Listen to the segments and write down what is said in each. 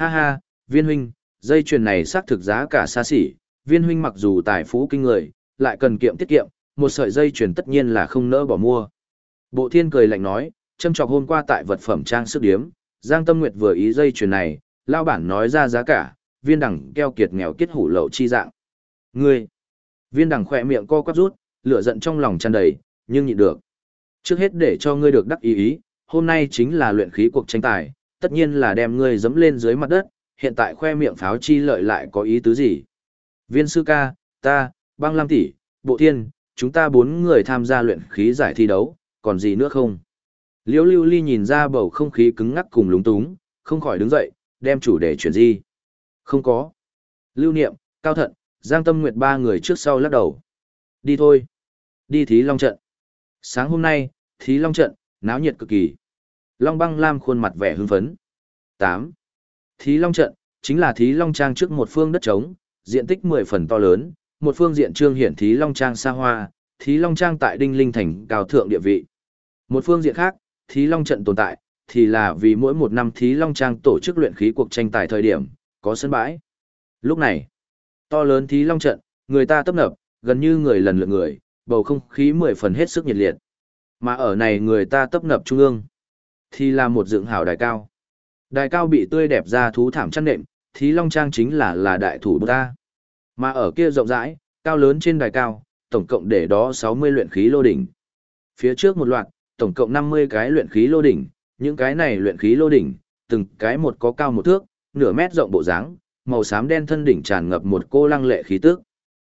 Ha ha, viên huynh, dây chuyền này xác thực giá cả xa xỉ, viên huynh mặc dù tài phú kinh người, lại cần kiệm tiết kiệm, một sợi dây chuyền tất nhiên là không nỡ bỏ mua. Bộ thiên cười lạnh nói, châm chọc hôm qua tại vật phẩm trang sức điếm, Giang Tâm Nguyệt vừa ý dây chuyền này, lao bản nói ra giá cả, viên đẳng keo kiệt nghèo kiết hủ lậu chi dạng. Ngươi! Viên đẳng khỏe miệng co quắp rút, lửa giận trong lòng tràn đầy, nhưng nhịn được. Trước hết để cho ngươi được đắc ý ý, hôm nay chính là luyện khí cuộc tranh tài, tất nhiên là đem ngươi dẫm lên dưới mặt đất, hiện tại khoe miệng pháo chi lợi lại có ý tứ gì? Viên sư ca, ta, băng lam tỷ, bộ thiên, chúng ta bốn người tham gia luyện khí giải thi đấu, còn gì nữa không? Liễu lưu ly nhìn ra bầu không khí cứng ngắc cùng lúng túng, không khỏi đứng dậy, đem chủ đề chuyển di. Không có. Lưu niệm, cao thận, giang tâm nguyệt ba người trước sau lắc đầu. Đi thôi. Đi thí long trận. Sáng hôm nay, thí long trận, náo nhiệt cực kỳ. Long băng lam khuôn mặt vẻ hưng phấn. 8. Thí long trận, chính là thí long trang trước một phương đất trống, diện tích 10 phần to lớn, một phương diện trương hiển thí long trang xa hoa, thí long trang tại đinh linh thành cao thượng địa vị. Một phương diện khác, thí long trận tồn tại, thì là vì mỗi một năm thí long trang tổ chức luyện khí cuộc tranh tài thời điểm, có sân bãi. Lúc này, to lớn thí long trận, người ta tấp nập, gần như người lần lượt người, bầu không khí mười phần hết sức nhiệt liệt. Mà ở này người ta tấp nập trung ương, thì là một dựng hào đài cao. Đài cao bị tươi đẹp ra thú thảm chăn nệm, thí long trang chính là là đại thủ ta. Mà ở kia rộng rãi, cao lớn trên đài cao, tổng cộng để đó 60 luyện khí lô đỉnh. Phía trước một loạt, tổng cộng 50 cái luyện khí lô đỉnh, những cái này luyện khí lô đỉnh, từng cái một có cao một thước, nửa mét rộng bộ dáng, màu xám đen thân đỉnh tràn ngập một cô lăng lệ khí tức.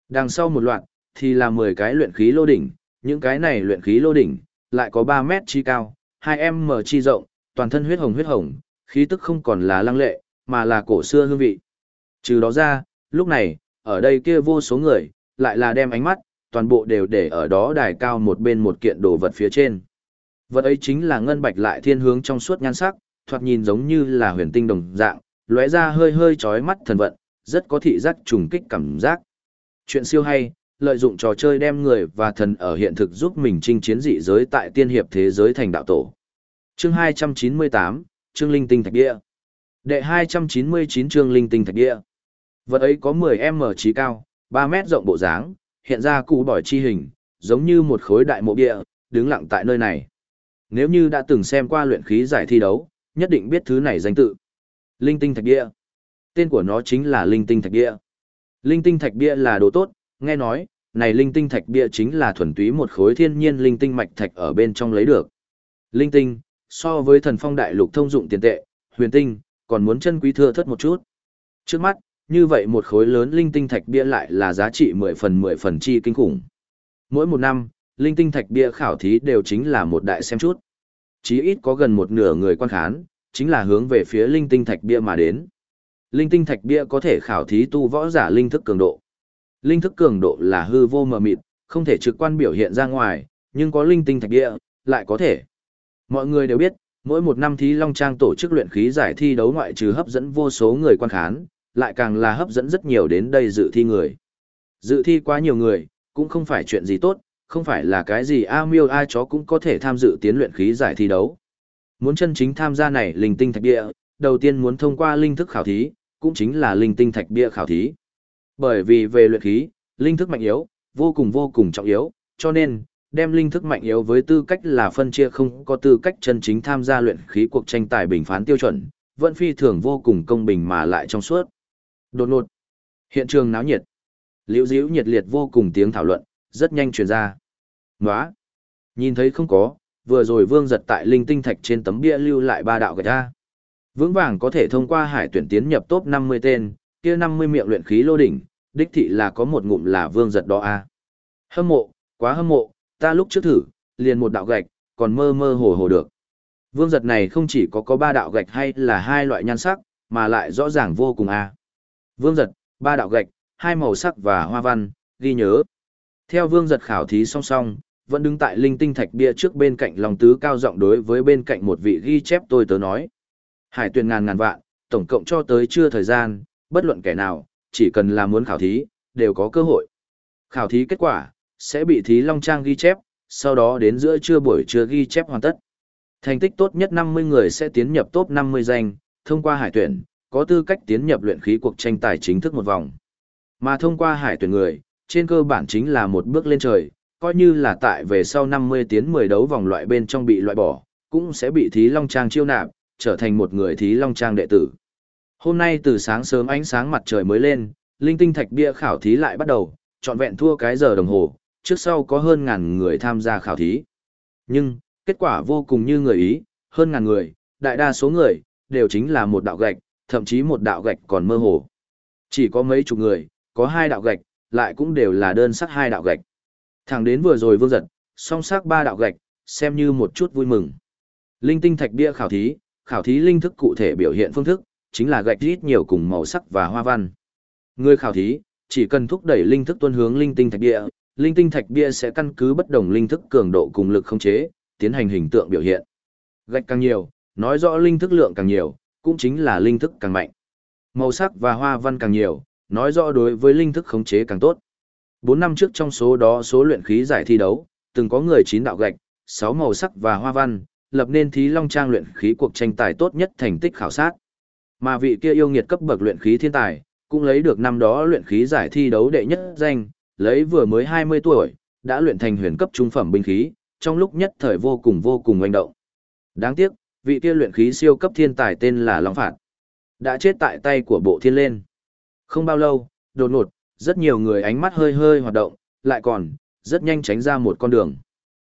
Đằng sau một loạt, thì là 10 cái luyện khí lô đỉnh, những cái này luyện khí lô đỉnh, lại có 3 mét chi cao, hai em mở chi rộng, toàn thân huyết hồng huyết hồng, khí tức không còn là lăng lệ, mà là cổ xưa hương vị. Trừ đó ra, lúc này, ở đây kia vô số người, lại là đem ánh mắt, toàn bộ đều để ở đó đài cao một bên một kiện đồ vật phía trên. Vật ấy chính là ngân bạch lại thiên hướng trong suốt nhan sắc, thoạt nhìn giống như là huyền tinh đồng dạng, lóe ra hơi hơi chói mắt thần vận, rất có thị giác trùng kích cảm giác. Chuyện siêu hay, lợi dụng trò chơi đem người và thần ở hiện thực giúp mình chinh chiến dị giới tại tiên hiệp thế giới thành đạo tổ. Chương 298, Chương Linh Tinh Thạch Địa. Đệ 299 Chương Linh Tinh Thạch Địa. Vật ấy có 10m trí cao, 3 mét rộng bộ dáng, hiện ra cụ bỏi chi hình, giống như một khối đại mộ địa, đứng lặng tại nơi này. Nếu như đã từng xem qua luyện khí giải thi đấu, nhất định biết thứ này danh tự. Linh tinh thạch địa Tên của nó chính là linh tinh thạch địa Linh tinh thạch địa là đồ tốt, nghe nói, này linh tinh thạch bia chính là thuần túy một khối thiên nhiên linh tinh mạch thạch ở bên trong lấy được. Linh tinh, so với thần phong đại lục thông dụng tiền tệ, huyền tinh, còn muốn chân quý thưa thất một chút. Trước mắt, như vậy một khối lớn linh tinh thạch bia lại là giá trị 10 phần 10 phần chi kinh khủng. Mỗi một năm, linh tinh thạch bia khảo thí đều chính là một đại xem chút. Chí ít có gần một nửa người quan khán, chính là hướng về phía linh tinh thạch bia mà đến. Linh tinh thạch bia có thể khảo thí tu võ giả linh thức cường độ. Linh thức cường độ là hư vô mờ mịt, không thể trực quan biểu hiện ra ngoài, nhưng có linh tinh thạch địa, lại có thể. Mọi người đều biết, mỗi một năm thí Long Trang tổ chức luyện khí giải thi đấu ngoại trừ hấp dẫn vô số người quan khán, lại càng là hấp dẫn rất nhiều đến đây dự thi người. Dự thi quá nhiều người, cũng không phải chuyện gì tốt, không phải là cái gì a miêu a chó cũng có thể tham dự tiến luyện khí giải thi đấu. Muốn chân chính tham gia này linh tinh thạch địa, đầu tiên muốn thông qua linh thức khảo thí, cũng chính là linh tinh thạch bia khảo thí. Bởi vì về luyện khí, linh thức mạnh yếu, vô cùng vô cùng trọng yếu, cho nên, đem linh thức mạnh yếu với tư cách là phân chia không có tư cách chân chính tham gia luyện khí cuộc tranh tài bình phán tiêu chuẩn, vẫn phi thường vô cùng công bình mà lại trong suốt. Đột ngột, hiện trường náo nhiệt, liễu diễu nhiệt liệt vô cùng tiếng thảo luận, rất nhanh truyền ra. Nóa! Nhìn thấy không có, vừa rồi vương giật tại linh tinh thạch trên tấm bia lưu lại ba đạo gạch ra. Vững vàng có thể thông qua hải tuyển tiến nhập top 50 tên, kia 50 miệng luyện khí lô đỉnh, đích thị là có một ngụm là vương giật đó a. Hâm mộ, quá hâm mộ, ta lúc trước thử, liền một đạo gạch, còn mơ mơ hồ hồ được. Vương giật này không chỉ có có ba đạo gạch hay là hai loại nhan sắc, mà lại rõ ràng vô cùng a. Vương giật, ba đạo gạch, hai màu sắc và hoa văn, ghi nhớ. Theo vương giật khảo thí song song, vẫn đứng tại linh tinh thạch bia trước bên cạnh lòng tứ cao giọng đối với bên cạnh một vị ghi chép tôi tớ nói. Hải tuyển ngàn ngàn vạn, tổng cộng cho tới chưa thời gian, bất luận kẻ nào, chỉ cần là muốn khảo thí, đều có cơ hội. Khảo thí kết quả, sẽ bị thí long trang ghi chép, sau đó đến giữa trưa buổi trưa ghi chép hoàn tất. Thành tích tốt nhất 50 người sẽ tiến nhập top 50 danh, thông qua hải tuyển, có tư cách tiến nhập luyện khí cuộc tranh tài chính thức một vòng. Mà thông qua hải tuyển người, trên cơ bản chính là một bước lên trời, coi như là tại về sau 50 tiến 10 đấu vòng loại bên trong bị loại bỏ, cũng sẽ bị Thí Long Trang chiêu nạp, trở thành một người Thí Long Trang đệ tử. Hôm nay từ sáng sớm ánh sáng mặt trời mới lên, linh tinh thạch bia khảo thí lại bắt đầu, trọn vẹn thua cái giờ đồng hồ, trước sau có hơn ngàn người tham gia khảo thí. Nhưng, kết quả vô cùng như người ý, hơn ngàn người, đại đa số người, đều chính là một đạo gạch, thậm chí một đạo gạch còn mơ hồ. Chỉ có mấy chục người, có hai đạo gạch, lại cũng đều là đơn sắc hai đạo gạch. Thẳng đến vừa rồi vương giật, song sắc ba đạo gạch, xem như một chút vui mừng. Linh tinh thạch bia khảo thí, khảo thí linh thức cụ thể biểu hiện phương thức, chính là gạch ít nhiều cùng màu sắc và hoa văn. Người khảo thí, chỉ cần thúc đẩy linh thức tuân hướng linh tinh thạch địa, linh tinh thạch bia sẽ căn cứ bất đồng linh thức cường độ cùng lực không chế, tiến hành hình tượng biểu hiện. Gạch càng nhiều, nói rõ linh thức lượng càng nhiều, cũng chính là linh thức càng mạnh. Màu sắc và hoa văn càng nhiều, nói rõ đối với linh thức khống chế càng tốt. 4 năm trước trong số đó số luyện khí giải thi đấu, từng có người chín đạo gạch, 6 màu sắc và hoa văn, lập nên thí long trang luyện khí cuộc tranh tài tốt nhất thành tích khảo sát. Mà vị kia yêu nghiệt cấp bậc luyện khí thiên tài, cũng lấy được năm đó luyện khí giải thi đấu đệ nhất danh, lấy vừa mới 20 tuổi, đã luyện thành huyền cấp trung phẩm binh khí, trong lúc nhất thời vô cùng vô cùng oanh động. Đáng tiếc, vị kia luyện khí siêu cấp thiên tài tên là Long Phạt, đã chết tại tay của bộ thiên lên. Không bao lâu, đột ngột, rất nhiều người ánh mắt hơi hơi hoạt động, lại còn, rất nhanh tránh ra một con đường.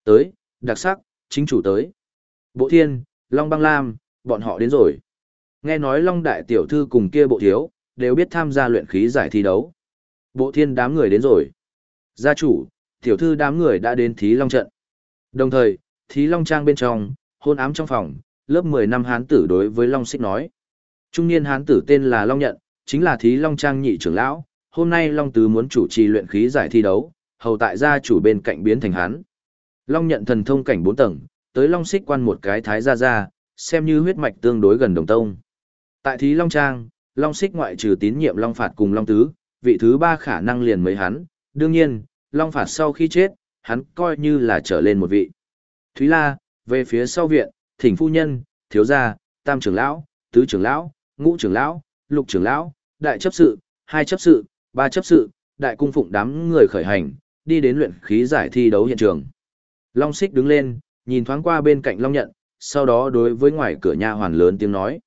Tới, đặc sắc, chính chủ tới. Bộ thiên, Long băng lam, bọn họ đến rồi. Nghe nói Long đại tiểu thư cùng kia bộ thiếu, đều biết tham gia luyện khí giải thi đấu. Bộ thiên đám người đến rồi. Gia chủ, tiểu thư đám người đã đến thí Long trận. Đồng thời, thí Long trang bên trong, hôn ám trong phòng, lớp 10 năm hán tử đối với Long xích nói. Trung niên hán tử tên là Long nhận, chính là thí Long trang nhị trưởng lão, hôm nay Long Tứ muốn chủ trì luyện khí giải thi đấu, hầu tại gia chủ bên cạnh biến thành hán. Long nhận thần thông cảnh 4 tầng, tới Long xích quan một cái thái gia gia, xem như huyết mạch tương đối gần đồng tông. Tại thí Long Trang, Long xích ngoại trừ tín nhiệm Long phạt cùng Long Tứ, vị thứ ba khả năng liền mấy hắn, đương nhiên, Long phạt sau khi chết, hắn coi như là trở lên một vị. Thúy La, về phía sau viện, thỉnh phu nhân, thiếu gia, tam trưởng lão, tứ trưởng lão, ngũ trưởng lão, lục trưởng lão, đại chấp sự, hai chấp sự, ba chấp sự, đại cung phụng đám người khởi hành, đi đến luyện khí giải thi đấu hiện trường. Long Xích đứng lên, nhìn thoáng qua bên cạnh Long Nhận, sau đó đối với ngoài cửa nhà hoàn lớn tiếng nói.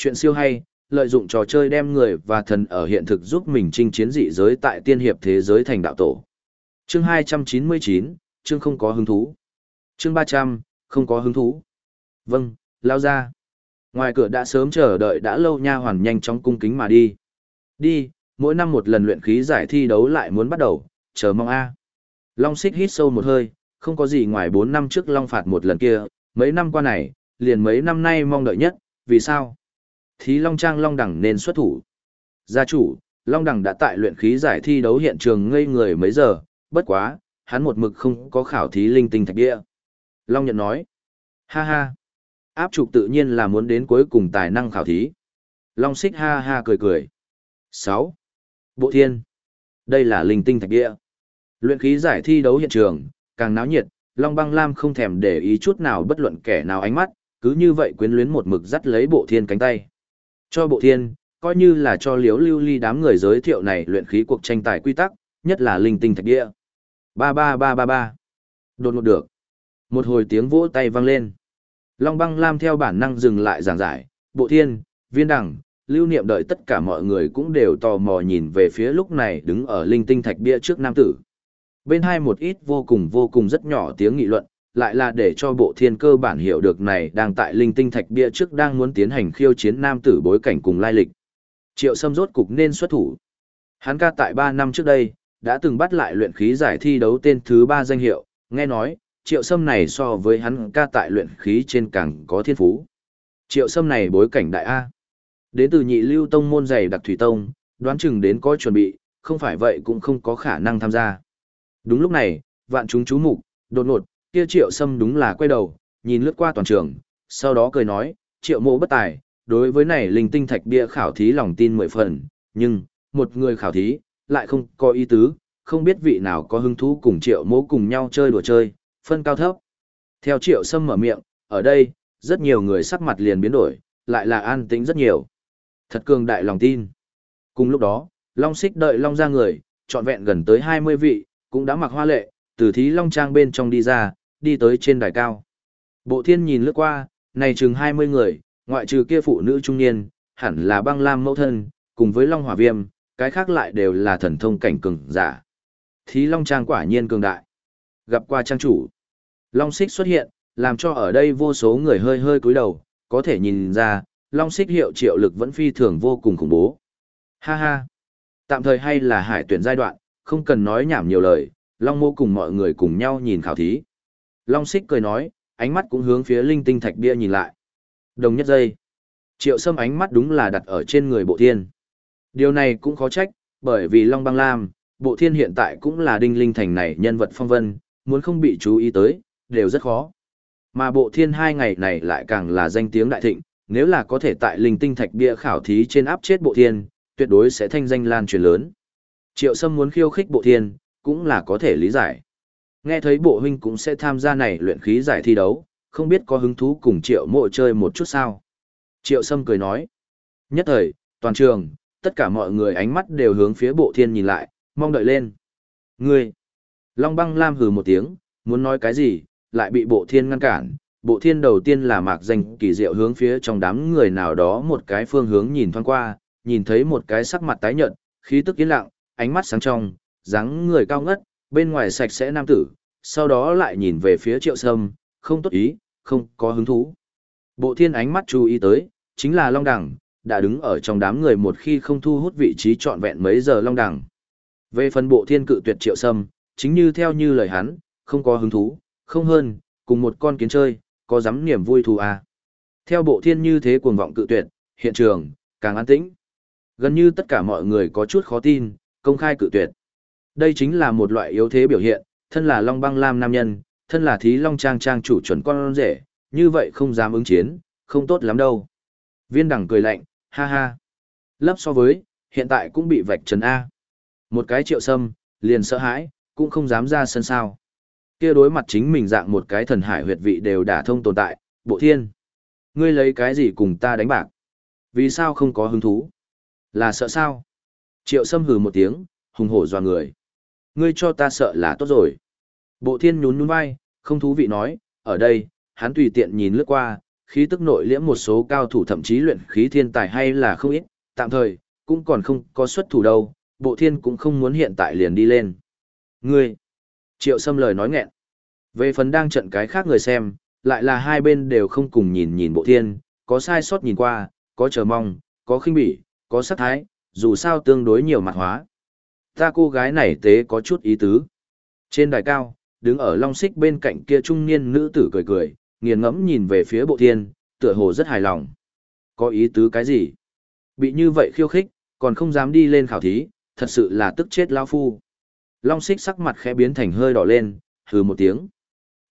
Chuyện siêu hay, lợi dụng trò chơi đem người và thần ở hiện thực giúp mình chinh chiến dị giới tại tiên hiệp thế giới thành đạo tổ. Chương 299, chương không có hứng thú. Chương 300, không có hứng thú. Vâng, lao ra. Ngoài cửa đã sớm chờ đợi đã lâu nha hoàn nhanh chóng cung kính mà đi. Đi, mỗi năm một lần luyện khí giải thi đấu lại muốn bắt đầu, chờ mong a. Long xích hít sâu một hơi, không có gì ngoài 4 năm trước Long phạt một lần kia, mấy năm qua này, liền mấy năm nay mong đợi nhất, vì sao? Thí Long Trang Long Đẳng nên xuất thủ. Gia chủ, Long Đẳng đã tại luyện khí giải thi đấu hiện trường ngây người mấy giờ, bất quá, hắn một mực không có khảo thí linh tinh thạch địa. Long nhận nói, ha ha, áp trục tự nhiên là muốn đến cuối cùng tài năng khảo thí. Long xích ha ha cười cười. 6. Bộ thiên. Đây là linh tinh thạch địa. Luyện khí giải thi đấu hiện trường, càng náo nhiệt, Long băng lam không thèm để ý chút nào bất luận kẻ nào ánh mắt, cứ như vậy quyến luyến một mực dắt lấy bộ thiên cánh tay. Cho bộ thiên, coi như là cho liếu lưu ly đám người giới thiệu này luyện khí cuộc tranh tài quy tắc, nhất là linh tinh thạch địa. Ba ba ba ba ba. Đột ngột được. Một hồi tiếng vỗ tay vang lên. Long băng lam theo bản năng dừng lại giảng giải, bộ thiên, viên đẳng, lưu niệm đợi tất cả mọi người cũng đều tò mò nhìn về phía lúc này đứng ở linh tinh thạch bia trước nam tử. Bên hai một ít vô cùng vô cùng rất nhỏ tiếng nghị luận, lại là để cho bộ thiên cơ bản hiểu được này đang tại linh tinh thạch bia trước đang muốn tiến hành khiêu chiến nam tử bối cảnh cùng lai lịch. Triệu Sâm rốt cục nên xuất thủ. Hắn ca tại 3 năm trước đây, đã từng bắt lại luyện khí giải thi đấu tên thứ 3 danh hiệu, nghe nói, Triệu Sâm này so với hắn ca tại luyện khí trên càng có thiên phú. Triệu Sâm này bối cảnh đại A. Đến từ nhị lưu tông môn dày đặc thủy tông, đoán chừng đến có chuẩn bị, không phải vậy cũng không có khả năng tham gia. Đúng lúc này, vạn chúng chú mục, đột ngột, kia triệu sâm đúng là quay đầu, nhìn lướt qua toàn trường, sau đó cười nói, triệu mộ bất tài, đối với này linh tinh thạch bia khảo thí lòng tin mười phần, nhưng, một người khảo thí, lại không có ý tứ, không biết vị nào có hứng thú cùng triệu mộ cùng nhau chơi đùa chơi, phân cao thấp. Theo triệu sâm mở miệng, ở đây, rất nhiều người sắc mặt liền biến đổi, lại là an tĩnh rất nhiều. Thật cường đại lòng tin. Cùng lúc đó, Long Xích đợi Long ra người, trọn vẹn gần tới 20 vị, cũng đã mặc hoa lệ, từ thí Long Trang bên trong đi ra, đi tới trên đài cao. Bộ thiên nhìn lướt qua, này chừng 20 người, ngoại trừ kia phụ nữ trung niên, hẳn là băng lam mẫu thân, cùng với Long Hỏa Viêm, cái khác lại đều là thần thông cảnh cường giả. Thí Long Trang quả nhiên cường đại. Gặp qua trang chủ. Long Xích xuất hiện, làm cho ở đây vô số người hơi hơi cúi đầu, có thể nhìn ra, Long Xích hiệu triệu lực vẫn phi thường vô cùng khủng bố. Ha ha. Tạm thời hay là hải tuyển giai đoạn, không cần nói nhảm nhiều lời, Long Mô cùng mọi người cùng nhau nhìn khảo thí. Long Xích cười nói, ánh mắt cũng hướng phía linh tinh thạch bia nhìn lại. Đồng nhất giây. Triệu Sâm ánh mắt đúng là đặt ở trên người bộ thiên. Điều này cũng khó trách, bởi vì Long Băng Lam, bộ thiên hiện tại cũng là đinh linh thành này nhân vật phong vân, muốn không bị chú ý tới, đều rất khó. Mà bộ thiên hai ngày này lại càng là danh tiếng đại thịnh, nếu là có thể tại linh tinh thạch bia khảo thí trên áp chết bộ thiên, tuyệt đối sẽ thanh danh lan truyền lớn. Triệu Sâm muốn khiêu khích bộ thiên, cũng là có thể lý giải. Nghe thấy bộ huynh cũng sẽ tham gia này luyện khí giải thi đấu, không biết có hứng thú cùng Triệu mộ chơi một chút sao. Triệu Sâm cười nói. Nhất thời, toàn trường, tất cả mọi người ánh mắt đều hướng phía bộ thiên nhìn lại, mong đợi lên. Ngươi! Long băng lam hừ một tiếng, muốn nói cái gì, lại bị bộ thiên ngăn cản. Bộ thiên đầu tiên là mạc danh kỳ diệu hướng phía trong đám người nào đó một cái phương hướng nhìn thoáng qua, nhìn thấy một cái sắc mặt tái nhợt, khí tức yên lặng, ánh mắt sáng trong, dáng người cao ngất, bên ngoài sạch sẽ nam tử, sau đó lại nhìn về phía triệu sâm, không tốt ý, không có hứng thú. Bộ thiên ánh mắt chú ý tới, chính là Long Đằng, đã đứng ở trong đám người một khi không thu hút vị trí trọn vẹn mấy giờ Long Đằng. Về phần bộ thiên cự tuyệt triệu sâm, chính như theo như lời hắn, không có hứng thú, không hơn, cùng một con kiến chơi, có dám niềm vui thù à. Theo bộ thiên như thế cuồng vọng cự tuyệt, hiện trường, càng an tĩnh. Gần như tất cả mọi người có chút khó tin, công khai cự tuyệt. Đây chính là một loại yếu thế biểu hiện, thân là Long Băng Lam nam nhân, thân là thí Long Trang Trang chủ chuẩn con rể, như vậy không dám ứng chiến, không tốt lắm đâu. Viên đẳng cười lạnh, ha ha. Lấp so với, hiện tại cũng bị vạch trần A. Một cái triệu sâm, liền sợ hãi, cũng không dám ra sân sao. Kia đối mặt chính mình dạng một cái thần hải huyệt vị đều đả thông tồn tại, bộ thiên. Ngươi lấy cái gì cùng ta đánh bạc? Vì sao không có hứng thú? Là sợ sao? Triệu sâm hừ một tiếng, hùng hổ dò người. Ngươi cho ta sợ là tốt rồi. Bộ thiên nhún nhún vai, không thú vị nói, ở đây, hắn tùy tiện nhìn lướt qua, khí tức nội liễm một số cao thủ thậm chí luyện khí thiên tài hay là không ít, tạm thời, cũng còn không có xuất thủ đâu, bộ thiên cũng không muốn hiện tại liền đi lên. Ngươi! Triệu sâm lời nói nghẹn. Về phần đang trận cái khác người xem, lại là hai bên đều không cùng nhìn nhìn bộ thiên, có sai sót nhìn qua, có chờ mong, có khinh bỉ, có sắc thái, dù sao tương đối nhiều mặt hóa. Ta cô gái này tế có chút ý tứ. Trên đài cao, đứng ở long xích bên cạnh kia trung niên nữ tử cười cười, nghiền ngẫm nhìn về phía bộ thiên, tựa hồ rất hài lòng. Có ý tứ cái gì? Bị như vậy khiêu khích, còn không dám đi lên khảo thí, thật sự là tức chết lao phu. Long xích sắc mặt khẽ biến thành hơi đỏ lên, hừ một tiếng.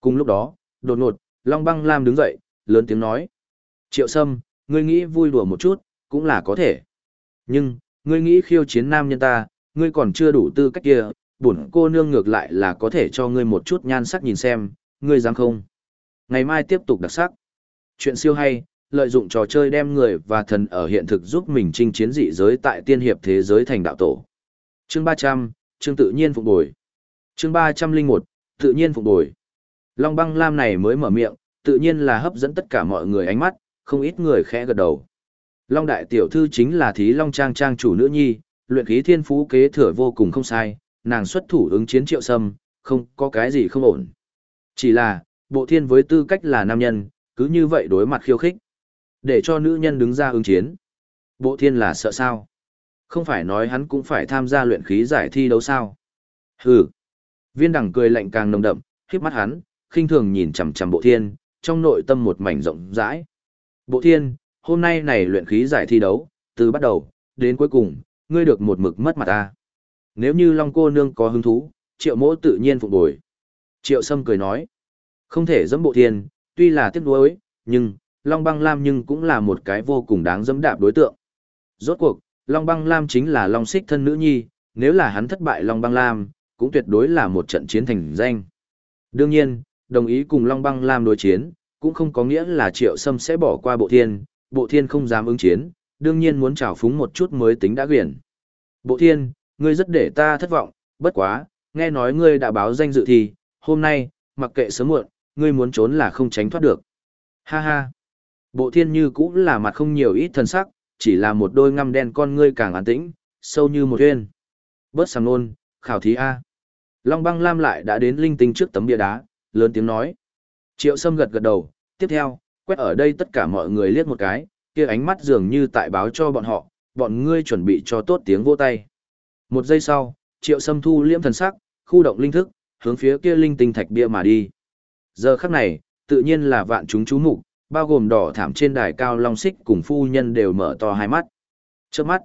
Cùng lúc đó, đột ngột, Long băng lam đứng dậy, lớn tiếng nói. Triệu sâm, ngươi nghĩ vui đùa một chút, cũng là có thể. Nhưng, ngươi nghĩ khiêu chiến nam nhân ta, ngươi còn chưa đủ tư cách kia, bổn cô nương ngược lại là có thể cho ngươi một chút nhan sắc nhìn xem, ngươi dám không? Ngày mai tiếp tục đặc sắc. Chuyện siêu hay, lợi dụng trò chơi đem người và thần ở hiện thực giúp mình chinh chiến dị giới tại tiên hiệp thế giới thành đạo tổ. Chương 300, chương tự nhiên phục bồi. Chương 301, tự nhiên phục bồi. Long băng lam này mới mở miệng, tự nhiên là hấp dẫn tất cả mọi người ánh mắt, không ít người khẽ gật đầu. Long đại tiểu thư chính là thí Long Trang Trang chủ nữ nhi, luyện khí thiên phú kế thừa vô cùng không sai, nàng xuất thủ ứng chiến triệu sâm, không có cái gì không ổn. Chỉ là, bộ thiên với tư cách là nam nhân, cứ như vậy đối mặt khiêu khích. Để cho nữ nhân đứng ra ứng chiến. Bộ thiên là sợ sao? Không phải nói hắn cũng phải tham gia luyện khí giải thi đấu sao? Hừ. Viên đẳng cười lạnh càng nồng đậm, khiếp mắt hắn, khinh thường nhìn chằm chằm bộ thiên, trong nội tâm một mảnh rộng rãi. Bộ thiên, hôm nay này luyện khí giải thi đấu, từ bắt đầu, đến cuối cùng, ngươi được một mực mất mặt ta. Nếu như Long cô nương có hứng thú, triệu mỗ tự nhiên phục bồi. Triệu sâm cười nói, không thể dẫm bộ thiên, tuy là tiếc nuối, nhưng, Long băng lam nhưng cũng là một cái vô cùng đáng dẫm đạp đối tượng. Rốt cuộc, Long băng lam chính là Long xích thân nữ nhi, nếu là hắn thất bại Long băng lam, cũng tuyệt đối là một trận chiến thành danh. Đương nhiên, đồng ý cùng Long băng lam đối chiến, cũng không có nghĩa là triệu sâm sẽ bỏ qua bộ thiên, bộ thiên không dám ứng chiến, đương nhiên muốn trào phúng một chút mới tính đã quyển. Bộ thiên, ngươi rất để ta thất vọng, bất quá, nghe nói ngươi đã báo danh dự thì, hôm nay, mặc kệ sớm muộn, ngươi muốn trốn là không tránh thoát được. Ha ha. Bộ thiên như cũng là mặt không nhiều ít thần sắc, chỉ là một đôi ngăm đen con ngươi càng an tĩnh, sâu như một huyên. Bớt sàng nôn, khảo thí A. Long băng lam lại đã đến linh tinh trước tấm bia đá, lớn tiếng nói. Triệu sâm gật gật đầu, tiếp theo, quét ở đây tất cả mọi người liếc một cái, kia ánh mắt dường như tại báo cho bọn họ, bọn ngươi chuẩn bị cho tốt tiếng vỗ tay. Một giây sau, triệu sâm thu liễm thần sắc, khu động linh thức, hướng phía kia linh tinh thạch bia mà đi. Giờ khắc này, tự nhiên là vạn chúng chú mục, bao gồm đỏ thảm trên đài cao long xích cùng phu nhân đều mở to hai mắt. Trước mắt,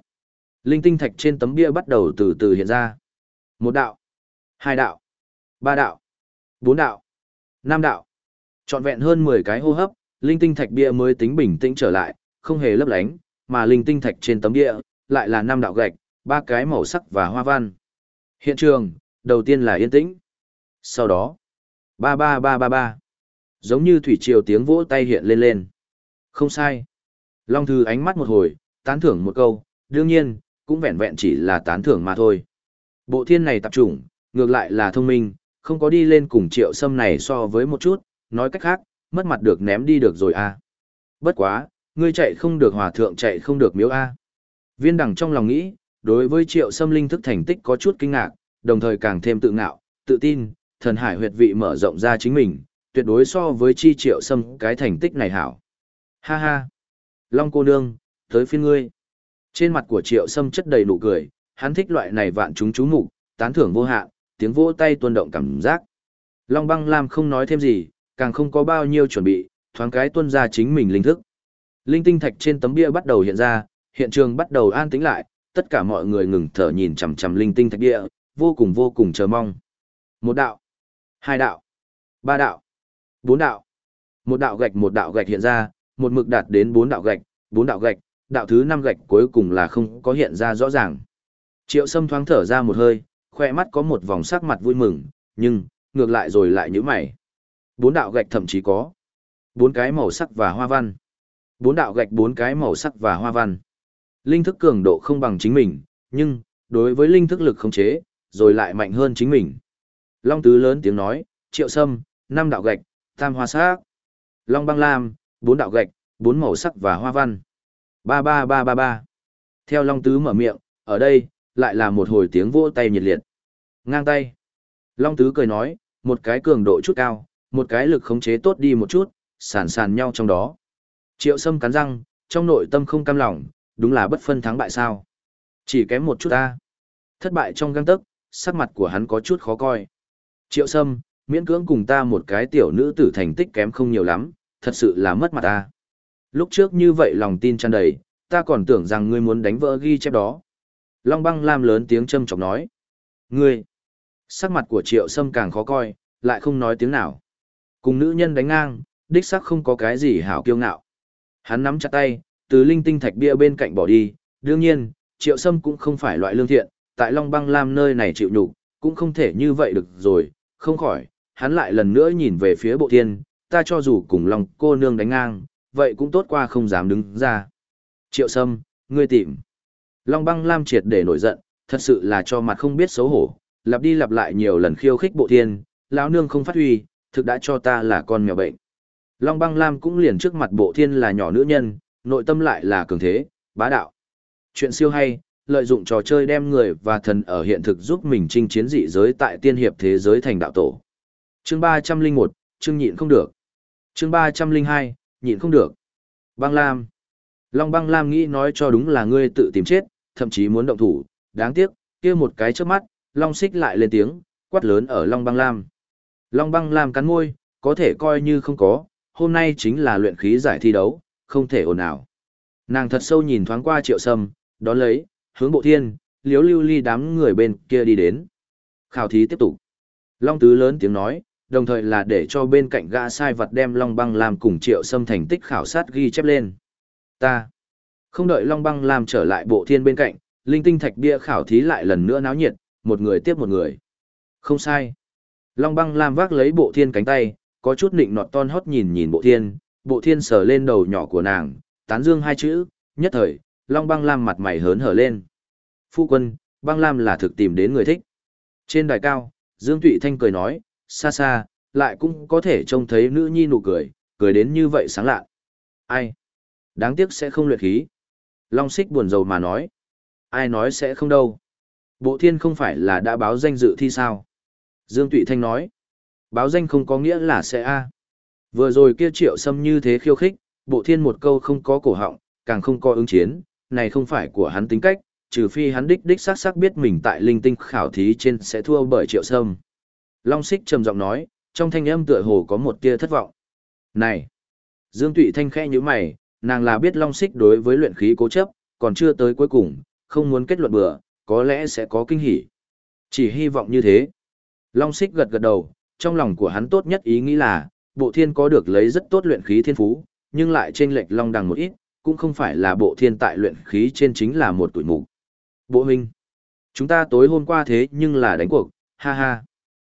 linh tinh thạch trên tấm bia bắt đầu từ từ hiện ra. Một đạo, hai đạo, ba đạo, bốn đạo, năm đạo. Trọn vẹn hơn 10 cái hô hấp, linh tinh thạch bia mới tính bình tĩnh trở lại, không hề lấp lánh, mà linh tinh thạch trên tấm địa, lại là năm đạo gạch, ba cái màu sắc và hoa văn. Hiện trường, đầu tiên là yên tĩnh. Sau đó, ba ba ba ba ba. Giống như thủy triều tiếng vỗ tay hiện lên lên. Không sai. Long Thư ánh mắt một hồi, tán thưởng một câu, đương nhiên, cũng vẹn vẹn chỉ là tán thưởng mà thôi. Bộ thiên này tập trung, ngược lại là thông minh, không có đi lên cùng triệu sâm này so với một chút, nói cách khác, mất mặt được ném đi được rồi à. Bất quá, ngươi chạy không được hòa thượng chạy không được miếu A. Viên đằng trong lòng nghĩ, đối với triệu sâm linh thức thành tích có chút kinh ngạc, đồng thời càng thêm tự ngạo, tự tin, thần hải huyệt vị mở rộng ra chính mình, tuyệt đối so với chi triệu sâm cái thành tích này hảo. Ha ha! Long cô nương, tới phiên ngươi. Trên mặt của triệu sâm chất đầy nụ cười, hắn thích loại này vạn chúng chú mục tán thưởng vô hạn, tiếng vỗ tay tuôn động cảm giác. Long băng lam không nói thêm gì, càng không có bao nhiêu chuẩn bị, thoáng cái tuôn ra chính mình linh thức. Linh tinh thạch trên tấm bia bắt đầu hiện ra, hiện trường bắt đầu an tĩnh lại, tất cả mọi người ngừng thở nhìn chằm chằm linh tinh thạch bia, vô cùng vô cùng chờ mong. Một đạo, hai đạo, ba đạo, bốn đạo. Một đạo gạch một đạo gạch hiện ra, một mực đạt đến bốn đạo gạch, bốn đạo gạch, đạo thứ năm gạch cuối cùng là không có hiện ra rõ ràng. Triệu Sâm thoáng thở ra một hơi, khoe mắt có một vòng sắc mặt vui mừng, nhưng, ngược lại rồi lại nhíu mày. Bốn đạo gạch thậm chí có bốn cái màu sắc và hoa văn. Bốn đạo gạch bốn cái màu sắc và hoa văn. Linh thức cường độ không bằng chính mình, nhưng, đối với linh thức lực khống chế, rồi lại mạnh hơn chính mình. Long Tứ lớn tiếng nói, triệu sâm, năm đạo gạch, tam hoa sắc. Long băng lam, bốn đạo gạch, bốn màu sắc và hoa văn. Ba ba ba ba ba. Theo Long Tứ mở miệng, ở đây, lại là một hồi tiếng vỗ tay nhiệt liệt. Ngang tay. Long Tứ cười nói, một cái cường độ chút cao, một cái lực khống chế tốt đi một chút, sàn sàn nhau trong đó. Triệu Sâm cắn răng, trong nội tâm không cam lòng, đúng là bất phân thắng bại sao. Chỉ kém một chút ta. Thất bại trong găng tấc, sắc mặt của hắn có chút khó coi. Triệu Sâm, miễn cưỡng cùng ta một cái tiểu nữ tử thành tích kém không nhiều lắm, thật sự là mất mặt ta. Lúc trước như vậy lòng tin tràn đầy, ta còn tưởng rằng ngươi muốn đánh vỡ ghi chép đó. Long băng lam lớn tiếng châm chọc nói. Ngươi! Sắc mặt của triệu sâm càng khó coi, lại không nói tiếng nào. Cùng nữ nhân đánh ngang, đích sắc không có cái gì hảo kiêu ngạo. Hắn nắm chặt tay, từ linh tinh thạch bia bên cạnh bỏ đi, đương nhiên, triệu sâm cũng không phải loại lương thiện, tại Long băng lam nơi này chịu nhục cũng không thể như vậy được rồi, không khỏi, hắn lại lần nữa nhìn về phía bộ thiên, ta cho dù cùng lòng cô nương đánh ngang, vậy cũng tốt qua không dám đứng ra. Triệu sâm, ngươi tìm. Long băng lam triệt để nổi giận, thật sự là cho mặt không biết xấu hổ, lặp đi lặp lại nhiều lần khiêu khích bộ thiên, lão nương không phát huy, thực đã cho ta là con mèo bệnh. Long băng lam cũng liền trước mặt bộ thiên là nhỏ nữ nhân, nội tâm lại là cường thế, bá đạo. Chuyện siêu hay, lợi dụng trò chơi đem người và thần ở hiện thực giúp mình chinh chiến dị giới tại tiên hiệp thế giới thành đạo tổ. Chương 301, chương nhịn không được. Chương 302, nhịn không được. Băng Lam. Long băng Lam nghĩ nói cho đúng là ngươi tự tìm chết, thậm chí muốn động thủ, đáng tiếc, kia một cái trước mắt, Long xích lại lên tiếng, quát lớn ở Long băng Lam. Long băng Lam cắn môi, có thể coi như không có, hôm nay chính là luyện khí giải thi đấu, không thể ồn ào. Nàng thật sâu nhìn thoáng qua triệu sâm, đón lấy, hướng bộ thiên, liếu lưu ly đám người bên kia đi đến. Khảo thí tiếp tục. Long tứ lớn tiếng nói, đồng thời là để cho bên cạnh gã sai vật đem Long băng làm cùng triệu sâm thành tích khảo sát ghi chép lên. Ta. Không đợi Long băng làm trở lại bộ thiên bên cạnh, linh tinh thạch bia khảo thí lại lần nữa náo nhiệt, một người tiếp một người. Không sai. Long băng làm vác lấy bộ thiên cánh tay, có chút nịnh nọt ton hót nhìn nhìn bộ thiên, bộ thiên sờ lên đầu nhỏ của nàng, tán dương hai chữ, nhất thời, Long Băng Lam mặt mày hớn hở lên. Phu quân, Băng Lam là thực tìm đến người thích. Trên đài cao, Dương Tụy Thanh cười nói, xa xa, lại cũng có thể trông thấy nữ nhi nụ cười, cười đến như vậy sáng lạ. Ai? Đáng tiếc sẽ không luyện khí. Long Xích buồn rầu mà nói. Ai nói sẽ không đâu. Bộ thiên không phải là đã báo danh dự thi sao? Dương Tụy Thanh nói. Báo danh không có nghĩa là sẽ A. Vừa rồi kia triệu sâm như thế khiêu khích, bộ thiên một câu không có cổ họng, càng không có ứng chiến, này không phải của hắn tính cách, trừ phi hắn đích đích xác xác biết mình tại linh tinh khảo thí trên sẽ thua bởi triệu sâm. Long xích trầm giọng nói, trong thanh âm tựa hồ có một tia thất vọng. Này! Dương Tụy Thanh khẽ như mày, nàng là biết Long xích đối với luyện khí cố chấp, còn chưa tới cuối cùng, không muốn kết luận bừa, có lẽ sẽ có kinh hỉ. Chỉ hy vọng như thế. Long xích gật gật đầu, trong lòng của hắn tốt nhất ý nghĩ là, bộ thiên có được lấy rất tốt luyện khí thiên phú, nhưng lại trên lệch long đằng một ít, cũng không phải là bộ thiên tại luyện khí trên chính là một tuổi mục. Bộ huynh, chúng ta tối hôm qua thế nhưng là đánh cuộc, ha ha.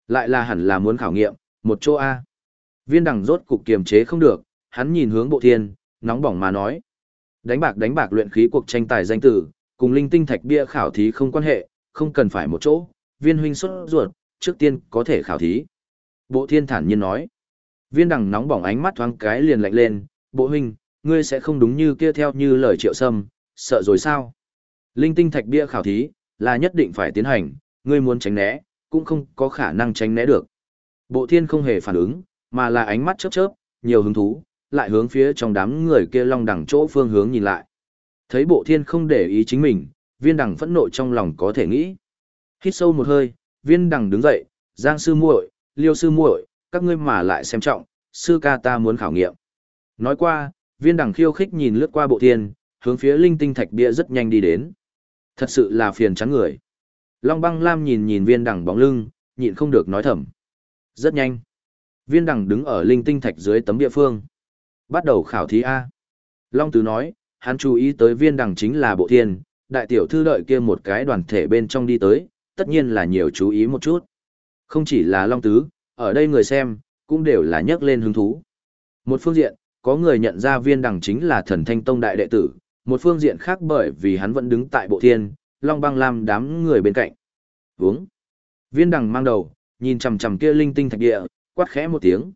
Lại là hẳn là muốn khảo nghiệm, một chỗ A. Viên đằng rốt cục kiềm chế không được, hắn nhìn hướng bộ thiên, nóng bỏng mà nói. Đánh bạc đánh bạc luyện khí cuộc tranh tài danh tử, cùng linh tinh thạch bia khảo thí không quan hệ, không cần phải một chỗ, viên huynh xuất ruột, trước tiên có thể khảo thí. Bộ thiên thản nhiên nói. Viên đằng nóng bỏng ánh mắt thoáng cái liền lạnh lên, bộ huynh, ngươi sẽ không đúng như kia theo như lời triệu sâm, sợ rồi sao? Linh tinh thạch bia khảo thí, là nhất định phải tiến hành, ngươi muốn tránh né, cũng không có khả năng tránh né được. Bộ thiên không hề phản ứng, mà là ánh mắt chớp chớp, nhiều hứng thú, lại hướng phía trong đám người kia long đẳng chỗ phương hướng nhìn lại. Thấy bộ thiên không để ý chính mình, viên đẳng phẫn nộ trong lòng có thể nghĩ. Hít sâu một hơi, viên đẳng đứng dậy, giang sư muội, liêu sư muội, các ngươi mà lại xem trọng, sư ca ta muốn khảo nghiệm. Nói qua, viên đẳng khiêu khích nhìn lướt qua bộ thiên, hướng phía linh tinh thạch bia rất nhanh đi đến. Thật sự là phiền trắng người. Long băng lam nhìn nhìn viên đẳng bóng lưng, nhịn không được nói thầm. Rất nhanh. Viên đẳng đứng ở linh tinh thạch dưới tấm địa phương. Bắt đầu khảo thí A. Long tứ nói, hắn chú ý tới viên đẳng chính là bộ thiên, đại tiểu thư đợi kia một cái đoàn thể bên trong đi tới, tất nhiên là nhiều chú ý một chút. Không chỉ là Long tứ, ở đây người xem, cũng đều là nhắc lên hứng thú. Một phương diện, có người nhận ra viên đẳng chính là thần thanh tông đại đệ tử, một phương diện khác bởi vì hắn vẫn đứng tại bộ thiên, long băng lam đám người bên cạnh. Vướng. Viên đằng mang đầu, nhìn chằm chằm kia linh tinh thạch địa, quát khẽ một tiếng.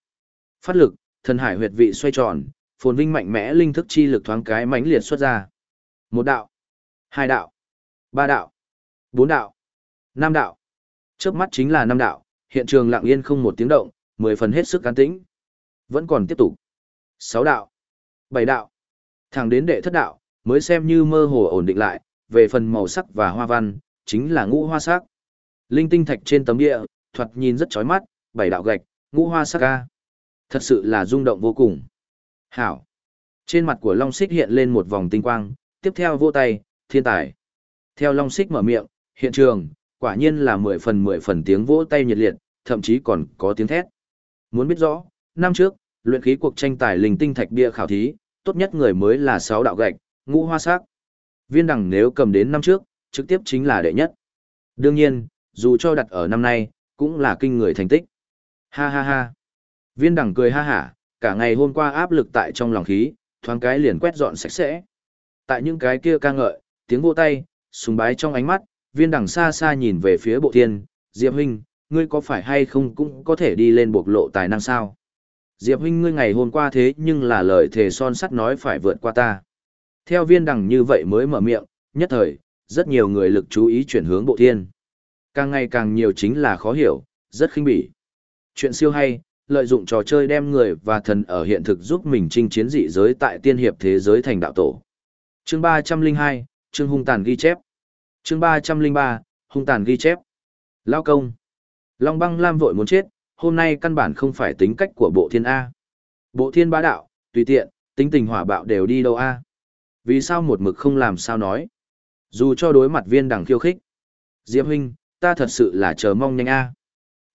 Phát lực, thần hải huyệt vị xoay tròn, phồn vinh mạnh mẽ linh thức chi lực thoáng cái mãnh liệt xuất ra. Một đạo, hai đạo, ba đạo, bốn đạo, năm đạo. Chớp mắt chính là năm đạo, hiện trường lặng yên không một tiếng động, mười phần hết sức cán tĩnh. Vẫn còn tiếp tục. Sáu đạo, bảy đạo, thẳng đến đệ thất đạo, mới xem như mơ hồ ổn định lại, về phần màu sắc và hoa văn, chính là ngũ hoa sắc. Linh tinh thạch trên tấm địa, thoạt nhìn rất chói mắt, bảy đạo gạch, ngũ hoa sắc ca. Thật sự là rung động vô cùng. Hảo. Trên mặt của Long Xích hiện lên một vòng tinh quang, tiếp theo vô tay, thiên tài. Theo Long Xích mở miệng, hiện trường, quả nhiên là mười phần mười phần tiếng vỗ tay nhiệt liệt, thậm chí còn có tiếng thét. Muốn biết rõ, năm trước, luyện khí cuộc tranh tài linh tinh thạch bia khảo thí, tốt nhất người mới là sáu đạo gạch, ngũ hoa sắc. Viên đằng nếu cầm đến năm trước, trực tiếp chính là đệ nhất. Đương nhiên, dù cho đặt ở năm nay, cũng là kinh người thành tích. Ha ha ha. Viên đằng cười ha hả, cả ngày hôm qua áp lực tại trong lòng khí, thoáng cái liền quét dọn sạch sẽ. Tại những cái kia ca ngợi, tiếng vỗ tay, sùng bái trong ánh mắt, viên đằng xa xa nhìn về phía bộ thiên, Diệp huynh, ngươi có phải hay không cũng có thể đi lên bộc lộ tài năng sao? Diệp huynh ngươi ngày hôm qua thế nhưng là lời thề son sắt nói phải vượt qua ta. Theo viên đằng như vậy mới mở miệng, nhất thời, rất nhiều người lực chú ý chuyển hướng bộ thiên. Càng ngày càng nhiều chính là khó hiểu, rất khinh bỉ. Chuyện siêu hay, lợi dụng trò chơi đem người và thần ở hiện thực giúp mình chinh chiến dị giới tại tiên hiệp thế giới thành đạo tổ. Chương 302, chương hung tàn ghi chép. Chương 303, hung tàn ghi chép. Lao công. Long băng lam vội muốn chết, hôm nay căn bản không phải tính cách của bộ thiên A. Bộ thiên bá đạo, tùy tiện, tính tình hỏa bạo đều đi đâu A. Vì sao một mực không làm sao nói? Dù cho đối mặt viên đằng khiêu khích. Diệp huynh, ta thật sự là chờ mong nhanh a.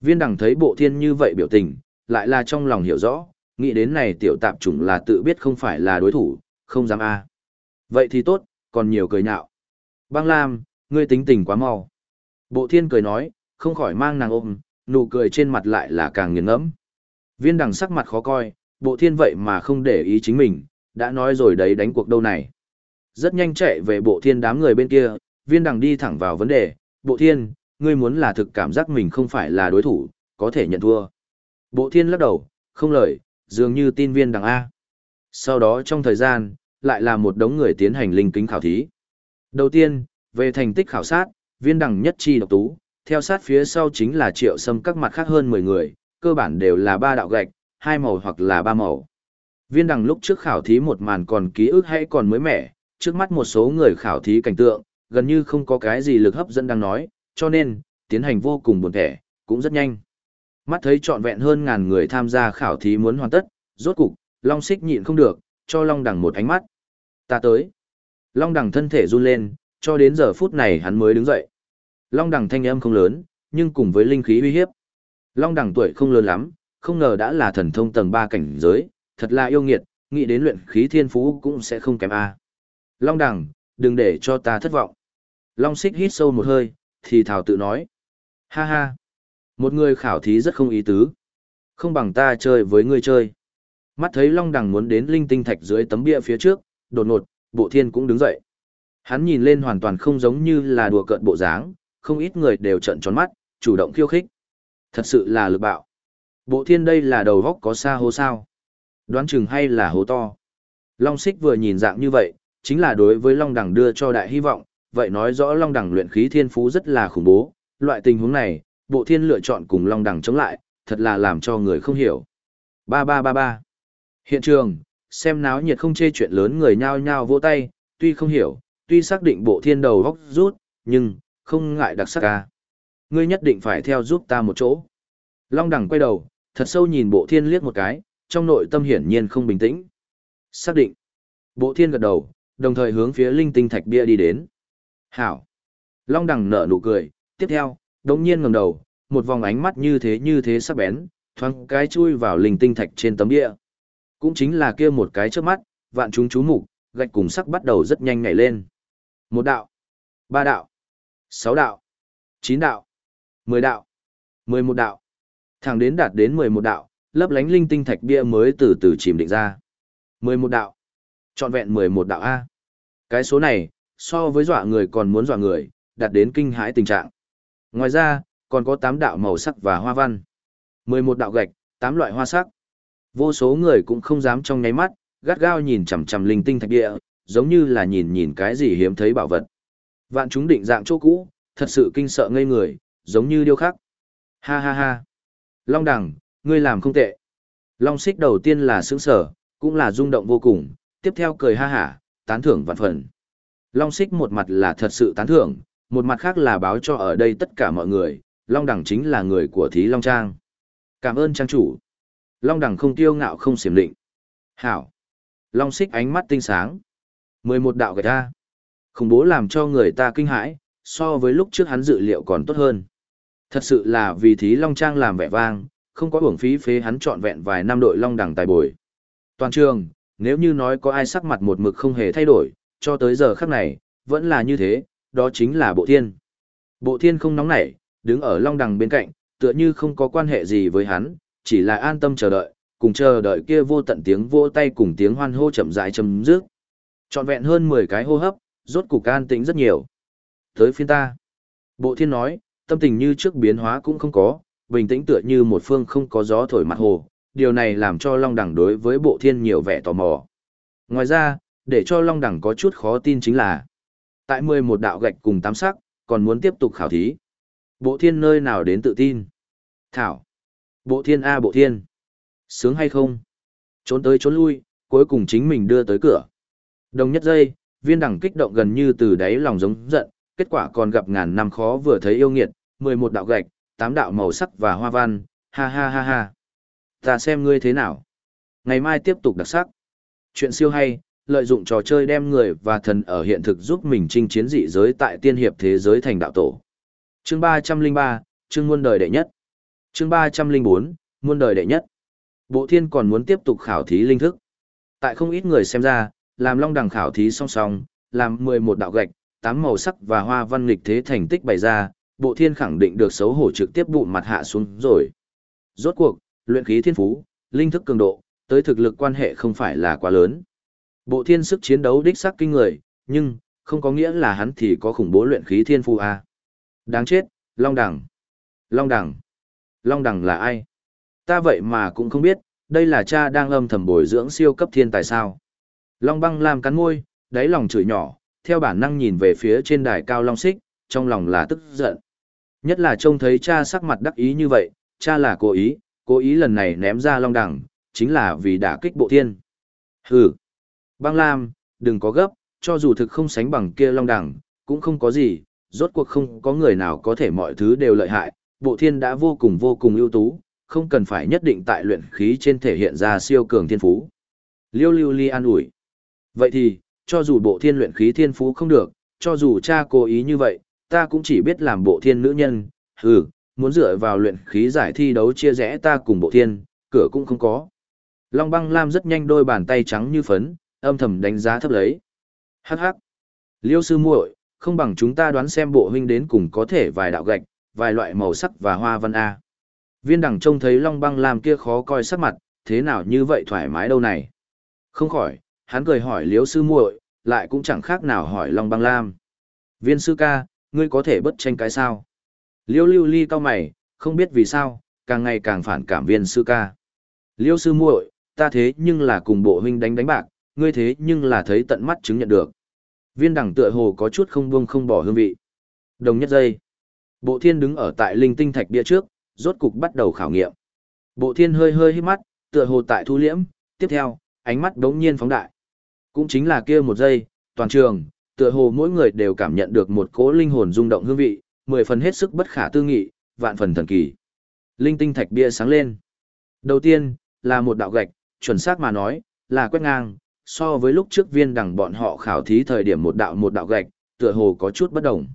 Viên đằng thấy bộ thiên như vậy biểu tình, lại là trong lòng hiểu rõ, nghĩ đến này tiểu tạp chủng là tự biết không phải là đối thủ, không dám a. Vậy thì tốt, còn nhiều cười nhạo. Băng Lam, ngươi tính tình quá mau. Bộ thiên cười nói, không khỏi mang nàng ôm, nụ cười trên mặt lại là càng nghiền ngẫm. Viên đằng sắc mặt khó coi, bộ thiên vậy mà không để ý chính mình, đã nói rồi đấy đánh cuộc đâu này. Rất nhanh chạy về bộ thiên đám người bên kia, viên đằng đi thẳng vào vấn đề, bộ thiên, ngươi muốn là thực cảm giác mình không phải là đối thủ, có thể nhận thua. Bộ thiên lắc đầu, không lời, dường như tin viên đằng A. Sau đó trong thời gian, lại là một đống người tiến hành linh kính khảo thí. Đầu tiên, về thành tích khảo sát, viên đằng nhất chi độc tú, theo sát phía sau chính là triệu sâm các mặt khác hơn 10 người, cơ bản đều là ba đạo gạch, hai màu hoặc là ba màu. Viên đằng lúc trước khảo thí một màn còn ký ức hay còn mới mẻ, trước mắt một số người khảo thí cảnh tượng, gần như không có cái gì lực hấp dẫn đang nói, cho nên, tiến hành vô cùng buồn thẻ, cũng rất nhanh. Mắt thấy trọn vẹn hơn ngàn người tham gia khảo thí muốn hoàn tất, rốt cục, Long Xích nhịn không được, cho Long Đằng một ánh mắt. Ta tới. Long Đằng thân thể run lên, cho đến giờ phút này hắn mới đứng dậy. Long Đằng thanh âm không lớn, nhưng cùng với linh khí uy hiếp. Long Đằng tuổi không lớn lắm, không ngờ đã là thần thông tầng 3 cảnh giới, thật là yêu nghiệt, nghĩ đến luyện khí thiên phú cũng sẽ không kém a. Long Đằng, đừng để cho ta thất vọng. Long Xích hít sâu một hơi, thì thảo tự nói. Ha ha, một người khảo thí rất không ý tứ. Không bằng ta chơi với ngươi chơi. Mắt thấy Long Đằng muốn đến linh tinh thạch dưới tấm bia phía trước, đột ngột, bộ thiên cũng đứng dậy. Hắn nhìn lên hoàn toàn không giống như là đùa cợt bộ dáng, không ít người đều trợn tròn mắt, chủ động khiêu khích. Thật sự là lực bạo. Bộ thiên đây là đầu góc có xa hố sao? Đoán chừng hay là hố to? Long xích vừa nhìn dạng như vậy, chính là đối với Long Đằng đưa cho đại hy vọng, vậy nói rõ Long Đằng luyện khí thiên phú rất là khủng bố. Loại tình huống này, bộ thiên lựa chọn cùng Long Đằng chống lại, thật là làm cho người không hiểu. Ba ba ba ba. Hiện trường, xem náo nhiệt không chê chuyện lớn người nhao nhao vỗ tay, tuy không hiểu, tuy xác định bộ thiên đầu góc rút, nhưng, không ngại đặc sắc ca. Ngươi nhất định phải theo giúp ta một chỗ. Long đẳng quay đầu, thật sâu nhìn bộ thiên liếc một cái, trong nội tâm hiển nhiên không bình tĩnh. Xác định. Bộ thiên gật đầu, đồng thời hướng phía linh tinh thạch bia đi đến. Hảo. Long đẳng nở nụ cười, tiếp theo, đống nhiên ngẩng đầu, một vòng ánh mắt như thế như thế sắc bén, thoáng cái chui vào linh tinh thạch trên tấm bia. Cũng chính là kia một cái trước mắt, vạn chúng chú mục, gạch cùng sắc bắt đầu rất nhanh nhảy lên. Một đạo, ba đạo, sáu đạo, chín đạo, mười đạo, mười một đạo. Thẳng đến đạt đến mười một đạo, lấp lánh linh tinh thạch bia mới từ từ chìm định ra. Mười một đạo. Trọn vẹn mười một đạo A. Cái số này, so với dọa người còn muốn dọa người, đạt đến kinh hãi tình trạng. Ngoài ra, còn có tám đạo màu sắc và hoa văn. mười một đạo gạch, tám loại hoa sắc. Vô số người cũng không dám trong nháy mắt, gắt gao nhìn chằm chằm linh tinh thạch địa, giống như là nhìn nhìn cái gì hiếm thấy bảo vật. Vạn chúng định dạng chỗ cũ, thật sự kinh sợ ngây người, giống như điêu khắc. Ha ha ha. Long đẳng, ngươi làm không tệ. Long xích đầu tiên là sững sở, cũng là rung động vô cùng, tiếp theo cười ha hả, tán thưởng vạn phần. Long xích một mặt là thật sự tán thưởng, một mặt khác là báo cho ở đây tất cả mọi người, Long đẳng chính là người của Thí Long Trang. Cảm ơn trang chủ. Long đẳng không tiêu ngạo không xiểm định. Hảo. Long xích ánh mắt tinh sáng mười một đạo gạch ra. Khủng bố làm cho người ta kinh hãi, so với lúc trước hắn dự liệu còn tốt hơn. Thật sự là vì thí Long Trang làm vẻ vang, không có uổng phí phế hắn trọn vẹn vài năm đội Long đẳng tài bồi. Toàn trường, nếu như nói có ai sắc mặt một mực không hề thay đổi, cho tới giờ khắc này, vẫn là như thế, đó chính là bộ thiên. Bộ thiên không nóng nảy, đứng ở Long đẳng bên cạnh, tựa như không có quan hệ gì với hắn, chỉ là an tâm chờ đợi, cùng chờ đợi kia vô tận tiếng vô tay cùng tiếng hoan hô chậm rãi chấm dứt. Trọn vẹn hơn 10 cái hô hấp, rốt cục an tĩnh rất nhiều. Tới phiên ta. Bộ thiên nói, tâm tình như trước biến hóa cũng không có, bình tĩnh tựa như một phương không có gió thổi mặt hồ. Điều này làm cho Long Đẳng đối với bộ thiên nhiều vẻ tò mò. Ngoài ra, để cho Long Đẳng có chút khó tin chính là tại 11 đạo gạch cùng tám sắc, còn muốn tiếp tục khảo thí. Bộ thiên nơi nào đến tự tin? Thảo. Bộ thiên A bộ thiên. Sướng hay không? Trốn tới trốn lui, cuối cùng chính mình đưa tới cửa. Đồng nhất giây, viên đẳng kích động gần như từ đáy lòng giống giận, kết quả còn gặp ngàn năm khó vừa thấy yêu nghiệt, 11 đạo gạch, 8 đạo màu sắc và hoa văn, ha ha ha ha. Ta xem ngươi thế nào. Ngày mai tiếp tục đặc sắc. Chuyện siêu hay, lợi dụng trò chơi đem người và thần ở hiện thực giúp mình chinh chiến dị giới tại tiên hiệp thế giới thành đạo tổ. Chương 303, chương muôn đời đệ nhất chương ba trăm linh bốn muôn đời đệ nhất bộ thiên còn muốn tiếp tục khảo thí linh thức tại không ít người xem ra làm long đằng khảo thí song song làm mười một đạo gạch tám màu sắc và hoa văn nghịch thế thành tích bày ra bộ thiên khẳng định được xấu hổ trực tiếp bụng mặt hạ xuống rồi rốt cuộc luyện khí thiên phú linh thức cường độ tới thực lực quan hệ không phải là quá lớn bộ thiên sức chiến đấu đích sắc kinh người nhưng, không có nghĩa là hắn thì có khủng bố luyện khí thiên phú à. Đáng chết, Long Đằng. Long Đằng. Long Đằng là ai? Ta vậy mà cũng không biết, đây là cha đang âm thầm bồi dưỡng siêu cấp thiên tài sao. Long băng làm cắn môi, đáy lòng chửi nhỏ, theo bản năng nhìn về phía trên đài cao long xích, trong lòng là tức giận. Nhất là trông thấy cha sắc mặt đắc ý như vậy, cha là cố ý, cố ý lần này ném ra long đẳng, chính là vì đả kích bộ thiên. Hừ. Băng Lam, đừng có gấp, cho dù thực không sánh bằng kia long đẳng, cũng không có gì, rốt cuộc không có người nào có thể mọi thứ đều lợi hại, bộ thiên đã vô cùng vô cùng ưu tú, không cần phải nhất định tại luyện khí trên thể hiện ra siêu cường thiên phú. Liêu lưu ly an ủi. Vậy thì, cho dù bộ thiên luyện khí thiên phú không được, cho dù cha cố ý như vậy, ta cũng chỉ biết làm bộ thiên nữ nhân, hừ, muốn dựa vào luyện khí giải thi đấu chia rẽ ta cùng bộ thiên, cửa cũng không có. Long băng lam rất nhanh đôi bàn tay trắng như phấn, âm thầm đánh giá thấp lấy. Hắc hắc. Liêu sư muội, không bằng chúng ta đoán xem bộ huynh đến cùng có thể vài đạo gạch, vài loại màu sắc và hoa văn A. Viên đẳng trông thấy long băng lam kia khó coi sắc mặt, thế nào như vậy thoải mái đâu này. Không khỏi, hắn cười hỏi liếu sư muội, lại cũng chẳng khác nào hỏi long băng lam. Viên sư ca, ngươi có thể bất tranh cái sao? Liêu lưu ly cao mày, không biết vì sao, càng ngày càng phản cảm viên sư ca. Liêu sư muội, ta thế nhưng là cùng bộ huynh đánh đánh bạc, ngươi thế nhưng là thấy tận mắt chứng nhận được. Viên đẳng tựa hồ có chút không buông không bỏ hương vị. Đồng nhất giây. Bộ thiên đứng ở tại linh tinh thạch bia trước, rốt cục bắt đầu khảo nghiệm. Bộ thiên hơi hơi hít mắt, tựa hồ tại thu liễm, tiếp theo, ánh mắt đống nhiên phóng đại. Cũng chính là kia một giây, toàn trường, tựa hồ mỗi người đều cảm nhận được một cỗ linh hồn rung động hương vị, mười phần hết sức bất khả tư nghị, vạn phần thần kỳ. Linh tinh thạch bia sáng lên. Đầu tiên, là một đạo gạch, chuẩn xác mà nói, là quét ngang, so với lúc trước viên đẳng bọn họ khảo thí thời điểm một đạo một đạo gạch, tựa hồ có chút bất đồng.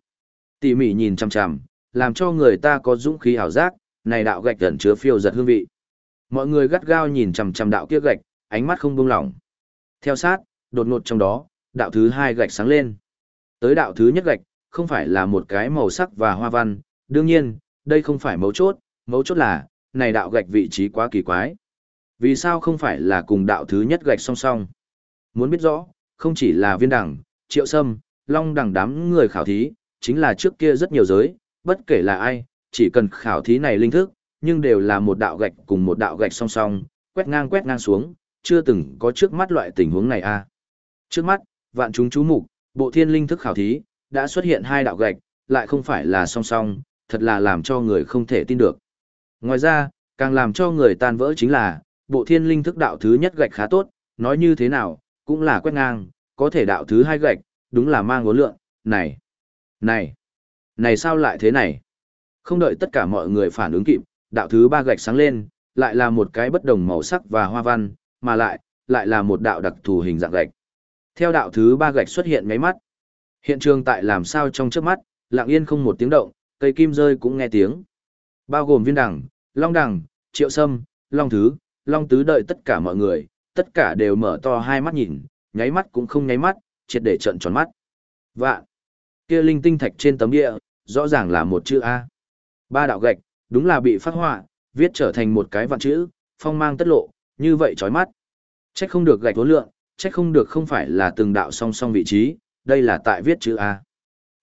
Tỉ mỉ nhìn chằm chằm, làm cho người ta có dũng khí ảo giác, này đạo gạch gần chứa phiêu giật hương vị. Mọi người gắt gao nhìn chằm chằm đạo kia gạch, ánh mắt không buông lỏng. Theo sát, đột ngột trong đó, đạo thứ hai gạch sáng lên. Tới đạo thứ nhất gạch, không phải là một cái màu sắc và hoa văn, đương nhiên, đây không phải mấu chốt, mấu chốt là, này đạo gạch vị trí quá kỳ quái. Vì sao không phải là cùng đạo thứ nhất gạch song song? Muốn biết rõ, không chỉ là viên đẳng, triệu sâm, long đẳng đám người khảo thí, chính là trước kia rất nhiều giới, bất kể là ai, chỉ cần khảo thí này linh thức, nhưng đều là một đạo gạch cùng một đạo gạch song song, quét ngang quét ngang xuống, chưa từng có trước mắt loại tình huống này a. Trước mắt, vạn chúng chú mục, bộ thiên linh thức khảo thí, đã xuất hiện hai đạo gạch, lại không phải là song song, thật là làm cho người không thể tin được. Ngoài ra, càng làm cho người tan vỡ chính là, bộ thiên linh thức đạo thứ nhất gạch khá tốt, nói như thế nào, cũng là quét ngang, có thể đạo thứ hai gạch, đúng là mang ngốn lượng, này, này, này sao lại thế này? Không đợi tất cả mọi người phản ứng kịp, đạo thứ ba gạch sáng lên, lại là một cái bất đồng màu sắc và hoa văn, mà lại, lại là một đạo đặc thù hình dạng gạch. Theo đạo thứ ba gạch xuất hiện ngáy mắt. Hiện trường tại làm sao trong trước mắt, lặng yên không một tiếng động, cây kim rơi cũng nghe tiếng. Bao gồm viên đằng, long đằng, triệu sâm, long thứ, long tứ đợi tất cả mọi người, tất cả đều mở to hai mắt nhìn, nháy mắt cũng không nháy mắt, triệt để trận tròn mắt. Vạn. Kia linh tinh thạch trên tấm địa, rõ ràng là một chữ A. Ba đạo gạch, đúng là bị phát họa, viết trở thành một cái vạn chữ, phong mang tất lộ, như vậy chói mắt. Trách không được gạch tố lượng, trách không được không phải là từng đạo song song vị trí, đây là tại viết chữ A.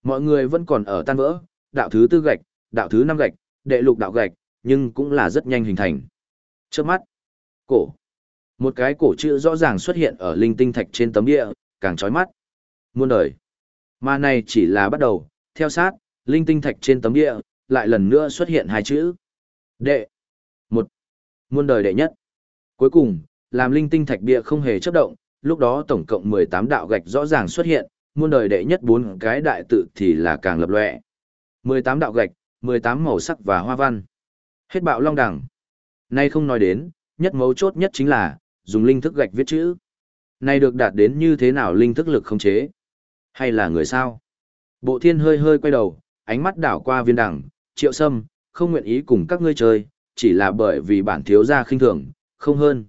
Mọi người vẫn còn ở tan vỡ, đạo thứ tư gạch, đạo thứ năm gạch, đệ lục đạo gạch, nhưng cũng là rất nhanh hình thành. Trước mắt, cổ. Một cái cổ chữ rõ ràng xuất hiện ở linh tinh thạch trên tấm địa, càng chói mắt. Muôn đời. Mà này chỉ là bắt đầu, theo sát, linh tinh thạch trên tấm địa, lại lần nữa xuất hiện hai chữ. Đệ. Một. Muôn đời đệ nhất. Cuối cùng, làm linh tinh thạch địa không hề chấp động, lúc đó tổng cộng 18 đạo gạch rõ ràng xuất hiện, muôn đời đệ nhất bốn cái đại tự thì là càng lập lệ. 18 đạo gạch, 18 màu sắc và hoa văn. Hết bạo long đẳng. Nay không nói đến, nhất mấu chốt nhất chính là, dùng linh thức gạch viết chữ. nay được đạt đến như thế nào linh thức lực không chế? Hay là người sao? Bộ thiên hơi hơi quay đầu, ánh mắt đảo qua viên đẳng, triệu sâm, không nguyện ý cùng các ngươi chơi, chỉ là bởi vì bản thiếu gia khinh thường, không hơn.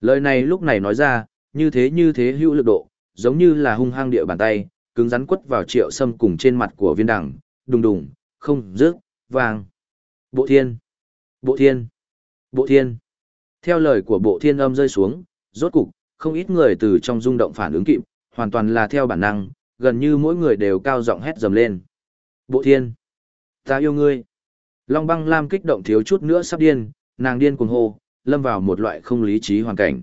Lời này lúc này nói ra, như thế như thế hữu lực độ, giống như là hung hăng địa bàn tay, cứng rắn quất vào triệu sâm cùng trên mặt của viên đẳng, đùng đùng, không, rước, vàng. Bộ thiên, bộ thiên, bộ thiên. Theo lời của bộ thiên âm rơi xuống, rốt cục, không ít người từ trong rung động phản ứng kịp, hoàn toàn là theo bản năng, gần như mỗi người đều cao giọng hét dầm lên. Bộ thiên! Ta yêu ngươi! Long băng lam kích động thiếu chút nữa sắp điên, nàng điên cuồng hô, lâm vào một loại không lý trí hoàn cảnh.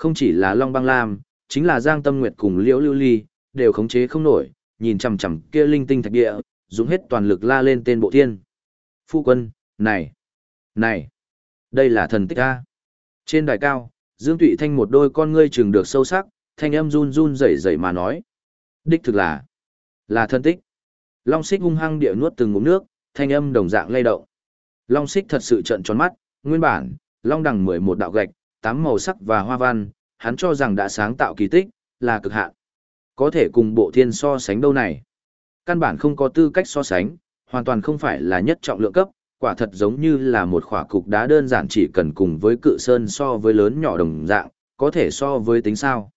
Không chỉ là Long băng lam, chính là Giang Tâm Nguyệt cùng Liễu Lưu Ly, đều khống chế không nổi, nhìn chằm chằm kia linh tinh thạch địa, dùng hết toàn lực la lên tên bộ thiên. Phu quân, này, này, đây là thần tích A. Trên đài cao, Dương Tụy Thanh một đôi con ngươi trừng được sâu sắc, thanh âm run run rẩy rẩy mà nói. Đích thực là, là thần tích. Long xích hung hăng địa nuốt từng ngụm nước, thanh âm đồng dạng lay động. Long xích thật sự trợn tròn mắt, nguyên bản, long đằng mười một đạo gạch, tám màu sắc và hoa văn, hắn cho rằng đã sáng tạo kỳ tích, là cực hạn. Có thể cùng bộ thiên so sánh đâu này. Căn bản không có tư cách so sánh, hoàn toàn không phải là nhất trọng lượng cấp, quả thật giống như là một khỏa cục đá đơn giản chỉ cần cùng với cự sơn so với lớn nhỏ đồng dạng, có thể so với tính sao.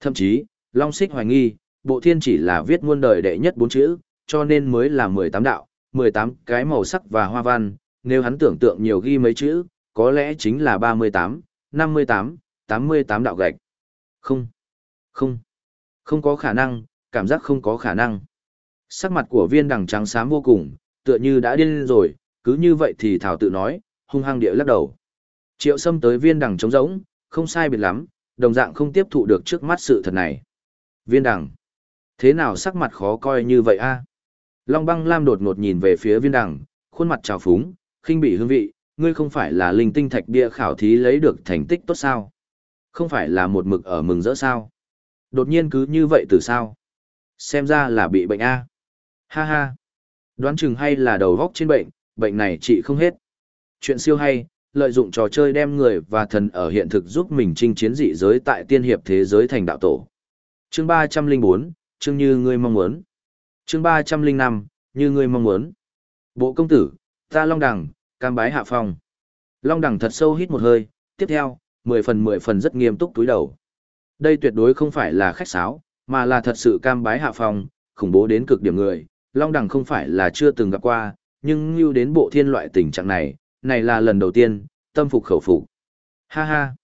Thậm chí, Long Xích hoài nghi, bộ thiên chỉ là viết muôn đời đệ nhất bốn chữ, cho nên mới là 18 đạo, 18 cái màu sắc và hoa văn, nếu hắn tưởng tượng nhiều ghi mấy chữ, có lẽ chính là 38, 58, 88 đạo gạch. Không, không, không có khả năng, cảm giác không có khả năng. Sắc mặt của viên đằng trắng xám vô cùng, tựa như đã điên rồi, cứ như vậy thì Thảo tự nói, hung hăng địa lắc đầu. Triệu xâm tới viên đằng trống rỗng, không sai biệt lắm, đồng dạng không tiếp thụ được trước mắt sự thật này. Viên đằng, thế nào sắc mặt khó coi như vậy a? Long băng lam đột ngột nhìn về phía viên đằng, khuôn mặt trào phúng, khinh bị hương vị, ngươi không phải là linh tinh thạch bia khảo thí lấy được thành tích tốt sao? Không phải là một mực ở mừng rỡ sao? Đột nhiên cứ như vậy từ sao? Xem ra là bị bệnh A. Ha ha. Đoán chừng hay là đầu góc trên bệnh, bệnh này trị không hết. Chuyện siêu hay, lợi dụng trò chơi đem người và thần ở hiện thực giúp mình chinh chiến dị giới tại tiên hiệp thế giới thành đạo tổ. Chương 304, chương như ngươi mong muốn. Chương 305, như ngươi mong muốn. Bộ công tử, ta Long Đằng, cam bái hạ phong. Long đẳng thật sâu hít một hơi, tiếp theo, mười phần mười phần rất nghiêm túc túi đầu. Đây tuyệt đối không phải là khách sáo, mà là thật sự cam bái hạ phong, khủng bố đến cực điểm người. Long đẳng không phải là chưa từng gặp qua, nhưng như đến bộ thiên loại tình trạng này, này là lần đầu tiên, tâm phục khẩu phục. Ha ha.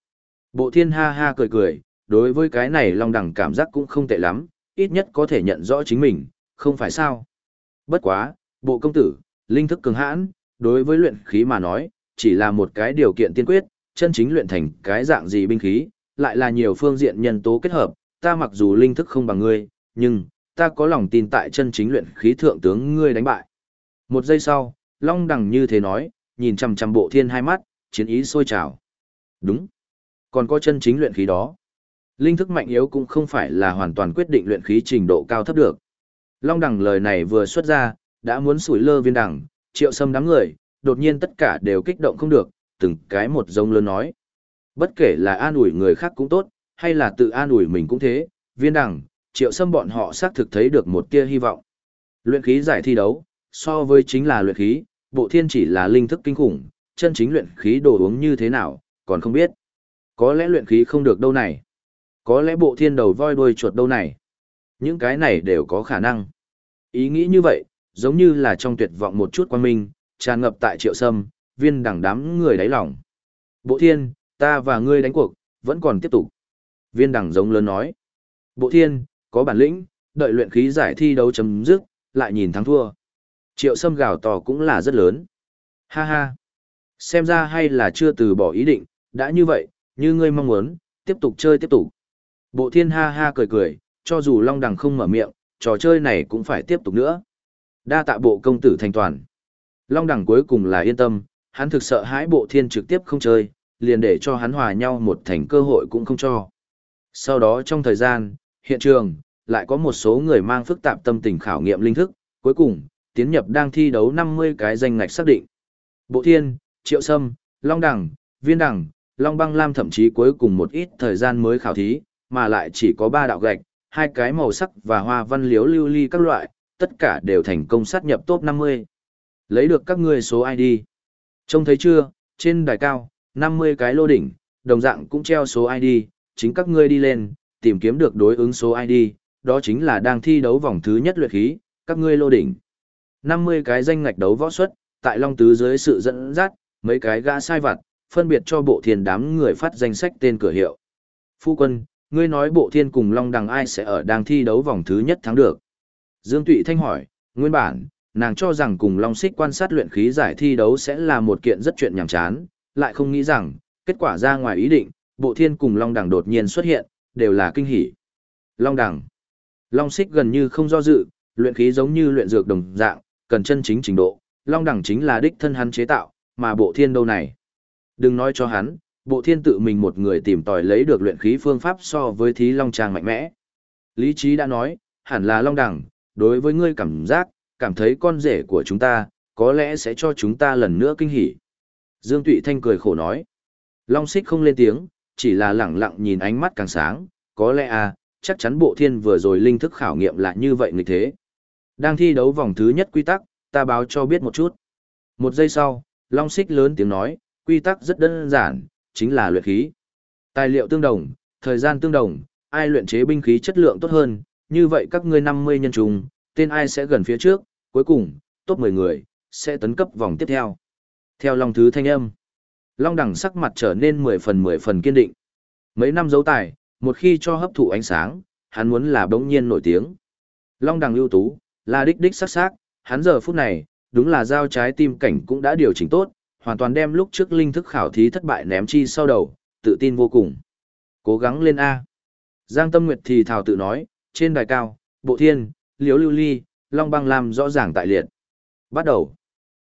Bộ thiên ha ha cười cười, đối với cái này Long đẳng cảm giác cũng không tệ lắm, ít nhất có thể nhận rõ chính mình, không phải sao. Bất quá, bộ công tử, linh thức cường hãn, đối với luyện khí mà nói, chỉ là một cái điều kiện tiên quyết, chân chính luyện thành cái dạng gì binh khí, lại là nhiều phương diện nhân tố kết hợp, ta mặc dù linh thức không bằng ngươi, nhưng, ta có lòng tin tại chân chính luyện khí thượng tướng ngươi đánh bại. Một giây sau, Long Đằng như thế nói, nhìn chằm chằm bộ thiên hai mắt, chiến ý sôi trào. Đúng. Còn có chân chính luyện khí đó. Linh thức mạnh yếu cũng không phải là hoàn toàn quyết định luyện khí trình độ cao thấp được. Long Đằng lời này vừa xuất ra, đã muốn sủi lơ viên đằng, triệu sâm đám người, đột nhiên tất cả đều kích động không được, từng cái một giống lớn nói. Bất kể là an ủi người khác cũng tốt, hay là tự an ủi mình cũng thế, viên đằng, triệu sâm bọn họ xác thực thấy được một tia hy vọng. Luyện khí giải thi đấu, so với chính là luyện khí, bộ thiên chỉ là linh thức kinh khủng, chân chính luyện khí đồ uống như thế nào, còn không biết. Có lẽ luyện khí không được đâu này. Có lẽ bộ thiên đầu voi đuôi chuột đâu này. Những cái này đều có khả năng. Ý nghĩ như vậy, giống như là trong tuyệt vọng một chút quan minh, tràn ngập tại triệu sâm, viên đẳng đám người đáy lòng. Bộ thiên, ta và ngươi đánh cuộc, vẫn còn tiếp tục. Viên đẳng giống lớn nói. Bộ thiên, có bản lĩnh, đợi luyện khí giải thi đấu chấm dứt, lại nhìn thắng thua. Triệu sâm gào to cũng là rất lớn. Ha ha. Xem ra hay là chưa từ bỏ ý định, đã như vậy, như ngươi mong muốn, tiếp tục chơi tiếp tục. Bộ thiên ha ha cười cười, cho dù Long Đằng không mở miệng, trò chơi này cũng phải tiếp tục nữa. Đa tạ bộ công tử thành toàn. Long đẳng cuối cùng là yên tâm, hắn thực sợ hãi bộ thiên trực tiếp không chơi, liền để cho hắn hòa nhau một thành cơ hội cũng không cho. Sau đó trong thời gian, hiện trường, lại có một số người mang phức tạp tâm tình khảo nghiệm linh thức, cuối cùng, tiến nhập đang thi đấu 50 cái danh ngạch xác định. Bộ Thiên, Triệu Sâm, Long đẳng, Viên đẳng, Long Băng Lam thậm chí cuối cùng một ít thời gian mới khảo thí, mà lại chỉ có 3 đạo gạch, hai cái màu sắc và hoa văn liếu lưu ly các loại, tất cả đều thành công sát nhập top 50. Lấy được các ngươi số ID. Trông thấy chưa, trên đài cao, 50 cái lô đỉnh, đồng dạng cũng treo số ID, chính các ngươi đi lên, tìm kiếm được đối ứng số ID, đó chính là đang thi đấu vòng thứ nhất luyện khí, các ngươi lô đỉnh. 50 cái danh ngạch đấu võ suất, tại Long Tứ dưới sự dẫn dắt, mấy cái gã sai vặt, phân biệt cho bộ thiền đám người phát danh sách tên cửa hiệu. Phu quân, Ngươi nói bộ thiên cùng Long Đằng ai sẽ ở đang thi đấu vòng thứ nhất thắng được. Dương Tụy Thanh hỏi, nguyên bản, nàng cho rằng cùng Long Xích quan sát luyện khí giải thi đấu sẽ là một kiện rất chuyện nhàm chán, lại không nghĩ rằng, kết quả ra ngoài ý định, bộ thiên cùng Long Đằng đột nhiên xuất hiện, đều là kinh hỉ. Long Đằng Long Xích gần như không do dự, luyện khí giống như luyện dược đồng dạng, cần chân chính trình độ, Long Đằng chính là đích thân hắn chế tạo, mà bộ thiên đâu này. Đừng nói cho hắn, bộ thiên tự mình một người tìm tòi lấy được luyện khí phương pháp so với thí long trang mạnh mẽ. Lý trí đã nói, hẳn là long đẳng, đối với ngươi cảm giác, cảm thấy con rể của chúng ta, có lẽ sẽ cho chúng ta lần nữa kinh hỉ. Dương Tụy Thanh cười khổ nói. Long xích không lên tiếng, chỉ là lẳng lặng nhìn ánh mắt càng sáng, có lẽ à, chắc chắn bộ thiên vừa rồi linh thức khảo nghiệm là như vậy người thế. Đang thi đấu vòng thứ nhất quy tắc, ta báo cho biết một chút. Một giây sau, Long xích lớn tiếng nói, quy tắc rất đơn giản, chính là luyện khí. Tài liệu tương đồng, thời gian tương đồng, ai luyện chế binh khí chất lượng tốt hơn, như vậy các ngươi 50 nhân trùng, tên ai sẽ gần phía trước, cuối cùng, top 10 người, sẽ tấn cấp vòng tiếp theo. Theo Long Thứ thanh âm, Long đẳng sắc mặt trở nên 10 phần 10 phần kiên định. Mấy năm dấu tài, một khi cho hấp thụ ánh sáng, hắn muốn là bỗng nhiên nổi tiếng. Long đẳng ưu tú, là đích đích sắc sắc, hắn giờ phút này, đúng là giao trái tim cảnh cũng đã điều chỉnh tốt, hoàn toàn đem lúc trước linh thức khảo thí thất bại ném chi sau đầu, tự tin vô cùng. Cố gắng lên A. Giang Tâm Nguyệt thì thào tự nói, trên đài cao, bộ thiên, liếu lưu ly, long băng làm rõ ràng tại liệt. Bắt đầu.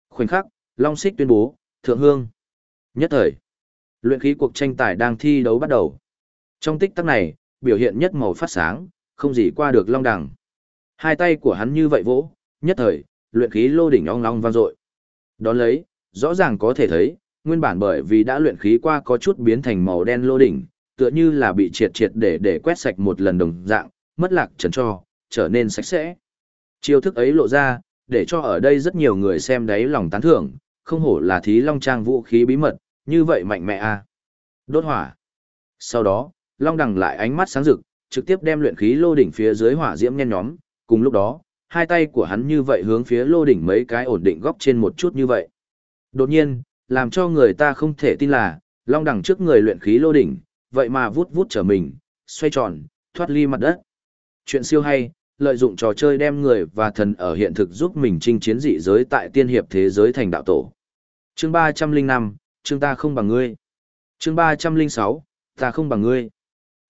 Khoảnh khắc, long xích tuyên bố, thượng hương. Nhất thời. Luyện khí cuộc tranh tài đang thi đấu bắt đầu. Trong tích tắc này, biểu hiện nhất màu phát sáng, không gì qua được long đằng. Hai tay của hắn như vậy vỗ, nhất thời, luyện khí lô đỉnh ong long vang dội. Đón lấy, rõ ràng có thể thấy, nguyên bản bởi vì đã luyện khí qua có chút biến thành màu đen lô đỉnh, tựa như là bị triệt triệt để để quét sạch một lần đồng dạng, mất lạc trần cho, trở nên sạch sẽ. Chiêu thức ấy lộ ra, để cho ở đây rất nhiều người xem đáy lòng tán thưởng, không hổ là thí long trang vũ khí bí mật, như vậy mạnh mẽ a. À. Đốt hỏa. Sau đó, long đằng lại ánh mắt sáng rực, trực tiếp đem luyện khí lô đỉnh phía dưới hỏa diễm nhen nhóm, cùng lúc đó, hai tay của hắn như vậy hướng phía lô đỉnh mấy cái ổn định góc trên một chút như vậy. Đột nhiên, làm cho người ta không thể tin là, long Đằng trước người luyện khí lô đỉnh, vậy mà vút vút trở mình, xoay tròn, thoát ly mặt đất. Chuyện siêu hay, lợi dụng trò chơi đem người và thần ở hiện thực giúp mình chinh chiến dị giới tại tiên hiệp thế giới thành đạo tổ. Chương 305, chương ta không bằng ngươi. Chương 306, ta không bằng ngươi.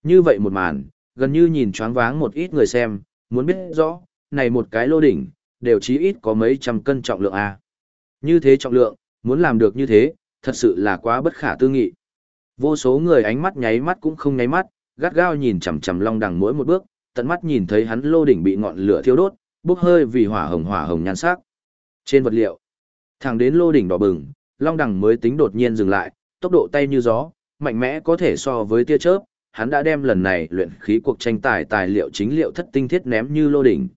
Như vậy một màn, gần như nhìn choáng váng một ít người xem, muốn biết rõ, này một cái lô đỉnh, đều chí ít có mấy trăm cân trọng lượng A. Như thế trọng lượng, muốn làm được như thế, thật sự là quá bất khả tư nghị. Vô số người ánh mắt nháy mắt cũng không nháy mắt, gắt gao nhìn chằm chằm Long Đằng mỗi một bước, tận mắt nhìn thấy hắn lô đỉnh bị ngọn lửa thiêu đốt, bốc hơi vì hỏa hồng hỏa hồng nhan sắc. Trên vật liệu, thẳng đến lô đỉnh đỏ bừng, Long Đằng mới tính đột nhiên dừng lại, tốc độ tay như gió, mạnh mẽ có thể so với tia chớp, hắn đã đem lần này luyện khí cuộc tranh tài tài liệu chính liệu thất tinh thiết ném như lô đỉnh.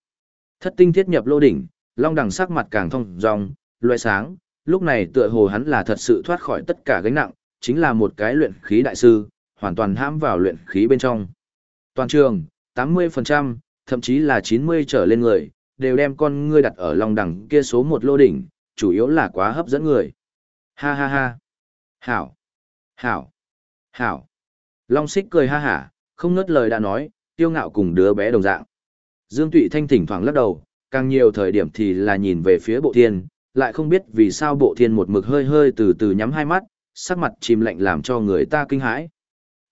Thất tinh thiết nhập lô đỉnh, Long Đằng sắc mặt càng thông dòng, loe sáng, lúc này tựa hồ hắn là thật sự thoát khỏi tất cả gánh nặng, chính là một cái luyện khí đại sư, hoàn toàn hãm vào luyện khí bên trong. Toàn trường, 80%, thậm chí là 90 trở lên người, đều đem con ngươi đặt ở lòng đẳng kia số một lô đỉnh, chủ yếu là quá hấp dẫn người. Ha ha ha. Hảo. Hảo. Hảo. Long xích cười ha hả, không ngớt lời đã nói, tiêu ngạo cùng đứa bé đồng dạng. Dương Tụy Thanh thỉnh thoảng lắc đầu, càng nhiều thời điểm thì là nhìn về phía bộ thiên, lại không biết vì sao bộ thiên một mực hơi hơi từ từ nhắm hai mắt, sắc mặt chìm lạnh làm cho người ta kinh hãi.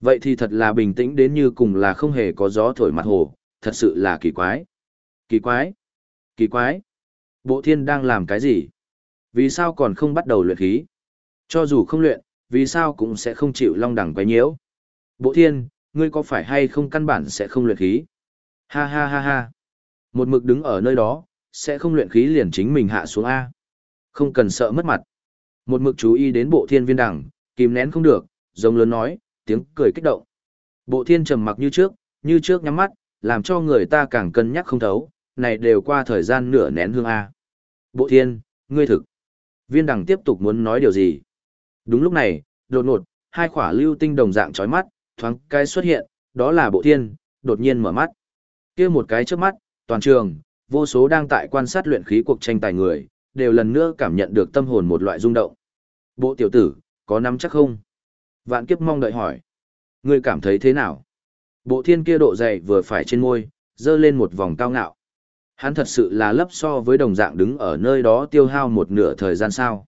Vậy thì thật là bình tĩnh đến như cùng là không hề có gió thổi mặt hồ, thật sự là kỳ quái. Kỳ quái? Kỳ quái? Bộ thiên đang làm cái gì? Vì sao còn không bắt đầu luyện khí? Cho dù không luyện, vì sao cũng sẽ không chịu long đẳng quấy nhiễu? Bộ thiên, ngươi có phải hay không căn bản sẽ không luyện khí? Ha ha ha ha. Một mực đứng ở nơi đó, sẽ không luyện khí liền chính mình hạ xuống A. Không cần sợ mất mặt. Một mực chú ý đến bộ thiên viên đẳng, kìm nén không được, giống lớn nói, tiếng cười kích động. Bộ thiên trầm mặc như trước, như trước nhắm mắt, làm cho người ta càng cân nhắc không thấu, này đều qua thời gian nửa nén hương A. Bộ thiên, ngươi thực. Viên đẳng tiếp tục muốn nói điều gì. Đúng lúc này, đột ngột, hai khỏa lưu tinh đồng dạng chói mắt, thoáng cái xuất hiện, đó là bộ thiên, đột nhiên mở mắt. kia một cái trước mắt, toàn trường, vô số đang tại quan sát luyện khí cuộc tranh tài người, đều lần nữa cảm nhận được tâm hồn một loại rung động. Bộ tiểu tử, có nắm chắc không? Vạn kiếp mong đợi hỏi. Ngươi cảm thấy thế nào? Bộ thiên kia độ dày vừa phải trên môi, dơ lên một vòng cao ngạo. Hắn thật sự là lấp so với đồng dạng đứng ở nơi đó tiêu hao một nửa thời gian sao.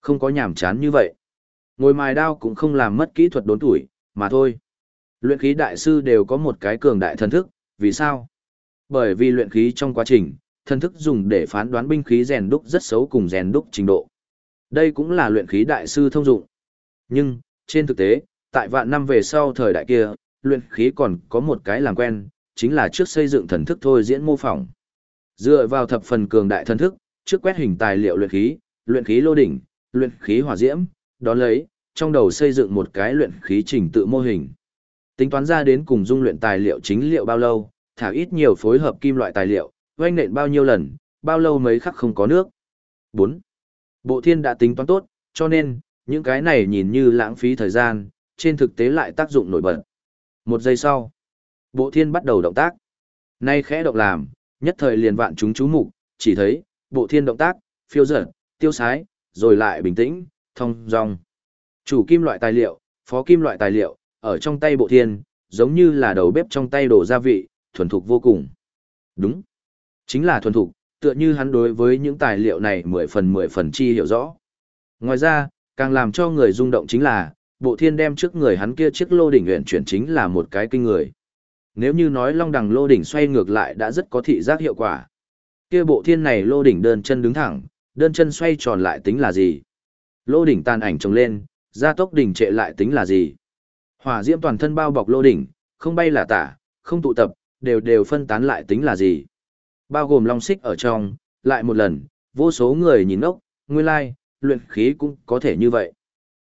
Không có nhảm chán như vậy. Ngồi mài đao cũng không làm mất kỹ thuật đốn tuổi, mà thôi. Luyện khí đại sư đều có một cái cường đại thần thức, vì sao? Bởi vì luyện khí trong quá trình, thần thức dùng để phán đoán binh khí rèn đúc rất xấu cùng rèn đúc trình độ. Đây cũng là luyện khí đại sư thông dụng. Nhưng, trên thực tế, tại vạn năm về sau thời đại kia, luyện khí còn có một cái làm quen, chính là trước xây dựng thần thức thôi diễn mô phỏng. Dựa vào thập phần cường đại thần thức, trước quét hình tài liệu luyện khí, luyện khí lô đỉnh, luyện khí hỏa diễm, đón lấy, trong đầu xây dựng một cái luyện khí trình tự mô hình. Tính toán ra đến cùng dung luyện tài liệu chính liệu bao lâu, thả ít nhiều phối hợp kim loại tài liệu, oanh nện bao nhiêu lần, bao lâu mấy khắc không có nước. 4. Bộ thiên đã tính toán tốt, cho nên, những cái này nhìn như lãng phí thời gian, trên thực tế lại tác dụng nổi bật. Một giây sau, bộ thiên bắt đầu động tác. Nay khẽ động làm, nhất thời liền vạn chúng chú mục, chỉ thấy, bộ thiên động tác, phiêu dở, tiêu sái, rồi lại bình tĩnh, thông dong. Chủ kim loại tài liệu, phó kim loại tài liệu, ở trong tay bộ thiên, giống như là đầu bếp trong tay đổ gia vị, thuần thục vô cùng. Đúng. Chính là thuần thục, tựa như hắn đối với những tài liệu này mười phần mười phần chi hiểu rõ. Ngoài ra, càng làm cho người rung động chính là, bộ thiên đem trước người hắn kia chiếc lô đỉnh nguyện chuyển chính là một cái kinh người. Nếu như nói long đằng lô đỉnh xoay ngược lại đã rất có thị giác hiệu quả. Kia bộ thiên này lô đỉnh đơn chân đứng thẳng, đơn chân xoay tròn lại tính là gì? Lô đỉnh tàn ảnh trồng lên, gia tốc đỉnh trệ lại tính là gì? Hỏa diễm toàn thân bao bọc lô đỉnh, không bay là tả, không tụ tập, đều đều phân tán lại tính là gì? Bao gồm long xích ở trong, lại một lần, vô số người nhìn ốc, nguyên lai, luyện khí cũng có thể như vậy.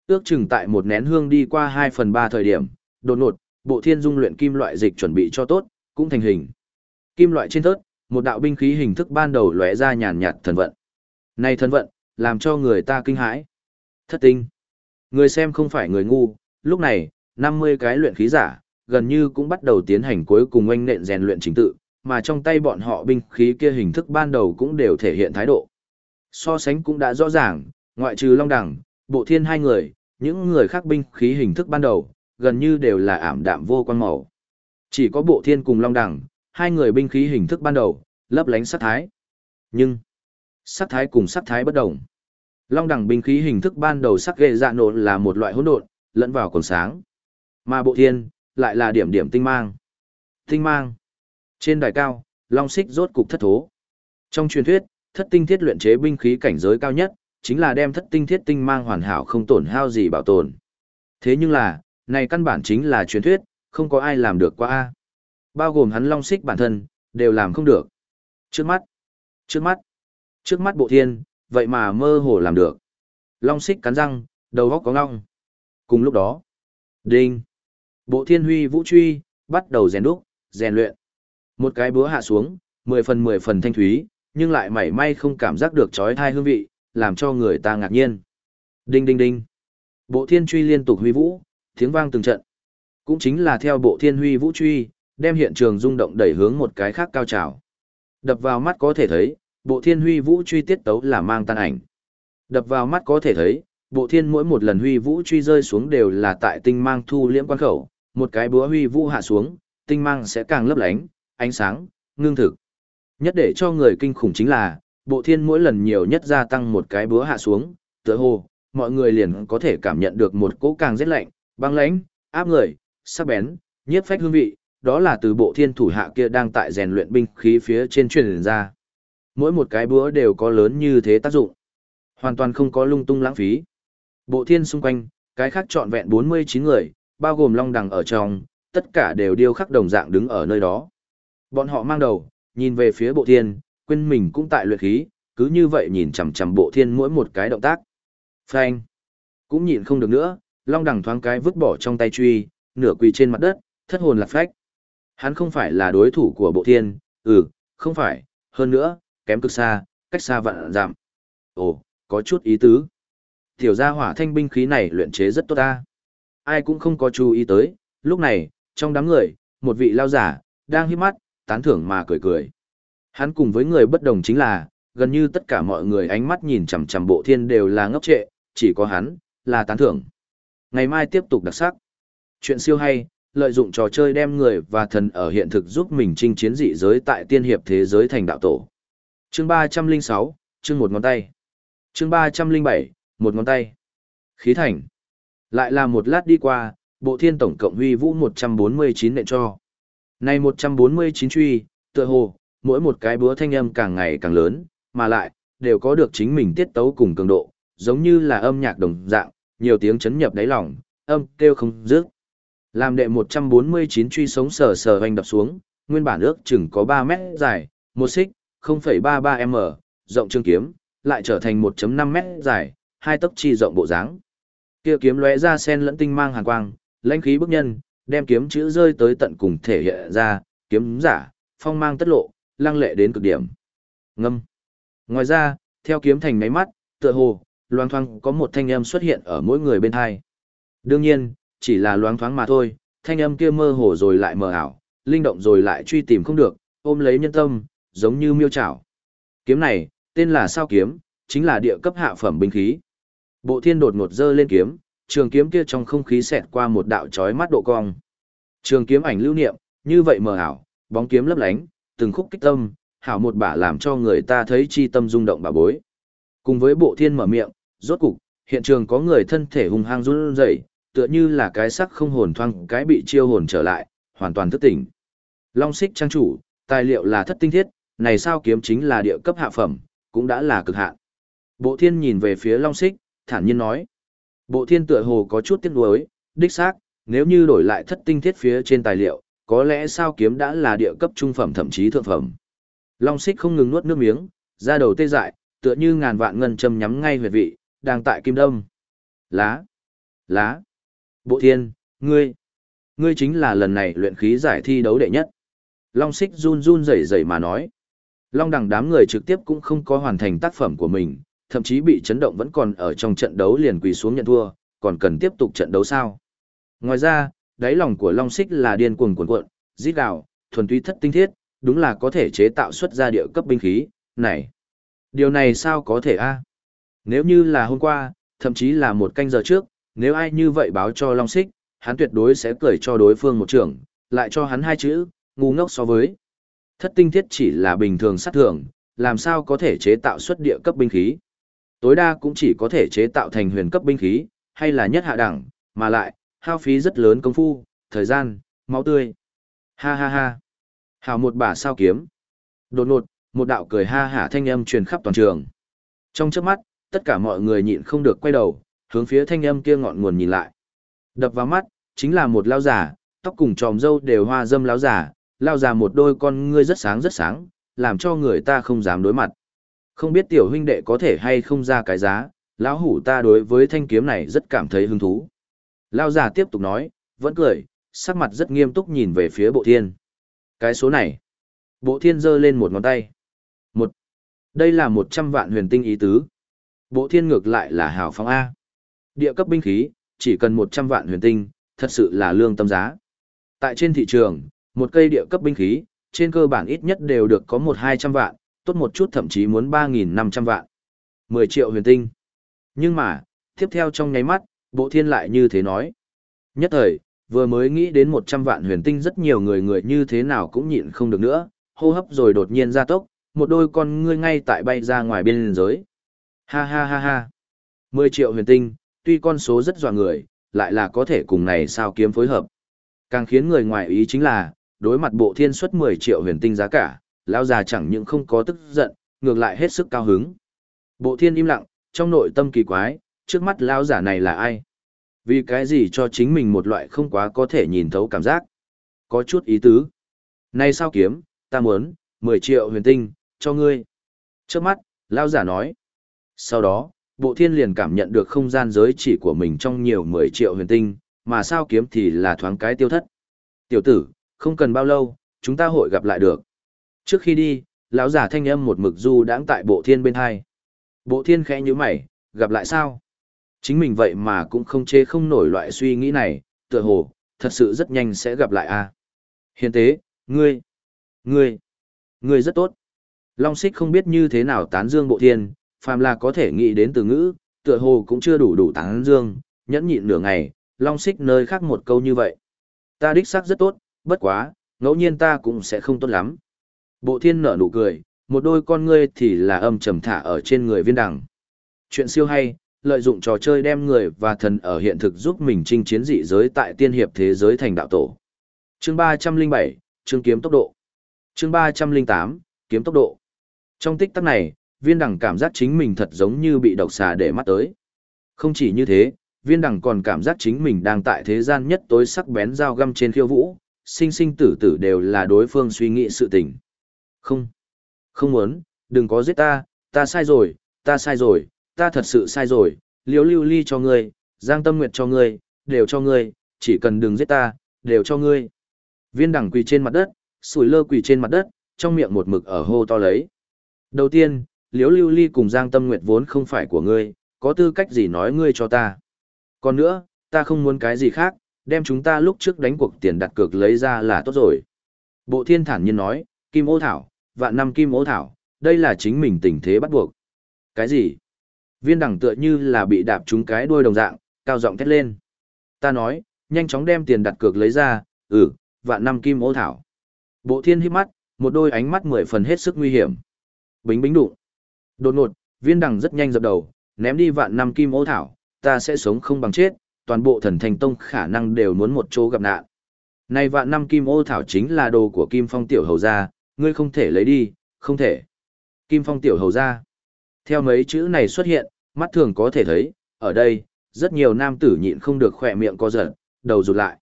Ước chừng tại một nén hương đi qua 2 phần 3 thời điểm, đột ngột, bộ thiên dung luyện kim loại dịch chuẩn bị cho tốt, cũng thành hình. Kim loại trên thớt, một đạo binh khí hình thức ban đầu lóe ra nhàn nhạt thần vận. Này thần vận, làm cho người ta kinh hãi. Thất tinh. Người xem không phải người ngu, lúc này, 50 cái luyện khí giả, gần như cũng bắt đầu tiến hành cuối cùng oanh nện rèn luyện chính tự, mà trong tay bọn họ binh khí kia hình thức ban đầu cũng đều thể hiện thái độ. So sánh cũng đã rõ ràng, ngoại trừ Long Đẳng, Bộ Thiên hai người, những người khác binh khí hình thức ban đầu, gần như đều là ảm đạm vô quan màu. Chỉ có Bộ Thiên cùng Long Đẳng, hai người binh khí hình thức ban đầu, lấp lánh sát thái. Nhưng, sát thái cùng sát thái bất đồng. Long Đẳng binh khí hình thức ban đầu sắc ghê dạ nổ là một loại hỗn độn, lẫn vào còn sáng. Mà Bộ Thiên, lại là điểm điểm tinh mang. Tinh mang. Trên đài cao, Long Xích rốt cục thất thố. Trong truyền thuyết, thất tinh thiết luyện chế binh khí cảnh giới cao nhất, chính là đem thất tinh thiết tinh mang hoàn hảo không tổn hao gì bảo tồn. Thế nhưng là, này căn bản chính là truyền thuyết, không có ai làm được qua a. Bao gồm hắn Long Xích bản thân, đều làm không được. Trước mắt, trước mắt, trước mắt bộ thiên, vậy mà mơ hồ làm được. Long Xích cắn răng, đầu góc có ngong. Cùng lúc đó, đinh, bộ thiên huy vũ truy, bắt đầu rèn đúc, rèn luyện. Một cái búa hạ xuống, mười phần mười phần thanh thúy, nhưng lại mảy may không cảm giác được trói thai hương vị, làm cho người ta ngạc nhiên. Đinh đinh đinh. Bộ thiên truy liên tục huy vũ, tiếng vang từng trận. Cũng chính là theo bộ thiên huy vũ truy, đem hiện trường rung động đẩy hướng một cái khác cao trào. Đập vào mắt có thể thấy, bộ thiên huy vũ truy tiết tấu là mang tan ảnh. Đập vào mắt có thể thấy, bộ thiên mỗi một lần huy vũ truy rơi xuống đều là tại tinh mang thu liễm quan khẩu, một cái búa huy vũ hạ xuống, tinh mang sẽ càng lấp lánh, ánh sáng, ngưng thực. Nhất để cho người kinh khủng chính là, bộ thiên mỗi lần nhiều nhất gia tăng một cái búa hạ xuống, tựa hồ, mọi người liền có thể cảm nhận được một cỗ càng rét lạnh, băng lãnh, áp người, sắc bén, nhiếp phách hương vị, đó là từ bộ thiên thủ hạ kia đang tại rèn luyện binh khí phía trên truyền ra. Mỗi một cái búa đều có lớn như thế tác dụng. Hoàn toàn không có lung tung lãng phí. Bộ thiên xung quanh, cái khác trọn vẹn 49 người, bao gồm long đằng ở trong, tất cả đều điêu khắc đồng dạng đứng ở nơi đó. Bọn họ mang đầu, nhìn về phía bộ thiên, quên mình cũng tại luyện khí, cứ như vậy nhìn chằm chằm bộ thiên mỗi một cái động tác. Phanh. Cũng nhìn không được nữa, long đằng thoáng cái vứt bỏ trong tay truy, nửa quỳ trên mặt đất, thất hồn lạc phách. Hắn không phải là đối thủ của bộ thiên, ừ, không phải, hơn nữa, kém cực xa, cách xa vạn giảm. Ồ, có chút ý tứ. Tiểu gia hỏa thanh binh khí này luyện chế rất tốt ta. Ai cũng không có chú ý tới, lúc này, trong đám người, một vị lao giả, đang hiếp mắt, tán thưởng mà cười cười. Hắn cùng với người bất đồng chính là, gần như tất cả mọi người ánh mắt nhìn chằm chằm bộ thiên đều là ngốc trệ, chỉ có hắn, là tán thưởng. Ngày mai tiếp tục đặc sắc. Chuyện siêu hay, lợi dụng trò chơi đem người và thần ở hiện thực giúp mình chinh chiến dị giới tại tiên hiệp thế giới thành đạo tổ. Chương 306, chương một ngón tay. Chương 307, một ngón tay. Khí thành. Lại là một lát đi qua, bộ thiên tổng cộng huy vũ 149 nện cho. Này 149 truy, tựa hồ, mỗi một cái búa thanh âm càng ngày càng lớn, mà lại, đều có được chính mình tiết tấu cùng cường độ, giống như là âm nhạc đồng dạng, nhiều tiếng chấn nhập đáy lòng, âm kêu không dứt. Làm đệ 149 truy sống sờ sờ hoành đập xuống, nguyên bản ước chừng có 3 mét dài, một xích, 0,33m, rộng trường kiếm, lại trở thành 1.5 mét dài, hai tấc chi rộng bộ dáng. Kia kiếm lóe ra sen lẫn tinh mang hàn quang, lãnh khí bức nhân, đem kiếm chữ rơi tới tận cùng thể hiện ra, kiếm giả, phong mang tất lộ, lăng lệ đến cực điểm. Ngâm. Ngoài ra, theo kiếm thành máy mắt, tựa hồ, loang thoáng có một thanh âm xuất hiện ở mỗi người bên hai. Đương nhiên, chỉ là loáng thoáng mà thôi, thanh âm kia mơ hồ rồi lại mờ ảo, linh động rồi lại truy tìm không được, ôm lấy nhân tâm, giống như miêu chảo. Kiếm này, tên là sao kiếm, chính là địa cấp hạ phẩm binh khí. Bộ thiên đột ngột dơ lên kiếm, trường kiếm kia trong không khí xẹt qua một đạo chói mắt độ cong. Trường kiếm ảnh lưu niệm, như vậy mờ ảo, bóng kiếm lấp lánh, từng khúc kích tâm, hảo một bả làm cho người ta thấy chi tâm rung động bà bối. Cùng với bộ thiên mở miệng, rốt cục, hiện trường có người thân thể hung hăng run rẩy, tựa như là cái sắc không hồn thoang cái bị chiêu hồn trở lại, hoàn toàn thức tỉnh. Long xích trang chủ, tài liệu là thất tinh thiết, này sao kiếm chính là địa cấp hạ phẩm, cũng đã là cực hạn. Bộ thiên nhìn về phía long xích, thản nhiên nói. Bộ thiên tựa hồ có chút tiếc nuối, đích xác, nếu như đổi lại thất tinh thiết phía trên tài liệu, có lẽ sao kiếm đã là địa cấp trung phẩm thậm chí thượng phẩm. Long xích không ngừng nuốt nước miếng, ra đầu tê dại, tựa như ngàn vạn ngân châm nhắm ngay huyệt vị, đang tại kim đông. Lá, lá, bộ thiên, ngươi, ngươi chính là lần này luyện khí giải thi đấu đệ nhất. Long xích run run rẩy rẩy mà nói. Long đằng đám người trực tiếp cũng không có hoàn thành tác phẩm của mình, thậm chí bị chấn động vẫn còn ở trong trận đấu liền quỳ xuống nhận thua, còn cần tiếp tục trận đấu sao. Ngoài ra, đáy lòng của Long Xích là điên cuồng cuồn cuộn, giết gào, thuần túy thất tinh thiết, đúng là có thể chế tạo xuất ra địa cấp binh khí, này. Điều này sao có thể a? Nếu như là hôm qua, thậm chí là một canh giờ trước, nếu ai như vậy báo cho Long Xích, hắn tuyệt đối sẽ cười cho đối phương một trưởng lại cho hắn hai chữ, ngu ngốc so với. Thất tinh thiết chỉ là bình thường sát thường, làm sao có thể chế tạo xuất địa cấp binh khí. Tối đa cũng chỉ có thể chế tạo thành huyền cấp binh khí, hay là nhất hạ đẳng, mà lại, hao phí rất lớn công phu, thời gian, máu tươi. Ha ha ha. Hào một bả sao kiếm. Đột ngột, một đạo cười ha hả thanh âm truyền khắp toàn trường. Trong chớp mắt, tất cả mọi người nhịn không được quay đầu, hướng phía thanh âm kia ngọn nguồn nhìn lại. Đập vào mắt, chính là một lao giả, tóc cùng tròm râu đều hoa dâm lão giả, lao già một đôi con ngươi rất sáng rất sáng, làm cho người ta không dám đối mặt. Không biết tiểu huynh đệ có thể hay không ra cái giá, lão hủ ta đối với thanh kiếm này rất cảm thấy hứng thú. Lao già tiếp tục nói, vẫn cười, sắc mặt rất nghiêm túc nhìn về phía bộ thiên. Cái số này. Bộ thiên giơ lên một ngón tay. Một. Đây là một trăm vạn huyền tinh ý tứ. Bộ thiên ngược lại là hào phóng A. Địa cấp binh khí, chỉ cần một trăm vạn huyền tinh, thật sự là lương tâm giá. Tại trên thị trường, một cây địa cấp binh khí, trên cơ bản ít nhất đều được có một hai trăm vạn, tốt một chút thậm chí muốn ba nghìn năm trăm vạn. mười triệu huyền tinh. Nhưng mà, tiếp theo trong nháy mắt, bộ thiên lại như thế nói. Nhất thời, vừa mới nghĩ đến một trăm vạn huyền tinh rất nhiều người người như thế nào cũng nhịn không được nữa, hô hấp rồi đột nhiên ra tốc, một đôi con ngươi ngay tại bay ra ngoài biên giới. Ha ha ha ha. mười triệu huyền tinh, tuy con số rất dọa người, lại là có thể cùng này sao kiếm phối hợp. Càng khiến người ngoài ý chính là, đối mặt bộ thiên suất 10 triệu huyền tinh giá cả, lão già chẳng những không có tức giận, ngược lại hết sức cao hứng. Bộ thiên im lặng, trong nội tâm kỳ quái, trước mắt lão giả này là ai? Vì cái gì cho chính mình một loại không quá có thể nhìn thấu cảm giác? Có chút ý tứ. Này sao kiếm, ta muốn, 10 triệu huyền tinh, cho ngươi. Trước mắt, lão giả nói. Sau đó, bộ thiên liền cảm nhận được không gian giới chỉ của mình trong nhiều 10 triệu huyền tinh, mà sao kiếm thì là thoáng cái tiêu thất. Tiểu tử, không cần bao lâu, chúng ta hội gặp lại được. Trước khi đi, lão giả thanh âm một mực du đãng tại bộ thiên bên hai. Bộ thiên khẽ nhíu mày, gặp lại sao? Chính mình vậy mà cũng không chê không nổi loại suy nghĩ này, tựa hồ, thật sự rất nhanh sẽ gặp lại a. À? Hiền tế, ngươi, ngươi, ngươi rất tốt. Long xích không biết như thế nào tán dương bộ thiên, phàm là có thể nghĩ đến từ ngữ, tựa hồ cũng chưa đủ đủ tán dương, nhẫn nhịn nửa ngày, long xích nơi khác một câu như vậy. Ta đích xác rất tốt, bất quá, ngẫu nhiên ta cũng sẽ không tốt lắm. Bộ thiên nở nụ cười, một đôi con ngươi thì là âm trầm thả ở trên người viên đằng. Chuyện siêu hay, lợi dụng trò chơi đem người và thần ở hiện thực giúp mình chinh chiến dị giới tại tiên hiệp thế giới thành đạo tổ. Chương 307, chương kiếm tốc độ. Chương 308, kiếm tốc độ. Trong tích tắc này, viên đằng cảm giác chính mình thật giống như bị độc xà để mắt tới. Không chỉ như thế, viên đằng còn cảm giác chính mình đang tại thế gian nhất tối sắc bén dao găm trên khiêu vũ, sinh sinh tử tử đều là đối phương suy nghĩ sự tình. Không, không muốn, đừng có giết ta, ta sai rồi, ta sai rồi, ta thật sự sai rồi, liếu lưu ly cho ngươi, giang tâm nguyệt cho ngươi, đều cho ngươi, chỉ cần đừng giết ta, đều cho ngươi. Viên Đẳng quỳ trên mặt đất, sủi lơ quỳ trên mặt đất, trong miệng một mực ở hô to lấy. Đầu tiên, liếu lưu ly cùng giang tâm nguyệt vốn không phải của ngươi, có tư cách gì nói ngươi cho ta. Còn nữa, ta không muốn cái gì khác, đem chúng ta lúc trước đánh cuộc tiền đặt cược lấy ra là tốt rồi. Bộ thiên thản nhiên nói, kim ô thảo, vạn năm kim ô thảo, đây là chính mình tình thế bắt buộc. Cái gì? Viên đẳng tựa như là bị đạp trúng cái đuôi đồng dạng, cao giọng thét lên. Ta nói, nhanh chóng đem tiền đặt cược lấy ra, ừ, vạn năm kim ô thảo. Bộ thiên hít mắt, một đôi ánh mắt mười phần hết sức nguy hiểm. Bính bính đụng. Đột ngột, viên đằng rất nhanh dập đầu, ném đi vạn năm kim ô thảo, ta sẽ sống không bằng chết, toàn bộ thần thành tông khả năng đều muốn một chỗ gặp nạn. Này vạn năm kim ô thảo chính là đồ của kim phong tiểu hầu gia, ngươi không thể lấy đi, không thể. Kim phong tiểu hầu gia. Theo mấy chữ này xuất hiện, mắt thường có thể thấy, ở đây, rất nhiều nam tử nhịn không được khỏe miệng co giật, đầu rụt lại.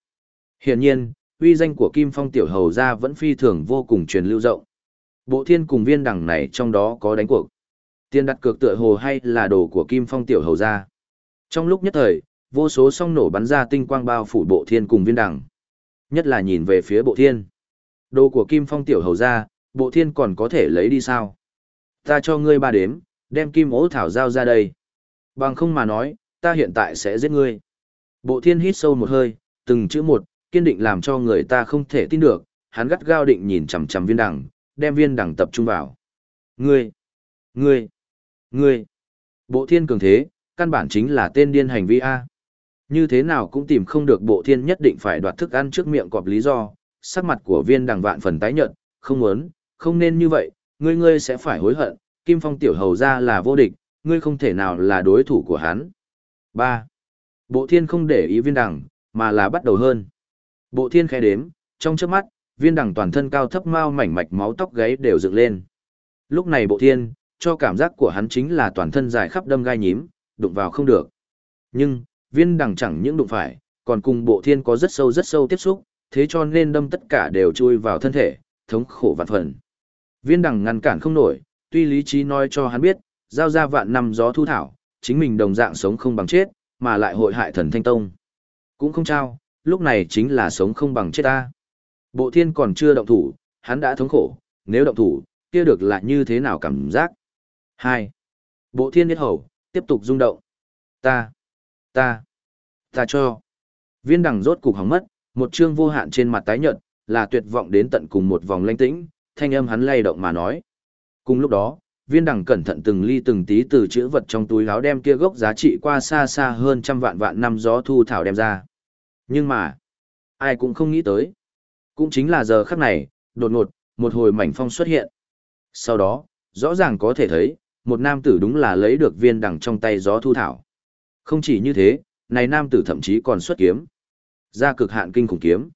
Hiển nhiên, uy danh của Kim Phong tiểu hầu gia vẫn phi thường vô cùng truyền lưu rộng. Bộ thiên cùng viên đẳng này trong đó có đánh cuộc. Tiền đặt cược tựa hồ hay là đồ của Kim Phong tiểu hầu gia. Trong lúc nhất thời, vô số song nổ bắn ra tinh quang bao phủ bộ thiên cùng viên đẳng. Nhất là nhìn về phía bộ thiên. Đồ của Kim Phong tiểu hầu gia, bộ thiên còn có thể lấy đi sao? Ta cho ngươi ba đếm, đem kim ố thảo giao ra đây. Bằng không mà nói, ta hiện tại sẽ giết ngươi. Bộ thiên hít sâu một hơi, từng chữ một, kiên định làm cho người ta không thể tin được, hắn gắt gao định nhìn chằm chằm viên đằng, đem viên đằng tập trung vào. Ngươi, ngươi, ngươi. Bộ thiên cường thế, căn bản chính là tên điên hành vi A. Như thế nào cũng tìm không được bộ thiên nhất định phải đoạt thức ăn trước miệng cọp lý do, sắc mặt của viên đằng vạn phần tái nhợt, không muốn, không nên như vậy, ngươi ngươi sẽ phải hối hận, Kim Phong tiểu hầu ra là vô địch, ngươi không thể nào là đối thủ của hắn. 3. Bộ thiên không để ý viên đằng, mà là bắt đầu hơn. Bộ thiên khẽ đếm, trong trước mắt, viên đằng toàn thân cao thấp mau mảnh mạch máu tóc gáy đều dựng lên. Lúc này bộ thiên, cho cảm giác của hắn chính là toàn thân dài khắp đâm gai nhím, đụng vào không được. Nhưng, viên đằng chẳng những đụng phải, còn cùng bộ thiên có rất sâu rất sâu tiếp xúc, thế cho nên đâm tất cả đều chui vào thân thể, thống khổ vạn phần. Viên đằng ngăn cản không nổi, tuy lý trí nói cho hắn biết, giao ra vạn năm gió thu thảo, chính mình đồng dạng sống không bằng chết, mà lại hội hại thần thanh tông. Cũng không trao, lúc này chính là sống không bằng chết ta. Bộ thiên còn chưa động thủ, hắn đã thống khổ, nếu động thủ, kia được là như thế nào cảm giác. 2. Bộ thiên nhất hầu, tiếp tục rung động. Ta, ta, ta cho. Viên đằng rốt cục hóng mất, một chương vô hạn trên mặt tái nhợt, là tuyệt vọng đến tận cùng một vòng lanh tĩnh, thanh âm hắn lay động mà nói. Cùng lúc đó, viên đằng cẩn thận từng ly từng tí từ chữ vật trong túi áo đem kia gốc giá trị qua xa xa hơn trăm vạn vạn năm gió thu thảo đem ra. Nhưng mà, ai cũng không nghĩ tới. Cũng chính là giờ khắc này, đột ngột, một hồi mảnh phong xuất hiện. Sau đó, rõ ràng có thể thấy, một nam tử đúng là lấy được viên đằng trong tay gió thu thảo. Không chỉ như thế, này nam tử thậm chí còn xuất kiếm. Ra cực hạn kinh khủng kiếm.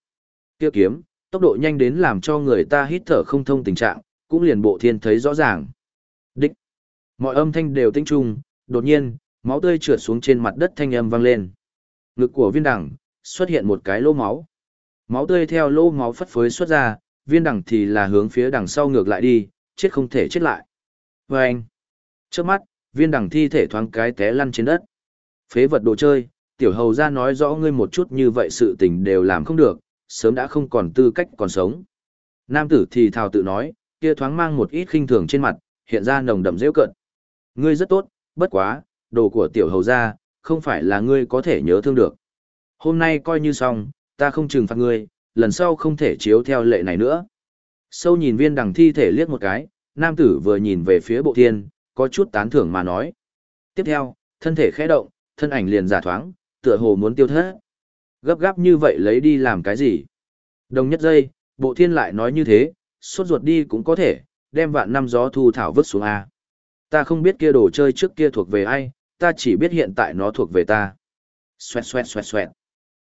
Kia kiếm, tốc độ nhanh đến làm cho người ta hít thở không thông tình trạng, cũng liền bộ thiên thấy rõ ràng. Mọi âm thanh đều tinh trung, đột nhiên, máu tươi trượt xuống trên mặt đất thanh âm vang lên. Ngực của viên đẳng xuất hiện một cái lỗ máu. Máu tươi theo lỗ máu phất phới xuất ra, viên đẳng thì là hướng phía đằng sau ngược lại đi, chết không thể chết lại. Và anh. Trước mắt, viên đẳng thi thể thoáng cái té lăn trên đất. Phế vật đồ chơi, tiểu hầu ra nói rõ ngươi một chút như vậy sự tình đều làm không được, sớm đã không còn tư cách còn sống. Nam tử thì thào tự nói, kia thoáng mang một ít khinh thường trên mặt, hiện ra nồng đậm dễ cận. Ngươi rất tốt, bất quá, đồ của tiểu hầu gia, không phải là ngươi có thể nhớ thương được. Hôm nay coi như xong, ta không trừng phạt ngươi, lần sau không thể chiếu theo lệ này nữa. Sâu nhìn viên đằng thi thể liếc một cái, nam tử vừa nhìn về phía bộ thiên, có chút tán thưởng mà nói. Tiếp theo, thân thể khẽ động, thân ảnh liền giả thoáng, tựa hồ muốn tiêu thất. Gấp gáp như vậy lấy đi làm cái gì? Đồng nhất giây, bộ thiên lại nói như thế, suốt ruột đi cũng có thể, đem vạn năm gió thu thảo vứt xuống A. Ta không biết kia đồ chơi trước kia thuộc về ai, ta chỉ biết hiện tại nó thuộc về ta. Xoẹt xoẹt xoẹt xoẹt.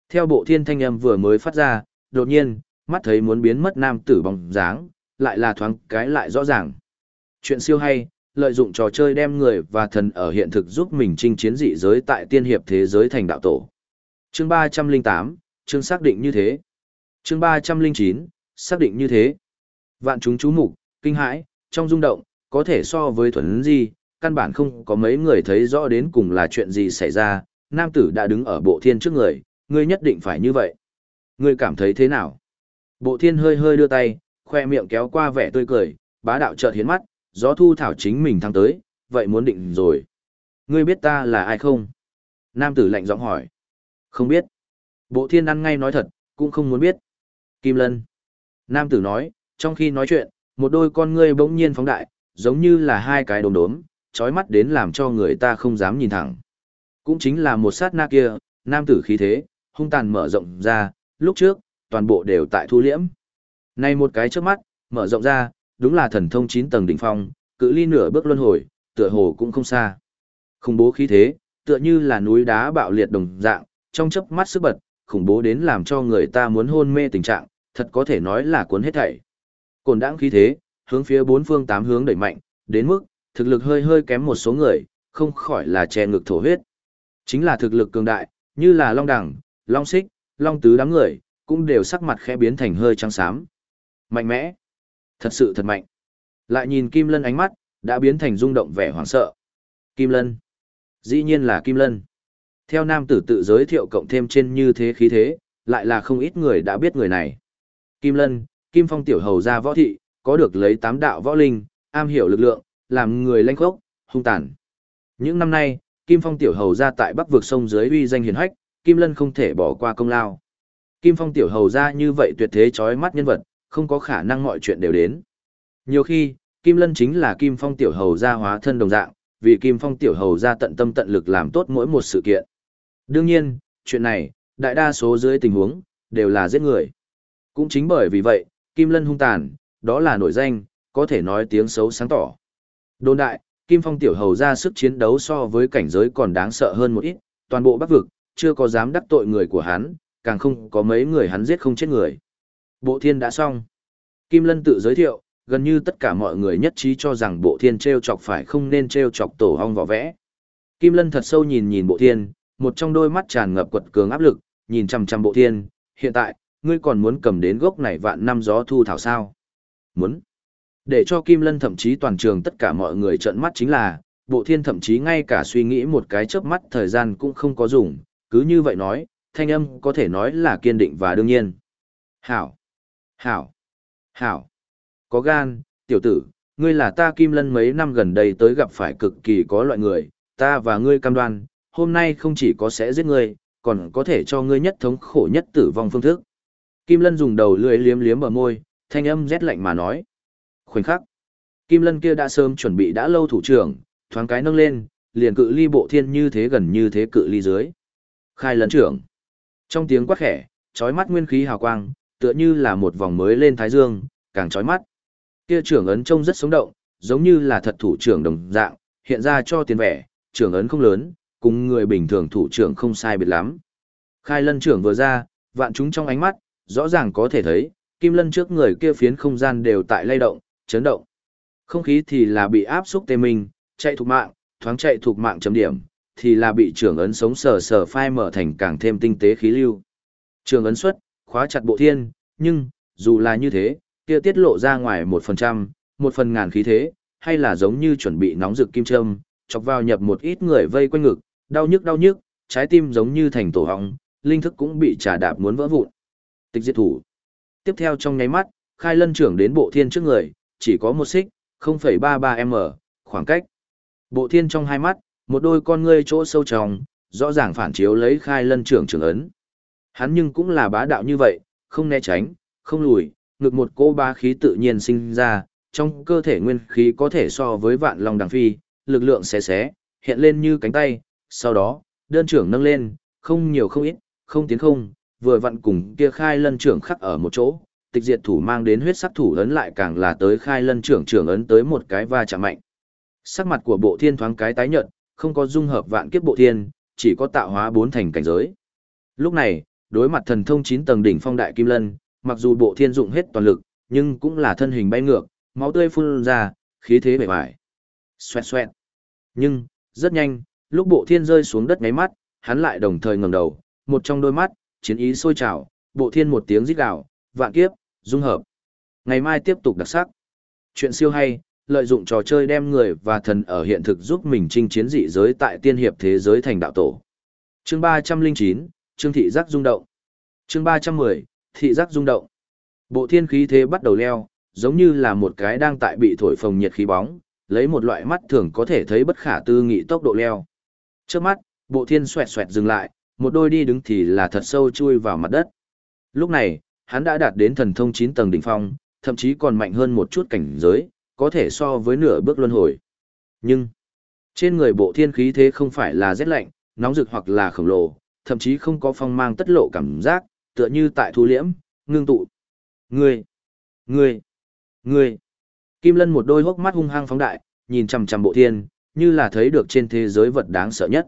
Theo bộ thiên thanh âm vừa mới phát ra, đột nhiên, mắt thấy muốn biến mất nam tử bóng dáng, lại là thoáng cái lại rõ ràng. Chuyện siêu hay, lợi dụng trò chơi đem người và thần ở hiện thực giúp mình chinh chiến dị giới tại tiên hiệp thế giới thành đạo tổ. Chương 308, chương xác định như thế. Chương 309, xác định như thế. Vạn chúng chú mục, kinh hãi, trong rung động, có thể so với thuần gì, căn bản không có mấy người thấy rõ đến cùng là chuyện gì xảy ra, nam tử đã đứng ở bộ thiên trước người, ngươi nhất định phải như vậy. Ngươi cảm thấy thế nào? Bộ thiên hơi hơi đưa tay, khoe miệng kéo qua vẻ tươi cười, bá đạo chợt hiến mắt, gió thu thảo chính mình thăng tới, vậy muốn định rồi. Ngươi biết ta là ai không? Nam tử lạnh giọng hỏi. Không biết. Bộ thiên ăn ngay nói thật, cũng không muốn biết. Kim Lân. Nam tử nói, trong khi nói chuyện, một đôi con ngươi bỗng nhiên phóng đại, giống như là hai cái đốm đốm, trói mắt đến làm cho người ta không dám nhìn thẳng. Cũng chính là một sát na kia, nam tử khí thế, hung tàn mở rộng ra, lúc trước, toàn bộ đều tại thu liễm. Nay một cái trước mắt, mở rộng ra, đúng là thần thông 9 tầng đỉnh phong, cự ly nửa bước luân hồi, tựa hồ cũng không xa. Khủng bố khí thế, tựa như là núi đá bạo liệt đồng dạng, trong chớp mắt sức bật, khủng bố đến làm cho người ta muốn hôn mê tình trạng, thật có thể nói là cuốn hết thảy. Cồn đãng khí thế, hướng phía bốn phương tám hướng đẩy mạnh, đến mức thực lực hơi hơi kém một số người, không khỏi là che ngực thổ huyết. Chính là thực lực cường đại, như là Long Đẳng, Long Xích, Long Tứ đám người, cũng đều sắc mặt khẽ biến thành hơi trắng xám. Mạnh mẽ. Thật sự thật mạnh. Lại nhìn Kim Lân ánh mắt, đã biến thành rung động vẻ hoảng sợ. Kim Lân. Dĩ nhiên là Kim Lân. Theo nam tử tự giới thiệu cộng thêm trên như thế khí thế, lại là không ít người đã biết người này. Kim Lân, Kim Phong tiểu hầu gia võ thị, có được lấy tám đạo võ linh, am hiểu lực lượng, làm người lanh khốc, hung tàn. Những năm nay, Kim Phong tiểu hầu gia tại Bắc vực sông dưới uy danh hiển hách, Kim Lân không thể bỏ qua công lao. Kim Phong tiểu hầu gia như vậy tuyệt thế chói mắt nhân vật, không có khả năng mọi chuyện đều đến. Nhiều khi, Kim Lân chính là Kim Phong tiểu hầu gia hóa thân đồng dạng, vì Kim Phong tiểu hầu gia tận tâm tận lực làm tốt mỗi một sự kiện. Đương nhiên, chuyện này, đại đa số dưới tình huống, đều là giết người. Cũng chính bởi vì vậy, Kim Lân hung tàn, đó là nổi danh, có thể nói tiếng xấu sáng tỏ. Đồn đại, Kim Phong tiểu hầu ra sức chiến đấu so với cảnh giới còn đáng sợ hơn một ít, toàn bộ bắc vực, chưa có dám đắc tội người của hắn, càng không có mấy người hắn giết không chết người. Bộ thiên đã xong. Kim Lân tự giới thiệu, gần như tất cả mọi người nhất trí cho rằng bộ thiên treo chọc phải không nên treo chọc tổ hong vỏ vẽ. Kim Lân thật sâu nhìn nhìn bộ thiên, một trong đôi mắt tràn ngập quật cường áp lực, nhìn chằm chằm bộ thiên, hiện tại, ngươi còn muốn cầm đến gốc này vạn năm gió thu thảo sao? Muốn. Để cho Kim Lân thậm chí toàn trường tất cả mọi người trợn mắt chính là, bộ thiên thậm chí ngay cả suy nghĩ một cái chớp mắt thời gian cũng không có dùng, cứ như vậy nói, thanh âm có thể nói là kiên định và đương nhiên. Hảo! Hảo! Hảo! Có gan, tiểu tử, ngươi là ta Kim Lân mấy năm gần đây tới gặp phải cực kỳ có loại người, ta và ngươi cam đoan, hôm nay không chỉ có sẽ giết ngươi, còn có thể cho ngươi nhất thống khổ nhất tử vong phương thức. Kim Lân dùng đầu lưỡi liếm liếm ở môi, thanh âm rét lạnh mà nói. Khoảnh khắc, Kim Lân kia đã sớm chuẩn bị đã lâu thủ trưởng, thoáng cái nâng lên, liền cự ly bộ thiên như thế gần như thế cự ly dưới. Khai lấn trưởng. Trong tiếng quát khẽ, chói mắt nguyên khí hào quang, tựa như là một vòng mới lên thái dương, càng chói mắt. Kia trưởng ấn trông rất sống động, giống như là thật thủ trưởng đồng dạng, hiện ra cho tiền vẻ, trưởng ấn không lớn, cùng người bình thường thủ trưởng không sai biệt lắm. Khai lân trưởng vừa ra, vạn chúng trong ánh mắt, rõ ràng có thể thấy, kim lân trước người kia phiến không gian đều tại lay động, chấn động. Không khí thì là bị áp xúc tê minh, chạy thuộc mạng, thoáng chạy thuộc mạng chấm điểm, thì là bị trưởng ấn sống sờ sờ phai mở thành càng thêm tinh tế khí lưu. Trường ấn xuất, khóa chặt bộ thiên, nhưng, dù là như thế, kia tiết lộ ra ngoài một phần trăm, một phần ngàn khí thế, hay là giống như chuẩn bị nóng rực kim châm, chọc vào nhập một ít người vây quanh ngực, đau nhức đau nhức, trái tim giống như thành tổ hong, linh thức cũng bị trà đạp muốn vỡ vụn. Tịch diệt thủ. Tiếp theo trong nháy mắt, khai lân trưởng đến bộ thiên trước người, chỉ có một xích, 0,33m, khoảng cách. Bộ thiên trong hai mắt, một đôi con ngươi chỗ sâu tròng, rõ ràng phản chiếu lấy khai lân trưởng trưởng ấn. Hắn nhưng cũng là bá đạo như vậy, không né tránh, không lùi, ngược một cô ba khí tự nhiên sinh ra, trong cơ thể nguyên khí có thể so với vạn long đằng phi, lực lượng xé xé, hiện lên như cánh tay, sau đó, đơn trưởng nâng lên, không nhiều không ít, không tiến không, vừa vặn cùng kia khai lân trưởng khắc ở một chỗ, tịch diệt thủ mang đến huyết sắc thủ ấn lại càng là tới khai lân trưởng trưởng ấn tới một cái va chạm mạnh. Sắc mặt của bộ thiên thoáng cái tái nhợt, không có dung hợp vạn kiếp bộ thiên, chỉ có tạo hóa bốn thành cảnh giới. Lúc này, đối mặt thần thông 9 tầng đỉnh phong đại kim lân, mặc dù bộ thiên dụng hết toàn lực, nhưng cũng là thân hình bay ngược, máu tươi phun ra, khí thế bể bại. Xoẹt xoẹt. Nhưng, rất nhanh, lúc bộ thiên rơi xuống đất ngáy mắt, hắn lại đồng thời ngẩng đầu, một trong đôi mắt, chiến ý sôi trào, bộ thiên một tiếng rít gào, vạn kiếp, dung hợp. Ngày mai tiếp tục đặc sắc. Chuyện siêu hay, lợi dụng trò chơi đem người và thần ở hiện thực giúp mình chinh chiến dị giới tại tiên hiệp thế giới thành đạo tổ. Chương 309, Trương thị giác rung động. Chương 310, thị giác rung động. Bộ thiên khí thế bắt đầu leo, giống như là một cái đang tại bị thổi phồng nhiệt khí bóng, lấy một loại mắt thường có thể thấy bất khả tư nghị tốc độ leo. Trước mắt, bộ thiên xoẹt xoẹt dừng lại, một đôi đi đứng thì là thật sâu chui vào mặt đất. Lúc này, hắn đã đạt đến thần thông 9 tầng đỉnh phong, thậm chí còn mạnh hơn một chút cảnh giới, có thể so với nửa bước luân hồi. Nhưng, trên người bộ thiên khí thế không phải là rét lạnh, nóng rực hoặc là khổng lồ, thậm chí không có phong mang tất lộ cảm giác, tựa như tại thu liễm, ngưng tụ. Ngươi, ngươi, ngươi. Kim Lân một đôi hốc mắt hung hăng phóng đại, nhìn chằm chằm bộ thiên, như là thấy được trên thế giới vật đáng sợ nhất.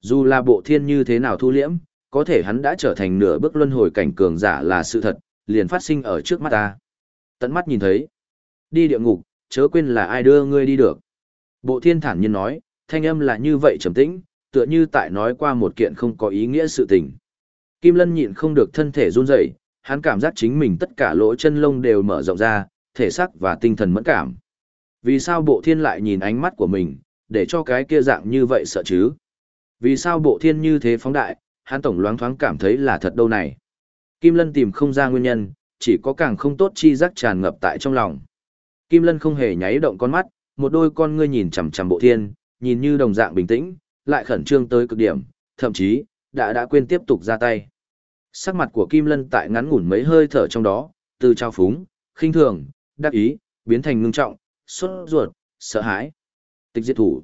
Dù là bộ thiên như thế nào thu liễm, có thể hắn đã trở thành nửa bước luân hồi cảnh cường giả là sự thật, liền phát sinh ở trước mắt ta. Tận mắt nhìn thấy. Đi địa ngục, chớ quên là ai đưa ngươi đi được. Bộ thiên thản nhiên nói, thanh âm là như vậy trầm tĩnh, tựa như tại nói qua một kiện không có ý nghĩa sự tình. Kim Lân nhịn không được thân thể run rẩy, hắn cảm giác chính mình tất cả lỗ chân lông đều mở rộng ra, thể xác và tinh thần mẫn cảm. Vì sao bộ thiên lại nhìn ánh mắt của mình, để cho cái kia dạng như vậy sợ chứ? Vì sao bộ thiên như thế phóng đại, hắn tổng loáng thoáng cảm thấy là thật đâu này? Kim Lân tìm không ra nguyên nhân, chỉ có càng không tốt chi giác tràn ngập tại trong lòng. Kim Lân không hề nháy động con mắt, một đôi con ngươi nhìn chằm chằm bộ thiên, nhìn như đồng dạng bình tĩnh, lại khẩn trương tới cực điểm, thậm chí, đã đã quên tiếp tục ra tay. Sắc mặt của Kim Lân tại ngắn ngủn mấy hơi thở trong đó, từ trao phúng, khinh thường, đắc ý, biến thành ngưng trọng, sốt ruột, sợ hãi. Tịch diệt thủ.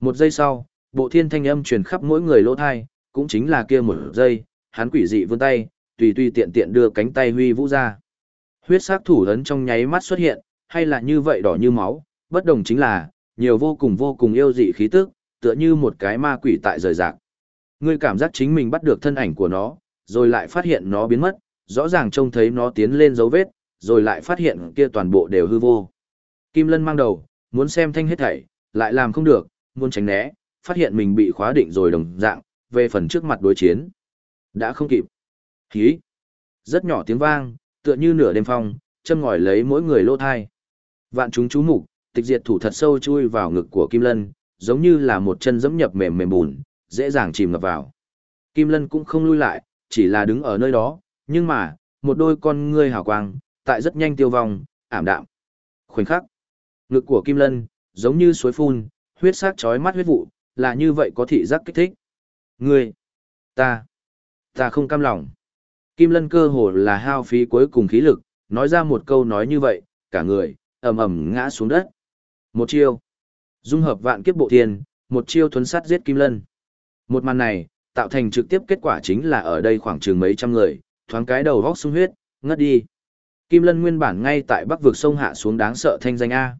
Một giây sau, bộ thiên thanh âm truyền khắp mỗi người lỗ thai, cũng chính là kia một giây, hắn quỷ dị vươn tay, tùy tùy tiện tiện đưa cánh tay huy vũ ra. Huyết sắc thủ ấn trong nháy mắt xuất hiện, hay là như vậy đỏ như máu, bất đồng chính là, nhiều vô cùng vô cùng yêu dị khí tức, tựa như một cái ma quỷ tại rời rạc. Ngươi cảm giác chính mình bắt được thân ảnh của nó, rồi lại phát hiện nó biến mất, rõ ràng trông thấy nó tiến lên dấu vết, rồi lại phát hiện kia toàn bộ đều hư vô. Kim Lân mang đầu, muốn xem thanh hết thảy, lại làm không được, muốn tránh né, phát hiện mình bị khóa định rồi đồng dạng, về phần trước mặt đối chiến. Đã không kịp. Hí. Rất nhỏ tiếng vang, tựa như nửa đêm phong, châm ngòi lấy mỗi người lô thai. Vạn chúng chú mục, tịch diệt thủ thật sâu chui vào ngực của Kim Lân, giống như là một chân dẫm nhập mềm mềm bùn, dễ dàng chìm ngập vào. Kim Lân cũng không lui lại, chỉ là đứng ở nơi đó, nhưng mà, một đôi con ngươi hào quang, tại rất nhanh tiêu vong, ảm đạm. Khoảnh khắc, ngực của Kim Lân, giống như suối phun, huyết sắc chói mắt huyết vụ, là như vậy có thị giác kích thích. Ngươi, ta, ta không cam lòng. Kim Lân cơ hồ là hao phí cuối cùng khí lực, nói ra một câu nói như vậy, cả người, ầm ầm ngã xuống đất. Một chiêu, dung hợp vạn kiếp bộ thiên, một chiêu thuấn sát giết Kim Lân. Một màn này, tạo thành trực tiếp kết quả chính là ở đây khoảng chừng mấy trăm người, thoáng cái đầu vóc sung huyết, ngất đi. Kim Lân nguyên bản ngay tại bắc vực sông hạ xuống đáng sợ thanh danh A.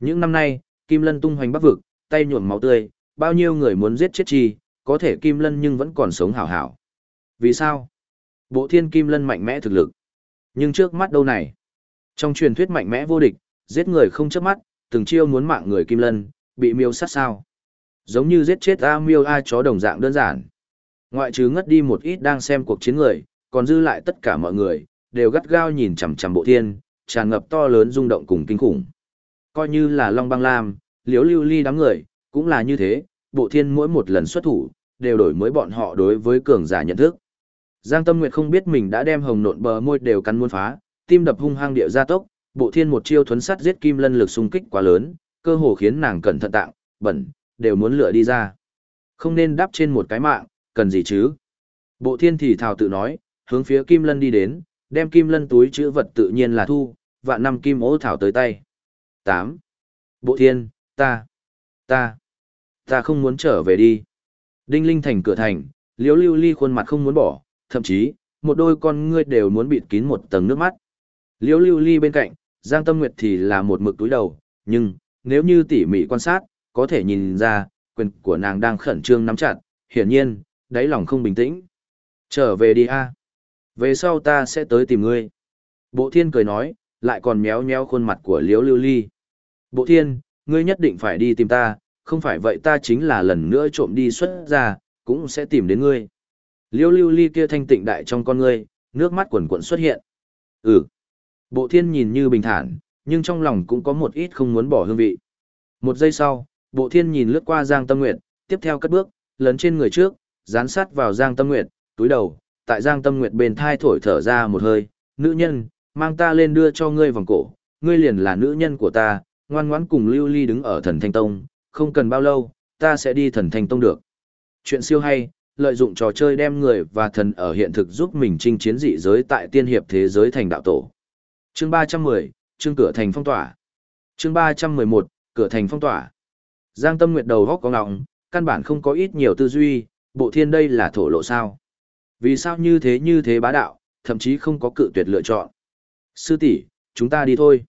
Những năm nay, Kim Lân tung hoành bắc vực, tay nhuộm máu tươi, bao nhiêu người muốn giết chết chi, có thể Kim Lân nhưng vẫn còn sống hảo hảo. Vì sao? Bộ thiên Kim Lân mạnh mẽ thực lực. Nhưng trước mắt đâu này? Trong truyền thuyết mạnh mẽ vô địch, giết người không chớp mắt, từng chiêu muốn mạng người Kim Lân, bị miêu sát sao. Giống như giết chết A miêu A chó đồng dạng đơn giản. Ngoại trừ ngất đi một ít đang xem cuộc chiến người, còn dư lại tất cả mọi người, đều gắt gao nhìn chằm chằm bộ thiên, tràn ngập to lớn rung động cùng kinh khủng. Coi như là Long Băng Lam, Liễu Lưu Ly đám người, cũng là như thế, bộ thiên mỗi một lần xuất thủ, đều đổi mới bọn họ đối với cường giả nhận thức. Giang Tâm Nguyệt không biết mình đã đem hồng nộn bờ môi đều cắn muôn phá, tim đập hung hăng địa gia tốc, bộ thiên một chiêu thuấn sắt giết kim lân lực xung kích quá lớn, cơ hồ khiến nàng cẩn thận tạng, bẩn, đều muốn lựa đi ra. Không nên đắp trên một cái mạng, cần gì chứ? Bộ thiên thì thào tự nói, hướng phía kim lân đi đến, đem kim lân túi chữ vật tự nhiên là thu, vạn năm kim ố thảo tới tay. 8. Bộ thiên, ta, ta, ta không muốn trở về đi. Đinh Linh thành cửa thành, liếu lưu ly khuôn mặt không muốn bỏ, thậm chí, một đôi con ngươi đều muốn bịt kín một tầng nước mắt. Liễu lưu ly bên cạnh, Giang Tâm Nguyệt thì là một mực túi đầu, nhưng, nếu như tỉ mỉ quan sát, có thể nhìn ra, quyền của nàng đang khẩn trương nắm chặt, hiển nhiên, đáy lòng không bình tĩnh. Trở về đi a. Về sau ta sẽ tới tìm ngươi. Bộ thiên cười nói, lại còn méo méo khuôn mặt của liễu lưu ly. Bộ thiên, ngươi nhất định phải đi tìm ta, không phải vậy ta chính là lần nữa trộm đi xuất ra, cũng sẽ tìm đến ngươi. Liêu lưu ly kia thanh tịnh đại trong con ngươi, nước mắt quần quận xuất hiện. Ừ. Bộ thiên nhìn như bình thản, nhưng trong lòng cũng có một ít không muốn bỏ hương vị. Một giây sau, bộ thiên nhìn lướt qua Giang Tâm Nguyệt, tiếp theo cất bước, lấn trên người trước, dán sát vào Giang Tâm Nguyệt, túi đầu, tại Giang Tâm Nguyệt bên thai thổi thở ra một hơi, nữ nhân, mang ta lên đưa cho ngươi vòng cổ, ngươi liền là nữ nhân của ta, ngoan ngoãn cùng Lưu Ly đứng ở thần Thanh Tông, không cần bao lâu, ta sẽ đi thần thành Tông được. Chuyện siêu hay, lợi dụng trò chơi đem người và thần ở hiện thực giúp mình chinh chiến dị giới tại tiên hiệp thế giới thành đạo tổ. Chương 310, chương cửa thành phong tỏa. Chương 311, cửa thành phong tỏa. Giang Tâm Nguyệt đầu góc có ngọng, căn bản không có ít nhiều tư duy, bộ thiên đây là thổ lộ sao? Vì sao như thế như thế bá đạo, thậm chí không có cự tuyệt lựa chọn. Sư tỷ, chúng ta đi thôi.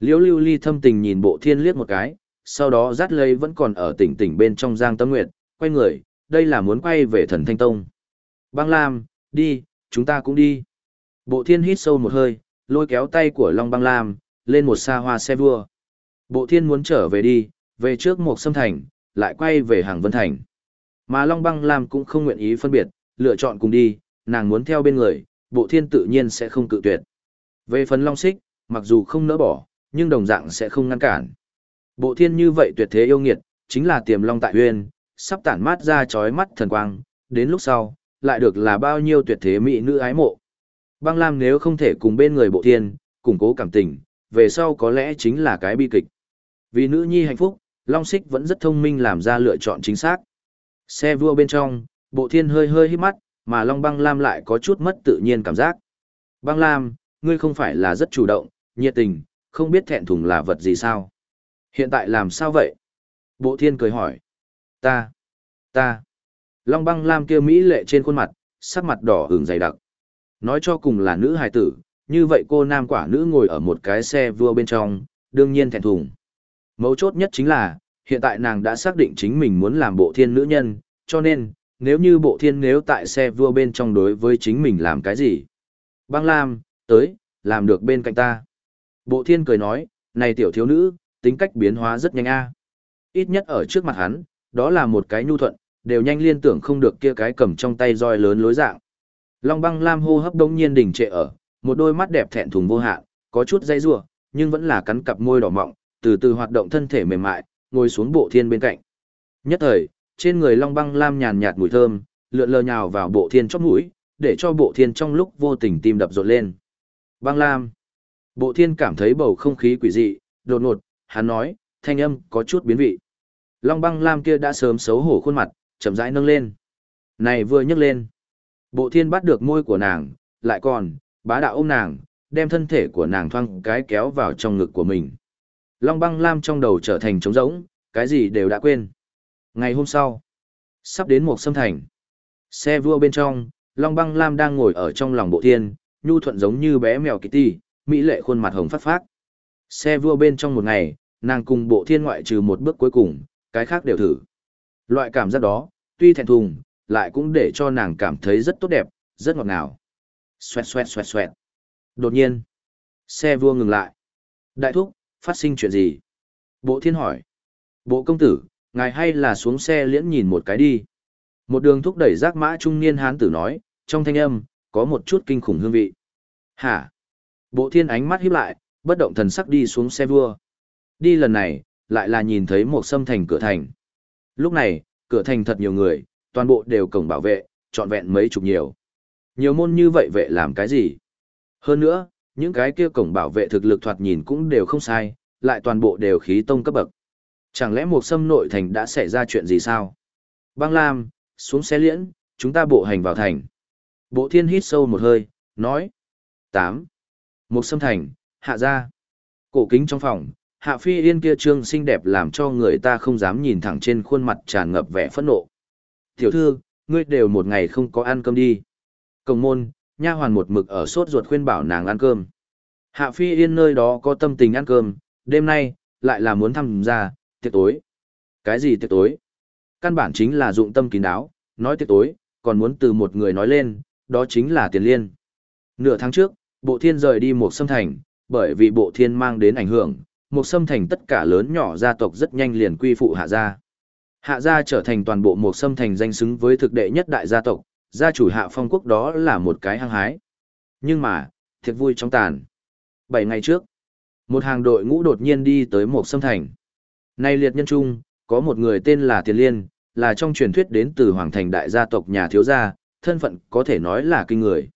Liễu lưu ly thâm tình nhìn bộ thiên liếc một cái, sau đó dắt lấy vẫn còn ở tỉnh tỉnh bên trong Giang Tâm Nguyệt, quay người, đây là muốn quay về thần Thanh Tông. Băng Lam, đi, chúng ta cũng đi. Bộ thiên hít sâu một hơi, lôi kéo tay của Long Băng Lam, lên một xa hoa xe vua. Bộ thiên muốn trở về đi, về trước một sâm thành, lại quay về hàng vân thành. Mà Long Băng Lam cũng không nguyện ý phân biệt, lựa chọn cùng đi, nàng muốn theo bên người, bộ thiên tự nhiên sẽ không cự tuyệt. Về phần Long Xích, mặc dù không nỡ bỏ, nhưng đồng dạng sẽ không ngăn cản. Bộ thiên như vậy tuyệt thế yêu nghiệt, chính là tiềm long tại huyền, sắp tản mát ra chói mắt thần quang, đến lúc sau, lại được là bao nhiêu tuyệt thế mỹ nữ ái mộ. Băng Lam nếu không thể cùng bên người bộ thiên, củng cố cảm tình, về sau có lẽ chính là cái bi kịch. Vì nữ nhi hạnh phúc, Long Xích vẫn rất thông minh làm ra lựa chọn chính xác. Xe vua bên trong, bộ thiên hơi hơi hít mắt, mà Long Băng Lam lại có chút mất tự nhiên cảm giác. Băng Lam, ngươi không phải là rất chủ động, nhiệt tình, không biết thẹn thùng là vật gì sao? Hiện tại làm sao vậy? Bộ thiên cười hỏi. Ta, ta. Long băng lam kia Mỹ lệ trên khuôn mặt, sắc mặt đỏ hưởng dày đặc. Nói cho cùng là nữ hài tử, như vậy cô nam quả nữ ngồi ở một cái xe vua bên trong, đương nhiên thẹn thùng. Mấu chốt nhất chính là, hiện tại nàng đã xác định chính mình muốn làm bộ thiên nữ nhân, cho nên, nếu như bộ thiên nếu tại xe vua bên trong đối với chính mình làm cái gì. Băng Lam, tới, làm được bên cạnh ta. Bộ thiên cười nói, này tiểu thiếu nữ, tính cách biến hóa rất nhanh a. Ít nhất ở trước mặt hắn, đó là một cái nhu thuận, đều nhanh liên tưởng không được kia cái cầm trong tay roi lớn lối dạng. Long băng lam hô hấp đông nhiên đình trệ ở, một đôi mắt đẹp thẹn thùng vô hạn, có chút dây rủa, nhưng vẫn là cắn cặp môi đỏ mọng, từ từ hoạt động thân thể mềm mại, ngồi xuống bộ thiên bên cạnh. Nhất thời, trên người long băng lam nhàn nhạt mùi thơm, lượn lờ nhào vào bộ thiên chóp mũi, để cho bộ thiên trong lúc vô tình tim đập rộn lên. Băng lam. Bộ thiên cảm thấy bầu không khí quỷ dị, đột ngột, hắn nói, thanh âm có chút biến vị. Long băng lam kia đã sớm xấu hổ khuôn mặt, chậm rãi nâng lên. Này vừa nhấc lên. Bộ thiên bắt được môi của nàng, lại còn, bá đạo ôm nàng, đem thân thể của nàng thoang cái kéo vào trong ngực của mình. Long băng lam trong đầu trở thành trống rỗng, cái gì đều đã quên. Ngày hôm sau, sắp đến một sâm thành. Xe vua bên trong, Long băng lam đang ngồi ở trong lòng bộ thiên, nhu thuận giống như bé mèo Kitty, mỹ lệ khuôn mặt hồng phát phát. Xe vua bên trong một ngày, nàng cùng bộ thiên ngoại trừ một bước cuối cùng, cái khác đều thử. Loại cảm giác đó, tuy thẹn thùng, lại cũng để cho nàng cảm thấy rất tốt đẹp, rất ngọt ngào. Xoẹt xoẹt xoẹt xoẹt. Đột nhiên, xe vua ngừng lại. Đại thúc, phát sinh chuyện gì? Bộ thiên hỏi. Bộ công tử, ngài hay là xuống xe liễn nhìn một cái đi. Một đường thúc đẩy giác mã trung niên hán tử nói, trong thanh âm, có một chút kinh khủng hương vị. Hả? Bộ thiên ánh mắt híp lại, bất động thần sắc đi xuống xe vua. Đi lần này, lại là nhìn thấy một sâm thành cửa thành. Lúc này, cửa thành thật nhiều người, toàn bộ đều cổng bảo vệ, trọn vẹn mấy chục nhiều. Nhiều môn như vậy vệ làm cái gì? Hơn nữa, những cái kia cổng bảo vệ thực lực thoạt nhìn cũng đều không sai, lại toàn bộ đều khí tông cấp bậc. Chẳng lẽ một sâm nội thành đã xảy ra chuyện gì sao? Băng Lam, xuống xe liễn, chúng ta bộ hành vào thành. Bộ thiên hít sâu một hơi, nói. 8. Một sâm thành, hạ ra. Cổ kính trong phòng, Hạ Phi Yên kia trương xinh đẹp làm cho người ta không dám nhìn thẳng trên khuôn mặt tràn ngập vẻ phẫn nộ. Tiểu thư, ngươi đều một ngày không có ăn cơm đi. Cổng môn, nha hoàn một mực ở sốt ruột khuyên bảo nàng ăn cơm. Hạ Phi Yên nơi đó có tâm tình ăn cơm, đêm nay, lại là muốn thăm gia, tiệc tối. Cái gì tiệc tối? Căn bản chính là dụng tâm kín đáo, nói tiệc tối, còn muốn từ một người nói lên, đó chính là tiền liên. Nửa tháng trước, bộ thiên rời đi một sâm thành, bởi vì bộ thiên mang đến ảnh hưởng, một sâm thành tất cả lớn nhỏ gia tộc rất nhanh liền quy phụ hạ gia. Hạ gia trở thành toàn bộ một sâm thành danh xứng với thực đệ nhất đại gia tộc, gia chủ hạ phong quốc đó là một cái hăng hái. Nhưng mà, thiệt vui trong tàn. Bảy ngày trước, một hàng đội ngũ đột nhiên đi tới một sâm thành. Nay liệt nhân trung, có một người tên là Tiền Liên, là trong truyền thuyết đến từ Hoàng thành đại gia tộc nhà thiếu gia, thân phận có thể nói là kinh người.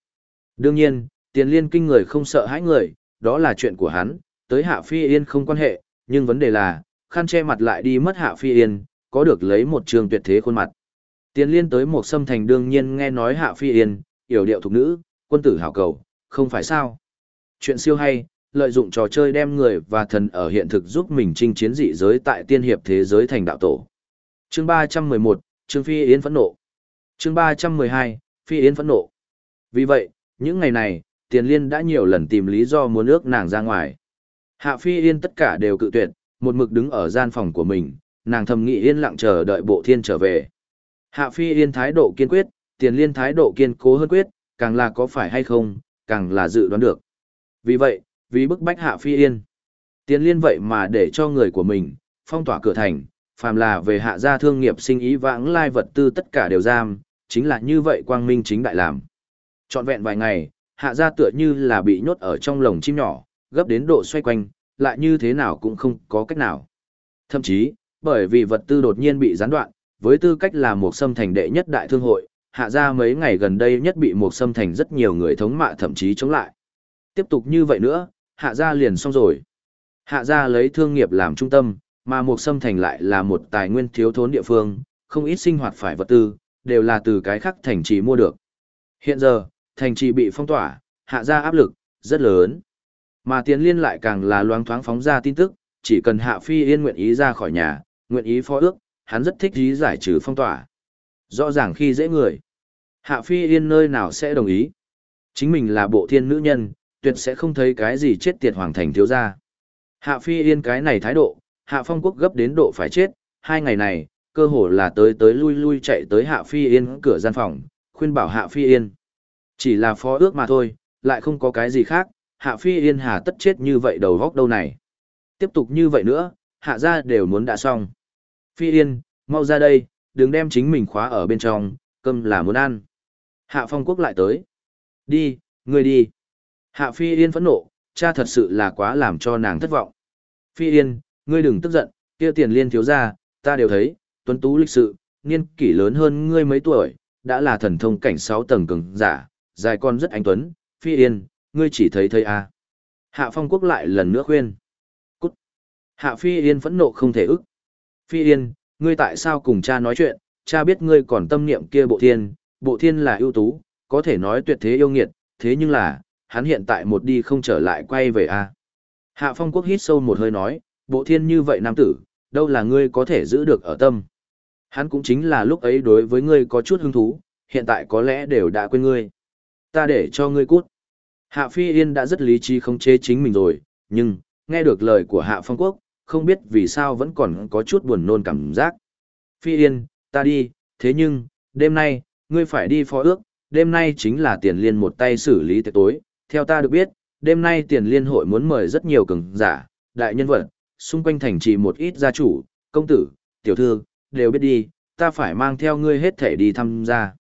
Đương nhiên, Tiền Liên kinh người không sợ hãi người, đó là chuyện của hắn, tới Hạ Phi Yên không quan hệ, nhưng vấn đề là, khăn che mặt lại đi mất Hạ Phi Yên, có được lấy một trường tuyệt thế khuôn mặt. Tiền Liên tới một sâm thành đương nhiên nghe nói Hạ Phi Yên, yểu điệu thục nữ, quân tử hảo cầu, không phải sao. Chuyện siêu hay, lợi dụng trò chơi đem người và thần ở hiện thực giúp mình chinh chiến dị giới tại tiên hiệp thế giới thành đạo tổ. Chương 311, Trương Phi Yến phẫn nộ. Chương 312, Phi Yến phẫn nộ. Vì vậy, những ngày này, Tiền Liên đã nhiều lần tìm lý do muốn ước nàng ra ngoài. Hạ Phi Yên tất cả đều cự tuyệt, một mực đứng ở gian phòng của mình, nàng thầm nghĩ yên lặng chờ đợi bộ thiên trở về. Hạ Phi Yên thái độ kiên quyết, Tiền Liên thái độ kiên cố hơn quyết, càng là có phải hay không, càng là dự đoán được. Vì vậy, vì bức bách Hạ Phi Yên, Tiền Liên vậy mà để cho người của mình, phong tỏa cửa thành, phàm là về hạ gia thương nghiệp sinh ý vãng lai vật tư tất cả đều giam, chính là như vậy quang minh chính đại làm. Trọn vẹn vài ngày, hạ gia tựa như là bị nhốt ở trong lồng chim nhỏ, gấp đến độ xoay quanh, lại như thế nào cũng không có cách nào. Thậm chí, bởi vì vật tư đột nhiên bị gián đoạn, với tư cách là một xâm thành đệ nhất đại thương hội, hạ gia mấy ngày gần đây nhất bị một xâm thành rất nhiều người thống mạ thậm chí chống lại. Tiếp tục như vậy nữa, hạ gia liền xong rồi. Hạ gia lấy thương nghiệp làm trung tâm, mà một xâm thành lại là một tài nguyên thiếu thốn địa phương, không ít sinh hoạt phải vật tư, đều là từ cái khác thành trì mua được. Hiện giờ, thành trì bị phong tỏa, hạ gia áp lực, rất lớn. Mà tiến liên lại càng là loáng thoáng phóng ra tin tức, chỉ cần hạ phi yên nguyện ý ra khỏi nhà, nguyện ý phó ước, hắn rất thích ý giải trừ phong tỏa. Rõ ràng khi dễ người. Hạ phi yên nơi nào sẽ đồng ý. Chính mình là bộ thiên nữ nhân, tuyệt sẽ không thấy cái gì chết tiệt hoàng thành thiếu gia. Hạ phi yên cái này thái độ, hạ phong quốc gấp đến độ phải chết, hai ngày này, cơ hồ là tới tới lui lui chạy tới hạ phi yên cửa gian phòng, khuyên bảo hạ phi yên. Chỉ là phó ước mà thôi, lại không có cái gì khác, hạ phi yên hà tất chết như vậy đầu góc đâu này. Tiếp tục như vậy nữa, hạ ra đều muốn đã xong. Phi yên, mau ra đây, đừng đem chính mình khóa ở bên trong, cơm là muốn ăn. Hạ phong quốc lại tới. Đi, người đi. Hạ phi yên phẫn nộ, cha thật sự là quá làm cho nàng thất vọng. Phi yên, ngươi đừng tức giận, kia tiền liên thiếu ra, ta đều thấy, tuấn tú lịch sự, niên kỷ lớn hơn ngươi mấy tuổi, đã là thần thông cảnh 6 tầng cường giả, dài con rất anh tuấn, phi yên, ngươi chỉ thấy thấy à. Hạ phong quốc lại lần nữa khuyên. Cút. Hạ phi yên phẫn nộ không thể ức. Phi yên, ngươi tại sao cùng cha nói chuyện, cha biết ngươi còn tâm niệm kia bộ thiên, bộ thiên là ưu tú, có thể nói tuyệt thế yêu nghiệt, thế nhưng là, hắn hiện tại một đi không trở lại quay về a à. Hạ phong quốc hít sâu một hơi nói, bộ thiên như vậy nam tử, đâu là ngươi có thể giữ được ở tâm. Hắn cũng chính là lúc ấy đối với ngươi có chút hứng thú, hiện tại có lẽ đều đã quên ngươi. Ta để cho ngươi cút. Hạ Phi Yên đã rất lý trí không chế chính mình rồi, nhưng, nghe được lời của Hạ Phong Quốc, không biết vì sao vẫn còn có chút buồn nôn cảm giác. Phi Yên, ta đi, thế nhưng, đêm nay, ngươi phải đi phó ước, đêm nay chính là tiền liên một tay xử lý tiệc tối. Theo ta được biết, đêm nay tiền liên hội muốn mời rất nhiều cường giả, đại nhân vật, xung quanh thành trì một ít gia chủ, công tử, tiểu thư, đều biết đi, ta phải mang theo ngươi hết thể đi tham gia.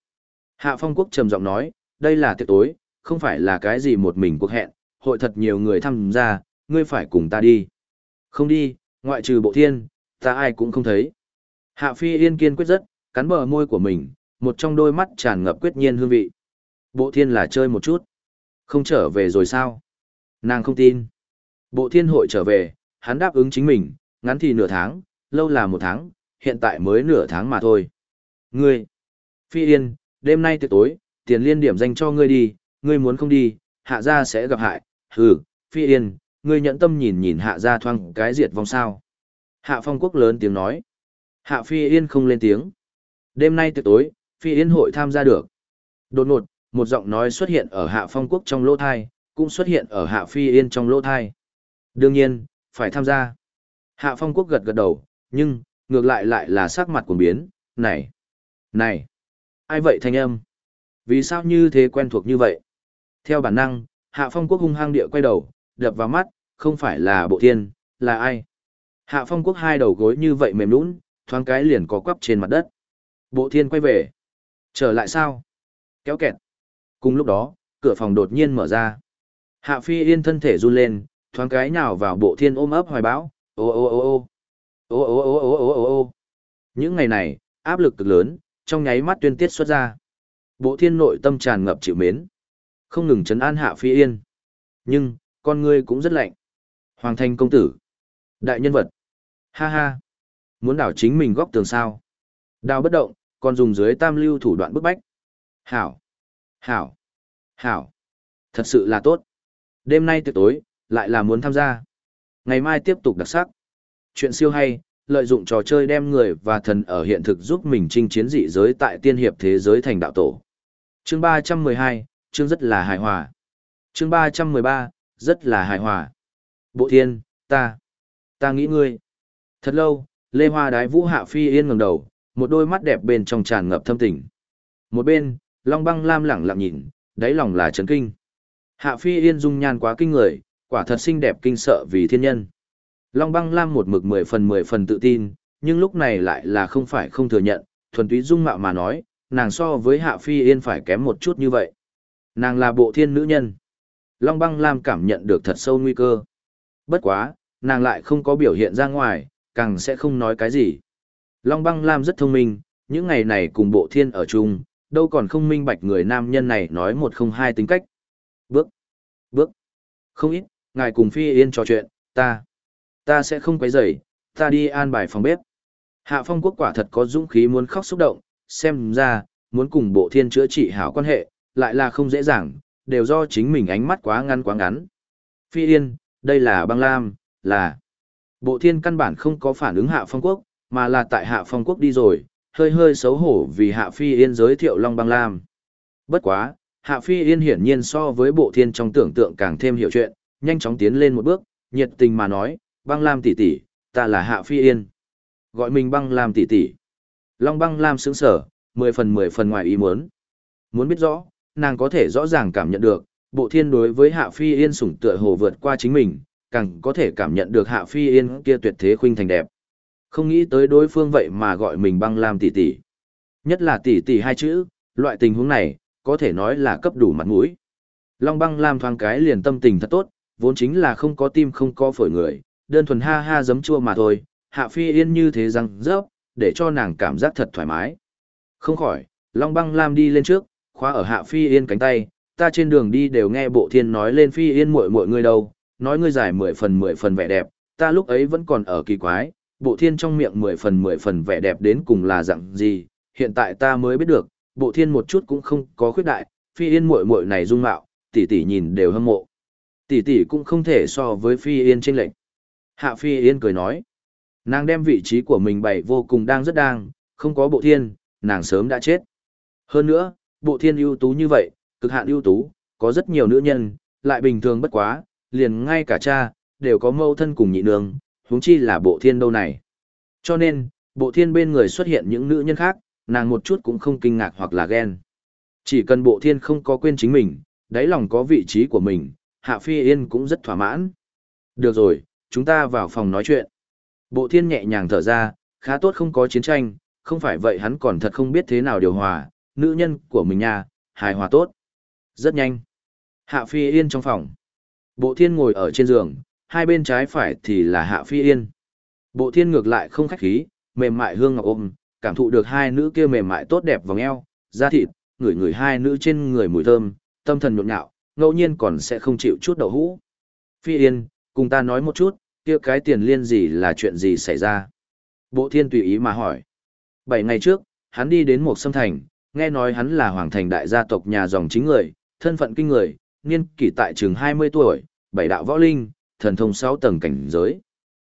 Hạ Phong Quốc trầm giọng nói, đây là tiệc tối, không phải là cái gì một mình cuộc hẹn, hội thật nhiều người tham gia, ngươi phải cùng ta đi. Không đi, ngoại trừ bộ thiên, ta ai cũng không thấy. Hạ Phi Yên kiên quyết rất, cắn bờ môi của mình, một trong đôi mắt tràn ngập quyết nhiên hương vị. Bộ thiên là chơi một chút. Không trở về rồi sao? Nàng không tin. Bộ thiên hội trở về, hắn đáp ứng chính mình, ngắn thì nửa tháng, lâu là một tháng, hiện tại mới nửa tháng mà thôi. Ngươi, Phi Yên, đêm nay tiệc tối, tiền liên điểm danh cho ngươi đi, ngươi muốn không đi, hạ gia sẽ gặp hại, hừ, Phi Yên, ngươi nhẫn tâm nhìn nhìn hạ gia thoang cái diệt vong sao. Hạ phong quốc lớn tiếng nói. Hạ Phi Yên không lên tiếng. Đêm nay tiệc tối, Phi Yên hội tham gia được. Đột ngột, một giọng nói xuất hiện ở Hạ Phong Quốc trong lỗ thai, cũng xuất hiện ở Hạ Phi Yên trong lỗ thai. Đương nhiên, phải tham gia. Hạ Phong Quốc gật gật đầu, nhưng, ngược lại lại là sắc mặt cuồng biến, này, này, ai vậy thanh âm? Vì sao như thế quen thuộc như vậy? Theo bản năng, Hạ Phong Quốc hung hăng địa quay đầu, đập vào mắt, không phải là bộ thiên, là ai? Hạ Phong Quốc hai đầu gối như vậy mềm nũng, thoáng cái liền có quắp trên mặt đất. Bộ thiên quay về. Trở lại sao? Kéo kẹt. Cùng lúc đó, cửa phòng đột nhiên mở ra. Hạ Phi Yên thân thể run lên, thoáng cái nào vào bộ thiên ôm ấp hoài bão. Ô ô ô ô. Ô ô ô ô ô ô ô. Những ngày này, áp lực cực lớn, trong nháy mắt tuyên tiết xuất ra. Bộ thiên nội tâm tràn ngập chịu mến. Không ngừng chấn an Hạ Phi Yên. Nhưng, con ngươi cũng rất lạnh. Hoàng thành công tử. Đại nhân vật. Ha ha. Muốn đảo chính mình góc tường sao. Đào bất động, còn dùng dưới tam lưu thủ đoạn bức bách. Hảo. Hảo. Hảo. Thật sự là tốt. Đêm nay tiệc tối, lại là muốn tham gia. Ngày mai tiếp tục đặc sắc. Chuyện siêu hay, lợi dụng trò chơi đem người và thần ở hiện thực giúp mình chinh chiến dị giới tại tiên hiệp thế giới thành đạo tổ. Chương 312, chương rất là hài hòa. Chương 313, rất là hài hòa. Bộ thiên, ta, ta nghĩ ngươi. Thật lâu, Lê Hoa đái vũ hạ phi yên ngẩng đầu, một đôi mắt đẹp bên trong tràn ngập thâm tình. Một bên, Long băng lam lẳng lặng nhìn, đáy lòng là chấn kinh. Hạ phi yên dung nhan quá kinh người, quả thật xinh đẹp kinh sợ vì thiên nhân. Long băng lam một mực mười phần mười phần tự tin, nhưng lúc này lại là không phải không thừa nhận, thuần túy dung mạo mà nói, nàng so với hạ phi yên phải kém một chút như vậy. Nàng là bộ thiên nữ nhân. Long băng lam cảm nhận được thật sâu nguy cơ. Bất quá, nàng lại không có biểu hiện ra ngoài, càng sẽ không nói cái gì. Long băng lam rất thông minh, những ngày này cùng bộ thiên ở chung, đâu còn không minh bạch người nam nhân này nói một không hai tính cách. Bước, bước, không ít, ngài cùng phi yên trò chuyện, ta, ta sẽ không quấy rầy, ta đi an bài phòng bếp. Hạ phong quốc quả thật có dũng khí muốn khóc xúc động, xem ra, muốn cùng bộ thiên chữa trị hảo quan hệ, lại là không dễ dàng, đều do chính mình ánh mắt quá ngăn quá ngắn. Phi yên, đây là băng lam, là bộ thiên căn bản không có phản ứng hạ phong quốc, mà là tại hạ phong quốc đi rồi, hơi hơi xấu hổ vì hạ phi yên giới thiệu long băng lam. Bất quá, hạ phi yên hiển nhiên so với bộ thiên trong tưởng tượng càng thêm hiểu chuyện, nhanh chóng tiến lên một bước, nhiệt tình mà nói, băng lam tỷ tỷ, ta là hạ phi yên. Gọi mình băng lam tỷ tỷ. Long băng lam sững sở, mười phần mười phần ngoài ý muốn. Muốn biết rõ, nàng có thể rõ ràng cảm nhận được, bộ thiên đối với hạ phi yên sủng tựa hồ vượt qua chính mình, càng có thể cảm nhận được hạ phi yên kia tuyệt thế khuynh thành đẹp. Không nghĩ tới đối phương vậy mà gọi mình băng lam tỷ tỷ. Nhất là tỷ tỷ hai chữ, loại tình huống này, có thể nói là cấp đủ mặt mũi. Long băng lam thoáng cái liền tâm tình thật tốt, vốn chính là không có tim không có phổi người, đơn thuần ha ha giấm chua mà thôi, hạ phi yên như thế răng rớp, để cho nàng cảm giác thật thoải mái. Không khỏi, Long băng lam đi lên trước, khóa ở hạ phi yên cánh tay, ta trên đường đi đều nghe bộ thiên nói lên phi yên muội muội ngươi đâu, nói ngươi giải mười phần mười phần vẻ đẹp, ta lúc ấy vẫn còn ở kỳ quái, bộ thiên trong miệng mười phần mười phần vẻ đẹp đến cùng là dạng gì, hiện tại ta mới biết được, bộ thiên một chút cũng không có khuyết đại, phi yên muội muội này dung mạo, tỷ tỷ nhìn đều hâm mộ. Tỷ tỷ cũng không thể so với phi yên chênh lệnh. Hạ phi yên cười nói, nàng đem vị trí của mình bày vô cùng đang rất đang, không có bộ thiên, nàng sớm đã chết. Hơn nữa, bộ thiên ưu tú như vậy, cực hạn ưu tú, có rất nhiều nữ nhân, lại bình thường bất quá, liền ngay cả cha, đều có mâu thân cùng nhị nương, huống chi là bộ thiên đâu này. Cho nên, bộ thiên bên người xuất hiện những nữ nhân khác, nàng một chút cũng không kinh ngạc hoặc là ghen. Chỉ cần bộ thiên không có quên chính mình, đáy lòng có vị trí của mình, Hạ Phi Yên cũng rất thỏa mãn. Được rồi, chúng ta vào phòng nói chuyện. Bộ thiên nhẹ nhàng thở ra, khá tốt không có chiến tranh, không phải vậy hắn còn thật không biết thế nào điều hòa, nữ nhân của mình nha, hài hòa tốt. Rất nhanh. Hạ Phi Yên trong phòng. Bộ thiên ngồi ở trên giường, hai bên trái phải thì là Hạ Phi Yên. Bộ thiên ngược lại không khách khí, mềm mại hương ngọc ôm, cảm thụ được hai nữ kia mềm mại tốt đẹp vòng eo, da thịt, ngửi ngửi hai nữ trên người mùi thơm, tâm thần nhộn nhạo, ngẫu nhiên còn sẽ không chịu chút đậu hũ. Phi Yên, cùng ta nói một chút, kia cái tiền liên gì là chuyện gì xảy ra? Bộ thiên tùy ý mà hỏi. Bảy ngày trước, hắn đi đến một sâm thành, nghe nói hắn là hoàng thành đại gia tộc nhà dòng chính người, thân phận kinh người, niên kỷ tại trường 20 tuổi, bảy đạo võ linh, thần thông 6 tầng cảnh giới.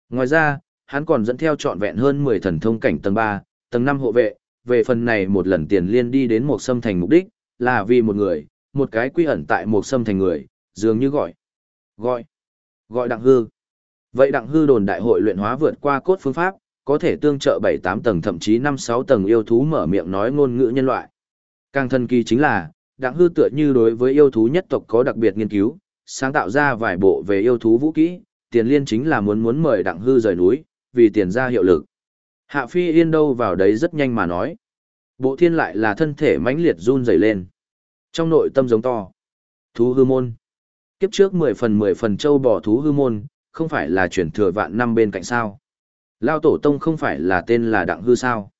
Ngoài ra, hắn còn dẫn theo trọn vẹn hơn 10 thần thông cảnh tầng 3, tầng 5 hộ vệ, về phần này một lần tiền liên đi đến một sâm thành mục đích, là vì một người, một cái quy ẩn tại một sâm thành người, dường như gọi. Gọi. Gọi đặng hư. Vậy đặng hư đồn đại hội luyện hóa vượt qua cốt phương pháp, có thể tương trợ 7-8 tầng thậm chí 5-6 tầng yêu thú mở miệng nói ngôn ngữ nhân loại. Càng thần kỳ chính là, đặng hư tựa như đối với yêu thú nhất tộc có đặc biệt nghiên cứu, sáng tạo ra vài bộ về yêu thú vũ kỹ, tiền liên chính là muốn muốn mời đặng hư rời núi, vì tiền ra hiệu lực. Hạ phi yên đâu vào đấy rất nhanh mà nói. Bộ thiên lại là thân thể mãnh liệt run rẩy lên. Trong nội tâm giống to. Thú hư môn. Kiếp trước 10 phần 10 phần châu bỏ thú hư môn, không phải là chuyển thừa vạn năm bên cạnh sao. Lao tổ tông không phải là tên là đặng hư sao.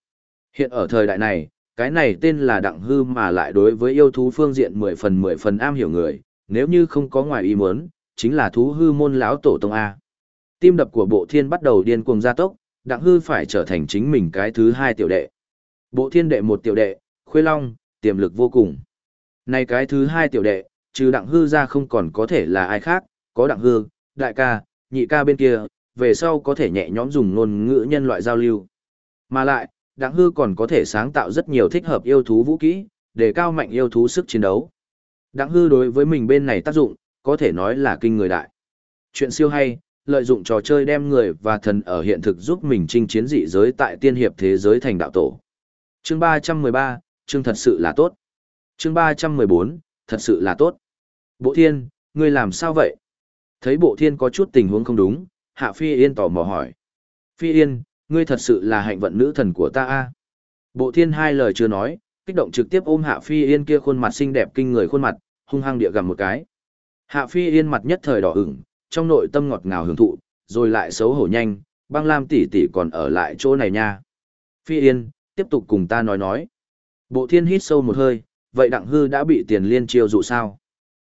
Hiện ở thời đại này, cái này tên là đặng hư mà lại đối với yêu thú phương diện 10 phần 10 phần am hiểu người, nếu như không có ngoài ý muốn, chính là thú hư môn lão tổ tông A. Tim đập của bộ thiên bắt đầu điên cuồng gia tốc, đặng hư phải trở thành chính mình cái thứ hai tiểu đệ. Bộ thiên đệ một tiểu đệ, khuê long, tiềm lực vô cùng. Này cái thứ hai tiểu đệ, trừ đặng hư ra không còn có thể là ai khác, có đặng hư, đại ca, nhị ca bên kia, về sau có thể nhẹ nhõm dùng ngôn ngữ nhân loại giao lưu. Mà lại, đặng hư còn có thể sáng tạo rất nhiều thích hợp yêu thú vũ kỹ, để cao mạnh yêu thú sức chiến đấu. Đặng hư đối với mình bên này tác dụng, có thể nói là kinh người đại. Chuyện siêu hay, lợi dụng trò chơi đem người và thần ở hiện thực giúp mình chinh chiến dị giới tại tiên hiệp thế giới thành đạo tổ. Chương 313, chương thật sự là tốt. Chương 314, thật sự là tốt. Bộ thiên, ngươi làm sao vậy? Thấy bộ thiên có chút tình huống không đúng, hạ phi yên tò mò hỏi. Phi yên, ngươi thật sự là hạnh vận nữ thần của ta a Bộ thiên hai lời chưa nói, kích động trực tiếp ôm hạ phi yên kia khuôn mặt xinh đẹp kinh người khuôn mặt, hung hăng địa gầm một cái. Hạ phi yên mặt nhất thời đỏ ửng, trong nội tâm ngọt ngào hưởng thụ, rồi lại xấu hổ nhanh, băng lam tỷ tỷ còn ở lại chỗ này nha. Phi yên, tiếp tục cùng ta nói nói. Bộ thiên hít sâu một hơi, vậy đặng hư đã bị tiền liên chiêu dụ sao?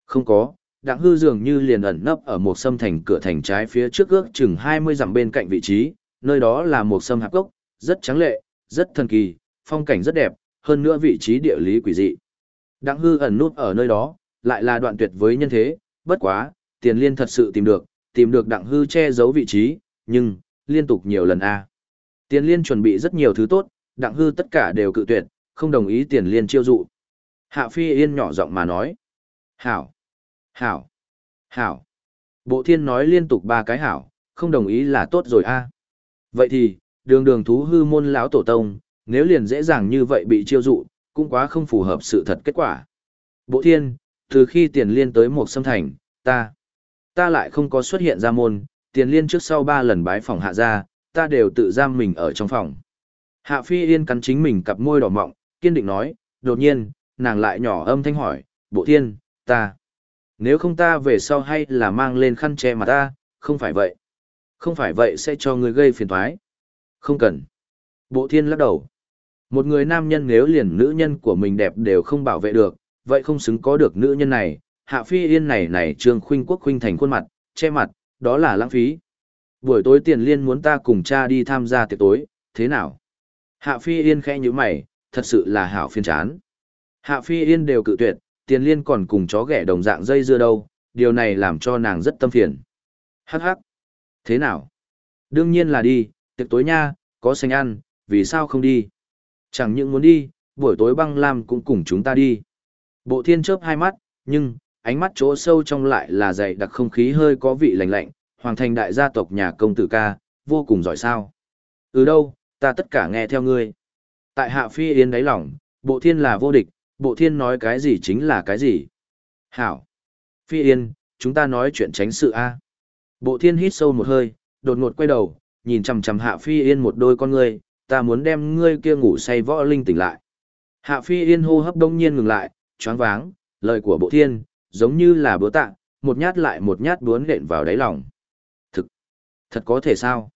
Không có, đặng hư dường như liền ẩn nấp ở một sâm thành cửa thành trái phía trước ước chừng 20 dặm bên cạnh vị trí, nơi đó là một sâm hạp gốc, rất trắng lệ, rất thần kỳ, phong cảnh rất đẹp, hơn nữa vị trí địa lý quỷ dị. Đặng hư ẩn nút ở nơi đó, lại là đoạn tuyệt với nhân thế, bất quá, tiền liên thật sự tìm được, tìm được đặng hư che giấu vị trí, nhưng, liên tục nhiều lần a Tiền liên chuẩn bị rất nhiều thứ tốt, đặng hư tất cả đều cự tuyệt, không đồng ý tiền liên chiêu dụ. Hạ phi yên nhỏ giọng mà nói. Hảo, hảo, hảo. Bộ thiên nói liên tục ba cái hảo, không đồng ý là tốt rồi a Vậy thì, đường đường thú hư môn lão tổ tông, nếu liền dễ dàng như vậy bị chiêu dụ, cũng quá không phù hợp sự thật kết quả. Bộ thiên, từ khi tiền liên tới một xâm thành, ta, ta lại không có xuất hiện ra môn, tiền liên trước sau ba lần bái phòng hạ ra, ta đều tự giam mình ở trong phòng. Hạ phi yên cắn chính mình cặp môi đỏ mọng, kiên định nói, đột nhiên, nàng lại nhỏ âm thanh hỏi, bộ thiên, ta, nếu không ta về sau hay là mang lên khăn che mặt ta, không phải vậy. Không phải vậy sẽ cho người gây phiền toái. Không cần. Bộ thiên lắc đầu. Một người nam nhân nếu liền nữ nhân của mình đẹp đều không bảo vệ được, vậy không xứng có được nữ nhân này, hạ phi yên này này trương khuynh quốc khuynh thành khuôn mặt, che mặt, đó là lãng phí. Buổi tối tiền liên muốn ta cùng cha đi tham gia tiệc tối, thế nào? Hạ phi yên khẽ như mày, thật sự là hảo phiên chán. Hạ phi yên đều cự tuyệt, tiền liên còn cùng chó ghẻ đồng dạng dây dưa đâu, điều này làm cho nàng rất tâm phiền. Hắc hắc. Thế nào? Đương nhiên là đi, tiệc tối nha, có xanh ăn, vì sao không đi? Chẳng những muốn đi, buổi tối băng lam cũng cùng chúng ta đi. Bộ thiên chớp hai mắt, nhưng, ánh mắt chỗ sâu trong lại là dày đặc không khí hơi có vị lạnh lạnh, hoàng thành đại gia tộc nhà công tử ca, vô cùng giỏi sao. Ừ đâu, ta tất cả nghe theo ngươi. Tại hạ phi yên đáy lòng, bộ thiên là vô địch, bộ thiên nói cái gì chính là cái gì. Hảo. Phi yên, chúng ta nói chuyện tránh sự A. Bộ thiên hít sâu một hơi, đột ngột quay đầu, nhìn chằm chằm hạ phi yên một đôi con ngươi, ta muốn đem ngươi kia ngủ say võ linh tỉnh lại. Hạ phi yên hô hấp đông nhiên ngừng lại, choáng váng, lời của bộ thiên, giống như là búa tạ, một nhát lại một nhát búa nện vào đáy lòng. Thực, thật có thể sao?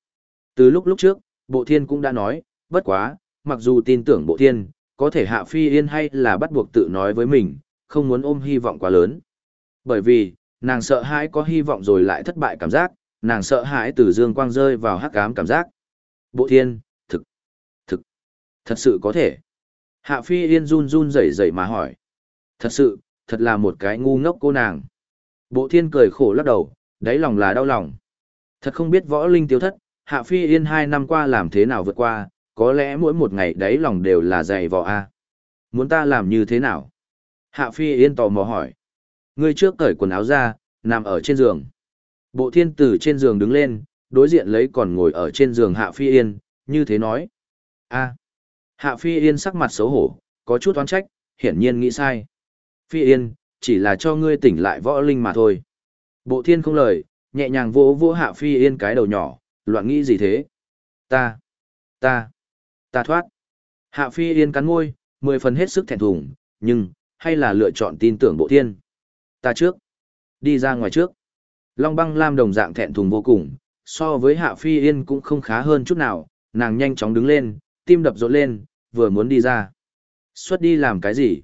Từ lúc lúc trước, bộ thiên cũng đã nói, bất quá, mặc dù tin tưởng bộ thiên, có thể hạ phi yên hay là bắt buộc tự nói với mình, không muốn ôm hy vọng quá lớn. Bởi vì, nàng sợ hãi có hy vọng rồi lại thất bại cảm giác, nàng sợ hãi từ dương quang rơi vào hắc ám cảm giác. Bộ thiên, thực, thực, thật sự có thể. Hạ phi yên run run rẩy rẩy mà hỏi. Thật sự, thật là một cái ngu ngốc cô nàng. Bộ thiên cười khổ lắc đầu, đáy lòng là đau lòng. Thật không biết võ linh tiêu thất, hạ phi yên hai năm qua làm thế nào vượt qua, có lẽ mỗi một ngày đấy lòng đều là dày vò a. Muốn ta làm như thế nào? Hạ Phi Yên tò mò hỏi. Ngươi trước cởi quần áo ra, nằm ở trên giường. Bộ thiên tử trên giường đứng lên, đối diện lấy còn ngồi ở trên giường Hạ Phi Yên, như thế nói. a Hạ Phi Yên sắc mặt xấu hổ, có chút oán trách, hiển nhiên nghĩ sai. Phi Yên, chỉ là cho ngươi tỉnh lại võ linh mà thôi. Bộ thiên không lời, nhẹ nhàng vỗ vỗ Hạ Phi Yên cái đầu nhỏ, loạn nghĩ gì thế? Ta, ta, ta thoát. Hạ Phi Yên cắn môi, mười phần hết sức thẹn thùng, nhưng, hay là lựa chọn tin tưởng bộ thiên. Ta trước, đi ra ngoài trước. Long băng lam đồng dạng thẹn thùng vô cùng, so với Hạ Phi Yên cũng không khá hơn chút nào, nàng nhanh chóng đứng lên, tim đập rộn lên, vừa muốn đi ra. Xuất đi làm cái gì?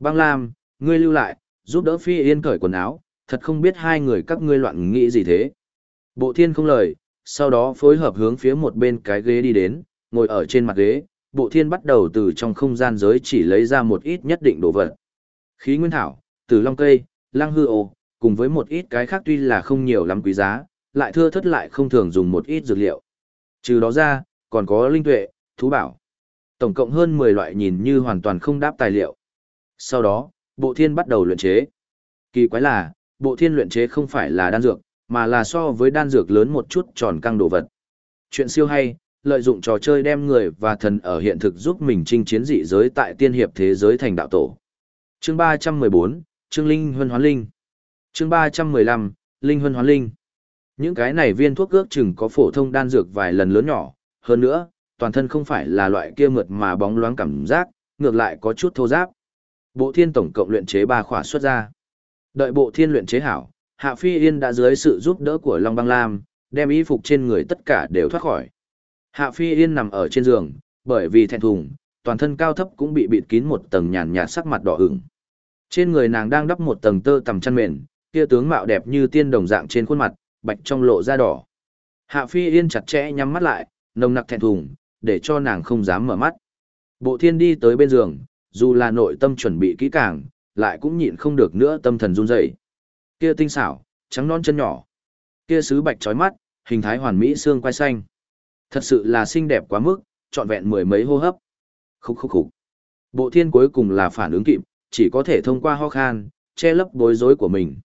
Băng lam, ngươi lưu lại, giúp đỡ Phi Yên cởi quần áo, thật không biết hai người các ngươi loạn nghĩ gì thế. Bộ thiên không lời, sau đó phối hợp hướng phía một bên cái ghế đi đến, ngồi ở trên mặt ghế, bộ thiên bắt đầu từ trong không gian giới chỉ lấy ra một ít nhất định đồ vật. Khí nguyên thảo, từ long cây, lang hư ô, cùng với một ít cái khác tuy là không nhiều lắm quý giá, lại thưa thất lại không thường dùng một ít dược liệu. Trừ đó ra, còn có linh tuệ, thú bảo. Tổng cộng hơn 10 loại nhìn như hoàn toàn không đáp tài liệu. Sau đó, bộ thiên bắt đầu luyện chế. Kỳ quái là, bộ thiên luyện chế không phải là đan dược, mà là so với đan dược lớn một chút tròn căng đồ vật. Chuyện siêu hay, lợi dụng trò chơi đem người và thần ở hiện thực giúp mình chinh chiến dị giới tại tiên hiệp thế giới thành đạo tổ. Chương 314, Trương Linh Huân Hoán Linh. Chương 315, Linh Huân Hoán Linh. Những cái này viên thuốc ước chừng có phổ thông đan dược vài lần lớn nhỏ, hơn nữa, toàn thân không phải là loại kia mượt mà bóng loáng cảm giác, ngược lại có chút thô giáp. Bộ thiên tổng cộng luyện chế ba khỏa xuất ra. Đợi bộ thiên luyện chế hảo, Hạ Phi Yên đã dưới sự giúp đỡ của Long Băng Lam, đem y phục trên người tất cả đều thoát khỏi. Hạ Phi Yên nằm ở trên giường, bởi vì thẹn thùng, toàn thân cao thấp cũng bị bịt kín một tầng nhàn nhạt sắc mặt đỏ ửng. Trên người nàng đang đắp một tầng tơ tằm chăn mền, kia tướng mạo đẹp như tiên đồng dạng trên khuôn mặt, bạch trong lộ da đỏ. Hạ Phi Yên chặt chẽ nhắm mắt lại, nồng nặc thẹn thùng, để cho nàng không dám mở mắt. Bộ Thiên đi tới bên giường, dù là nội tâm chuẩn bị kỹ càng, lại cũng nhịn không được nữa tâm thần run rẩy. Kia tinh xảo, trắng non chân nhỏ, kia sứ bạch chói mắt, hình thái hoàn mỹ xương quai xanh. Thật sự là xinh đẹp quá mức, trọn vẹn mười mấy hô hấp. Khúc khúc khúc. Bộ Thiên cuối cùng là phản ứng kịp, chỉ có thể thông qua ho khan, che lấp bối rối của mình.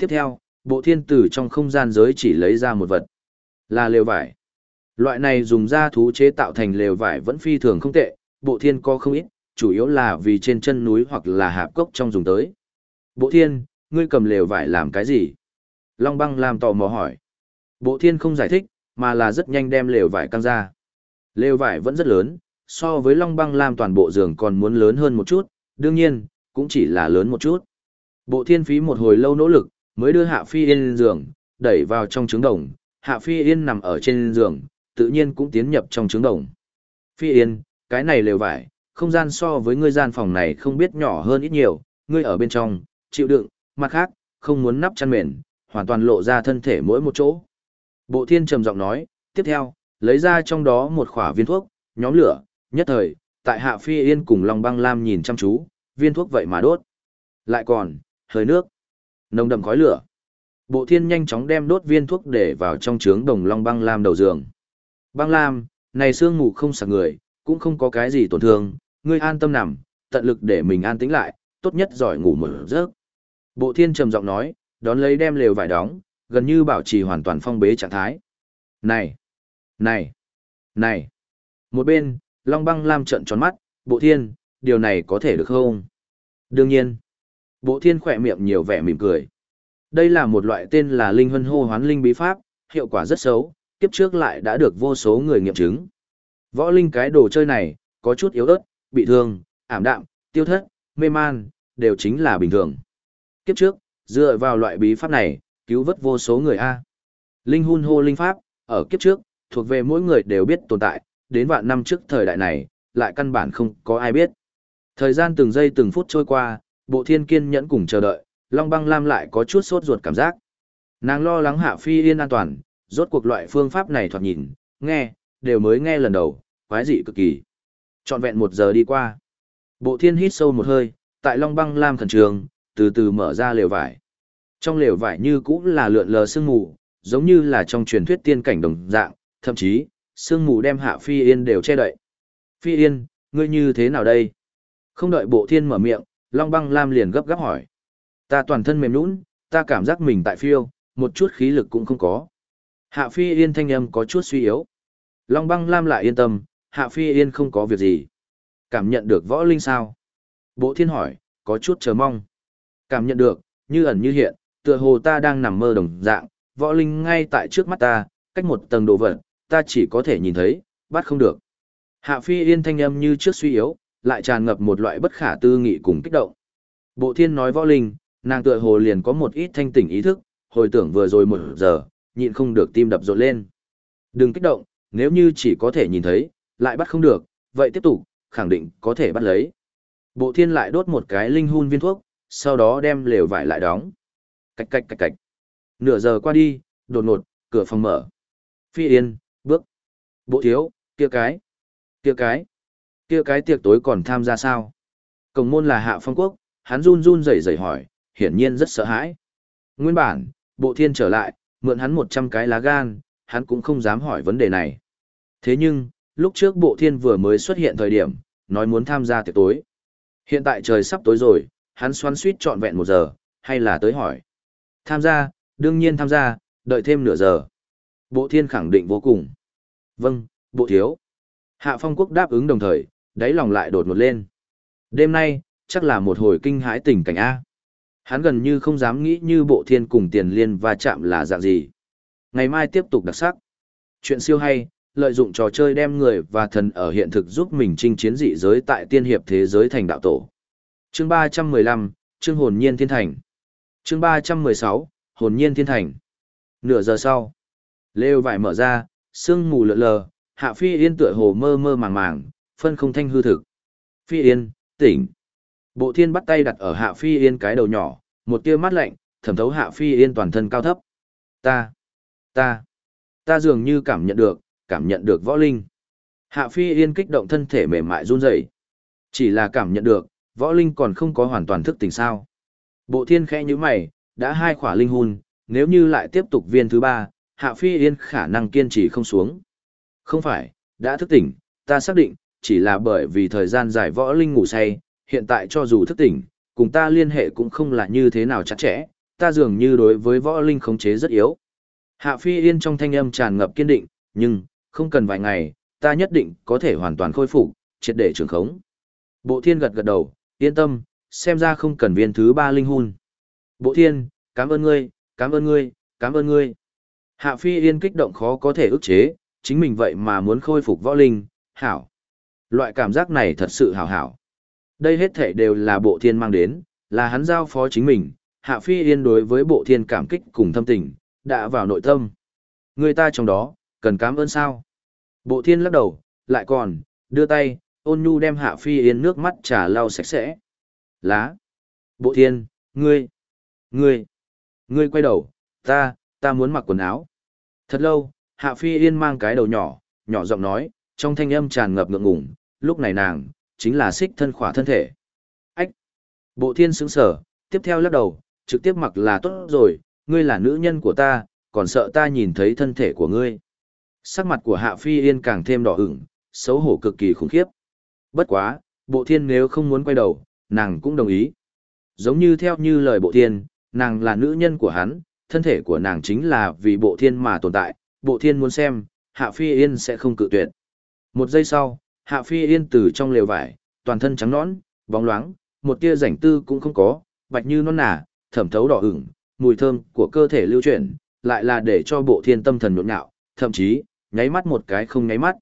Tiếp theo, bộ thiên từ trong không gian giới chỉ lấy ra một vật. Là lều vải. Loại này dùng da thú chế tạo thành lều vải vẫn phi thường không tệ, bộ thiên có không ít, chủ yếu là vì trên chân núi hoặc là hạp cốc trong dùng tới. Bộ thiên, ngươi cầm lều vải làm cái gì? Long băng làm tò mò hỏi. Bộ thiên không giải thích, mà là rất nhanh đem lều vải căng ra. Lều vải vẫn rất lớn, so với long băng Lam toàn bộ giường còn muốn lớn hơn một chút, đương nhiên, cũng chỉ là lớn một chút. Bộ thiên phí một hồi lâu nỗ lực, mới đưa Hạ Phi Yên lên giường, đẩy vào trong trứng đồng, Hạ Phi Yên nằm ở trên giường, tự nhiên cũng tiến nhập trong trứng đồng. Phi Yên, cái này lều vải, không gian so với ngươi gian phòng này không biết nhỏ hơn ít nhiều, ngươi ở bên trong, chịu đựng, mặt khác, không muốn nắp chăn mền, hoàn toàn lộ ra thân thể mỗi một chỗ. Bộ thiên trầm giọng nói, tiếp theo, lấy ra trong đó một khỏa viên thuốc, nhóm lửa, nhất thời, tại Hạ Phi Yên cùng Long Băng Lam nhìn chăm chú, viên thuốc vậy mà đốt. Lại còn, hơi nước, nồng đậm khói lửa. Bộ thiên nhanh chóng đem đốt viên thuốc để vào trong trướng đồng long băng lam đầu giường. Băng lam, này sương mù không sạc người, cũng không có cái gì tổn thương, ngươi an tâm nằm, tận lực để mình an tĩnh lại, tốt nhất giỏi ngủ một giấc. Bộ thiên trầm giọng nói, đón lấy đem lều vải đóng, gần như bảo trì hoàn toàn phong bế trạng thái. Này! Này! Này! Một bên, Long băng lam trận tròn mắt, bộ thiên, điều này có thể được không? Đương nhiên. Bộ thiên khỏe miệng nhiều vẻ mỉm cười. Đây là một loại tên là linh hân hô hoán linh bí pháp, hiệu quả rất xấu, kiếp trước lại đã được vô số người nghiệm chứng. Võ linh cái đồ chơi này, có chút yếu ớt, bị thương, ảm đạm, tiêu thất, mê man, đều chính là bình thường. Kiếp trước, dựa vào loại bí pháp này, cứu vớt vô số người A. Linh hun hô linh pháp, ở kiếp trước, thuộc về mỗi người đều biết tồn tại, đến vạn năm trước thời đại này, lại căn bản không có ai biết. Thời gian từng giây từng phút trôi qua, bộ thiên kiên nhẫn cùng chờ đợi, Long băng lam lại có chút sốt ruột cảm giác. Nàng lo lắng hạ phi yên an toàn, rốt cuộc loại phương pháp này thoạt nhìn, nghe, đều mới nghe lần đầu, quái dị cực kỳ. Trọn vẹn một giờ đi qua. Bộ thiên hít sâu một hơi, tại Long băng lam thần trường, từ từ mở ra lều vải. Trong lều vải như cũng là lượn lờ sương mù, giống như là trong truyền thuyết tiên cảnh đồng dạng, thậm chí, sương mù đem hạ phi yên đều che đậy. Phi yên, ngươi như thế nào đây? Không đợi bộ thiên mở miệng, Long băng lam liền gấp gáp hỏi. Ta toàn thân mềm nũng, ta cảm giác mình tại phiêu, một chút khí lực cũng không có. Hạ Phi Yên thanh âm có chút suy yếu. Long băng lam lại yên tâm, Hạ Phi Yên không có việc gì. Cảm nhận được võ linh sao? Bộ thiên hỏi, có chút chờ mong. Cảm nhận được, như ẩn như hiện, tựa hồ ta đang nằm mơ đồng dạng, võ linh ngay tại trước mắt ta, cách một tầng độ vật, ta chỉ có thể nhìn thấy, bắt không được. Hạ Phi Yên thanh âm như trước suy yếu, lại tràn ngập một loại bất khả tư nghị cùng kích động. Bộ thiên nói võ linh, nàng tựa hồ liền có một ít thanh tỉnh ý thức, hồi tưởng vừa rồi một giờ, nhịn không được tim đập rộn lên. Đừng kích động, nếu như chỉ có thể nhìn thấy, lại bắt không được, vậy tiếp tục, khẳng định có thể bắt lấy. Bộ thiên lại đốt một cái linh hun viên thuốc, sau đó đem lều vải lại đóng. Cạch cạch cạch cạch. Nửa giờ qua đi, đột ngột, cửa phòng mở. Phi yên, bước. Bộ thiếu, kia cái. Kia cái. Kia cái tiệc tối còn tham gia sao? Cổng môn là hạ phong quốc, hắn run run rẩy rẩy hỏi, hiển nhiên rất sợ hãi. Nguyên bản, bộ thiên trở lại, mượn hắn 100 cái lá gan, hắn cũng không dám hỏi vấn đề này. Thế nhưng, lúc trước bộ thiên vừa mới xuất hiện thời điểm, nói muốn tham gia tiệc tối. Hiện tại trời sắp tối rồi, hắn xoắn suýt trọn vẹn một giờ, hay là tới hỏi. Tham gia, đương nhiên tham gia, đợi thêm nửa giờ. Bộ thiên khẳng định vô cùng. Vâng, bộ thiếu. Hạ phong quốc đáp ứng đồng thời, đáy lòng lại đột ngột lên. Đêm nay, chắc là một hồi kinh hãi tình cảnh A. Hắn gần như không dám nghĩ như bộ thiên cùng tiền liên và chạm là dạng gì. Ngày mai tiếp tục đặc sắc. Chuyện siêu hay, lợi dụng trò chơi đem người và thần ở hiện thực giúp mình chinh chiến dị giới tại tiên hiệp thế giới thành đạo tổ. Chương 315, Chương hồn nhiên thiên thành. Chương 316, hồn nhiên thiên thành. Nửa giờ sau, lều vải mở ra, sương mù lợn lờ, hạ phi yên tựa hồ mơ mơ màng màng, phân không thanh hư thực. Phi yên, tỉnh. Bộ thiên bắt tay đặt ở hạ phi yên cái đầu nhỏ, một tia mắt lạnh, thẩm thấu hạ phi yên toàn thân cao thấp. Ta, ta, ta dường như cảm nhận được, cảm nhận được võ linh. Hạ phi yên kích động thân thể mềm mại run rẩy. Chỉ là cảm nhận được, võ linh còn không có hoàn toàn thức tỉnh sao. Bộ thiên khẽ như mày, đã hai khỏa linh hồn, nếu như lại tiếp tục viên thứ ba, hạ phi yên khả năng kiên trì không xuống. Không phải, đã thức tỉnh, ta xác định, chỉ là bởi vì thời gian dài võ linh ngủ say, hiện tại cho dù thức tỉnh, cùng ta liên hệ cũng không là như thế nào chặt chẽ, ta dường như đối với võ linh khống chế rất yếu. Hạ Phi Yên trong thanh âm tràn ngập kiên định, nhưng, không cần vài ngày, ta nhất định có thể hoàn toàn khôi phục, triệt để trường khống. Bộ thiên gật gật đầu, yên tâm, xem ra không cần viên thứ ba linh hồn. Bộ thiên, cảm ơn ngươi, cảm ơn ngươi, cảm ơn ngươi. Hạ Phi Yên kích động khó có thể ức chế, chính mình vậy mà muốn khôi phục võ linh, hảo. Loại cảm giác này thật sự hảo hảo. Đây hết thể đều là bộ thiên mang đến, là hắn giao phó chính mình, Hạ Phi Yên đối với bộ thiên cảm kích cùng thâm tình, đã vào nội tâm. Người ta trong đó, cần cảm ơn sao? Bộ thiên lắc đầu, lại còn, đưa tay, ôn nhu đem Hạ Phi Yên nước mắt trà lau sạch sẽ. Lá. Bộ thiên, ngươi, ngươi, ngươi quay đầu, ta, ta muốn mặc quần áo. Thật lâu, Hạ Phi Yên mang cái đầu nhỏ, nhỏ giọng nói, trong thanh âm tràn ngập ngượng ngùng, lúc này nàng, chính là xích thân khỏa thân thể. Ách! Bộ thiên sững sở, tiếp theo lắc đầu, trực tiếp mặc là tốt rồi, ngươi là nữ nhân của ta, còn sợ ta nhìn thấy thân thể của ngươi. Sắc mặt của Hạ Phi Yên càng thêm đỏ ửng, xấu hổ cực kỳ khủng khiếp. Bất quá, bộ thiên nếu không muốn quay đầu, nàng cũng đồng ý. Giống như theo như lời bộ thiên, nàng là nữ nhân của hắn, thân thể của nàng chính là vì bộ thiên mà tồn tại, bộ thiên muốn xem, Hạ Phi Yên sẽ không cự tuyệt. Một giây sau, Hạ Phi Yên từ trong lều vải, toàn thân trắng nõn, bóng loáng, một tia rảnh tư cũng không có, bạch như non nả, thẩm thấu đỏ ửng, mùi thơm của cơ thể lưu chuyển, lại là để cho bộ thiên tâm thần nhộn nhạo, thậm chí, nháy mắt một cái không nháy mắt.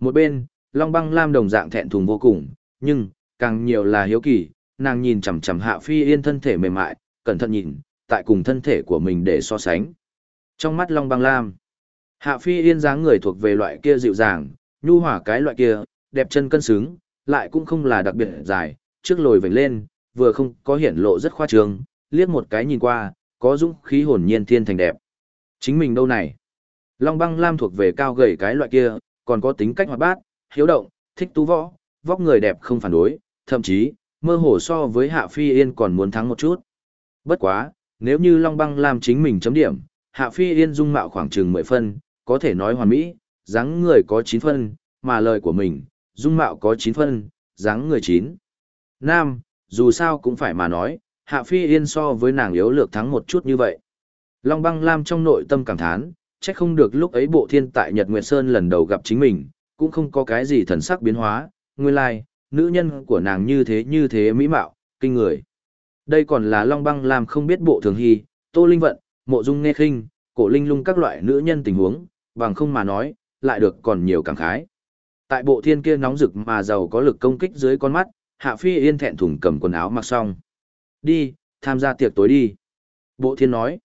Một bên, Long Băng Lam đồng dạng thẹn thùng vô cùng, nhưng, càng nhiều là hiếu kỳ, nàng nhìn chằm chằm Hạ Phi Yên thân thể mềm mại, cẩn thận nhìn, tại cùng thân thể của mình để so sánh. Trong mắt Long Băng Lam, Hạ Phi Yên dáng người thuộc về loại kia dịu dàng, nhu hòa cái loại kia, đẹp chân cân xứng, lại cũng không là đặc biệt dài, trước lồi vểnh lên, vừa không có hiển lộ rất khoa trương, liếc một cái nhìn qua, có dũng khí hồn nhiên thiên thành đẹp. Chính mình đâu này? Long băng lam thuộc về cao gầy cái loại kia, còn có tính cách hoạt bát, hiếu động, thích tú võ, vóc người đẹp không phản đối, thậm chí, mơ hồ so với Hạ Phi Yên còn muốn thắng một chút. Bất quá, nếu như Long băng lam chính mình chấm điểm, Hạ Phi Yên dung mạo khoảng chừng 10 phân, có thể nói hoàn mỹ, dáng người có 9 phân, mà lời của mình, dung mạo có 9 phân, dáng người 9. Nam, dù sao cũng phải mà nói, Hạ Phi Yên so với nàng yếu lược thắng một chút như vậy. Long băng lam trong nội tâm cảm thán, chắc không được lúc ấy bộ thiên tại Nhật Nguyệt Sơn lần đầu gặp chính mình, cũng không có cái gì thần sắc biến hóa, nguyên lai, like, nữ nhân của nàng như thế như thế mỹ mạo, kinh người. Đây còn là Long băng lam không biết bộ thường hy, tô linh vận, mộ dung nghe khinh, cổ linh lung các loại nữ nhân tình huống, bằng không mà nói, lại được còn nhiều cảm khái. Tại bộ thiên kia nóng rực mà giàu có lực công kích dưới con mắt, Hạ Phi Yên thẹn thùng cầm quần áo mặc xong. Đi, tham gia tiệc tối đi. Bộ thiên nói.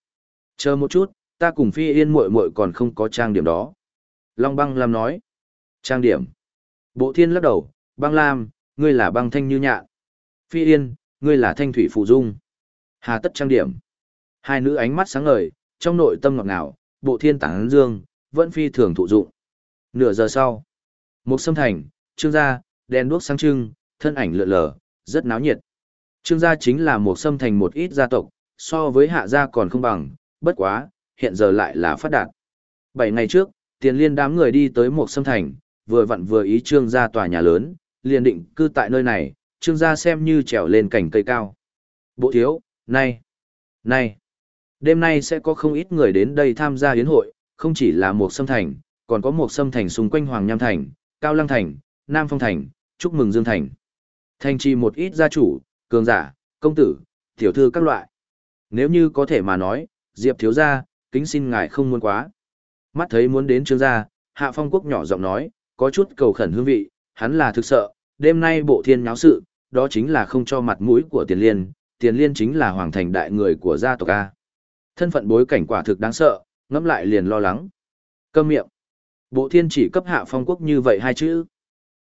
Chờ một chút, ta cùng Phi Yên muội muội còn không có trang điểm đó. Long băng Lam nói. Trang điểm. Bộ thiên lắc đầu, băng Lam, ngươi là băng thanh như nhạn. Phi Yên, ngươi là thanh thủy phụ dung. Hà tất trang điểm. Hai nữ ánh mắt sáng ngời, trong nội tâm ngọt ngào, bộ thiên tảng dương, vẫn phi thường thụ dụng. Nửa giờ sau, một sâm thành, trương gia, đèn đuốc sáng trưng, thân ảnh lượn lờ, rất náo nhiệt. Trương gia chính là một sâm thành một ít gia tộc, so với hạ gia còn không bằng, bất quá, hiện giờ lại là phát đạt. Bảy ngày trước, tiền liên đám người đi tới một sâm thành, vừa vặn vừa ý trương gia tòa nhà lớn, liền định cư tại nơi này, trương gia xem như trèo lên cảnh cây cao. Bộ thiếu, nay nay đêm nay sẽ có không ít người đến đây tham gia yến hội, không chỉ là một sâm thành, còn có một sâm thành xung quanh Hoàng Nham Thành, Cao Lăng Thành, Nam Phong Thành, chúc mừng Dương Thành. Thành trì một ít gia chủ, cường giả, công tử, tiểu thư các loại. Nếu như có thể mà nói, Diệp thiếu gia, kính xin ngài không muốn quá. Mắt thấy muốn đến trương gia, Hạ Phong Quốc nhỏ giọng nói, có chút cầu khẩn hương vị, hắn là thực sợ, đêm nay bộ thiên nháo sự, đó chính là không cho mặt mũi của tiền liên, tiền liên chính là hoàng thành đại người của gia tộc A. Thân phận bối cảnh quả thực đáng sợ, ngẫm lại liền lo lắng. Câm miệng. Bộ thiên chỉ cấp hạ phong quốc như vậy hai chữ.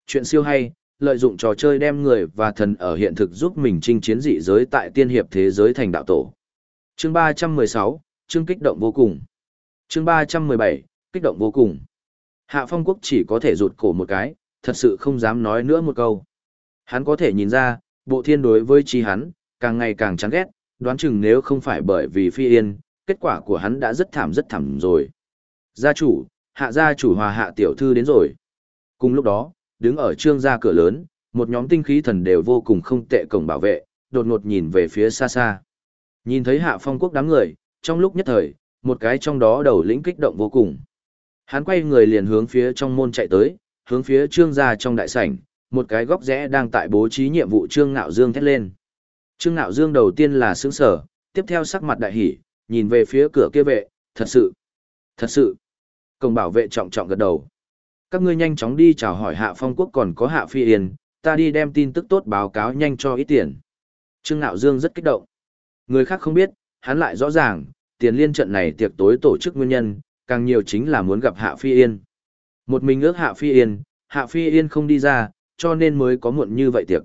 Chuyện siêu hay, lợi dụng trò chơi đem người và thần ở hiện thực giúp mình chinh chiến dị giới tại tiên hiệp thế giới thành đạo tổ. Chương 316, chương kích động vô cùng. Chương 317, kích động vô cùng. Hạ phong quốc chỉ có thể rụt cổ một cái, thật sự không dám nói nữa một câu. Hắn có thể nhìn ra, bộ thiên đối với chi hắn, càng ngày càng chán ghét, đoán chừng nếu không phải bởi vì phi yên, kết quả của hắn đã rất thảm rất thảm rồi. Gia chủ, hạ gia chủ hòa hạ tiểu thư đến rồi. Cùng lúc đó, đứng ở trương gia cửa lớn, một nhóm tinh khí thần đều vô cùng không tệ cổng bảo vệ, đột ngột nhìn về phía xa xa. Nhìn thấy hạ phong quốc đám người, trong lúc nhất thời, một cái trong đó đầu lĩnh kích động vô cùng. Hắn quay người liền hướng phía trong môn chạy tới, hướng phía trương gia trong đại sảnh, một cái góc rẽ đang tại bố trí nhiệm vụ trương ngạo dương thét lên. Trương ngạo dương đầu tiên là sướng sở, tiếp theo sắc mặt đại hỉ, nhìn về phía cửa kia vệ, thật sự, thật sự. Công bảo vệ trọng trọng gật đầu. Các ngươi nhanh chóng đi chào hỏi hạ phong quốc còn có hạ phi yên, ta đi đem tin tức tốt báo cáo nhanh cho ít tiền. Trương Nạo Dương rất kích động. Người khác không biết, hắn lại rõ ràng, tiền liên trận này tiệc tối tổ chức nguyên nhân, càng nhiều chính là muốn gặp Hạ Phi Yên. Một mình ước Hạ Phi Yên, Hạ Phi Yên không đi ra, cho nên mới có muộn như vậy tiệc.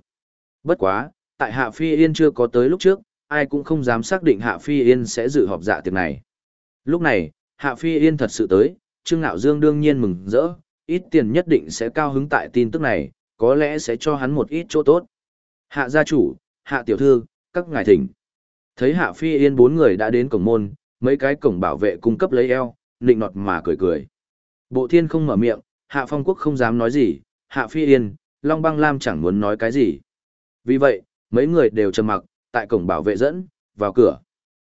Bất quá, tại Hạ Phi Yên chưa có tới lúc trước, ai cũng không dám xác định Hạ Phi Yên sẽ dự họp dạ tiệc này. Lúc này, Hạ Phi Yên thật sự tới, Trương Nạo Dương đương nhiên mừng rỡ, ít tiền nhất định sẽ cao hứng tại tin tức này, có lẽ sẽ cho hắn một ít chỗ tốt. Hạ gia chủ, hạ tiểu thư, các ngài thỉnh. Thấy Hạ Phi Yên bốn người đã đến cổng môn, mấy cái cổng bảo vệ cung cấp lấy eo, nịnh nọt mà cười cười. Bộ thiên không mở miệng, Hạ Phong Quốc không dám nói gì, Hạ Phi Yên, Long Băng Lam chẳng muốn nói cái gì. Vì vậy, mấy người đều trầm mặc, tại cổng bảo vệ dẫn, vào cửa.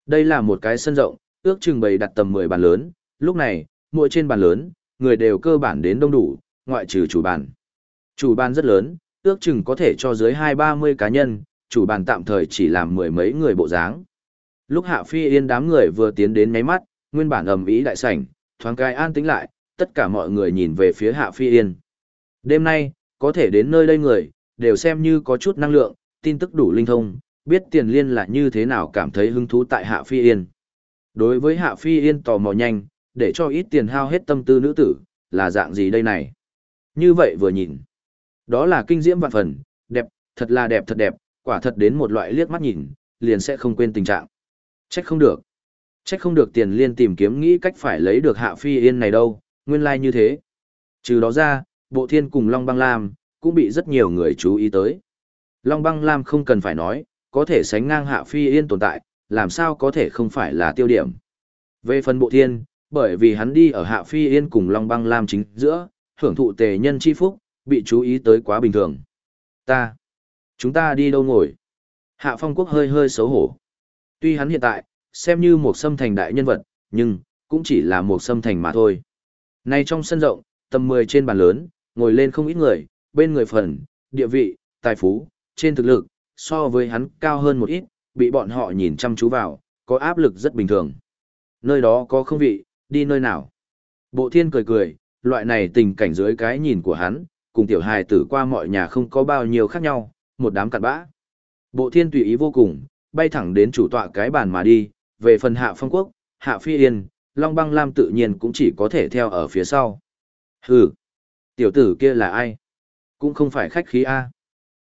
Đây là một cái sân rộng, ước chừng bày đặt tầm 10 bàn lớn, lúc này, mỗi trên bàn lớn, người đều cơ bản đến đông đủ, ngoại trừ chủ bàn. Chủ bàn rất lớn, ước chừng có thể cho dưới 2-30 cá nhân, chủ bàn tạm thời chỉ làm mười mấy người bộ dáng. Lúc Hạ Phi Yên đám người vừa tiến đến nháy mắt, nguyên bản ầm ĩ đại sảnh, thoáng cái an tĩnh lại, tất cả mọi người nhìn về phía Hạ Phi Yên. Đêm nay, có thể đến nơi đây người, đều xem như có chút năng lượng, tin tức đủ linh thông, biết tiền liên là như thế nào cảm thấy hứng thú tại Hạ Phi Yên. Đối với Hạ Phi Yên tò mò nhanh, để cho ít tiền hao hết tâm tư nữ tử, là dạng gì đây này? Như vậy vừa nhìn, đó là kinh diễm vạn phần, đẹp, thật là đẹp thật đẹp, quả thật đến một loại liếc mắt nhìn, liền sẽ không quên tình trạng. Trách không được. Trách không được tiền liên tìm kiếm nghĩ cách phải lấy được hạ phi yên này đâu, nguyên lai like như thế. Trừ đó ra, bộ thiên cùng Long Băng Lam, cũng bị rất nhiều người chú ý tới. Long Băng Lam không cần phải nói, có thể sánh ngang hạ phi yên tồn tại, làm sao có thể không phải là tiêu điểm. Về phần bộ thiên, bởi vì hắn đi ở hạ phi yên cùng Long Băng Lam chính giữa, hưởng thụ tề nhân chi phúc, bị chú ý tới quá bình thường. Ta, chúng ta đi đâu ngồi? Hạ Phong Quốc hơi hơi xấu hổ. Tuy hắn hiện tại, xem như một xâm thành đại nhân vật, nhưng, cũng chỉ là một xâm thành mà thôi. Nay trong sân rộng, tầm 10 trên bàn lớn, ngồi lên không ít người, bên người phần, địa vị, tài phú, trên thực lực, so với hắn cao hơn một ít, bị bọn họ nhìn chăm chú vào, có áp lực rất bình thường. Nơi đó có không vị, đi nơi nào. Bộ thiên cười cười, loại này tình cảnh dưới cái nhìn của hắn, cùng tiểu hài tử qua mọi nhà không có bao nhiêu khác nhau, một đám cặn bã. Bộ thiên tùy ý vô cùng, bay thẳng đến chủ tọa cái bàn mà đi, về phần hạ phong quốc, hạ phi yên, long băng lam tự nhiên cũng chỉ có thể theo ở phía sau. Hừ, tiểu tử kia là ai? Cũng không phải khách khí A.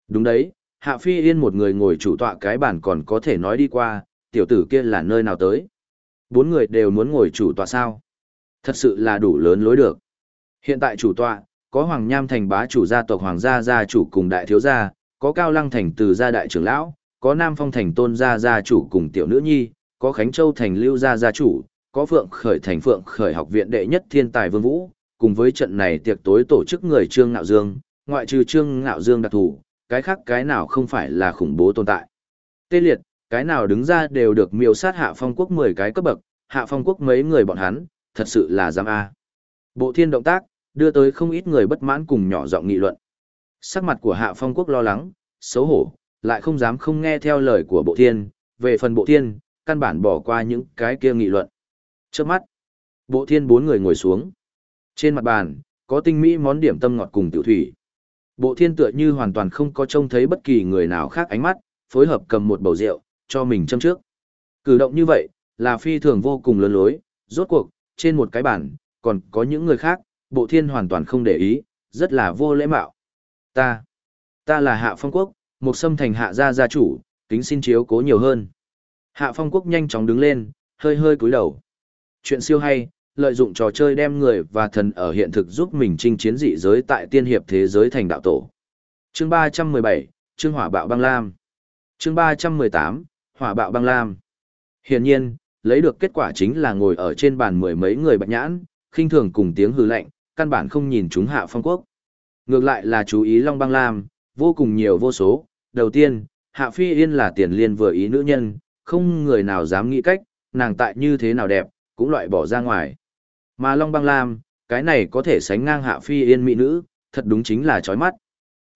Đúng đấy, hạ phi yên một người ngồi chủ tọa cái bàn còn có thể nói đi qua, tiểu tử kia là nơi nào tới? Bốn người đều muốn ngồi chủ tọa sao? Thật sự là đủ lớn lối được. Hiện tại chủ tọa, có Hoàng Nham thành bá chủ gia tộc Hoàng gia gia chủ cùng đại thiếu gia, có Cao Lăng thành từ gia đại trưởng lão, có Nam Phong thành tôn gia gia chủ cùng tiểu nữ nhi, có Khánh Châu thành lưu gia gia chủ, có Phượng Khởi thành Phượng Khởi học viện đệ nhất thiên tài Vương Vũ, cùng với trận này tiệc tối tổ chức người Trương Ngạo Dương, ngoại trừ Trương Ngạo Dương đặc thù cái khác cái nào không phải là khủng bố tồn tại. Tê liệt, cái nào đứng ra đều được miêu sát hạ phong quốc 10 cái cấp bậc, hạ phong quốc mấy người bọn hắn, thật sự là dám A. Bộ thiên động tác, đưa tới không ít người bất mãn cùng nhỏ giọng nghị luận. Sắc mặt của hạ phong quốc lo lắng, xấu hổ, lại không dám không nghe theo lời của bộ thiên, về phần bộ thiên, căn bản bỏ qua những cái kia nghị luận. Trước mắt, bộ thiên bốn người ngồi xuống. Trên mặt bàn, có tinh mỹ món điểm tâm ngọt cùng tiểu thủy. Bộ thiên tựa như hoàn toàn không có trông thấy bất kỳ người nào khác ánh mắt, phối hợp cầm một bầu rượu, cho mình châm trước. Cử động như vậy, là phi thường vô cùng lớn lối, rốt cuộc, trên một cái bàn, còn có những người khác, bộ thiên hoàn toàn không để ý, rất là vô lễ mạo. Ta, ta là Hạ Phong Quốc, một xâm thành hạ gia gia chủ, kính xin chiếu cố nhiều hơn. Hạ Phong Quốc nhanh chóng đứng lên, hơi hơi cúi đầu. Chuyện siêu hay, lợi dụng trò chơi đem người và thần ở hiện thực giúp mình chinh chiến dị giới tại tiên hiệp thế giới thành đạo tổ. Chương 317, Chương Hỏa Bạo Băng Lam. Chương 318, Hỏa Bạo Băng Lam. Hiển nhiên, lấy được kết quả chính là ngồi ở trên bàn mười mấy người bạch nhãn, khinh thường cùng tiếng hư lạnh, căn bản không nhìn chúng Hạ Phong Quốc. Ngược lại là chú ý Long Băng Lam, vô cùng nhiều vô số. Đầu tiên, Hạ Phi Yên là tiền liên vừa ý nữ nhân, không người nào dám nghĩ cách, nàng tại như thế nào đẹp, cũng loại bỏ ra ngoài. Mà Long Băng Lam, cái này có thể sánh ngang Hạ Phi Yên mỹ nữ, thật đúng chính là chói mắt.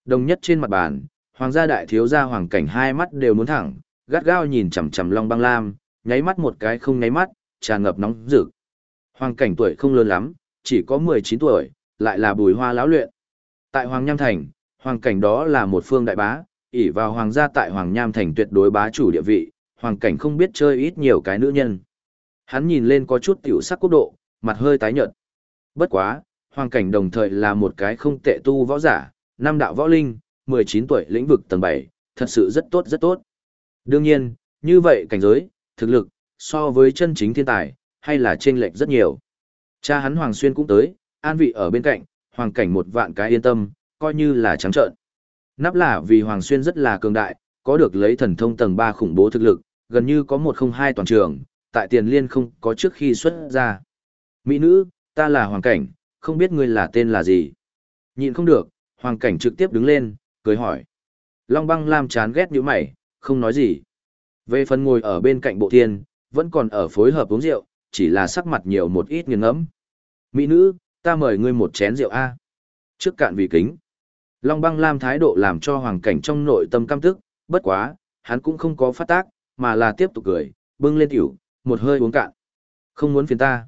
Đồng nhất trên mặt bàn, hoàng gia đại thiếu gia hoàng cảnh hai mắt đều muốn thẳng, gắt gao nhìn chằm chằm Long Băng Lam, nháy mắt một cái không nháy mắt, tràn ngập nóng rực. Hoàng cảnh tuổi không lớn lắm, chỉ có 19 tuổi, lại là bùi hoa lão luyện. Tại Hoàng Nham Thành, hoàng cảnh đó là một phương đại bá, ỷ vào hoàng gia tại Hoàng Nham Thành tuyệt đối bá chủ địa vị, hoàng cảnh không biết chơi ít nhiều cái nữ nhân. Hắn nhìn lên có chút tiểu sắc quốc độ, mặt hơi tái nhợt. Bất quá, hoàng cảnh đồng thời là một cái không tệ tu võ giả, năm đạo võ linh, 19 tuổi lĩnh vực tầng 7, thật sự rất tốt rất tốt. Đương nhiên, như vậy cảnh giới, thực lực, so với chân chính thiên tài, hay là chênh lệch rất nhiều. Cha hắn Hoàng Xuyên cũng tới, an vị ở bên cạnh, hoàng cảnh một vạn cái yên tâm, coi như là trắng trợn. Nắp là vì Hoàng Xuyên rất là cường đại, có được lấy thần thông tầng 3 khủng bố thực lực, gần như có một không hai toàn trường, tại tiền liên không có trước khi xuất ra. Mỹ nữ, ta là Hoàng Cảnh, không biết ngươi là tên là gì. Nhịn không được, Hoàng Cảnh trực tiếp đứng lên, cười hỏi. Long băng lam chán ghét như mày, không nói gì. Về phần ngồi ở bên cạnh bộ thiên, vẫn còn ở phối hợp uống rượu, chỉ là sắc mặt nhiều một ít nghiêng ngẫm. Mỹ nữ, ta mời ngươi một chén rượu A. Trước cạn vì kính. Long băng lam thái độ làm cho hoàng cảnh trong nội tâm căm tức, bất quá, hắn cũng không có phát tác, mà là tiếp tục cười, bưng lên tiểu, một hơi uống cạn. Không muốn phiền ta.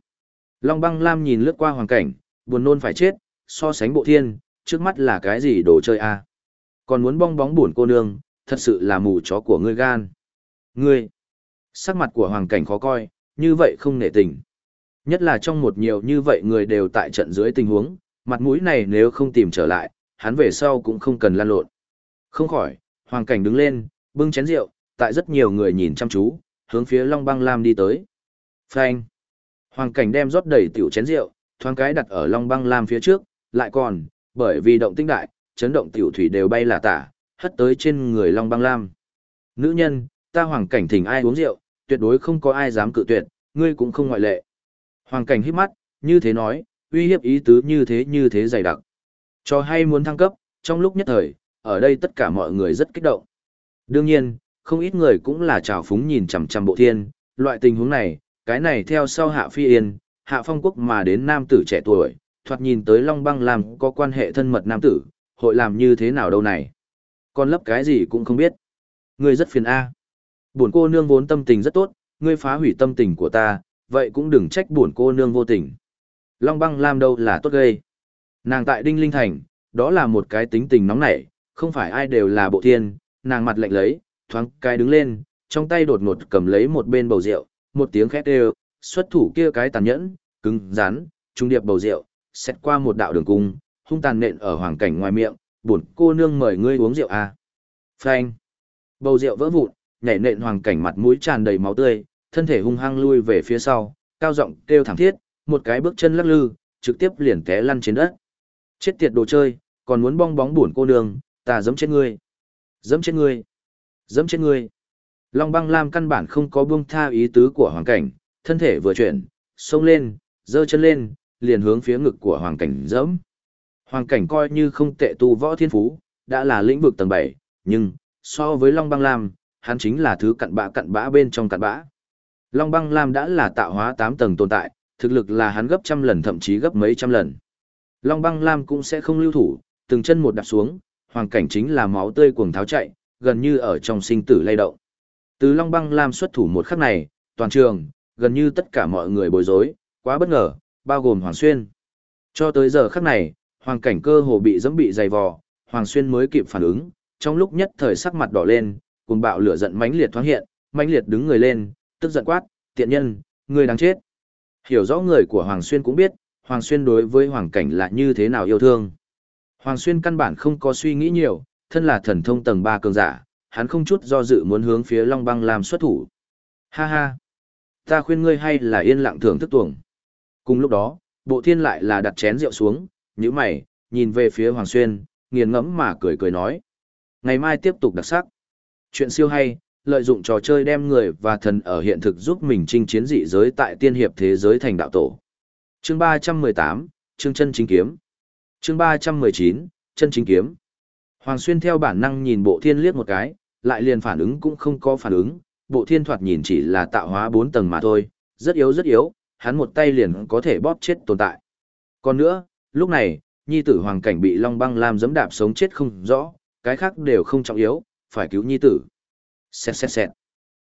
Long băng lam nhìn lướt qua hoàng cảnh, buồn nôn phải chết, so sánh bộ thiên, trước mắt là cái gì đồ chơi a? Còn muốn bong bóng buồn cô nương, thật sự là mù chó của ngươi gan. Ngươi, sắc mặt của hoàng cảnh khó coi, như vậy không nể tình. Nhất là trong một nhiều như vậy người đều tại trận dưới tình huống, mặt mũi này nếu không tìm trở lại, hắn về sau cũng không cần lan lộn. Không khỏi, hoàng cảnh đứng lên, bưng chén rượu, tại rất nhiều người nhìn chăm chú, hướng phía Long Băng Lam đi tới. Phanh. Hoàng cảnh đem rót đầy tiểu chén rượu, thoáng cái đặt ở Long Băng Lam phía trước, lại còn, bởi vì động tinh đại, chấn động tiểu thủy đều bay là tả, hất tới trên người Long Băng Lam. Nữ nhân, ta hoàng cảnh thỉnh ai uống rượu, tuyệt đối không có ai dám cự tuyệt, ngươi cũng không ngoại lệ. Hoàng cảnh hít mắt, như thế nói, uy hiếp ý tứ như thế như thế dày đặc. Cho hay muốn thăng cấp, trong lúc nhất thời, ở đây tất cả mọi người rất kích động. Đương nhiên, không ít người cũng là trào phúng nhìn chằm chằm bộ thiên, loại tình huống này, cái này theo sau hạ phi yên, hạ phong quốc mà đến nam tử trẻ tuổi, thoạt nhìn tới Long Băng làm có quan hệ thân mật nam tử, hội làm như thế nào đâu này. Con lấp cái gì cũng không biết. Ngươi rất phiền A. Buồn cô nương vốn tâm tình rất tốt, ngươi phá hủy tâm tình của ta, vậy cũng đừng trách buồn cô nương vô tình. Long Băng làm đâu là tốt gây. Nàng tại Đinh Linh Thành, đó là một cái tính tình nóng nảy, không phải ai đều là bộ thiên, nàng mặt lạnh lấy, thoáng cái đứng lên, trong tay đột ngột cầm lấy một bên bầu rượu, một tiếng khét đều, xuất thủ kia cái tàn nhẫn, cứng, rắn, trung điệp bầu rượu, xét qua một đạo đường cung, hung tàn nện ở hoàng cảnh ngoài miệng, buồn cô nương mời ngươi uống rượu à. Phanh. Bầu rượu vỡ vụn, nhảy nện hoàng cảnh mặt mũi tràn đầy máu tươi, thân thể hung hăng lui về phía sau, cao giọng kêu thảm thiết, một cái bước chân lắc lư, trực tiếp liền té lăn trên đất. Chết tiệt đồ chơi, còn muốn bong bóng buồn cô nương, ta giẫm chết ngươi. Giẫm chết ngươi dẫm trên ngươi. Long băng lam căn bản không có buông tha ý tứ của hoàng cảnh, thân thể vừa chuyển, xông lên, giơ chân lên, liền hướng phía ngực của hoàng cảnh dẫm. Hoàng cảnh coi như không tệ tu võ thiên phú, đã là lĩnh vực tầng 7, nhưng, so với Long băng lam, hắn chính là thứ cặn bã cặn bã bên trong cặn bã. Long băng lam đã là tạo hóa 8 tầng tồn tại, thực lực là hắn gấp trăm lần thậm chí gấp mấy trăm lần. Long băng lam cũng sẽ không lưu thủ, từng chân một đạp xuống, hoàng cảnh chính là máu tươi cuồng tháo chạy, gần như ở trong sinh tử lay động. Từ Long băng lam xuất thủ một khắc này, toàn trường, gần như tất cả mọi người bối rối, quá bất ngờ, bao gồm Hoàng Xuyên. Cho tới giờ khắc này, hoàng cảnh cơ hồ bị dẫm bị dày vò, Hoàng Xuyên mới kịp phản ứng, trong lúc nhất thời sắc mặt đỏ lên, cùng bạo lửa giận mãnh liệt thoáng hiện, mãnh liệt đứng người lên, tức giận quát, tiện nhân, người đáng chết. Hiểu rõ người của Hoàng Xuyên cũng biết, Hoàng Xuyên đối với Hoàng Cảnh là như thế nào yêu thương. Hoàng Xuyên căn bản không có suy nghĩ nhiều, thân là thần thông tầng 3 cường giả, hắn không chút do dự muốn hướng phía Long Băng làm xuất thủ. Ha ha! Ta khuyên ngươi hay là yên lặng thưởng thức tuồng. Cùng lúc đó, bộ thiên lại là đặt chén rượu xuống, như mày, nhìn về phía Hoàng Xuyên, nghiền ngẫm mà cười cười nói. Ngày mai tiếp tục đặc sắc. Chuyện siêu hay, lợi dụng trò chơi đem người và thần ở hiện thực giúp mình chinh chiến dị giới tại tiên hiệp thế giới thành đạo tổ. Chương 318, chương chân chính kiếm. Chương 319, chân chính kiếm. Hoàng Xuyên theo bản năng nhìn bộ thiên liếc một cái, lại liền phản ứng cũng không có phản ứng, bộ thiên thoạt nhìn chỉ là tạo hóa 4 tầng mà thôi, rất yếu rất yếu, hắn một tay liền có thể bóp chết tồn tại. Còn nữa, lúc này, nhi tử hoàng cảnh bị Long Băng Lam giẫm đạp sống chết không rõ, cái khác đều không trọng yếu, phải cứu nhi tử. Xẹt xẹt xẹt.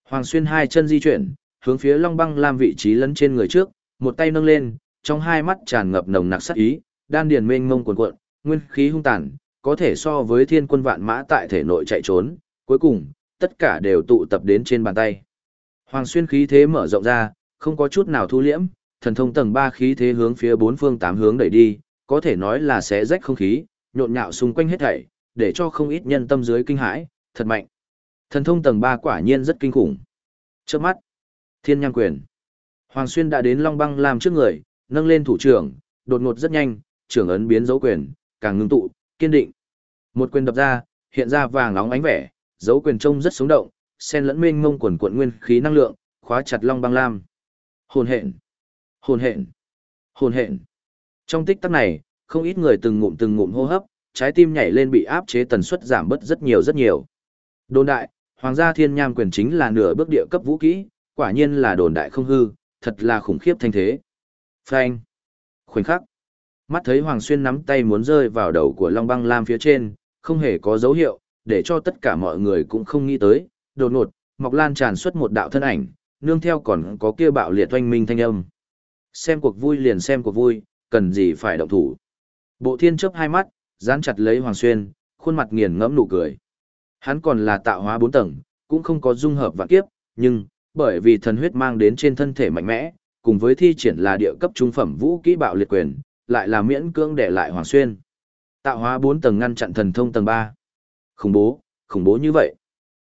Hoàng Xuyên hai chân di chuyển, hướng phía Long Băng Lam vị trí lấn trên người trước, một tay nâng lên, trong hai mắt tràn ngập nồng nặc sát ý, đan điền mênh mông cuồn cuộn, nguyên khí hung tàn, có thể so với thiên quân vạn mã tại thể nội chạy trốn, cuối cùng, tất cả đều tụ tập đến trên bàn tay. Hoàng Xuyên khí thế mở rộng ra, không có chút nào thu liễm, thần thông tầng 3 khí thế hướng phía bốn phương tám hướng đẩy đi, có thể nói là xé rách không khí, nhộn nhạo xung quanh hết thảy, để cho không ít nhân tâm dưới kinh hãi, thật mạnh. Thần thông tầng 3 quả nhiên rất kinh khủng. Trước mắt, thiên nhang quyền. Hoàng Xuyên đã đến Long Băng làm trước người, nâng lên thủ trưởng, đột ngột rất nhanh, trưởng ấn biến dấu quyền, càng ngưng tụ, kiên định. Một quyền đập ra, hiện ra vàng nóng ánh vẻ, dấu quyền trông rất sống động, xen lẫn mênh mông quần cuộn nguyên khí năng lượng, khóa chặt Long Băng Lam. Hồn hện, hồn hện, hồn hện. Trong tích tắc này, không ít người từng ngụm từng ngụm hô hấp, trái tim nhảy lên bị áp chế tần suất giảm bớt rất nhiều rất nhiều. Đồn đại, Hoàng gia Thiên Nham quyền chính là nửa bước địa cấp vũ khí, quả nhiên là đồn đại không hư, thật là khủng khiếp thanh thế. Phanh. Khoảnh khắc. Mắt thấy Hoàng Xuyên nắm tay muốn rơi vào đầu của Long Băng Lam phía trên, không hề có dấu hiệu, để cho tất cả mọi người cũng không nghĩ tới, đột ngột, Mọc Lan tràn xuất một đạo thân ảnh, nương theo còn có kia bạo liệt oanh minh thanh âm. Xem cuộc vui liền xem cuộc vui, cần gì phải động thủ. Bộ thiên chớp hai mắt, dán chặt lấy Hoàng Xuyên, khuôn mặt nghiền ngẫm nụ cười. Hắn còn là tạo hóa bốn tầng, cũng không có dung hợp vạn kiếp, nhưng, bởi vì thần huyết mang đến trên thân thể mạnh mẽ, cùng với thi triển là địa cấp trung phẩm vũ kỹ bạo liệt quyền, lại là miễn cưỡng để lại Hoàng Xuyên. Tạo hóa bốn tầng ngăn chặn thần thông tầng ba Khủng bố, khủng bố như vậy.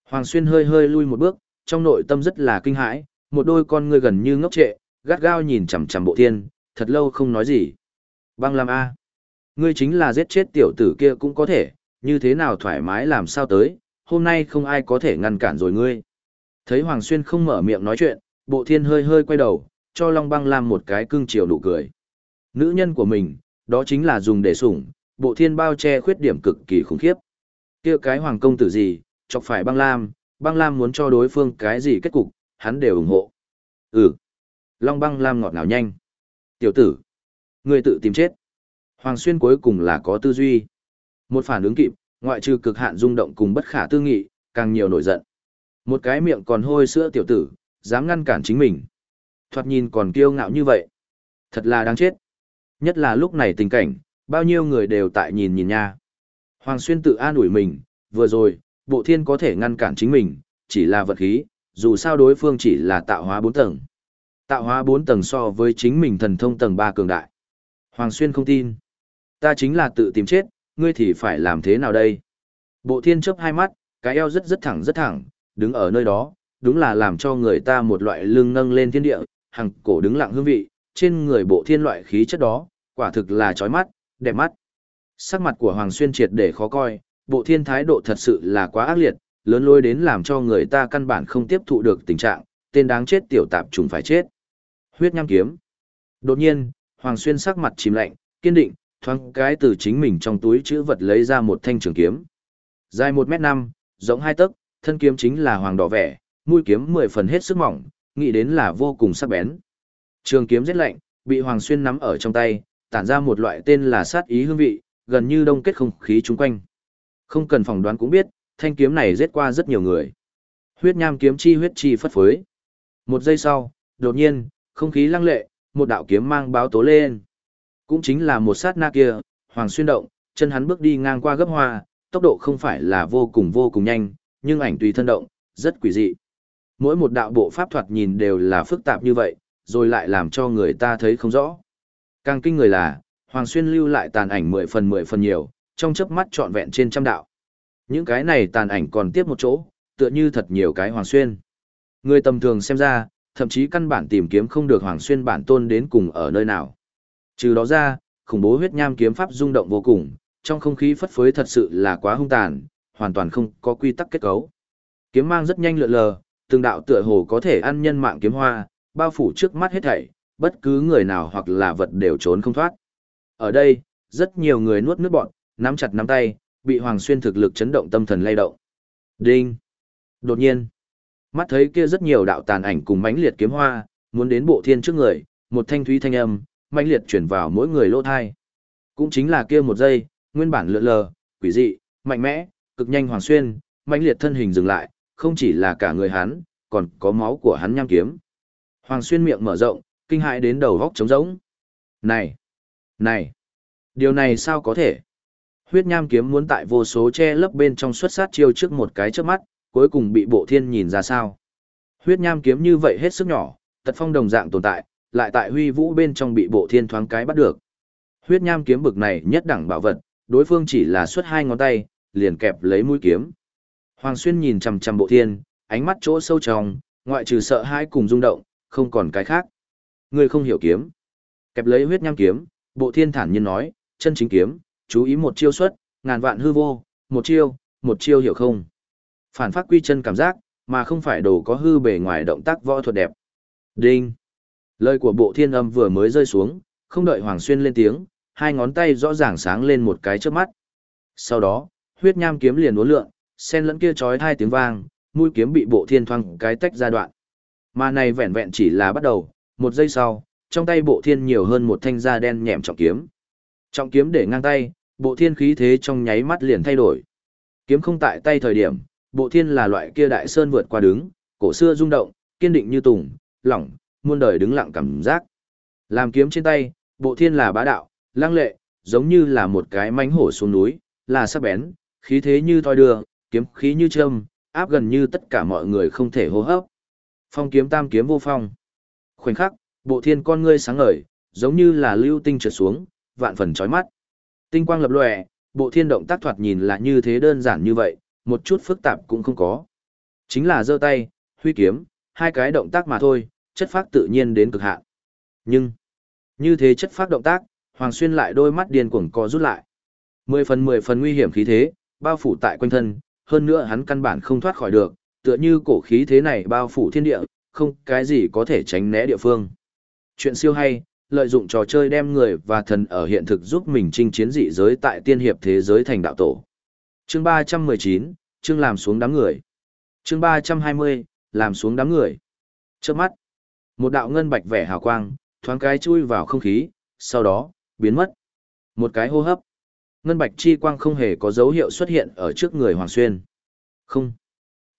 Hoàng Xuyên hơi hơi lui một bước, trong nội tâm rất là kinh hãi, một đôi con ngươi gần như ngốc trệ, gắt gao nhìn chằm chằm bộ thiên, thật lâu không nói gì. Băng Lam A. Ngươi chính là giết chết tiểu tử kia cũng có thể, như thế nào thoải mái làm sao tới, hôm nay không ai có thể ngăn cản rồi ngươi. Thấy Hoàng Xuyên không mở miệng nói chuyện, bộ thiên hơi hơi quay đầu, cho Long Băng Lam một cái cưng chiều nụ cười. Nữ nhân của mình, đó chính là dùng để sủng, bộ thiên bao che khuyết điểm cực kỳ khủng khiếp. kia cái hoàng công tử gì, chọc phải băng lam, băng lam muốn cho đối phương cái gì kết cục, hắn đều ủng hộ. Ừ. Long băng lam ngọt ngào nhanh. Tiểu tử. Người tự tìm chết. Hoàng Xuyên cuối cùng là có tư duy. Một phản ứng kịp, ngoại trừ cực hạn rung động cùng bất khả tư nghị, càng nhiều nổi giận. Một cái miệng còn hôi sữa tiểu tử, dám ngăn cản chính mình. Thoạt nhìn còn kiêu ngạo như vậy. Thật là đáng chết. Nhất là lúc này tình cảnh, bao nhiêu người đều tại nhìn nhìn nha. Hoàng Xuyên tự an ủi mình, vừa rồi, bộ thiên có thể ngăn cản chính mình, chỉ là vật khí, dù sao đối phương chỉ là tạo hóa 4 tầng. Tạo hóa 4 tầng so với chính mình thần thông tầng 3 cường đại. Hoàng Xuyên không tin. Ta chính là tự tìm chết, ngươi thì phải làm thế nào đây? Bộ thiên chớp hai mắt, cái eo rất rất thẳng rất thẳng, đứng ở nơi đó, đúng là làm cho người ta một loại lưng nâng lên thiên địa, hằng cổ đứng lặng hương vị, trên người bộ thiên loại khí chất đó, quả thực là chói mắt, đẹp mắt. Sắc mặt của Hoàng Xuyên triệt để khó coi, bộ thiên thái độ thật sự là quá ác liệt, lớn lôi đến làm cho người ta căn bản không tiếp thụ được tình trạng, tên đáng chết tiểu tạp trùng phải chết. Huyết nham kiếm. Đột nhiên, Hoàng Xuyên sắc mặt chìm lạnh, kiên định, thoáng cái từ chính mình trong túi chữ vật lấy ra một thanh trường kiếm. Dài 1 mét 5, rộng 2 tấc, thân kiếm chính là hoàng đỏ vẻ, mũi kiếm 10 phần hết sức mỏng, nghĩ đến là vô cùng sắc bén. Trường kiếm rất lạnh, bị Hoàng Xuyên nắm ở trong tay, tản ra một loại tên là sát ý hương vị, gần như đông kết không khí chung quanh. Không cần phỏng đoán cũng biết, thanh kiếm này giết qua rất nhiều người. Huyết nham kiếm chi huyết chi phất phới. Một giây sau, đột nhiên, không khí lăng lệ, một đạo kiếm mang báo tố lên. Cũng chính là một sát na kia, Hoàng Xuyên động, chân hắn bước đi ngang qua gấp hoa, tốc độ không phải là vô cùng vô cùng nhanh, nhưng ảnh tùy thân động, rất quỷ dị. Mỗi một đạo bộ pháp thuật nhìn đều là phức tạp như vậy, rồi lại làm cho người ta thấy không rõ. Càng kinh người là, Hoàng Xuyên lưu lại tàn ảnh mười phần mười phần nhiều, trong chớp mắt trọn vẹn trên trăm đạo. Những cái này tàn ảnh còn tiếp một chỗ, tựa như thật nhiều cái Hoàng Xuyên. Người tầm thường xem ra, thậm chí căn bản tìm kiếm không được Hoàng Xuyên bản tôn đến cùng ở nơi nào. Trừ đó ra, khủng bố huyết nham kiếm pháp rung động vô cùng, trong không khí phất phới thật sự là quá hung tàn, hoàn toàn không có quy tắc kết cấu. Kiếm mang rất nhanh lượn lờ, từng đạo tựa hồ có thể ăn nhân mạng kiếm hoa, bao phủ trước mắt hết thảy, bất cứ người nào hoặc là vật đều trốn không thoát. Ở đây, rất nhiều người nuốt nước bọn, nắm chặt nắm tay, bị Hoàng Xuyên thực lực chấn động tâm thần lay động. Đinh! Đột nhiên, mắt thấy kia rất nhiều đạo tàn ảnh cùng mãnh liệt kiếm hoa, muốn đến bộ thiên trước người, một thanh thúy thanh âm, mãnh liệt chuyển vào mỗi người lỗ thai. Cũng chính là kia một giây, nguyên bản lượn lờ, quỷ dị, mạnh mẽ, cực nhanh Hoàng Xuyên, mãnh liệt thân hình dừng lại, không chỉ là cả người hắn, còn có máu của hắn nham kiếm. Hoàng Xuyên miệng mở rộng, kinh hãi đến đầu góc trống rỗng. Này! Này! Điều này sao có thể? Huyết nham kiếm muốn tại vô số che lấp bên trong xuất sát chiêu trước một cái trước mắt, cuối cùng bị bộ thiên nhìn ra sao. Huyết nham kiếm như vậy hết sức nhỏ, tật phong đồng dạng tồn tại, lại tại huy vũ bên trong bị bộ thiên thoáng cái bắt được. Huyết nham kiếm bực này nhất đẳng bảo vật, đối phương chỉ là xuất hai ngón tay, liền kẹp lấy mũi kiếm. Hoàng Xuyên nhìn chằm chằm bộ thiên, ánh mắt chỗ sâu trong, ngoại trừ sợ hãi cùng rung động, không còn cái khác. Ngươi không hiểu kiếm. Kẹp lấy huyết nham kiếm, bộ thiên thản nhiên nói, chân chính kiếm, chú ý một chiêu xuất, ngàn vạn hư vô, một chiêu, một chiêu hiểu không. Phản phát quy chân cảm giác, mà không phải đồ có hư bề ngoài động tác võ thuật đẹp. Đinh. Lời của bộ thiên âm vừa mới rơi xuống, không đợi Hoàng Xuyên lên tiếng, hai ngón tay rõ ràng sáng lên một cái trước mắt. Sau đó, huyết nham kiếm liền uốn lượn, sen lẫn kia chói hai tiếng vang, mũi kiếm bị bộ thiên thoang cái tách ra đoạn. Mà này vẹn vẹn chỉ là bắt đầu, một giây sau, trong tay bộ thiên nhiều hơn một thanh da đen nhẹm trọng kiếm. Trọng kiếm để ngang tay, bộ thiên khí thế trong nháy mắt liền thay đổi. Kiếm không tại tay thời điểm, bộ thiên là loại kia đại sơn vượt qua đứng, cổ xưa rung động, kiên định như tùng, lỏng, muôn đời đứng lặng cảm giác. Làm kiếm trên tay, bộ thiên là bá đạo, lang lệ, giống như là một cái mánh hổ xuống núi, là sắc bén, khí thế như thoi đưa, kiếm khí như châm, áp gần như tất cả mọi người không thể hô hấp. Phong kiếm tam kiếm vô phong. Khoảnh khắc, bộ thiên con ngươi sáng ngời, giống như là lưu tinh trượt xuống, vạn phần chói mắt. Tinh quang lập lòe, bộ thiên động tác thoạt nhìn là như thế đơn giản như vậy, một chút phức tạp cũng không có. Chính là giơ tay, huy kiếm, hai cái động tác mà thôi, chất phát tự nhiên đến cực hạn. Nhưng, như thế chất phát động tác, Hoàng Xuyên lại đôi mắt điên cuồng co rút lại. Mười phần mười phần nguy hiểm khí thế, bao phủ tại quanh thân, hơn nữa hắn căn bản không thoát khỏi được, tựa như cổ khí thế này bao phủ thiên địa, không cái gì có thể tránh né địa phương. Chuyện siêu hay, lợi dụng trò chơi đem người và thần ở hiện thực giúp mình chinh chiến dị giới tại tiên hiệp thế giới thành đạo tổ. Chương 319, chương làm xuống đám người. chương ba trăm hai mươi làm xuống đám người. Trước mắt, một đạo ngân bạch vẻ hào quang, thoáng cái chui vào không khí, sau đó, biến mất. Một cái hô hấp. Ngân bạch chi quang không hề có dấu hiệu xuất hiện ở trước người Hoàng Xuyên. Không.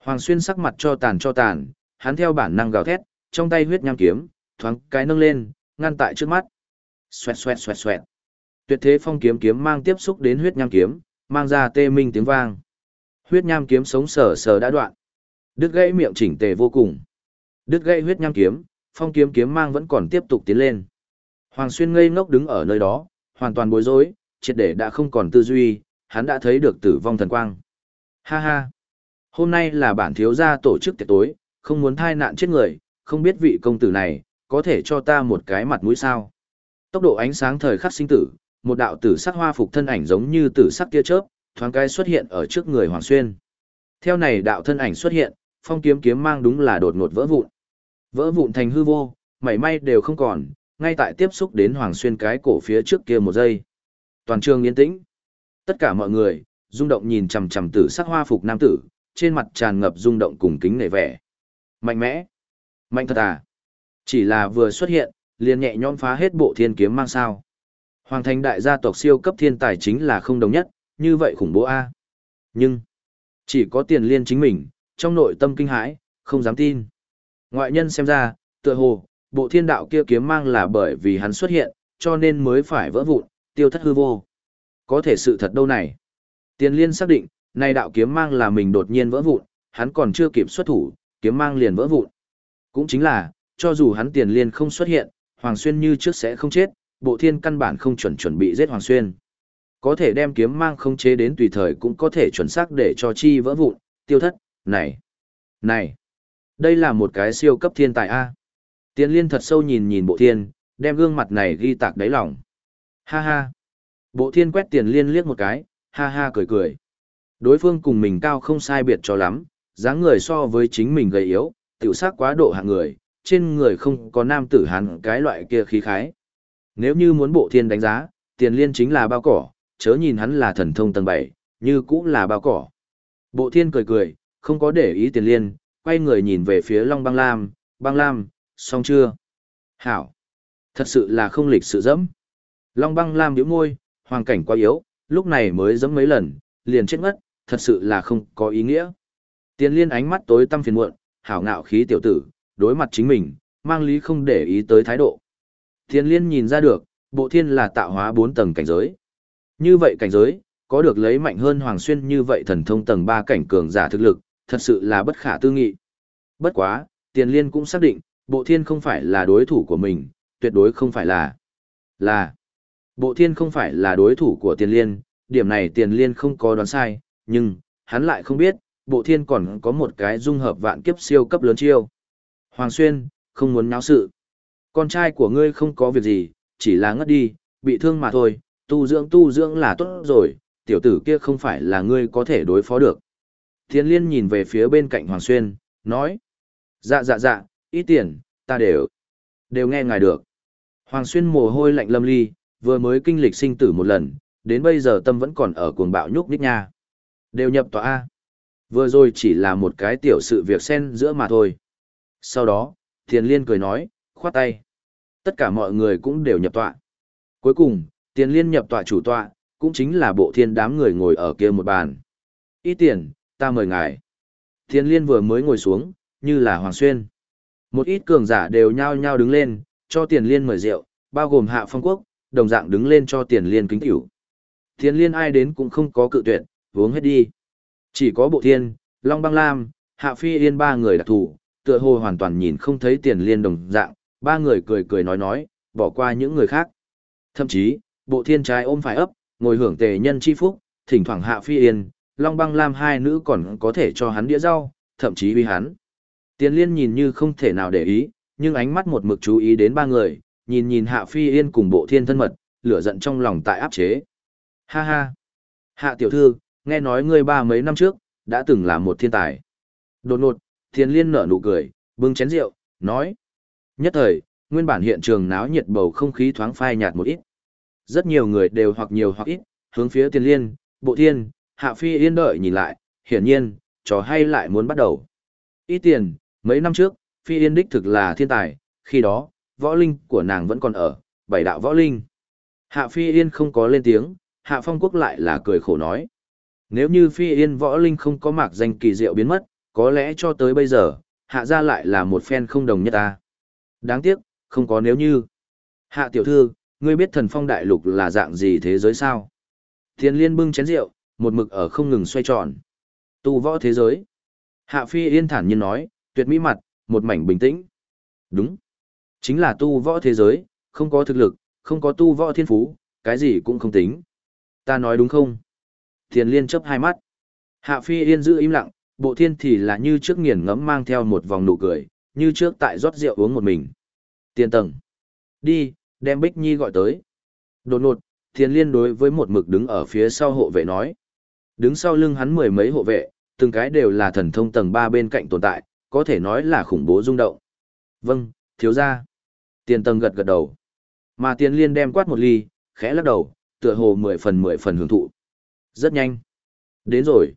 Hoàng Xuyên sắc mặt cho tàn cho tàn, hắn theo bản năng gào thét, trong tay huyết nham kiếm, thoáng cái nâng lên, ngăn tại trước mắt. Xoẹt xoẹt xoẹt xoẹt. Tuyệt thế phong kiếm kiếm mang tiếp xúc đến huyết nham kiếm, mang ra tê minh tiếng vang. Huyết nham kiếm sống sờ sờ đã đoạn. Đứt gãy miệng chỉnh tề vô cùng. Đứt gãy huyết nham kiếm, phong kiếm kiếm mang vẫn còn tiếp tục tiến lên. Hoàng Xuyên ngây ngốc đứng ở nơi đó, hoàn toàn bối rối, triệt để đã không còn tư duy, hắn đã thấy được tử vong thần quang. Ha ha! Hôm nay là bản thiếu gia tổ chức tiệc tối, không muốn thai nạn chết người, không biết vị công tử này, có thể cho ta một cái mặt mũi sao. Tốc độ ánh sáng thời khắc sinh tử, một đạo tử sắc hoa phục thân ảnh giống như tử sắc tia chớp, thoáng cái xuất hiện ở trước người Hoàng Xuyên. Theo này đạo thân ảnh xuất hiện, phong kiếm kiếm mang đúng là đột ngột vỡ vụn. Vỡ vụn thành hư vô, mảy may đều không còn, ngay tại tiếp xúc đến Hoàng Xuyên cái cổ phía trước kia một giây. Toàn trường yên tĩnh. Tất cả mọi người, rung động nhìn chằm chằm tử sắc hoa phục nam tử, trên mặt tràn ngập rung động cùng kính nể vẻ. Mạnh mẽ. Mạnh thật à. Chỉ là vừa xuất hiện, liền nhẹ nhõm phá hết bộ thiên kiếm mang sao. Hoàng thành đại gia tộc siêu cấp thiên tài chính là không đồng nhất, như vậy khủng bố a. À? Nhưng, chỉ có tiền liên chính mình, trong nội tâm kinh hãi, không dám tin. Ngoại nhân xem ra, tựa hồ, bộ thiên đạo kia kiếm mang là bởi vì hắn xuất hiện, cho nên mới phải vỡ vụn, tiêu thất hư vô. Có thể sự thật đâu này. Tiền liên xác định, này đạo kiếm mang là mình đột nhiên vỡ vụn, hắn còn chưa kịp xuất thủ, kiếm mang liền vỡ vụn. Cũng chính là, cho dù hắn tiền liên không xuất hiện, Hoàng Xuyên như trước sẽ không chết, bộ thiên căn bản không chuẩn chuẩn bị giết Hoàng Xuyên. Có thể đem kiếm mang không chế đến tùy thời cũng có thể chuẩn xác để cho chi vỡ vụn, tiêu thất, này, này, đây là một cái siêu cấp thiên tài A. Tiền liên thật sâu nhìn nhìn bộ thiên, đem gương mặt này ghi tạc đáy lòng. Ha ha. Bộ thiên quét tiền liên liếc một cái, ha ha cười cười. Đối phương cùng mình cao không sai biệt cho lắm, dáng người so với chính mình gầy yếu, tiểu sắc quá độ hạng người, trên người không có nam tử hắn cái loại kia khí khái. Nếu như muốn bộ thiên đánh giá, tiền liên chính là bao cỏ, chớ nhìn hắn là thần thông tầng 7, như cũng là bao cỏ. Bộ thiên cười cười, không có để ý tiền liên, quay người nhìn về phía Long Băng Lam, Băng Lam, xong chưa? Hảo! Thật sự là không lịch sự dẫm. Long Băng Lam nhíu môi, hoàn cảnh quá yếu, lúc này mới dẫm mấy lần, liền chết ngất, thật sự là không có ý nghĩa. Tiền liên ánh mắt tối tăm phiền muộn, hảo ngạo khí tiểu tử, đối mặt chính mình, mang lý không để ý tới thái độ. Tiền liên nhìn ra được, bộ thiên là tạo hóa bốn tầng cảnh giới. Như vậy cảnh giới, có được lấy mạnh hơn Hoàng Xuyên như vậy thần thông tầng 3 cảnh cường giả thực lực, thật sự là bất khả tư nghị. Bất quá, tiền liên cũng xác định, bộ thiên không phải là đối thủ của mình, tuyệt đối không phải là. Là. Bộ thiên không phải là đối thủ của tiền liên, điểm này tiền liên không có đoán sai, nhưng, hắn lại không biết, bộ thiên còn có một cái dung hợp vạn kiếp siêu cấp lớn chiêu. Hoàng Xuyên, không muốn nháo sự. Con trai của ngươi không có việc gì, chỉ là ngất đi, bị thương mà thôi, tu dưỡng tu dưỡng là tốt rồi, tiểu tử kia không phải là ngươi có thể đối phó được. Thiên liên nhìn về phía bên cạnh Hoàng Xuyên, nói. Dạ dạ dạ, ít tiền, ta đều, đều nghe ngài được. Hoàng Xuyên mồ hôi lạnh lâm ly, vừa mới kinh lịch sinh tử một lần, đến bây giờ tâm vẫn còn ở cuồng bạo nhúc nhích nha. Đều nhập tòa A. Vừa rồi chỉ là một cái tiểu sự việc xen giữa mà thôi. Sau đó, Thiền Liên cười nói, khoát tay. Tất cả mọi người cũng đều nhập tọa. Cuối cùng, Tiền Liên nhập tọa chủ tọa, cũng chính là bộ thiên đám người ngồi ở kia một bàn. Ít tiền, ta mời ngài. Tiền Liên vừa mới ngồi xuống, như là Hoàng Xuyên. Một ít cường giả đều nhao nhao đứng lên, cho Tiền Liên mời rượu, bao gồm Hạ Phong Quốc, đồng dạng đứng lên cho Tiền Liên kính tiểu. Tiền Liên ai đến cũng không có cự tuyệt, uống hết đi. Chỉ có bộ thiên, Long Băng Lam, Hạ Phi Yên ba người đặc thủ, tựa hồ hoàn toàn nhìn không thấy tiền liên đồng dạng, ba người cười cười nói nói, bỏ qua những người khác. Thậm chí, bộ thiên trái ôm phải ấp, ngồi hưởng tề nhân chi phúc, thỉnh thoảng Hạ Phi Yên, Long Băng Lam hai nữ còn có thể cho hắn đĩa rau, thậm chí uy hắn. Tiền liên nhìn như không thể nào để ý, nhưng ánh mắt một mực chú ý đến ba người, nhìn nhìn Hạ Phi Yên cùng bộ thiên thân mật, lửa giận trong lòng tại áp chế. Ha ha! Hạ tiểu thư, nghe nói ngươi ba mấy năm trước, đã từng là một thiên tài. Đột ngột, thiên liên nở nụ cười, bưng chén rượu, nói. Nhất thời, nguyên bản hiện trường náo nhiệt bầu không khí thoáng phai nhạt một ít. Rất nhiều người đều hoặc nhiều hoặc ít, hướng phía thiên liên, bộ thiên, hạ phi yên đợi nhìn lại, hiển nhiên, trò hay lại muốn bắt đầu. Ít tiền, mấy năm trước, Phi Yên đích thực là thiên tài, khi đó, võ linh của nàng vẫn còn ở, bảy đạo võ linh. Hạ Phi Yên không có lên tiếng, Hạ Phong Quốc lại là cười khổ nói. Nếu như Phi Yên võ linh không có mạc danh kỳ diệu biến mất, có lẽ cho tới bây giờ, Hạ ra lại là một phen không đồng nhất ta. Đáng tiếc, không có nếu như. Hạ tiểu thư, ngươi biết thần phong đại lục là dạng gì thế giới sao? Thiên liên bưng chén rượu, một mực ở không ngừng xoay tròn. Tu võ thế giới. Hạ Phi Yên thản nhiên nói, tuyệt mỹ mặt, một mảnh bình tĩnh. Đúng. Chính là tu võ thế giới, không có thực lực, không có tu võ thiên phú, cái gì cũng không tính. Ta nói đúng không? Thiền liên chấp hai mắt. Hạ Phi Yên giữ im lặng, bộ thiên thì là như trước nghiền ngẫm mang theo một vòng nụ cười, như trước tại rót rượu uống một mình. Tiền tầng. Đi, đem Bích Nhi gọi tới. Đột ngột, thiền liên đối với một mực đứng ở phía sau hộ vệ nói. Đứng sau lưng hắn mười mấy hộ vệ, từng cái đều là thần thông tầng ba bên cạnh tồn tại, có thể nói là khủng bố rung động. Vâng, thiếu gia. Tiền tầng gật gật đầu. Mà tiền liên đem quát một ly, khẽ lắc đầu, tựa hồ mười phần mười phần hưởng thụ. Rất nhanh. Đến rồi.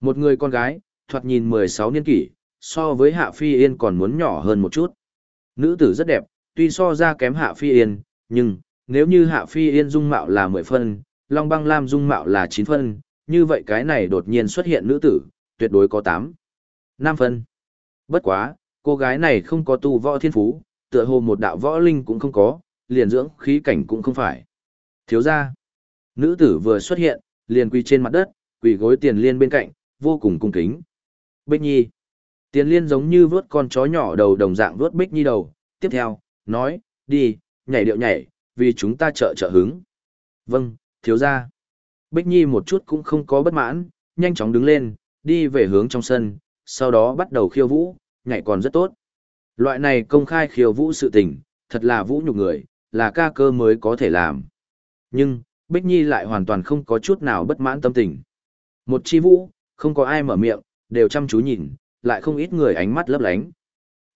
Một người con gái, thoạt nhìn mười sáu niên kỷ, so với Hạ Phi Yên còn muốn nhỏ hơn một chút. Nữ tử rất đẹp, tuy so ra kém Hạ Phi Yên, nhưng, nếu như Hạ Phi Yên dung mạo là mười phân, Long Băng Lam dung mạo là chín phân, như vậy cái này đột nhiên xuất hiện nữ tử, tuyệt đối có tám năm phân. Bất quá, cô gái này không có tu võ thiên phú, tựa hồ một đạo võ linh cũng không có, liền dưỡng khí cảnh cũng không phải. Thiếu ra, nữ tử vừa xuất hiện, liền quỳ trên mặt đất, quỳ gối tiền liên bên cạnh, vô cùng cung kính. Bích Nhi. Tiền liên giống như vớt con chó nhỏ đầu đồng dạng vớt Bích Nhi đầu, tiếp theo, nói, đi, nhảy điệu nhảy, vì chúng ta trợ trợ hứng. Vâng, thiếu ra. Bích Nhi một chút cũng không có bất mãn, nhanh chóng đứng lên, đi về hướng trong sân, sau đó bắt đầu khiêu vũ, nhảy còn rất tốt. Loại này công khai khiêu vũ sự tình, thật là vũ nhục người, là ca cơ mới có thể làm. Nhưng, Bích Nhi lại hoàn toàn không có chút nào bất mãn tâm tình. Một chi vũ, không có ai mở miệng, đều chăm chú nhìn, lại không ít người ánh mắt lấp lánh.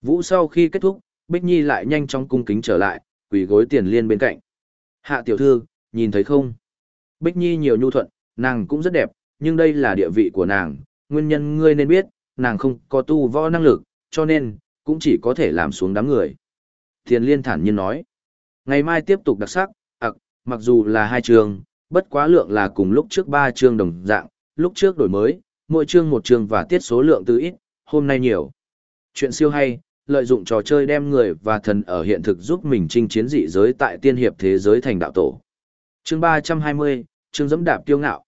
Vũ sau khi kết thúc, Bích Nhi lại nhanh chóng cung kính trở lại, quỳ gối tiền liên bên cạnh. Hạ tiểu thư, nhìn thấy không? Bích Nhi nhiều nhu thuận, nàng cũng rất đẹp, nhưng đây là địa vị của nàng, nguyên nhân ngươi nên biết, nàng không có tu võ năng lực, cho nên, cũng chỉ có thể làm xuống đám người. Tiền liên thản nhiên nói, ngày mai tiếp tục đặc sắc, mặc dù là hai trường, bất quá lượng là cùng lúc trước ba chương đồng dạng, lúc trước đổi mới, mỗi chương một chương và tiết số lượng từ ít, hôm nay nhiều. Chuyện siêu hay, lợi dụng trò chơi đem người và thần ở hiện thực giúp mình chinh chiến dị giới tại tiên hiệp thế giới thành đạo tổ. Chương 320, chương dẫm đạp kiêu ngạo.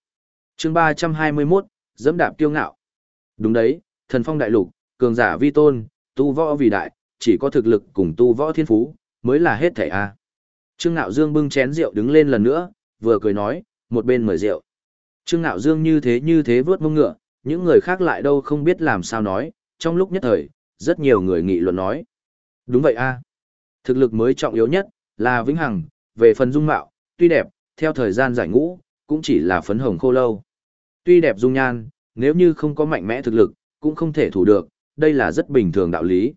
Chương 321, dẫm đạp kiêu ngạo. Đúng đấy, thần phong đại lục, cường giả vi tôn, tu võ vì đại, chỉ có thực lực cùng tu võ thiên phú, mới là hết thảy a. Trương Nạo Dương bưng chén rượu đứng lên lần nữa, vừa cười nói, một bên mời rượu. Trương Nạo Dương như thế như thế vớt mông ngựa, những người khác lại đâu không biết làm sao nói, trong lúc nhất thời, rất nhiều người nghị luận nói. Đúng vậy a, Thực lực mới trọng yếu nhất, là vĩnh hằng, về phần dung mạo, tuy đẹp, theo thời gian giải ngũ, cũng chỉ là phấn hồng khô lâu. Tuy đẹp dung nhan, nếu như không có mạnh mẽ thực lực, cũng không thể thủ được, đây là rất bình thường đạo lý.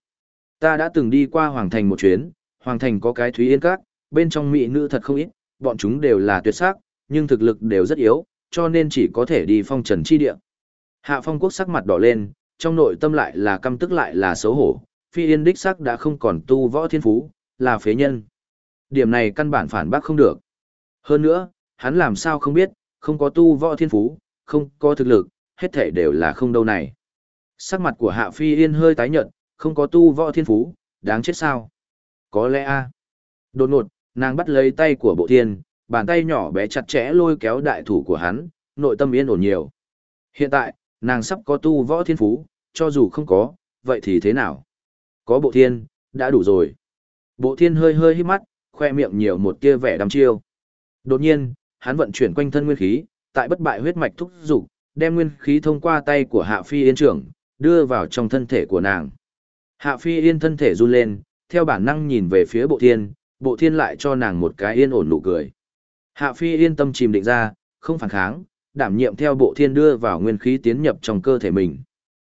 Ta đã từng đi qua Hoàng Thành một chuyến, Hoàng Thành có cái Thúy Yên Các, bên trong mỹ nữ thật không ít, bọn chúng đều là tuyệt sắc, nhưng thực lực đều rất yếu, cho nên chỉ có thể đi phong trần chi địa. Hạ phong quốc sắc mặt đỏ lên, trong nội tâm lại là căm tức lại là xấu hổ, phi yên đích sắc đã không còn tu võ thiên phú, là phế nhân. Điểm này căn bản phản bác không được. Hơn nữa, hắn làm sao không biết, không có tu võ thiên phú, không có thực lực, hết thể đều là không đâu này. Sắc mặt của Hạ Phi Yên hơi tái nhợt, không có tu võ thiên phú, đáng chết sao? Có lẽ a. Đột ngột, nàng bắt lấy tay của bộ thiên, bàn tay nhỏ bé chặt chẽ lôi kéo đại thủ của hắn, nội tâm yên ổn nhiều. Hiện tại, nàng sắp có tu võ thiên phú, cho dù không có, vậy thì thế nào? Có bộ thiên, đã đủ rồi. Bộ thiên hơi hơi hít mắt, khoe miệng nhiều một tia vẻ đăm chiêu. Đột nhiên, hắn vận chuyển quanh thân nguyên khí, tại bất bại huyết mạch thúc dục, đem nguyên khí thông qua tay của Hạ Phi Yên trưởng, đưa vào trong thân thể của nàng. Hạ Phi Yên thân thể run lên, theo bản năng nhìn về phía Bộ Thiên, Bộ Thiên lại cho nàng một cái yên ổn nụ cười. Hạ Phi Yên tâm chìm định ra, không phản kháng, đảm nhiệm theo Bộ Thiên đưa vào nguyên khí tiến nhập trong cơ thể mình.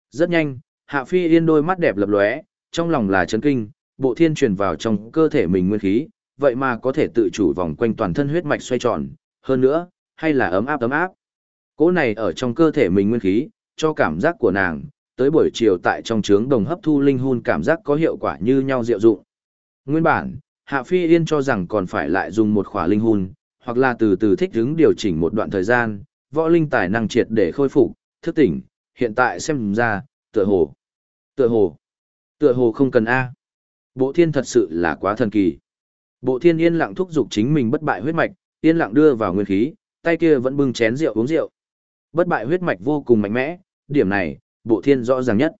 Rất nhanh, Hạ Phi Yên đôi mắt đẹp lập lóe, trong lòng là chấn kinh, Bộ Thiên truyền vào trong cơ thể mình nguyên khí, vậy mà có thể tự chủ vòng quanh toàn thân huyết mạch xoay tròn, hơn nữa, hay là ấm áp ấm áp. Cỗ này ở trong cơ thể mình nguyên khí, cho cảm giác của nàng, tới buổi chiều tại trong trướng đồng hấp thu linh hồn cảm giác có hiệu quả như nhau diệu dụng. Nguyên bản, Hạ Phi Yên cho rằng còn phải lại dùng một khỏa linh hồn, hoặc là từ từ thích ứng điều chỉnh một đoạn thời gian, võ linh tài năng triệt để khôi phục, thức tỉnh, hiện tại xem ra, tựa hồ. Tựa hồ. Tựa hồ không cần A. Bộ thiên thật sự là quá thần kỳ. Bộ thiên yên lặng thúc giục chính mình bất bại huyết mạch, yên lặng đưa vào nguyên khí, tay kia vẫn bưng chén rượu uống rượu. Bất bại huyết mạch vô cùng mạnh mẽ, điểm này, bộ thiên rõ ràng nhất.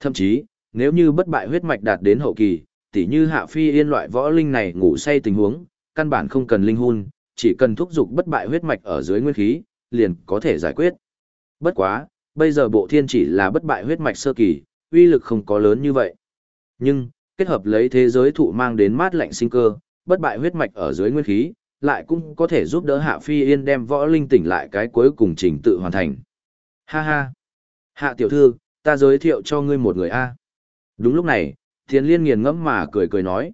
Thậm chí, nếu như bất bại huyết mạch đạt đến hậu kỳ, tỉ như hạ phi yên loại võ linh này ngủ say tình huống, căn bản không cần linh hôn, chỉ cần thúc dục bất bại huyết mạch ở dưới nguyên khí, liền có thể giải quyết. Bất quá, bây giờ bộ thiên chỉ là bất bại huyết mạch sơ kỳ, uy lực không có lớn như vậy. Nhưng, kết hợp lấy thế giới thụ mang đến mát lạnh sinh cơ, bất bại huyết mạch ở dưới nguyên khí, lại cũng có thể giúp đỡ Hạ Phi Yên đem võ linh tỉnh lại cái cuối cùng trình tự hoàn thành. Ha ha! Hạ tiểu thư, ta giới thiệu cho ngươi một người A. Đúng lúc này, Thiên Liên nghiền ngẫm mà cười cười nói.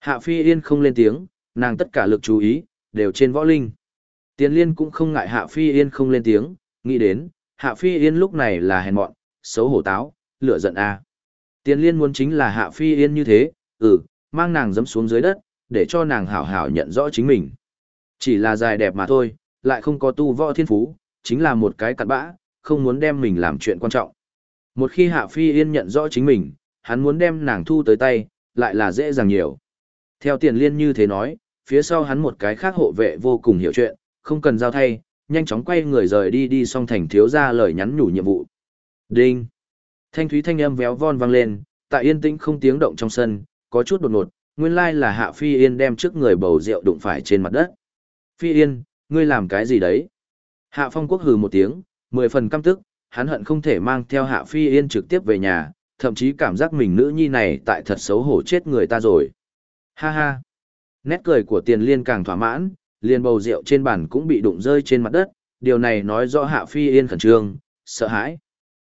Hạ Phi Yên không lên tiếng, nàng tất cả lực chú ý, đều trên võ linh. Tiền Liên cũng không ngại Hạ Phi Yên không lên tiếng, nghĩ đến, Hạ Phi Yên lúc này là hèn mọn, xấu hổ táo, lửa giận A. Tiền Liên muốn chính là Hạ Phi Yên như thế, ừ, mang nàng dẫm xuống dưới đất, để cho nàng hảo hảo nhận rõ chính mình. Chỉ là dài đẹp mà thôi, lại không có tu võ thiên phú, chính là một cái cặn bã, không muốn đem mình làm chuyện quan trọng. Một khi Hạ Phi Yên nhận rõ chính mình, hắn muốn đem nàng thu tới tay, lại là dễ dàng nhiều. Theo tiền liên như thế nói, phía sau hắn một cái khác hộ vệ vô cùng hiểu chuyện, không cần giao thay, nhanh chóng quay người rời đi đi xong thành thiếu ra lời nhắn nhủ nhiệm vụ. Đinh! Thanh thúy thanh âm véo von vang lên, tại yên tĩnh không tiếng động trong sân, có chút đột ngột, nguyên lai là Hạ Phi Yên đem trước người bầu rượu đụng phải trên mặt đất. Phi Yên, ngươi làm cái gì đấy? Hạ Phong Quốc hừ một tiếng, mười phần căm tức, hắn hận không thể mang theo Hạ Phi Yên trực tiếp về nhà, thậm chí cảm giác mình nữ nhi này tại thật xấu hổ chết người ta rồi. Ha ha! Nét cười của tiền liên càng thỏa mãn, liền bầu rượu trên bàn cũng bị đụng rơi trên mặt đất, điều này nói rõ Hạ Phi Yên khẩn trương, sợ hãi.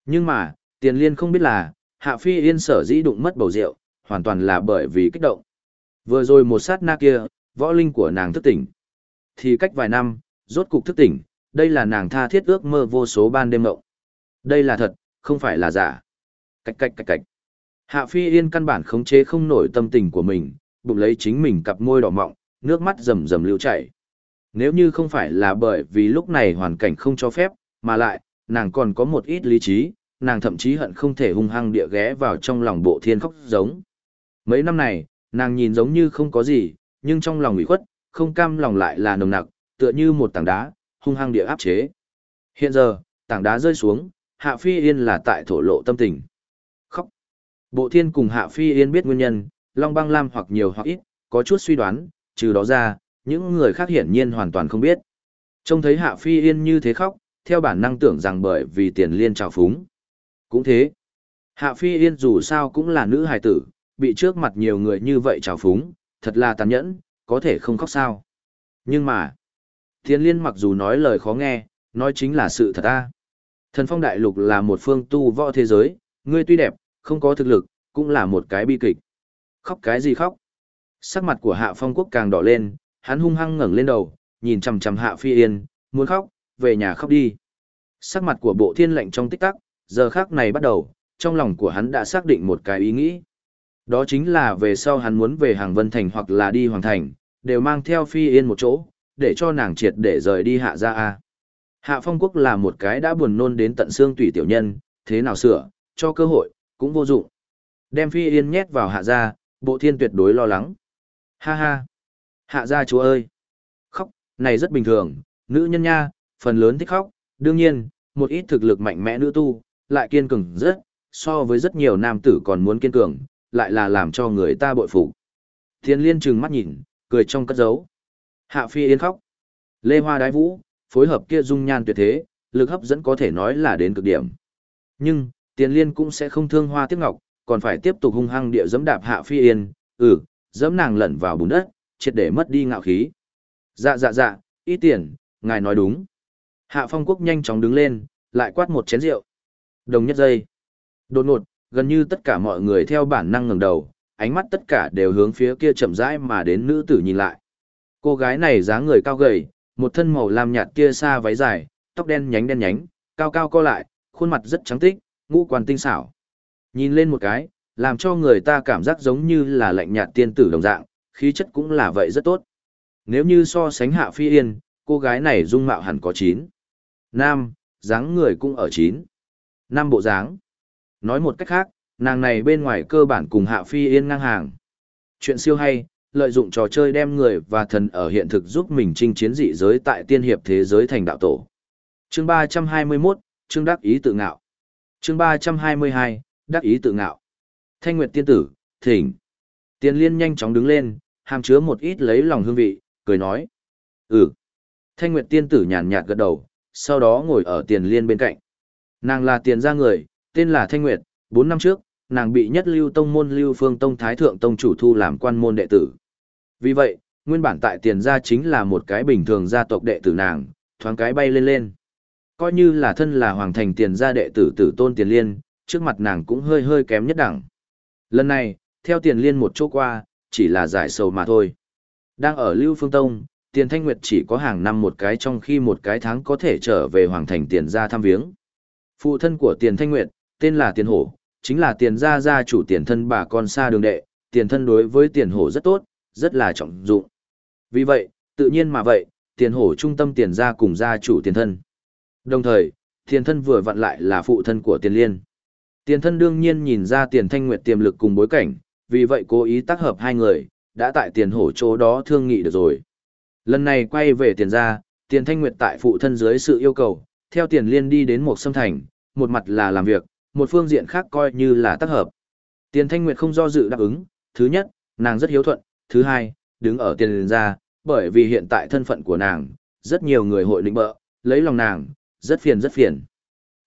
Nhưng mà, tiền liên không biết là, Hạ Phi Yên sở dĩ đụng mất bầu rượu, hoàn toàn là bởi vì kích động. Vừa rồi một sát na kia, võ linh của nàng thức tỉnh. Thì cách vài năm, rốt cục thức tỉnh, đây là nàng tha thiết ước mơ vô số ban đêm mộng. Đây là thật, không phải là giả cạch cạch cạch cạch Hạ Phi Yên căn bản khống chế không nổi tâm tình của mình, bụng lấy chính mình cặp môi đỏ mọng, nước mắt rầm rầm lưu chảy. Nếu như không phải là bởi vì lúc này hoàn cảnh không cho phép, mà lại, nàng còn có một ít lý trí, nàng thậm chí hận không thể hung hăng địa ghé vào trong lòng bộ thiên khóc giống. Mấy năm này, nàng nhìn giống như không có gì, nhưng trong lòng ủy khuất, không cam lòng lại là nồng nặc, tựa như một tảng đá, hung hăng địa áp chế. Hiện giờ, tảng đá rơi xuống, Hạ Phi Yên là tại thổ lộ tâm tình. Bộ thiên cùng Hạ Phi Yên biết nguyên nhân, Long băng lam hoặc nhiều hoặc ít, có chút suy đoán, trừ đó ra, những người khác hiển nhiên hoàn toàn không biết. Trông thấy Hạ Phi Yên như thế khóc, theo bản năng tưởng rằng bởi vì tiền liên trào phúng. Cũng thế. Hạ Phi Yên dù sao cũng là nữ hài tử, bị trước mặt nhiều người như vậy trào phúng, thật là tàn nhẫn, có thể không khóc sao. Nhưng mà, Tiền liên mặc dù nói lời khó nghe, nói chính là sự thật ta. Thần phong đại lục là một phương tu võ thế giới, ngươi tuy đẹp, không có thực lực, cũng là một cái bi kịch. Khóc cái gì khóc? Sắc mặt của hạ phong quốc càng đỏ lên, hắn hung hăng ngẩng lên đầu, nhìn chằm chằm hạ phi yên, muốn khóc, về nhà khóc đi. Sắc mặt của bộ thiên lệnh trong tích tắc, giờ khắc này bắt đầu, trong lòng của hắn đã xác định một cái ý nghĩ. Đó chính là về sau hắn muốn về hàng vân thành hoặc là đi hoàng thành, đều mang theo phi yên một chỗ, để cho nàng triệt để rời đi hạ Gia a hạ phong quốc là một cái đã buồn nôn đến tận xương tủy tiểu nhân thế nào sửa cho cơ hội cũng vô dụng. Đem phi yên nhét vào hạ gia bộ thiên tuyệt đối lo lắng. Ha ha. Hạ gia chúa ơi. Khóc này rất bình thường nữ nhân nha phần lớn thích khóc. Đương nhiên một ít thực lực mạnh mẽ nữ tu lại kiên cường rất so với rất nhiều nam tử còn muốn kiên cường lại là làm cho người ta bội phục. Thiên liên trừng mắt nhìn cười trong cất giấu. Hạ Phi Yên khóc. Lê Hoa đái vũ, phối hợp kia dung nhan tuyệt thế, lực hấp dẫn có thể nói là đến cực điểm. Nhưng, Tiền Liên cũng sẽ không thương Hoa Tiếc Ngọc, còn phải tiếp tục hung hăng địa dẫm đạp Hạ Phi Yên, ừ, dẫm nàng lẩn vào bùn đất, triệt để mất đi ngạo khí. Dạ dạ dạ, ý tiền, ngài nói đúng. Hạ Phong Quốc nhanh chóng đứng lên, lại quát một chén rượu. Đồng nhất giây. Đột ngột, gần như tất cả mọi người theo bản năng ngẩng đầu, ánh mắt tất cả đều hướng phía kia chậm rãi mà đến nữ tử nhìn lại. Cô gái này dáng người cao gầy, một thân màu lam nhạt kia xa váy dài, tóc đen nhánh đen nhánh, cao cao co lại, khuôn mặt rất trắng tích, ngũ quan tinh xảo. Nhìn lên một cái, làm cho người ta cảm giác giống như là lạnh nhạt tiên tử đồng dạng, khí chất cũng là vậy rất tốt. Nếu như so sánh Hạ Phi Yên, cô gái này dung mạo hẳn có 9. Nam, dáng người cũng ở 9. Năm bộ dáng. Nói một cách khác, nàng này bên ngoài cơ bản cùng Hạ Phi Yên ngang hàng. Chuyện siêu hay, lợi dụng trò chơi đem người và thần ở hiện thực giúp mình chinh chiến dị giới tại tiên hiệp thế giới thành đạo tổ. Chương 321, chương đắc ý tự ngạo. Chương 322, đắc ý tự ngạo. Thanh Nguyệt tiên tử, thỉnh. Tiền liên nhanh chóng đứng lên, hàm chứa một ít lấy lòng hương vị, cười nói. Ừ. Thanh Nguyệt tiên tử nhàn nhạt gật đầu, sau đó ngồi ở tiền liên bên cạnh. Nàng là tiền gia người, tên là Thanh Nguyệt, 4 năm trước, nàng bị nhất lưu tông môn lưu phương tông thái thượng tông chủ thu làm quan môn đệ tử. Vì vậy, nguyên bản tại tiền gia chính là một cái bình thường gia tộc đệ tử nàng, thoáng cái bay lên lên. Coi như là thân là hoàng thành tiền gia đệ tử tử tôn tiền liên, trước mặt nàng cũng hơi hơi kém nhất đẳng. Lần này, theo tiền liên một chỗ qua, chỉ là giải sầu mà thôi. Đang ở Lưu Phương Tông, tiền thanh nguyệt chỉ có hàng năm một cái trong khi một cái tháng có thể trở về hoàng thành tiền gia thăm viếng. Phụ thân của tiền thanh nguyệt, tên là tiền hổ, chính là tiền gia gia chủ tiền thân bà con xa đường đệ, tiền thân đối với tiền hổ rất tốt, rất là trọng dụng. Vì vậy, tự nhiên mà vậy, tiền hổ trung tâm tiền gia cùng gia chủ tiền thân. Đồng thời, tiền thân vừa vặn lại là phụ thân của tiền liên. Tiền thân đương nhiên nhìn ra tiền thanh nguyệt tiềm lực cùng bối cảnh, vì vậy cố ý tác hợp hai người, đã tại tiền hổ chỗ đó thương nghị được rồi. Lần này quay về tiền gia, tiền thanh nguyệt tại phụ thân dưới sự yêu cầu, theo tiền liên đi đến một sâm thành, một mặt là làm việc, một phương diện khác coi như là tác hợp. Tiền thanh nguyệt không do dự đáp ứng, thứ nhất, nàng rất hiếu thuận, thứ hai, đứng ở tiền liên gia, bởi vì hiện tại thân phận của nàng, rất nhiều người hội lĩnh bợ, lấy lòng nàng, rất phiền rất phiền.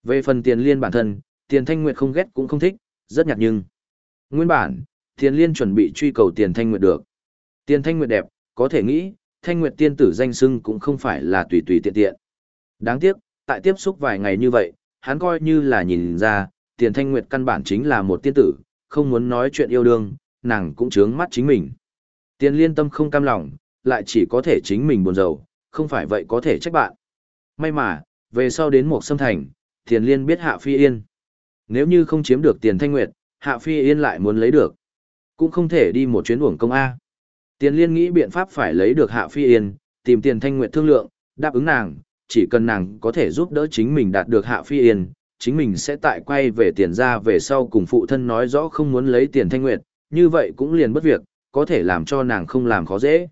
Về phần tiền liên bản thân, tiền thanh nguyệt không ghét cũng không thích, rất nhạt nhưng. Nguyên bản, tiền liên chuẩn bị truy cầu tiền thanh nguyệt được. Tiền thanh nguyệt đẹp, có thể nghĩ, thanh nguyệt tiên tử danh sưng cũng không phải là tùy tùy tiện tiện. Đáng tiếc, tại tiếp xúc vài ngày như vậy, hắn coi như là nhìn ra, tiền thanh nguyệt căn bản chính là một tiên tử, không muốn nói chuyện yêu đương, nàng cũng chướng mắt chính mình. Tiền liên tâm không cam lòng, lại chỉ có thể chính mình buồn rầu, không phải vậy có thể trách bạn. May mà, về sau đến một sâm thành, tiền liên biết hạ phi yên. Nếu như không chiếm được tiền thanh nguyệt, hạ phi yên lại muốn lấy được. Cũng không thể đi một chuyến uổng công A. Tiền liên nghĩ biện pháp phải lấy được hạ phi yên, tìm tiền thanh nguyệt thương lượng, đáp ứng nàng, chỉ cần nàng có thể giúp đỡ chính mình đạt được hạ phi yên, chính mình sẽ tại quay về tiền ra về sau cùng phụ thân nói rõ không muốn lấy tiền thanh nguyệt, như vậy cũng liền bất việc, có thể làm cho nàng không làm khó dễ.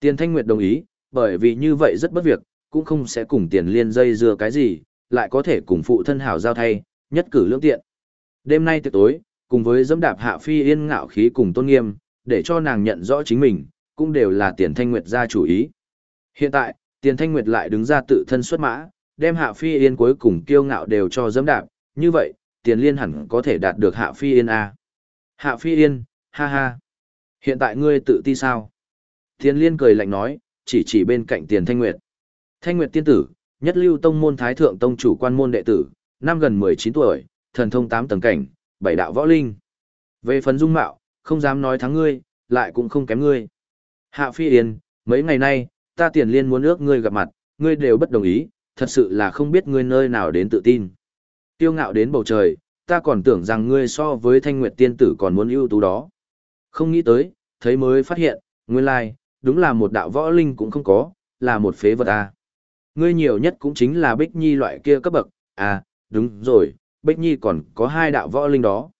Tiền thanh nguyệt đồng ý, bởi vì như vậy rất bất việc, cũng không sẽ cùng tiền liên dây dưa cái gì, lại có thể cùng phụ thân hảo giao thay, nhất cử lưỡng tiện. Đêm nay tiệc tối, cùng với dẫm đạp hạ phi yên ngạo khí cùng tôn nghiêm, để cho nàng nhận rõ chính mình, cũng đều là tiền thanh nguyệt ra chủ ý. Hiện tại, tiền thanh nguyệt lại đứng ra tự thân xuất mã, đem hạ phi yên cuối cùng kiêu ngạo đều cho dẫm đạp, như vậy, tiền liên hẳn có thể đạt được hạ phi yên A. Hạ phi yên, ha ha. Hiện tại ngươi tự ti sao? Tiền liên cười lạnh nói, chỉ chỉ bên cạnh tiền thanh nguyệt. Thanh nguyệt tiên tử, nhất lưu tông môn thái thượng tông chủ quan môn đệ tử, năm gần 19 tuổi, thần thông 8 tầng cảnh, bảy đạo võ linh. Về phần dung mạo, không dám nói thắng ngươi, lại cũng không kém ngươi. Hạ Phi Yên, mấy ngày nay, ta tiền liên muốn ước ngươi gặp mặt, ngươi đều bất đồng ý, thật sự là không biết ngươi nơi nào đến tự tin. Tiêu ngạo đến bầu trời, ta còn tưởng rằng ngươi so với thanh nguyệt tiên tử còn muốn ưu tú đó. Không nghĩ tới, thấy mới phát hiện, nguyên lai, đúng là một đạo võ linh cũng không có, là một phế vật à. Ngươi nhiều nhất cũng chính là Bích Nhi loại kia cấp bậc, à, đúng rồi, Bích Nhi còn có hai đạo võ linh đó.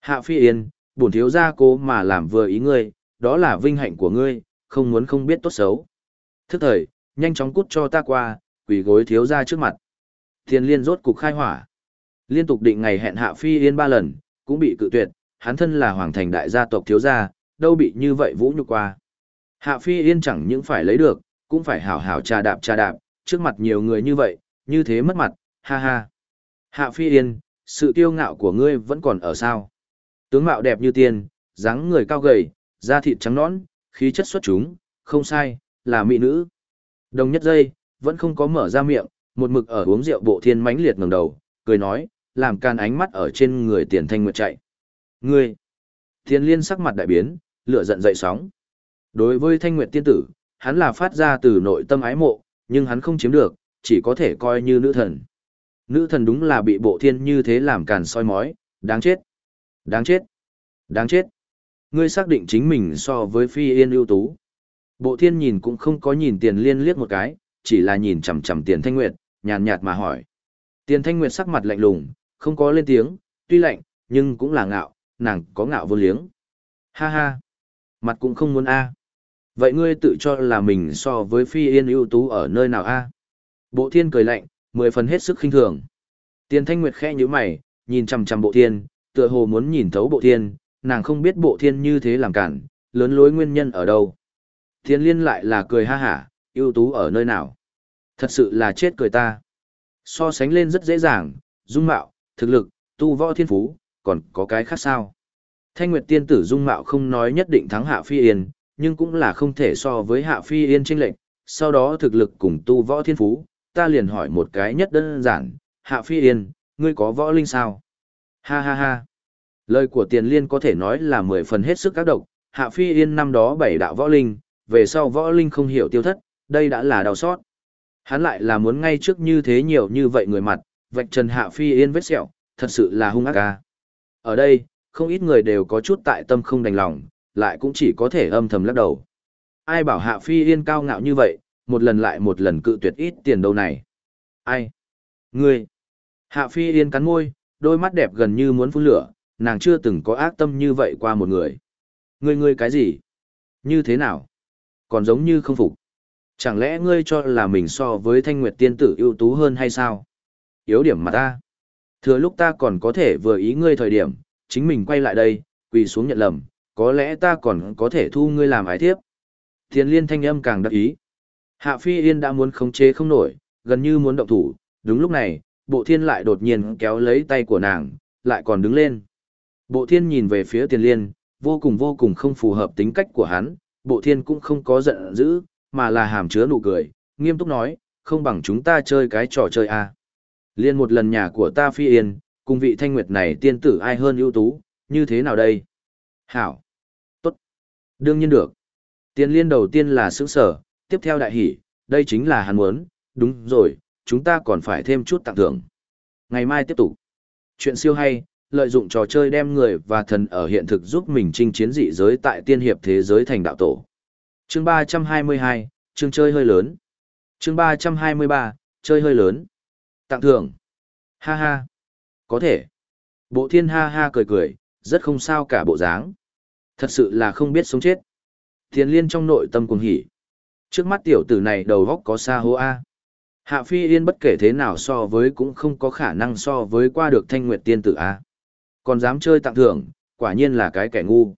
Hạ Phi Yên, bổn thiếu gia cố mà làm vừa ý ngươi, đó là vinh hạnh của ngươi, không muốn không biết tốt xấu. Thức thời, nhanh chóng cút cho ta qua, quỳ gối thiếu gia trước mặt. Thiên liên rốt cục khai hỏa. Liên tục định ngày hẹn Hạ Phi Yên ba lần, cũng bị cự tuyệt, hắn thân là hoàng thành đại gia tộc thiếu gia, đâu bị như vậy vũ nhục qua. Hạ Phi Yên chẳng những phải lấy được, cũng phải hảo hảo trà đạp trà đạp, trước mặt nhiều người như vậy, như thế mất mặt, ha ha. Hạ Phi Yên, sự kiêu ngạo của ngươi vẫn còn ở sao? Tướng mạo đẹp như tiên, dáng người cao gầy, da thịt trắng nõn, khí chất xuất chúng, không sai, là mỹ nữ. Đồng nhất giây, vẫn không có mở ra miệng, một mực ở uống rượu bộ thiên mãnh liệt ngẩng đầu, cười nói, làm can ánh mắt ở trên người tiền thanh nguyệt chạy. Ngươi! Thiên liên sắc mặt đại biến, lửa giận dậy sóng. Đối với thanh nguyệt tiên tử, hắn là phát ra từ nội tâm ái mộ, nhưng hắn không chiếm được, chỉ có thể coi như nữ thần. Nữ thần đúng là bị bộ thiên như thế làm càn soi mói, đáng chết. Đáng chết. Đáng chết. Ngươi xác định chính mình so với phi yên ưu tú. Bộ thiên nhìn cũng không có nhìn tiền liên liếc một cái, chỉ là nhìn chằm chằm tiền thanh nguyệt, nhàn nhạt mà hỏi. Tiền thanh nguyệt sắc mặt lạnh lùng, không có lên tiếng, tuy lạnh, nhưng cũng là ngạo, nàng có ngạo vô liếng. Ha ha. Mặt cũng không muốn a. Vậy ngươi tự cho là mình so với phi yên ưu tú ở nơi nào a? Bộ thiên cười lạnh, mười phần hết sức khinh thường. Tiền thanh nguyệt khẽ như mày, nhìn chằm chằm bộ thiên, tựa hồ muốn nhìn thấu bộ thiên, nàng không biết bộ thiên như thế làm cản, lớn lối nguyên nhân ở đâu. Thiên liên lại là cười ha hả, ưu tú ở nơi nào. Thật sự là chết cười ta. So sánh lên rất dễ dàng, dung mạo, thực lực, tu võ thiên phú, còn có cái khác sao. Thanh Nguyệt tiên tử dung mạo không nói nhất định thắng Hạ Phi Yên, nhưng cũng là không thể so với Hạ Phi Yên tranh lệnh, sau đó thực lực cùng tu võ thiên phú, ta liền hỏi một cái nhất đơn giản, Hạ Phi Yên, ngươi có võ linh sao? Ha ha ha. Lời của tiền liên có thể nói là mười phần hết sức các độc, Hạ Phi Yên năm đó bảy đạo võ linh, về sau võ linh không hiểu tiêu thất, đây đã là đau xót. Hắn lại là muốn ngay trước như thế nhiều như vậy người mặt, vạch trần Hạ Phi Yên vết sẹo, thật sự là hung ác ca. Ở đây, không ít người đều có chút tại tâm không đành lòng, lại cũng chỉ có thể âm thầm lắc đầu. Ai bảo Hạ Phi Yên cao ngạo như vậy, một lần lại một lần cự tuyệt ít tiền đâu này. Ai? Ngươi? Hạ Phi Yên cắn môi, đôi mắt đẹp gần như muốn phun lửa, nàng chưa từng có ác tâm như vậy qua một người. Ngươi ngươi cái gì? Như thế nào? Còn giống như không phục. Chẳng lẽ ngươi cho là mình so với thanh nguyệt tiên tử ưu tú hơn hay sao? Yếu điểm mà ta. Thừa lúc ta còn có thể vừa ý ngươi thời điểm, chính mình quay lại đây, quỳ xuống nhận lầm, có lẽ ta còn có thể thu ngươi làm ái thiếp. Thiên liên thanh âm càng đắc ý. Hạ Phi Yên đã muốn khống chế không nổi, gần như muốn động thủ, đúng lúc này, bộ thiên lại đột nhiên kéo lấy tay của nàng, lại còn đứng lên. Bộ thiên nhìn về phía tiền liên, vô cùng vô cùng không phù hợp tính cách của hắn, bộ thiên cũng không có giận dữ, mà là hàm chứa nụ cười, nghiêm túc nói, không bằng chúng ta chơi cái trò chơi a. À. Liên một lần nhà của ta phi yên, cùng vị thanh nguyệt này tiên tử ai hơn ưu tú, như thế nào đây? Hảo. Đương nhiên được. Tiền liên đầu tiên là sướng sở, tiếp theo đại hỷ, đây chính là hắn muốn, đúng rồi, chúng ta còn phải thêm chút tặng thưởng. Ngày mai tiếp tục. Chuyện siêu hay, lợi dụng trò chơi đem người và thần ở hiện thực giúp mình chinh chiến dị giới tại tiên hiệp thế giới thành đạo tổ. Chương 322, chương chơi hơi lớn. Chương 323, chơi hơi lớn. Tặng thưởng. Ha ha. Có thể. Bộ thiên ha ha cười cười, rất không sao cả bộ dáng. Thật sự là không biết sống chết. Thiên liên trong nội tâm cuồng hỉ. Trước mắt tiểu tử này đầu góc có xa hô A. Hạ Phi Yên bất kể thế nào so với cũng không có khả năng so với qua được thanh nguyệt tiên tử A. Còn dám chơi tặng thưởng, quả nhiên là cái kẻ ngu.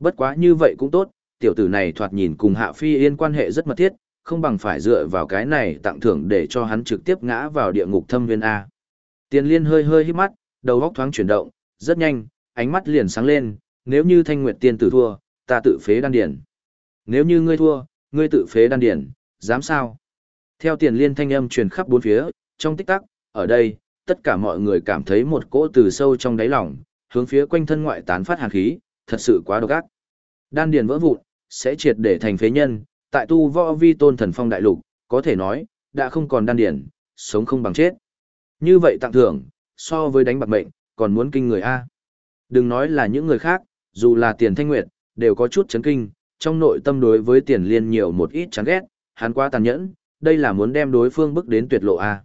Bất quá như vậy cũng tốt, tiểu tử này thoạt nhìn cùng Hạ Phi Yên quan hệ rất mật thiết, không bằng phải dựa vào cái này tặng thưởng để cho hắn trực tiếp ngã vào địa ngục thâm viên A. Tiền liên hơi hơi hít mắt, đầu góc thoáng chuyển động, rất nhanh, ánh mắt liền sáng lên, nếu như thanh nguyệt tiên tử thua, ta tự phế đan điển. Nếu như ngươi thua, ngươi tự phế đan điển, dám sao? Theo tiền liên thanh âm truyền khắp bốn phía, trong tích tắc, ở đây, tất cả mọi người cảm thấy một cỗ từ sâu trong đáy lòng, hướng phía quanh thân ngoại tán phát hàn khí, thật sự quá độc ác. Đan điền vỡ vụn, sẽ triệt để thành phế nhân, tại tu võ vi tôn thần phong đại lục, có thể nói, đã không còn đan điền, sống không bằng chết. Như vậy tặng thưởng, so với đánh bạc mệnh, còn muốn kinh người A. Đừng nói là những người khác, dù là tiền thanh nguyệt, đều có chút chấn kinh, trong nội tâm đối với tiền liên nhiều một ít chán ghét, hắn quá tàn nhẫn, đây là muốn đem đối phương bước đến tuyệt lộ A.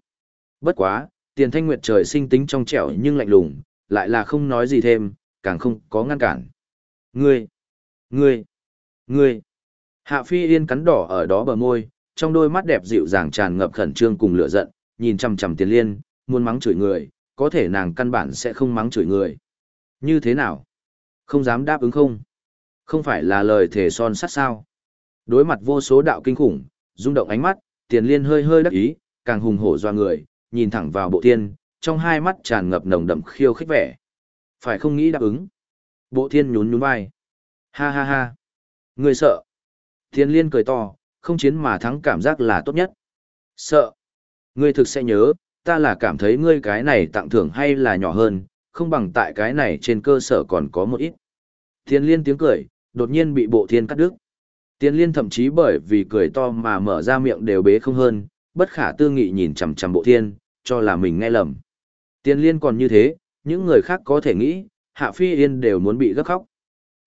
Bất quá, tiền thanh nguyệt trời sinh tính trong trẻo nhưng lạnh lùng, lại là không nói gì thêm, càng không có ngăn cản. Ngươi, ngươi, ngươi. Hạ Phi Yên cắn đỏ ở đó bờ môi, trong đôi mắt đẹp dịu dàng tràn ngập khẩn trương cùng lửa giận, nhìn chằm chằm Tiền Liên, muốn mắng chửi người, có thể nàng căn bản sẽ không mắng chửi người. Như thế nào? Không dám đáp ứng không? Không phải là lời thể son sắt sao? Đối mặt vô số đạo kinh khủng, rung động ánh mắt, Tiền Liên hơi hơi đắc ý, càng hùng hổ doa người, nhìn thẳng vào bộ thiên, trong hai mắt tràn ngập nồng đậm khiêu khích vẻ. Phải không nghĩ đáp ứng. Bộ thiên nhún nhún vai. Ha ha ha. Người sợ. Thiên liên cười to, không chiến mà thắng cảm giác là tốt nhất. Sợ. Ngươi thực sẽ nhớ, ta là cảm thấy ngươi cái này tặng thưởng hay là nhỏ hơn, không bằng tại cái này trên cơ sở còn có một ít. Thiên liên tiếng cười, đột nhiên bị bộ thiên cắt đứt. Thiên liên thậm chí bởi vì cười to mà mở ra miệng đều bế không hơn, bất khả tư nghị nhìn chằm chằm bộ thiên, cho là mình nghe lầm. Thiên liên còn như thế, những người khác có thể nghĩ, Hạ Phi Yên đều muốn bị gấp khóc.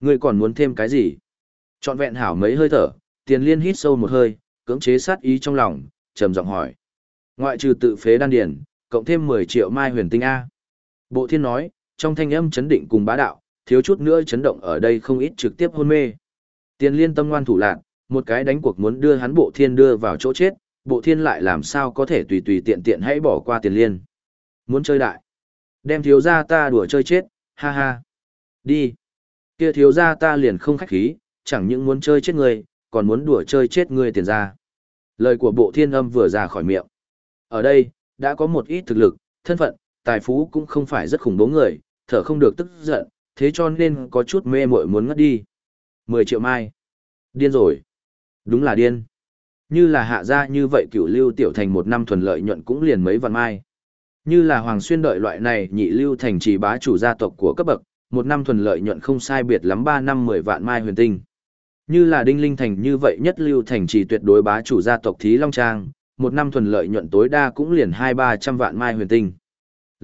Ngươi còn muốn thêm cái gì? Chọn vẹn hảo mấy hơi thở, tiền liên hít sâu một hơi, cưỡng chế sát ý trong lòng, trầm giọng hỏi. Ngoại trừ tự phế đan điển, cộng thêm 10 triệu mai huyền tinh A. Bộ thiên nói, trong thanh âm chấn định cùng bá đạo, thiếu chút nữa chấn động ở đây không ít trực tiếp hôn mê. Tiền liên tâm ngoan thủ lạc, một cái đánh cuộc muốn đưa hắn bộ thiên đưa vào chỗ chết, bộ thiên lại làm sao có thể tùy tùy tiện tiện hãy bỏ qua tiền liên. Muốn chơi đại. Đem thiếu ra ta đùa chơi chết, ha ha. Đi. Kia thiếu ra ta liền không khách khí, chẳng những muốn chơi chết người, còn muốn đùa chơi chết người tiền ra. Lời của bộ thiên âm vừa ra khỏi miệng. Ở đây, đã có một ít thực lực, thân phận, tài phú cũng không phải rất khủng bố người, thở không được tức giận, thế cho nên có chút mê muội muốn ngất đi. 10 triệu mai. Điên rồi. Đúng là điên. Như là hạ gia như vậy cửu lưu tiểu thành một năm thuần lợi nhuận cũng liền mấy vạn mai. Như là Hoàng Xuyên đợi loại này nhị lưu thành trì bá chủ gia tộc của cấp bậc, một năm thuần lợi nhuận không sai biệt lắm 3 năm 10 vạn mai huyền tinh. Như là Đinh Linh Thành như vậy nhất lưu thành trì tuyệt đối bá chủ gia tộc Thí Long Trang, một năm thuần lợi nhuận tối đa cũng liền 2-300 vạn mai huyền tinh.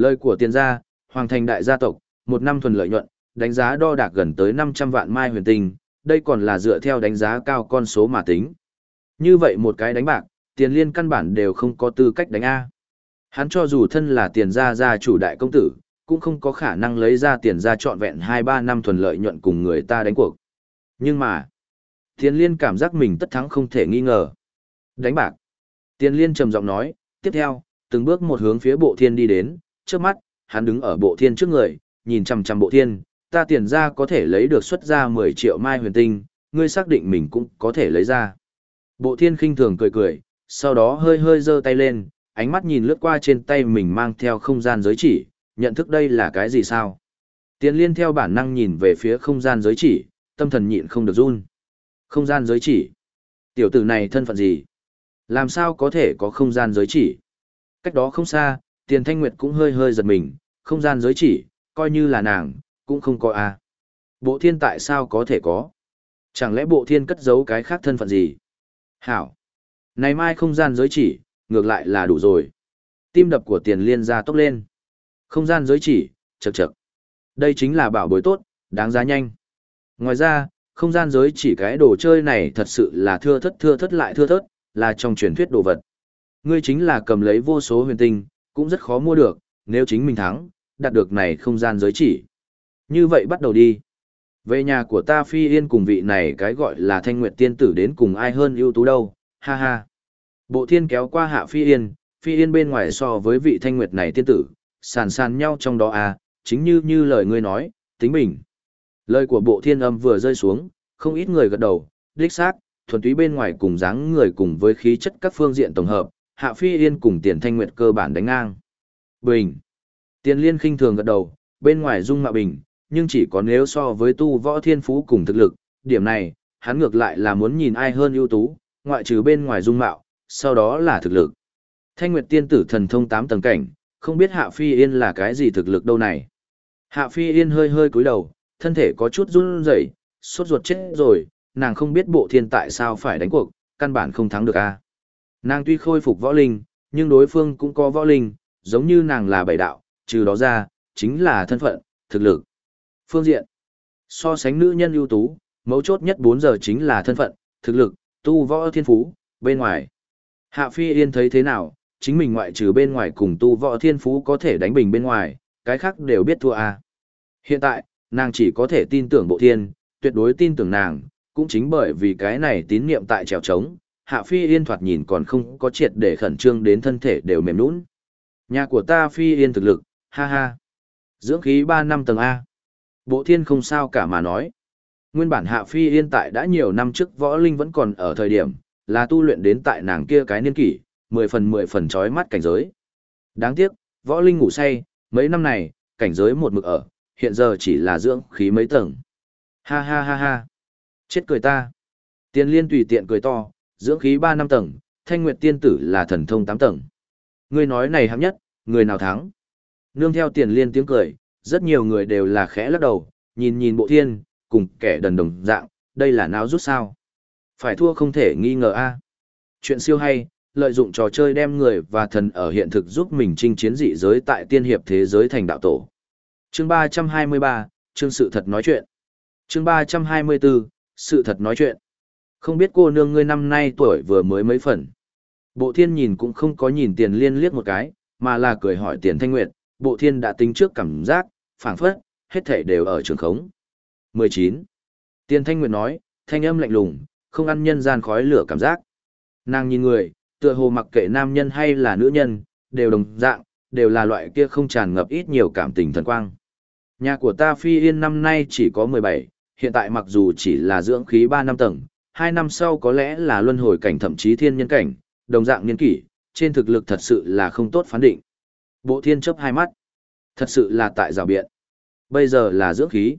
Lời của tiền gia, Hoàng Thành đại gia tộc, một năm thuần lợi nhuận, đánh giá đo đạc gần tới 500 vạn mai huyền tinh, đây còn là dựa theo đánh giá cao con số mà tính. Như vậy một cái đánh bạc, tiền liên căn bản đều không có tư cách đánh A. Hắn cho dù thân là tiền gia gia chủ đại công tử, cũng không có khả năng lấy ra tiền ra trọn vẹn 2-3 năm thuần lợi nhuận cùng người ta đánh cuộc. Nhưng mà, tiền liên cảm giác mình tất thắng không thể nghi ngờ. Đánh bạc. Tiền liên trầm giọng nói, tiếp theo, từng bước một hướng phía bộ thiên đi đến, trước mắt, hắn đứng ở bộ thiên trước người, nhìn chằm chằm bộ thiên, ta tiền ra có thể lấy được xuất ra 10 triệu mai huyền tinh, ngươi xác định mình cũng có thể lấy ra. Bộ thiên khinh thường cười cười, sau đó hơi hơi giơ tay lên, ánh mắt nhìn lướt qua trên tay mình mang theo không gian giới chỉ, nhận thức đây là cái gì sao? Tiền liên theo bản năng nhìn về phía không gian giới chỉ, tâm thần nhịn không được run. Không gian giới chỉ? Tiểu tử này thân phận gì? Làm sao có thể có không gian giới chỉ? Cách đó không xa, tiền thanh nguyệt cũng hơi hơi giật mình, không gian giới chỉ, coi như là nàng, cũng không có a. Bộ thiên tại sao có thể có? Chẳng lẽ bộ thiên cất giấu cái khác thân phận gì? Hảo! Này mai không gian giới chỉ, ngược lại là đủ rồi. Tim đập của tiền liên ra tốc lên. Không gian giới chỉ, chật chật. Đây chính là bảo bối tốt, đáng giá nhanh. Ngoài ra, không gian giới chỉ cái đồ chơi này thật sự là thưa thất thưa thất lại thưa thất, là trong truyền thuyết đồ vật. Ngươi chính là cầm lấy vô số huyền tinh, cũng rất khó mua được, nếu chính mình thắng, đạt được này không gian giới chỉ. Như vậy bắt đầu đi. Về nhà của ta phi yên cùng vị này cái gọi là thanh nguyệt tiên tử đến cùng ai hơn ưu tú đâu, ha ha. Bộ thiên kéo qua hạ phi yên, phi yên bên ngoài so với vị thanh nguyệt này tiên tử, sàn sàn nhau trong đó à, chính như như lời ngươi nói, tính bình. Lời của bộ thiên âm vừa rơi xuống, không ít người gật đầu, đích xác, thuần túy bên ngoài cùng dáng người cùng với khí chất các phương diện tổng hợp, hạ phi yên cùng tiền thanh nguyệt cơ bản đánh ngang. Bình. Tiền liên khinh thường gật đầu, bên ngoài dung mạo bình, nhưng chỉ có nếu so với tu võ thiên phú cùng thực lực, điểm này, hắn ngược lại là muốn nhìn ai hơn ưu tú, ngoại trừ bên ngoài dung mạo, sau đó là thực lực. Thanh Nguyệt tiên tử thần thông 8 tầng cảnh, không biết Hạ Phi Yên là cái gì thực lực đâu này. Hạ Phi Yên hơi hơi cúi đầu, thân thể có chút run rẩy, sốt ruột chết rồi, nàng không biết bộ thiên tại sao phải đánh cuộc, căn bản không thắng được a. Nàng tuy khôi phục võ linh, nhưng đối phương cũng có võ linh, giống như nàng là bảy đạo, trừ đó ra, chính là thân phận, thực lực. Phương diện, so sánh nữ nhân ưu tú, mấu chốt nhất 4 giờ chính là thân phận, thực lực, tu võ thiên phú, bên ngoài. Hạ Phi Yên thấy thế nào, chính mình ngoại trừ bên ngoài cùng tu võ thiên phú có thể đánh bình bên ngoài, cái khác đều biết thua à. Hiện tại, nàng chỉ có thể tin tưởng bộ thiên, tuyệt đối tin tưởng nàng, cũng chính bởi vì cái này tín niệm tại trèo trống, Hạ Phi Yên thoạt nhìn còn không có triệt để khẩn trương đến thân thể đều mềm nũng. Nhà của ta Phi Yên thực lực, ha ha. Dưỡng khí 3 năm tầng A. Bộ thiên không sao cả mà nói. Nguyên bản Hạ Phi Yên tại đã nhiều năm trước võ linh vẫn còn ở thời điểm, là tu luyện đến tại nàng kia cái niên kỷ, mười phần mười phần trói mắt cảnh giới. Đáng tiếc, võ linh ngủ say, mấy năm này, cảnh giới một mực ở, hiện giờ chỉ là dưỡng khí mấy tầng. Ha ha ha ha. Chết cười ta. Tiên liên tùy tiện cười to, dưỡng khí ba năm tầng, thanh nguyệt tiên tử là thần thông tám tầng. Người nói này hạng nhất, người nào thắng? Nương theo tiền liên tiếng cười, rất nhiều người đều là khẽ lắc đầu, nhìn nhìn bộ thiên, cùng kẻ đần đồng dạng, đây là nào rút sao? Phải thua không thể nghi ngờ a. Chuyện siêu hay, lợi dụng trò chơi đem người và thần ở hiện thực giúp mình chinh chiến dị giới tại tiên hiệp thế giới thành đạo tổ. Chương 323, chương sự thật nói chuyện. Chương 324, sự thật nói chuyện. Không biết cô nương ngươi năm nay tuổi vừa mới mấy phần. Bộ thiên nhìn cũng không có nhìn tiền liên liếc một cái, mà là cười hỏi tiền thanh nguyệt, bộ thiên đã tính trước cảm giác, phảng phất, hết thể đều ở trường khống. 19. Tiền thanh nguyệt nói, thanh âm lạnh lùng, không ăn nhân gian khói lửa cảm giác. Nàng nhìn người, tựa hồ mặc kệ nam nhân hay là nữ nhân, đều đồng dạng, đều là loại kia không tràn ngập ít nhiều cảm tình thần quang. Nhà của ta phi yên năm nay chỉ có 17, hiện tại mặc dù chỉ là dưỡng khí 3 năm tầng, hai năm sau có lẽ là luân hồi cảnh thậm chí thiên nhân cảnh, đồng dạng niên kỷ, trên thực lực thật sự là không tốt phán định. Bộ thiên chấp hai mắt. Thật sự là tại rào biện. Bây giờ là dưỡng khí.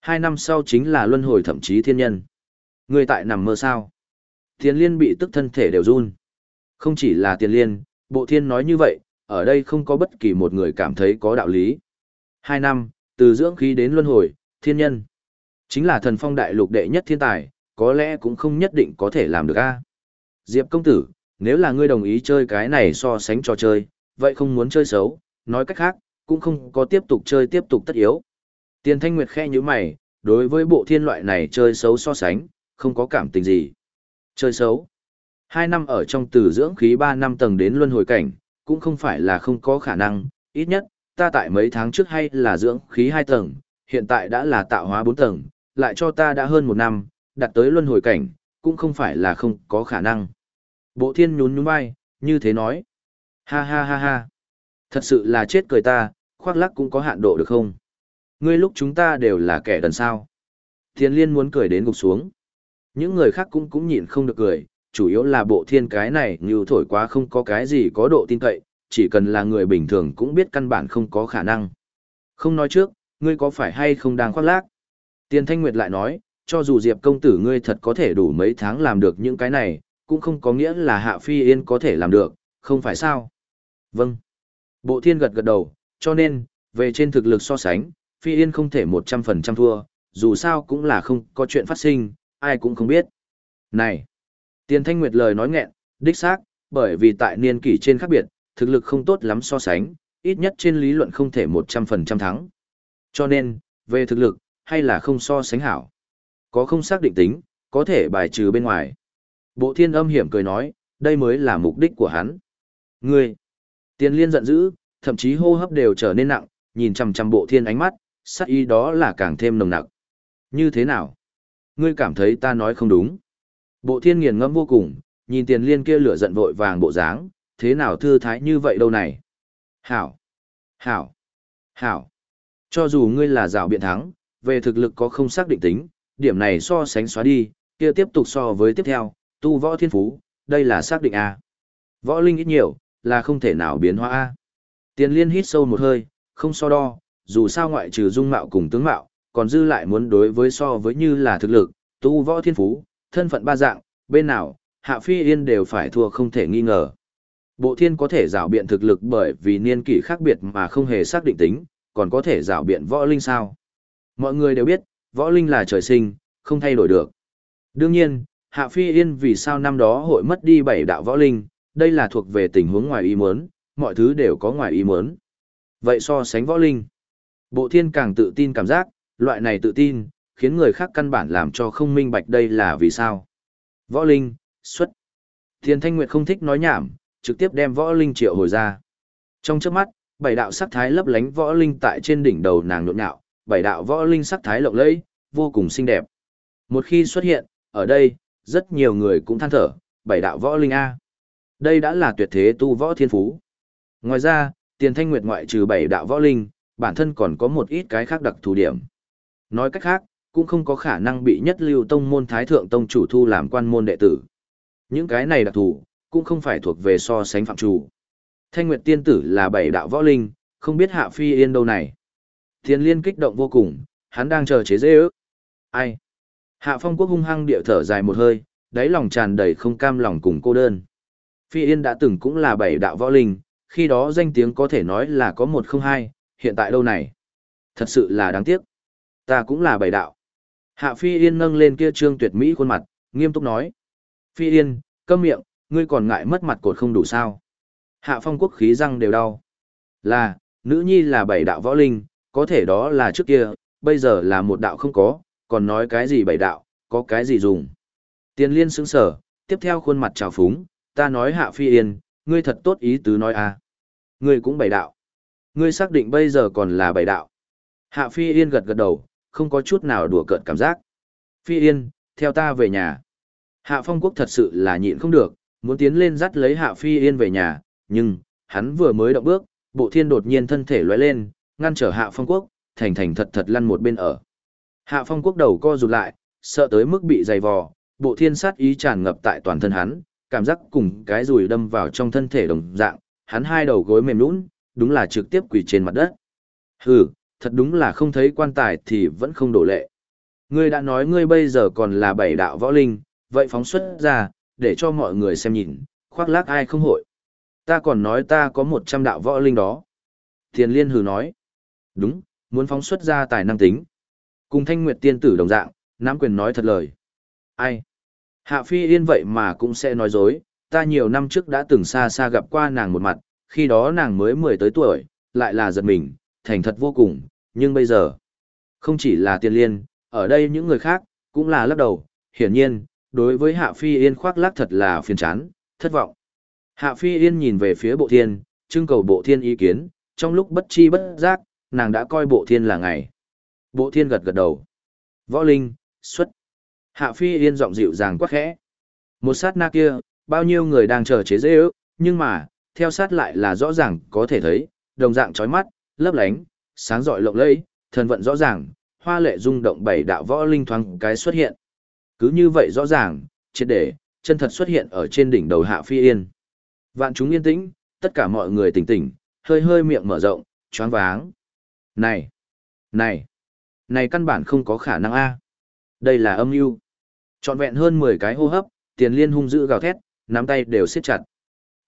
Hai năm sau chính là luân hồi thậm chí thiên nhân. Người tại nằm mơ sao. thiên liên bị tức thân thể đều run. Không chỉ là tiền liên, bộ thiên nói như vậy, ở đây không có bất kỳ một người cảm thấy có đạo lý. Hai năm, từ dưỡng khí đến luân hồi, thiên nhân. Chính là thần phong đại lục đệ nhất thiên tài, có lẽ cũng không nhất định có thể làm được a. Diệp công tử, nếu là ngươi đồng ý chơi cái này so sánh trò chơi, vậy không muốn chơi xấu, nói cách khác, cũng không có tiếp tục chơi tiếp tục tất yếu. Tiền Thanh Nguyệt khe như mày, đối với bộ thiên loại này chơi xấu so sánh, không có cảm tình gì. Chơi xấu. Hai năm ở trong từ dưỡng khí ba năm tầng đến luân hồi cảnh, cũng không phải là không có khả năng, ít nhất, ta tại mấy tháng trước hay là dưỡng khí hai tầng, hiện tại đã là tạo hóa bốn tầng, lại cho ta đã hơn một năm, đặt tới luân hồi cảnh, cũng không phải là không có khả năng. Bộ thiên nhún nhún vai, như thế nói. Ha ha ha ha. Thật sự là chết cười ta, khoác lắc cũng có hạn độ được không? Ngươi lúc chúng ta đều là kẻ đần sao. Thiên liên muốn cười đến gục xuống. Những người khác cũng cũng nhịn không được cười, chủ yếu là bộ thiên cái này như thổi quá không có cái gì có độ tin cậy, chỉ cần là người bình thường cũng biết căn bản không có khả năng. Không nói trước, ngươi có phải hay không đang khoác lác? Tiền Thanh Nguyệt lại nói, cho dù Diệp công tử ngươi thật có thể đủ mấy tháng làm được những cái này, cũng không có nghĩa là Hạ Phi Yên có thể làm được, không phải sao? Vâng. Bộ thiên gật gật đầu, cho nên, về trên thực lực so sánh, Phi Yên không thể 100% thua, dù sao cũng là không có chuyện phát sinh, ai cũng không biết. Này! Tiền Thanh Nguyệt lời nói nghẹn, đích xác, bởi vì tại niên kỷ trên khác biệt, thực lực không tốt lắm so sánh, ít nhất trên lý luận không thể 100% thắng. Cho nên, về thực lực, hay là không so sánh hảo. Có không xác định tính, có thể bài trừ bên ngoài. Bộ thiên âm hiểm cười nói, đây mới là mục đích của hắn. Ngươi! Tiền liên giận dữ, thậm chí hô hấp đều trở nên nặng, nhìn chằm chằm bộ thiên ánh mắt, sắc ý đó là càng thêm nồng nặng. Như thế nào? Ngươi cảm thấy ta nói không đúng. Bộ thiên nghiền ngẫm vô cùng, nhìn tiền liên kia lửa giận vội vàng bộ dáng, thế nào thư thái như vậy đâu này? Hảo! Hảo! Hảo! Cho dù ngươi là rào biện thắng, về thực lực có không xác định tính, điểm này so sánh xóa đi, kia tiếp tục so với tiếp theo, tu võ thiên phú, đây là xác định A. Võ linh ít nhiều, là không thể nào biến hóa A. Tiền liên hít sâu một hơi, không so đo, dù sao ngoại trừ dung mạo cùng tướng mạo, còn dư lại muốn đối với so với như là thực lực, tu võ thiên phú, thân phận ba dạng, bên nào, Hạ Phi Yên đều phải thua không thể nghi ngờ. Bộ thiên có thể rào biện thực lực bởi vì niên kỷ khác biệt mà không hề xác định tính, còn có thể rào biện võ linh sao. Mọi người đều biết, võ linh là trời sinh, không thay đổi được. Đương nhiên, Hạ Phi Yên vì sao năm đó hội mất đi bảy đạo võ linh, đây là thuộc về tình huống ngoài ý muốn, mọi thứ đều có ngoài ý muốn. Vậy so sánh võ linh, bộ thiên càng tự tin cảm giác, loại này tự tin, khiến người khác căn bản làm cho không minh bạch đây là vì sao. Võ linh, xuất. Thiên Thanh Nguyệt không thích nói nhảm, trực tiếp đem võ linh triệu hồi ra. Trong chớp mắt, bảy đạo sắc thái lấp lánh võ linh tại trên đỉnh đầu nàng nhộn nhạo, bảy đạo võ linh sắc thái lộng lẫy, vô cùng xinh đẹp. Một khi xuất hiện, ở đây, rất nhiều người cũng than thở, bảy đạo võ linh A. Đây đã là tuyệt thế tu võ thiên phú. Ngoài ra, tiền thanh nguyệt ngoại trừ bảy đạo võ linh, bản thân còn có một ít cái khác đặc thù điểm. Nói cách khác, cũng không có khả năng bị nhất lưu tông môn thái thượng tông chủ thu làm quan môn đệ tử. Những cái này đặc thù, cũng không phải thuộc về so sánh phạm chủ. Thanh Nguyệt tiên tử là bảy đạo võ linh, không biết hạ phi yên đâu này. Thiên liên kích động vô cùng, hắn đang chờ chế dễ ước. Ai? Hạ phong quốc hung hăng điệu thở dài một hơi, đáy lòng tràn đầy không cam lòng cùng cô đơn. Phi Yên đã từng cũng là bảy đạo võ linh, khi đó danh tiếng có thể nói là có một không hai, hiện tại đâu này? Thật sự là đáng tiếc. Ta cũng là bảy đạo. Hạ Phi Yên nâng lên kia trương tuyệt mỹ khuôn mặt, nghiêm túc nói. Phi Yên, câm miệng, ngươi còn ngại mất mặt cột không đủ sao. Hạ phong quốc khí răng đều đau. Là, nữ nhi là bảy đạo võ linh, có thể đó là trước kia, bây giờ là một đạo không có, còn nói cái gì bảy đạo, có cái gì dùng. Tiền liên sững sở, tiếp theo khuôn mặt trào phúng, ta nói hạ phi yên, ngươi thật tốt ý tứ nói a à. Ngươi cũng bảy đạo. Ngươi xác định bây giờ còn là bảy đạo. Hạ phi yên gật gật đầu, không có chút nào đùa cợt cảm giác. Phi yên, theo ta về nhà. Hạ phong quốc thật sự là nhịn không được, muốn tiến lên dắt lấy hạ phi yên về nhà, nhưng, hắn vừa mới động bước, bộ thiên đột nhiên thân thể lóe lên, ngăn trở hạ phong quốc, thành thành thật thật lăn một bên ở. Hạ phong quốc đầu co rụt lại, sợ tới mức bị dày vò, bộ thiên sát ý tràn ngập tại toàn thân hắn, cảm giác cùng cái rùi đâm vào trong thân thể đồng dạng, hắn hai đầu gối mềm nhũn, đúng là trực tiếp quỳ trên mặt đất. Hừ, thật đúng là không thấy quan tài thì vẫn không đổ lệ. Ngươi đã nói ngươi bây giờ còn là bảy đạo võ linh, vậy phóng xuất ra, để cho mọi người xem nhìn, khoác lác ai không hội. Ta còn nói ta có một trăm đạo võ linh đó. Thiền liên hừ nói. Đúng, muốn phóng xuất ra tài năng tính. Cùng thanh nguyệt tiên tử đồng dạng, nắm quyền nói thật lời. Ai? Hạ phi yên vậy mà cũng sẽ nói dối, ta nhiều năm trước đã từng xa xa gặp qua nàng một mặt, khi đó nàng mới mười tới tuổi, lại là giật mình, thành thật vô cùng, nhưng bây giờ, không chỉ là tiên liên, ở đây những người khác, cũng là lắc đầu, hiển nhiên, đối với Hạ Phi Yên khoác lác thật là phiền chán, thất vọng. Hạ Phi Yên nhìn về phía bộ thiên, trưng cầu bộ thiên ý kiến, trong lúc bất chi bất giác, nàng đã coi bộ thiên là ngày. Bộ thiên gật gật đầu. Võ Linh, xuất. Hạ Phi Yên giọng dịu dàng quắc khẽ. Một sát na kia, bao nhiêu người đang chờ chế dễ ước, nhưng mà, theo sát lại là rõ ràng có thể thấy, đồng dạng chói mắt, lấp lánh, sáng rọi lộng lẫy, thần vận rõ ràng, hoa lệ rung động bảy đạo võ linh thoáng cái xuất hiện. Cứ như vậy rõ ràng, triệt để, chân thật xuất hiện ở trên đỉnh đầu Hạ Phi Yên. Vạn chúng yên tĩnh, tất cả mọi người tỉnh tỉnh, hơi hơi miệng mở rộng, choáng váng. Này, này, này căn bản không có khả năng a. Đây là âm mưu. Trọn vẹn hơn 10 cái hô hấp, Tiền Liên hung dữ gào thét, nắm tay đều siết chặt.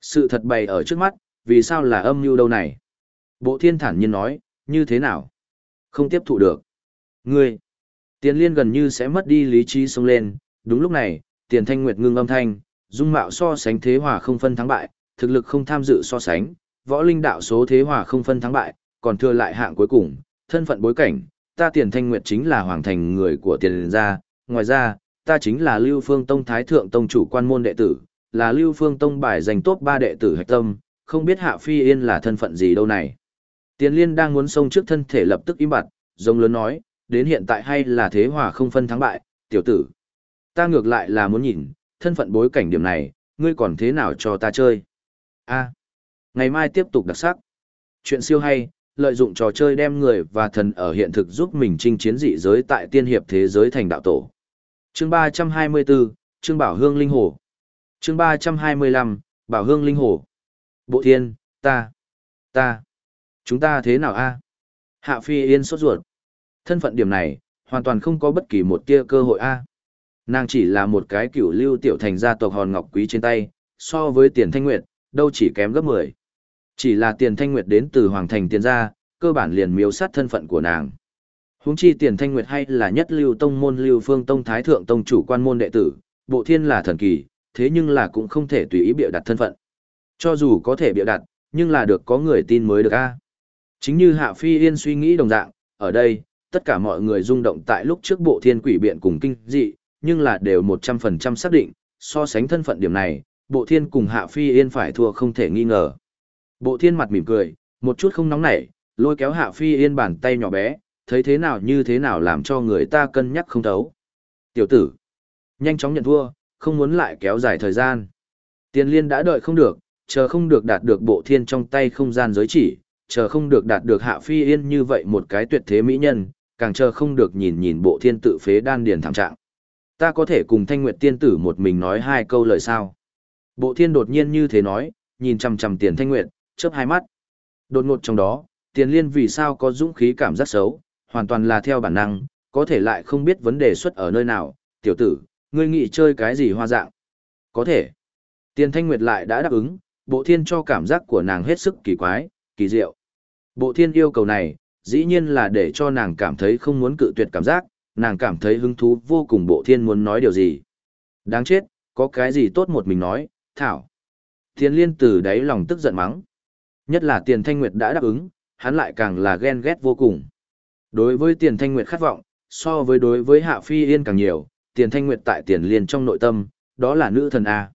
Sự thật bày ở trước mắt, vì sao là âm mưu đâu này? Bộ Thiên thản nhiên nói, như thế nào? Không tiếp thụ được. Ngươi, Tiền Liên gần như sẽ mất đi lý trí xông lên, đúng lúc này, Tiền Thanh Nguyệt ngưng âm thanh, dung mạo so sánh thế hòa không phân thắng bại, thực lực không tham dự so sánh, võ linh đạo số thế hòa không phân thắng bại, còn thừa lại hạng cuối cùng, thân phận bối cảnh, ta Tiền Thanh Nguyệt chính là hoàng thành người của Tiền gia, ngoài ra, ta chính là Lưu Phương Tông Thái Thượng Tông chủ quan môn đệ tử, là Lưu Phương Tông bài dành tốt ba đệ tử hạch tâm, không biết Hạ Phi Yên là thân phận gì đâu này. Tiền Liên đang muốn xông trước thân thể lập tức im bặt, giống lớn nói, đến hiện tại hay là thế hòa không phân thắng bại, tiểu tử. Ta ngược lại là muốn nhìn, thân phận bối cảnh điểm này, ngươi còn thế nào cho ta chơi? a ngày mai tiếp tục đặc sắc. Chuyện siêu hay, lợi dụng trò chơi đem người và thần ở hiện thực giúp mình chinh chiến dị giới tại tiên hiệp thế giới thành đạo tổ. Chương 324, Chương Bảo Hương Linh Hồ. Chương 325, Bảo Hương Linh Hồ. Bộ thiên, ta, ta, chúng ta thế nào a? Hạ Phi Yên sốt ruột. Thân phận điểm này, hoàn toàn không có bất kỳ một tia cơ hội a. Nàng chỉ là một cái cửu lưu tiểu thành gia tộc hòn ngọc quý trên tay, so với tiền thanh nguyệt, đâu chỉ kém gấp 10. Chỉ là tiền thanh nguyệt đến từ hoàng thành tiền gia, cơ bản liền miếu sát thân phận của nàng. Huống chi tiền thanh nguyệt hay là nhất lưu tông môn lưu phương tông thái thượng tông chủ quan môn đệ tử, bộ thiên là thần kỳ, thế nhưng là cũng không thể tùy ý biểu đặt thân phận. Cho dù có thể biểu đặt, nhưng là được có người tin mới được a. Chính như Hạ Phi Yên suy nghĩ đồng dạng, ở đây, tất cả mọi người rung động tại lúc trước bộ thiên quỷ biện cùng kinh dị, nhưng là đều 100% xác định, so sánh thân phận điểm này, bộ thiên cùng Hạ Phi Yên phải thua không thể nghi ngờ. Bộ thiên mặt mỉm cười, một chút không nóng nảy, lôi kéo Hạ Phi Yên bàn tay nhỏ bé, thấy thế nào như thế nào làm cho người ta cân nhắc không thấu. Tiểu tử, nhanh chóng nhận thua, không muốn lại kéo dài thời gian. Tiền liên đã đợi không được, chờ không được đạt được bộ thiên trong tay không gian giới chỉ, chờ không được đạt được hạ phi yên như vậy một cái tuyệt thế mỹ nhân, càng chờ không được nhìn nhìn bộ thiên tự phế đan điền thảm trạng. Ta có thể cùng thanh nguyệt tiên tử một mình nói hai câu lời sao. Bộ thiên đột nhiên như thế nói, nhìn chằm chằm tiền thanh nguyệt, chớp hai mắt. Đột ngột trong đó, tiền liên vì sao có dũng khí cảm giác xấu, hoàn toàn là theo bản năng, có thể lại không biết vấn đề xuất ở nơi nào, tiểu tử, ngươi nghĩ chơi cái gì hoa dạng. Có thể. Tiền thanh nguyệt lại đã đáp ứng, bộ thiên cho cảm giác của nàng hết sức kỳ quái, kỳ diệu. Bộ thiên yêu cầu này, dĩ nhiên là để cho nàng cảm thấy không muốn cự tuyệt cảm giác, nàng cảm thấy hứng thú vô cùng bộ thiên muốn nói điều gì. Đáng chết, có cái gì tốt một mình nói, thảo. Tiền liên từ đáy lòng tức giận mắng. Nhất là tiền thanh nguyệt đã đáp ứng, hắn lại càng là ghen ghét vô cùng. Đối với tiền thanh nguyệt khát vọng, so với đối với hạ phi yên càng nhiều, tiền thanh nguyệt tại tiền liên trong nội tâm, đó là nữ thần A.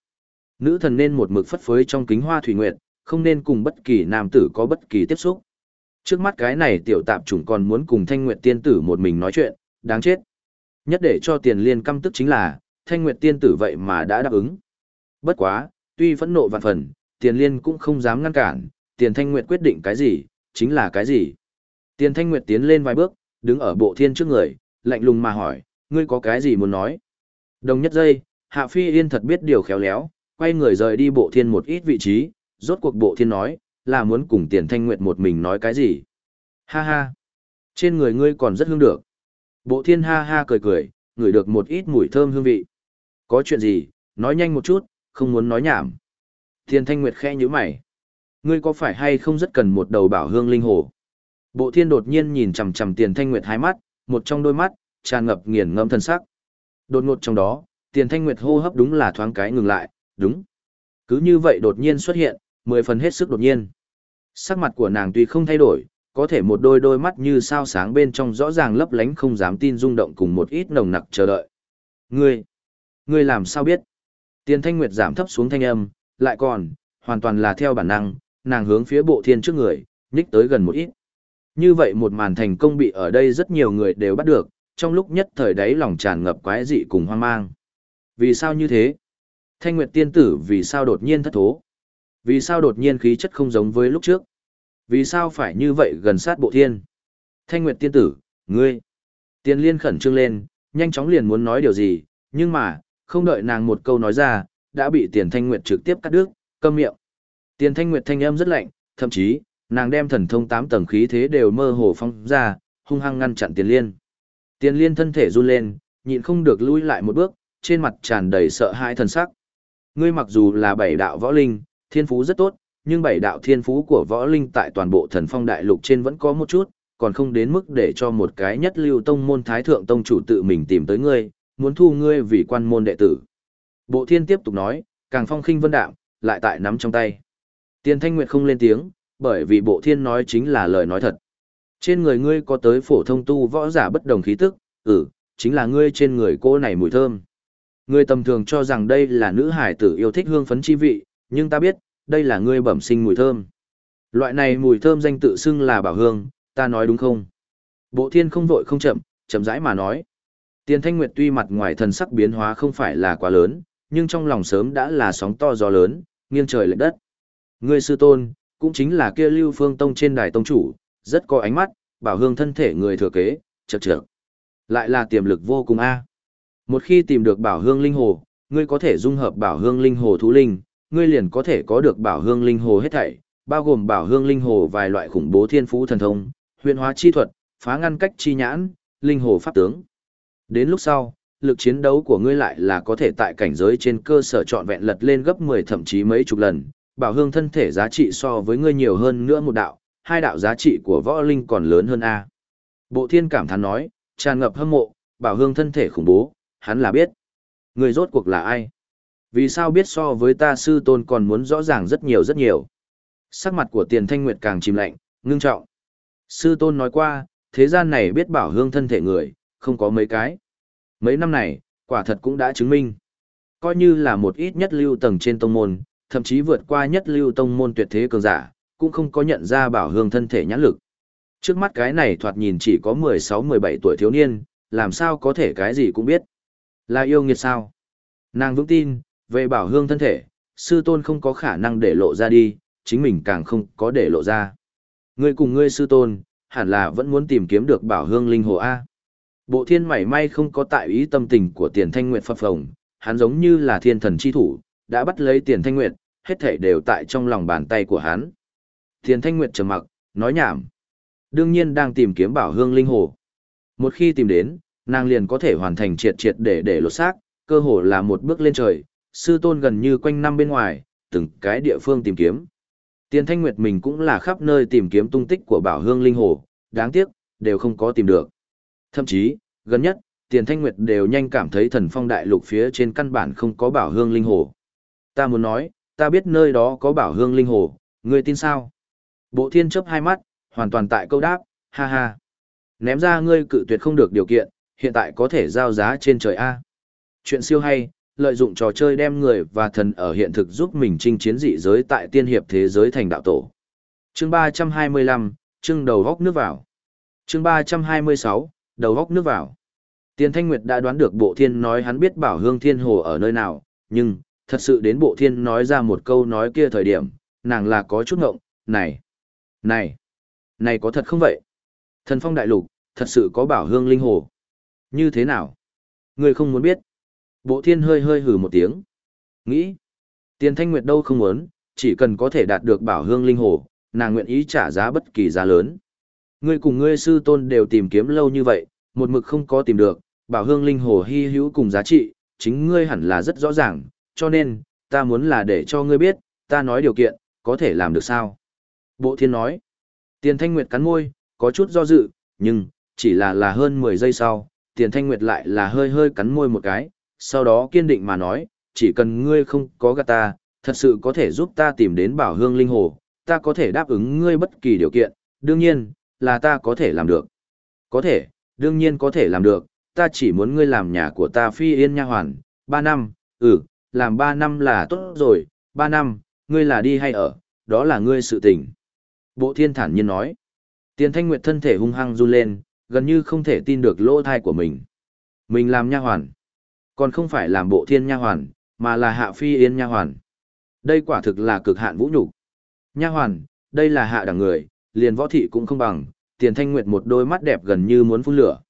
Nữ thần nên một mực phất phới trong kính hoa thủy nguyệt, không nên cùng bất kỳ nam tử có bất kỳ tiếp xúc. Trước mắt cái này tiểu tạp chủng còn muốn cùng thanh nguyệt tiên tử một mình nói chuyện, đáng chết. Nhất để cho tiền liên căm tức chính là, thanh nguyệt tiên tử vậy mà đã đáp ứng. Bất quá, tuy phẫn nộ vạn phần, tiền liên cũng không dám ngăn cản, tiền thanh nguyệt quyết định cái gì, chính là cái gì. Tiền thanh nguyệt tiến lên vài bước, đứng ở bộ thiên trước người, lạnh lùng mà hỏi, ngươi có cái gì muốn nói? Đồng nhất giây, Hạ Phi Yên thật biết điều khéo léo, quay người rời đi bộ thiên một ít vị trí, rốt cuộc bộ thiên nói, là muốn cùng tiền thanh nguyệt một mình nói cái gì? Ha ha! Trên người ngươi còn rất hương được. Bộ thiên ha ha cười cười, ngửi được một ít mùi thơm hương vị. Có chuyện gì, nói nhanh một chút, không muốn nói nhảm. Tiền thanh nguyệt khẽ như mày. Ngươi có phải hay không rất cần một đầu bảo hương linh hồ? Bộ thiên đột nhiên nhìn chằm chằm tiền thanh nguyệt hai mắt, một trong đôi mắt, tràn ngập nghiền ngẫm thân sắc. Đột ngột trong đó, tiền thanh nguyệt hô hấp đúng là thoáng cái ngừng lại, đúng. Cứ như vậy đột nhiên xuất hiện, mười phần hết sức đột nhiên. Sắc mặt của nàng tuy không thay đổi, có thể một đôi đôi mắt như sao sáng bên trong rõ ràng lấp lánh không dám tin rung động cùng một ít nồng nặc chờ đợi. Ngươi, ngươi làm sao biết? Tiền thanh nguyệt giảm thấp xuống thanh âm, lại còn, hoàn toàn là theo bản năng, nàng hướng phía bộ thiên trước người, nhích tới gần một ít. Như vậy một màn thành công bị ở đây rất nhiều người đều bắt được, trong lúc nhất thời đấy lòng tràn ngập quái dị cùng hoang mang. Vì sao như thế? Thanh Nguyệt tiên tử vì sao đột nhiên thất thố? Vì sao đột nhiên khí chất không giống với lúc trước? Vì sao phải như vậy gần sát bộ thiên? Thanh Nguyệt tiên tử, ngươi. Tiên liên khẩn trương lên, nhanh chóng liền muốn nói điều gì, nhưng mà, không đợi nàng một câu nói ra, đã bị tiền Thanh Nguyệt trực tiếp cắt đứt, câm miệng. Tiền Thanh Nguyệt thanh âm rất lạnh, thậm chí, nàng đem thần thông tám tầng khí thế đều mơ hồ phong ra, hung hăng ngăn chặn tiền liên. Tiền liên thân thể run lên, nhịn không được lui lại một bước, trên mặt tràn đầy sợ hãi thần sắc. Ngươi mặc dù là bảy đạo võ linh, thiên phú rất tốt, nhưng bảy đạo thiên phú của võ linh tại toàn bộ thần phong đại lục trên vẫn có một chút, còn không đến mức để cho một cái nhất lưu tông môn thái thượng tông chủ tự mình tìm tới ngươi, muốn thu ngươi vì quan môn đệ tử. Bộ thiên tiếp tục nói, càng phong khinh vân đạm, lại tại nắm trong tay. Tiền thanh nguyệt không lên tiếng, bởi vì bộ thiên nói chính là lời nói thật. Trên người ngươi có tới phổ thông tu võ giả bất đồng khí tức, ừ, chính là ngươi trên người cô này mùi thơm. Ngươi tầm thường cho rằng đây là nữ hải tử yêu thích hương phấn chi vị, nhưng ta biết, đây là ngươi bẩm sinh mùi thơm. Loại này mùi thơm danh tự xưng là bảo hương, ta nói đúng không? Bộ thiên không vội không chậm, chậm rãi mà nói. Tiền thanh nguyệt tuy mặt ngoài thần sắc biến hóa không phải là quá lớn, nhưng trong lòng sớm đã là sóng to gió lớn, nghiêng trời lệch đất. Ngươi sư tôn, cũng chính là kia lưu phương tông trên đài tông chủ, rất có ánh mắt, bảo hương thân thể người thừa kế, chật chật. Lại là tiềm lực vô cùng a. Một khi tìm được bảo hương linh hồ, ngươi có thể dung hợp bảo hương linh hồ thú linh, ngươi liền có thể có được bảo hương linh hồ hết thảy, bao gồm bảo hương linh hồ vài loại khủng bố thiên phú thần thông, huyền hóa chi thuật, phá ngăn cách chi nhãn, linh hồ pháp tướng. Đến lúc sau, lực chiến đấu của ngươi lại là có thể tại cảnh giới trên cơ sở trọn vẹn lật lên gấp 10 thậm chí mấy chục lần, bảo hương thân thể giá trị so với ngươi nhiều hơn nữa một đạo, hai đạo giá trị của võ linh còn lớn hơn A. Bộ thiên cảm thán nói, tràn ngập hâm mộ, bảo hương thân thể khủng bố, hắn là biết. Người rốt cuộc là ai? Vì sao biết so với ta sư tôn còn muốn rõ ràng rất nhiều rất nhiều? Sắc mặt của tiền thanh nguyệt càng chìm lạnh, ngưng trọng. Sư tôn nói qua, thế gian này biết bảo hương thân thể người, không có mấy cái. Mấy năm này, quả thật cũng đã chứng minh. Coi như là một ít nhất lưu tầng trên tông môn, thậm chí vượt qua nhất lưu tông môn tuyệt thế cường giả, cũng không có nhận ra bảo hương thân thể nhãn lực. Trước mắt cái này thoạt nhìn chỉ có 16-17 tuổi thiếu niên, làm sao có thể cái gì cũng biết. Là yêu nghiệt sao? Nàng vững tin, về bảo hương thân thể, sư tôn không có khả năng để lộ ra đi, chính mình càng không có để lộ ra. Ngươi cùng ngươi sư tôn, hẳn là vẫn muốn tìm kiếm được bảo hương linh hồ A. Bộ thiên mảy may không có tại ý tâm tình của tiền thanh nguyệt phập phồng, hắn giống như là thiên thần chi thủ, đã bắt lấy tiền thanh nguyệt, hết thảy đều tại trong lòng bàn tay của hắn. Tiền thanh nguyệt trầm mặc, nói nhảm. Đương nhiên đang tìm kiếm bảo hương linh hồ. Một khi tìm đến, nàng liền có thể hoàn thành triệt triệt để để lột xác, cơ hồ là một bước lên trời, sư tôn gần như quanh năm bên ngoài, từng cái địa phương tìm kiếm. Tiền thanh nguyệt mình cũng là khắp nơi tìm kiếm tung tích của bảo hương linh hồ, đáng tiếc, đều không có tìm được. Thậm chí, gần nhất, tiền thanh nguyệt đều nhanh cảm thấy thần phong đại lục phía trên căn bản không có bảo hương linh hồ. Ta muốn nói, ta biết nơi đó có bảo hương linh hồ, ngươi tin sao? Bộ thiên chấp hai mắt, hoàn toàn tại câu đáp, ha ha. Ném ra ngươi cự tuyệt không được điều kiện, hiện tại có thể giao giá trên trời A. Chuyện siêu hay, lợi dụng trò chơi đem người và thần ở hiện thực giúp mình chinh chiến dị giới tại tiên hiệp thế giới thành đạo tổ. Chương 325, chương đầu góc nước vào. Chương 326, đầu góc nước vào. Tiền Thanh Nguyệt đã đoán được Bộ Thiên nói hắn biết Bảo Hương Thiên Hồ ở nơi nào, nhưng, thật sự đến Bộ Thiên nói ra một câu nói kia thời điểm, nàng là có chút ngộng, này, này, này có thật không vậy? Thần Phong Đại Lục, thật sự có Bảo Hương Linh Hồ. Như thế nào? Người không muốn biết. Bộ Thiên hơi hơi hừ một tiếng. Nghĩ, Tiền Thanh Nguyệt đâu không muốn, chỉ cần có thể đạt được Bảo Hương Linh Hồ, nàng nguyện ý trả giá bất kỳ giá lớn. Ngươi cùng ngươi sư tôn đều tìm kiếm lâu như vậy, một mực không có tìm được, bảo hương linh hồ hy hữu cùng giá trị, chính ngươi hẳn là rất rõ ràng, cho nên, ta muốn là để cho ngươi biết, ta nói điều kiện, có thể làm được sao? Bộ thiên nói, tiền thanh nguyệt cắn môi, có chút do dự, nhưng, chỉ là là hơn 10 giây sau, tiền thanh nguyệt lại là hơi hơi cắn môi một cái, sau đó kiên định mà nói, chỉ cần ngươi không có gạt ta, thật sự có thể giúp ta tìm đến bảo hương linh hồ, ta có thể đáp ứng ngươi bất kỳ điều kiện, đương nhiên, là ta có thể làm được. Có thể, đương nhiên có thể làm được, ta chỉ muốn ngươi làm nhà của ta phi yên nha hoàn, ba năm, ừ, làm ba năm là tốt rồi, ba năm, ngươi là đi hay ở, đó là ngươi sự tình. Bộ thiên thản nhiên nói. Tiền thanh nguyệt thân thể hung hăng run lên, gần như không thể tin được lỗ thai của mình. Mình làm nha hoàn, còn không phải làm bộ thiên nha hoàn, mà là hạ phi yên nha hoàn. Đây quả thực là cực hạn vũ nhục. Nha hoàn, đây là hạ đẳng người, liền võ thị cũng không bằng, tiền thanh nguyệt một đôi mắt đẹp gần như muốn phun lửa.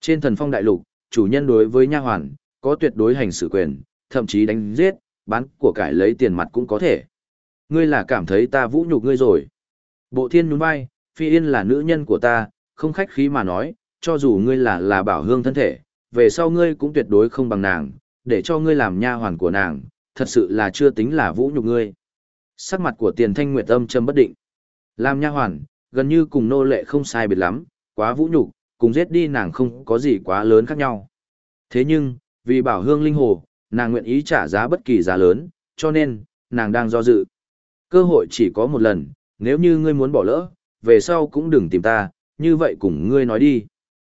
Trên thần phong đại lục, chủ nhân đối với nha hoàn, có tuyệt đối hành xử quyền, thậm chí đánh giết, bán của cải lấy tiền mặt cũng có thể. Ngươi là cảm thấy ta vũ nhục ngươi rồi. Bộ thiên nhún vai, phi yên là nữ nhân của ta, không khách khí mà nói, cho dù ngươi là là bảo hương thân thể, về sau ngươi cũng tuyệt đối không bằng nàng, để cho ngươi làm nha hoàn của nàng, thật sự là chưa tính là vũ nhục ngươi. Sắc mặt của tiền thanh nguyệt âm trầm bất định. Làm nha hoàn, gần như cùng nô lệ không sai biệt lắm, quá vũ nhục, cùng giết đi nàng không có gì quá lớn khác nhau. Thế nhưng, vì bảo hương linh hồ, nàng nguyện ý trả giá bất kỳ giá lớn, cho nên, nàng đang do dự. Cơ hội chỉ có một lần, nếu như ngươi muốn bỏ lỡ, về sau cũng đừng tìm ta, như vậy cùng ngươi nói đi.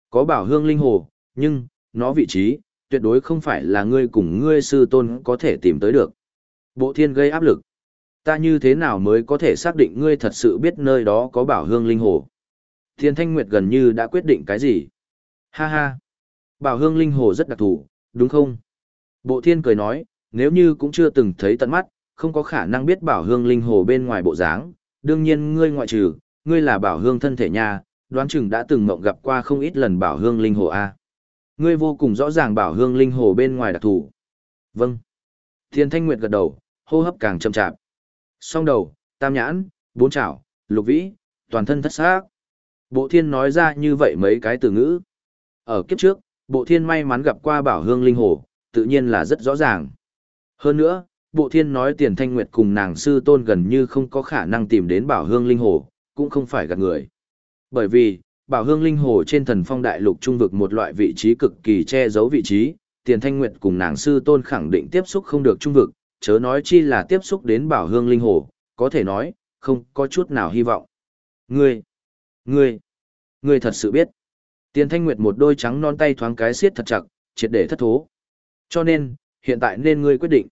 Có bảo hương linh hồ, nhưng, nó vị trí, tuyệt đối không phải là ngươi cùng ngươi sư tôn có thể tìm tới được. Bộ thiên gây áp lực ta như thế nào mới có thể xác định ngươi thật sự biết nơi đó có bảo hương linh hồ. Thiên Thanh Nguyệt gần như đã quyết định cái gì. Ha ha, bảo hương linh hồ rất đặc thù, đúng không? Bộ thiên cười nói, nếu như cũng chưa từng thấy tận mắt, không có khả năng biết bảo hương linh hồ bên ngoài bộ dáng, đương nhiên ngươi ngoại trừ, ngươi là bảo hương thân thể nha, đoán chừng đã từng mộng gặp qua không ít lần bảo hương linh hồ a. Ngươi vô cùng rõ ràng bảo hương linh hồ bên ngoài đặc thù. Vâng. Thiên Thanh Nguyệt gật đầu, hô hấp càng chậm chạp song đầu, tam nhãn, bốn chảo, lục vĩ, toàn thân thất xác. Bộ thiên nói ra như vậy mấy cái từ ngữ. Ở kiếp trước, bộ thiên may mắn gặp qua bảo hương linh hồ, tự nhiên là rất rõ ràng. Hơn nữa, bộ thiên nói tiền thanh nguyệt cùng nàng sư tôn gần như không có khả năng tìm đến bảo hương linh hồ, cũng không phải gạt người. Bởi vì, bảo hương linh hồ trên thần phong đại lục trung vực một loại vị trí cực kỳ che giấu vị trí, tiền thanh nguyệt cùng nàng sư tôn khẳng định tiếp xúc không được trung vực, chớ nói chi là tiếp xúc đến bảo hương linh hồ, có thể nói, không có chút nào hy vọng. Ngươi, ngươi, ngươi thật sự biết. Tiền Thanh Nguyệt một đôi trắng non tay thoáng cái siết thật chặt, triệt để thất thố. Cho nên, hiện tại nên ngươi quyết định.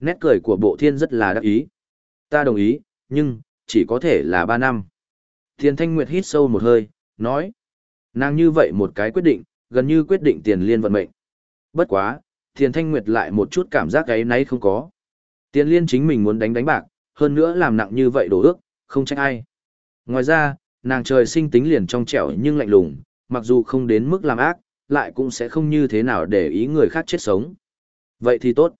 Nét cười của bộ thiên rất là đắc ý. Ta đồng ý, nhưng, chỉ có thể là ba năm. Thiên Thanh Nguyệt hít sâu một hơi, nói. Nàng như vậy một cái quyết định, gần như quyết định tiền liên vận mệnh. Bất quá, Thiên Thanh Nguyệt lại một chút cảm giác ấy nấy không có. Tiền liên chính mình muốn đánh đánh bạc, hơn nữa làm nặng như vậy đổ ước, không trách ai. Ngoài ra, nàng trời sinh tính liền trong trẻo nhưng lạnh lùng, mặc dù không đến mức làm ác, lại cũng sẽ không như thế nào để ý người khác chết sống. Vậy thì tốt.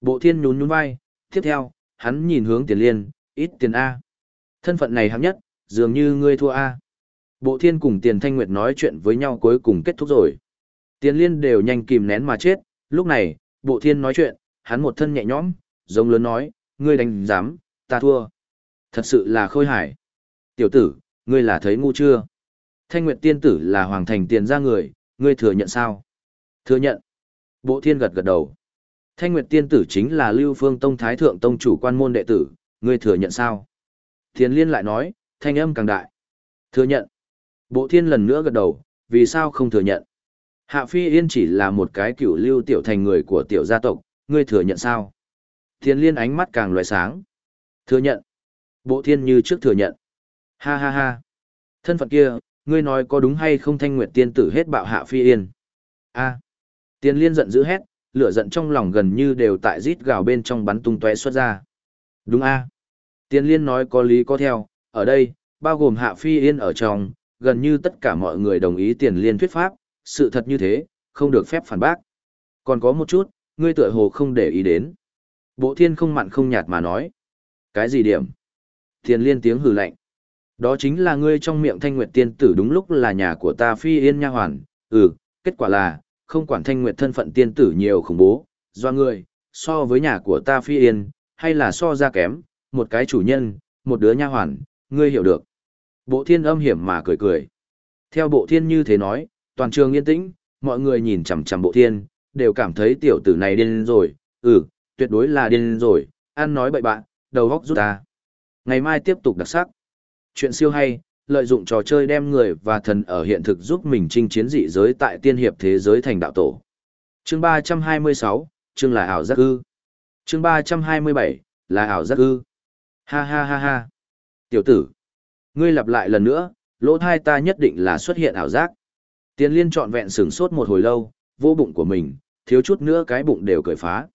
Bộ thiên nhún nhún vai, tiếp theo, hắn nhìn hướng tiền liên, ít tiền A. Thân phận này hạng nhất, dường như ngươi thua A. Bộ thiên cùng tiền thanh nguyệt nói chuyện với nhau cuối cùng kết thúc rồi. Tiền liên đều nhanh kìm nén mà chết, lúc này, bộ thiên nói chuyện, hắn một thân nhẹ nhõm, giống lớn nói, ngươi đánh dám ta thua. Thật sự là khôi hải. Tiểu tử, ngươi là thấy ngu chưa? Thanh Nguyệt tiên tử là hoàng thành tiền ra người, ngươi thừa nhận sao? Thừa nhận. Bộ thiên gật gật đầu. Thanh Nguyệt tiên tử chính là Lưu Phương Tông Thái Thượng Tông chủ quan môn đệ tử, ngươi thừa nhận sao? thiên liên lại nói, thanh âm càng đại. Thừa nhận. Bộ thiên lần nữa gật đầu, vì sao không thừa nhận? Hạ Phi Yên chỉ là một cái cựu lưu tiểu thành người của tiểu gia tộc, ngươi thừa nhận sao? thiên liên ánh mắt càng loại sáng. Thừa nhận. Bộ thiên như trước thừa nhận. Ha ha ha. Thân phận kia, ngươi nói có đúng hay không thanh nguyệt tiên tử hết bạo Hạ Phi Yên? A. tiên liên giận dữ hét, lửa giận trong lòng gần như đều tại rít gào bên trong bắn tung tóe xuất ra. Đúng a. tiên liên nói có lý có theo, ở đây, bao gồm Hạ Phi Yên ở trong, gần như tất cả mọi người đồng ý tiền liên thuyết pháp, sự thật như thế, không được phép phản bác. Còn có một chút, ngươi tựa hồ không để ý đến. Bộ thiên không mặn không nhạt mà nói. Cái gì điểm? Tiền liên tiếng hừ lạnh. Đó chính là ngươi trong miệng thanh nguyệt tiên tử đúng lúc là nhà của ta Phi Yên nha hoàn. Ừ, kết quả là, không quản thanh nguyệt thân phận tiên tử nhiều khủng bố, do ngươi, so với nhà của ta Phi Yên, hay là so ra kém, một cái chủ nhân, một đứa nha hoàn, ngươi hiểu được. Bộ thiên âm hiểm mà cười cười. Theo bộ thiên như thế nói, toàn trường yên tĩnh, mọi người nhìn chằm chằm bộ thiên, đều cảm thấy tiểu tử này điên rồi, ừ, tuyệt đối là điên rồi, ăn nói bậy bạn, đầu góc rút ta. Ngày mai tiếp tục đặc sắc. Chuyện siêu hay, lợi dụng trò chơi đem người và thần ở hiện thực giúp mình chinh chiến dị giới tại tiên hiệp thế giới thành đạo tổ. Chương 326, chương là ảo giác ư. Chương 327, là ảo giác ư. Ha ha ha ha. Tiểu tử, ngươi lặp lại lần nữa, lỗ thai ta nhất định là xuất hiện ảo giác. Tiền liên trọn vẹn sửng sốt một hồi lâu, vô bụng của mình, thiếu chút nữa cái bụng đều cởi phá.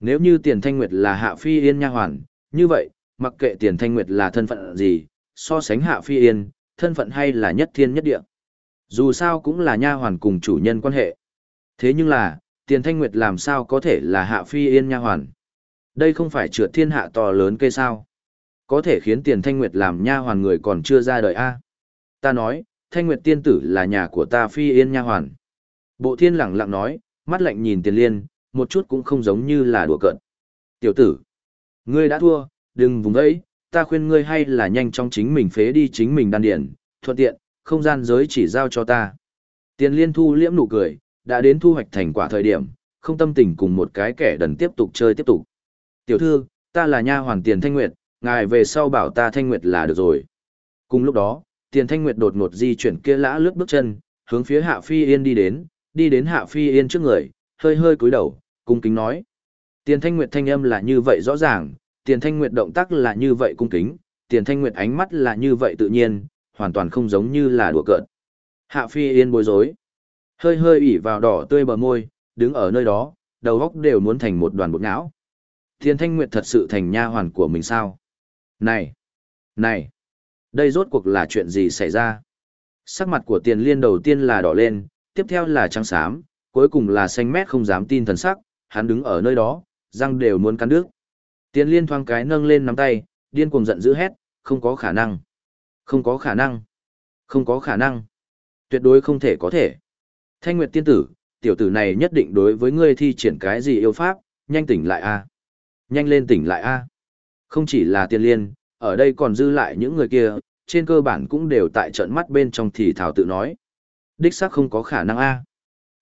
Nếu như tiền thanh nguyệt là hạ phi yên nha hoàn, như vậy, mặc kệ tiền thanh nguyệt là thân phận gì, so sánh hạ phi yên, thân phận hay là nhất thiên nhất địa. Dù sao cũng là nha hoàn cùng chủ nhân quan hệ. Thế nhưng là, tiền thanh nguyệt làm sao có thể là hạ phi yên nha hoàn. Đây không phải trượt thiên hạ to lớn cây sao. Có thể khiến tiền thanh nguyệt làm nha hoàn người còn chưa ra đời a Ta nói, thanh nguyệt tiên tử là nhà của ta phi yên nha hoàn. Bộ thiên lẳng lặng nói, mắt lạnh nhìn tiền liên, một chút cũng không giống như là đùa cợt. Tiểu tử, ngươi đã thua, đừng vùng ấy, ta khuyên ngươi hay là nhanh chóng chính mình phế đi chính mình đan điển, thuận tiện, không gian giới chỉ giao cho ta. Tiền liên thu liễm nụ cười, đã đến thu hoạch thành quả thời điểm, không tâm tình cùng một cái kẻ đần tiếp tục chơi tiếp tục. Tiểu thư, ta là nha hoàn tiền thanh nguyệt, ngài về sau bảo ta thanh nguyệt là được rồi. Cùng lúc đó, tiền thanh nguyệt đột ngột di chuyển kia lã lướt bước chân, hướng phía hạ phi yên đi đến, đi đến hạ phi yên trước người, hơi hơi cúi đầu, cung kính nói. Tiền thanh nguyệt thanh âm là như vậy rõ ràng, tiền thanh nguyệt động tác là như vậy cung kính, tiền thanh nguyệt ánh mắt là như vậy tự nhiên, hoàn toàn không giống như là đùa cợt. Hạ phi yên bối rối, hơi hơi ỉ vào đỏ tươi bờ môi, đứng ở nơi đó, đầu góc đều muốn thành một đoàn bột não. Tiền thanh nguyệt thật sự thành nha hoàn của mình sao? Này! Này! Đây rốt cuộc là chuyện gì xảy ra? Sắc mặt của tiền liên đầu tiên là đỏ lên, tiếp theo là trắng xám, cuối cùng là xanh mét không dám tin thần sắc, hắn đứng ở nơi đó, răng đều muốn cắn nước. Tiền liên thoáng cái nâng lên nắm tay, điên cuồng giận dữ hét, không có khả năng. Không có khả năng. Không có khả năng. Tuyệt đối không thể có thể. Thanh Nguyệt tiên tử, tiểu tử này nhất định đối với ngươi thi triển cái gì yêu pháp, nhanh tỉnh lại a. Nhanh lên tỉnh lại a. Không chỉ là tiên liên, ở đây còn dư lại những người kia, trên cơ bản cũng đều tại trận mắt bên trong thì thảo tự nói. Đích xác không có khả năng a.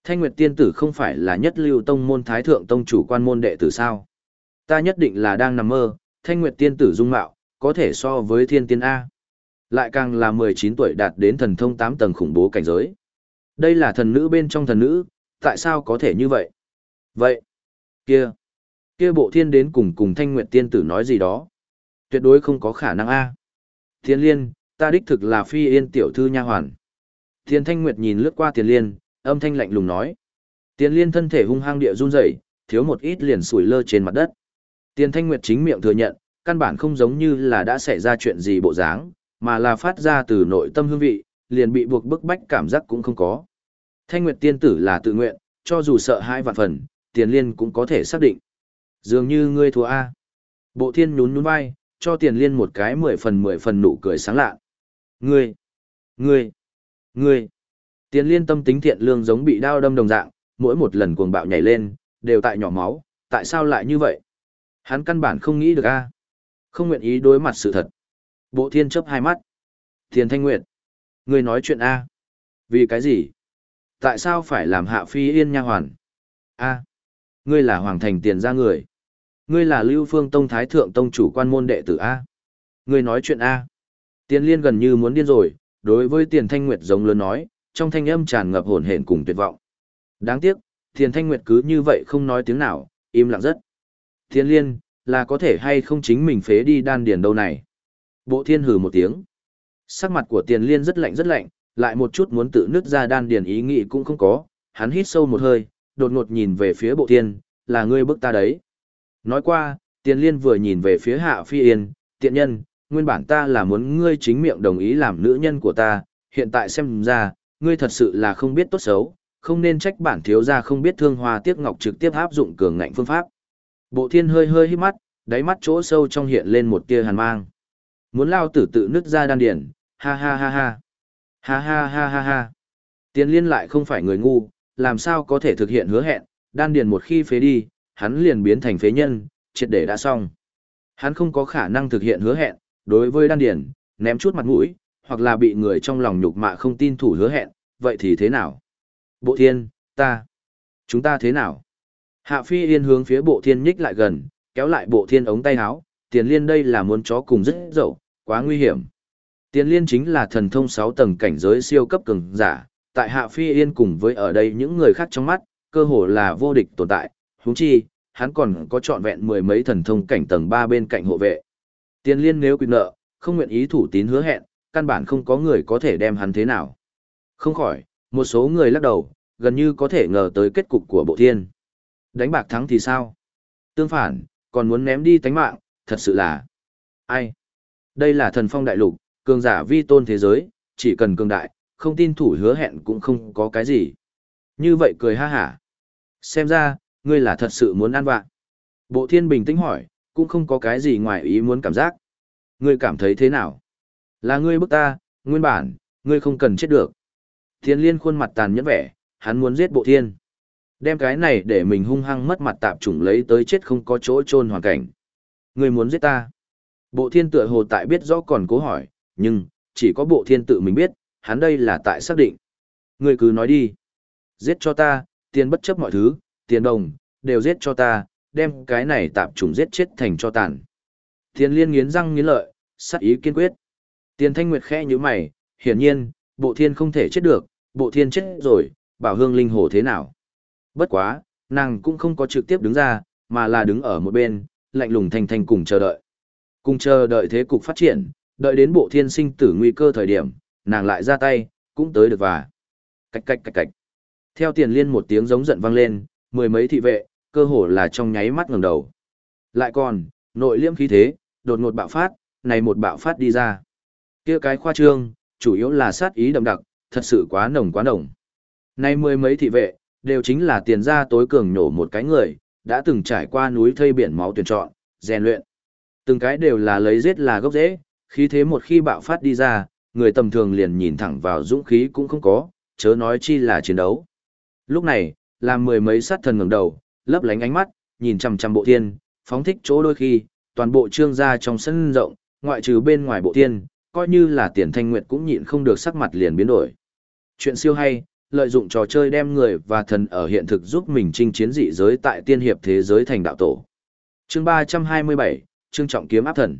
Thanh Nguyệt tiên tử không phải là nhất lưu tông môn thái thượng tông chủ quan môn đệ tử sao? Ta nhất định là đang nằm mơ, Thanh Nguyệt tiên tử dung mạo, có thể so với thiên tiên A. Lại càng là 19 tuổi đạt đến thần thông 8 tầng khủng bố cảnh giới. Đây là thần nữ bên trong thần nữ, tại sao có thể như vậy? Vậy, kia, kia bộ thiên đến cùng cùng Thanh Nguyệt tiên tử nói gì đó? Tuyệt đối không có khả năng A. Thiên liên, ta đích thực là phi yên tiểu thư nha hoàn. Thiên Thanh Nguyệt nhìn lướt qua Tiền Liên, âm thanh lạnh lùng nói. Tiền Liên thân thể hung hăng địa run rẩy, thiếu một ít liền sủi lơ trên mặt đất. Tiền Thanh Nguyệt chính miệng thừa nhận, căn bản không giống như là đã xảy ra chuyện gì bộ dáng, mà là phát ra từ nội tâm hương vị, liền bị buộc bức bách cảm giác cũng không có. Thanh Nguyệt tiên tử là tự nguyện, cho dù sợ hai vạn phần, Tiền Liên cũng có thể xác định. Dường như ngươi thua A. Bộ thiên nhún nhún vai, cho Tiền Liên một cái mười phần mười phần nụ cười sáng lạ. Ngươi, ngươi, ngươi. Tiền Liên tâm tính thiện lương giống bị đao đâm đồng dạng, mỗi một lần cuồng bạo nhảy lên, đều tại nhỏ máu, tại sao lại như vậy? Hắn căn bản không nghĩ được a, Không nguyện ý đối mặt sự thật. Bộ thiên chấp hai mắt. Thiền Thanh Nguyệt. Người nói chuyện a, Vì cái gì? Tại sao phải làm hạ phi yên nha hoàn? a, Ngươi là hoàng thành tiền ra người. Ngươi là lưu phương tông thái thượng tông chủ quan môn đệ tử A. Ngươi nói chuyện A. Tiền liên gần như muốn điên rồi, đối với tiền thanh nguyệt giống lớn nói, trong thanh âm tràn ngập hồn hển cùng tuyệt vọng. Đáng tiếc, tiền thanh nguyệt cứ như vậy không nói tiếng nào, im lặng rất. Thiên liên, là có thể hay không chính mình phế đi đan điền đâu này. Bộ thiên hừ một tiếng. Sắc mặt của tiền liên rất lạnh rất lạnh, lại một chút muốn tự nứt ra đan điền ý nghĩ cũng không có, hắn hít sâu một hơi, đột ngột nhìn về phía bộ thiên, là ngươi bức ta đấy. Nói qua, tiền liên vừa nhìn về phía hạ phi yên, tiện nhân, nguyên bản ta là muốn ngươi chính miệng đồng ý làm nữ nhân của ta, hiện tại xem ra, ngươi thật sự là không biết tốt xấu, không nên trách bản thiếu gia không biết thương hoa tiếc ngọc trực tiếp áp dụng cường ngạnh phương pháp. Bộ thiên hơi hơi hít mắt, đáy mắt chỗ sâu trong hiện lên một tia hàn mang. Muốn lao tử tự nứt ra đan điển, ha ha ha ha. Ha ha ha ha ha. Tiền liên lại không phải người ngu, làm sao có thể thực hiện hứa hẹn, đan điền một khi phế đi, hắn liền biến thành phế nhân, triệt để đã xong. Hắn không có khả năng thực hiện hứa hẹn, đối với đan điền, ném chút mặt mũi, hoặc là bị người trong lòng nhục mạ không tin thủ hứa hẹn, vậy thì thế nào? Bộ thiên, ta, chúng ta thế nào? Hạ phi yên hướng phía bộ thiên nhích lại gần, kéo lại bộ thiên ống tay áo, tiền liên đây là muốn chó cùng rất dậu, quá nguy hiểm. Tiền liên chính là thần thông 6 tầng cảnh giới siêu cấp cường giả, tại hạ phi yên cùng với ở đây những người khác trong mắt, cơ hồ là vô địch tồn tại, huống chi, hắn còn có trọn vẹn mười mấy thần thông cảnh tầng 3 bên cạnh hộ vệ. Tiền liên nếu quyết nợ, không nguyện ý thủ tín hứa hẹn, căn bản không có người có thể đem hắn thế nào. Không khỏi, một số người lắc đầu, gần như có thể ngờ tới kết cục của bộ thiên. Đánh bạc thắng thì sao? Tương phản, còn muốn ném đi tánh mạng, thật sự là... Ai? Đây là thần phong đại lục, cường giả vi tôn thế giới, chỉ cần cường đại, không tin thủ hứa hẹn cũng không có cái gì. Như vậy cười ha hả. Xem ra, ngươi là thật sự muốn ăn vạ. Bộ thiên bình tĩnh hỏi, cũng không có cái gì ngoài ý muốn cảm giác. Ngươi cảm thấy thế nào? Là ngươi bức ta, nguyên bản, ngươi không cần chết được. Thiên liên khuôn mặt tàn nhẫn vẻ, hắn muốn giết bộ thiên. Đem cái này để mình hung hăng mất mặt tạp chủng lấy tới chết không có chỗ chôn hoàn cảnh. Ngươi muốn giết ta. Bộ thiên tựa hồ tại biết rõ còn cố hỏi, nhưng, chỉ có bộ thiên tự mình biết, hắn đây là tại xác định. Ngươi cứ nói đi. Giết cho ta, tiền bất chấp mọi thứ, tiền đồng, đều giết cho ta, đem cái này tạp chủng giết chết thành cho tàn. Thiên liên nghiến răng nghiến lợi, sắc ý kiên quyết. Tiền thanh nguyệt khẽ như mày, hiển nhiên, bộ thiên không thể chết được, bộ thiên chết rồi, bảo hương linh hồ thế nào. Bất quá, nàng cũng không có trực tiếp đứng ra, mà là đứng ở một bên, lạnh lùng thành thành cùng chờ đợi. Cùng chờ đợi thế cục phát triển, đợi đến bộ thiên sinh tử nguy cơ thời điểm, nàng lại ra tay, cũng tới được và. Cạch cạch cạch cạch. Theo tiền liên một tiếng giống giận vang lên, mười mấy thị vệ, cơ hồ là trong nháy mắt ngẩng đầu. Lại còn, nội liêm khí thế, đột ngột bạo phát, này một bạo phát đi ra. kia cái khoa trương, chủ yếu là sát ý đậm đặc, thật sự quá nồng quá nồng. Nay mười mấy thị vệ, đều chính là tiền gia tối cường nhổ một cái người, đã từng trải qua núi thây biển máu tuyển chọn, rèn luyện. Từng cái đều là lấy giết là gốc rễ, khí thế một khi bạo phát đi ra, người tầm thường liền nhìn thẳng vào dũng khí cũng không có, chớ nói chi là chiến đấu. Lúc này, làm mười mấy sát thần ngẩng đầu, lấp lánh ánh mắt, nhìn chằm chằm bộ thiên, phóng thích chỗ đôi khi, toàn bộ trương gia trong sân rộng, ngoại trừ bên ngoài bộ thiên, coi như là tiền thanh nguyệt cũng nhịn không được sắc mặt liền biến đổi. Chuyện siêu hay, lợi dụng trò chơi đem người và thần ở hiện thực giúp mình chinh chiến dị giới tại tiên hiệp thế giới thành đạo tổ. Chương 327, Trương Trọng Kiếm Áp Thần.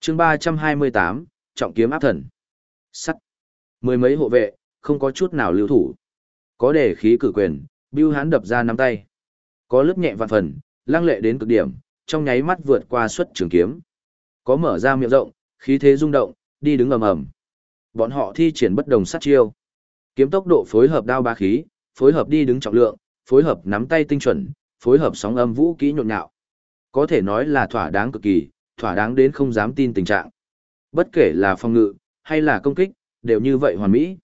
Chương 328, Trọng Kiếm Áp Thần. Sắt. Mười mấy hộ vệ, không có chút nào lưu thủ. Có đề khí cử quyền, bưu hán đập ra nắm tay. Có lớp nhẹ vạn phần, lăng lệ đến cực điểm, trong nháy mắt vượt qua xuất trường kiếm. Có mở ra miệng rộng, khí thế rung động, đi đứng ầm ầm. Bọn họ thi triển bất đồng sát chiêu. Kiếm tốc độ phối hợp đao ba khí, phối hợp đi đứng trọng lượng, phối hợp nắm tay tinh chuẩn, phối hợp sóng âm vũ kỹ nhộn nhạo. Có thể nói là thỏa đáng cực kỳ, thỏa đáng đến không dám tin tình trạng. Bất kể là phòng ngự, hay là công kích, đều như vậy hoàn mỹ.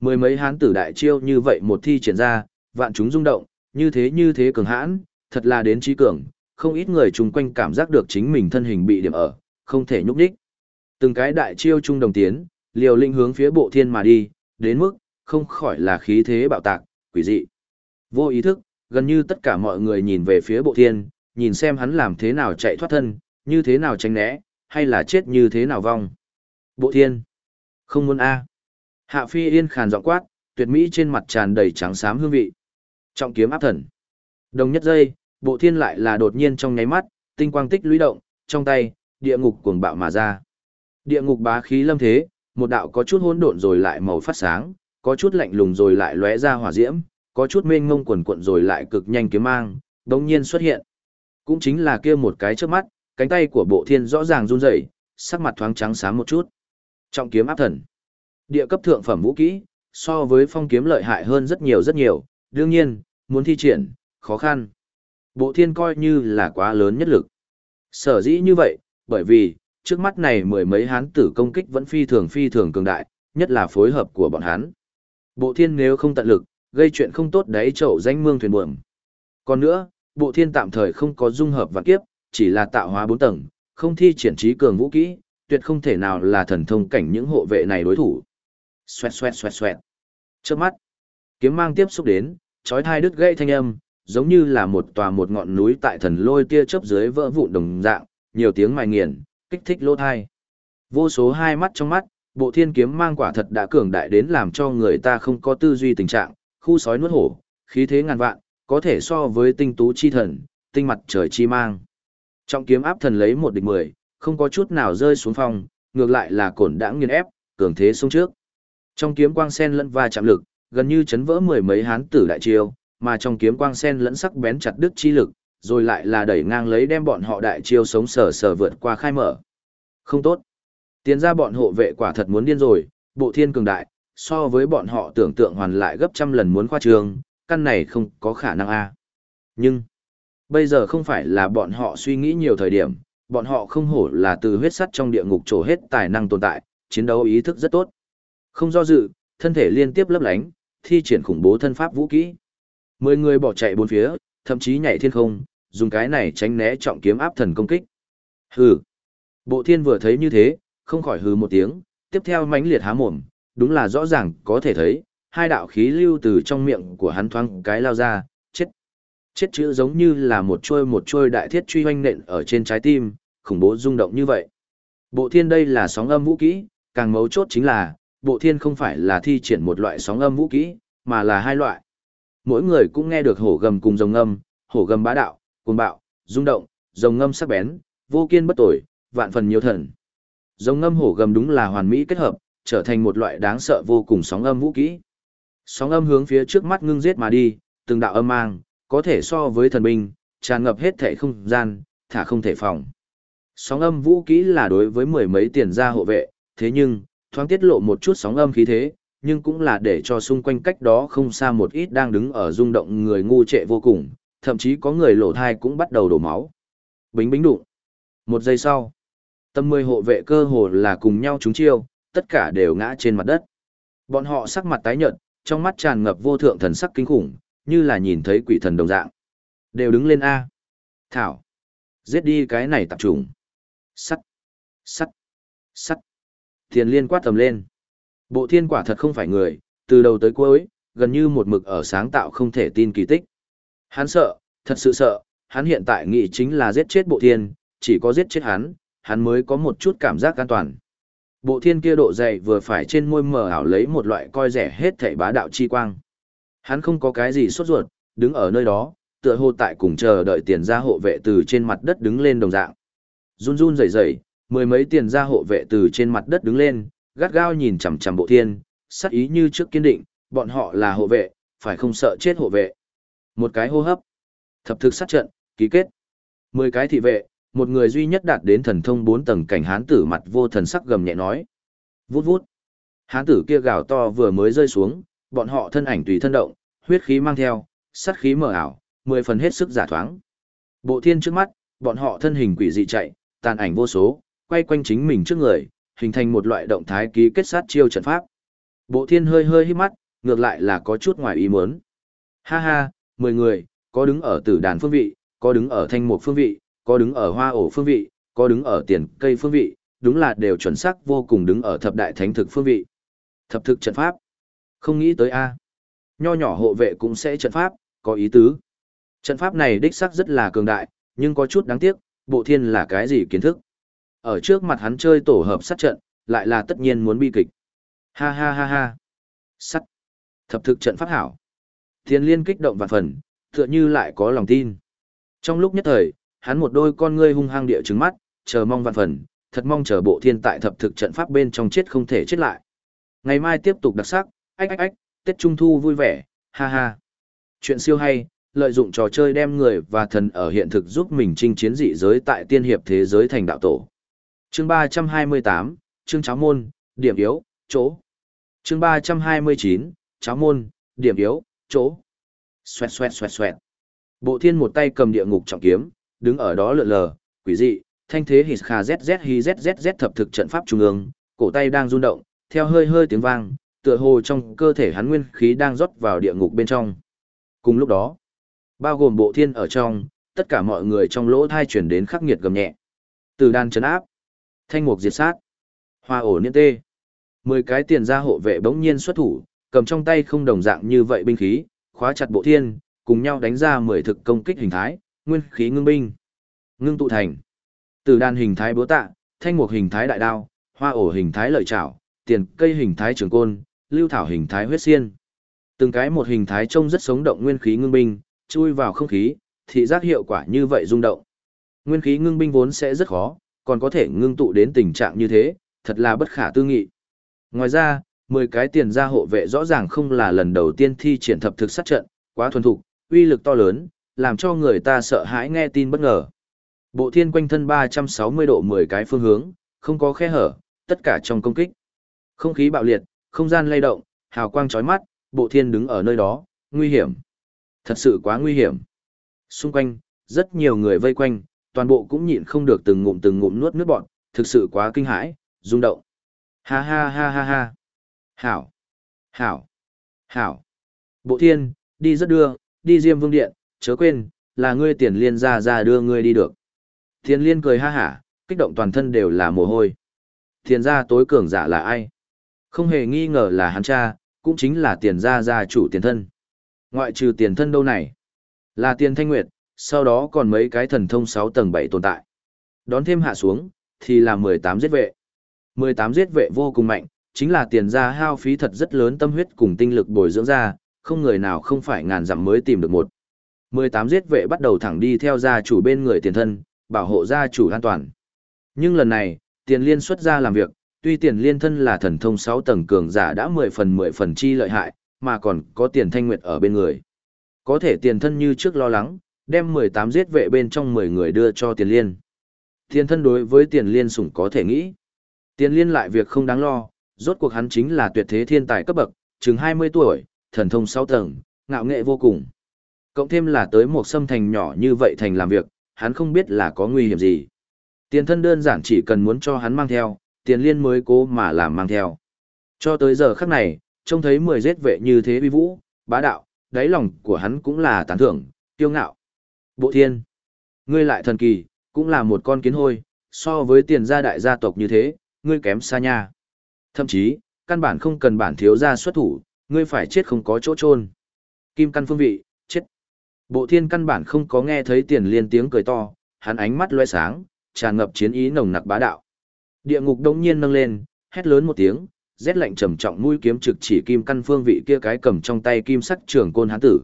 Mười mấy hán tử đại chiêu như vậy một thi triển ra, vạn chúng rung động, như thế như thế cường hãn, thật là đến trí cường, không ít người chung quanh cảm giác được chính mình thân hình bị điểm ở, không thể nhúc nhích. Từng cái đại chiêu trung đồng tiến, liều linh hướng phía bộ thiên mà đi, đến mức, không khỏi là khí thế bạo tạc, quỷ dị. Vô ý thức, gần như tất cả mọi người nhìn về phía bộ thiên, nhìn xem hắn làm thế nào chạy thoát thân, như thế nào tránh né, hay là chết như thế nào vong. Bộ thiên, không muốn A. Hạ phi yên khàn giọng quát, tuyệt mỹ trên mặt tràn đầy trắng xám hương vị. Trọng kiếm áp thần. Đồng nhất giây, Bộ thiên lại là đột nhiên trong nháy mắt, tinh quang tích lũy động, trong tay, địa ngục cuồng bạo mà ra. Địa ngục bá khí lâm thế, một đạo có chút hỗn độn rồi lại màu phát sáng, có chút lạnh lùng rồi lại lóe ra hỏa diễm, có chút mênh mông quần cuộn rồi lại cực nhanh kiếm mang, đống nhiên xuất hiện. Cũng chính là kia một cái trước mắt, cánh tay của bộ thiên rõ ràng run rẩy, sắc mặt thoáng trắng xám một chút. Trọng kiếm áp thần. Địa cấp thượng phẩm vũ kỹ, so với phong kiếm lợi hại hơn rất nhiều rất nhiều, đương nhiên, muốn thi triển, khó khăn. Bộ thiên coi như là quá lớn nhất lực. Sở dĩ như vậy, bởi vì, trước mắt này mười mấy hán tử công kích vẫn phi thường phi thường cường đại, nhất là phối hợp của bọn hắn. Bộ thiên nếu không tận lực, gây chuyện không tốt đấy chậu danh mương thuyền buồm. Còn nữa, bộ thiên tạm thời không có dung hợp vạn kiếp, chỉ là tạo hóa bốn tầng, không thi triển trí cường vũ kỹ, tuyệt không thể nào là thần thông cảnh những hộ vệ này đối thủ. Xoẹt xoẹt xoẹt xoẹt. Trước mắt, kiếm mang tiếp xúc đến, chói thai đứt gãy thanh âm, giống như là một tòa một ngọn núi tại thần lôi tia chớp dưới vỡ vụn đồng dạng, nhiều tiếng mài nghiền, kích thích lỗ thai. Vô số hai mắt trong mắt, bộ thiên kiếm mang quả thật đã cường đại đến làm cho người ta không có tư duy tình trạng, khu sói nuốt hổ, khí thế ngàn vạn, có thể so với tinh tú chi thần, tinh mặt trời chi mang. Trọng kiếm áp thần lấy một địch mười, không có chút nào rơi xuống phòng, ngược lại là cổn đãng nghiền ép, cường thế xuống trước. Trong kiếm quang sen lẫn va chạm lực, gần như chấn vỡ mười mấy hán tử đại chiêu, mà trong kiếm quang sen lẫn sắc bén chặt đứt chi lực, rồi lại là đẩy ngang lấy đem bọn họ đại chiêu sống sờ sờ vượt qua khai mở. Không tốt. Tiến ra bọn hộ vệ quả thật muốn điên rồi, bộ thiên cường đại, so với bọn họ tưởng tượng hoàn lại gấp trăm lần muốn khoa trường, căn này không có khả năng a. Nhưng, bây giờ không phải là bọn họ suy nghĩ nhiều thời điểm, bọn họ không hổ là từ huyết sắt trong địa ngục trổ hết tài năng tồn tại, chiến đấu ý thức rất tốt. Không do dự, thân thể liên tiếp lấp lánh, thi triển khủng bố thân pháp vũ kỹ. Mười người bỏ chạy bốn phía, thậm chí nhảy thiên không, dùng cái này tránh né trọng kiếm áp thần công kích. Hừ. Bộ thiên vừa thấy như thế, không khỏi hừ một tiếng, tiếp theo mãnh liệt há mồm, đúng là rõ ràng có thể thấy, hai đạo khí lưu từ trong miệng của hắn thoáng cái lao ra, chết. Chết chữ giống như là một trôi một trôi đại thiết truy hoanh nện ở trên trái tim, khủng bố rung động như vậy. Bộ thiên đây là sóng âm vũ kỹ, càng mấu chốt chính là, bộ thiên không phải là thi triển một loại sóng âm vũ kỹ, mà là hai loại. Mỗi người cũng nghe được hổ gầm cùng rồng âm, hổ gầm bá đạo, cuồng bạo, rung động, rồng ngâm sắc bén, vô kiên bất tội, vạn phần nhiều thần. Rồng ngâm hổ gầm đúng là hoàn mỹ kết hợp, trở thành một loại đáng sợ vô cùng sóng âm vũ kỹ. Sóng âm hướng phía trước mắt ngưng giết mà đi, từng đạo âm mang, có thể so với thần binh, tràn ngập hết thể không gian, thả không thể phòng. Sóng âm vũ kỹ là đối với mười mấy tiền gia hộ vệ, thế nhưng, thoáng tiết lộ một chút sóng âm khí thế, nhưng cũng là để cho xung quanh cách đó không xa một ít đang đứng ở rung động người ngu trệ vô cùng, thậm chí có người lộ thai cũng bắt đầu đổ máu. Bính bính đụng. Một giây sau, tâm mười hộ vệ cơ hồ là cùng nhau trúng chiêu, tất cả đều ngã trên mặt đất. Bọn họ sắc mặt tái nhợt, trong mắt tràn ngập vô thượng thần sắc kinh khủng, như là nhìn thấy quỷ thần đồng dạng. Đều đứng lên A. Thảo. Giết đi cái này tập trùng. Sắt. Sắt. Sắt. Tiền liên quát tầm lên. Bộ thiên quả thật không phải người, từ đầu tới cuối, gần như một mực ở sáng tạo không thể tin kỳ tích. Hắn sợ, thật sự sợ, hắn hiện tại nghĩ chính là giết chết bộ thiên, chỉ có giết chết hắn, hắn mới có một chút cảm giác an toàn. Bộ thiên kia độ dày vừa phải trên môi mờ ảo lấy một loại coi rẻ hết thảy bá đạo chi quang. Hắn không có cái gì sốt ruột, đứng ở nơi đó, tựa hồ tại cùng chờ đợi tiền gia hộ vệ từ trên mặt đất đứng lên đồng dạng. Run run rẩy rẩy, mười mấy tiền gia hộ vệ từ trên mặt đất đứng lên, gắt gao nhìn chằm chằm bộ thiên, sắc ý như trước kiên định, bọn họ là hộ vệ, phải không sợ chết hộ vệ. Một cái hô hấp. Thập thực sát trận, ký kết. Mười cái thị vệ, một người duy nhất đạt đến thần thông bốn tầng cảnh hán tử mặt vô thần sắc gầm nhẹ nói. Vút vút. Hán tử kia gào to vừa mới rơi xuống, bọn họ thân ảnh tùy thân động, huyết khí mang theo, sát khí mở ảo, mười phần hết sức giả thoáng. Bộ thiên trước mắt, bọn họ thân hình quỷ dị chạy, tàn ảnh vô số, quay quanh chính mình trước người, hình thành một loại động thái ký kết sát chiêu trận pháp. Bộ thiên hơi hơi hít mắt, ngược lại là có chút ngoài ý muốn. Ha ha, mười người, có đứng ở tử đàn phương vị, có đứng ở thanh mục phương vị, có đứng ở hoa ổ phương vị, có đứng ở tiền cây phương vị, đúng là đều chuẩn xác vô cùng đứng ở thập đại thánh thực phương vị. Thập thực trận pháp. Không nghĩ tới a. Nho nhỏ hộ vệ cũng sẽ trận pháp, có ý tứ. Trận pháp này đích xác rất là cường đại, nhưng có chút đáng tiếc, bộ thiên là cái gì kiến thức. Ở trước mặt hắn chơi tổ hợp sát trận, lại là tất nhiên muốn bi kịch. Ha ha ha ha. Sắt. Thập thực trận pháp hảo. Thiên liên kích động vạn phần, tựa như lại có lòng tin. Trong lúc nhất thời, hắn một đôi con ngươi hung hăng địa trứng mắt, chờ mong vạn phần, thật mong chờ bộ thiên tại thập thực trận pháp bên trong chết không thể chết lại. Ngày mai tiếp tục đặc sắc, ách ách ách, Tết Trung Thu vui vẻ, ha ha. Chuyện siêu hay, lợi dụng trò chơi đem người và thần ở hiện thực giúp mình chinh chiến dị giới tại tiên hiệp thế giới thành đạo tổ. Chương 328, chương cháo môn, điểm yếu, chỗ. Chương 329, cháo môn, điểm yếu, chỗ. Xoẹt xoẹt xoẹt xoẹt. Bộ thiên một tay cầm địa ngục trọng kiếm, đứng ở đó lượn lờ, quỷ dị, thanh thế hít khà zz hi zzz thập thực trận pháp trung ương, cổ tay đang rung động, theo hơi hơi tiếng vang, tựa hồ trong cơ thể hắn nguyên khí đang rót vào địa ngục bên trong. Cùng lúc đó, bao gồm bộ thiên ở trong, tất cả mọi người trong lỗ thai chuyển đến khắc nghiệt gầm nhẹ. Từ đan chấn áp, thanh mục diệt sát, hoa ổ niên tê. Mười cái tiền gia hộ vệ bỗng nhiên xuất thủ, cầm trong tay không đồng dạng như vậy binh khí, khóa chặt bộ thiên, cùng nhau đánh ra mười thực công kích hình thái, nguyên khí ngưng binh. Ngưng tụ thành. Từ đan hình thái búa tạ, thanh mục hình thái đại đao, hoa ổ hình thái lợi trảo, tiền cây hình thái trường côn, lưu thảo hình thái huyết xiên. Từng cái một hình thái trông rất sống động nguyên khí ngưng binh, chui vào không khí, thị giác hiệu quả như vậy rung động. Nguyên khí ngưng binh vốn sẽ rất khó, còn có thể ngưng tụ đến tình trạng như thế, thật là bất khả tư nghị. Ngoài ra, 10 cái tiền gia hộ vệ rõ ràng không là lần đầu tiên thi triển thập thực sát trận, quá thuần thục, uy lực to lớn, làm cho người ta sợ hãi nghe tin bất ngờ. Bộ thiên quanh thân 360 độ 10 cái phương hướng, không có khe hở, tất cả trong công kích. Không khí bạo liệt, không gian lay động, hào quang chói mắt, bộ thiên đứng ở nơi đó, nguy hiểm. Thật sự quá nguy hiểm. Xung quanh, rất nhiều người vây quanh, toàn bộ cũng nhịn không được từng ngụm từng ngụm nuốt nước bọn, thực sự quá kinh hãi, rung động. Ha ha ha ha ha. Hảo. Hảo. Hảo. Bộ thiên, đi rất đưa, đi diêm vương điện, chớ quên, là ngươi tiền liên ra ra đưa ngươi đi được. Tiền liên cười ha hả, kích động toàn thân đều là mồ hôi. Tiền gia tối cường giả là ai? Không hề nghi ngờ là hắn cha, cũng chính là tiền gia gia chủ tiền thân. Ngoại trừ tiền thân đâu này? Là tiền thanh nguyệt, sau đó còn mấy cái thần thông 6 tầng 7 tồn tại. Đón thêm hạ xuống, thì là 18 giết vệ. 18 giết vệ vô cùng mạnh, chính là tiền gia hao phí thật rất lớn tâm huyết cùng tinh lực bồi dưỡng ra, không người nào không phải ngàn dặm mới tìm được một. 18 giết vệ bắt đầu thẳng đi theo gia chủ bên người tiền thân, bảo hộ gia chủ an toàn. Nhưng lần này, tiền liên xuất ra làm việc, tuy tiền liên thân là thần thông 6 tầng cường giả đã 10 phần 10 phần chi lợi hại, mà còn có tiền thanh nguyệt ở bên người. Có thể tiền thân như trước lo lắng, đem 18 giết vệ bên trong 10 người đưa cho tiền liên. Tiền thân đối với tiền liên sủng có thể nghĩ. Tiền liên lại việc không đáng lo, rốt cuộc hắn chính là tuyệt thế thiên tài cấp bậc, chừng 20 tuổi, thần thông 6 tầng, ngạo nghệ vô cùng. Cộng thêm là tới một sâm thành nhỏ như vậy thành làm việc, hắn không biết là có nguy hiểm gì. Tiền thân đơn giản chỉ cần muốn cho hắn mang theo, tiền liên mới cố mà làm mang theo. Cho tới giờ khắc này, trông thấy mười giết vệ như thế uy vũ, bá đạo, đáy lòng của hắn cũng là tán thưởng, tiêu ngạo. Bộ thiên, ngươi lại thần kỳ, cũng là một con kiến hôi, so với tiền gia đại gia tộc như thế, ngươi kém xa nha. Thậm chí, căn bản không cần bản thiếu gia xuất thủ, ngươi phải chết không có chỗ chôn. Kim căn phương vị. Bộ thiên căn bản không có nghe thấy tiền liên tiếng cười to, hắn ánh mắt loe sáng, tràn ngập chiến ý nồng nặc bá đạo. Địa ngục đống nhiên nâng lên, hét lớn một tiếng, rét lạnh trầm trọng mũi kiếm trực chỉ kim căn phương vị kia cái cầm trong tay kim sắc trường côn hán tử.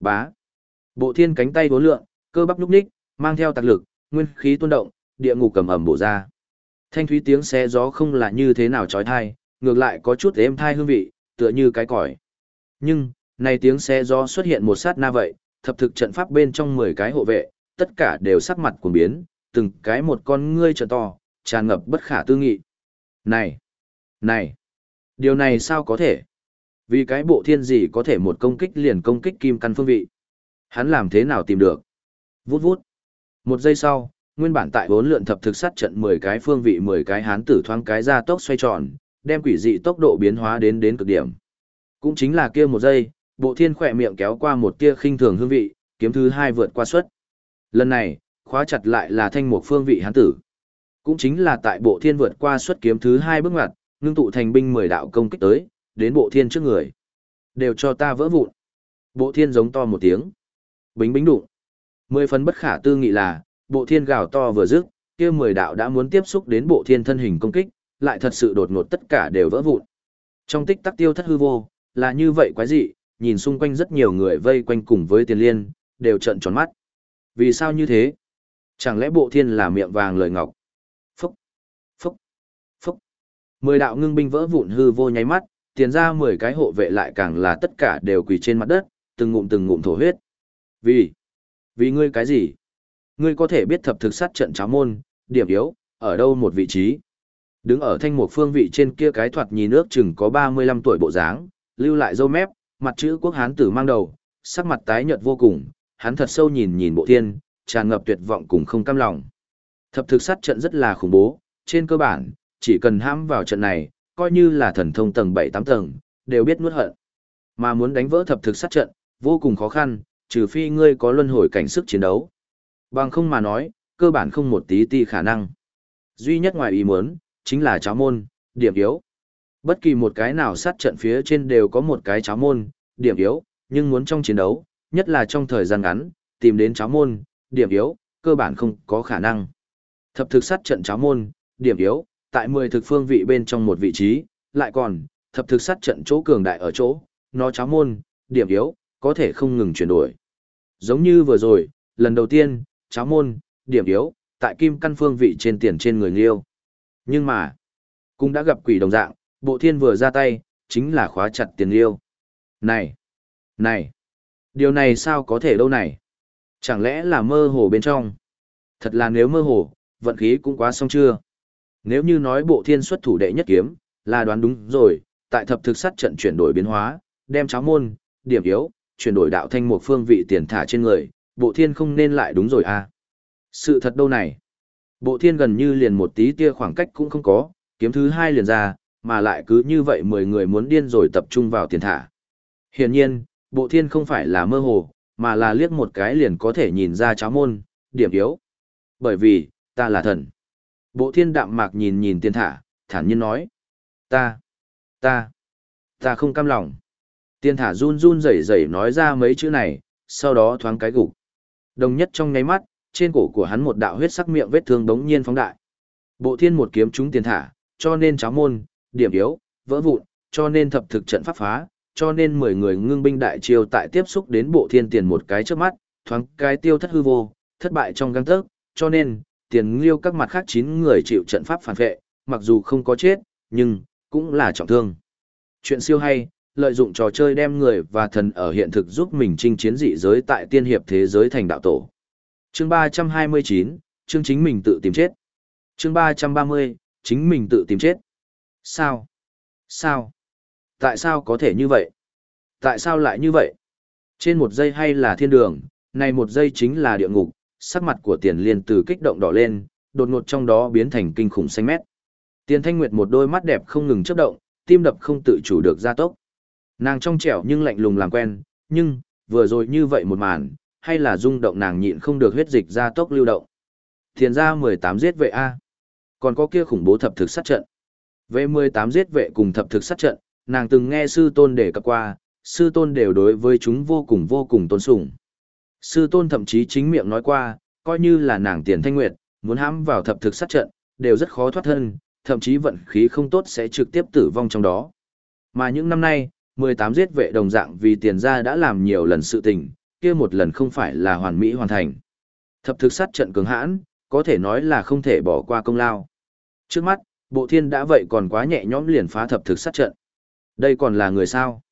Bá. Bộ thiên cánh tay vốn lượng, cơ bắp núc ních, mang theo tạc lực, nguyên khí tuôn động, địa ngục cầm ẩm bổ ra. Thanh thúy tiếng xé gió không là như thế nào trói thai, ngược lại có chút êm thai hương vị, tựa như cái còi. Nhưng, này tiếng xé gió xuất hiện một sát na vậy, thập thực trận pháp bên trong 10 cái hộ vệ, tất cả đều sắc mặt cuồng biến, từng cái một con ngươi trợ to, tràn ngập bất khả tư nghị. Này! Này! Điều này sao có thể? Vì cái bộ thiên gì có thể một công kích liền công kích kim căn phương vị? Hắn làm thế nào tìm được? Vút vút! Một giây sau, nguyên bản tại bốn lượn thập thực sát trận 10 cái phương vị 10 cái hán tử thoáng cái ra tốc xoay tròn, đem quỷ dị tốc độ biến hóa đến đến cực điểm. Cũng chính là kia một giây, bộ thiên khỏe miệng kéo qua một tia khinh thường hương vị, kiếm thứ hai vượt qua suất. Lần này, khóa chặt lại là thanh một phương vị hán tử. Cũng chính là tại bộ thiên vượt qua suất kiếm thứ hai bước ngoặt, ngưng tụ thành binh mười đạo công kích tới, đến bộ thiên trước người. Đều cho ta vỡ vụn. Bộ thiên giống to một tiếng. Bính bính đụng. Mười phần bất khả tư nghị là, bộ thiên gào to vừa dứt, kia mười đạo đã muốn tiếp xúc đến bộ thiên thân hình công kích, lại thật sự đột ngột tất cả đều vỡ vụn. Trong tích tắc tiêu thất hư vô, là như vậy quái dị, nhìn xung quanh rất nhiều người vây quanh cùng với tiền liên, đều trợn tròn mắt. Vì sao như thế? Chẳng lẽ bộ thiên là miệng vàng lời ngọc? Phúc, phúc, phúc. Mười đạo ngưng binh vỡ vụn hư vô nháy mắt, tiền ra mười cái hộ vệ lại càng là tất cả đều quỳ trên mặt đất, từng ngụm từng ngụm thổ huyết. Vì, vì ngươi cái gì? Ngươi có thể biết thập thực sát trận cháo môn, điểm yếu, ở đâu một vị trí? Đứng ở thanh mục phương vị trên kia cái thoạt nhìn nước chừng có 35 tuổi bộ dáng, lưu lại râu mép, mặt chữ quốc hán tử mang đầu, sắc mặt tái nhợt vô cùng, hắn thật sâu nhìn nhìn bộ thiên, tràn ngập tuyệt vọng cùng không cam lòng. Thập thực sát trận rất là khủng bố, trên cơ bản, chỉ cần hãm vào trận này, coi như là thần thông tầng 7-8 tầng, đều biết nuốt hận. Mà muốn đánh vỡ thập thực sát trận, vô cùng khó khăn, trừ phi ngươi có luân hồi cảnh sức chiến đấu. Bằng không mà nói, cơ bản không một tí ti khả năng. Duy nhất ngoài ý muốn, chính là cháo môn, điểm yếu. Bất kỳ một cái nào sát trận phía trên đều có một cái cháo môn, điểm yếu, nhưng muốn trong chiến đấu, nhất là trong thời gian ngắn, tìm đến cháo môn, điểm yếu, cơ bản không có khả năng. Thập thực sát trận cháo môn, điểm yếu, tại 10 thực phương vị bên trong một vị trí, lại còn, thập thực sát trận chỗ cường đại ở chỗ, nó cháo môn, điểm yếu, có thể không ngừng chuyển đổi. Giống như vừa rồi, lần đầu tiên, cháo môn, điểm yếu, tại kim căn phương vị trên tiền trên người liêu. Nhưng mà, cũng đã gặp quỷ đồng dạng, bộ thiên vừa ra tay, chính là khóa chặt tiền liêu. Này! Này! Điều này sao có thể đâu này? Chẳng lẽ là mơ hồ bên trong? Thật là nếu mơ hồ, vận khí cũng quá xong chưa? Nếu như nói bộ thiên xuất thủ đệ nhất kiếm, là đoán đúng rồi, tại thập thực sát trận chuyển đổi biến hóa, đem cháo môn, điểm yếu, chuyển đổi đạo thanh một phương vị tiền thả trên người, bộ thiên không nên lại đúng rồi à. Sự thật đâu này? Bộ thiên gần như liền một tí tia khoảng cách cũng không có, kiếm thứ hai liền ra, mà lại cứ như vậy mười người muốn điên rồi tập trung vào tiền thả. Hiển nhiên, bộ thiên không phải là mơ hồ, mà là liếc một cái liền có thể nhìn ra cháo môn, điểm yếu. Bởi vì, ta là thần. Bộ thiên đạm mạc nhìn nhìn tiên thả, thản nhiên nói. Ta, ta, ta không cam lòng. Tiên thả run run rẩy rẩy nói ra mấy chữ này, sau đó thoáng cái gục. Đồng nhất trong nháy mắt, trên cổ của hắn một đạo huyết sắc miệng vết thương đống nhiên phóng đại. Bộ thiên một kiếm trúng tiền thả, cho nên cháo môn, điểm yếu, vỡ vụn, cho nên thập thực trận pháp phá, cho nên 10 người ngưng binh đại triều tại tiếp xúc đến bộ thiên tiền một cái trước mắt, thoáng cái tiêu thất hư vô, thất bại trong găng tớc, cho nên, tiền liêu các mặt khác 9 người chịu trận pháp phản vệ, mặc dù không có chết, nhưng, cũng là trọng thương. Chuyện siêu hay, lợi dụng trò chơi đem người và thần ở hiện thực giúp mình chinh chiến dị giới tại tiên hiệp thế giới thành đạo tổ. Chương 329, chương chính mình tự tìm chết. Chương 330, chính mình tự tìm chết. Sao? Sao? Tại sao có thể như vậy? Tại sao lại như vậy? Trên một giây hay là thiên đường, này một giây chính là địa ngục, sắc mặt của tiền liên từ kích động đỏ lên, đột ngột trong đó biến thành kinh khủng xanh mét. Tiền thanh nguyệt một đôi mắt đẹp không ngừng chớp động, tim đập không tự chủ được gia tốc. Nàng trong trẻo nhưng lạnh lùng làm quen, nhưng, vừa rồi như vậy một màn, hay là rung động nàng nhịn không được huyết dịch gia tốc lưu động. Thiền ra 18 giết vệ A. Còn có kia khủng bố thập thực sát trận. Về 18 giết vệ cùng thập thực sát trận, nàng từng nghe sư tôn đề cập qua, sư tôn đều đối với chúng vô cùng vô cùng tôn sùng. Sư tôn thậm chí chính miệng nói qua, coi như là nàng tiền thanh nguyệt, muốn hãm vào thập thực sát trận, đều rất khó thoát thân, thậm chí vận khí không tốt sẽ trực tiếp tử vong trong đó. Mà những năm nay, 18 giết vệ đồng dạng vì tiền ra đã làm nhiều lần sự tình, kia một lần không phải là hoàn mỹ hoàn thành. Thập thực sát trận cường hãn, có thể nói là không thể bỏ qua công lao. Trước mắt, bộ thiên đã vậy còn quá nhẹ nhõm liền phá thập thực sát trận. Đây còn là người sao?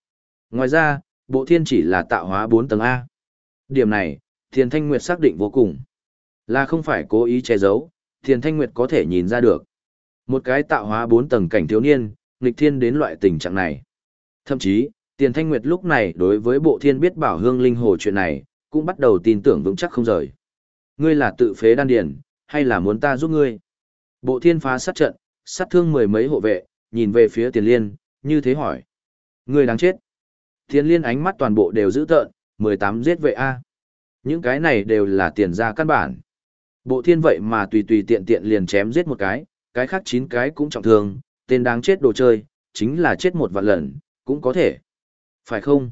Ngoài ra, bộ thiên chỉ là tạo hóa 4 tầng A. Điểm này, Thiền Thanh Nguyệt xác định vô cùng. Là không phải cố ý che giấu, Thiền Thanh Nguyệt có thể nhìn ra được. Một cái tạo hóa 4 tầng cảnh thiếu niên, nghịch thiên đến loại tình trạng này. Thậm chí, Tiền Thanh Nguyệt lúc này đối với bộ thiên biết bảo hương linh hồ chuyện này, cũng bắt đầu tin tưởng vững chắc không rời. Ngươi là tự phế đan điển, hay là muốn ta giúp ngươi? Bộ thiên phá sát trận, sát thương mười mấy hộ vệ, nhìn về phía tiền liên, như thế hỏi. người đáng chết. thiên liên ánh mắt toàn bộ đều giữ tợn, 18 giết vệ A. Những cái này đều là tiền ra căn bản. Bộ thiên vậy mà tùy tùy tiện tiện liền chém giết một cái, cái khác 9 cái cũng trọng thương, tên đáng chết đồ chơi, chính là chết một vạn lần, cũng có thể. Phải không?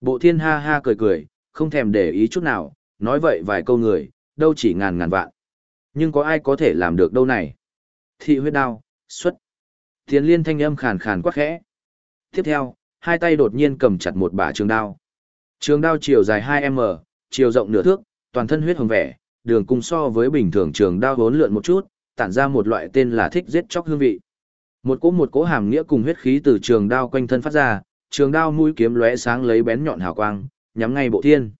Bộ thiên ha ha cười cười, không thèm để ý chút nào, nói vậy vài câu người, đâu chỉ ngàn ngàn vạn. Nhưng có ai có thể làm được đâu này? Thị huyết đao, xuất. Thiền liên thanh âm khàn khàn quắc khẽ. Tiếp theo, hai tay đột nhiên cầm chặt một bả trường đao. Trường đao chiều dài 2m, chiều rộng nửa thước, toàn thân huyết hồng vẻ, đường cung so với bình thường trường đao vốn lượn một chút, tản ra một loại tên là thích giết chóc hương vị. Một cỗ một cỗ hàm nghĩa cùng huyết khí từ trường đao quanh thân phát ra, trường đao mũi kiếm lóe sáng lấy bén nhọn hào quang, nhắm ngay bộ thiên.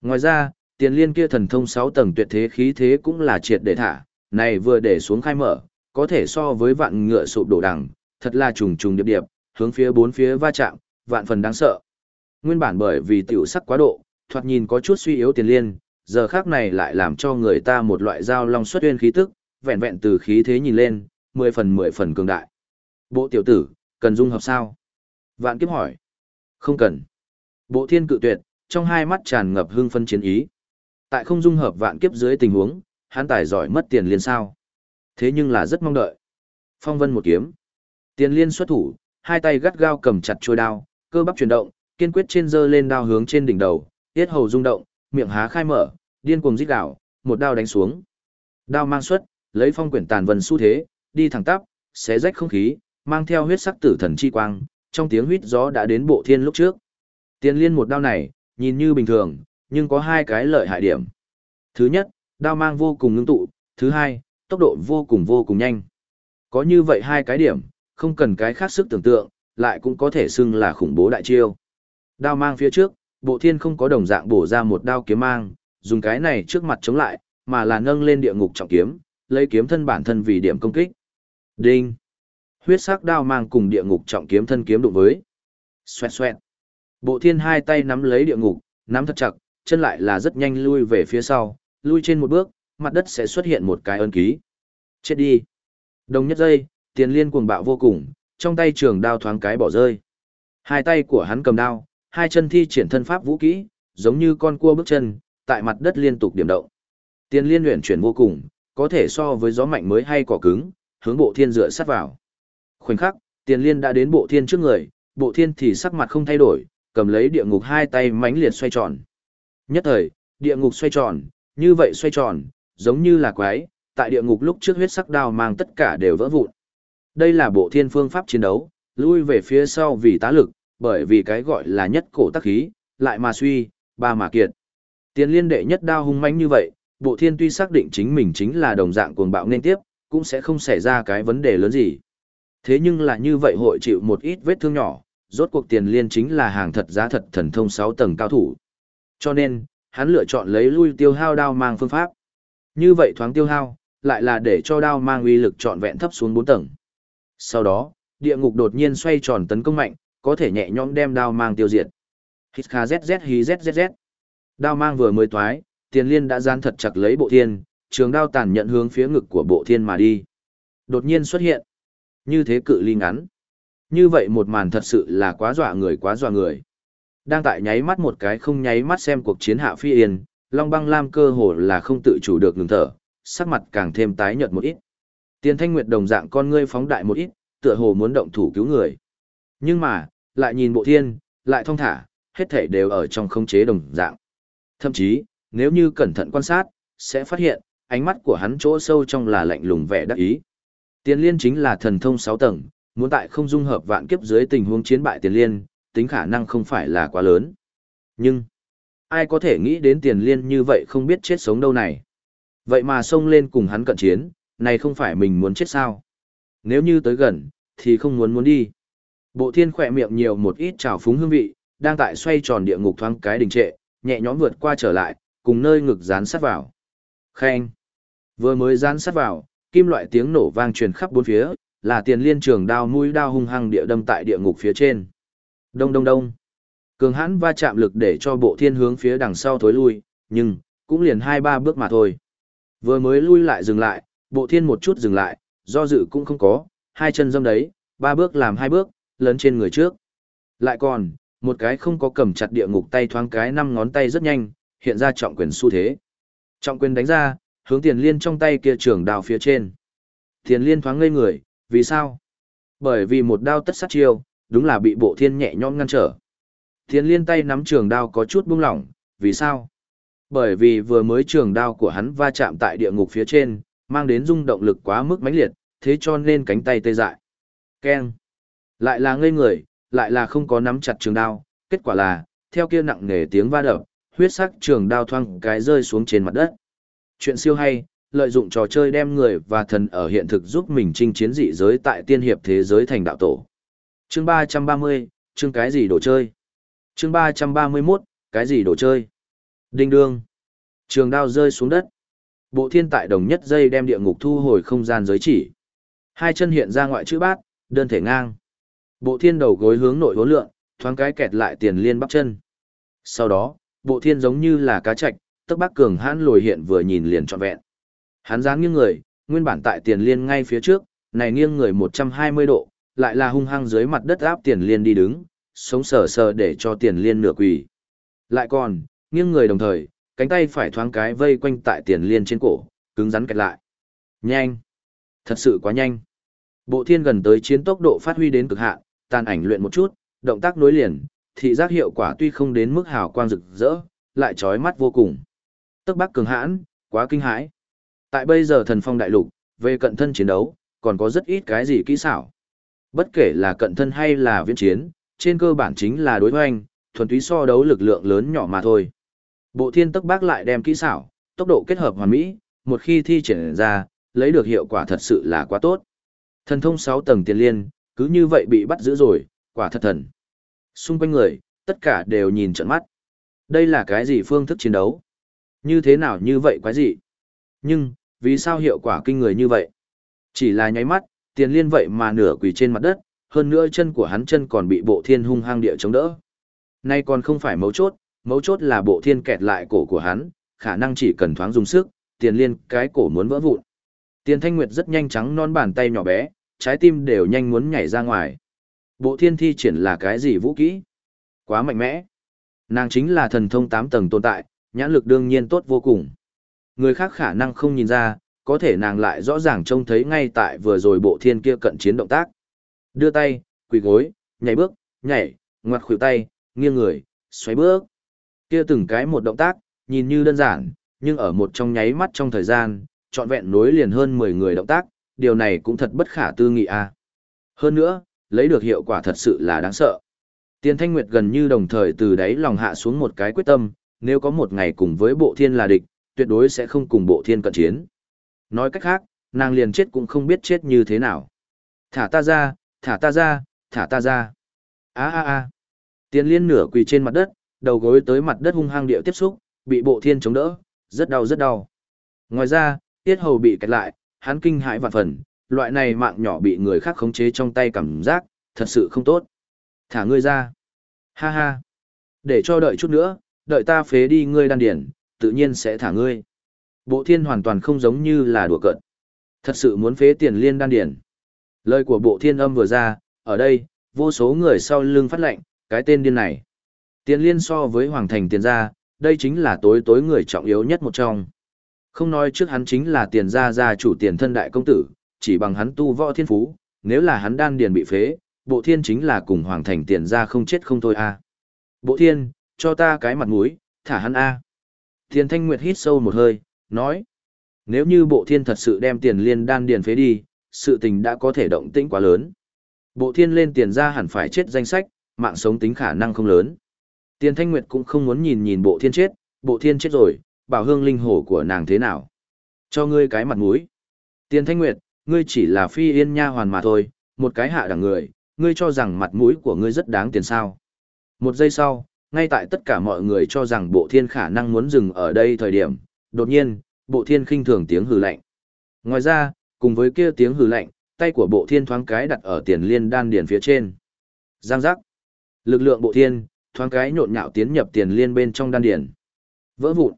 Ngoài ra, tiền liên kia thần thông 6 tầng tuyệt thế khí thế cũng là triệt để thả, này vừa để xuống khai mở, có thể so với vạn ngựa sụp đổ đằng, thật là trùng trùng điệp điệp, hướng phía bốn phía va chạm, vạn phần đáng sợ. Nguyên bản bởi vì tiểu sắc quá độ, thoạt nhìn có chút suy yếu tiền liên, giờ khác này lại làm cho người ta một loại dao long xuất uyên khí tức, vẹn vẹn từ khí thế nhìn lên, mười phần mười phần cường đại. Bộ tiểu tử, cần dung hợp sao? Vạn kiếp hỏi. Không cần. Bộ thiên cự tuyệt, trong hai mắt tràn ngập hưng phân chiến ý. Tại không dung hợp vạn kiếp dưới tình huống, hắn tài giỏi mất tiền liên sao. Thế nhưng là rất mong đợi. Phong vân một kiếm. Tiền liên xuất thủ, hai tay gắt gao cầm chặt chuôi đao, cơ bắp chuyển động, kiên quyết trên dơ lên đao hướng trên đỉnh đầu, tiết hầu rung động, miệng há khai mở, điên cuồng rít gào, một đao đánh xuống. Đao mang xuất, lấy phong quyển tàn vân xu thế, đi thẳng tắp, xé rách không khí, mang theo huyết sắc tử thần chi quang, trong tiếng huýt gió đã đến bộ thiên lúc trước. Tiền liên một đao này, nhìn như bình thường, nhưng có hai cái lợi hại điểm. Thứ nhất, đao mang vô cùng ngưng tụ, thứ hai, tốc độ vô cùng vô cùng nhanh. Có như vậy hai cái điểm, không cần cái khác sức tưởng tượng, lại cũng có thể xưng là khủng bố đại chiêu. Đao mang phía trước, bộ thiên không có đồng dạng bổ ra một đao kiếm mang, dùng cái này trước mặt chống lại, mà là nâng lên địa ngục trọng kiếm, lấy kiếm thân bản thân vì điểm công kích. Đinh! Huyết sắc đao mang cùng địa ngục trọng kiếm thân kiếm đụng với. Xoẹt xoẹt. Bộ thiên hai tay nắm lấy địa ngục, nắm thật chặt, chân lại là rất nhanh lui về phía sau, lui trên một bước, mặt đất sẽ xuất hiện một cái ân ký. Chết đi. Đồng nhất giây, tiền liên cuồng bạo vô cùng, trong tay trường đao thoáng cái bỏ rơi. Hai tay của hắn cầm đao, hai chân thi triển thân pháp vũ kỹ, giống như con cua bước chân, tại mặt đất liên tục điểm động. Tiền liên luyện chuyển vô cùng, có thể so với gió mạnh mới hay cỏ cứng, hướng bộ thiên dựa sát vào. Khoảnh khắc, tiền liên đã đến bộ thiên trước người, bộ thiên thì sắc mặt không thay đổi, cầm lấy địa ngục hai tay mãnh liệt xoay tròn. Nhất thời, địa ngục xoay tròn, như vậy xoay tròn, giống như là quái, tại địa ngục lúc trước huyết sắc đao mang tất cả đều vỡ vụn. Đây là bộ thiên phương pháp chiến đấu, lui về phía sau vì tá lực, bởi vì cái gọi là nhất cổ tắc khí, lại mà suy, ba mà kiệt. Tiền liên đệ nhất đao hung mãnh như vậy, bộ thiên tuy xác định chính mình chính là đồng dạng cuồng bạo nên tiếp, cũng sẽ không xảy ra cái vấn đề lớn gì. Thế nhưng là như vậy hội chịu một ít vết thương nhỏ, rốt cuộc tiền liên chính là hàng thật giá thật thần thông 6 tầng cao thủ. Cho nên, hắn lựa chọn lấy lui tiêu hao đao mang phương pháp. Như vậy thoáng tiêu hao, lại là để cho đao mang uy lực trọn vẹn thấp xuống 4 tầng. Sau đó, địa ngục đột nhiên xoay tròn tấn công mạnh, có thể nhẹ nhõm đem đao mang tiêu diệt. Hít kha zzz hí zzz. Đao mang vừa mới toái, tiền liên đã gian thật chặt lấy bộ thiên, trường đao tàn nhận hướng phía ngực của bộ thiên mà đi. Đột nhiên xuất hiện. Như thế cự ly ngắn. Như vậy một màn thật sự là quá dọa người quá dọa người. Đang tại nháy mắt một cái không nháy mắt xem cuộc chiến hạ phi yên, Long băng lam cơ hồ là không tự chủ được ngừng thở, sắc mặt càng thêm tái nhợt một ít. Tiền thanh nguyệt đồng dạng con ngươi phóng đại một ít, tựa hồ muốn động thủ cứu người. Nhưng mà, lại nhìn bộ thiên, lại thong thả, hết thể đều ở trong không chế đồng dạng. Thậm chí, nếu như cẩn thận quan sát, sẽ phát hiện, ánh mắt của hắn chỗ sâu trong là lạnh lùng vẻ đắc ý. Tiền liên chính là thần thông 6 tầng, muốn tại không dung hợp vạn kiếp dưới tình huống chiến bại tiền liên, tính khả năng không phải là quá lớn. Nhưng, ai có thể nghĩ đến tiền liên như vậy không biết chết sống đâu này. Vậy mà xông lên cùng hắn cận chiến, này không phải mình muốn chết sao. Nếu như tới gần, thì không muốn muốn đi. Bộ thiên khỏe miệng nhiều một ít trào phúng hương vị, đang tại xoay tròn địa ngục thoáng cái đình trệ, nhẹ nhõm vượt qua trở lại, cùng nơi ngực dán sát vào. Khen! Vừa mới dán sát vào, kim loại tiếng nổ vang truyền khắp bốn phía, là tiền liên trường đao mũi đao hung hăng địa đâm tại địa ngục phía trên. Đông đông đông. Cường hãn va chạm lực để cho bộ thiên hướng phía đằng sau thối lui, nhưng, cũng liền hai ba bước mà thôi. Vừa mới lui lại dừng lại, bộ thiên một chút dừng lại, do dự cũng không có, hai chân dâm đấy, ba bước làm hai bước, lớn trên người trước. Lại còn, một cái không có cầm chặt địa ngục tay thoáng cái năm ngón tay rất nhanh, hiện ra trọng quyền xu thế. Trọng quyền đánh ra, hướng tiền liên trong tay kia trường đào phía trên. Tiền liên thoáng ngây người, vì sao? Bởi vì một đao tất sát chiêu, đúng là bị bộ thiên nhẹ nhõm ngăn trở. Thiên liên tay nắm trường đao có chút buông lỏng, vì sao? Bởi vì vừa mới trường đao của hắn va chạm tại địa ngục phía trên, mang đến rung động lực quá mức mãnh liệt, thế cho nên cánh tay tê dại. Keng. Lại là ngây người, lại là không có nắm chặt trường đao, kết quả là, theo kia nặng nề tiếng va đập, huyết sắc trường đao thoang cái rơi xuống trên mặt đất. Chuyện siêu hay, lợi dụng trò chơi đem người và thần ở hiện thực giúp mình chinh chiến dị giới tại tiên hiệp thế giới thành đạo tổ. Chương 330, chương cái gì đồ chơi? Chương 331, cái gì đồ chơi? Đinh đương. Trường đao rơi xuống đất. Bộ thiên tại đồng nhất dây đem địa ngục thu hồi không gian giới chỉ. Hai chân hiện ra ngoại chữ bát, đơn thể ngang. Bộ thiên đầu gối hướng nội hố lượng, thoáng cái kẹt lại tiền liên bắp chân. Sau đó, bộ thiên giống như là cá chạch, tức bác cường hãn lồi hiện vừa nhìn liền trọn vẹn. Hắn dáng nghiêng người, nguyên bản tại tiền liên ngay phía trước, này nghiêng người 120 độ, lại là hung hăng dưới mặt đất áp tiền liên đi đứng, sống sờ sờ để cho tiền liên nửa quỳ. Lại còn, nghiêng người đồng thời, cánh tay phải thoáng cái vây quanh tại tiền liên trên cổ, cứng rắn kẹt lại. Nhanh! Thật sự quá nhanh. Bộ thiên gần tới chiến tốc độ phát huy đến cực hạn, tàn ảnh luyện một chút, động tác nối liền, thị giác hiệu quả tuy không đến mức hào quang rực rỡ, lại chói mắt vô cùng. Tức bắc cường hãn, quá kinh hãi. Tại bây giờ thần phong đại lục, về cận thân chiến đấu, còn có rất ít cái gì kỹ xảo. Bất kể là cận thân hay là viễn chiến, trên cơ bản chính là đối hoành, thuần túy so đấu lực lượng lớn nhỏ mà thôi. Bộ thiên tức bác lại đem kỹ xảo, tốc độ kết hợp hoàn mỹ, một khi thi triển ra, lấy được hiệu quả thật sự là quá tốt. Thần thông 6 tầng tiền liên, cứ như vậy bị bắt giữ rồi, quả thật thần. Xung quanh người, tất cả đều nhìn trận mắt. Đây là cái gì phương thức chiến đấu? Như thế nào như vậy quái gì? Nhưng, vì sao hiệu quả kinh người như vậy? Chỉ là nháy mắt, tiền liên vậy mà nửa quỳ trên mặt đất, hơn nữa chân của hắn chân còn bị bộ thiên hung hăng địa chống đỡ. Nay còn không phải mấu chốt, mấu chốt là bộ thiên kẹt lại cổ của hắn, khả năng chỉ cần thoáng dùng sức, tiền liên cái cổ muốn vỡ vụn. Tiền thanh nguyệt rất nhanh trắng non bàn tay nhỏ bé, trái tim đều nhanh muốn nhảy ra ngoài. Bộ thiên thi triển là cái gì vũ kỹ? Quá mạnh mẽ. Nàng chính là thần thông 8 tầng tồn tại, nhãn lực đương nhiên tốt vô cùng. Người khác khả năng không nhìn ra, có thể nàng lại rõ ràng trông thấy ngay tại vừa rồi bộ thiên kia cận chiến động tác. Đưa tay, quỳ gối, nhảy bước, nhảy, ngoặt khuỷu tay, nghiêng người, xoay bước. Kia từng cái một động tác, nhìn như đơn giản, nhưng ở một trong nháy mắt trong thời gian, trọn vẹn nối liền hơn 10 người động tác, điều này cũng thật bất khả tư nghị a. Hơn nữa, lấy được hiệu quả thật sự là đáng sợ. Tiền Thanh Nguyệt gần như đồng thời từ đáy lòng hạ xuống một cái quyết tâm, nếu có một ngày cùng với bộ thiên là địch, tuyệt đối sẽ không cùng bộ thiên cận chiến. Nói cách khác, nàng liền chết cũng không biết chết như thế nào. Thả ta ra, thả ta ra, thả ta ra. a a a Tiền liên nửa quỳ trên mặt đất, đầu gối tới mặt đất hung hăng điệu tiếp xúc, bị bộ thiên chống đỡ, rất đau rất đau. Ngoài ra, tiết hầu bị kẹt lại, hắn kinh hãi vạn phần, loại này mạng nhỏ bị người khác khống chế trong tay cảm giác, thật sự không tốt. Thả ngươi ra. Ha ha. Để cho đợi chút nữa, đợi ta phế đi ngươi đan điển, tự nhiên sẽ thả ngươi. Bộ thiên hoàn toàn không giống như là đùa cợt. Thật sự muốn phế tiền liên đan điển. Lời của bộ thiên âm vừa ra, ở đây, vô số người sau lưng phát lệnh, cái tên điên này. Tiền liên so với hoàng thành tiền gia, đây chính là tối tối người trọng yếu nhất một trong. Không nói trước hắn chính là tiền gia gia chủ tiền thân đại công tử, chỉ bằng hắn tu võ thiên phú, nếu là hắn đan điền bị phế, bộ thiên chính là cùng hoàng thành tiền gia không chết không thôi a. Bộ thiên, cho ta cái mặt mũi, thả hắn a. Tiền thanh nguyệt hít sâu một hơi, nói. Nếu như bộ thiên thật sự đem tiền liên đan điền phế đi, sự tình đã có thể động tĩnh quá lớn. Bộ thiên lên tiền ra hẳn phải chết danh sách, mạng sống tính khả năng không lớn. Tiền thanh nguyệt cũng không muốn nhìn nhìn bộ thiên chết, bộ thiên chết rồi, bảo hương linh hổ của nàng thế nào. Cho ngươi cái mặt mũi. Tiền thanh nguyệt, ngươi chỉ là phi yên nha hoàn mà thôi, một cái hạ đẳng người, ngươi cho rằng mặt mũi của ngươi rất đáng tiền sao. Một giây sau, ngay tại tất cả mọi người cho rằng bộ thiên khả năng muốn dừng ở đây thời điểm, đột nhiên, bộ thiên khinh thường tiếng hừ lạnh. Ngoài ra, cùng với kia tiếng hừ lạnh, tay của bộ thiên thoáng cái đặt ở tiền liên đan điền phía trên. Giang giác. Lực lượng bộ thiên, thoáng cái nhộn nhạo tiến nhập tiền liên bên trong đan điền. Vỡ vụn.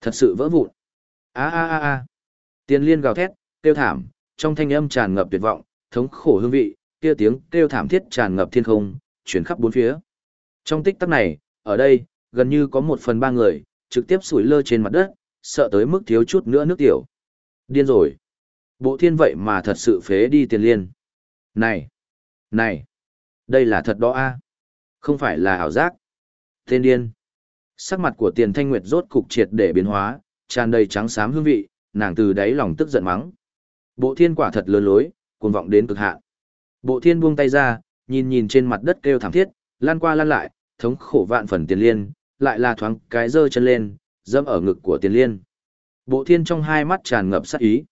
Thật sự vỡ vụn. A a a a. Tiền liên gào thét, kêu thảm, trong thanh âm tràn ngập tuyệt vọng, thống khổ hương vị, kia tiếng kêu thảm thiết tràn ngập thiên không, chuyển khắp bốn phía. Trong tích tắc này, ở đây, gần như có một phần ba người, trực tiếp sủi lơ trên mặt đất, sợ tới mức thiếu chút nữa nước tiểu. Điên rồi. Bộ thiên vậy mà thật sự phế đi tiền liên. Này! Này! Đây là thật đó a Không phải là ảo giác. Tên điên. Sắc mặt của tiền thanh nguyệt rốt cục triệt để biến hóa, tràn đầy trắng xám hương vị, nàng từ đáy lòng tức giận mắng. Bộ thiên quả thật lớn lối, cuồng vọng đến cực hạn. Bộ thiên buông tay ra, nhìn nhìn trên mặt đất kêu thảm thiết, lan qua lan lại, thống khổ vạn phần tiền liên, lại là thoáng cái giơ chân lên, dẫm ở ngực của tiền liên. Bộ thiên trong hai mắt tràn ngập sát ý.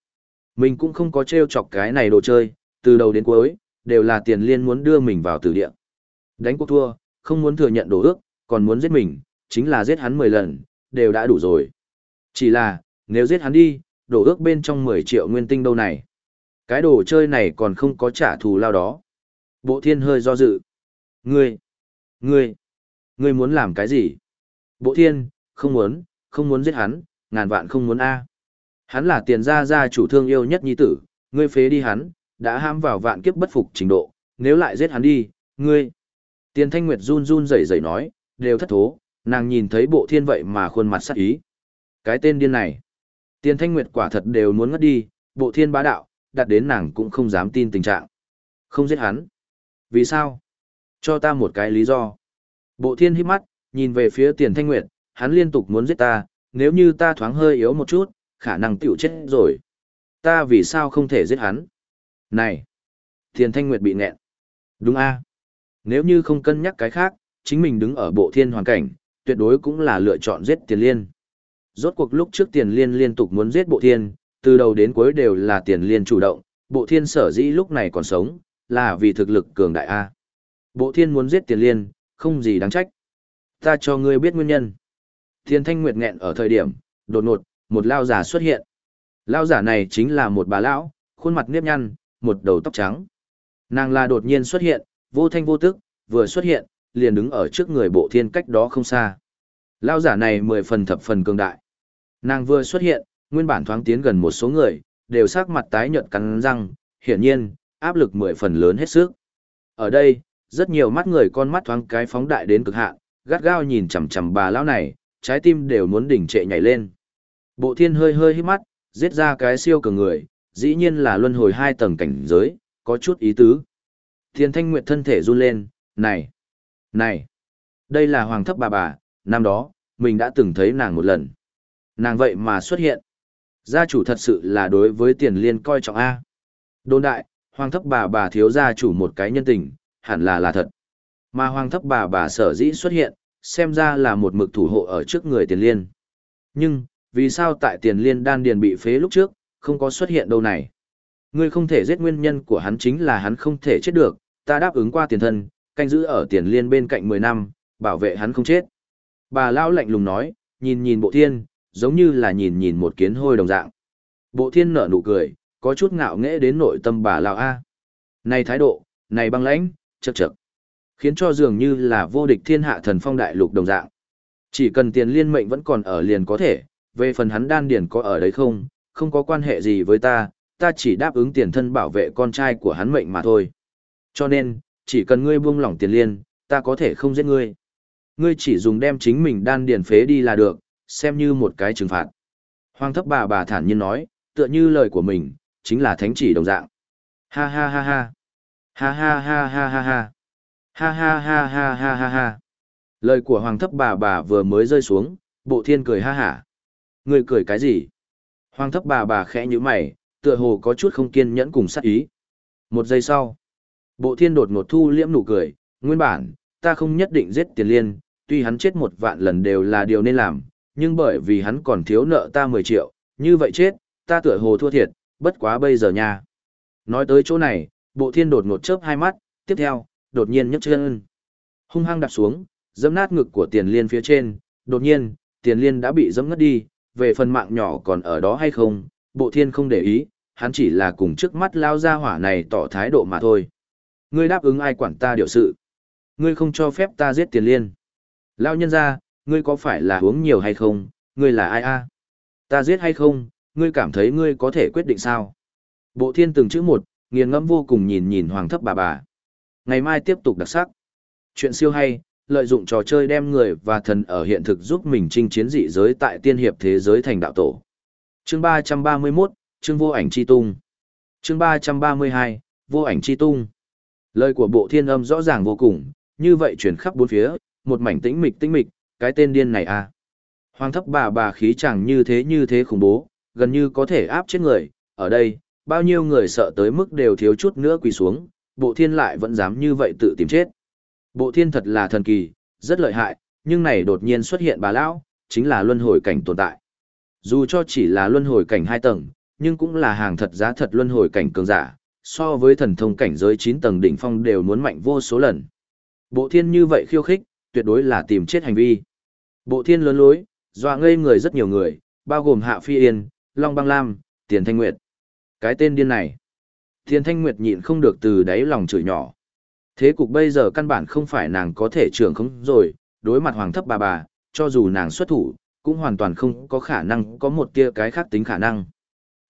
Mình cũng không có trêu chọc cái này đồ chơi, từ đầu đến cuối, đều là tiền liên muốn đưa mình vào tử địa. Đánh cuộc thua, không muốn thừa nhận đồ ước, còn muốn giết mình, chính là giết hắn 10 lần, đều đã đủ rồi. Chỉ là, nếu giết hắn đi, đồ ước bên trong 10 triệu nguyên tinh đâu này. Cái đồ chơi này còn không có trả thù lao đó. Bộ thiên hơi do dự. Ngươi, ngươi, ngươi muốn làm cái gì? Bộ thiên, không muốn, không muốn giết hắn, ngàn vạn không muốn A. Hắn là tiền gia gia chủ thương yêu nhất nhi tử, ngươi phế đi hắn, đã ham vào vạn kiếp bất phục trình độ, nếu lại giết hắn đi, ngươi. Tiền thanh nguyệt run run rẩy rẩy nói, đều thất thố, nàng nhìn thấy bộ thiên vậy mà khuôn mặt sắc ý. Cái tên điên này. Tiền thanh nguyệt quả thật đều muốn ngất đi, bộ thiên bá đạo, đặt đến nàng cũng không dám tin tình trạng. Không giết hắn. Vì sao? Cho ta một cái lý do. Bộ thiên hít mắt, nhìn về phía tiền thanh nguyệt, hắn liên tục muốn giết ta, nếu như ta thoáng hơi yếu một chút, khả năng tiểu chết rồi. Ta vì sao không thể giết hắn? Này! Thiền thanh nguyệt bị nghẹn. Đúng a Nếu như không cân nhắc cái khác, chính mình đứng ở bộ thiên hoàn cảnh, tuyệt đối cũng là lựa chọn giết tiền liên. Rốt cuộc lúc trước tiền liên liên tục muốn giết bộ thiên, từ đầu đến cuối đều là tiền liên chủ động, bộ thiên sở dĩ lúc này còn sống, là vì thực lực cường đại A. Bộ thiên muốn giết tiền liên, không gì đáng trách. Ta cho ngươi biết nguyên nhân. Thiên thanh nguyệt nghẹn ở thời điểm, đột ngột, một lao giả xuất hiện. Lao giả này chính là một bà lão, khuôn mặt nếp nhăn, một đầu tóc trắng. Nàng là đột nhiên xuất hiện, vô thanh vô tức, vừa xuất hiện, liền đứng ở trước người bộ thiên cách đó không xa. Lao giả này mười phần thập phần cường đại. Nàng vừa xuất hiện, nguyên bản thoáng tiến gần một số người, đều sắc mặt tái nhợt cắn răng, hiển nhiên, áp lực mười phần lớn hết sức. Ở đây, rất nhiều mắt người con mắt thoáng cái phóng đại đến cực hạn, gắt gao nhìn chằm chằm bà lão này, trái tim đều muốn đỉnh trệ nhảy lên. Bộ thiên hơi hơi hít mắt, giết ra cái siêu cường người, dĩ nhiên là luân hồi hai tầng cảnh giới, có chút ý tứ. Thiên thanh nguyệt thân thể run lên, này, này, đây là hoàng thấp bà bà, năm đó, mình đã từng thấy nàng một lần. Nàng vậy mà xuất hiện. Gia chủ thật sự là đối với tiền liên coi trọng A. Đồn đại, hoàng thấp bà bà thiếu gia chủ một cái nhân tình, hẳn là là thật. Mà hoàng thấp bà bà sở dĩ xuất hiện, xem ra là một mực thủ hộ ở trước người tiền liên. Nhưng, vì sao tại tiền liên đan điền bị phế lúc trước, không có xuất hiện đâu này? Ngươi không thể giết nguyên nhân của hắn chính là hắn không thể chết được, ta đáp ứng qua tiền thân, canh giữ ở tiền liên bên cạnh 10 năm, bảo vệ hắn không chết. Bà lão lạnh lùng nói, nhìn nhìn bộ thiên, giống như là nhìn nhìn một kiến hôi đồng dạng. Bộ thiên nở nụ cười, có chút ngạo nghễ đến nội tâm bà lão A. Này thái độ, này băng lãnh, chật chật. Khiến cho dường như là vô địch thiên hạ thần phong đại lục đồng dạng. Chỉ cần tiền liên mệnh vẫn còn ở liền có thể, về phần hắn đan điển có ở đấy không, không có quan hệ gì với ta, ta chỉ đáp ứng tiền thân bảo vệ con trai của hắn mệnh mà thôi. Cho nên, chỉ cần ngươi buông lỏng tiền liên, ta có thể không giết ngươi. Ngươi chỉ dùng đem chính mình đan điển phế đi là được, xem như một cái trừng phạt. Hoàng thấp bà bà thản nhiên nói, tựa như lời của mình, chính là thánh chỉ đồng dạng. Ha ha ha ha. Ha ha ha ha ha ha. Ha ha ha ha ha ha ha. Lời của hoàng thấp bà bà vừa mới rơi xuống, bộ thiên cười ha hả. Người cười cái gì? Hoàng thấp bà bà khẽ như mày, tựa hồ có chút không kiên nhẫn cùng sát ý. Một giây sau, bộ thiên đột ngột thu liễm nụ cười, nguyên bản, ta không nhất định giết tiền liên, tuy hắn chết một vạn lần đều là điều nên làm, nhưng bởi vì hắn còn thiếu nợ ta 10 triệu, như vậy chết, ta tựa hồ thua thiệt, bất quá bây giờ nha. Nói tới chỗ này, bộ thiên đột ngột chớp hai mắt, tiếp theo, đột nhiên nhấc chân. Hung hăng đạp xuống, dẫm nát ngực của tiền liên phía trên, đột nhiên, tiền liên đã bị dẫm ngất đi, về phần mạng nhỏ còn ở đó hay không, bộ thiên không để ý, hắn chỉ là cùng trước mắt lao ra hỏa này tỏ thái độ mà thôi. Ngươi đáp ứng ai quản ta điều sự. Ngươi không cho phép ta giết tiền liên. Lao nhân ra, ngươi có phải là uống nhiều hay không, ngươi là ai a? Ta giết hay không, ngươi cảm thấy ngươi có thể quyết định sao? Bộ thiên từng chữ một, nghiền ngẫm vô cùng nhìn nhìn hoàng thấp bà bà. Ngày mai tiếp tục đặc sắc. Chuyện siêu hay, lợi dụng trò chơi đem người và thần ở hiện thực giúp mình chinh chiến dị giới tại tiên hiệp thế giới thành đạo tổ. Chương 331, chương vô ảnh chi tung. Chương 332, vô ảnh chi tung. Lời của bộ thiên âm rõ ràng vô cùng, như vậy truyền khắp bốn phía, một mảnh tĩnh mịch tĩnh mịch, cái tên điên này à. Hoàng thấp bà bà khí chẳng như thế như thế khủng bố, gần như có thể áp chết người, ở đây, bao nhiêu người sợ tới mức đều thiếu chút nữa quỳ xuống, bộ thiên lại vẫn dám như vậy tự tìm chết. Bộ thiên thật là thần kỳ, rất lợi hại, nhưng này đột nhiên xuất hiện bà lão, chính là luân hồi cảnh tồn tại. Dù cho chỉ là luân hồi cảnh hai tầng, nhưng cũng là hàng thật giá thật luân hồi cảnh cường giả, so với thần thông cảnh giới 9 tầng đỉnh phong đều muốn mạnh vô số lần. Bộ thiên như vậy khiêu khích, tuyệt đối là tìm chết hành vi. Bộ thiên lớn lối, dọa ngây người rất nhiều người, bao gồm Hạ Phi Yên, Long Băng Lam, Tiền Thanh Nguyệt. Cái tên điên này. Tiền Thanh Nguyệt nhịn không được từ đáy lòng chửi nhỏ. Thế cục bây giờ căn bản không phải nàng có thể trưởng không rồi, đối mặt hoàng thấp bà bà, cho dù nàng xuất thủ, cũng hoàn toàn không có khả năng có một tia cái khác tính khả năng.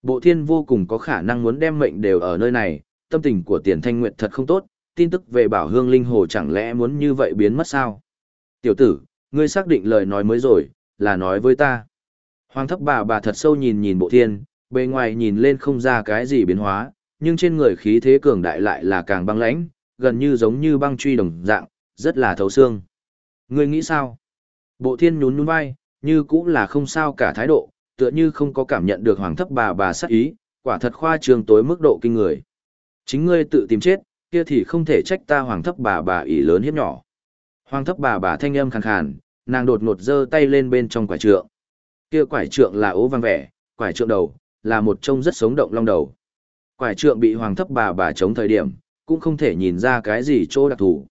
Bộ thiên vô cùng có khả năng muốn đem mệnh đều ở nơi này, tâm tình của tiền thanh nguyệt thật không tốt, tin tức về bảo hương linh hồ chẳng lẽ muốn như vậy biến mất sao? Tiểu tử, ngươi xác định lời nói mới rồi, là nói với ta. Hoàng thấp bà bà thật sâu nhìn nhìn bộ thiên, bề ngoài nhìn lên không ra cái gì biến hóa, nhưng trên người khí thế cường đại lại là càng băng lãnh, gần như giống như băng truy đồng dạng, rất là thấu xương. Ngươi nghĩ sao? Bộ thiên nhún nhún vai, như cũng là không sao cả thái độ, tựa như không có cảm nhận được hoàng thấp bà bà sát ý, quả thật khoa trương tối mức độ kinh người. Chính ngươi tự tìm chết, kia thì không thể trách ta hoàng thấp bà bà ỷ lớn hiếp nhỏ. Hoàng thấp bà bà thanh âm khàn khàn, nàng đột ngột giơ tay lên bên trong quải trượng. Kia quải trượng là ố vang vẻ, quải trượng đầu, là một trông rất sống động long đầu. Quải trượng bị hoàng thấp bà bà chống thời điểm, cũng không thể nhìn ra cái gì chỗ đặc thù.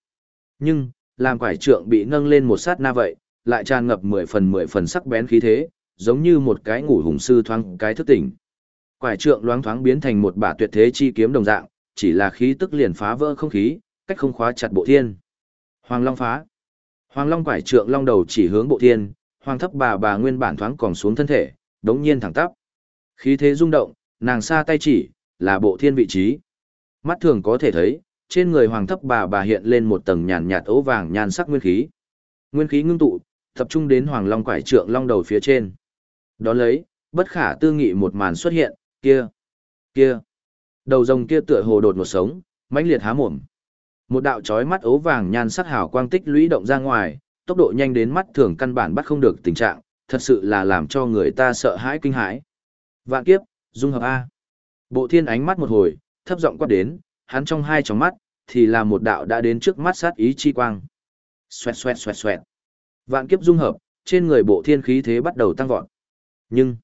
Nhưng, làm quải trượng bị nâng lên một sát na vậy, lại tràn ngập mười phần mười phần sắc bén khí thế, giống như một cái ngủ hùng sư thoáng cái thức tỉnh. Quải trượng loáng thoáng biến thành một bả tuyệt thế chi kiếm đồng dạng, chỉ là khí tức liền phá vỡ không khí, cách không khóa chặt bộ thiên. Hoàng Long phá. Hoàng Long quải trượng long đầu chỉ hướng bộ thiên, hoàng thấp bà bà nguyên bản thoáng còn xuống thân thể, đống nhiên thẳng tắp. Khí thế rung động, nàng xa tay chỉ, là bộ thiên vị trí. Mắt thường có thể thấy, trên người hoàng thấp bà bà hiện lên một tầng nhàn nhạt ố vàng nhan sắc nguyên khí. Nguyên khí ngưng tụ, tập trung đến hoàng long quải trượng long đầu phía trên. Đón lấy, bất khả tư nghị một màn xuất hiện, kia, kia. Đầu rồng kia tựa hồ đột một sống, mãnh liệt há mồm. Một đạo chói mắt ố vàng nhan sắc hào quang tích lũy động ra ngoài, tốc độ nhanh đến mắt thường căn bản bắt không được tình trạng, thật sự là làm cho người ta sợ hãi kinh hãi. Vạn kiếp, dung hợp A. Bộ thiên ánh mắt một hồi, thấp giọng quát đến, hắn trong hai tròng mắt, thì là một đạo đã đến trước mắt sát ý chi quang. Xoẹt xoẹt xoẹt xoẹt. Vạn kiếp dung hợp, trên người bộ thiên khí thế bắt đầu tăng vọt. Nhưng,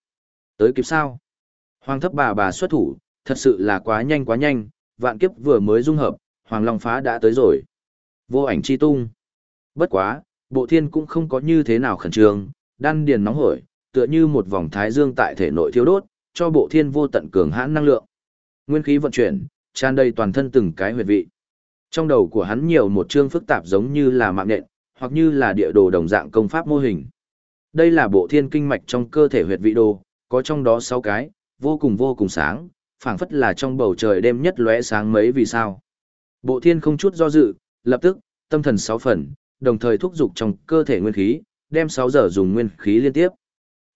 tới kịp sao? Hoàng thấp bà bà xuất thủ, thật sự là quá nhanh quá nhanh, vạn kiếp vừa mới dung hợp, Hoàng Long phá đã tới rồi. Vô ảnh chi tung. Bất quá, bộ thiên cũng không có như thế nào khẩn trương, đan điền nóng hổi, tựa như một vòng thái dương tại thể nội thiếu đốt, cho bộ thiên vô tận cường hãn năng lượng. Nguyên khí vận chuyển, tràn đầy toàn thân từng cái huyệt vị. Trong đầu của hắn nhiều một chương phức tạp giống như là mạng nện, hoặc như là địa đồ đồng dạng công pháp mô hình. Đây là bộ thiên kinh mạch trong cơ thể huyệt vị đồ, có trong đó 6 cái, vô cùng vô cùng sáng, phảng phất là trong bầu trời đêm nhất lóe sáng mấy vì sao. Bộ thiên không chút do dự, lập tức, tâm thần 6 phần, đồng thời thúc dục trong cơ thể nguyên khí, đem 6 giờ dùng nguyên khí liên tiếp.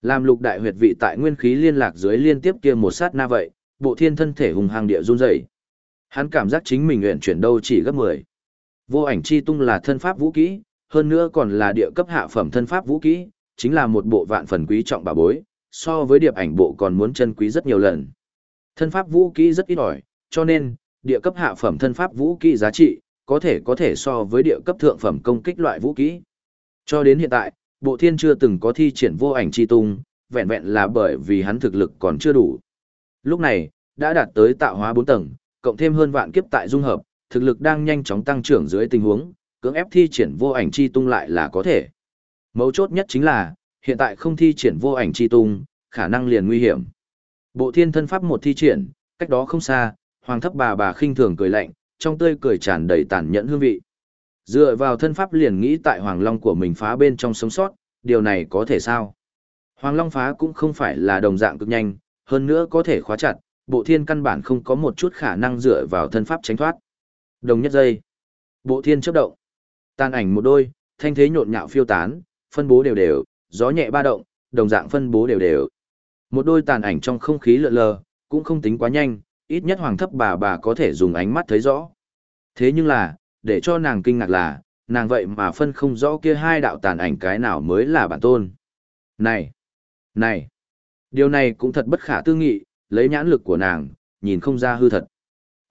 Làm lục đại huyệt vị tại nguyên khí liên lạc dưới liên tiếp kia một sát na vậy, bộ thiên thân thể hùng hàng địa run rẩy. Hắn cảm giác chính mình nguyện chuyển đâu chỉ gấp 10. Vô ảnh chi tung là thân pháp vũ kỹ, hơn nữa còn là địa cấp hạ phẩm thân pháp vũ kỹ, chính là một bộ vạn phần quý trọng bà bối, so với điệp ảnh bộ còn muốn chân quý rất nhiều lần. Thân pháp vũ kỹ rất ít ỏi, cho nên, địa cấp hạ phẩm thân pháp vũ kỹ giá trị, có thể có thể so với địa cấp thượng phẩm công kích loại vũ kỹ. Cho đến hiện tại, bộ thiên chưa từng có thi triển vô ảnh chi tung, vẹn vẹn là bởi vì hắn thực lực còn chưa đủ. Lúc này, đã đạt tới tạo hóa 4 tầng, cộng thêm hơn vạn kiếp tại dung hợp, thực lực đang nhanh chóng tăng trưởng dưới tình huống, cưỡng ép thi triển vô ảnh chi tung lại là có thể. Mấu chốt nhất chính là, hiện tại không thi triển vô ảnh chi tung, khả năng liền nguy hiểm. Bộ thiên thân pháp một thi triển, cách đó không xa, hoàng thấp bà bà khinh thường cười lạnh, trong tươi cười tràn đầy tàn nhẫn hương vị. Dựa vào thân pháp liền nghĩ tại hoàng long của mình phá bên trong sống sót, điều này có thể sao? Hoàng long phá cũng không phải là đồng dạng cực nhanh, hơn nữa có thể khóa chặt, bộ thiên căn bản không có một chút khả năng dựa vào thân pháp tránh thoát. Đồng nhất giây. Bộ thiên chấp động. Tàn ảnh một đôi, thanh thế nhộn nhạo phiêu tán, phân bố đều đều, gió nhẹ ba động, đồng dạng phân bố đều đều. Một đôi tàn ảnh trong không khí lượn lờ, cũng không tính quá nhanh, ít nhất hoàng thấp bà bà có thể dùng ánh mắt thấy rõ. Thế nhưng là, để cho nàng kinh ngạc là, nàng vậy mà phân không rõ kia hai đạo tàn ảnh cái nào mới là bản tôn. Này! Này! Điều này cũng thật bất khả tư nghị, lấy nhãn lực của nàng, nhìn không ra hư thật.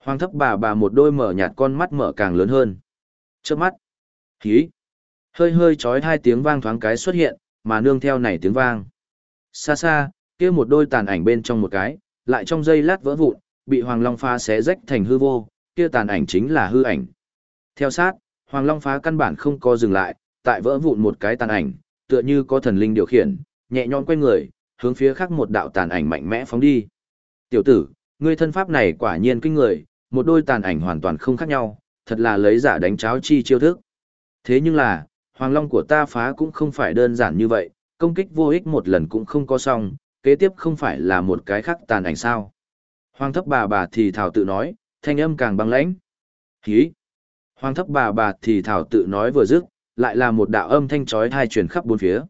Hoàng thấp bà bà một đôi mở nhạt con mắt mở càng lớn hơn. Trước mắt! Hí! Hơi hơi chói hai tiếng vang thoáng cái xuất hiện, mà nương theo này tiếng vang. Xa xa, kia một đôi tàn ảnh bên trong một cái, lại trong giây lát vỡ vụn, bị Hoàng Long phá xé rách thành hư vô, kia tàn ảnh chính là hư ảnh. Theo sát, Hoàng Long phá căn bản không có dừng lại, tại vỡ vụn một cái tàn ảnh, tựa như có thần linh điều khiển, nhẹ nhõm quay người, hướng phía khác một đạo tàn ảnh mạnh mẽ phóng đi. Tiểu tử, ngươi thân pháp này quả nhiên kinh người, một đôi tàn ảnh hoàn toàn không khác nhau, thật là lấy giả đánh cháo chi chiêu thức. Thế nhưng là, Hoàng Long của ta phá cũng không phải đơn giản như vậy, công kích vô ích một lần cũng không có xong, kế tiếp không phải là một cái khác tàn ảnh sao. Hoàng thấp bà bà thì thảo tự nói, thanh âm càng băng lãnh. Hí! Hoàng thấp bà bà thì thảo tự nói vừa dứt, lại là một đạo âm thanh chói tai truyền khắp bốn phía.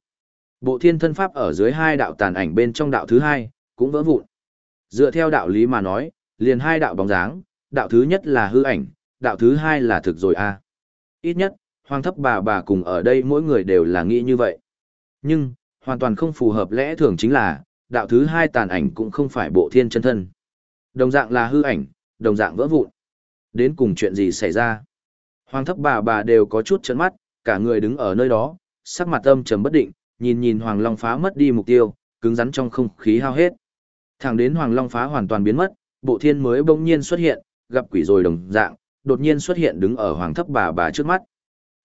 Bộ thiên thân pháp ở dưới hai đạo tàn ảnh bên trong đạo thứ hai, cũng vỡ vụn. Dựa theo đạo lý mà nói, liền hai đạo bóng dáng, đạo thứ nhất là hư ảnh, đạo thứ hai là thực rồi a. Ít nhất, hoàng thấp bà bà cùng ở đây mỗi người đều là nghĩ như vậy. Nhưng, hoàn toàn không phù hợp lẽ thường chính là, đạo thứ hai tàn ảnh cũng không phải bộ thiên chân thân. Đồng dạng là hư ảnh, đồng dạng vỡ vụn. Đến cùng chuyện gì xảy ra? Hoàng thấp bà bà đều có chút chấn mắt, cả người đứng ở nơi đó, sắc mặt âm trầm bất định, nhìn nhìn Hoàng Long phá mất đi mục tiêu, cứng rắn trong không khí hao hết. Thẳng đến Hoàng Long phá hoàn toàn biến mất, bộ thiên mới bỗng nhiên xuất hiện, gặp quỷ rồi đồng dạng, đột nhiên xuất hiện đứng ở Hoàng thấp bà bà trước mắt.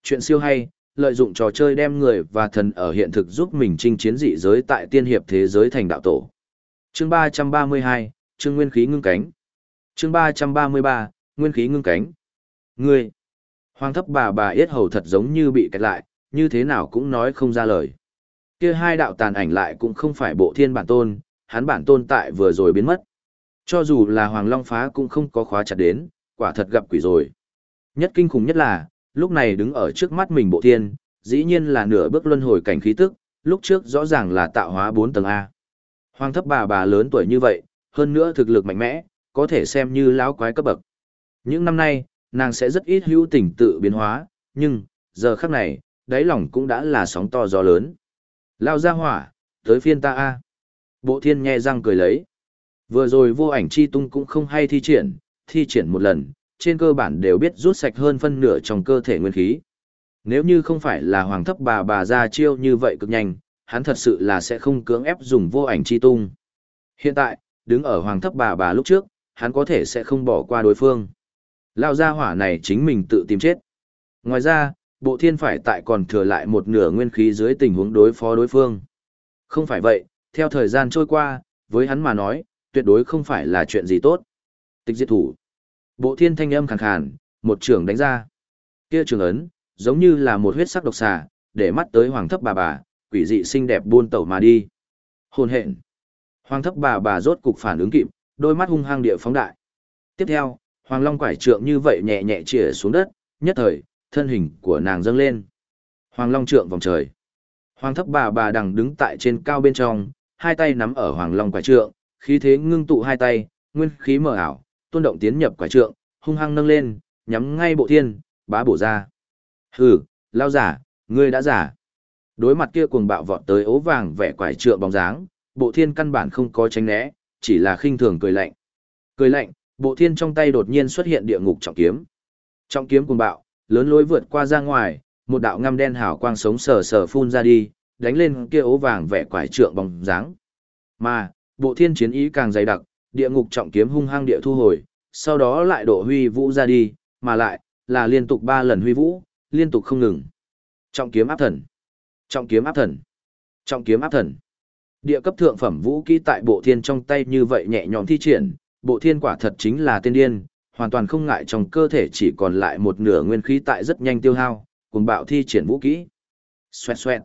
Chuyện siêu hay, lợi dụng trò chơi đem người và thần ở hiện thực giúp mình chinh chiến dị giới tại tiên hiệp thế giới thành đạo tổ. Chương 332, chương nguyên khí ngưng cánh. Chương 333, nguyên khí ngưng cánh. Ngươi, hoàng thấp bà bà yết hầu thật giống như bị kẹt lại, như thế nào cũng nói không ra lời. Kia hai đạo tàn ảnh lại cũng không phải bộ thiên bản tôn, hắn bản tôn tại vừa rồi biến mất. Cho dù là Hoàng Long phá cũng không có khóa chặt đến, quả thật gặp quỷ rồi. Nhất kinh khủng nhất là, lúc này đứng ở trước mắt mình bộ thiên, dĩ nhiên là nửa bước luân hồi cảnh khí tức, lúc trước rõ ràng là tạo hóa 4 tầng A. Hoàng thấp bà bà lớn tuổi như vậy, hơn nữa thực lực mạnh mẽ, có thể xem như lão quái cấp bậc. Những năm nay, nàng sẽ rất ít hữu tình tự biến hóa, nhưng, giờ khắc này, đáy lòng cũng đã là sóng to gió lớn. Lao ra hỏa, tới phiên ta A. Bộ thiên nhe răng cười lấy. Vừa rồi vô ảnh chi tung cũng không hay thi triển, thi triển một lần, trên cơ bản đều biết rút sạch hơn phân nửa trong cơ thể nguyên khí. Nếu như không phải là hoàng thấp bà bà ra chiêu như vậy cực nhanh, hắn thật sự là sẽ không cưỡng ép dùng vô ảnh chi tung. Hiện tại, đứng ở hoàng thấp bà bà lúc trước, hắn có thể sẽ không bỏ qua đối phương. Lao ra hỏa này chính mình tự tìm chết. Ngoài ra, bộ thiên phải tại còn thừa lại một nửa nguyên khí dưới tình huống đối phó đối phương. Không phải vậy, theo thời gian trôi qua, với hắn mà nói, tuyệt đối không phải là chuyện gì tốt. Tịch diệt thủ. Bộ thiên thanh âm khàn khàn, một trường đánh ra. Kia trường ấn, giống như là một huyết sắc độc xà, để mắt tới hoàng thấp bà bà, quỷ dị xinh đẹp buôn tẩu mà đi. Hồn hện. Hoàng thấp bà bà rốt cục phản ứng kịp, đôi mắt hung hăng địa phóng đại. Tiếp theo, hoàng long quải trượng như vậy nhẹ nhẹ chĩa xuống đất, nhất thời, thân hình của nàng dâng lên. Hoàng long trượng vòng trời. Hoàng thấp bà bà đằng đứng tại trên cao bên trong, hai tay nắm ở hoàng long quả trượng, khí thế ngưng tụ hai tay, nguyên khí mở ảo, tuôn động tiến nhập quả trượng, hung hăng nâng lên, nhắm ngay bộ thiên, bá bổ ra. Hừ, lao giả, ngươi đã giả. Đối mặt kia cuồng bạo vọt tới ố vàng vẻ quải trượng bóng dáng, bộ thiên căn bản không có tránh né, chỉ là khinh thường cười lạnh. Cười lạnh, bộ thiên trong tay đột nhiên xuất hiện địa ngục trọng kiếm. Trọng kiếm cuồng bạo, lớn lối vượt qua ra ngoài, một đạo ngăm đen hào quang sống sờ sờ phun ra đi, đánh lên kia ố vàng vẻ quải trượng bóng dáng. Mà, bộ thiên chiến ý càng dày đặc, địa ngục trọng kiếm hung hăng địa thu hồi, sau đó lại độ huy vũ ra đi, mà lại, là liên tục ba lần huy vũ, liên tục không ngừng. Trọng kiếm áp thần. Trọng kiếm áp thần. Trọng kiếm áp thần. Địa cấp thượng phẩm vũ kỹ tại bộ thiên trong tay như vậy nhẹ nhõm thi triển, bộ thiên quả thật chính là tiên điên, hoàn toàn không ngại trong cơ thể chỉ còn lại một nửa nguyên khí tại rất nhanh tiêu hao, cùng bạo thi triển vũ kỹ. Xoẹt xoẹt.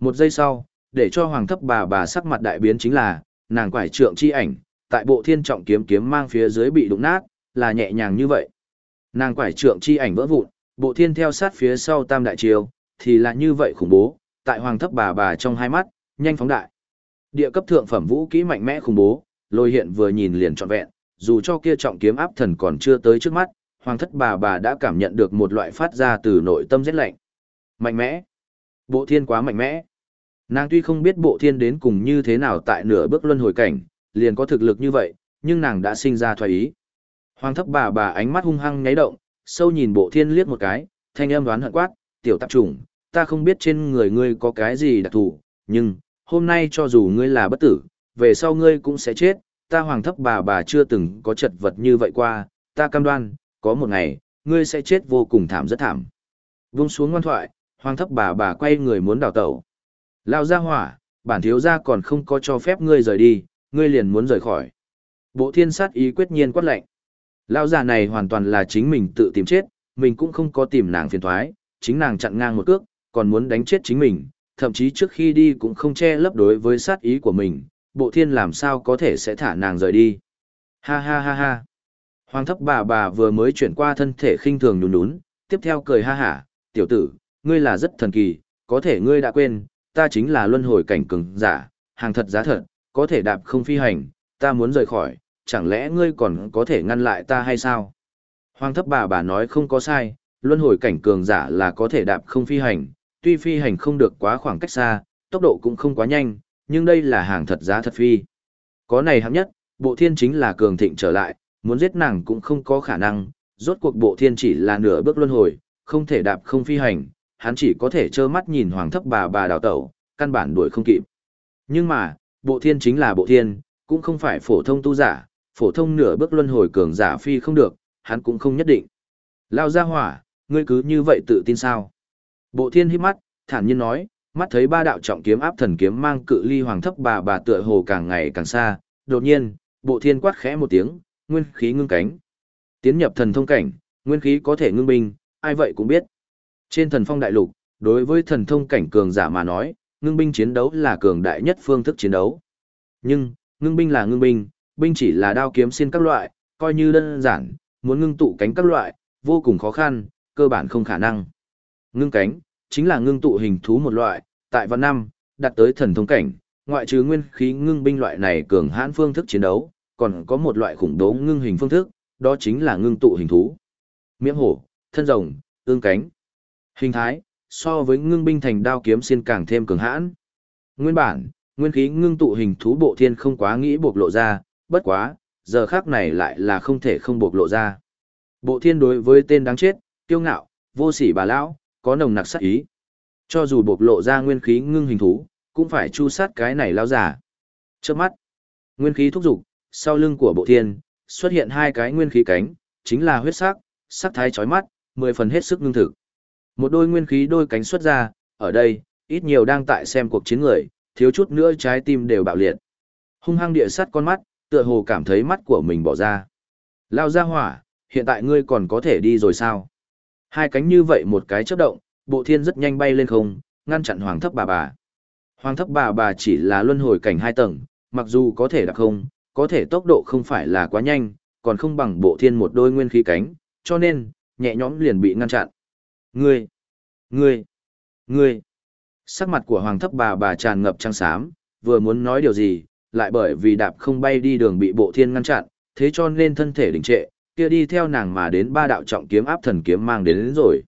Một giây sau, để cho hoàng thấp bà bà sắc mặt đại biến chính là, nàng quải trượng chi ảnh, tại bộ thiên trọng kiếm kiếm mang phía dưới bị đụng nát, là nhẹ nhàng như vậy. Nàng quải trượng chi ảnh vỡ vụn, bộ thiên theo sát phía sau tam đại triều, thì là như vậy khủng bố, tại hoàng thấp bà bà trong hai mắt, nhanh phóng đại. Địa cấp thượng phẩm vũ kỹ mạnh mẽ khủng bố, lôi hiện vừa nhìn liền trọn vẹn, dù cho kia trọng kiếm áp thần còn chưa tới trước mắt, hoàng thất bà bà đã cảm nhận được một loại phát ra từ nội tâm rét lạnh. Mạnh mẽ. Bộ thiên quá mạnh mẽ. Nàng tuy không biết bộ thiên đến cùng như thế nào tại nửa bước luân hồi cảnh, liền có thực lực như vậy, nhưng nàng đã sinh ra thoái ý. Hoàng thất bà bà ánh mắt hung hăng nháy động, sâu nhìn bộ thiên liếc một cái, thanh âm đoán hận quát, tiểu tạp trùng, ta không biết trên người ngươi có cái gì đặc thù, nhưng, hôm nay cho dù ngươi là bất tử, về sau ngươi cũng sẽ chết, ta hoàng thấp bà bà chưa từng có chật vật như vậy qua, ta cam đoan, có một ngày, ngươi sẽ chết vô cùng thảm rất thảm. Vung xuống ngoan thoại, hoàng thấp bà bà quay người muốn đào tẩu. Lao ra hỏa, bản thiếu gia còn không có cho phép ngươi rời đi, ngươi liền muốn rời khỏi. Bộ thiên sát ý quyết nhiên quát lệnh. Lao già này hoàn toàn là chính mình tự tìm chết, mình cũng không có tìm nàng phiền thoái, chính nàng chặn ngang một cước, còn muốn đánh chết chính mình, thậm chí trước khi đi cũng không che lấp đối với sát ý của mình, bộ thiên làm sao có thể sẽ thả nàng rời đi. Ha ha ha ha. Hoàng thấp bà bà vừa mới chuyển qua thân thể khinh thường nhún nhún, tiếp theo cười ha hả, tiểu tử, ngươi là rất thần kỳ, có thể ngươi đã quên, ta chính là luân hồi cảnh cường giả, hàng thật giá thật, có thể đạp không phi hành, ta muốn rời khỏi, chẳng lẽ ngươi còn có thể ngăn lại ta hay sao? Hoàng thấp bà bà nói không có sai, luân hồi cảnh cường giả là có thể đạp không phi hành, tuy phi hành không được quá khoảng cách xa, tốc độ cũng không quá nhanh, nhưng đây là hàng thật giá thật phi. Có này hạng nhất, bộ thiên chính là cường thịnh trở lại, muốn giết nàng cũng không có khả năng, rốt cuộc bộ thiên chỉ là nửa bước luân hồi, không thể đạp không phi hành, hắn chỉ có thể trơ mắt nhìn hoàng thấp bà bà đào tẩu, căn bản đuổi không kịp. Nhưng mà, bộ thiên chính là bộ thiên, cũng không phải phổ thông tu giả, phổ thông nửa bước luân hồi cường giả phi không được, hắn cũng không nhất định. Lao ra hỏa, ngươi cứ như vậy tự tin sao? Bộ thiên hít mắt, thản nhiên nói, mắt thấy ba đạo trọng kiếm áp thần kiếm mang cự ly hoàng thấp bà bà tựa hồ càng ngày càng xa, đột nhiên, bộ thiên quát khẽ một tiếng, nguyên khí ngưng cánh. Tiến nhập thần thông cảnh, nguyên khí có thể ngưng binh, ai vậy cũng biết. Trên thần phong đại lục, đối với thần thông cảnh cường giả mà nói, ngưng binh chiến đấu là cường đại nhất phương thức chiến đấu. Nhưng, ngưng binh là ngưng binh, binh chỉ là đao kiếm xiên các loại, coi như đơn giản, muốn ngưng tụ cánh các loại, vô cùng khó khăn, cơ bản không khả năng. Ngưng cánh, chính là ngưng tụ hình thú một loại, tại văn năm, đặt tới thần thông cảnh, ngoại trừ nguyên khí ngưng binh loại này cường hãn phương thức chiến đấu, còn có một loại khủng bố ngưng hình phương thức, đó chính là ngưng tụ hình thú. Miệng hổ, thân rồng, ương cánh. Hình thái, so với ngưng binh thành đao kiếm xiên càng thêm cường hãn. Nguyên bản, nguyên khí ngưng tụ hình thú bộ thiên không quá nghĩ bộc lộ ra, bất quá, giờ khác này lại là không thể không bộc lộ ra. Bộ thiên đối với tên đáng chết, kiêu ngạo, vô sỉ bà lão, có nồng nặc sát ý. Cho dù bộc lộ ra nguyên khí ngưng hình thú, cũng phải chu sát cái này lao giả. Trước mắt, nguyên khí thúc dục sau lưng của bộ thiên, xuất hiện hai cái nguyên khí cánh, chính là huyết sắc, sắc thái chói mắt, mười phần hết sức ngưng thực. Một đôi nguyên khí đôi cánh xuất ra, ở đây, ít nhiều đang tại xem cuộc chiến người, thiếu chút nữa trái tim đều bạo liệt. Hung hăng địa sắt con mắt, tựa hồ cảm thấy mắt của mình bỏ ra. Lao ra hỏa, hiện tại ngươi còn có thể đi rồi sao? Hai cánh như vậy một cái chớp động, bộ thiên rất nhanh bay lên không, ngăn chặn hoàng thấp bà bà. Hoàng thấp bà bà chỉ là luân hồi cảnh hai tầng, mặc dù có thể là không, có thể tốc độ không phải là quá nhanh, còn không bằng bộ thiên một đôi nguyên khí cánh, cho nên, nhẹ nhõm liền bị ngăn chặn. Ngươi, ngươi, ngươi. Sắc mặt của hoàng thấp bà bà tràn ngập trăng xám, vừa muốn nói điều gì, lại bởi vì đạp không bay đi đường bị bộ thiên ngăn chặn, thế cho nên thân thể đình trệ, kia đi theo nàng mà đến ba đạo trọng kiếm áp thần kiếm mang đến, đến rồi.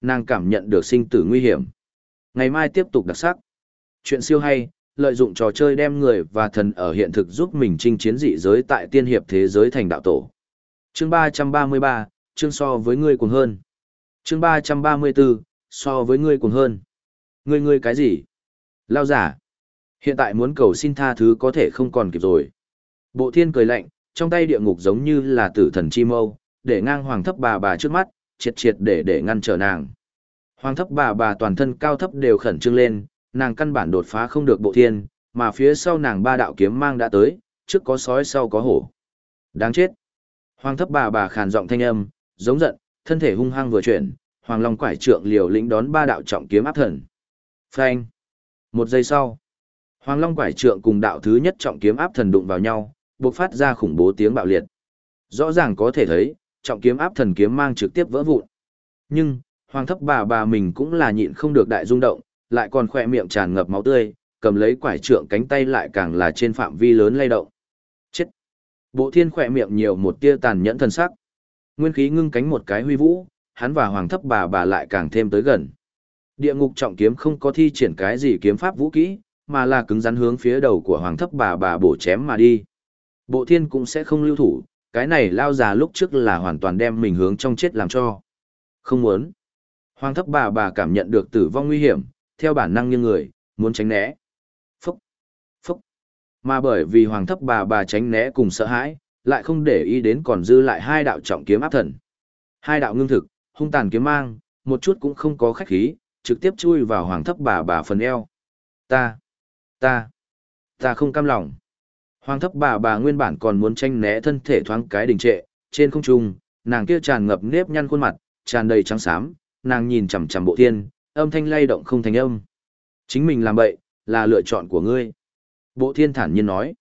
Nàng cảm nhận được sinh tử nguy hiểm. Ngày mai tiếp tục đặc sắc. Chuyện siêu hay, lợi dụng trò chơi đem người và thần ở hiện thực giúp mình chinh chiến dị giới tại tiên hiệp thế giới thành đạo tổ. Chương 333, chương so với ngươi cuồng hơn. Chương 334, so với ngươi cuồng hơn. Ngươi ngươi cái gì? Lao giả. Hiện tại muốn cầu xin tha thứ có thể không còn kịp rồi. Bộ thiên cười lạnh, trong tay địa ngục giống như là tử thần chi mâu, để ngang hoàng thấp bà bà trước mắt, triệt triệt để để ngăn trở nàng. Hoàng thấp bà bà toàn thân cao thấp đều khẩn trương lên, nàng căn bản đột phá không được bộ thiên, mà phía sau nàng ba đạo kiếm mang đã tới, trước có sói sau có hổ. Đáng chết. Hoàng thấp bà bà khàn giọng thanh âm, giống giận, thân thể hung hăng vừa chuyển, hoàng long quải trượng liều lĩnh đón ba đạo trọng kiếm áp thần. Phanh. Một giây sau, hoàng long quải trượng cùng đạo thứ nhất trọng kiếm áp thần đụng vào nhau, bộc phát ra khủng bố tiếng bạo liệt. Rõ ràng có thể thấy, trọng kiếm áp thần kiếm mang trực tiếp vỡ vụn. Nhưng, hoàng thấp bà bà mình cũng là nhịn không được đại rung động, lại còn khỏe miệng tràn ngập máu tươi, cầm lấy quải trượng cánh tay lại càng là trên phạm vi lớn lay động. Chết! Bộ thiên khỏe miệng nhiều một tia tàn nhẫn thần sắc. Nguyên khí ngưng cánh một cái huy vũ, hắn và hoàng thấp bà bà lại càng thêm tới gần. Địa ngục trọng kiếm không có thi triển cái gì kiếm pháp vũ kỹ, mà là cứng rắn hướng phía đầu của hoàng thấp bà bà bổ chém mà đi. Bộ thiên cũng sẽ không lưu thủ, cái này lao già lúc trước là hoàn toàn đem mình hướng trong chết làm cho. Không muốn. Hoàng thấp bà bà cảm nhận được tử vong nguy hiểm, theo bản năng như người, muốn tránh né. Phúc! Phúc! Mà bởi vì hoàng thấp bà bà tránh né cùng sợ hãi, lại không để ý đến còn dư lại hai đạo trọng kiếm áp thần. Hai đạo ngưng thực, hung tàn kiếm mang, một chút cũng không có khách khí, trực tiếp chui vào hoàng thấp bà bà phần eo. Ta! Ta! Ta không cam lòng. Hoàng thấp bà bà nguyên bản còn muốn tranh né thân thể thoáng cái đình trệ, trên không trung, nàng kia tràn ngập nếp nhăn khuôn mặt, tràn đầy trắng xám, nàng nhìn chằm chằm bộ thiên, âm thanh lay động không thành âm. Chính mình làm bậy, là lựa chọn của ngươi. Bộ thiên thản nhiên nói,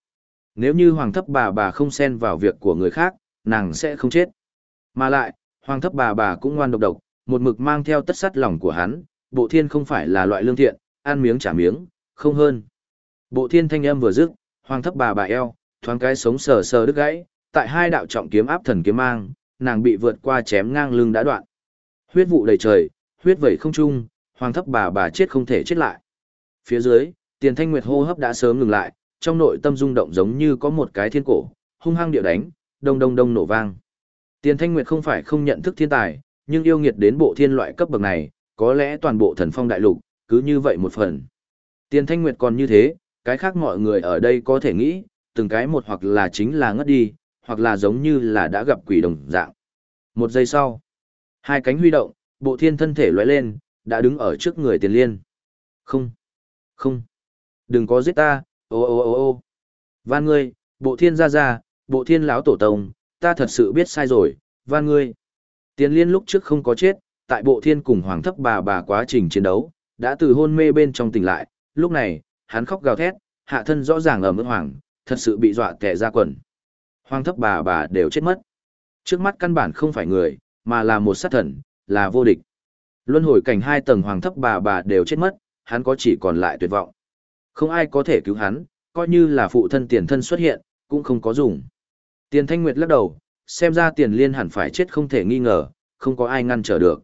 nếu như hoàng thấp bà bà không xen vào việc của người khác, nàng sẽ không chết. Mà lại, hoàng thấp bà bà cũng ngoan độc độc, một mực mang theo tất sắt lòng của hắn, bộ thiên không phải là loại lương thiện, ăn miếng trả miếng, không hơn. Bộ thiên thanh âm vừa dứt, hoàng thấp bà bà eo, thoáng cái sống sờ sờ đứt gãy, tại hai đạo trọng kiếm áp thần kiếm mang, nàng bị vượt qua chém ngang lưng đã đoạn. Huyết vụ đầy trời, huyết vẩy không trung, hoàng thấp bà bà chết không thể chết lại. Phía dưới, tiền thanh nguyệt hô hấp đã sớm ngừng lại, trong nội tâm rung động giống như có một cái thiên cổ, hung hăng điệu đánh, đông đông đông nổ vang. Tiền thanh nguyệt không phải không nhận thức thiên tài, nhưng yêu nghiệt đến bộ thiên loại cấp bậc này, có lẽ toàn bộ thần phong đại lục, cứ như vậy một phần. Tiền thanh nguyệt còn như thế, cái khác mọi người ở đây có thể nghĩ, từng cái một hoặc là chính là ngất đi, hoặc là giống như là đã gặp quỷ đồng dạng. Một giây sau, hai cánh huy động, bộ thiên thân thể lóe lên, đã đứng ở trước người tiền liên. Không, không, đừng có giết ta, ô ô ô ô. Van ngươi, bộ thiên ra ra, bộ thiên lão tổ tông, ta thật sự biết sai rồi, van ngươi. Tiền liên lúc trước không có chết, tại bộ thiên cùng hoàng thấp bà bà quá trình chiến đấu, đã từ hôn mê bên trong tỉnh lại, lúc này, hắn khóc gào thét, hạ thân rõ ràng ở mức hoàng, thật sự bị dọa kẻ ra quần. Hoàng thấp bà bà đều chết mất. Trước mắt căn bản không phải người, mà là một sát thần, là vô địch. Luân hồi cảnh hai tầng hoàng thấp bà bà đều chết mất, hắn có chỉ còn lại tuyệt vọng. Không ai có thể cứu hắn, coi như là phụ thân tiền thân xuất hiện, cũng không có dùng. Tiền Thanh Nguyệt lắc đầu, xem ra tiền liên hẳn phải chết không thể nghi ngờ, không có ai ngăn trở được.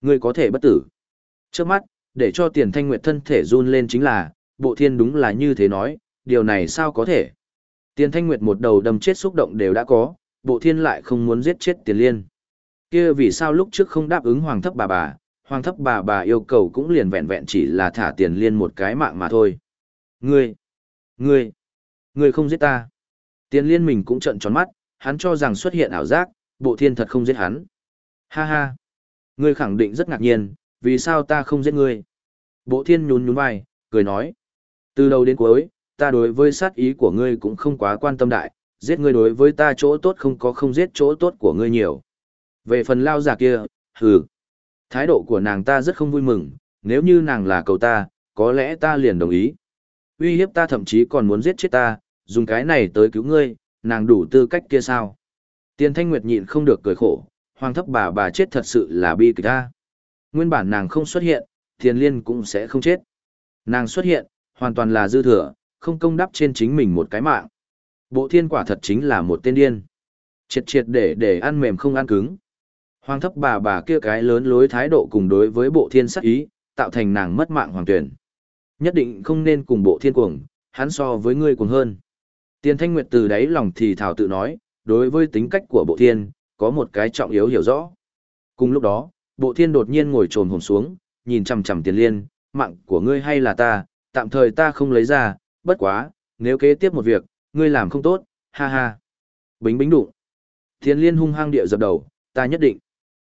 Ngươi có thể bất tử. Trước mắt, để cho tiền Thanh Nguyệt thân thể run lên chính là, bộ thiên đúng là như thế nói, điều này sao có thể. Tiền Thanh Nguyệt một đầu đâm chết xúc động đều đã có, bộ thiên lại không muốn giết chết tiền liên. kia vì sao lúc trước không đáp ứng hoàng thấp bà bà, hoàng thấp bà bà yêu cầu cũng liền vẹn vẹn chỉ là thả tiền liên một cái mạng mà thôi. Ngươi, ngươi, ngươi không giết ta. Tiền liên mình cũng trận tròn mắt, hắn cho rằng xuất hiện ảo giác, bộ thiên thật không giết hắn. Ha ha, ngươi khẳng định rất ngạc nhiên, vì sao ta không giết ngươi. Bộ thiên nhún nhún vai, cười nói. Từ đầu đến cuối, ta đối với sát ý của ngươi cũng không quá quan tâm đại, giết ngươi đối với ta chỗ tốt không có không giết chỗ tốt của ngươi nhiều. Về phần lao giả kia, hừ. Thái độ của nàng ta rất không vui mừng, nếu như nàng là cầu ta, có lẽ ta liền đồng ý. Uy hiếp ta thậm chí còn muốn giết chết ta, dùng cái này tới cứu ngươi, nàng đủ tư cách kia sao. Tiền Thanh Nguyệt nhịn không được cười khổ, hoàng thấp bà bà chết thật sự là bi kịch ta. Nguyên bản nàng không xuất hiện, Tiền Liên cũng sẽ không chết. Nàng xuất hiện, hoàn toàn là dư thừa, không công đắp trên chính mình một cái mạng. Bộ thiên quả thật chính là một tên điên. Triệt triệt để để ăn mềm không ăn cứng. Hoàng thấp bà bà kia cái lớn lối thái độ cùng đối với bộ thiên sắc ý, tạo thành nàng mất mạng hoàng tuyển. Nhất định không nên cùng bộ thiên cuồng, hắn so với ngươi cuồng hơn. Tiền thanh nguyệt từ đáy lòng thì thảo tự nói, đối với tính cách của bộ thiên, có một cái trọng yếu hiểu rõ. Cùng lúc đó, bộ thiên đột nhiên ngồi trồn hồn xuống, nhìn chằm chằm tiền liên, mạng của ngươi hay là ta, tạm thời ta không lấy ra, bất quá, nếu kế tiếp một việc, ngươi làm không tốt, ha ha. Bính bính đụng. Thiên liên hung hăng địa dập đầu, ta nhất định.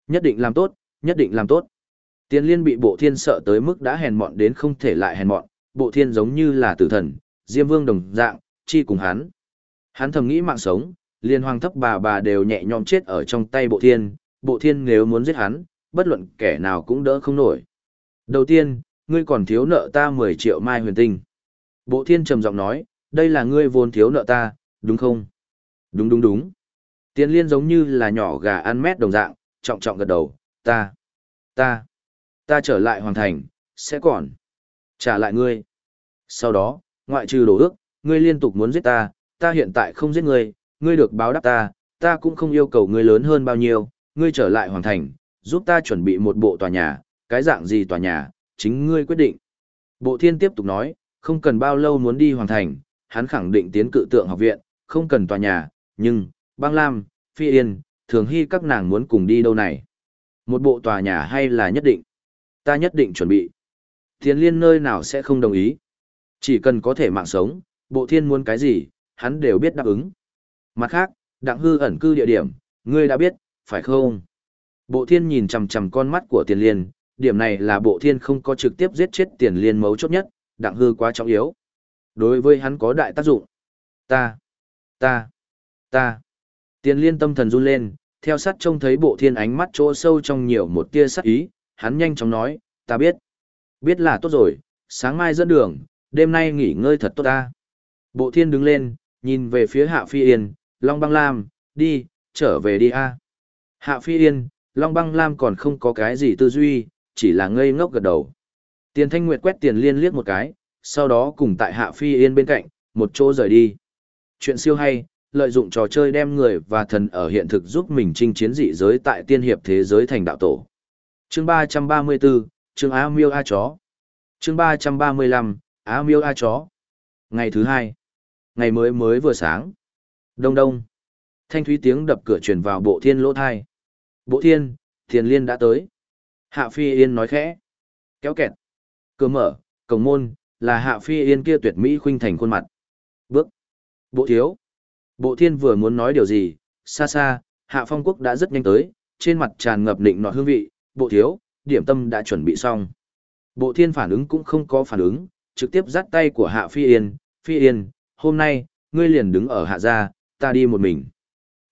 Nhất định làm tốt, nhất định làm tốt. Tiên liên bị bộ thiên sợ tới mức đã hèn mọn đến không thể lại hèn mọn, bộ thiên giống như là tử thần, diêm vương đồng dạng, chi cùng hắn. Hắn thầm nghĩ mạng sống, liên hoàng thấp bà bà đều nhẹ nhõm chết ở trong tay bộ thiên, bộ thiên nếu muốn giết hắn, bất luận kẻ nào cũng đỡ không nổi. Đầu tiên, ngươi còn thiếu nợ ta 10 triệu mai huyền tinh. Bộ thiên trầm giọng nói, đây là ngươi vốn thiếu nợ ta, đúng không? Đúng đúng đúng. Tiền liên giống như là nhỏ gà ăn mét đồng dạng, trọng trọng gật đầu, ta, ta, ta trở lại hoàn thành, sẽ còn, trả lại ngươi. Sau đó, ngoại trừ đổ ước, ngươi liên tục muốn giết ta, ta hiện tại không giết ngươi, ngươi được báo đáp ta, ta cũng không yêu cầu ngươi lớn hơn bao nhiêu, ngươi trở lại hoàn thành, giúp ta chuẩn bị một bộ tòa nhà, cái dạng gì tòa nhà, chính ngươi quyết định. Bộ thiên tiếp tục nói, không cần bao lâu muốn đi hoàn thành, hắn khẳng định tiến cự tượng học viện, không cần tòa nhà, nhưng, băng lam, phi yên, thường hy các nàng muốn cùng đi đâu này. Một bộ tòa nhà hay là nhất định. Ta nhất định chuẩn bị. Thiên liên nơi nào sẽ không đồng ý. Chỉ cần có thể mạng sống, bộ thiên muốn cái gì, hắn đều biết đáp ứng. Mặt khác, đặng hư ẩn cư địa điểm, ngươi đã biết, phải không? Bộ thiên nhìn chằm chằm con mắt của tiền liên, điểm này là bộ thiên không có trực tiếp giết chết tiền liên mấu chốt nhất, đặng hư quá trọng yếu. Đối với hắn có đại tác dụng. Ta, ta, ta. Tiền liên tâm thần run lên, theo sát trông thấy bộ thiên ánh mắt chỗ sâu trong nhiều một tia sắc ý, hắn nhanh chóng nói, ta biết. Biết là tốt rồi, sáng mai dẫn đường, đêm nay nghỉ ngơi thật tốt ta. Bộ thiên đứng lên, nhìn về phía hạ phi yên, long băng lam, đi, trở về đi a. Hạ phi yên, long băng lam còn không có cái gì tư duy, chỉ là ngây ngốc gật đầu. Tiền thanh nguyệt quét tiền liên liếc một cái, sau đó cùng tại hạ phi yên bên cạnh, một chỗ rời đi. Chuyện siêu hay, lợi dụng trò chơi đem người và thần ở hiện thực giúp mình chinh chiến dị giới tại tiên hiệp thế giới thành đạo tổ. Chương 334, chương Á Miêu A Chó. Chương 335, Á Miêu A Chó. Ngày thứ hai. Ngày mới mới vừa sáng. Đông đông. Thanh thúy tiếng đập cửa truyền vào bộ thiên lỗ thai. Bộ thiên, thiền liên đã tới. Hạ Phi Yên nói khẽ. Kéo kẹt. Cửa mở, cổng môn, là Hạ Phi Yên kia tuyệt mỹ khuynh thành khuôn mặt. Bước. Bộ thiếu. Bộ thiên vừa muốn nói điều gì, xa xa, Hạ Phong Quốc đã rất nhanh tới, trên mặt tràn ngập nịnh nọt hương vị, bộ thiếu, điểm tâm đã chuẩn bị xong. Bộ thiên phản ứng cũng không có phản ứng, trực tiếp dắt tay của Hạ Phi Yên, Phi Yên, hôm nay, ngươi liền đứng ở Hạ gia, ta đi một mình.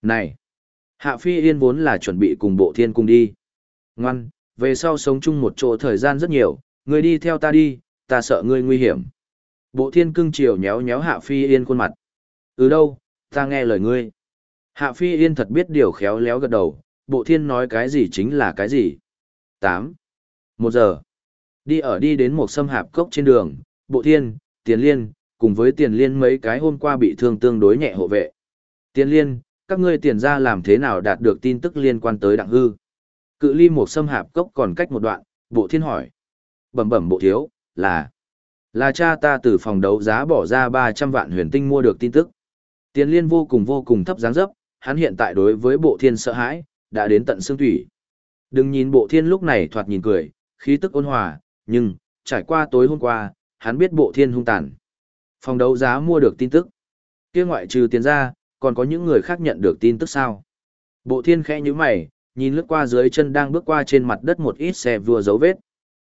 Này! Hạ Phi Yên vốn là chuẩn bị cùng bộ thiên cùng đi. Ngoan, về sau sống chung một chỗ thời gian rất nhiều, ngươi đi theo ta đi, ta sợ ngươi nguy hiểm. Bộ thiên cưng chiều nhéo nhéo Hạ Phi Yên khuôn mặt. Ừ đâu, ta nghe lời ngươi. Hạ Phi Yên thật biết điều khéo léo gật đầu, bộ thiên nói cái gì chính là cái gì. 8. Một giờ. Đi ở đi đến một sâm hạp cốc trên đường, bộ thiên, tiền liên, cùng với tiền liên mấy cái hôm qua bị thương tương đối nhẹ hộ vệ. Tiền liên, các ngươi tiền ra làm thế nào đạt được tin tức liên quan tới đặng hư. Cự ly một xâm hạp cốc còn cách một đoạn, bộ thiên hỏi. Bẩm bẩm bộ thiếu, là... Là cha ta từ phòng đấu giá bỏ ra 300 vạn huyền tinh mua được tin tức. Tiền liên vô cùng vô cùng thấp dáng dấp, hắn hiện tại đối với bộ thiên sợ hãi, đã đến tận xương thủy. Đừng nhìn bộ thiên lúc này thoạt nhìn cười, khí tức ôn hòa, nhưng, trải qua tối hôm qua, hắn biết bộ thiên hung tàn. Phòng đấu giá mua được tin tức. kia ngoại trừ tiền ra, còn có những người khác nhận được tin tức sao? Bộ thiên khẽ như mày, nhìn lướt qua dưới chân đang bước qua trên mặt đất một ít xe vừa dấu vết.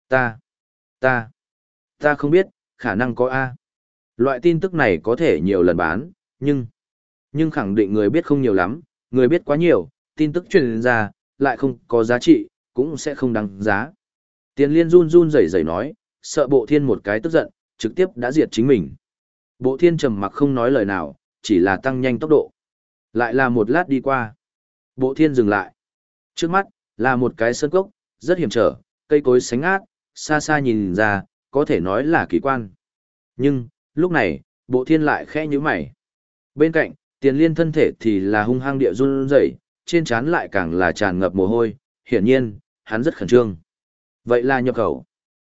Ta, ta, ta không biết, khả năng có A. Loại tin tức này có thể nhiều lần bán, nhưng, nhưng khẳng định người biết không nhiều lắm, người biết quá nhiều, tin tức truyền ra, lại không có giá trị, cũng sẽ không đáng giá. Tiền liên run run rẩy rẩy nói, sợ bộ thiên một cái tức giận, trực tiếp đã diệt chính mình. Bộ thiên trầm mặc không nói lời nào, chỉ là tăng nhanh tốc độ. Lại là một lát đi qua. Bộ thiên dừng lại. Trước mắt, là một cái sơn cốc, rất hiểm trở, cây cối sánh ác, xa xa nhìn ra, có thể nói là kỳ quan. Nhưng, lúc này, bộ thiên lại khẽ như mày. Bên cạnh, tiền liên thân thể thì là hung hăng địa run rẩy, trên trán lại càng là tràn ngập mồ hôi, hiển nhiên, hắn rất khẩn trương. Vậy là nhập khẩu.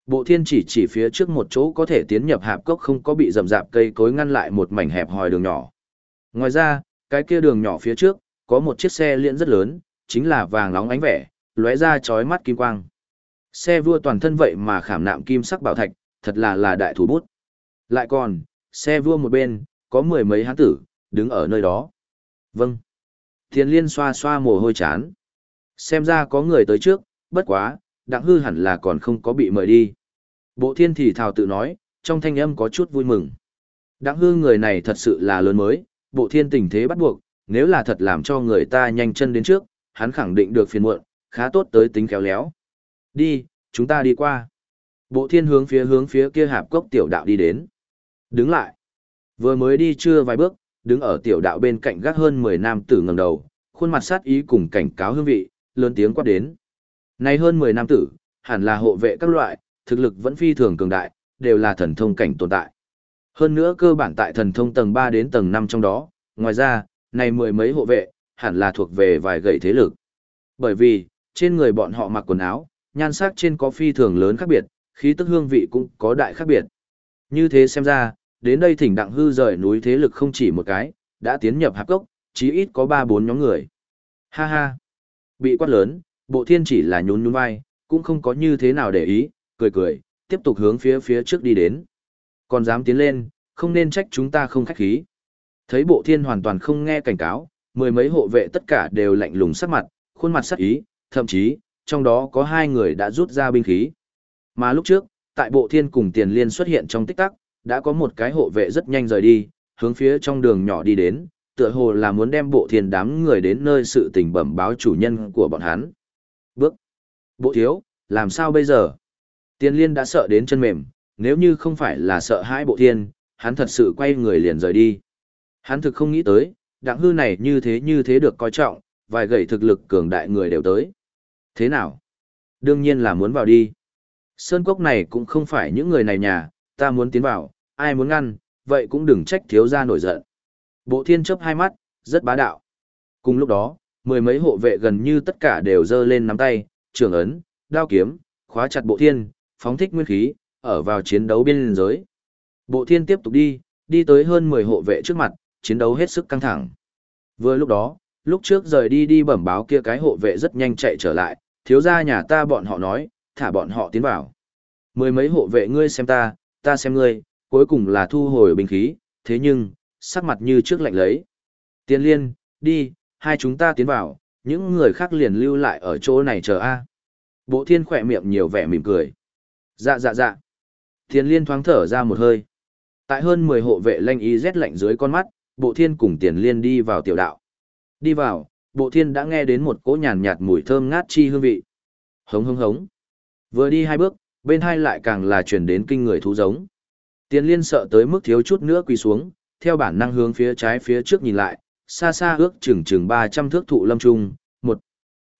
Bộ thiên chỉ chỉ phía trước một chỗ có thể tiến nhập hạp cốc không có bị rậm rạp cây cối ngăn lại một mảnh hẹp hòi đường nhỏ. Ngoài ra, cái kia đường nhỏ phía trước, có một chiếc xe liễn rất lớn, chính là vàng nóng ánh vẻ, lóe ra chói mắt kim quang. Xe vua toàn thân vậy mà khảm nạm kim sắc bảo thạch, thật là là đại thủ bút. Lại còn, xe vua một bên, có mười mấy hán tử, đứng ở nơi đó. Vâng. Thiên liên xoa xoa mồ hôi chán. Xem ra có người tới trước, bất quá, đặng hư hẳn là còn không có bị mời đi. Bộ thiên thì thào tự nói, trong thanh âm có chút vui mừng. Đặng hư người này thật sự là lớn mới, bộ thiên tình thế bắt buộc, nếu là thật làm cho người ta nhanh chân đến trước, hắn khẳng định được phiền muộn, khá tốt tới tính khéo léo. Đi, chúng ta đi qua. Bộ thiên hướng phía hướng phía kia hạp cốc tiểu đạo đi đến. Đứng lại. Vừa mới đi chưa vài bước, đứng ở tiểu đạo bên cạnh gác hơn 10 nam tử ngẩng đầu, khuôn mặt sát ý cùng cảnh cáo hương vị, lớn tiếng quát đến. Này hơn 10 nam tử, hẳn là hộ vệ các loại, thực lực vẫn phi thường cường đại, đều là thần thông cảnh tồn tại. Hơn nữa cơ bản tại thần thông tầng 3 đến tầng 5 trong đó, ngoài ra, này mười mấy hộ vệ, hẳn là thuộc về vài gậy thế lực. Bởi vì, trên người bọn họ mặc quần áo, nhan sắc trên có phi thường lớn khác biệt, khí tức hương vị cũng có đại khác biệt. Như thế xem ra, đến đây thỉnh đặng hư rời núi thế lực không chỉ một cái, đã tiến nhập hạp cốc, chí ít có 3-4 nhóm người. Ha ha! Bị quát lớn, bộ thiên chỉ là nhún nhún vai, cũng không có như thế nào để ý, cười cười, tiếp tục hướng phía phía trước đi đến. Còn dám tiến lên, không nên trách chúng ta không khách khí. Thấy bộ thiên hoàn toàn không nghe cảnh cáo, mười mấy hộ vệ tất cả đều lạnh lùng sắc mặt, khuôn mặt sắc ý, thậm chí, trong đó có hai người đã rút ra binh khí. Mà lúc trước, tại bộ thiên cùng tiền liên xuất hiện trong tích tắc, đã có một cái hộ vệ rất nhanh rời đi, hướng phía trong đường nhỏ đi đến, tựa hồ là muốn đem bộ thiên đám người đến nơi sự tình bẩm báo chủ nhân của bọn hắn. Bước. Bộ thiếu, làm sao bây giờ? Tiền liên đã sợ đến chân mềm, nếu như không phải là sợ hãi bộ thiên, hắn thật sự quay người liền rời đi. Hắn thực không nghĩ tới, đặng hư này như thế như thế được coi trọng, vài gậy thực lực cường đại người đều tới. Thế nào? Đương nhiên là muốn vào đi. Sơn cốc này cũng không phải những người này nhà, ta muốn tiến vào, ai muốn ngăn, vậy cũng đừng trách thiếu gia nổi giận. Bộ thiên chấp hai mắt, rất bá đạo. Cùng lúc đó, mười mấy hộ vệ gần như tất cả đều giơ lên nắm tay, trường ấn, đao kiếm, khóa chặt bộ thiên, phóng thích nguyên khí, ở vào chiến đấu biên giới. Bộ thiên tiếp tục đi, đi tới hơn 10 hộ vệ trước mặt, chiến đấu hết sức căng thẳng. Vừa lúc đó, lúc trước rời đi đi bẩm báo kia cái hộ vệ rất nhanh chạy trở lại, thiếu gia nhà ta bọn họ nói, thả bọn họ tiến vào. Mười mấy hộ vệ ngươi xem ta, ta xem ngươi, cuối cùng là thu hồi binh khí, thế nhưng, sắc mặt như trước lạnh lấy. Tiên liên, đi, hai chúng ta tiến vào, những người khác liền lưu lại ở chỗ này chờ a. Bộ thiên khỏe miệng nhiều vẻ mỉm cười. Dạ dạ dạ. Tiên liên thoáng thở ra một hơi. Tại hơn 10 hộ vệ lanh y rét lạnh dưới con mắt, bộ thiên cùng tiền liên đi vào tiểu đạo. Đi vào, bộ thiên đã nghe đến một cỗ nhàn nhạt mùi thơm ngát chi hương vị. Hống hống hống. Vừa đi hai bước, bên hai lại càng là chuyển đến kinh người thú giống. Tiền liên sợ tới mức thiếu chút nữa quỳ xuống, theo bản năng hướng phía trái phía trước nhìn lại, xa xa ước chừng chừng 300 thước thụ lâm trung, một,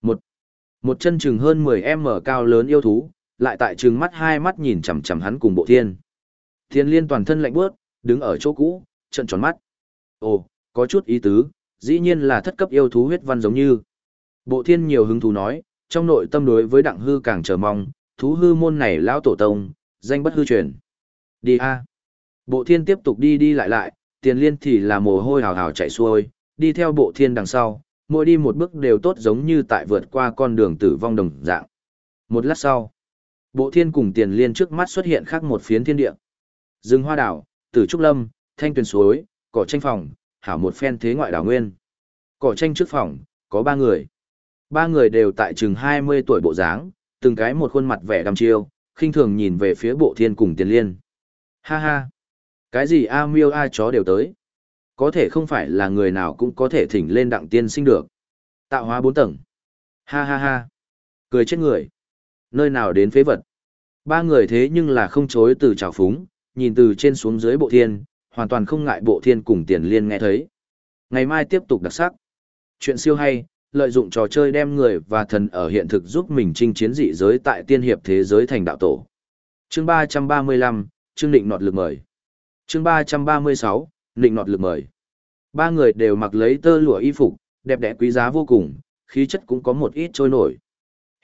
một, một chân chừng hơn 10 m cao lớn yêu thú, lại tại chừng mắt hai mắt nhìn chằm chằm hắn cùng bộ thiên. Thiên liên toàn thân lạnh bước, đứng ở chỗ cũ, trận tròn mắt. Ồ, có chút ý tứ, dĩ nhiên là thất cấp yêu thú huyết văn giống như. Bộ thiên nhiều hứng thú nói, trong nội tâm đối với đặng hư càng chờ mong, thú hư môn này lão tổ tông, danh bất hư truyền. Đi a. Bộ thiên tiếp tục đi đi lại lại, tiền liên thì là mồ hôi hào hào chạy xuôi, đi theo bộ thiên đằng sau, mỗi đi một bước đều tốt giống như tại vượt qua con đường tử vong đồng dạng. Một lát sau, bộ thiên cùng tiền liên trước mắt xuất hiện khác một phiến thiên địa. Rừng hoa đảo, tử trúc lâm, thanh tuyền suối, cỏ tranh phòng, hảo một phen thế ngoại đảo nguyên. Cỏ tranh trước phòng, có ba người. Ba người đều tại chừng 20 tuổi bộ dáng, từng cái một khuôn mặt vẻ đăm chiêu, khinh thường nhìn về phía bộ thiên cùng tiền liên. Ha ha! Cái gì A miêu A chó đều tới. Có thể không phải là người nào cũng có thể thỉnh lên đặng tiên sinh được. Tạo hóa bốn tầng. Ha ha ha! Cười chết người. Nơi nào đến phế vật. Ba người thế nhưng là không chối từ trào phúng, nhìn từ trên xuống dưới bộ thiên, hoàn toàn không ngại bộ thiên cùng tiền liên nghe thấy. Ngày mai tiếp tục đặc sắc. Chuyện siêu hay, lợi dụng trò chơi đem người và thần ở hiện thực giúp mình chinh chiến dị giới tại tiên hiệp thế giới thành đạo tổ. Chương 335, chương định nọt lực mời. Chương 336, định nọt lực mời. Ba người đều mặc lấy tơ lụa y phục, đẹp đẽ quý giá vô cùng, khí chất cũng có một ít trôi nổi.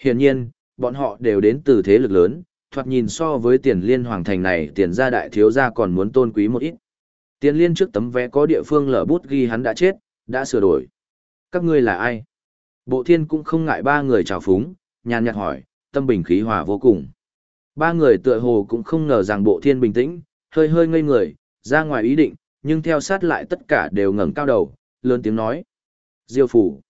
Hiển nhiên, bọn họ đều đến từ thế lực lớn, thoạt nhìn so với tiền liên hoàng thành này tiền gia đại thiếu gia còn muốn tôn quý một ít. Tiền liên trước tấm vé có địa phương lở bút ghi hắn đã chết, đã sửa đổi. Các ngươi là ai? Bộ thiên cũng không ngại ba người chào phúng, nhàn nhạt hỏi, tâm bình khí hòa vô cùng. Ba người tựa hồ cũng không ngờ rằng bộ thiên bình tĩnh, hơi hơi ngây người, ra ngoài ý định, nhưng theo sát lại tất cả đều ngẩng cao đầu, lớn tiếng nói. Diêu phủ.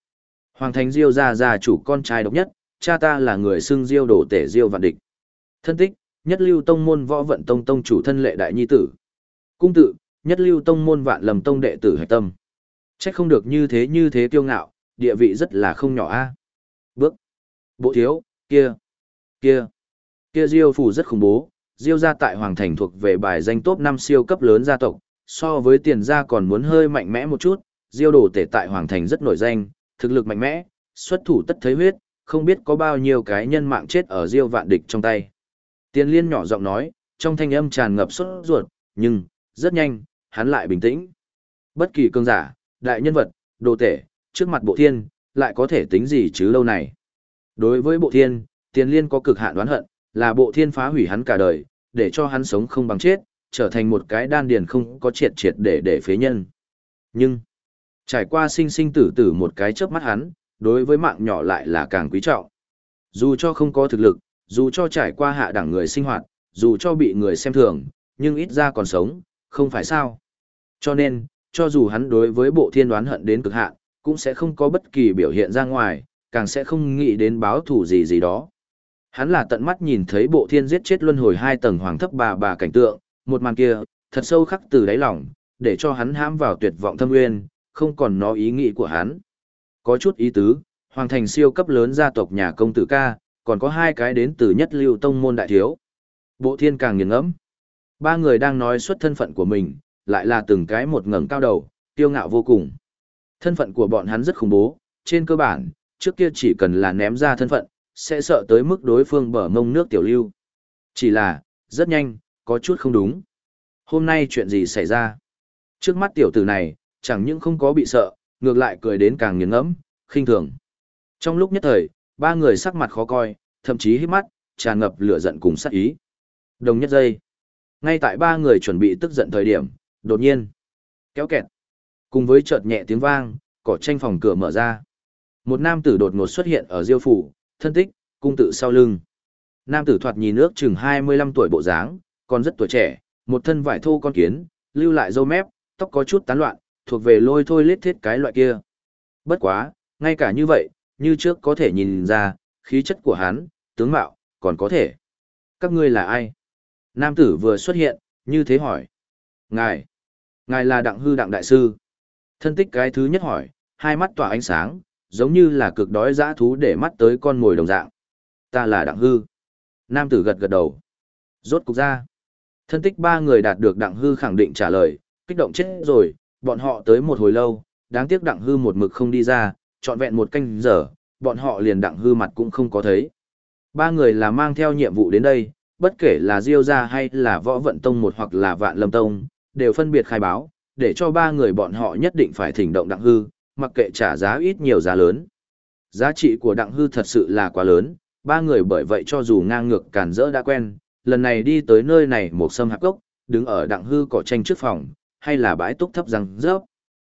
Hoàng thành Diêu gia gia chủ con trai độc nhất, cha ta là người xưng Diêu đổ tể Diêu vạn địch. Thân tích, nhất lưu tông môn võ vận tông tông chủ thân lệ đại nhi tử. Cung tự, nhất lưu tông môn vạn lầm tông đệ tử hạch tâm. Trách không được như thế như thế kiêu ngạo, địa vị rất là không nhỏ a. Bước. Bộ thiếu, kia, kia, kia Diêu phủ rất khủng bố, Diêu gia tại Hoàng Thành thuộc về bài danh top 5 siêu cấp lớn gia tộc, so với tiền gia còn muốn hơi mạnh mẽ một chút, Diêu đồ tể tại Hoàng Thành rất nổi danh, thực lực mạnh mẽ, xuất thủ tất thấy huyết, không biết có bao nhiêu cái nhân mạng chết ở Diêu vạn địch trong tay. Tiền liên nhỏ giọng nói, trong thanh âm tràn ngập sốt ruột, nhưng, rất nhanh, hắn lại bình tĩnh. Bất kỳ cường giả, đại nhân vật, đồ tể, trước mặt bộ thiên, lại có thể tính gì chứ lâu này. Đối với bộ thiên, tiền liên có cực hạn đoán hận, là bộ thiên phá hủy hắn cả đời, để cho hắn sống không bằng chết, trở thành một cái đan điền không có triệt triệt để để phế nhân. Nhưng, trải qua sinh sinh tử tử một cái chớp mắt hắn, đối với mạng nhỏ lại là càng quý trọng. Dù cho không có thực lực, dù cho trải qua hạ đẳng người sinh hoạt, dù cho bị người xem thường, nhưng ít ra còn sống, không phải sao. Cho nên, cho dù hắn đối với bộ thiên đoán hận đến cực hạn, cũng sẽ không có bất kỳ biểu hiện ra ngoài, càng sẽ không nghĩ đến báo thù gì gì đó. Hắn là tận mắt nhìn thấy bộ thiên giết chết luân hồi hai tầng hoàng thấp bà bà cảnh tượng, một màn kia, thật sâu khắc từ đáy lòng, để cho hắn hãm vào tuyệt vọng thâm nguyên, không còn nó ý nghĩ của hắn. Có chút ý tứ, hoàng thành siêu cấp lớn gia tộc nhà công tử ca, còn có hai cái đến từ nhất lưu tông môn đại thiếu. Bộ thiên càng nghiền ngẫm. Ba người đang nói xuất thân phận của mình, lại là từng cái một ngẩng cao đầu, tiêu ngạo vô cùng. Thân phận của bọn hắn rất khủng bố, trên cơ bản, trước kia chỉ cần là ném ra thân phận, sẽ sợ tới mức đối phương bở mông nước tiểu lưu. Chỉ là, rất nhanh, có chút không đúng. Hôm nay chuyện gì xảy ra? Trước mắt tiểu tử này, chẳng những không có bị sợ, ngược lại cười đến càng nghiền ngẫm, khinh thường. Trong lúc nhất thời, ba người sắc mặt khó coi, thậm chí hít mắt, tràn ngập lửa giận cùng sát ý. Đồng nhất giây. Ngay tại ba người chuẩn bị tức giận thời điểm, đột nhiên, kéo kẹt. Cùng với chợt nhẹ tiếng vang, cỏ tranh phòng cửa mở ra. Một nam tử đột ngột xuất hiện ở diêu phủ, thân tích, cung tự sau lưng. Nam tử thoạt nhìn ước chừng 25 tuổi bộ dáng, còn rất tuổi trẻ, một thân vải thô con kiến, lưu lại râu mép, tóc có chút tán loạn, thuộc về lôi thôi lết thiết cái loại kia. Bất quá, ngay cả như vậy, như trước có thể nhìn ra, khí chất của hắn, tướng mạo, còn có thể. Các ngươi là ai? Nam tử vừa xuất hiện, như thế hỏi. Ngài, ngài là đặng hư đặng đại sư. Thân tích cái thứ nhất hỏi, hai mắt tỏa ánh sáng, giống như là cực đói dã thú để mắt tới con mồi đồng dạng. Ta là đặng hư. Nam tử gật gật đầu. Rốt cục ra. Thân tích ba người đạt được đặng hư khẳng định trả lời, kích động chết rồi, bọn họ tới một hồi lâu, đáng tiếc đặng hư một mực không đi ra, trọn vẹn một canh giờ, bọn họ liền đặng hư mặt cũng không có thấy. Ba người là mang theo nhiệm vụ đến đây, bất kể là Diêu gia hay là Võ Vận Tông một hoặc là Vạn Lâm Tông, đều phân biệt khai báo, để cho ba người bọn họ nhất định phải thỉnh động đặng hư, mặc kệ trả giá ít nhiều giá lớn. Giá trị của đặng hư thật sự là quá lớn, ba người bởi vậy cho dù ngang ngược cản rỡ đã quen, lần này đi tới nơi này một sâm hạp gốc, đứng ở đặng hư cỏ tranh trước phòng, hay là bãi túc thấp răng rớp.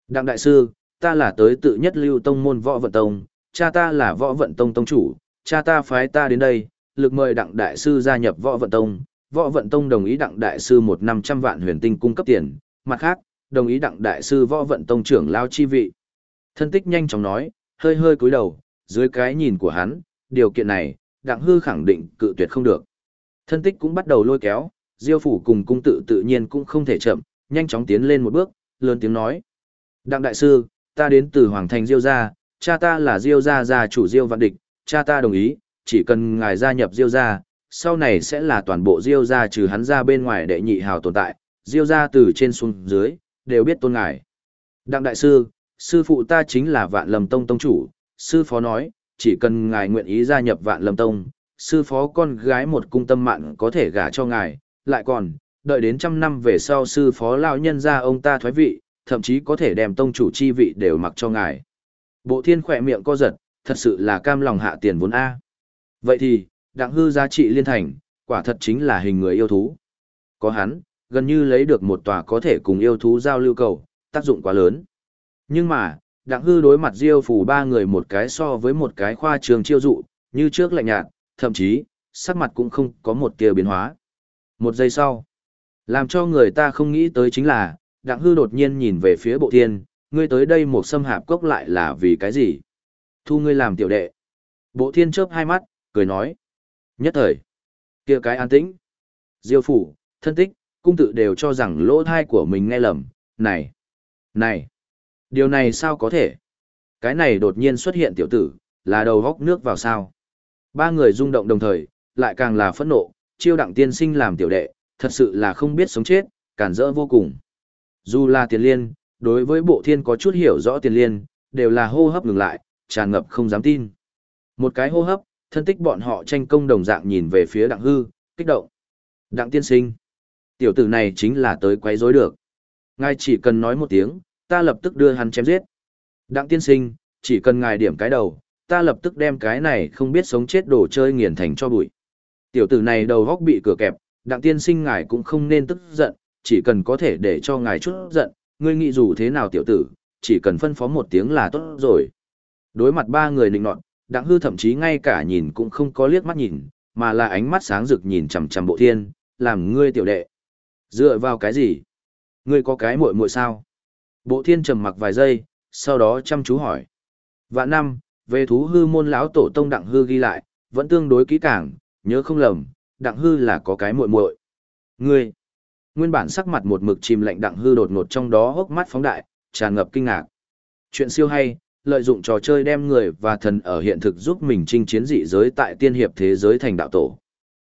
Đặng đại sư, ta là tới tự nhất lưu tông môn võ vận tông, cha ta là võ vận tông tông chủ, cha ta phái ta đến đây, lực mời đặng đại sư gia nhập võ vận tông, võ vận tông đồng ý đặng đại sư một năm trăm vạn huyền tinh cung cấp tiền, mặt khác, đồng ý đặng đại sư võ vận tông trưởng lao chi vị. Thân tích nhanh chóng nói, hơi hơi cúi đầu, dưới cái nhìn của hắn, điều kiện này, đặng hư khẳng định cự tuyệt không được. Thân tích cũng bắt đầu lôi kéo, diêu phủ cùng cung tự tự nhiên cũng không thể chậm, nhanh chóng tiến lên một bước, lớn tiếng nói. Đặng đại sư, ta đến từ Hoàng Thành Diêu gia, cha ta là Diêu gia gia chủ Diêu Vạn Địch, cha ta đồng ý, chỉ cần ngài gia nhập Diêu gia, sau này sẽ là toàn bộ Diêu gia trừ hắn ra bên ngoài đệ nhị hào tồn tại, Diêu gia từ trên xuống dưới, đều biết tôn ngài. Đặng đại sư, sư phụ ta chính là Vạn Lâm Tông tông chủ, sư phó nói, chỉ cần ngài nguyện ý gia nhập Vạn Lâm Tông, sư phó con gái một cung tâm mạn có thể gả cho ngài, lại còn, đợi đến trăm năm về sau sư phó lão nhân gia ông ta thoái vị, thậm chí có thể đem tông chủ chi vị đều mặc cho ngài. Bộ thiên khỏe miệng co giật, thật sự là cam lòng hạ tiền vốn A. Vậy thì, đặng hư giá trị liên thành, quả thật chính là hình người yêu thú. Có hắn, gần như lấy được một tòa có thể cùng yêu thú giao lưu cầu, tác dụng quá lớn. Nhưng mà, đặng hư đối mặt diêu phủ ba người một cái so với một cái khoa trường chiêu dụ, như trước lạnh nhạt, thậm chí, sắc mặt cũng không có một tia biến hóa. Một giây sau, làm cho người ta không nghĩ tới chính là, đặng hư đột nhiên nhìn về phía bộ thiên, ngươi tới đây một xâm hạp cốc lại là vì cái gì? Thu ngươi làm tiểu đệ. Bộ thiên chớp hai mắt, cười nói. Nhất thời, kia cái an tĩnh. Diêu phủ, thân tích, cung tự đều cho rằng lỗ thai của mình nghe lầm. Này, này, điều này sao có thể? Cái này đột nhiên xuất hiện tiểu tử, là đầu góc nước vào sao? Ba người rung động đồng thời, lại càng là phẫn nộ, chiêu đặng tiên sinh làm tiểu đệ, thật sự là không biết sống chết, cản rỡ vô cùng. Dù là tiền liên, đối với bộ thiên có chút hiểu rõ tiền liên, đều là hô hấp ngừng lại, tràn ngập không dám tin. Một cái hô hấp, thân tích bọn họ tranh công đồng dạng nhìn về phía đặng hư, kích động. Đặng tiên sinh. Tiểu tử này chính là tới quấy rối được. Ngài chỉ cần nói một tiếng, ta lập tức đưa hắn chém giết. Đặng tiên sinh, chỉ cần ngài điểm cái đầu, ta lập tức đem cái này không biết sống chết đồ chơi nghiền thành cho bụi. Tiểu tử này đầu góc bị cửa kẹp, đặng tiên sinh ngài cũng không nên tức giận, chỉ cần có thể để cho ngài chút giận, ngươi nghĩ dù thế nào tiểu tử, chỉ cần phân phó một tiếng là tốt rồi. Đối mặt ba người nịnh nọt, Đặng hư thậm chí ngay cả nhìn cũng không có liếc mắt nhìn, mà là ánh mắt sáng rực nhìn chằm chằm bộ thiên, làm ngươi tiểu đệ. Dựa vào cái gì? Ngươi có cái muội muội sao? Bộ thiên trầm mặc vài giây, sau đó chăm chú hỏi. Vạn năm, về thú hư môn lão tổ tông đặng hư ghi lại, vẫn tương đối kỹ càng, nhớ không lầm, đặng hư là có cái muội muội. Ngươi, nguyên bản sắc mặt một mực chìm lạnh đặng hư đột ngột trong đó hốc mắt phóng đại, tràn ngập kinh ngạc. Chuyện siêu hay, lợi dụng trò chơi đem người và thần ở hiện thực giúp mình chinh chiến dị giới tại tiên hiệp thế giới thành đạo tổ.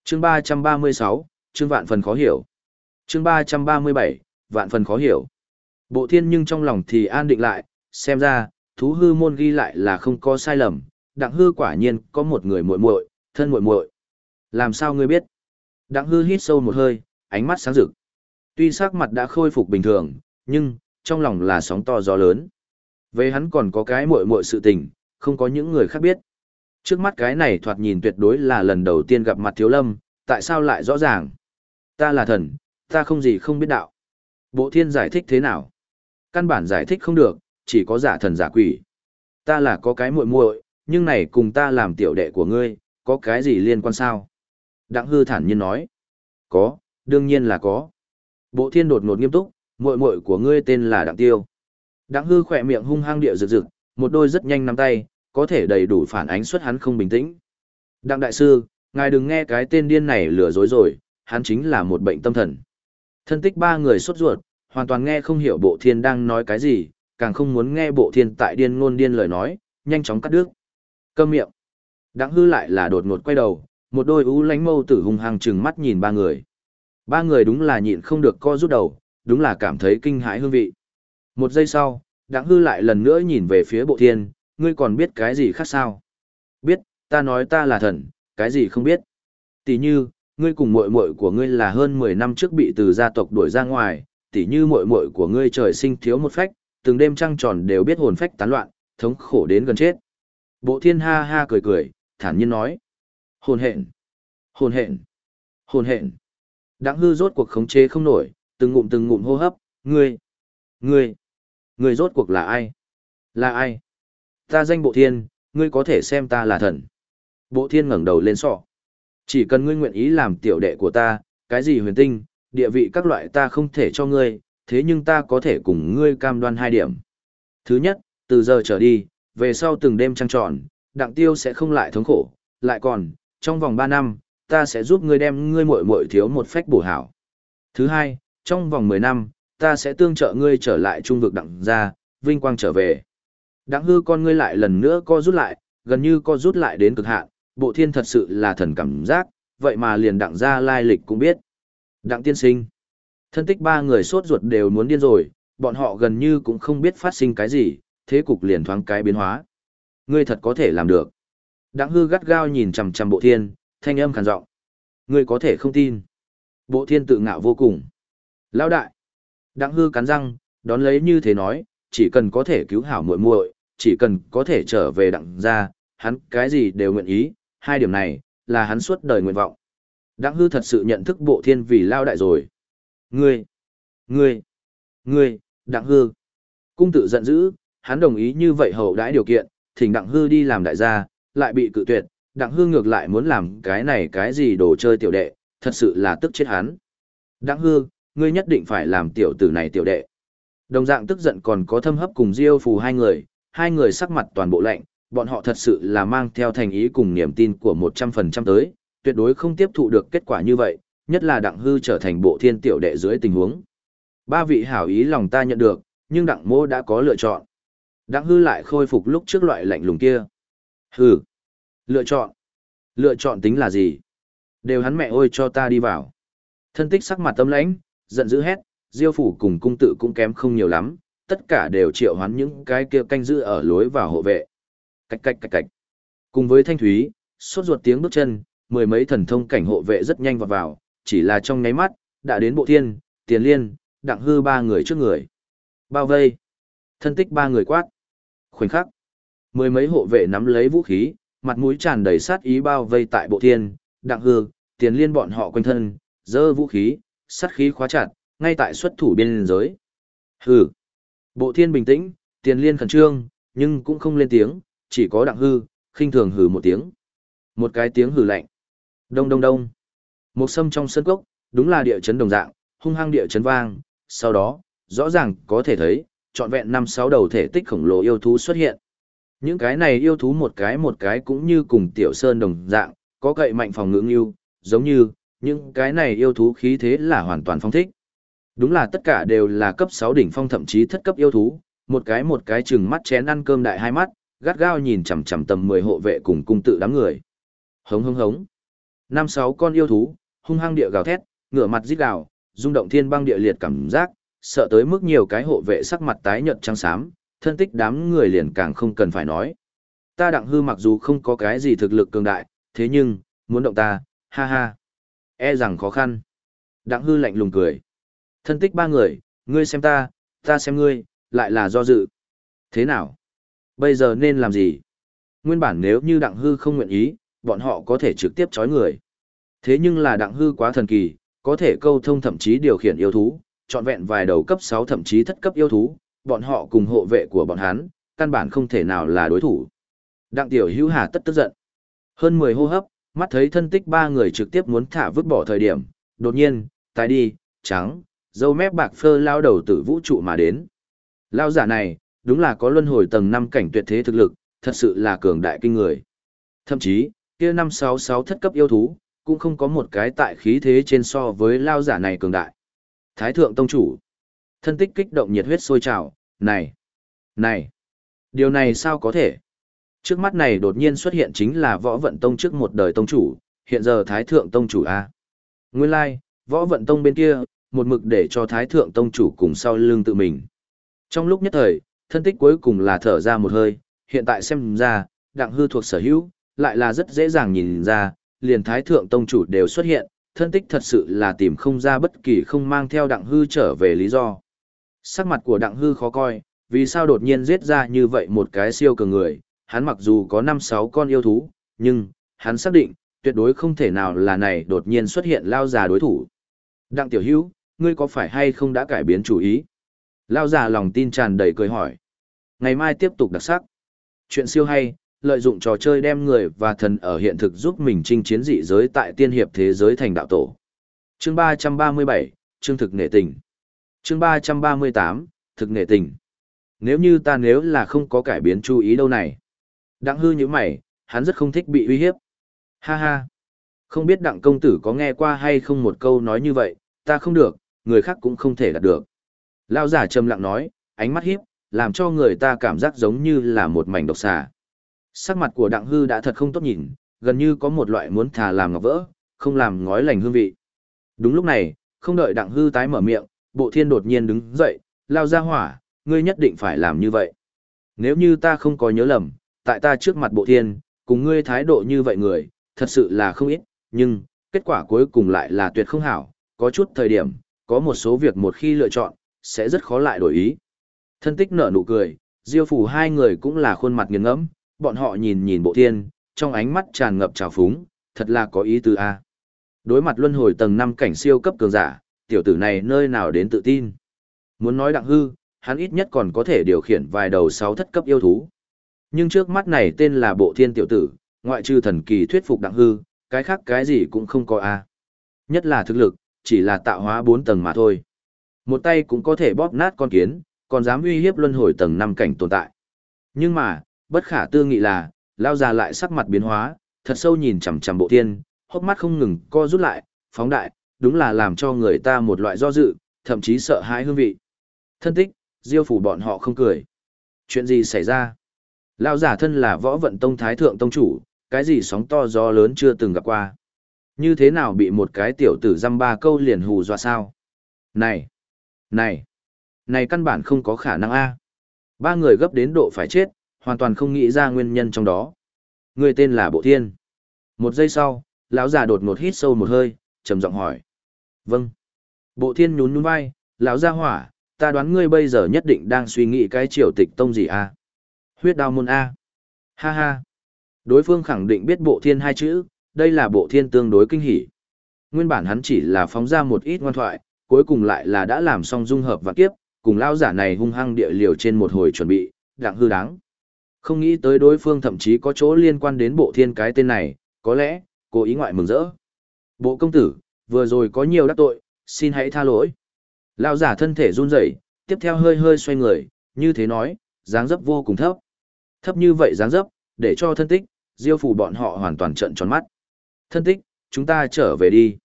Chương 336, chương vạn phần khó hiểu. Chương 337, vạn phần khó hiểu. Bộ thiên nhưng trong lòng thì an định lại, xem ra, thú hư môn ghi lại là không có sai lầm, đặng hư quả nhiên có một người muội muội, thân muội muội. Làm sao ngươi biết? Đặng hư hít sâu một hơi, ánh mắt sáng rực. Tuy sắc mặt đã khôi phục bình thường, nhưng, trong lòng là sóng to gió lớn. Về hắn còn có cái muội muội sự tình, không có những người khác biết. Trước mắt cái này thoạt nhìn tuyệt đối là lần đầu tiên gặp mặt thiếu lâm, tại sao lại rõ ràng? Ta là thần, ta không gì không biết đạo. Bộ thiên giải thích thế nào? Căn bản giải thích không được, chỉ có giả thần giả quỷ. Ta là có cái muội muội, nhưng này cùng ta làm tiểu đệ của ngươi, có cái gì liên quan sao? Đặng hư thản nhiên nói. Có, đương nhiên là có. Bộ thiên đột ngột nghiêm túc, muội muội của ngươi tên là Đặng Tiêu. Đặng hư khỏe miệng hung hăng địa rực rực, một đôi rất nhanh nắm tay, có thể đầy đủ phản ánh xuất hắn không bình tĩnh. Đặng đại sư, ngài đừng nghe cái tên điên này lừa dối rồi, hắn chính là một bệnh tâm thần. Thân tích ba người sốt ruột, hoàn toàn nghe không hiểu bộ thiên đang nói cái gì, càng không muốn nghe bộ thiên tại điên ngôn điên lời nói, nhanh chóng cắt đứt. Câm miệng. Đặng hư lại là đột ngột quay đầu, một đôi ú lánh mâu tử hung hăng chừng mắt nhìn ba người. Ba người đúng là nhịn không được co rút đầu, đúng là cảm thấy kinh hãi hương vị. Một giây sau, đặng hư lại lần nữa nhìn về phía bộ thiên, ngươi còn biết cái gì khác sao? Biết, ta nói ta là thần, cái gì không biết? Tỷ như, ngươi cùng muội muội của ngươi là hơn 10 năm trước bị từ gia tộc đuổi ra ngoài, tỷ như muội muội của ngươi trời sinh thiếu một phách, từng đêm trăng tròn đều biết hồn phách tán loạn, thống khổ đến gần chết. Bộ thiên ha ha cười cười, thản nhiên nói. Hồn hện, hồn hện, hồn hện. Đặng hư rốt cuộc khống chế không nổi, từng ngụm từng ngụm hô hấp, ngươi, ngươi, Người rốt cuộc là ai? Là ai? Ta danh bộ thiên, ngươi có thể xem ta là thần. Bộ thiên ngẩng đầu lên sọ. Chỉ cần ngươi nguyện ý làm tiểu đệ của ta, cái gì huyền tinh, địa vị các loại ta không thể cho ngươi, thế nhưng ta có thể cùng ngươi cam đoan hai điểm. Thứ nhất, từ giờ trở đi, về sau từng đêm trăng tròn, đặng tiêu sẽ không lại thống khổ, lại còn, trong vòng 3 năm, ta sẽ giúp ngươi đem ngươi muội muội thiếu một phách bổ hảo. Thứ hai, trong vòng 10 năm, ta sẽ tương trợ ngươi trở lại trung vực đặng gia, vinh quang trở về. Đặng hư con ngươi lại lần nữa co rút lại, gần như co rút lại đến cực hạn, bộ thiên thật sự là thần cảm giác, vậy mà liền đặng gia lai lịch cũng biết. Đặng tiên sinh. Thân tích ba người sốt ruột đều muốn điên rồi, bọn họ gần như cũng không biết phát sinh cái gì, thế cục liền thoáng cái biến hóa. Ngươi thật có thể làm được. Đặng hư gắt gao nhìn chằm chằm bộ thiên, thanh âm khàn giọng. Ngươi có thể không tin. Bộ thiên tự ngạo vô cùng. Lão đại. Đặng hư cắn răng, đón lấy như thế nói, chỉ cần có thể cứu hảo muội muội, chỉ cần có thể trở về đặng gia, hắn cái gì đều nguyện ý, hai điểm này, là hắn suốt đời nguyện vọng. Đặng hư thật sự nhận thức bộ thiên vì lao đại rồi. Ngươi, ngươi, ngươi, đặng hư. Cung tự giận dữ, hắn đồng ý như vậy hậu đãi điều kiện, thỉnh đặng hư đi làm đại gia, lại bị cự tuyệt, đặng hư ngược lại muốn làm cái này cái gì đồ chơi tiểu đệ, thật sự là tức chết hắn. Đặng hư, ngươi nhất định phải làm tiểu tử này tiểu đệ. Đồng dạng tức giận còn có thâm hấp cùng diêu phù hai người, hai người sắc mặt toàn bộ lạnh, bọn họ thật sự là mang theo thành ý cùng niềm tin của 100% tới, tuyệt đối không tiếp thụ được kết quả như vậy, nhất là đặng hư trở thành bộ thiên tiểu đệ dưới tình huống. Ba vị hảo ý lòng ta nhận được, nhưng đặng mô đã có lựa chọn. Đặng hư lại khôi phục lúc trước loại lạnh lùng kia. Hừ. Lựa chọn. Lựa chọn tính là gì? Đều hắn mẹ ôi cho ta đi vào. Thân tích sắc mặt tâm lãnh, giận dữ hét, diêu phủ cùng cung tự cũng kém không nhiều lắm, tất cả đều triệu hoán những cái kia canh giữ ở lối vào hộ vệ. Cạch cạch cạch cạch. Cùng với thanh thúy, sốt ruột tiếng bước chân, mười mấy thần thông cảnh hộ vệ rất nhanh vào vào, chỉ là trong nháy mắt, đã đến bộ thiên, tiền liên, đặng hư ba người trước người. Bao vây. Thân tích ba người quát. Khoảnh khắc. Mười mấy hộ vệ nắm lấy vũ khí, mặt mũi tràn đầy sát ý bao vây tại bộ thiên, đặng hư, tiền liên bọn họ quanh thân, giơ vũ khí, sắt khí khóa chặt, ngay tại xuất thủ biên giới. Hừ. Bộ thiên bình tĩnh, tiền liên khẩn trương, nhưng cũng không lên tiếng, chỉ có đặng hư, khinh thường hừ một tiếng. Một cái tiếng hừ lạnh. Đông đông đông. Một sâm trong sân cốc, đúng là địa chấn đồng dạng, hung hăng địa chấn vang, sau đó, rõ ràng có thể thấy, trọn vẹn năm sáu đầu thể tích khổng lồ yêu thú xuất hiện. Những cái này yêu thú một cái một cái cũng như cùng tiểu sơn đồng dạng, có cậy mạnh phòng ngưỡng yêu, giống như, những cái này yêu thú khí thế là hoàn toàn phong thích. Đúng là tất cả đều là cấp 6 đỉnh phong thậm chí thất cấp yêu thú, một cái một cái chừng mắt chén ăn cơm đại hai mắt, gắt gao nhìn chằm chằm tầm 10 hộ vệ cùng cung tự đám người. Hống hống hống. Năm sáu con yêu thú, hung hăng địa gào thét, ngửa mặt rít gào, rung động thiên băng địa liệt cảm giác, sợ tới mức nhiều cái hộ vệ sắc mặt tái nhợt trắng xám, thân tích đám người liền càng không cần phải nói. Ta đặng hư mặc dù không có cái gì thực lực cường đại, thế nhưng, muốn động ta, ha ha. E rằng khó khăn. Đặng hư lạnh lùng cười. Thân tích ba người, ngươi xem ta, ta xem ngươi, lại là do dự. Thế nào? Bây giờ nên làm gì? Nguyên bản nếu như đặng hư không nguyện ý, bọn họ có thể trực tiếp chói người. Thế nhưng là đặng hư quá thần kỳ, có thể câu thông thậm chí điều khiển yêu thú, trọn vẹn vài đầu cấp 6 thậm chí thất cấp yêu thú, bọn họ cùng hộ vệ của bọn hắn, căn bản không thể nào là đối thủ. Đặng tiểu hữu hà tất tức giận. Hơn 10 hô hấp, mắt thấy thân tích ba người trực tiếp muốn thả vứt bỏ thời điểm, đột nhiên, tái đi, trắng, dâu mép bạc phơ lao đầu từ vũ trụ mà đến. Lao giả này, đúng là có luân hồi tầng 5 cảnh tuyệt thế thực lực, thật sự là cường đại kinh người. Thậm chí, kia 566 thất cấp yêu thú, cũng không có một cái tại khí thế trên so với lao giả này cường đại. Thái thượng tông chủ. Thân tích kích động nhiệt huyết sôi trào, này, này, điều này sao có thể? Trước mắt này đột nhiên xuất hiện chính là võ vận tông trước một đời tông chủ, hiện giờ thái thượng tông chủ A. Nguyên lai, like, võ vận tông bên kia, một mực để cho thái thượng tông chủ cùng sau lưng tự mình. Trong lúc nhất thời, thân tích cuối cùng là thở ra một hơi, hiện tại xem ra, đặng hư thuộc sở hữu, lại là rất dễ dàng nhìn ra, liền thái thượng tông chủ đều xuất hiện, thân tích thật sự là tìm không ra bất kỳ không mang theo đặng hư trở về lý do. Sắc mặt của đặng hư khó coi, vì sao đột nhiên giết ra như vậy một cái siêu cường người, hắn mặc dù có 5-6 con yêu thú, nhưng, hắn xác định, tuyệt đối không thể nào là này đột nhiên xuất hiện lao già đối thủ. Đặng tiểu hữu, ngươi có phải hay không đã cải biến chủ ý? Lao già lòng tin tràn đầy cười hỏi. Ngày mai tiếp tục đặc sắc. Chuyện siêu hay, lợi dụng trò chơi đem người và thần ở hiện thực giúp mình chinh chiến dị giới tại tiên hiệp thế giới thành đạo tổ. Chương 337, chương thực nệ tình. Chương 338, thực nệ tình. Nếu như ta nếu là không có cải biến chú ý đâu này. Đặng hư như mày, hắn rất không thích bị uy hiếp. Ha ha. Không biết đặng công tử có nghe qua hay không một câu nói như vậy, ta không được, người khác cũng không thể đạt được. Lao giả trầm lặng nói, ánh mắt hiếp, làm cho người ta cảm giác giống như là một mảnh độc xà. Sắc mặt của đặng hư đã thật không tốt nhìn, gần như có một loại muốn thà làm ngọc vỡ, không làm ngói lành hương vị. Đúng lúc này, không đợi đặng hư tái mở miệng, bộ thiên đột nhiên đứng dậy, lao ra hỏa, ngươi nhất định phải làm như vậy. Nếu như ta không có nhớ lầm, tại ta trước mặt bộ thiên, cùng ngươi thái độ như vậy người, thật sự là không ít, nhưng, kết quả cuối cùng lại là tuyệt không hảo, có chút thời điểm, có một số việc một khi lựa chọn, sẽ rất khó lại đổi ý. Thân tích nở nụ cười, diêu phủ hai người cũng là khuôn mặt nghiêng ngẫm, bọn họ nhìn nhìn bộ thiên, trong ánh mắt tràn ngập trào phúng, thật là có ý tứ a. Đối mặt luân hồi tầng 5 cảnh siêu cấp cường giả, tiểu tử này nơi nào đến tự tin. Muốn nói đặng hư, hắn ít nhất còn có thể điều khiển vài đầu sáu thất cấp yêu thú. Nhưng trước mắt này tên là bộ thiên tiểu tử, ngoại trừ thần kỳ thuyết phục đặng hư, cái khác cái gì cũng không có a. Nhất là thực lực, chỉ là tạo hóa bốn tầng mà thôi. Một tay cũng có thể bóp nát con kiến, còn dám uy hiếp luân hồi tầng năm cảnh tồn tại. Nhưng mà, bất khả tư nghị là, lao già lại sắc mặt biến hóa, thật sâu nhìn chằm chằm bộ thiên, hốc mắt không ngừng co rút lại, phóng đại, đúng là làm cho người ta một loại do dự, thậm chí sợ hãi hương vị. Thân tích, diêu phủ bọn họ không cười. Chuyện gì xảy ra? Lão giả thân là võ vận tông thái thượng tông chủ, cái gì sóng to gió lớn chưa từng gặp qua. Như thế nào bị một cái tiểu tử dăm ba câu liền hù dọa sao? Này! Này! Này căn bản không có khả năng a. Ba người gấp đến độ phải chết, hoàn toàn không nghĩ ra nguyên nhân trong đó. Người tên là Bộ Thiên. Một giây sau, lão già đột ngột hít sâu một hơi, trầm giọng hỏi. Vâng. Bộ Thiên nhún nhún vai, lão gia hỏa, ta đoán ngươi bây giờ nhất định đang suy nghĩ cái triều tịch tông gì a? Huyết đao môn a. Ha ha. Đối phương khẳng định biết Bộ Thiên hai chữ, đây là Bộ Thiên tương đối kinh hỉ. Nguyên bản hắn chỉ là phóng ra một ít ngoan thoại, cuối cùng lại là đã làm xong dung hợp và kiếp, cùng lão giả này hung hăng địa liều trên một hồi chuẩn bị, đặng hư đáng. Không nghĩ tới đối phương thậm chí có chỗ liên quan đến bộ thiên cái tên này, có lẽ, cô ý ngoại mừng rỡ. Bộ công tử, vừa rồi có nhiều đắc tội, xin hãy tha lỗi. Lão giả thân thể run rẩy, tiếp theo hơi hơi xoay người, như thế nói, dáng dấp vô cùng thấp. Thấp như vậy dáng dấp, để cho thân tích, diêu phủ bọn họ hoàn toàn trận tròn mắt. Thân tích, chúng ta trở về đi.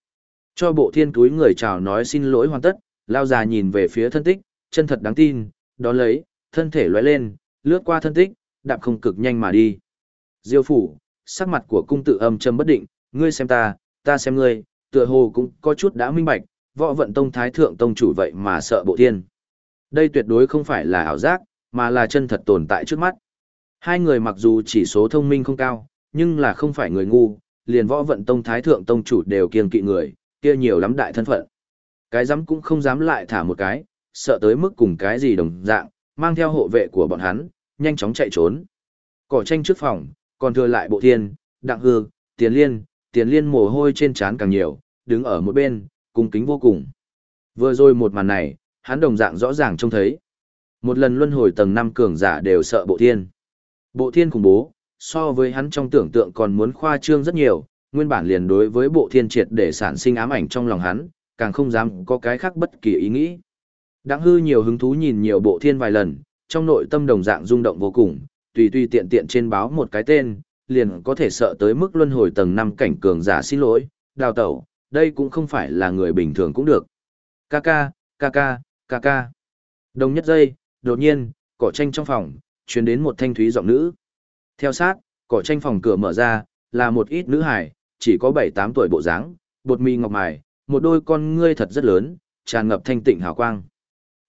Cho bộ thiên túi người chào nói xin lỗi hoàn tất, lao già nhìn về phía thân tích, chân thật đáng tin, đón lấy, thân thể lóe lên, lướt qua thân tích, đạp không cực nhanh mà đi. Diêu phủ, sắc mặt của cung tự âm trầm bất định, ngươi xem ta, ta xem ngươi, tựa hồ cũng có chút đã minh bạch, võ vận tông thái thượng tông chủ vậy mà sợ bộ thiên. Đây tuyệt đối không phải là ảo giác, mà là chân thật tồn tại trước mắt. Hai người mặc dù chỉ số thông minh không cao, nhưng là không phải người ngu, liền võ vận tông thái thượng tông chủ đều kiêng kỵ người, kia nhiều lắm đại thân phận. Cái dám cũng không dám lại thả một cái, sợ tới mức cùng cái gì đồng dạng, mang theo hộ vệ của bọn hắn, nhanh chóng chạy trốn. Cỏ tranh trước phòng, còn thừa lại bộ thiên, đặng hư, tiền liên, tiền liên mồ hôi trên trán càng nhiều, đứng ở một bên, cung kính vô cùng. Vừa rồi một màn này, hắn đồng dạng rõ ràng trông thấy. Một lần luân hồi tầng 5 cường giả đều sợ bộ thiên. Bộ thiên khủng bố, so với hắn trong tưởng tượng còn muốn khoa trương rất nhiều, nguyên bản liền đối với bộ thiên triệt để sản sinh ám ảnh trong lòng hắn, càng không dám có cái khác bất kỳ ý nghĩ. Đặng hư nhiều hứng thú nhìn nhiều bộ thiên vài lần, trong nội tâm đồng dạng rung động vô cùng, tùy tùy tiện tiện trên báo một cái tên, liền có thể sợ tới mức luân hồi tầng 5 cảnh cường giả xin lỗi, đào tẩu, đây cũng không phải là người bình thường cũng được. Kaka, kaka, kaka. Đồng nhất giây, đột nhiên, cỏ tranh trong phòng, truyền đến một thanh thúy giọng nữ. Theo sát, cỏ tranh phòng cửa mở ra, là một ít nữ hải, chỉ có 7-8 tuổi bộ dáng, bột mì ngọc mài, một đôi con ngươi thật rất lớn, tràn ngập thanh tịnh hào quang.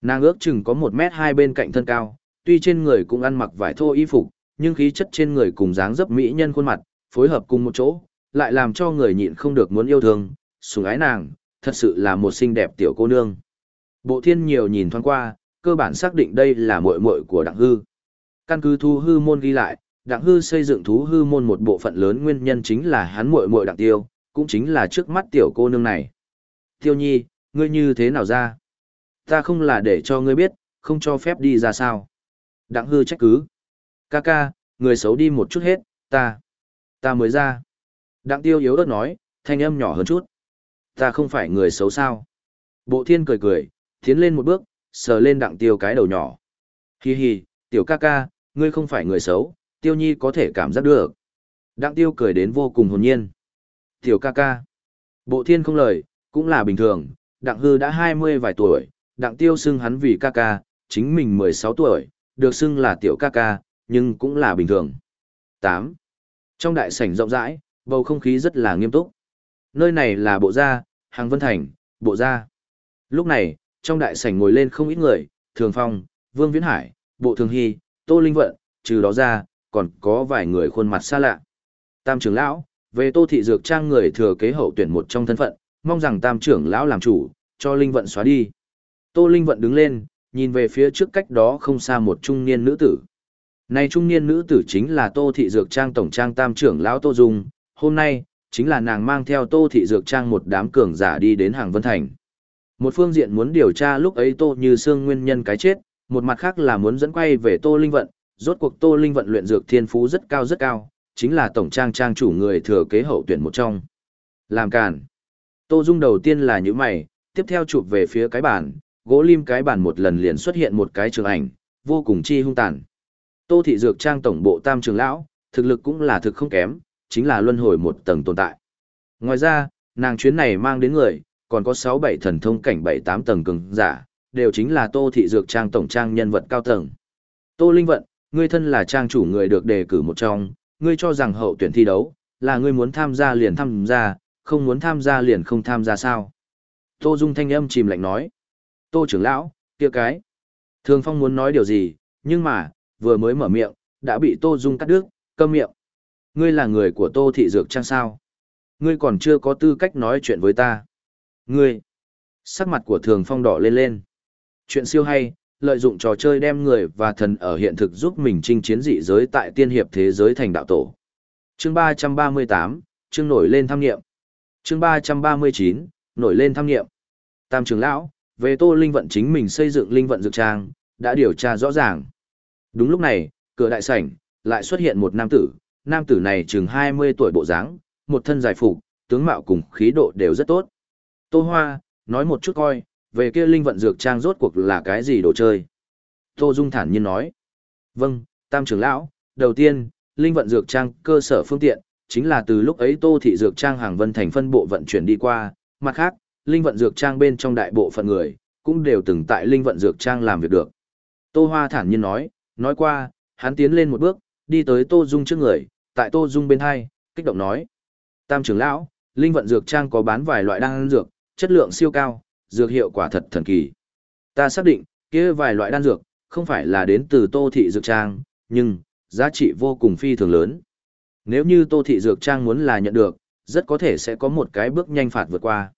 Nàng ước chừng có một mét hai bên cạnh thân cao, tuy trên người cũng ăn mặc vải thô y phục, nhưng khí chất trên người cùng dáng dấp mỹ nhân khuôn mặt, phối hợp cùng một chỗ, lại làm cho người nhịn không được muốn yêu thương, sủng ái nàng, thật sự là một xinh đẹp tiểu cô nương. Bộ thiên nhiều nhìn thoáng qua, cơ bản xác định đây là muội muội của đặng hư. Căn cứ thu hư môn ghi lại, đặng hư xây dựng thú hư môn một bộ phận lớn nguyên nhân chính là hắn muội muội đặng tiêu, cũng chính là trước mắt tiểu cô nương này. Tiêu nhi, ngươi như thế nào ra? Ta không là để cho ngươi biết, không cho phép đi ra sao? Đặng hư trách cứ. Ca ca, người xấu đi một chút hết, ta, ta mới ra. Đặng tiêu yếu ớt nói, thanh âm nhỏ hơn chút. Ta không phải người xấu sao? Bộ thiên cười cười, tiến lên một bước, sờ lên đặng tiêu cái đầu nhỏ. Hi hi, tiểu ca ca, ngươi không phải người xấu, tiêu nhi có thể cảm giác được. Đặng tiêu cười đến vô cùng hồn nhiên. Tiểu ca ca. Bộ thiên không lời, cũng là bình thường, đặng hư đã hai mươi vài tuổi, đặng tiêu xưng hắn vì ca ca, chính mình mười sáu tuổi, được xưng là tiểu ca ca, nhưng cũng là bình thường. Tám. Trong đại sảnh rộng rãi, bầu không khí rất là nghiêm túc. Nơi này là bộ gia, hàng vân thành, bộ gia. Lúc này, trong đại sảnh ngồi lên không ít người, Thường Phong, Vương Viễn Hải, Bộ Thường Hy, Tô Linh Vận, trừ đó ra, còn có vài người khuôn mặt xa lạ. Tam trưởng lão, về Tô Thị Dược Trang người thừa kế hậu tuyển một trong thân phận, mong rằng Tam trưởng lão làm chủ, cho Linh Vận xóa đi. Tô Linh Vận đứng lên, nhìn về phía trước cách đó không xa một trung niên nữ tử. Này trung niên nữ tử chính là Tô Thị Dược Trang Tổng Trang Tam trưởng lão Tô Dung, hôm nay, chính là nàng mang theo Tô Thị Dược Trang một đám cường giả đi đến hàng Vân Thành. Một phương diện muốn điều tra lúc ấy Tô Như Sương nguyên nhân cái chết, một mặt khác là muốn dẫn quay về Tô Linh Vận, rốt cuộc Tô Linh Vận luyện dược thiên phú rất cao rất cao, chính là tổng trang trang chủ người thừa kế hậu tuyển một trong. Làm càn. Tô Dung đầu tiên là những mày, tiếp theo chụp về phía cái bàn, gỗ lim cái bàn một lần liền xuất hiện một cái trường ảnh, vô cùng chi hung tàn. Tô thị dược trang tổng bộ tam trường lão, thực lực cũng là thực không kém, chính là luân hồi một tầng tồn tại. Ngoài ra, nàng chuyến này mang đến người, còn có 6-7 thần thông cảnh 7-8 tầng cường giả, đều chính là Tô Thị Dược Trang tổng trang nhân vật cao tầng. Tô Linh Vận, ngươi thân là trang chủ người được đề cử một trong, ngươi cho rằng hậu tuyển thi đấu, là ngươi muốn tham gia liền tham gia, không muốn tham gia liền không tham gia sao. Tô Dung thanh âm chìm lạnh nói. Tô trưởng lão, kia cái. Thường Phong muốn nói điều gì, nhưng mà, vừa mới mở miệng, đã bị Tô Dung cắt đứt, câm miệng. Ngươi là người của Tô Thị Dược Trang sao? Ngươi còn chưa có tư cách nói chuyện với ta. Ngươi! Sắc mặt của thường phong đỏ lên lên. Chuyện siêu hay, lợi dụng trò chơi đem người và thần ở hiện thực giúp mình chinh chiến dị giới tại tiên hiệp thế giới thành đạo tổ. Chương 338, chương nổi lên tham nghiệm. Chương 339, nổi lên tham nghiệm. Tam trưởng lão, về Tô Linh vận chính mình xây dựng linh vận dược trang, đã điều tra rõ ràng. Đúng lúc này, cửa đại sảnh, lại xuất hiện một nam tử, nam tử này chừng 20 tuổi bộ dáng, một thân dài phục, tướng mạo cùng khí độ đều rất tốt. Tô Hoa, nói một chút coi, về kia linh vận dược trang rốt cuộc là cái gì đồ chơi. Tô Dung thản nhiên nói. Vâng, tam trưởng lão, đầu tiên, linh vận dược trang cơ sở phương tiện, chính là từ lúc ấy Tô thị dược trang hàng vân thành phân bộ vận chuyển đi qua, mặt khác, linh vận dược trang bên trong đại bộ phận người, cũng đều từng tại linh vận dược trang làm việc được. Tô Hoa thản nhiên nói, nói qua, hắn tiến lên một bước, đi tới Tô Dung trước người, tại Tô Dung bên hai, kích động nói. Tam trưởng lão, linh vận dược trang có bán vài loại đan dược, chất lượng siêu cao, dược hiệu quả thật thần kỳ. Ta xác định, kia vài loại đan dược, không phải là đến từ Tô thị dược trang, nhưng giá trị vô cùng phi thường lớn. Nếu như Tô thị dược trang muốn là nhận được, rất có thể sẽ có một cái bước nhanh phạt vượt qua.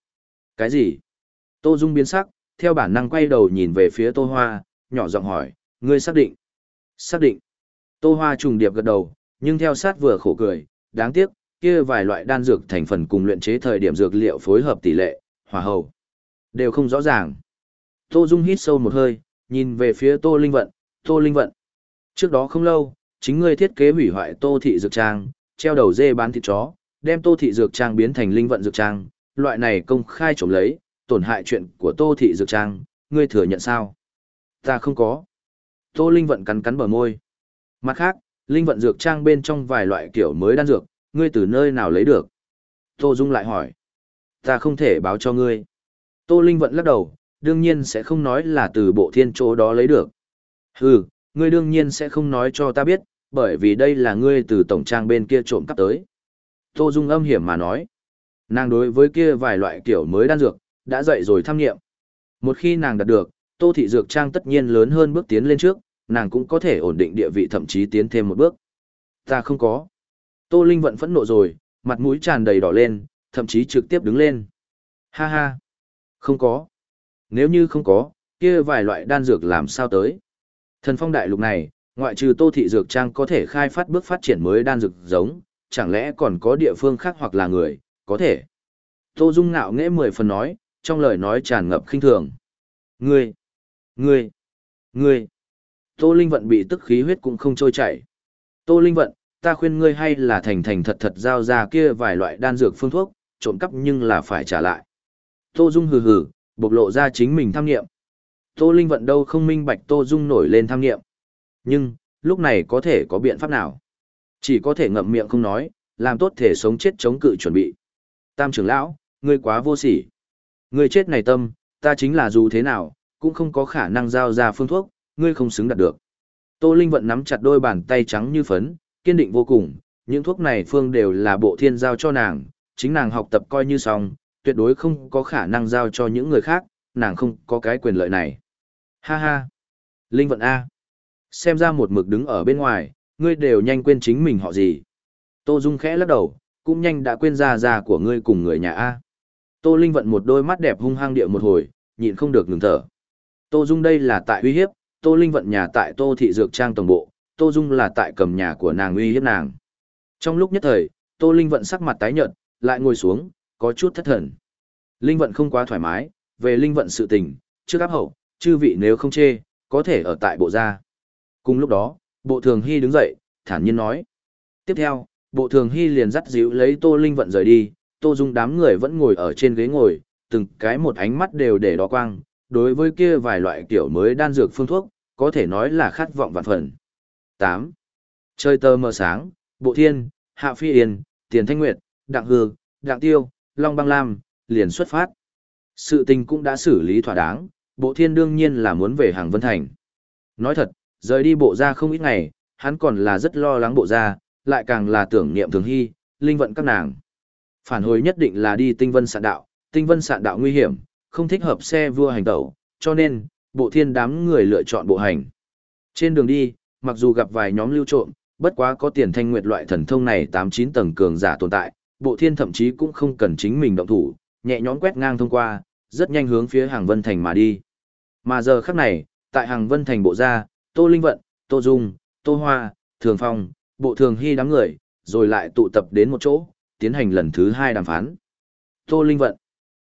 Cái gì? Tô Dung biến sắc, theo bản năng quay đầu nhìn về phía Tô Hoa, nhỏ giọng hỏi, ngươi xác định? Xác định. Tô Hoa trùng điệp gật đầu, nhưng theo sát vừa khổ cười, đáng tiếc, kia vài loại đan dược thành phần cùng luyện chế thời điểm dược liệu phối hợp tỷ lệ, hòa hầu, đều không rõ ràng. Tô Dung hít sâu một hơi, nhìn về phía Tô Linh Vận, Tô Linh Vận. Trước đó không lâu, chính ngươi thiết kế hủy hoại Tô Thị Dược Trang, treo đầu dê bán thịt chó, đem Tô Thị Dược Trang biến thành Linh Vận Dược Trang, loại này công khai trộm lấy, tổn hại chuyện của Tô Thị Dược Trang, ngươi thừa nhận sao? Ta không có. Tô Linh Vận cắn cắn bờ môi. Mặt khác, Linh Vận Dược Trang bên trong vài loại kiểu mới đan dược, ngươi từ nơi nào lấy được? Tô Dung lại hỏi. Ta không thể báo cho ngươi. Tô Linh Vận lắc đầu, đương nhiên sẽ không nói là từ bộ thiên chỗ đó lấy được. Hừ, ngươi đương nhiên sẽ không nói cho ta biết, bởi vì đây là ngươi từ tổng trang bên kia trộm cắp tới. Tô Dung âm hiểm mà nói. Nàng đối với kia vài loại kiểu mới đan dược, đã dậy rồi tham nghiệm. Một khi nàng đạt được, Tô Thị Dược Trang tất nhiên lớn hơn bước tiến lên trước, nàng cũng có thể ổn định địa vị thậm chí tiến thêm một bước. Ta không có. Tô Linh vận phẫn nộ rồi, mặt mũi tràn đầy đỏ lên, thậm chí trực tiếp đứng lên. Ha ha. Không có. Nếu như không có, kia vài loại đan dược làm sao tới. Thần phong đại lục này, ngoại trừ Tô Thị Dược Trang có thể khai phát bước phát triển mới đan dược giống, chẳng lẽ còn có địa phương khác hoặc là người, có thể. Tô Dung ngạo nghễ mười phần nói, trong lời nói tràn ngập khinh thường. Ngươi, ngươi, ngươi. Tô Linh Vận bị tức khí huyết cũng không trôi chảy. Tô Linh Vận, ta khuyên ngươi hay là thành thành thật thật giao ra kia vài loại đan dược phương thuốc, trộm cắp nhưng là phải trả lại. Tô Dung hừ hừ, bộc lộ ra chính mình tham nghiệm. Tô Linh Vận đâu không minh bạch Tô Dung nổi lên tham nghiệm. Nhưng, lúc này có thể có biện pháp nào? Chỉ có thể ngậm miệng không nói, làm tốt thể sống chết chống cự chuẩn bị. Tam trưởng lão, ngươi quá vô sỉ. Ngươi chết này tâm, ta chính là dù thế nào, cũng không có khả năng giao ra phương thuốc, ngươi không xứng đạt được. Tô Linh vận nắm chặt đôi bàn tay trắng như phấn, kiên định vô cùng, những thuốc này phương đều là bộ thiên giao cho nàng, chính nàng học tập coi như xong, tuyệt đối không có khả năng giao cho những người khác, nàng không có cái quyền lợi này. Ha ha! Linh vận A! Xem ra một mực đứng ở bên ngoài, ngươi đều nhanh quên chính mình họ gì. Tô Dung khẽ lắc đầu, cũng nhanh đã quên ra ra của ngươi cùng người nhà A. Tô Linh vận một đôi mắt đẹp hung hăng địa một hồi, nhịn không được ngừng thở. Tô Dung đây là tại uy hiếp, Tô Linh vận nhà tại Tô Thị Dược Trang tổng bộ, Tô Dung là tại cầm nhà của nàng uy hiếp nàng. Trong lúc nhất thời, Tô Linh vận sắc mặt tái nhợt, lại ngồi xuống, có chút thất thần. Linh vận không quá thoải mái, về Linh vận sự tình, trước áp hậu, chư vị nếu không chê, có thể ở tại bộ gia. Cùng lúc đó, bộ thường hy đứng dậy, thản nhiên nói. Tiếp theo, bộ thường hy liền dắt dịu lấy Tô Linh vận rời đi, Tô Dung đám người vẫn ngồi ở trên ghế ngồi, từng cái một ánh mắt đều để đó quang, đối với kia vài loại kiểu mới đan dược phương thuốc, có thể nói là khát vọng vạn phần. 8. Chơi tơ mờ sáng, Bộ Thiên, Hạ Phi Yên, Tiền Thanh Nguyệt, Đặng Hư, Đặng Tiêu, Long Băng Lam, liền xuất phát. Sự tình cũng đã xử lý thỏa đáng, Bộ Thiên đương nhiên là muốn về hàng Vân Thành. Nói thật, rời đi bộ ra không ít ngày, hắn còn là rất lo lắng bộ ra, lại càng là tưởng niệm thường hy, linh vận các nàng. Phản hồi nhất định là đi tinh vân sạn đạo, tinh vân sạn đạo nguy hiểm, không thích hợp xe vua hành tẩu, cho nên, bộ thiên đám người lựa chọn bộ hành. Trên đường đi, mặc dù gặp vài nhóm lưu trộm, bất quá có tiền thanh nguyệt loại thần thông này 8-9 tầng cường giả tồn tại, bộ thiên thậm chí cũng không cần chính mình động thủ, nhẹ nhõm quét ngang thông qua, rất nhanh hướng phía hàng vân thành mà đi. Mà giờ khắc này, tại hàng vân thành bộ ra, Tô Linh Vận, Tô Dung, Tô Hoa, Thường Phong, bộ thường hy đám người, rồi lại tụ tập đến một chỗ, tiến hành lần thứ hai đàm phán. Tô Linh Vận.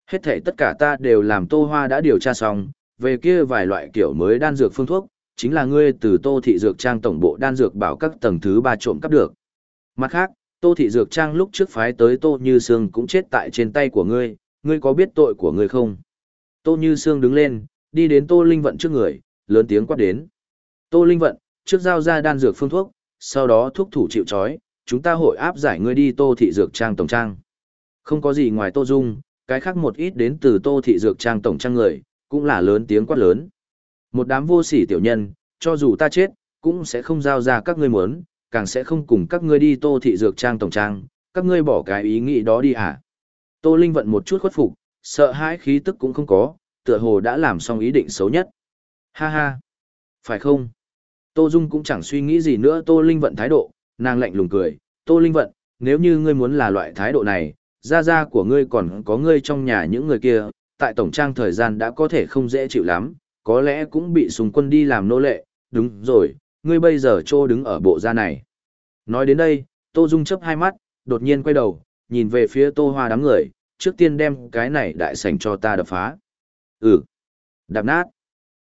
Hết thể tất cả ta đều làm Tô Hoa đã điều tra xong, về kia vài loại kiểu mới đan dược phương thuốc, chính là ngươi từ Tô Thị Dược Trang tổng bộ đan dược bảo các tầng thứ ba trộm cắp được. Mặt khác, Tô Thị Dược Trang lúc trước phái tới Tô Như Sương cũng chết tại trên tay của ngươi, ngươi có biết tội của ngươi không? Tô Như Sương đứng lên, đi đến Tô Linh Vận trước người, lớn tiếng quát đến. Tô Linh Vận, trước giao ra đan dược phương thuốc, sau đó thuốc thủ chịu trói, chúng ta hội áp giải ngươi đi Tô Thị Dược Trang tổng trang. Không có gì ngoài Tô Dung, cái khác một ít đến từ Tô Thị Dược Trang tổng trang người, cũng là lớn tiếng quát lớn. Một đám vô sỉ tiểu nhân, cho dù ta chết, cũng sẽ không giao ra các ngươi muốn, càng sẽ không cùng các ngươi đi Tô Thị Dược Trang tổng trang, các ngươi bỏ cái ý nghĩ đó đi à. Tô Linh vận một chút khuất phục, sợ hãi khí tức cũng không có, tựa hồ đã làm xong ý định xấu nhất. Ha ha, phải không? Tô Dung cũng chẳng suy nghĩ gì nữa Tô Linh vận thái độ, nàng lạnh lùng cười, Tô Linh vận, nếu như ngươi muốn là loại thái độ này, gia gia của ngươi còn có ngươi trong nhà những người kia, tại tổng trang thời gian đã có thể không dễ chịu lắm, có lẽ cũng bị sùng quân đi làm nô lệ, đúng rồi, ngươi bây giờ trô đứng ở bộ gia này. Nói đến đây, Tô Dung chấp hai mắt, đột nhiên quay đầu, nhìn về phía Tô Hoa đám người, trước tiên đem cái này đại sảnh cho ta đập phá. Ừ, đạp nát.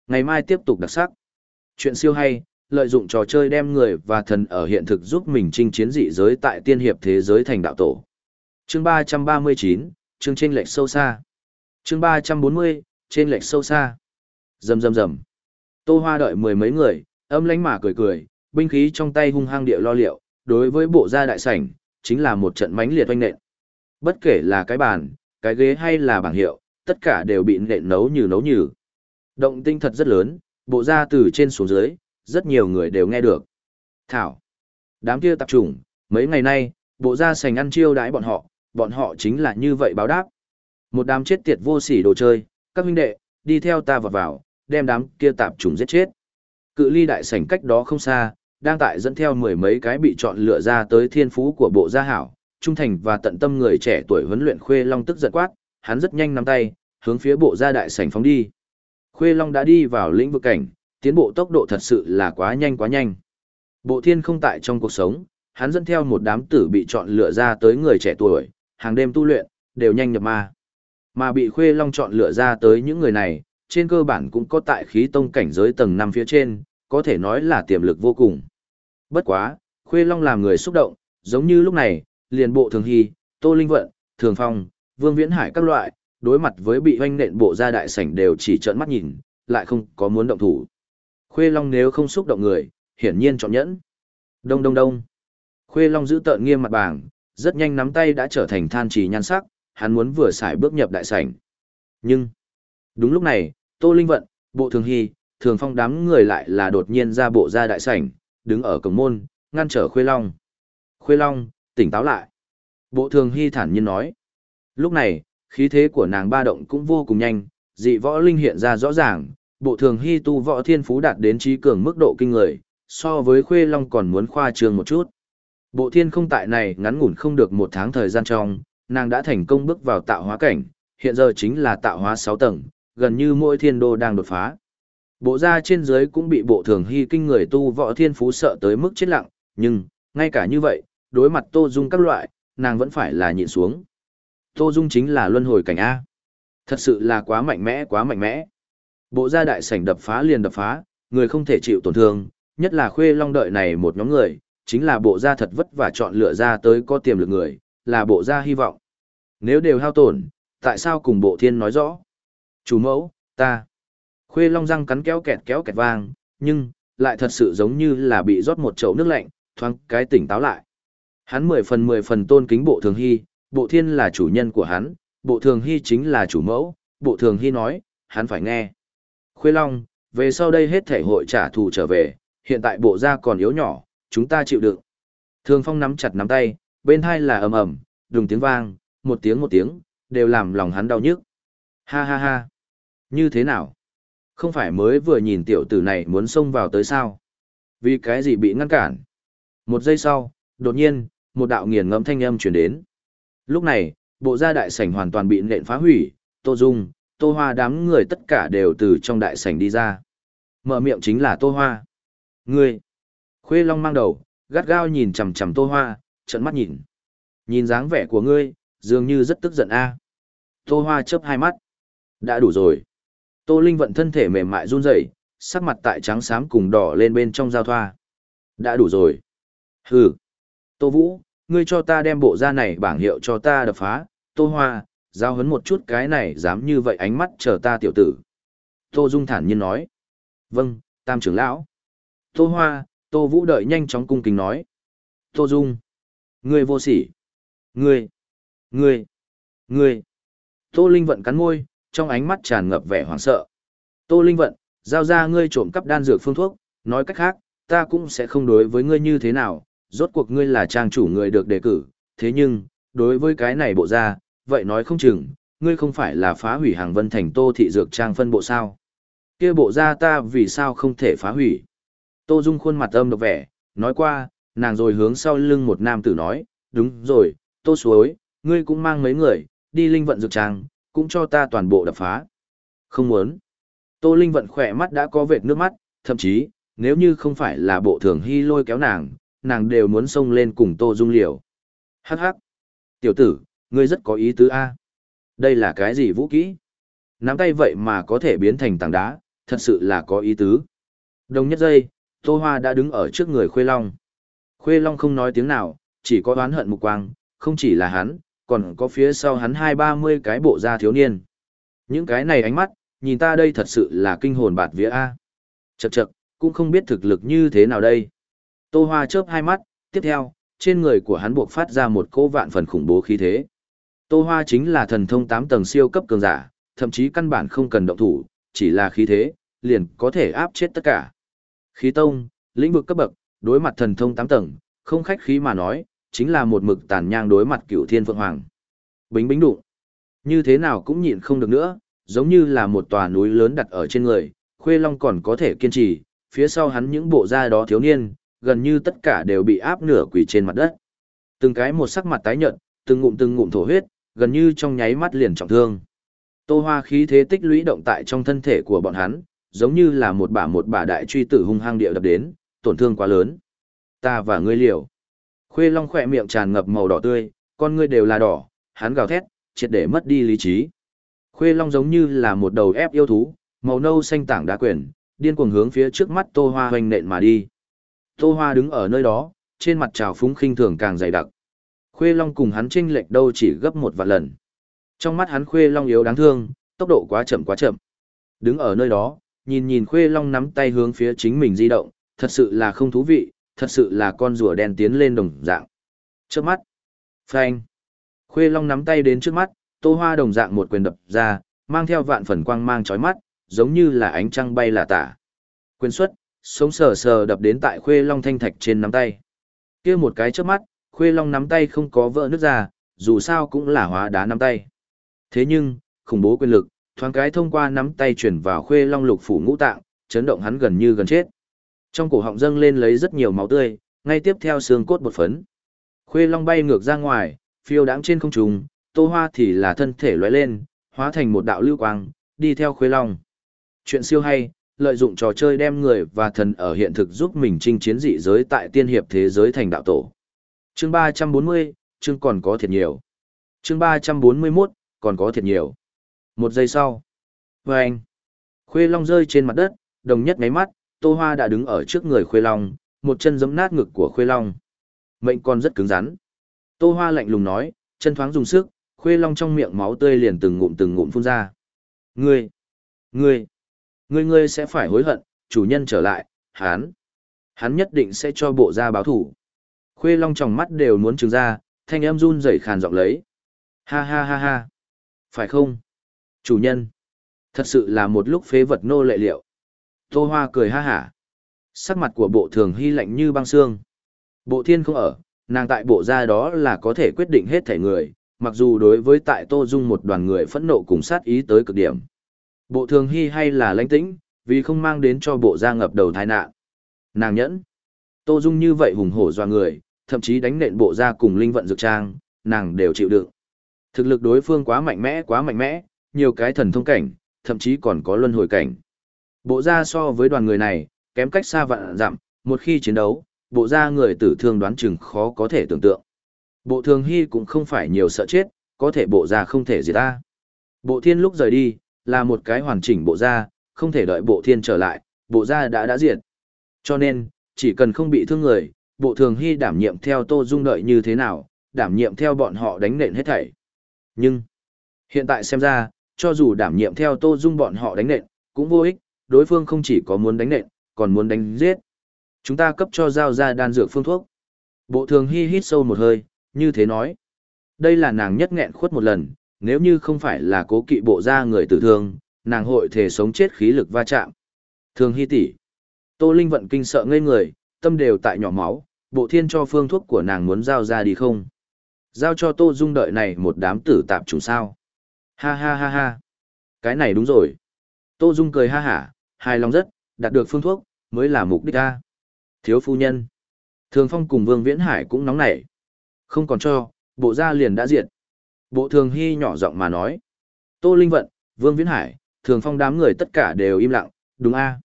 Ngày mai tiếp tục đặc sắc. Chuyện siêu hay, lợi dụng trò chơi đem người và thần ở hiện thực giúp mình chinh chiến dị giới tại tiên hiệp thế giới thành đạo tổ. Chương 339, chương trên lệch sâu xa. Chương 340, trên lệch sâu xa. Rầm rầm rầm. Tô Hoa đợi mười mấy người, âm lãnh mà cười cười, binh khí trong tay hung hăng địa lo liệu, đối với bộ gia đại sảnh, chính là một trận mánh liệt oanh nện. Bất kể là cái bàn, cái ghế hay là bảng hiệu, tất cả đều bị nện nấu như nấu như. Động tinh thật rất lớn, bộ gia từ trên xuống dưới, rất nhiều người đều nghe được. Thảo. Đám kia tập trung, mấy ngày nay, bộ gia sành ăn chiêu đãi bọn họ, bọn họ chính là như vậy báo đáp. Một đám chết tiệt vô sỉ đồ chơi, các huynh đệ, đi theo ta vào vào, đem đám kia tạp trùng giết chết. Cự ly đại sảnh cách đó không xa, đang tại dẫn theo mười mấy cái bị chọn lựa ra tới thiên phú của bộ gia hảo, trung thành và tận tâm người trẻ tuổi huấn luyện Khuê Long tức giận quát, hắn rất nhanh nắm tay, hướng phía bộ gia đại sảnh phóng đi. Khuê Long đã đi vào lĩnh vực cảnh, tiến bộ tốc độ thật sự là quá nhanh quá nhanh. Bộ thiên không tại trong cuộc sống, hắn dẫn theo một đám tử bị chọn lựa ra tới người trẻ tuổi, hàng đêm tu luyện, đều nhanh nhập ma. Mà bị Khuê Long chọn lựa ra tới những người này, trên cơ bản cũng có tại khí tông cảnh giới tầng 5 phía trên, có thể nói là tiềm lực vô cùng. Bất quá, Khuê Long làm người xúc động, giống như lúc này, liền bộ thường hy, Tô Linh Vận, Thường Phong, Vương Viễn Hải các loại, đối mặt với bị hoanh nện bộ ra đại sảnh đều chỉ trợn mắt nhìn, lại không có muốn động thủ. Khuê Long nếu không xúc động người, hiển nhiên chọn nhẫn. Đông đông đông. Khuê Long giữ tợn nghiêm mặt bảng, rất nhanh nắm tay đã trở thành than trì nhan sắc, hắn muốn vừa xài bước nhập đại sảnh. Nhưng, đúng lúc này, Tô Linh Vận, Bộ Thường Hy, Thường Phong đám người lại là đột nhiên ra bộ ra đại sảnh, đứng ở cổng môn, ngăn trở Khuê Long. Khuê Long, tỉnh táo lại. Bộ Thường Hy thản nhiên nói. Lúc này, khí thế của nàng ba động cũng vô cùng nhanh, dị võ linh hiện ra rõ ràng, bộ thường hy tu võ thiên phú đạt đến trí cường mức độ kinh người, so với Khuê Long còn muốn khoa trương một chút. Bộ thiên không tại này ngắn ngủn không được một tháng thời gian trong, nàng đã thành công bước vào tạo hóa cảnh, hiện giờ chính là tạo hóa 6 tầng, gần như mỗi thiên đô đang đột phá. Bộ gia trên dưới cũng bị bộ thường hy kinh người tu võ thiên phú sợ tới mức chết lặng, nhưng, ngay cả như vậy, đối mặt Tô Dung các loại, nàng vẫn phải là nhịn xuống. Tô Dung chính là luân hồi cảnh A. Thật sự là quá mạnh mẽ quá mạnh mẽ. Bộ gia đại sảnh đập phá liền đập phá, người không thể chịu tổn thương, nhất là khuê long đợi này một nhóm người, chính là bộ gia thật vất vả chọn lựa ra tới có tiềm lực người, là bộ gia hy vọng. Nếu đều hao tổn, tại sao cùng bộ thiên nói rõ? Chủ mẫu, ta. Khuê long răng cắn kéo kẹt kéo kẹt vang, nhưng, lại thật sự giống như là bị rót một chậu nước lạnh, thoáng cái tỉnh táo lại. Hắn mười phần mười phần tôn kính bộ thường hy, bộ thiên là chủ nhân của hắn, bộ thường hy chính là chủ mẫu, bộ thường hy nói, hắn phải nghe. Khuê Long, về sau đây hết thể hội trả thù trở về, hiện tại bộ gia còn yếu nhỏ, chúng ta chịu đựng. Thường Phong nắm chặt nắm tay, bên hai là ầm ầm, đùng tiếng vang, một tiếng một tiếng, đều làm lòng hắn đau nhức. Ha ha ha. Như thế nào? Không phải mới vừa nhìn tiểu tử này muốn xông vào tới sao? Vì cái gì bị ngăn cản? Một giây sau, đột nhiên, một đạo nghiền ngẫm thanh âm truyền đến. Lúc này, bộ gia đại sảnh hoàn toàn bị nện phá hủy, Tô Dung, Tô Hoa đám người tất cả đều từ trong đại sảnh đi ra. Mở miệng chính là Tô Hoa. Ngươi! Khuê Long mang đầu, gắt gao nhìn chằm chằm Tô Hoa, trợn mắt nhìn. Nhìn dáng vẻ của ngươi, dường như rất tức giận a. Tô Hoa chớp hai mắt. Đã đủ rồi. Tô Linh vận thân thể mềm mại run rẩy, sắc mặt tại trắng xám cùng đỏ lên bên trong giao thoa. Đã đủ rồi. Hừ. Tô Vũ, ngươi cho ta đem bộ da này bảng hiệu cho ta đập phá, Tô Hoa, giao hấn một chút cái này dám như vậy ánh mắt chờ ta tiểu tử. Tô Dung thản nhiên nói. Vâng, tam trưởng lão. Tô Hoa, Tô Vũ đợi nhanh chóng cung kính nói. Tô Dung. Ngươi vô sỉ. Ngươi. Ngươi. Ngươi. Tô Linh Vận cắn môi, trong ánh mắt tràn ngập vẻ hoảng sợ. Tô Linh Vận, giao ra ngươi trộm cắp đan dược phương thuốc, nói cách khác, ta cũng sẽ không đối với ngươi như thế nào, rốt cuộc ngươi là trang chủ người được đề cử, thế nhưng, đối với cái này bộ ra, vậy nói không chừng, ngươi không phải là phá hủy hàng vân thành tô thị dược trang phân bộ sao. kia bộ ra ta vì sao không thể phá hủy. Tô Dung khuôn mặt âm độc vẻ, nói qua, nàng rồi hướng sau lưng một nam tử nói, đúng rồi, Tô Suối, ngươi cũng mang mấy người, đi linh vận dược trang, cũng cho ta toàn bộ đập phá. Không muốn. Tô Linh vận khỏe mắt đã có vệt nước mắt, thậm chí, nếu như không phải là bộ thường hy lôi kéo nàng, nàng đều muốn xông lên cùng Tô Dung liều. Hắc hắc. Tiểu tử, ngươi rất có ý tứ A. Đây là cái gì vũ kỹ? Nắm tay vậy mà có thể biến thành tảng đá, thật sự là có ý tứ. Đồng nhất giây, Tô Hoa đã đứng ở trước người Khuê Long. Khuê Long không nói tiếng nào, chỉ có oán hận mục quang, không chỉ là hắn, còn có phía sau hắn hai ba mươi cái bộ da thiếu niên. Những cái này ánh mắt, nhìn ta đây thật sự là kinh hồn bạt vía A. Chậc chậc, cũng không biết thực lực như thế nào đây. Tô Hoa chớp hai mắt, tiếp theo, trên người của hắn buộc phát ra một cô vạn phần khủng bố khí thế. Tô Hoa chính là thần thông 8 tầng siêu cấp cường giả, thậm chí căn bản không cần động thủ, chỉ là khí thế, liền có thể áp chết tất cả. Khí tông, lĩnh vực cấp bậc, đối mặt thần thông 8 tầng, không khách khí mà nói, chính là một mực tàn nhang đối mặt cửu thiên phượng hoàng. Bính bính đụng. Như thế nào cũng nhịn không được nữa, giống như là một tòa núi lớn đặt ở trên người, khuê long còn có thể kiên trì, phía sau hắn những bộ da đó thiếu niên, gần như tất cả đều bị áp nửa quỳ trên mặt đất. Từng cái một sắc mặt tái nhợt, từng ngụm từng ngụm thổ huyết, gần như trong nháy mắt liền trọng thương. Tô Hoa khí thế tích lũy động tại trong thân thể của bọn hắn, giống như là một bả một bả đại truy tử hung hăng địa đập đến, tổn thương quá lớn. Ta và ngươi liều. Khuê Long khỏe miệng tràn ngập màu đỏ tươi, con ngươi đều là đỏ, hắn gào thét, triệt để mất đi lý trí. Khuê Long giống như là một đầu ép yêu thú, màu nâu xanh tảng đá quyển, điên cuồng hướng phía trước mắt Tô Hoa hoành nện mà đi. Tô Hoa đứng ở nơi đó, trên mặt trào phúng khinh thường càng dày đặc. Khuê Long cùng hắn chênh lệch đâu chỉ gấp một vạn lần. Trong mắt hắn Khuê Long yếu đáng thương, tốc độ quá chậm quá chậm. Đứng ở nơi đó, nhìn nhìn Khuê Long nắm tay hướng phía chính mình di động, thật sự là không thú vị, thật sự là con rùa đen tiến lên đồng dạng. Trước mắt, phanh. Khuê Long nắm tay đến trước mắt, Tô Hoa đồng dạng một quyền đập ra, mang theo vạn phần quang mang chói mắt, giống như là ánh trăng bay là tả. Quyền xuất, sống sờ sờ đập đến tại Khuê Long thanh thạch trên nắm tay. Kia một cái trước mắt, Khuê Long nắm tay không có vỡ nước ra, dù sao cũng là hóa đá nắm tay. Thế nhưng, khủng bố quyền lực, thoáng cái thông qua nắm tay chuyển vào Khuê Long lục phủ ngũ tạng, chấn động hắn gần như gần chết. Trong cổ họng dâng lên lấy rất nhiều máu tươi, ngay tiếp theo xương cốt bột phấn. Khuê Long bay ngược ra ngoài, phiêu đáng trên không trung, Tô Hoa thì là thân thể lóe lên, hóa thành một đạo lưu quang, đi theo Khuê Long. Chuyện siêu hay, lợi dụng trò chơi đem người và thần ở hiện thực giúp mình chinh chiến dị giới tại tiên hiệp thế giới thành đạo tổ. Chương 340, chương còn có thiệt nhiều. Chương 341, còn có thiệt nhiều. Một giây sau. Vâng! Khuê Long rơi trên mặt đất, đồng nhất ngáy mắt, Tô Hoa đã đứng ở trước người Khuê Long, một chân giẫm nát ngực của Khuê Long. Mệnh con rất cứng rắn. Tô Hoa lạnh lùng nói, chân thoáng dùng sức, Khuê Long trong miệng máu tươi liền từng ngụm từng ngụm phun ra. Ngươi! Ngươi! Ngươi ngươi sẽ phải hối hận, chủ nhân trở lại, hắn! Hắn nhất định sẽ cho bộ ra báo thủ. Khuê Long trong mắt đều muốn trừng ra, thanh âm run rẩy khàn giọng lấy. Ha ha ha ha! Phải không? Chủ nhân! Thật sự là một lúc phế vật nô lệ liệu. Tô Hoa cười ha hả. Sắc mặt của bộ thường hy lạnh như băng xương. Bộ thiên không ở, nàng tại bộ gia đó là có thể quyết định hết thể người, mặc dù đối với tại Tô Dung một đoàn người phẫn nộ cùng sát ý tới cực điểm. Bộ thường hy hay là lãnh tĩnh, vì không mang đến cho bộ gia ngập đầu tai nạn. Nàng nhẫn. Tô Dung như vậy hùng hổ doa người, thậm chí đánh nện bộ gia cùng linh vận dược trang, nàng đều chịu đựng. Thực lực đối phương quá mạnh mẽ quá mạnh mẽ, nhiều cái thần thông cảnh, thậm chí còn có luân hồi cảnh. Bộ gia so với đoàn người này, kém cách xa vạn dặm, một khi chiến đấu, bộ gia người tử thương đoán chừng khó có thể tưởng tượng. Bộ thường hy cũng không phải nhiều sợ chết, có thể bộ gia không thể gì ta. Bộ thiên lúc rời đi, là một cái hoàn chỉnh bộ gia, không thể đợi bộ thiên trở lại, bộ gia đã đã diệt. Cho nên, chỉ cần không bị thương người, bộ thường hy đảm nhiệm theo Tô Dung đợi như thế nào, đảm nhiệm theo bọn họ đánh nện hết thảy. Nhưng, hiện tại xem ra, cho dù đảm nhiệm theo Tô Dung bọn họ đánh nện, cũng vô ích, đối phương không chỉ có muốn đánh nện, còn muốn đánh giết. Chúng ta cấp cho giao ra đan dược phương thuốc. Bộ thường hy hít sâu một hơi, như thế nói. Đây là nàng nhất nghẹn khuất một lần, nếu như không phải là cố kỵ bộ ra người tử thương, nàng hội thể sống chết khí lực va chạm. Thường hy tỷ Tô Linh vận kinh sợ ngây người, tâm đều tại nhỏ máu, bộ thiên cho phương thuốc của nàng muốn giao ra đi không? Giao cho Tô Dung đợi này một đám tử tạp chủ sao? Ha ha ha ha. Cái này đúng rồi. Tô Dung cười ha hả, hài lòng rất, đạt được phương thuốc, mới là mục đích ta. Thiếu phu nhân. Thường Phong cùng Vương Viễn Hải cũng nóng nảy. Không còn cho, bộ gia liền đã diệt. Bộ Thường Hy nhỏ giọng mà nói. Tô Linh Vận, Vương Viễn Hải, Thường Phong đám người tất cả đều im lặng, đúng a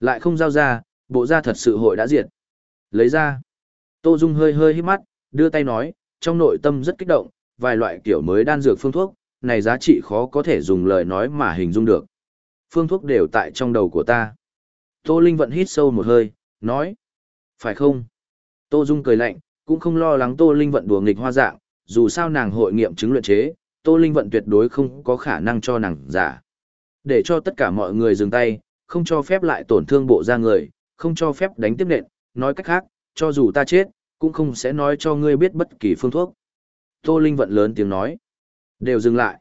Lại không giao ra, bộ gia thật sự hội đã diệt. Lấy ra. Tô Dung hơi hơi hít mắt, đưa tay nói, trong nội tâm rất kích động, vài loại kiểu mới đan dược phương thuốc, này giá trị khó có thể dùng lời nói mà hình dung được. Phương thuốc đều tại trong đầu của ta. Tô Linh Vận hít sâu một hơi, nói. Phải không? Tô Dung cười lạnh, cũng không lo lắng Tô Linh Vận đùa nghịch hoa dạng, dù sao nàng hội nghiệm chứng luyện chế, Tô Linh Vận tuyệt đối không có khả năng cho nàng giả. Để cho tất cả mọi người dừng tay, không cho phép lại tổn thương bộ da người, không cho phép đánh tiếp nện, nói cách khác, cho dù ta chết, cũng không sẽ nói cho ngươi biết bất kỳ phương thuốc. Tô Linh Vận lớn tiếng nói. Đều dừng lại.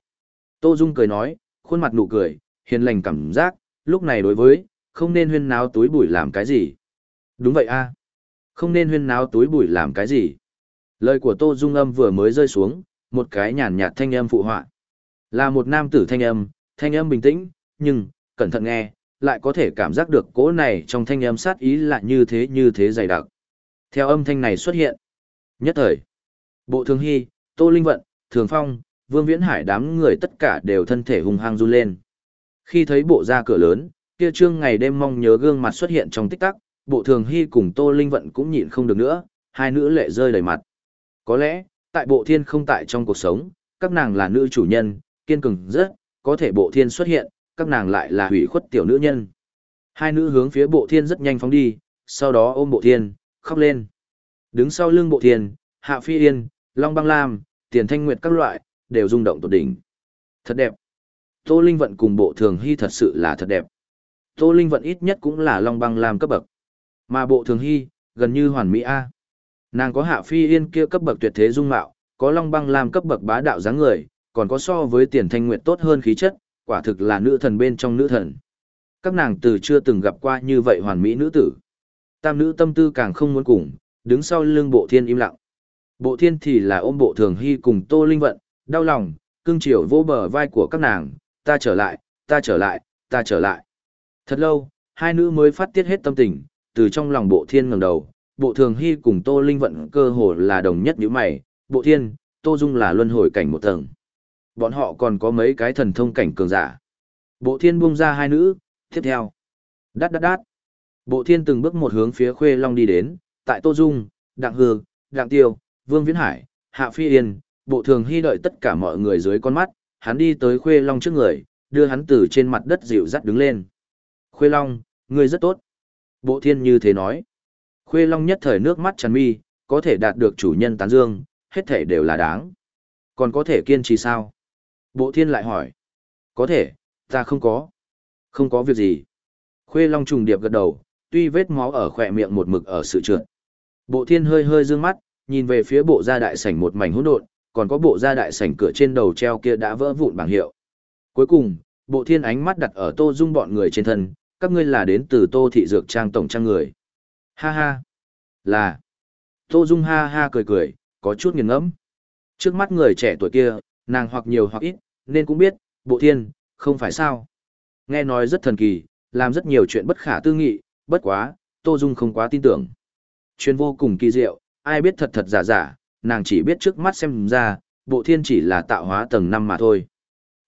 Tô Dung cười nói, khuôn mặt nụ cười, hiền lành cảm giác, lúc này đối với, không nên huyên náo túi bụi làm cái gì. Đúng vậy a Không nên huyên náo túi bụi làm cái gì. Lời của Tô Dung âm vừa mới rơi xuống, một cái nhàn nhạt thanh âm phụ họa. Là một nam tử thanh âm, thanh âm bình tĩnh, nhưng, cẩn thận nghe, lại có thể cảm giác được cỗ này trong thanh âm sát ý là như thế như thế dày đặc. Theo âm thanh này xuất hiện, nhất thời, bộ thường hy, Tô Linh Vận, Thường Phong, Vương Viễn Hải đám người tất cả đều thân thể hung hăng run lên. Khi thấy bộ ra cửa lớn, kia trương ngày đêm mong nhớ gương mặt xuất hiện trong tích tắc, bộ thường hy cùng Tô Linh Vận cũng nhịn không được nữa, hai nữ lệ rơi đầy mặt. Có lẽ, tại bộ thiên không tại trong cuộc sống, các nàng là nữ chủ nhân, kiên cường rất, có thể bộ thiên xuất hiện, các nàng lại là hủy khuất tiểu nữ nhân. Hai nữ hướng phía bộ thiên rất nhanh phóng đi, sau đó ôm bộ thiên, khóc lên. Đứng sau lưng bộ thiên, Hạ Phi Yên, Long Băng Lam, Tiền Thanh Nguyệt các loại, đều rung động tột đỉnh. Thật đẹp. Tô Linh Vận cùng bộ thường hy thật sự là thật đẹp. Tô Linh Vận ít nhất cũng là Long Băng Lam cấp bậc. Mà bộ thường hy, gần như hoàn mỹ A. Nàng có Hạ Phi Yên kia cấp bậc tuyệt thế dung mạo, có Long Băng Lam cấp bậc bá đạo dáng người, còn có so với Tiền Thanh Nguyệt tốt hơn khí chất, quả thực là nữ thần bên trong nữ thần. Các nàng từ chưa từng gặp qua như vậy hoàn mỹ nữ tử. Tam nữ tâm tư càng không muốn cùng, đứng sau lưng bộ thiên im lặng. Bộ thiên thì là ôm bộ thường hy cùng Tô Linh Vận, đau lòng, cưng chiều vô bờ vai của các nàng, ta trở lại, ta trở lại, ta trở lại. Thật lâu, hai nữ mới phát tiết hết tâm tình, từ trong lòng bộ thiên ngẩng đầu, bộ thường hy cùng Tô Linh Vận cơ hồ là đồng nhất như mày, bộ thiên, Tô Dung là luân hồi cảnh một tầng. Bọn họ còn có mấy cái thần thông cảnh cường giả. Bộ thiên buông ra hai nữ, tiếp theo. Đát đát đát. Bộ thiên từng bước một hướng phía khuê long đi đến, tại Tô Dung, Đặng Hương, Đặng Tiêu, Vương Viễn Hải, Hạ Phi Yên, bộ thường hy đợi tất cả mọi người dưới con mắt, hắn đi tới khuê long trước người, đưa hắn từ trên mặt đất dịu dắt đứng lên. Khuê long, ngươi rất tốt. Bộ thiên như thế nói. Khuê long nhất thời nước mắt tràn mi, có thể đạt được chủ nhân tán dương, hết thể đều là đáng. Còn có thể kiên trì sao? Bộ thiên lại hỏi. Có thể, ta không có. Không có việc gì. Khuê long trùng điệp gật đầu, tuy vết máu ở khỏe miệng một mực ở sự trượt. Bộ thiên hơi hơi dương mắt, nhìn về phía bộ gia đại sảnh một mảnh hỗn độn, còn có bộ gia đại sảnh cửa trên đầu treo kia đã vỡ vụn bảng hiệu. Cuối cùng, bộ thiên ánh mắt đặt ở tô dung bọn người trên thân, các ngươi là đến từ tô thị dược trang tổng trang người. Ha ha, là. Tô dung ha ha cười cười, có chút nghiền ngẫm. Trước mắt người trẻ tuổi kia, nàng hoặc nhiều hoặc ít, nên cũng biết, bộ thiên, không phải sao. Nghe nói rất thần kỳ, làm rất nhiều chuyện bất khả tư nghị, bất quá, Tô Dung không quá tin tưởng. chuyện vô cùng kỳ diệu, ai biết thật thật giả giả, nàng chỉ biết trước mắt xem ra, bộ thiên chỉ là tạo hóa tầng 5 mà thôi.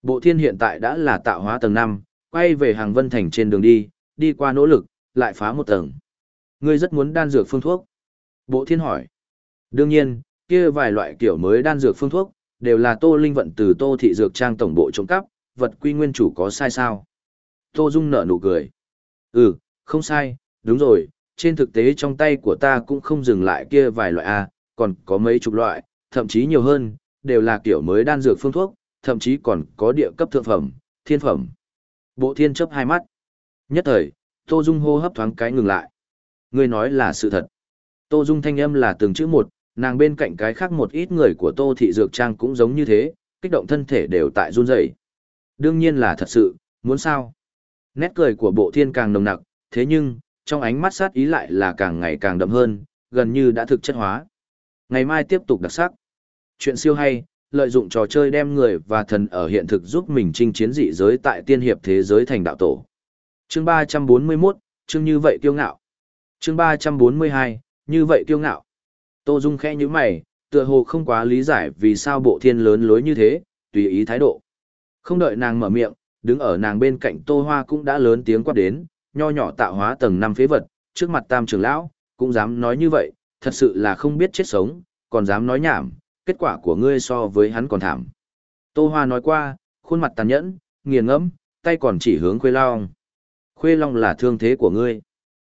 Bộ thiên hiện tại đã là tạo hóa tầng 5, quay về hàng vân thành trên đường đi, đi qua nỗ lực, lại phá một tầng. Ngươi rất muốn đan dược phương thuốc. Bộ thiên hỏi. Đương nhiên, kia vài loại kiểu mới đan dược phương thuốc, đều là tô linh vận từ tô thị dược trang tổng bộ trộm cắp, vật quy nguyên chủ có sai sao. Tô Dung nở nụ cười. Ừ, không sai, đúng rồi, trên thực tế trong tay của ta cũng không dừng lại kia vài loại A, còn có mấy chục loại, thậm chí nhiều hơn, đều là kiểu mới đan dược phương thuốc, thậm chí còn có địa cấp thượng phẩm, thiên phẩm. Bộ thiên chấp hai mắt. Nhất thời, Tô Dung hô hấp thoáng cái ngừng lại. Ngươi nói là sự thật. Tô Dung thanh âm là từng chữ một, nàng bên cạnh cái khác một ít người của Tô Thị Dược Trang cũng giống như thế, kích động thân thể đều tại run rẩy. Đương nhiên là thật sự, muốn sao? Nét cười của bộ thiên càng nồng nặc, thế nhưng, trong ánh mắt sát ý lại là càng ngày càng đậm hơn, gần như đã thực chất hóa. Ngày mai tiếp tục đặc sắc. Chuyện siêu hay, lợi dụng trò chơi đem người và thần ở hiện thực giúp mình chinh chiến dị giới tại tiên hiệp thế giới thành đạo tổ. Chương 341, chương như vậy kiêu ngạo. Chương 342, như vậy kiêu ngạo. Tô Dung khẽ như mày, tựa hồ không quá lý giải vì sao bộ thiên lớn lối như thế, tùy ý thái độ. Không đợi nàng mở miệng, đứng ở nàng bên cạnh Tô Hoa cũng đã lớn tiếng quát đến, nho nhỏ tạo hóa tầng năm phế vật, trước mặt tam trưởng lão, cũng dám nói như vậy, thật sự là không biết chết sống, còn dám nói nhảm, kết quả của ngươi so với hắn còn thảm. Tô Hoa nói qua, khuôn mặt tàn nhẫn, nghiền ngẫm, tay còn chỉ hướng Khuê Long. Khuê Long là thương thế của ngươi.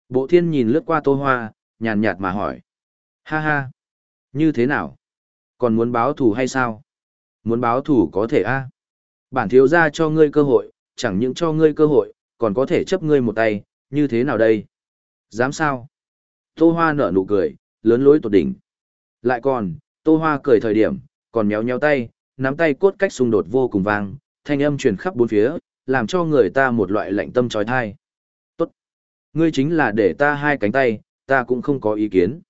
Bộ thiên nhìn lướt qua Tô Hoa, nhàn nhạt mà hỏi. Ha ha, như thế nào? Còn muốn báo thù hay sao? Muốn báo thù có thể a Bản thiếu gia cho ngươi cơ hội, chẳng những cho ngươi cơ hội, còn có thể chấp ngươi một tay, như thế nào đây? Dám sao? Tô Hoa nở nụ cười, lớn lối tột đỉnh. Lại còn, Tô Hoa cười thời điểm, còn méo nhéo tay, nắm tay cốt cách xung đột vô cùng vang, thanh âm truyền khắp bốn phía, làm cho người ta một loại lạnh tâm trói thai. Tốt. Ngươi chính là để ta hai cánh tay, ta cũng không có ý kiến.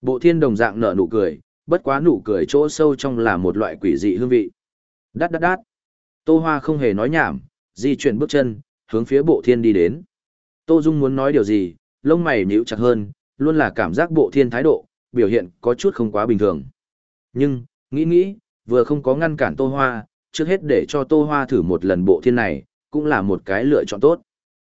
Bộ thiên đồng dạng nở nụ cười, bất quá nụ cười chỗ sâu trong là một loại quỷ dị hương vị. Đát đát đát. Tô Hoa không hề nói nhảm, di chuyển bước chân, hướng phía bộ thiên đi đến. Tô Dung muốn nói điều gì, lông mày nhíu chặt hơn, luôn là cảm giác bộ thiên thái độ, biểu hiện có chút không quá bình thường. Nhưng, nghĩ nghĩ, vừa không có ngăn cản Tô Hoa, trước hết để cho Tô Hoa thử một lần bộ thiên này, cũng là một cái lựa chọn tốt.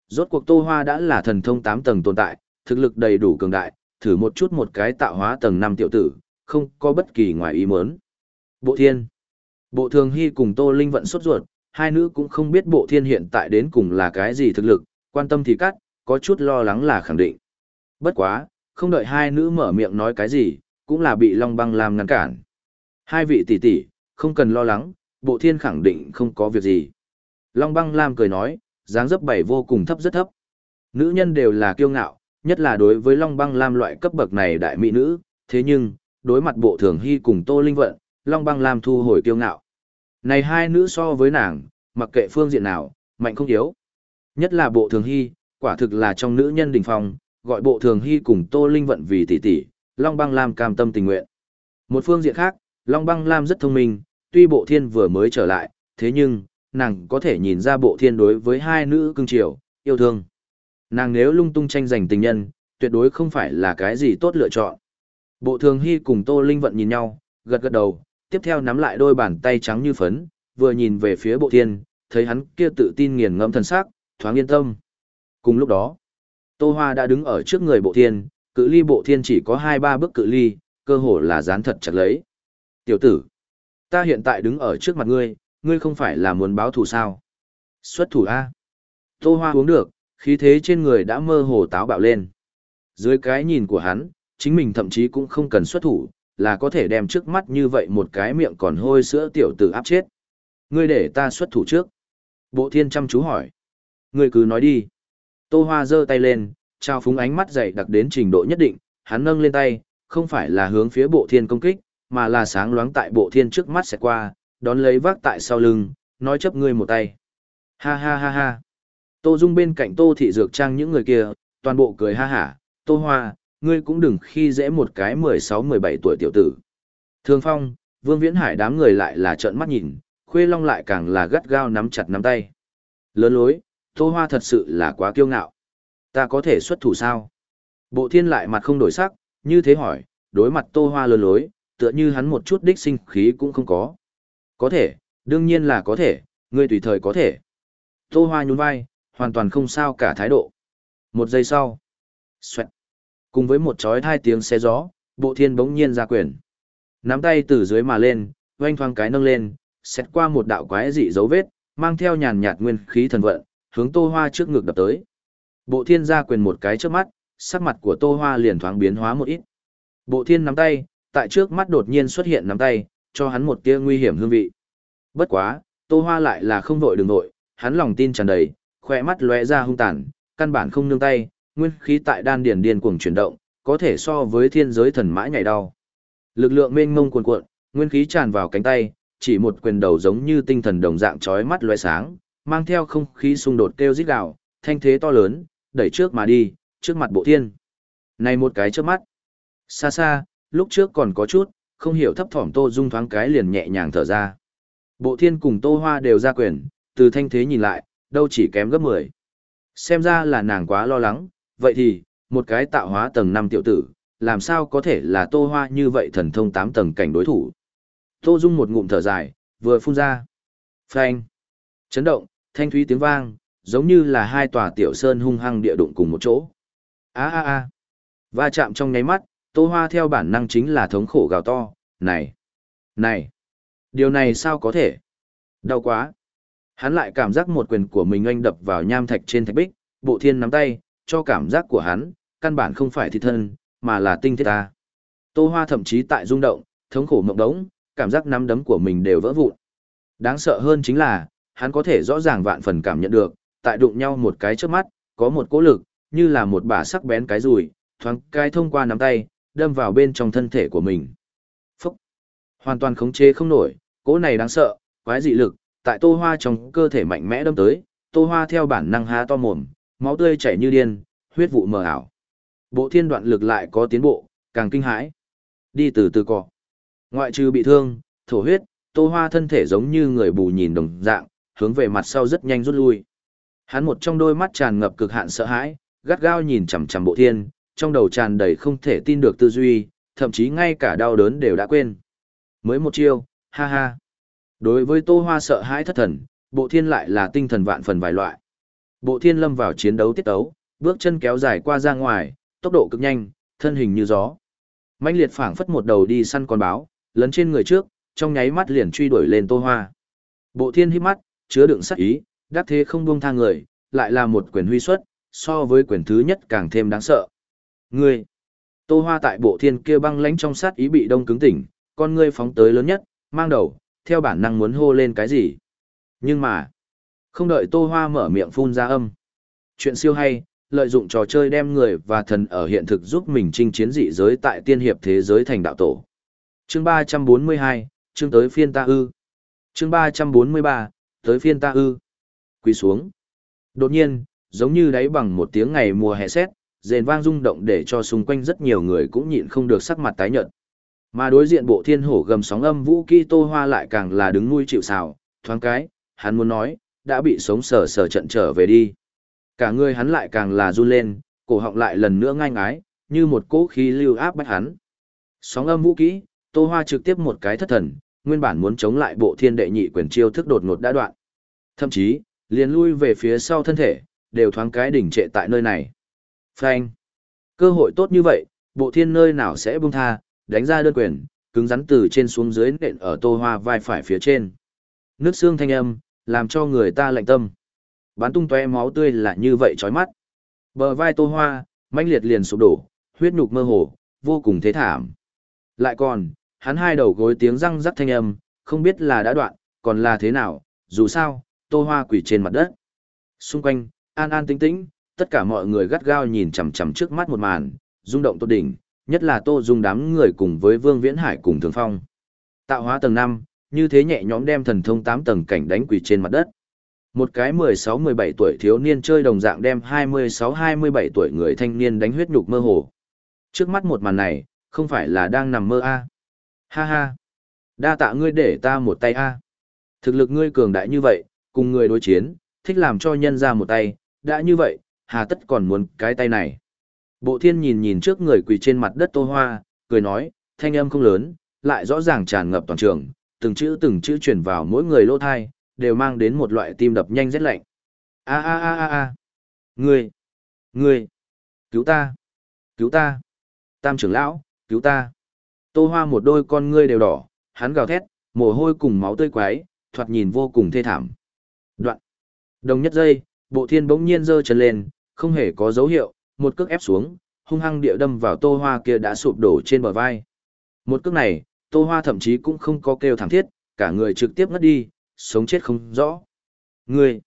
Rốt cuộc Tô Hoa đã là thần thông 8 tầng tồn tại, thực lực đầy đủ cường đại, thử một chút một cái tạo hóa tầng 5 tiểu tử, không có bất kỳ ngoài ý muốn. Bộ thiên. Bộ thường hy cùng Tô Linh vận sốt ruột, hai nữ cũng không biết bộ thiên hiện tại đến cùng là cái gì thực lực, quan tâm thì cắt, có chút lo lắng là khẳng định. Bất quá, không đợi hai nữ mở miệng nói cái gì, cũng là bị Long Băng lam ngăn cản. Hai vị tỷ tỷ, không cần lo lắng, bộ thiên khẳng định không có việc gì. Long Băng Lam cười nói, dáng dấp bảy vô cùng thấp rất thấp. Nữ nhân đều là kiêu ngạo, nhất là đối với Long Băng Lam loại cấp bậc này đại mỹ nữ, thế nhưng, đối mặt bộ thường hy cùng Tô Linh Vận, Long Băng Lam thu hồi kiêu ngạo. Này hai nữ so với nàng, mặc kệ phương diện nào, mạnh không yếu. Nhất là bộ thường hy, quả thực là trong nữ nhân đỉnh phong, gọi bộ thường hy cùng Tô Linh Vận vì tỷ tỷ, Long Băng Lam cam tâm tình nguyện. Một phương diện khác, Long Băng Lam rất thông minh, tuy bộ thiên vừa mới trở lại, thế nhưng, nàng có thể nhìn ra bộ thiên đối với hai nữ cưng chiều, yêu thương. Nàng nếu lung tung tranh giành tình nhân, tuyệt đối không phải là cái gì tốt lựa chọn. Bộ thường hy cùng Tô Linh Vận nhìn nhau, gật gật đầu, tiếp theo nắm lại đôi bàn tay trắng như phấn, vừa nhìn về phía bộ thiên, thấy hắn kia tự tin nghiền ngẫm thần sắc, thoáng yên tâm. Cùng lúc đó, Tô Hoa đã đứng ở trước người bộ thiên, cự ly bộ thiên chỉ có 2-3 bước cự ly, cơ hồ là dán thật chặt lấy. Tiểu tử, ta hiện tại đứng ở trước mặt ngươi, ngươi không phải là muốn báo thù sao? Xuất thủ A. Tô Hoa uống được, khí thế trên người đã mơ hồ táo bạo lên. Dưới cái nhìn của hắn, chính mình thậm chí cũng không cần xuất thủ, là có thể đem trước mắt như vậy một cái miệng còn hôi sữa tiểu tử áp chết. Ngươi để ta xuất thủ trước. Bộ thiên chăm chú hỏi. Ngươi cứ nói đi. Tô Hoa giơ tay lên, trao phúng ánh mắt dày đặc đến trình độ nhất định, hắn nâng lên tay, không phải là hướng phía bộ thiên công kích, mà là sáng loáng tại bộ thiên trước mắt sẽ qua, đón lấy vác tại sau lưng, nói chấp ngươi một tay. Ha ha ha ha. Tô Dung bên cạnh Tô Thị Dược Trang những người kia, toàn bộ cười ha hả, Tô Hoa, ngươi cũng đừng khi dễ một cái 16-17 tuổi tiểu tử. Thường Phong, Vương Viễn Hải đám người lại là trợn mắt nhìn, Khuê Long lại càng là gắt gao nắm chặt nắm tay. Lớn lối, Tô Hoa thật sự là quá kiêu ngạo. Ta có thể xuất thủ sao? Bộ thiên lại mặt không đổi sắc, như thế hỏi, đối mặt Tô Hoa lớn lối, tựa như hắn một chút đích sinh khí cũng không có. Có thể, đương nhiên là có thể, ngươi tùy thời có thể. Tô Hoa nhún vai, hoàn toàn không sao cả thái độ. Một giây sau, xoẹt. Cùng với một chói hai tiếng xe gió, bộ thiên bỗng nhiên ra quyền. Nắm tay từ dưới mà lên, oanh thoang cái nâng lên, xét qua một đạo quái dị dấu vết, mang theo nhàn nhạt nguyên khí thần vận, hướng tô hoa trước ngực đập tới. Bộ thiên ra quyền một cái trước mắt, sắc mặt của Tô Hoa liền thoáng biến hóa một ít. Bộ thiên nắm tay, tại trước mắt đột nhiên xuất hiện nắm tay, cho hắn một tia nguy hiểm hương vị. Bất quá, Tô Hoa lại là không vội đường nội, hắn lòng tin tràn đầy, khỏe mắt lóe ra hung tàn, căn bản không nương tay, nguyên khí tại đan điền điên cuồng chuyển động, có thể so với thiên giới thần mã nhảy đau. Lực lượng mênh mông cuồn cuộn, nguyên khí tràn vào cánh tay, chỉ một quyền đầu giống như tinh thần đồng dạng chói mắt lóe sáng, mang theo không khí xung đột kêu rít gào, thanh thế to lớn, đẩy trước mà đi, trước mặt bộ thiên. Này một cái trước mắt. Xa xa, lúc trước còn có chút, không hiểu thấp thỏm Tô Dung thoáng cái liền nhẹ nhàng thở ra. Bộ thiên cùng Tô Hoa đều ra quyền, từ thanh thế nhìn lại, đâu chỉ kém gấp 10. Xem ra là nàng quá lo lắng, vậy thì, một cái tạo hóa tầng 5 tiểu tử, làm sao có thể là Tô Hoa như vậy thần thông 8 tầng cảnh đối thủ. Tô Dung một ngụm thở dài, vừa phun ra. Phanh. Chấn động, thanh thúy tiếng vang, giống như là hai tòa tiểu sơn hung hăng địa đụng cùng một chỗ. A a a. Va chạm trong nháy mắt, Tô Hoa theo bản năng chính là thống khổ gào to, này, này, điều này sao có thể? Đau quá. Hắn lại cảm giác một quyền của mình anh đập vào nham thạch trên thạch bích, bộ thiên nắm tay, cho cảm giác của hắn, căn bản không phải thịt thân, mà là tinh thiết ta. Tô Hoa thậm chí tại rung động, thống khổ mộng đống, cảm giác nắm đấm của mình đều vỡ vụn. Đáng sợ hơn chính là, hắn có thể rõ ràng vạn phần cảm nhận được, tại đụng nhau một cái trước mắt, có một cỗ lực, như là một bả sắc bén cái rùi, thoáng cái thông qua nắm tay, đâm vào bên trong thân thể của mình. Phúc! Hoàn toàn khống chế không nổi, cỗ này đáng sợ, quái dị lực, tại tô hoa trong cơ thể mạnh mẽ đâm tới, tô hoa theo bản năng há to mồm, máu tươi chảy như điên, huyết vụ mờ ảo. Bộ thiên đoạn lực lại có tiến bộ, càng kinh hãi. Đi từ từ cọ. Ngoại trừ bị thương, thổ huyết, tô hoa thân thể giống như người bù nhìn đồng dạng, hướng về mặt sau rất nhanh rút lui. Hắn một trong đôi mắt tràn ngập cực hạn sợ hãi, gắt gao nhìn chằm chằm bộ thiên, trong đầu tràn đầy không thể tin được tư duy, thậm chí ngay cả đau đớn đều đã quên. Mới một chiêu, ha ha. Đối với Tô Hoa sợ hãi thất thần, bộ thiên lại là tinh thần vạn phần vài loại. Bộ thiên lâm vào chiến đấu tiết tấu, bước chân kéo dài qua ra ngoài, tốc độ cực nhanh, thân hình như gió. Mạnh liệt phảng phất một đầu đi săn con báo, lấn trên người trước, trong nháy mắt liền truy đuổi lên Tô Hoa. Bộ thiên hít mắt, chứa đựng sát ý, đắc thế không buông tha người, lại là một quyền huy xuất, so với quyền thứ nhất càng thêm đáng sợ. Ngươi! Tô Hoa tại bộ thiên kia băng lãnh trong sát ý bị đông cứng tỉnh, con ngươi phóng tới lớn nhất, mang đầu, theo bản năng muốn hô lên cái gì. Nhưng mà, không đợi Tô Hoa mở miệng phun ra âm. Chuyện siêu hay, lợi dụng trò chơi đem người và thần ở hiện thực giúp mình chinh chiến dị giới tại tiên hiệp thế giới thành đạo tổ. Chương 342, chương tới phiên ta ư. Chương 343, tới phiên ta ư. Quỳ xuống. Đột nhiên, giống như đáy bằng một tiếng ngày mùa hè xét, rền vang rung động để cho xung quanh rất nhiều người cũng nhịn không được sắc mặt tái nhợt. Mà đối diện bộ thiên hổ gầm sóng âm vũ kỹ tô hoa lại càng là đứng nuôi chịu xào, thoáng cái, hắn muốn nói, đã bị sống sờ sờ trận trở về đi. Cả người hắn lại càng là run lên, cổ họng lại lần nữa ngai ngái, như một cỗ khí lưu áp bách hắn. Sóng âm vũ kỹ, tô hoa trực tiếp một cái thất thần, nguyên bản muốn chống lại bộ thiên đệ nhị quyền chiêu thức đột ngột đã đoạn. Thậm chí, liền lui về phía sau thân thể, đều thoáng cái đỉnh trệ tại nơi này. Phanh. Cơ hội tốt như vậy, bộ thiên nơi nào sẽ buông tha, đánh ra đơn quyền, cứng rắn từ trên xuống dưới nện ở tô hoa vai phải phía trên. Nước xương thanh âm, làm cho người ta lạnh tâm. Bắn tung tóe máu tươi là như vậy chói mắt. Bờ vai tô hoa, mãnh liệt liền sụp đổ, huyết nhục mơ hồ, vô cùng thế thảm. Lại còn, hắn hai đầu gối tiếng răng rắc thanh âm, không biết là đã đoạn, còn là thế nào, dù sao, tô hoa quỷ trên mặt đất. Xung quanh, an an tĩnh tĩnh, tất cả mọi người gắt gao nhìn chằm chằm trước mắt một màn, rung động tốt đỉnh, nhất là Tô Dung đám người cùng với Vương Viễn Hải cùng Thường Phong. Tạo hóa tầng 5, như thế nhẹ nhõm đem thần thông 8 tầng cảnh đánh quỷ trên mặt đất. Một cái 16-17 tuổi thiếu niên chơi đồng dạng đem 26-27 tuổi người thanh niên đánh huyết nhục mơ hồ. Trước mắt một màn này, không phải là đang nằm mơ a à. Ha ha. Đa tạ ngươi để ta một tay a Thực lực ngươi cường đại như vậy, cùng người đối chiến, thích làm cho nhân ra một tay, đã như vậy, hà tất còn muốn cái tay này. Bộ thiên nhìn nhìn trước người quỳ trên mặt đất tô hoa, cười nói, thanh âm không lớn, lại rõ ràng tràn ngập toàn trường, từng chữ từng chữ truyền vào mỗi người lỗ thai, đều mang đến một loại tim đập nhanh rất lạnh. A a a a a. Ngươi, ngươi, cứu ta, cứu ta. Tam trưởng lão, cứu ta. Tô hoa một đôi con ngươi đều đỏ, hắn gào thét, mồ hôi cùng máu tươi quái, thoạt nhìn vô cùng thê thảm. Đoạn. Đồng nhất giây, bộ thiên bỗng nhiên giơ chân lên, Không hề có dấu hiệu, một cước ép xuống, hung hăng địa đâm vào tô hoa kia đã sụp đổ trên bờ vai. Một cước này, tô hoa thậm chí cũng không có kêu thẳng thiết, cả người trực tiếp ngất đi, sống chết không rõ. Ngươi!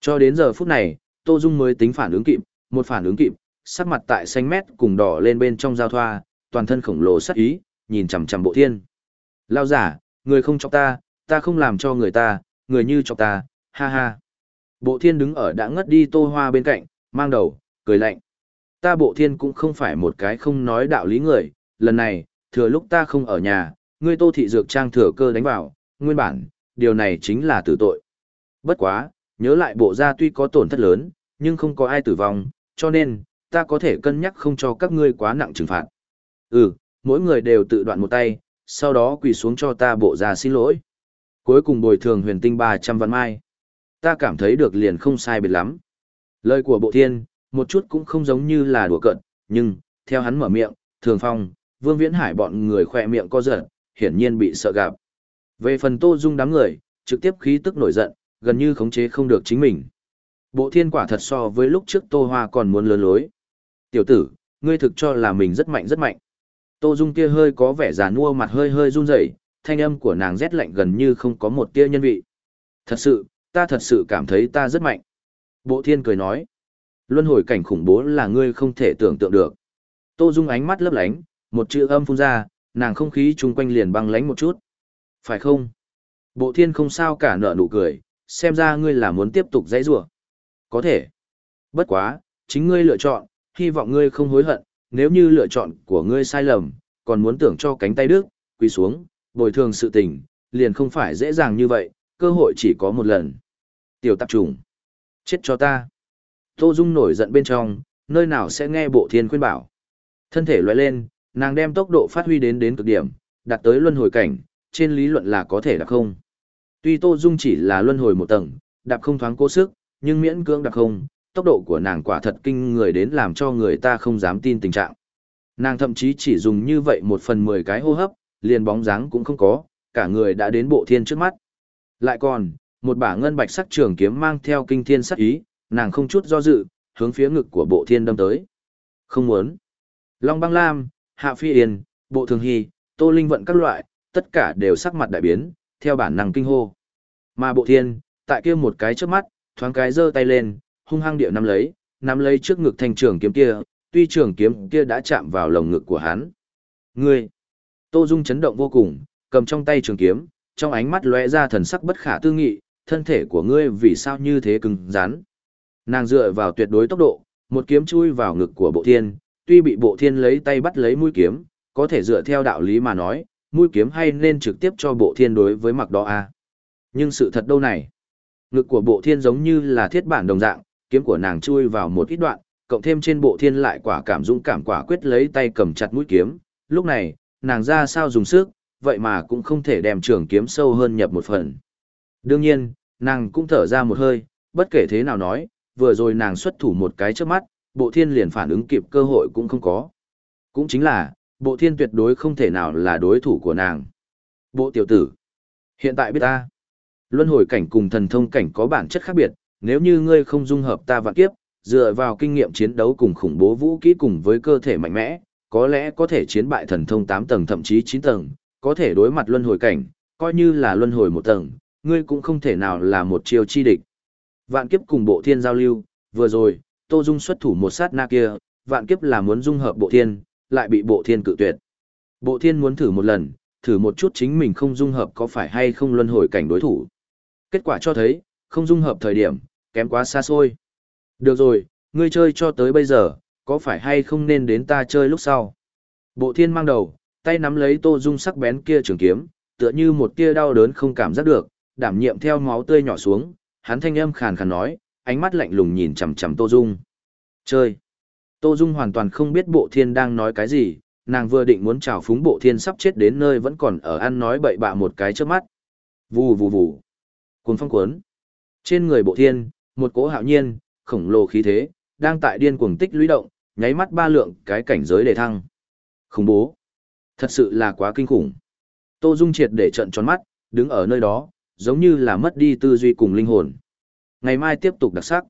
Cho đến giờ phút này, Tô Dung mới tính phản ứng kịp, một phản ứng kịp, sắc mặt tại xanh mét cùng đỏ lên bên trong giao thoa, toàn thân khổng lồ sắc ý, nhìn chằm chằm bộ thiên. Lao giả, người không chọc ta, ta không làm cho người ta, người như chọc ta, ha ha. Bộ thiên đứng ở đã ngất đi tô hoa bên cạnh, mang đầu, cười lạnh. Ta bộ thiên cũng không phải một cái không nói đạo lý người, lần này, thừa lúc ta không ở nhà, ngươi tô thị dược trang thừa cơ đánh vào, nguyên bản, điều này chính là tử tội. Bất quá, nhớ lại bộ gia tuy có tổn thất lớn, nhưng không có ai tử vong, cho nên, ta có thể cân nhắc không cho các ngươi quá nặng trừng phạt. Ừ, mỗi người đều tự đoạn một tay, sau đó quỳ xuống cho ta bộ ra xin lỗi. Cuối cùng bồi thường huyền tinh 300 văn mai. Ta cảm thấy được liền không sai biệt lắm. Lời của bộ thiên, một chút cũng không giống như là đùa cợt, nhưng, theo hắn mở miệng, thường phong, vương viễn hải bọn người khỏe miệng co giật, hiển nhiên bị sợ gặp. Về phần tô dung đám người, trực tiếp khí tức nổi giận, gần như khống chế không được chính mình. Bộ thiên quả thật so với lúc trước tô hoa còn muốn lớn lối. Tiểu tử, ngươi thực cho là mình rất mạnh rất mạnh. Tô dung kia hơi có vẻ già nua mặt hơi hơi run rẩy, thanh âm của nàng rét lạnh gần như không có một tia nhân vị. Thật sự, ta thật sự cảm thấy ta rất mạnh. Bộ thiên cười nói. Luân hồi cảnh khủng bố là ngươi không thể tưởng tượng được. Tô Dung ánh mắt lấp lánh, một chữ âm phun ra, nàng không khí chung quanh liền băng lánh một chút. Phải không? Bộ thiên không sao cả nở nụ cười, xem ra ngươi là muốn tiếp tục dãy rủa. Có thể. Bất quá, chính ngươi lựa chọn, hy vọng ngươi không hối hận, nếu như lựa chọn của ngươi sai lầm, còn muốn tưởng cho cánh tay đức, quỳ xuống, bồi thường sự tình, liền không phải dễ dàng như vậy, cơ hội chỉ có một lần. Tiểu tạp trùng. Chết cho ta. Tô Dung nổi giận bên trong, nơi nào sẽ nghe bộ thiên khuyên bảo. Thân thể loại lên, nàng đem tốc độ phát huy đến đến cực điểm, đạt tới luân hồi cảnh, trên lý luận là có thể đạp không. Tuy Tô Dung chỉ là luân hồi một tầng, đạp không thoáng cố sức, nhưng miễn cưỡng đạp không, tốc độ của nàng quả thật kinh người đến làm cho người ta không dám tin tình trạng. Nàng thậm chí chỉ dùng như vậy một phần mười cái hô hấp, liền bóng dáng cũng không có, cả người đã đến bộ thiên trước mắt. Lại còn, một bả ngân bạch sắc trường kiếm mang theo kinh thiên sắc ý, nàng không chút do dự, hướng phía ngực của bộ thiên đâm tới. Không muốn. Long băng lam, hạ phi yên, bộ thường hy, tô linh vận các loại, tất cả đều sắc mặt đại biến, theo bản năng kinh hô. Mà bộ thiên, tại kia một cái trước mắt, thoáng cái giơ tay lên, hung hăng địa nắm lấy, nắm lấy trước ngực thanh trường kiếm kia, tuy trường kiếm kia đã chạm vào lồng ngực của hắn. Ngươi! Tô Dung chấn động vô cùng, cầm trong tay trường kiếm, trong ánh mắt lóe ra thần sắc bất khả tư nghị, thân thể của ngươi vì sao như thế cứng rắn. Nàng dựa vào tuyệt đối tốc độ, một kiếm chui vào ngực của bộ thiên, tuy bị bộ thiên lấy tay bắt lấy mũi kiếm, có thể dựa theo đạo lý mà nói, mũi kiếm hay nên trực tiếp cho bộ thiên đối với mặc đó a à? Nhưng sự thật đâu này? Ngực của bộ thiên giống như là thiết bản đồng dạng, kiếm của nàng chui vào một ít đoạn, cộng thêm trên bộ thiên lại quả cảm dũng cảm quả quyết lấy tay cầm chặt mũi kiếm. Lúc này, nàng ra sao dùng sức, vậy mà cũng không thể đem trường kiếm sâu hơn nhập một phần. Đương nhiên, nàng cũng thở ra một hơi, bất kể thế nào nói, vừa rồi nàng xuất thủ một cái trước mắt, bộ thiên liền phản ứng kịp cơ hội cũng không có. Cũng chính là, bộ thiên tuyệt đối không thể nào là đối thủ của nàng. Bộ tiểu tử, hiện tại biết ta, luân hồi cảnh cùng thần thông cảnh có bản chất khác biệt, nếu như ngươi không dung hợp ta vạn kiếp, dựa vào kinh nghiệm chiến đấu cùng khủng bố vũ kỹ cùng với cơ thể mạnh mẽ, có lẽ có thể chiến bại thần thông 8 tầng thậm chí 9 tầng, có thể đối mặt luân hồi cảnh, coi như là luân hồi một tầng, ngươi cũng không thể nào là một chiêu chi địch. Vạn kiếp cùng bộ thiên giao lưu, vừa rồi, Tô Dung xuất thủ một sát na kia, vạn kiếp là muốn dung hợp bộ thiên, lại bị bộ thiên cự tuyệt. Bộ thiên muốn thử một lần, thử một chút chính mình không dung hợp có phải hay không luân hồi cảnh đối thủ. Kết quả cho thấy, không dung hợp thời điểm, kém quá xa xôi. Được rồi, ngươi chơi cho tới bây giờ, có phải hay không nên đến ta chơi lúc sau. Bộ thiên mang đầu, tay nắm lấy tô dung sắc bén kia trường kiếm, tựa như một tia đau đớn không cảm giác được, đảm nhiệm theo máu tươi nhỏ xuống, hắn thanh âm khàn khàn nói, ánh mắt lạnh lùng nhìn chằm chằm Tô Dung. Chơi. Tô Dung hoàn toàn không biết bộ thiên đang nói cái gì, nàng vừa định muốn chào phúng bộ thiên sắp chết đến nơi vẫn còn ở ăn nói bậy bạ một cái trước mắt. Vù vù vù. Cuốn phong cuốn. Trên người bộ thiên, một cỗ hạo nhiên, khổng lồ khí thế, đang tại điên cuồng tích lũy động, nháy mắt ba lượng cái cảnh giới đề thăng. Khủng bố. Thật sự là quá kinh khủng. Tô Dung triệt để trận tròn mắt, đứng ở nơi đó, giống như là mất đi tư duy cùng linh hồn. Ngày mai tiếp tục đặc sắc.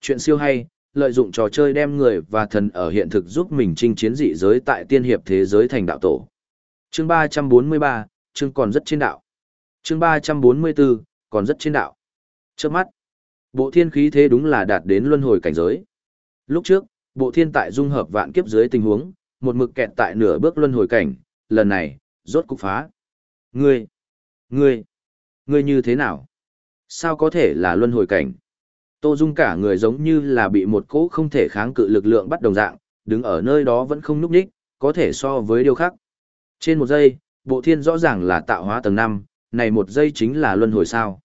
Chuyện siêu hay, lợi dụng trò chơi đem người và thần ở hiện thực giúp mình chinh chiến dị giới tại tiên hiệp thế giới thành đạo tổ. Chương 343, chương còn rất trên đạo. Chương 344, còn rất trên đạo. Trước mắt, bộ thiên khí thế đúng là đạt đến luân hồi cảnh giới. Lúc trước, bộ thiên tại dung hợp vạn kiếp dưới tình huống, một mực kẹt tại nửa bước luân hồi cảnh, lần này, rốt cục phá. Ngươi, ngươi, ngươi như thế nào? Sao có thể là luân hồi cảnh? Tô Dung cả người giống như là bị một cỗ không thể kháng cự lực lượng bắt đồng dạng, đứng ở nơi đó vẫn không núp đích, có thể so với điều khác. Trên một giây, bộ thiên rõ ràng là tạo hóa tầng 5, này một giây chính là luân hồi sao.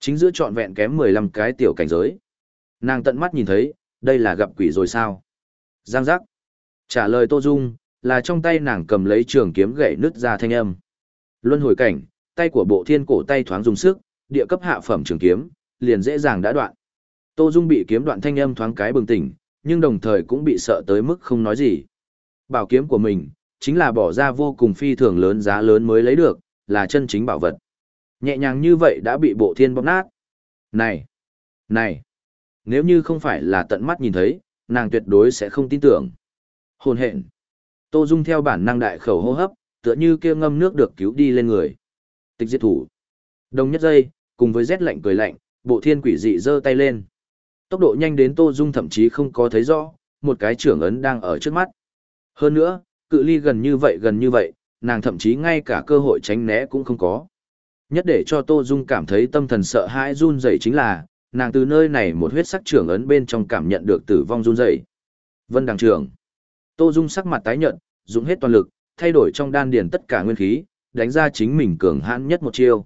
Chính giữa trọn vẹn kém 15 cái tiểu cảnh giới. Nàng tận mắt nhìn thấy, đây là gặp quỷ rồi sao? Giang giác. Trả lời Tô Dung, là trong tay nàng cầm lấy trường kiếm gậy nứt ra thanh âm. Luân hồi cảnh, tay của bộ thiên cổ tay thoáng dùng sức, địa cấp hạ phẩm trường kiếm, liền dễ dàng đã đoạn. Tô Dung bị kiếm đoạn thanh âm thoáng cái bừng tỉnh, nhưng đồng thời cũng bị sợ tới mức không nói gì. Bảo kiếm của mình, chính là bỏ ra vô cùng phi thường lớn giá lớn mới lấy được, là chân chính bảo vật. Nhẹ nhàng như vậy đã bị bộ thiên bóp nát. Này! Này! Nếu như không phải là tận mắt nhìn thấy, nàng tuyệt đối sẽ không tin tưởng. Hồn hện! Tô Dung theo bản năng đại khẩu hô hấp, tựa như kia ngâm nước được cứu đi lên người. Tịch diệt thủ. Đồng nhất giây, cùng với rét lạnh cười lạnh, bộ thiên quỷ dị giơ tay lên. Tốc độ nhanh đến Tô Dung thậm chí không có thấy rõ, một cái trưởng ấn đang ở trước mắt. Hơn nữa, cự ly gần như vậy gần như vậy, nàng thậm chí ngay cả cơ hội tránh né cũng không có. Nhất để cho Tô Dung cảm thấy tâm thần sợ hãi run rẩy chính là, nàng từ nơi này một huyết sắc trưởng ấn bên trong cảm nhận được tử vong run rẩy. Vân Đằng trưởng. Tô Dung sắc mặt tái nhợt, dùng hết toàn lực, thay đổi trong đan điền tất cả nguyên khí, đánh ra chính mình cường hãn nhất một chiêu.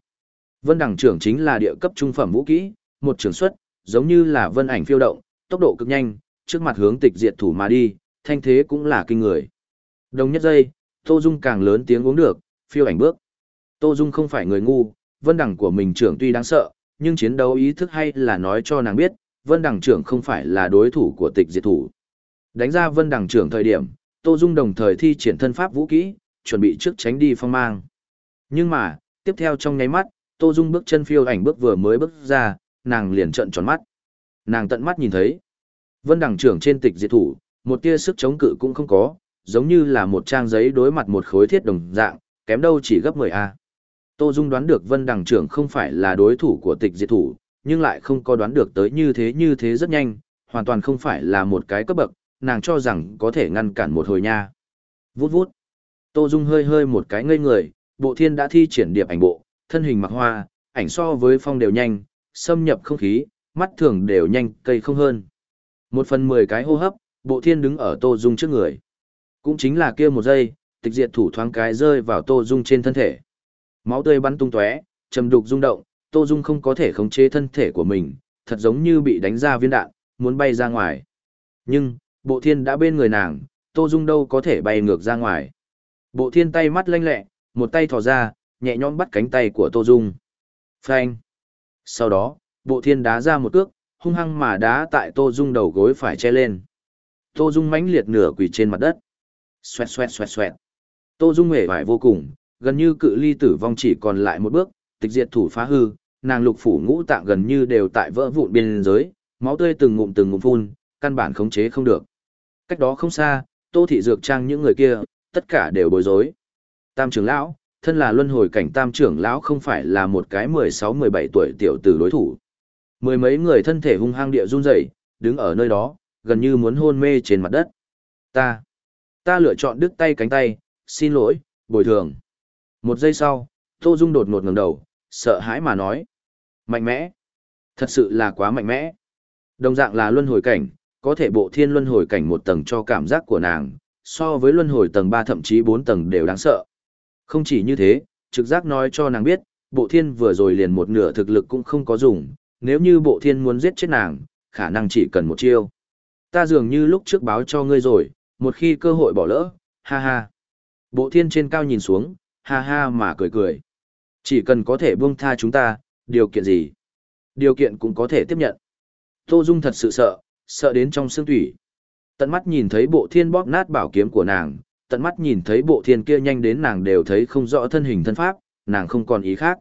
Vân Đằng trưởng chính là địa cấp trung phẩm vũ kỹ, một trường xuất, giống như là vân ảnh phiêu động, tốc độ cực nhanh, trước mặt hướng tịch diệt thủ mà đi, thanh thế cũng là kinh người. Đồng nhất giây, Tô Dung càng lớn tiếng uống được, phiêu ảnh bước. Tô Dung không phải người ngu, vân đẳng của mình trưởng tuy đáng sợ, nhưng chiến đấu ý thức hay là nói cho nàng biết, vân đẳng trưởng không phải là đối thủ của tịch diệt thủ. Đánh ra vân đẳng trưởng thời điểm, Tô Dung đồng thời thi triển thân pháp vũ kỹ, chuẩn bị trước tránh đi phong mang. Nhưng mà, tiếp theo trong nháy mắt, Tô Dung bước chân phiêu ảnh bước vừa mới bước ra, nàng liền trợn tròn mắt. Nàng tận mắt nhìn thấy, vân đẳng trưởng trên tịch diệt thủ, một tia sức chống cự cũng không có, giống như là một trang giấy đối mặt một khối thiết đồng dạng, kém đâu chỉ gấp 10A. Tô Dung đoán được Vân Đằng trưởng không phải là đối thủ của tịch diệt thủ, nhưng lại không có đoán được tới như thế như thế rất nhanh, hoàn toàn không phải là một cái cấp bậc, nàng cho rằng có thể ngăn cản một hồi nha. Vút vút. Tô Dung hơi hơi một cái ngây người, bộ thiên đã thi triển điệp ảnh bộ, thân hình mặc hoa, ảnh so với phong đều nhanh, xâm nhập không khí, mắt thường đều nhanh, cây không hơn. Một phần mười cái hô hấp, bộ thiên đứng ở Tô Dung trước người. Cũng chính là kia một giây, tịch diệt thủ thoáng cái rơi vào Tô Dung trên thân thể. Máu tươi bắn tung tóe, trầm đục rung động, Tô Dung không có thể khống chế thân thể của mình, thật giống như bị đánh ra viên đạn, muốn bay ra ngoài. Nhưng, bộ thiên đã bên người nàng, Tô Dung đâu có thể bay ngược ra ngoài. Bộ thiên tay mắt lanh lẹ, một tay thò ra, nhẹ nhõm bắt cánh tay của Tô Dung. Phanh. Sau đó, bộ thiên đá ra một cước, hung hăng mà đá tại Tô Dung đầu gối phải che lên. Tô Dung mãnh liệt nửa quỳ trên mặt đất. Xoẹt xoẹt xoẹt xoẹt. Tô Dung hề vải vô cùng, gần như cự ly tử vong chỉ còn lại một bước, tịch diệt thủ phá hư, nàng lục phủ ngũ tạng gần như đều tại vỡ vụn biên giới, máu tươi từng ngụm từng ngụm phun, căn bản khống chế không được. Cách đó không xa, Tô thị dược trang những người kia, tất cả đều bối rối. Tam trưởng lão, thân là luân hồi cảnh tam trưởng lão không phải là một cái 16-17 tuổi tiểu tử đối thủ. Mười mấy người thân thể hung hăng địa run rẩy, đứng ở nơi đó, gần như muốn hôn mê trên mặt đất. Ta, ta lựa chọn đứt tay cánh tay, xin lỗi, bồi thường. Một giây sau, Tô Dung đột ngột ngẩng đầu, sợ hãi mà nói. Mạnh mẽ. Thật sự là quá mạnh mẽ. Đồng dạng là luân hồi cảnh, có thể bộ thiên luân hồi cảnh một tầng cho cảm giác của nàng, so với luân hồi tầng 3 thậm chí 4 tầng đều đáng sợ. Không chỉ như thế, trực giác nói cho nàng biết, bộ thiên vừa rồi liền một nửa thực lực cũng không có dùng, nếu như bộ thiên muốn giết chết nàng, khả năng chỉ cần một chiêu. Ta dường như lúc trước báo cho ngươi rồi, một khi cơ hội bỏ lỡ, ha ha. Bộ thiên trên cao nhìn xuống, ha ha mà cười cười. Chỉ cần có thể buông tha chúng ta, điều kiện gì? Điều kiện cũng có thể tiếp nhận. Tô Dung thật sự sợ, sợ đến trong xương thủy. Tận mắt nhìn thấy bộ thiên bóp nát bảo kiếm của nàng, tận mắt nhìn thấy bộ thiên kia nhanh đến nàng đều thấy không rõ thân hình thân pháp, nàng không còn ý khác.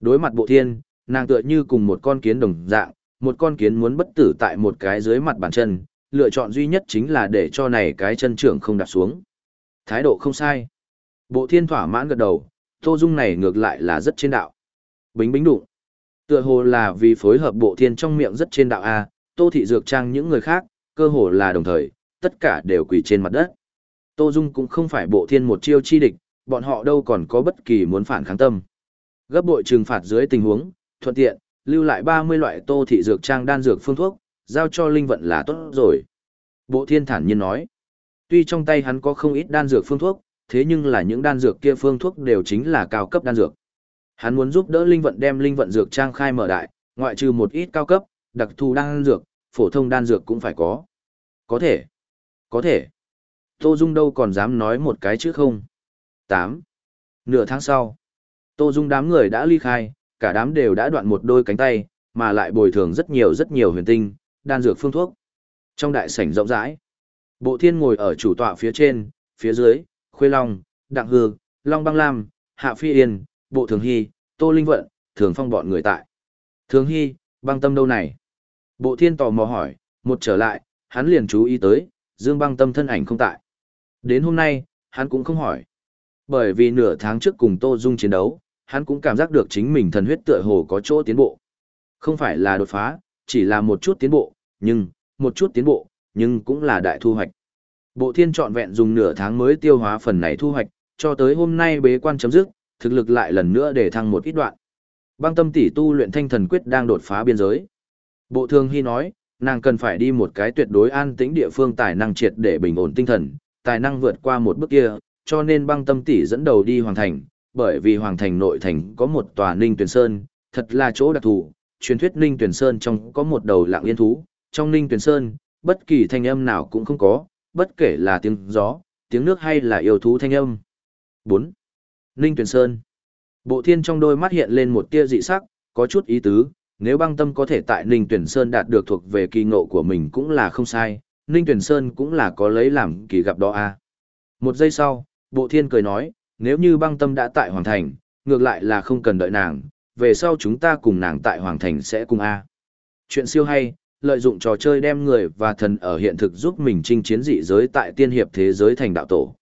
Đối mặt bộ thiên, nàng tựa như cùng một con kiến đồng dạng, một con kiến muốn bất tử tại một cái dưới mặt bàn chân, lựa chọn duy nhất chính là để cho này cái chân trưởng không đạp xuống. Thái độ không sai. Bộ thiên thỏa mãn gật đầu, Tô Dung này ngược lại là rất trên đạo. Bính bính đụng. Tựa hồ là vì phối hợp bộ thiên trong miệng rất trên đạo A, Tô Thị Dược Trang những người khác, cơ hồ là đồng thời, tất cả đều quỳ trên mặt đất. Tô Dung cũng không phải bộ thiên một chiêu chi địch, bọn họ đâu còn có bất kỳ muốn phản kháng tâm. Gấp bội trừng phạt dưới tình huống, thuận tiện, lưu lại 30 loại Tô Thị Dược Trang đan dược phương thuốc, giao cho Linh Vận là tốt rồi. Bộ thiên thản nhiên nói, tuy trong tay hắn có không ít đan dược phương thuốc, thế nhưng là những đan dược kia phương thuốc đều chính là cao cấp đan dược. Hắn muốn giúp đỡ Linh Vận đem Linh Vận dược trang khai mở đại, ngoại trừ một ít cao cấp, đặc thù đan dược, phổ thông đan dược cũng phải có. Có thể. Có thể. Tô Dung đâu còn dám nói một cái chứ không. 8. Nửa tháng sau, Tô Dung đám người đã ly khai, cả đám đều đã đoạn một đôi cánh tay, mà lại bồi thường rất nhiều rất nhiều huyền tinh, đan dược phương thuốc. Trong đại sảnh rộng rãi, Bộ Thiên ngồi ở chủ tọa phía trên, phía dưới, Khuê Long, Đặng Hư, Long Băng Lam, Hạ Phi Yên, Bộ Thường Hy, Tô Linh Vận, Thường Phong bọn người tại. Thường Hy, băng tâm đâu này? Bộ Thiên tò mò hỏi, một trở lại, hắn liền chú ý tới, Dương băng tâm thân ảnh không tại. Đến hôm nay, hắn cũng không hỏi. Bởi vì nửa tháng trước cùng Tô Dung chiến đấu, hắn cũng cảm giác được chính mình thần huyết tựa hồ có chỗ tiến bộ. Không phải là đột phá, chỉ là một chút tiến bộ, nhưng, một chút tiến bộ, nhưng cũng là đại thu hoạch. Bộ thiên trọn vẹn dùng nửa tháng mới tiêu hóa phần này thu hoạch, cho tới hôm nay bế quan chấm dứt, thực lực lại lần nữa để thăng một ít đoạn. Băng tâm tỷ tu luyện thanh thần quyết đang đột phá biên giới. Bộ thương hy nói, nàng cần phải đi một cái tuyệt đối an tĩnh địa phương tài năng triệt để bình ổn tinh thần, tài năng vượt qua một bước kia, cho nên băng tâm tỷ dẫn đầu đi hoàng thành, bởi vì hoàng thành nội thành có một tòa ninh tuyển sơn, thật là chỗ đặc thù, truyền thuyết ninh tuyển sơn trong có một đầu lạng yên thú, trong ninh tuyển sơn, bất kỳ thanh âm nào cũng không có, bất kể là tiếng gió, tiếng nước hay là yêu thú thanh âm. 4. Ninh tuyển sơn Bộ thiên trong đôi mắt hiện lên một tia dị sắc, có chút ý tứ, nếu băng tâm có thể tại Ninh Tuyển Sơn đạt được thuộc về kỳ ngộ của mình cũng là không sai, Ninh Tuyển Sơn cũng là có lấy làm kỳ gặp đó a. À. Một giây sau, Bộ Thiên cười nói, nếu như băng tâm đã tại Hoàng Thành, ngược lại là không cần đợi nàng, về sau chúng ta cùng nàng tại Hoàng Thành sẽ cùng a. Chuyện siêu hay, lợi dụng trò chơi đem người và thần ở hiện thực giúp mình chinh chiến dị giới tại tiên hiệp thế giới thành đạo tổ.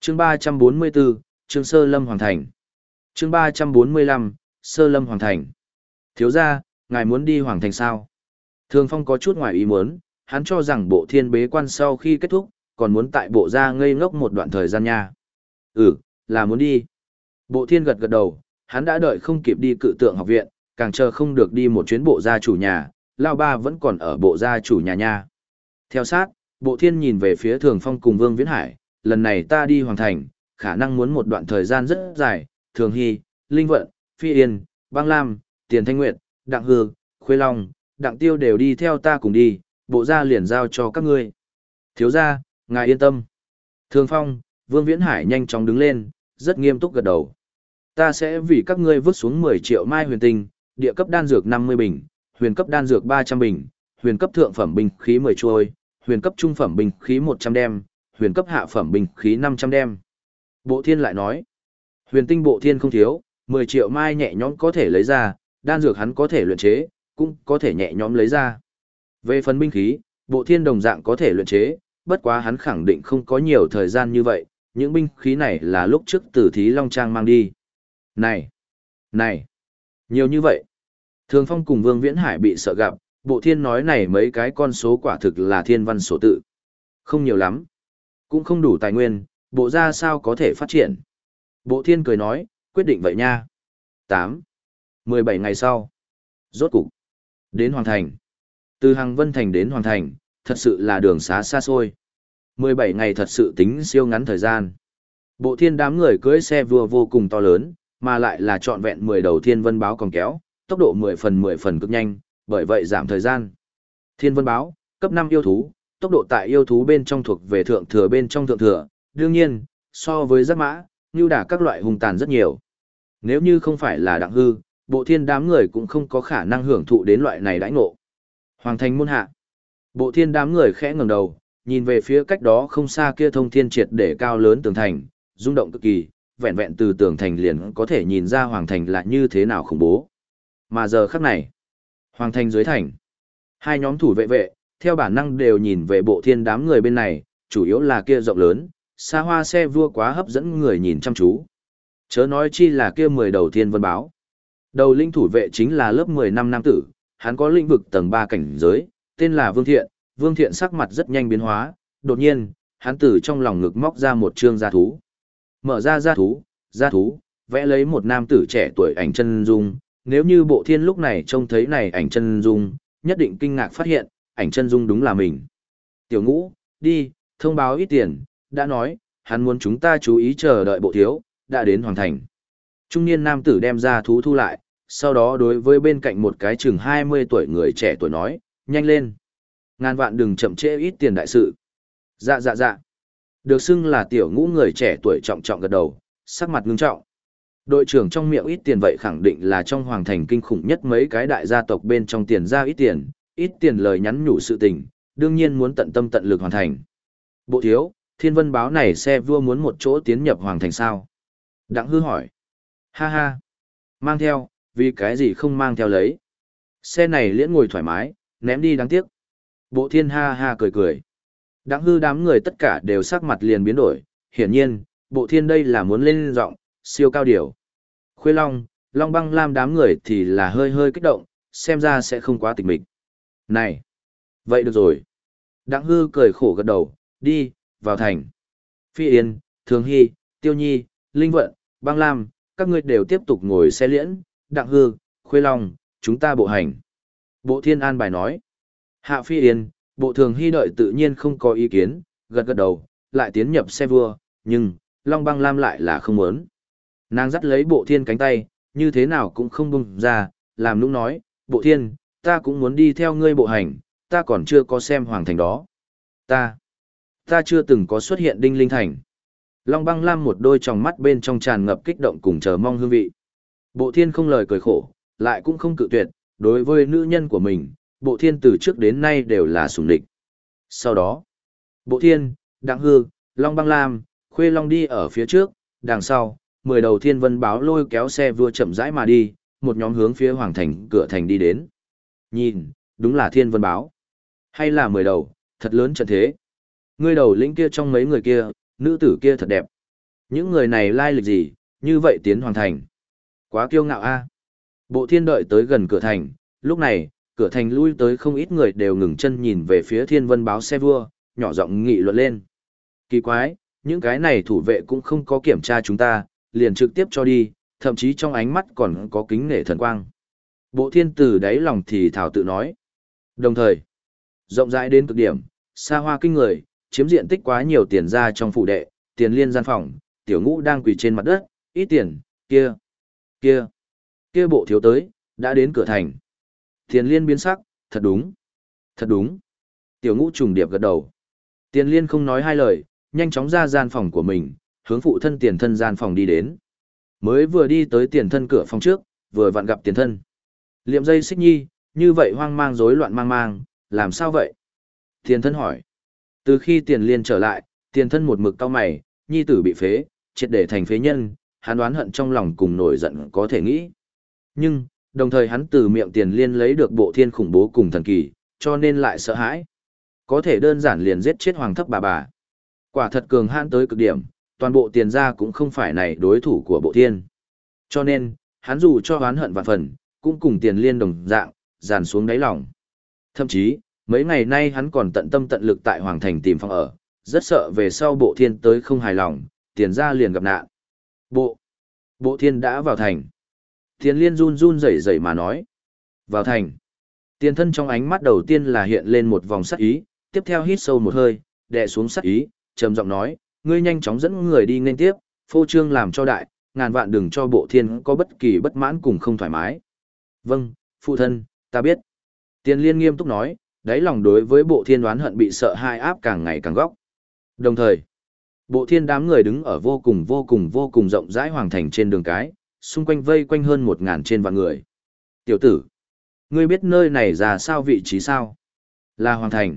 Chương 344, Chương Sơ Lâm Hoàng Thành. Chương 345, Sơ Lâm Hoàng Thành. Thiếu gia, ngài muốn đi Hoàng Thành sao? Thường Phong có chút ngoài ý muốn, hắn cho rằng bộ thiên bế quan sau khi kết thúc, còn muốn tại bộ gia ngây ngốc một đoạn thời gian nha. Ừ, là muốn đi. Bộ thiên gật gật đầu, hắn đã đợi không kịp đi cự tượng học viện, càng chờ không được đi một chuyến bộ gia chủ nhà, Lao Ba vẫn còn ở bộ gia chủ nhà nha. Theo sát, bộ thiên nhìn về phía Thường Phong cùng Vương Viễn Hải, lần này ta đi Hoàng Thành, khả năng muốn một đoạn thời gian rất dài, Thường Hy, Linh Vận, Phi Yên, băng Lam, Tiền Thanh Nguyệt, Đặng Hư, Khuê Long, Đặng Tiêu đều đi theo ta cùng đi, bộ gia liền giao cho các ngươi. Thiếu gia, ngài yên tâm. Thường Phong, Vương Viễn Hải nhanh chóng đứng lên, rất nghiêm túc gật đầu. Ta sẽ vì các ngươi vứt xuống 10 triệu mai huyền tinh, địa cấp đan dược 50 bình, huyền cấp đan dược 300 bình, huyền cấp thượng phẩm binh khí 10 chuôi, huyền cấp trung phẩm binh khí 100 đem, huyền cấp hạ phẩm binh khí 500 đem. Bộ thiên lại nói, huyền tinh bộ thiên không thiếu, 10 triệu mai nhẹ nhõm có thể lấy ra, đan dược hắn có thể luyện chế, cũng có thể nhẹ nhõm lấy ra. Về phần binh khí, bộ thiên đồng dạng có thể luyện chế, bất quá hắn khẳng định không có nhiều thời gian như vậy, những binh khí này là lúc trước tử thí Long Trang mang đi. Này! Này! Nhiều như vậy! Thường Phong cùng Vương Viễn Hải bị sợ gặp, bộ thiên nói này mấy cái con số quả thực là thiên văn số tự. Không nhiều lắm. Cũng không đủ tài nguyên, bộ ra sao có thể phát triển. Bộ thiên cười nói, quyết định vậy nha. 8. 17 ngày sau. Rốt cục. Đến Hoàng Thành. Từ Hàng Vân Thành đến Hoàng Thành, thật sự là đường xá xa xôi. 17 ngày thật sự tính siêu ngắn thời gian. Bộ thiên đám người cưỡi xe vừa vô cùng to lớn, mà lại là trọn vẹn 10 đầu thiên vân báo còn kéo, tốc độ 10 phần 10 phần cực nhanh, bởi vậy giảm thời gian. Thiên vân báo, cấp 5 yêu thú, tốc độ tại yêu thú bên trong thuộc về thượng thừa bên trong thượng thừa, đương nhiên, so với giáp mã, như đả các loại hùng tàn rất nhiều. Nếu như không phải là đặng hư, bộ thiên đám người cũng không có khả năng hưởng thụ đến loại này đãi ngộ. Hoàng thành môn hạ. Bộ thiên đám người khẽ ngẩng đầu, nhìn về phía cách đó không xa kia thông thiên triệt để cao lớn tường thành, rung động cực kỳ, vẹn vẹn từ tường thành liền có thể nhìn ra hoàng thành là như thế nào khủng bố. Mà giờ khắc này, hoàng thành dưới thành, hai nhóm thủ vệ vệ, theo bản năng đều nhìn về bộ thiên đám người bên này, chủ yếu là kia rộng lớn, xa hoa xe vua quá hấp dẫn người nhìn chăm chú. Chớ nói chi là kia mười đầu thiên vân báo. Đầu linh thủ vệ chính là lớp 10 năm nam tử, hắn có lĩnh vực tầng ba cảnh giới, tên là Vương Thiện, Vương Thiện sắc mặt rất nhanh biến hóa, đột nhiên, hắn từ trong lòng ngực móc ra một trương gia thú. Mở ra gia thú, gia thú, vẽ lấy một nam tử trẻ tuổi ảnh chân dung, nếu như bộ thiên lúc này trông thấy này ảnh chân dung, nhất định kinh ngạc phát hiện, ảnh chân dung đúng là mình. Tiểu ngũ, đi, thông báo ít tiền, đã nói, hắn muốn chúng ta chú ý chờ đợi bộ thiếu, đã đến hoàn thành. Trung niên nam tử đem ra thú thu lại, sau đó đối với bên cạnh một cái chừng 20 tuổi người trẻ tuổi nói, nhanh lên. Ngàn vạn đừng chậm trễ ít tiền đại sự. Dạ dạ dạ. Được xưng là tiểu ngũ người trẻ tuổi trọng trọng gật đầu, sắc mặt ngưng trọng. Đội trưởng trong miệng ít tiền vậy khẳng định là trong hoàng thành kinh khủng nhất mấy cái đại gia tộc bên trong tiền ra ít tiền, ít tiền lời nhắn nhủ sự tình, đương nhiên muốn tận tâm tận lực hoàn thành. Bộ thiếu, thiên vân báo này xe vua muốn một chỗ tiến nhập hoàng thành sao? Đặng hư hỏi. Ha ha. Mang theo, vì cái gì không mang theo lấy. Xe này liễn ngồi thoải mái, ném đi đáng tiếc. Bộ thiên ha ha cười cười. Đặng hư đám người tất cả đều sắc mặt liền biến đổi, hiển nhiên, bộ thiên đây là muốn lên giọng siêu cao điều. Khuê Long, Long băng lam đám người thì là hơi hơi kích động, xem ra sẽ không quá tịch mịch. Này! Vậy được rồi. Đặng hư cười khổ gật đầu, đi, vào thành. Phi Yên, Thường Hy, Tiêu Nhi, Linh Vận, băng lam, các ngươi đều tiếp tục ngồi xe liễn, Đặng hư, Khuê Long, chúng ta bộ hành. Bộ thiên an bài nói. Hạ Phi Yên, bộ thường hy đợi tự nhiên không có ý kiến, gật gật đầu, lại tiến nhập xe vua, nhưng, Long băng lam lại là không muốn. Nàng dắt lấy bộ thiên cánh tay, như thế nào cũng không bung ra, làm nũng nói, bộ thiên, ta cũng muốn đi theo ngươi bộ hành, ta còn chưa có xem hoàng thành đó. Ta, ta chưa từng có xuất hiện đinh linh thành. Long băng lam một đôi tròng mắt bên trong tràn ngập kích động cùng chờ mong hương vị. Bộ thiên không lời cười khổ, lại cũng không cự tuyệt, đối với nữ nhân của mình, bộ thiên từ trước đến nay đều là sủng địch. Sau đó, bộ thiên, đặng hư, long băng lam, khuê long đi ở phía trước, đằng sau, mười đầu thiên vân báo lôi kéo xe vua chậm rãi mà đi, một nhóm hướng phía hoàng thành cửa thành đi đến. Nhìn, đúng là thiên vân báo. Hay là mười đầu, thật lớn trận thế. Ngươi đầu lĩnh kia trong mấy người kia, nữ tử kia thật đẹp. Những người này lai lịch gì, như vậy tiến hoàng thành. Quá kiêu ngạo a. Bộ thiên đợi tới gần cửa thành, lúc này, cửa thành lui tới không ít người đều ngừng chân nhìn về phía thiên vân báo xe vua, nhỏ giọng nghị luận lên. Kỳ quái, những cái này thủ vệ cũng không có kiểm tra chúng ta, liền trực tiếp cho đi, thậm chí trong ánh mắt còn có kính nể thần quang. Bộ thiên tử đáy lòng thì thảo tự nói. Đồng thời, rộng rãi đến cực điểm, xa hoa kinh người, chiếm diện tích quá nhiều tiền ra trong phủ đệ, tiền liên gian phòng, tiểu ngũ đang quỳ trên mặt đất, ít tiền, kia, kia, kia bộ thiếu tới, đã đến cửa thành. Tiền liên biến sắc, thật đúng, thật đúng. Tiểu ngũ trùng điệp gật đầu. Tiền liên không nói hai lời, nhanh chóng ra gian phòng của mình, hướng phụ thân tiền thân gian phòng đi đến. Mới vừa đi tới tiền thân cửa phòng trước, vừa vặn gặp tiền thân. Liệm dây xích nhi, như vậy hoang mang rối loạn mang mang, làm sao vậy? Tiền thân hỏi. Từ khi tiền liên trở lại, tiền thân một mực cao mày, nhi tử bị phế, triệt để thành phế nhân, hắn đoán hận trong lòng cùng nổi giận có thể nghĩ. Nhưng, đồng thời hắn từ miệng tiền liên lấy được bộ thiên khủng bố cùng thần kỳ, cho nên lại sợ hãi. Có thể đơn giản liền giết chết hoàng thấp bà bà. Quả thật cường hãn tới cực điểm, toàn bộ tiền gia cũng không phải này đối thủ của bộ thiên. Cho nên, hắn dù cho oán hận vạn phần, cũng cùng tiền liên đồng dạng, dàn xuống đáy lòng. Thậm chí, mấy ngày nay hắn còn tận tâm tận lực tại Hoàng Thành tìm phòng ở, rất sợ về sau bộ thiên tới không hài lòng, tiền gia liền gặp nạn. Bộ, bộ thiên đã vào thành. Tiền liên run run rẩy rẩy mà nói. Vào thành. Tiền thân trong ánh mắt đầu tiên là hiện lên một vòng sắc ý, tiếp theo hít sâu một hơi, đè xuống sắc ý, trầm giọng nói, ngươi nhanh chóng dẫn người đi nên tiếp, phô trương làm cho đại, ngàn vạn đừng cho bộ thiên có bất kỳ bất mãn cùng không thoải mái. Vâng, phụ thân, ta biết. Tiền liên nghiêm túc nói, đáy lòng đối với bộ thiên đoán hận bị sợ hai áp càng ngày càng góc. Đồng thời, bộ thiên đám người đứng ở vô cùng vô cùng vô cùng rộng rãi hoàng thành trên đường cái, xung quanh vây quanh hơn một ngàn trên vạn người. Tiểu tử, ngươi biết nơi này ra sao vị trí sao? Là hoàng thành.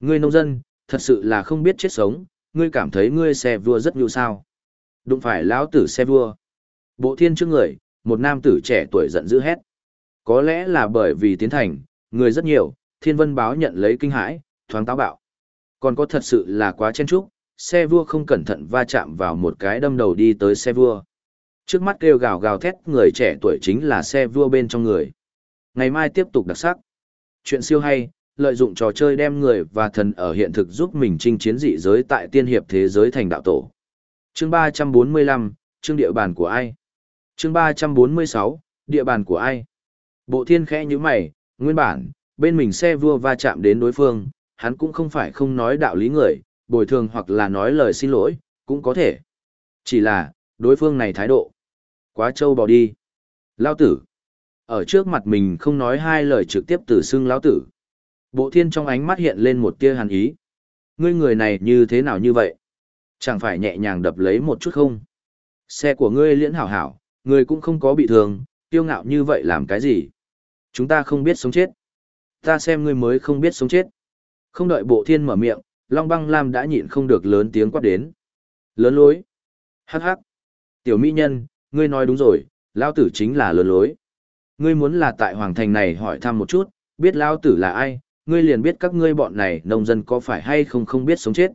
Ngươi nông dân, thật sự là không biết chết sống, ngươi cảm thấy ngươi xe vua rất nhu sao. Đụng phải lão tử xe vua. Bộ thiên trước người, một nam tử trẻ tuổi giận dữ hét. Có lẽ là bởi vì tiến thành, người rất nhiều, thiên vân báo nhận lấy kinh hãi, thoáng táo bạo. Còn có thật sự là quá chen chúc, xe vua không cẩn thận va chạm vào một cái đâm đầu đi tới xe vua. Trước mắt kêu gào gào thét người trẻ tuổi chính là xe vua bên trong người. Ngày mai tiếp tục đặc sắc. Chuyện siêu hay, lợi dụng trò chơi đem người và thần ở hiện thực giúp mình chinh chiến dị giới tại tiên hiệp thế giới thành đạo tổ. Chương 345, chương địa bàn của ai? Chương 346, địa bàn của ai? Bộ thiên khẽ như mày, nguyên bản, bên mình xe vua va chạm đến đối phương, hắn cũng không phải không nói đạo lý người, bồi thường hoặc là nói lời xin lỗi, cũng có thể. Chỉ là, đối phương này thái độ. Quá trâu bỏ đi. Lao tử. Ở trước mặt mình không nói hai lời trực tiếp từ xưng lão tử. Bộ thiên trong ánh mắt hiện lên một tia hàn ý. Ngươi người này như thế nào như vậy? Chẳng phải nhẹ nhàng đập lấy một chút không? Xe của ngươi liễn hảo hảo, ngươi cũng không có bị thương, tiêu ngạo như vậy làm cái gì? Chúng ta không biết sống chết. Ta xem ngươi mới không biết sống chết. Không đợi bộ thiên mở miệng, Long băng lam đã nhịn không được lớn tiếng quát đến. Lớn lối. Hắc hắc. Tiểu mỹ nhân, ngươi nói đúng rồi, lao tử chính là lớn lối. Ngươi muốn là tại hoàng thành này hỏi thăm một chút, biết lao tử là ai, ngươi liền biết các ngươi bọn này nông dân có phải hay không không biết sống chết.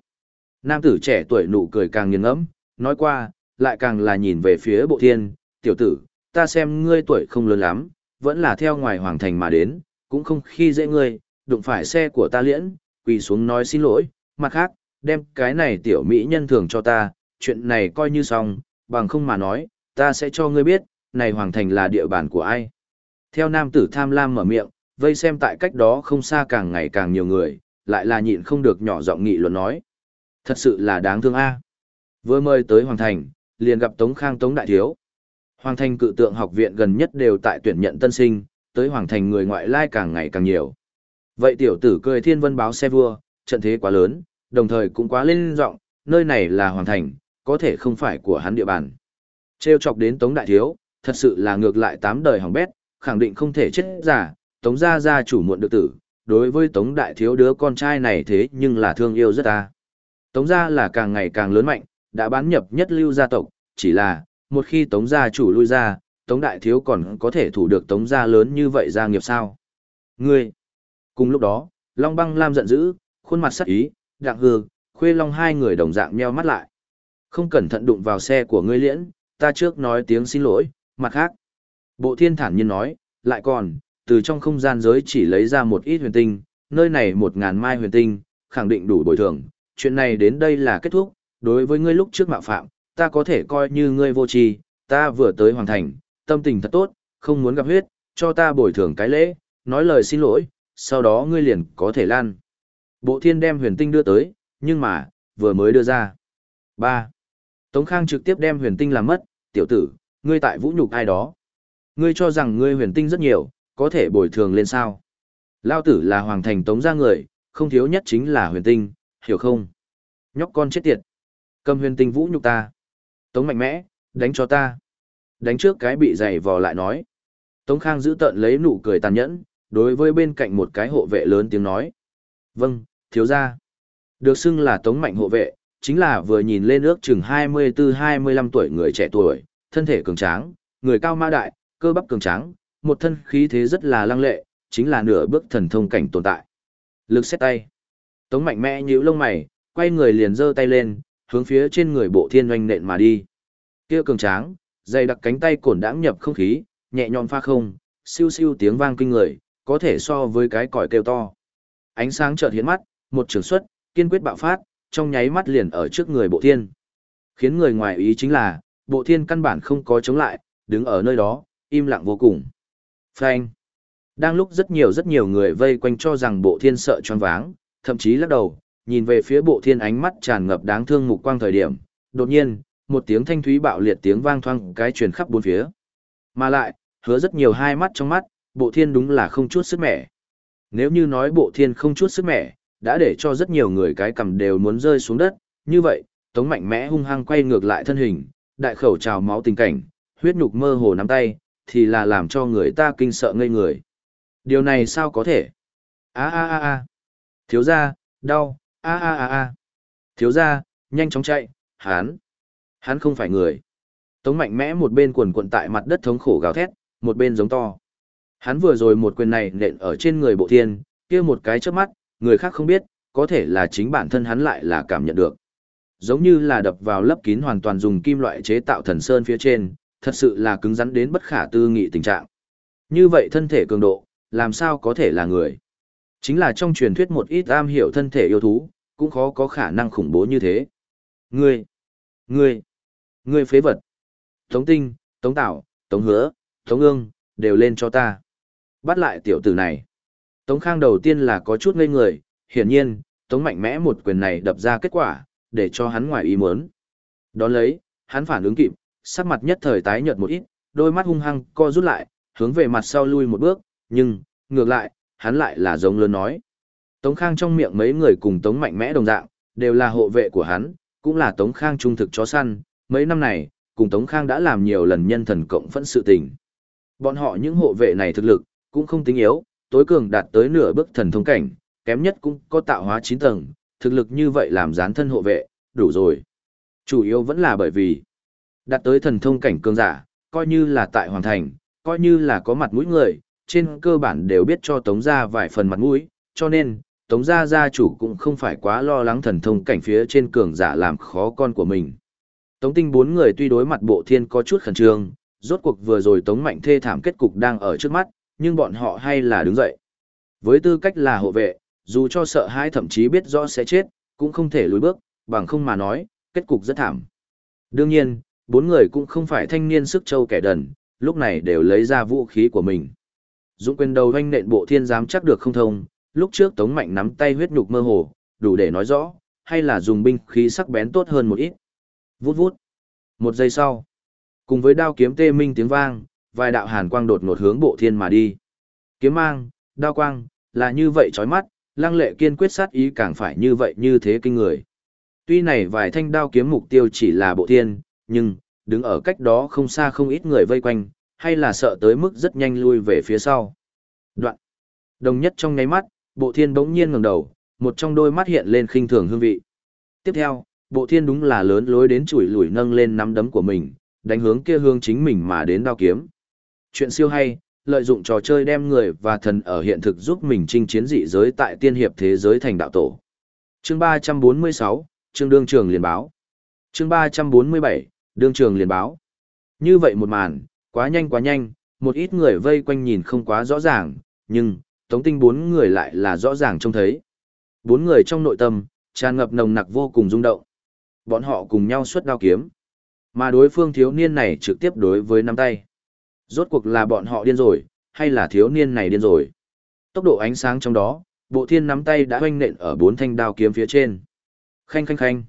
Nam tử trẻ tuổi nụ cười càng nghiêng ngẫm, nói qua, lại càng là nhìn về phía bộ thiên, tiểu tử, ta xem ngươi tuổi không lớn lắm, vẫn là theo ngoài hoàng thành mà đến, cũng không khi dễ ngươi, đụng phải xe của ta liễn, quỳ xuống nói xin lỗi, mặt khác, đem cái này tiểu mỹ nhân thường cho ta, chuyện này coi như xong, bằng không mà nói, ta sẽ cho ngươi biết, này hoàng thành là địa bàn của ai. Theo nam tử tham lam mở miệng, vây xem tại cách đó không xa càng ngày càng nhiều người, lại là nhịn không được nhỏ giọng nghị luận nói. Thật sự là đáng thương a. Vừa mời tới hoàng thành, liền gặp Tống Khang Tống Đại Thiếu. Hoàng thành cự tượng học viện gần nhất đều tại tuyển nhận tân sinh, tới hoàng thành người ngoại lai càng ngày càng nhiều. Vậy tiểu tử cười thiên vân báo xe vua, trận thế quá lớn, đồng thời cũng quá lên rộng, nơi này là hoàng thành, có thể không phải của hắn địa bàn. Trêu chọc đến Tống Đại Thiếu, thật sự là ngược lại tám đời hỏng bét, khẳng định không thể chết giả, Tống gia gia chủ muộn được tử, đối với Tống Đại Thiếu đứa con trai này thế nhưng là thương yêu rất ta. Tống gia là càng ngày càng lớn mạnh, đã bán nhập nhất lưu gia tộc, chỉ là, một khi Tống gia chủ lui ra, Tống Đại Thiếu còn có thể thủ được Tống gia lớn như vậy gia nghiệp sao? Ngươi! Cùng lúc đó, Long Băng Lam giận dữ, khuôn mặt sắc ý, đặng hư, khuê long hai người đồng dạng meo mắt lại. Không cẩn thận đụng vào xe của ngươi liễn, ta trước nói tiếng xin lỗi, mặt khác. Bộ thiên thản nhiên nói, lại còn, từ trong không gian giới chỉ lấy ra một ít huyền tinh, nơi này một ngàn mai huyền tinh, khẳng định đủ bồi thường. Chuyện này đến đây là kết thúc, đối với ngươi lúc trước mạo phạm, ta có thể coi như ngươi vô tri, ta vừa tới hoàn thành, tâm tình thật tốt, không muốn gặp huyết, cho ta bồi thường cái lễ, nói lời xin lỗi, sau đó ngươi liền có thể lan. Bộ thiên đem huyền tinh đưa tới, nhưng mà, vừa mới đưa ra. ba Tống Khang trực tiếp đem huyền tinh làm mất, tiểu tử, ngươi tại vũ nhục ai đó. Ngươi cho rằng ngươi huyền tinh rất nhiều, có thể bồi thường lên sao. Lao tử là hoàng thành tống ra người, không thiếu nhất chính là huyền tinh, hiểu không? Nhóc con chết tiệt. Cầm huyền tinh vũ nhục ta. Tống mạnh mẽ, đánh cho ta. Đánh trước cái bị dày vò lại nói. Tống Khang giữ tận lấy nụ cười tàn nhẫn, đối với bên cạnh một cái hộ vệ lớn tiếng nói. Vâng, thiếu gia. Được xưng là tống mạnh hộ vệ, chính là vừa nhìn lên ước chừng 24-25 tuổi người trẻ tuổi, thân thể cường tráng, người cao ma đại, cơ bắp cường tráng, một thân khí thế rất là lăng lệ, chính là nửa bước thần thông cảnh tồn tại. Lực xét tay. Tống mạnh mẽ nhíu lông mày, quay người liền giơ tay lên, hướng phía trên người bộ thiên oanh nện mà đi. Kia cường tráng, dày đặc cánh tay cổn đãng nhập không khí, nhẹ nhõm pha không, siêu siêu tiếng vang kinh người, có thể so với cái còi kêu to. Ánh sáng chợt hiện mắt, một trường xuất, kiên quyết bạo phát, trong nháy mắt liền ở trước người bộ thiên. Khiến người ngoài ý chính là, bộ thiên căn bản không có chống lại, đứng ở nơi đó, im lặng vô cùng. Phanh. Đang lúc rất nhiều rất nhiều người vây quanh cho rằng bộ thiên sợ choáng váng, thậm chí lắc đầu, nhìn về phía bộ thiên ánh mắt tràn ngập đáng thương mục quang thời điểm, đột nhiên, một tiếng thanh thúy bạo liệt tiếng vang thoang cái truyền khắp bốn phía. Mà lại, hứa rất nhiều hai mắt trong mắt, bộ thiên đúng là không chút sức mẻ. Nếu như nói bộ thiên không chút sức mẻ, đã để cho rất nhiều người cái cầm đều muốn rơi xuống đất, như vậy, tống mạnh mẽ hung hăng quay ngược lại thân hình, đại khẩu trào máu tình cảnh, huyết nhục mơ hồ nắm tay, thì là làm cho người ta kinh sợ ngây người. Điều này sao có thể? A a a a. Thiếu gia, đau, a a a a. Thiếu gia, nhanh chóng chạy, hắn, hắn không phải người. Tống mạnh mẽ một bên quần quần tại mặt đất thống khổ gào thét, một bên giống to. Hắn vừa rồi một quyền này nện ở trên người bộ thiên, kia một cái chớp mắt, người khác không biết, có thể là chính bản thân hắn lại là cảm nhận được. Giống như là đập vào lấp kín hoàn toàn dùng kim loại chế tạo thần sơn phía trên, thật sự là cứng rắn đến bất khả tư nghị tình trạng. Như vậy thân thể cường độ, làm sao có thể là người? Chính là trong truyền thuyết một ít am hiểu thân thể yêu thú, cũng khó có khả năng khủng bố như thế. Ngươi, ngươi, ngươi phế vật. Tống tinh, tống tạo, tống hứa, tống ương, đều lên cho ta. Bắt lại tiểu tử này. Tống khang đầu tiên là có chút ngây người, hiển nhiên, tống mạnh mẽ một quyền này đập ra kết quả, để cho hắn ngoài ý muốn. Đón lấy, hắn phản ứng kịp, sắc mặt nhất thời tái nhợt một ít, đôi mắt hung hăng co rút lại, hướng về mặt sau lui một bước, nhưng, ngược lại, hắn lại là giống lớn nói. Tống Khang trong miệng mấy người cùng Tống mạnh mẽ đồng dạng, đều là hộ vệ của hắn, cũng là Tống Khang trung thực chó săn, mấy năm này, cùng Tống Khang đã làm nhiều lần nhân thần cộng phẫn sự tình. Bọn họ những hộ vệ này thực lực, cũng không tính yếu, tối cường đạt tới nửa bước thần thông cảnh, kém nhất cũng có tạo hóa 9 tầng, thực lực như vậy làm gián thân hộ vệ, đủ rồi. Chủ yếu vẫn là bởi vì, đạt tới thần thông cảnh cường giả, coi như là tại hoàn thành, coi như là có mặt mũi người, trên cơ bản đều biết cho Tống gia vài phần mặt mũi, cho nên, Tống gia gia chủ cũng không phải quá lo lắng thần thông cảnh phía trên cường giả làm khó con của mình. Tống tinh bốn người tuy đối mặt bộ thiên có chút khẩn trương, rốt cuộc vừa rồi Tống mạnh thê thảm kết cục đang ở trước mắt, nhưng bọn họ hay là đứng dậy. Với tư cách là hộ vệ, dù cho sợ hãi thậm chí biết rõ sẽ chết, cũng không thể lùi bước, bằng không mà nói, kết cục rất thảm. Đương nhiên, bốn người cũng không phải thanh niên sức châu kẻ đần, lúc này đều lấy ra vũ khí của mình. Dũng quyền đầu hoanh nện bộ thiên giám chắc được không thông, lúc trước Tống Mạnh nắm tay huyết nhục mơ hồ, đủ để nói rõ, hay là dùng binh khí sắc bén tốt hơn một ít. Vút vút. Một giây sau, cùng với đao kiếm tê minh tiếng vang, vài đạo hàn quang đột ngột hướng bộ thiên mà đi. Kiếm mang, đao quang, là như vậy chói mắt, lăng lệ kiên quyết sát ý càng phải như vậy như thế kinh người. Tuy này vài thanh đao kiếm mục tiêu chỉ là bộ thiên, nhưng, đứng ở cách đó không xa không ít người vây quanh, hay là sợ tới mức rất nhanh lui về phía sau. Đoạn. Đồng nhất trong nháy mắt, bộ thiên bỗng nhiên ngẩng đầu, một trong đôi mắt hiện lên khinh thường hương vị. Tiếp theo, bộ thiên đúng là lớn lối đến chủi lủi nâng lên nắm đấm của mình, đánh hướng kia hướng chính mình mà đến đao kiếm. Chuyện siêu hay, lợi dụng trò chơi đem người và thần ở hiện thực giúp mình chinh chiến dị giới tại tiên hiệp thế giới thành đạo tổ. Chương 346, chương đương trường liền báo. Chương 347, đương trường liền báo. Như vậy một màn, quá nhanh quá nhanh, một ít người vây quanh nhìn không quá rõ ràng, nhưng, tống tinh bốn người lại là rõ ràng trông thấy. Bốn người trong nội tâm, tràn ngập nồng nặc vô cùng rung động. Bọn họ cùng nhau xuất đao kiếm. Mà đối phương thiếu niên này trực tiếp đối với nắm tay. Rốt cuộc là bọn họ điên rồi, hay là thiếu niên này điên rồi. Tốc độ ánh sáng trong đó, bộ thiên nắm tay đã hoanh nện ở bốn thanh đao kiếm phía trên. Khanh khanh khanh.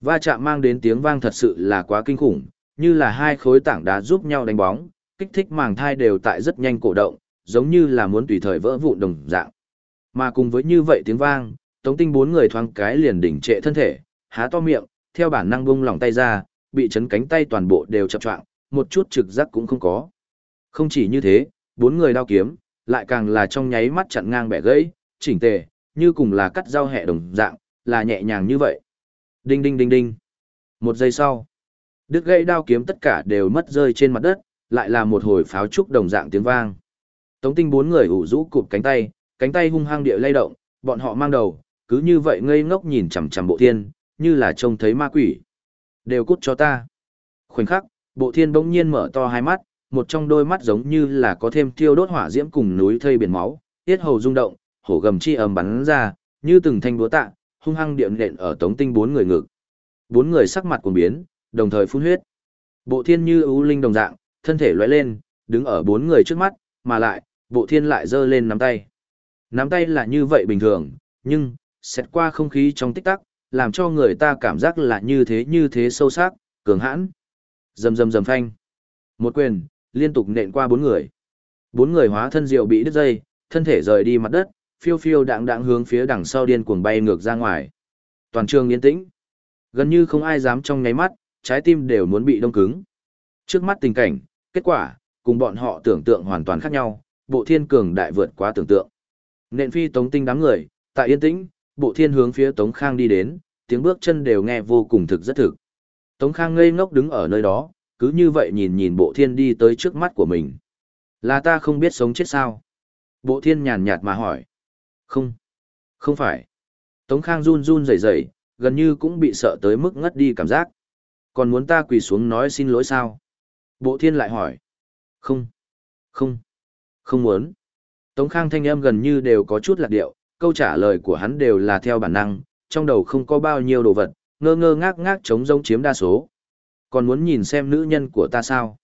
Va chạm mang đến tiếng vang thật sự là quá kinh khủng, như là hai khối tảng đá giúp nhau đánh bóng, kích thích màng thai đều tại rất nhanh cổ động, giống như là muốn tùy thời vỡ vụn đồng dạng. Mà cùng với như vậy tiếng vang, Tống Tinh bốn người thoáng cái liền đỉnh trệ thân thể, há to miệng, theo bản năng bung lỏng tay ra, bị chấn cánh tay toàn bộ đều chập choạng, một chút trực giác cũng không có. Không chỉ như thế, bốn người đao kiếm, lại càng là trong nháy mắt chặn ngang bẻ gãy, chỉnh tề, như cùng là cắt dao hẹ đồng dạng, là nhẹ nhàng như vậy. Đinh đinh đinh đinh. Một giây sau, đứt gãy đao kiếm tất cả đều mất rơi trên mặt đất, lại là một hồi pháo trúc đồng dạng tiếng vang. Tống tinh bốn người ủ rũ cụp cánh tay, cánh tay hung hăng địa lay động, bọn họ mang đầu, cứ như vậy ngây ngốc nhìn chằm chằm bộ thiên, như là trông thấy ma quỷ. Đều cút cho ta. Khoảnh khắc, bộ thiên bỗng nhiên mở to hai mắt, một trong đôi mắt giống như là có thêm thiêu đốt hỏa diễm cùng núi thây biển máu, tiết hầu rung động, hổ gầm chi ầm bắn ra, như từng thanh búa tạ, hung hăng điện nện ở tống tinh bốn người ngực. Bốn người sắc mặt cuồng biến, đồng thời phun huyết. Bộ thiên như ưu linh đồng dạng, thân thể lóe lên, đứng ở bốn người trước mắt, mà lại, bộ thiên lại giơ lên nắm tay. Nắm tay là như vậy bình thường, nhưng, xét qua không khí trong tích tắc, làm cho người ta cảm giác là như thế như thế sâu sắc, cường hãn. Dầm dầm dầm phanh. Một quyền, liên tục nện qua bốn người. Bốn người hóa thân diệu bị đứt dây, thân thể rời đi mặt đất, phiêu phiêu đạng đạng hướng phía đằng sau điên cuồng bay ngược ra ngoài. Toàn trường yên tĩnh. Gần như không ai dám trong nháy mắt, trái tim đều muốn bị đông cứng. Trước mắt tình cảnh, kết quả, cùng bọn họ tưởng tượng hoàn toàn khác nhau, bộ thiên cường đại vượt quá tưởng tượng. Nện phi tống tinh đám người, tại yên tĩnh, bộ thiên hướng phía tống khang đi đến, tiếng bước chân đều nghe vô cùng thực rất thực. Tống khang ngây ngốc đứng ở nơi đó, cứ như vậy nhìn nhìn bộ thiên đi tới trước mắt của mình. Là ta không biết sống chết sao? Bộ thiên nhàn nhạt mà hỏi. Không, không phải. Tống Khang run run rẩy rẩy, gần như cũng bị sợ tới mức ngất đi cảm giác. Còn muốn ta quỳ xuống nói xin lỗi sao? Bộ thiên lại hỏi. Không, không, không muốn. Tống Khang thanh âm gần như đều có chút lạc điệu, câu trả lời của hắn đều là theo bản năng, trong đầu không có bao nhiêu đồ vật, ngơ ngơ ngác ngác chống rông chiếm đa số. Còn muốn nhìn xem nữ nhân của ta sao?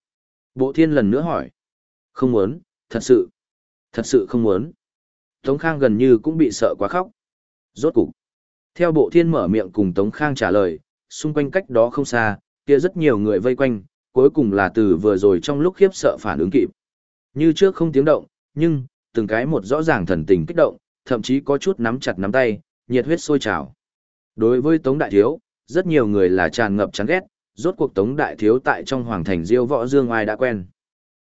Bộ thiên lần nữa hỏi. Không muốn, thật sự, thật sự không muốn. Tống Khang gần như cũng bị sợ quá khóc. Rốt cục. Theo bộ thiên mở miệng cùng Tống Khang trả lời, xung quanh cách đó không xa, kia rất nhiều người vây quanh, cuối cùng là từ vừa rồi trong lúc khiếp sợ phản ứng kịp. Như trước không tiếng động, nhưng, từng cái một rõ ràng thần tình kích động, thậm chí có chút nắm chặt nắm tay, nhiệt huyết sôi trào. Đối với Tống Đại Thiếu, rất nhiều người là tràn ngập chán ghét, rốt cuộc Tống Đại Thiếu tại trong Hoàng Thành Diêu Võ Dương ai đã quen.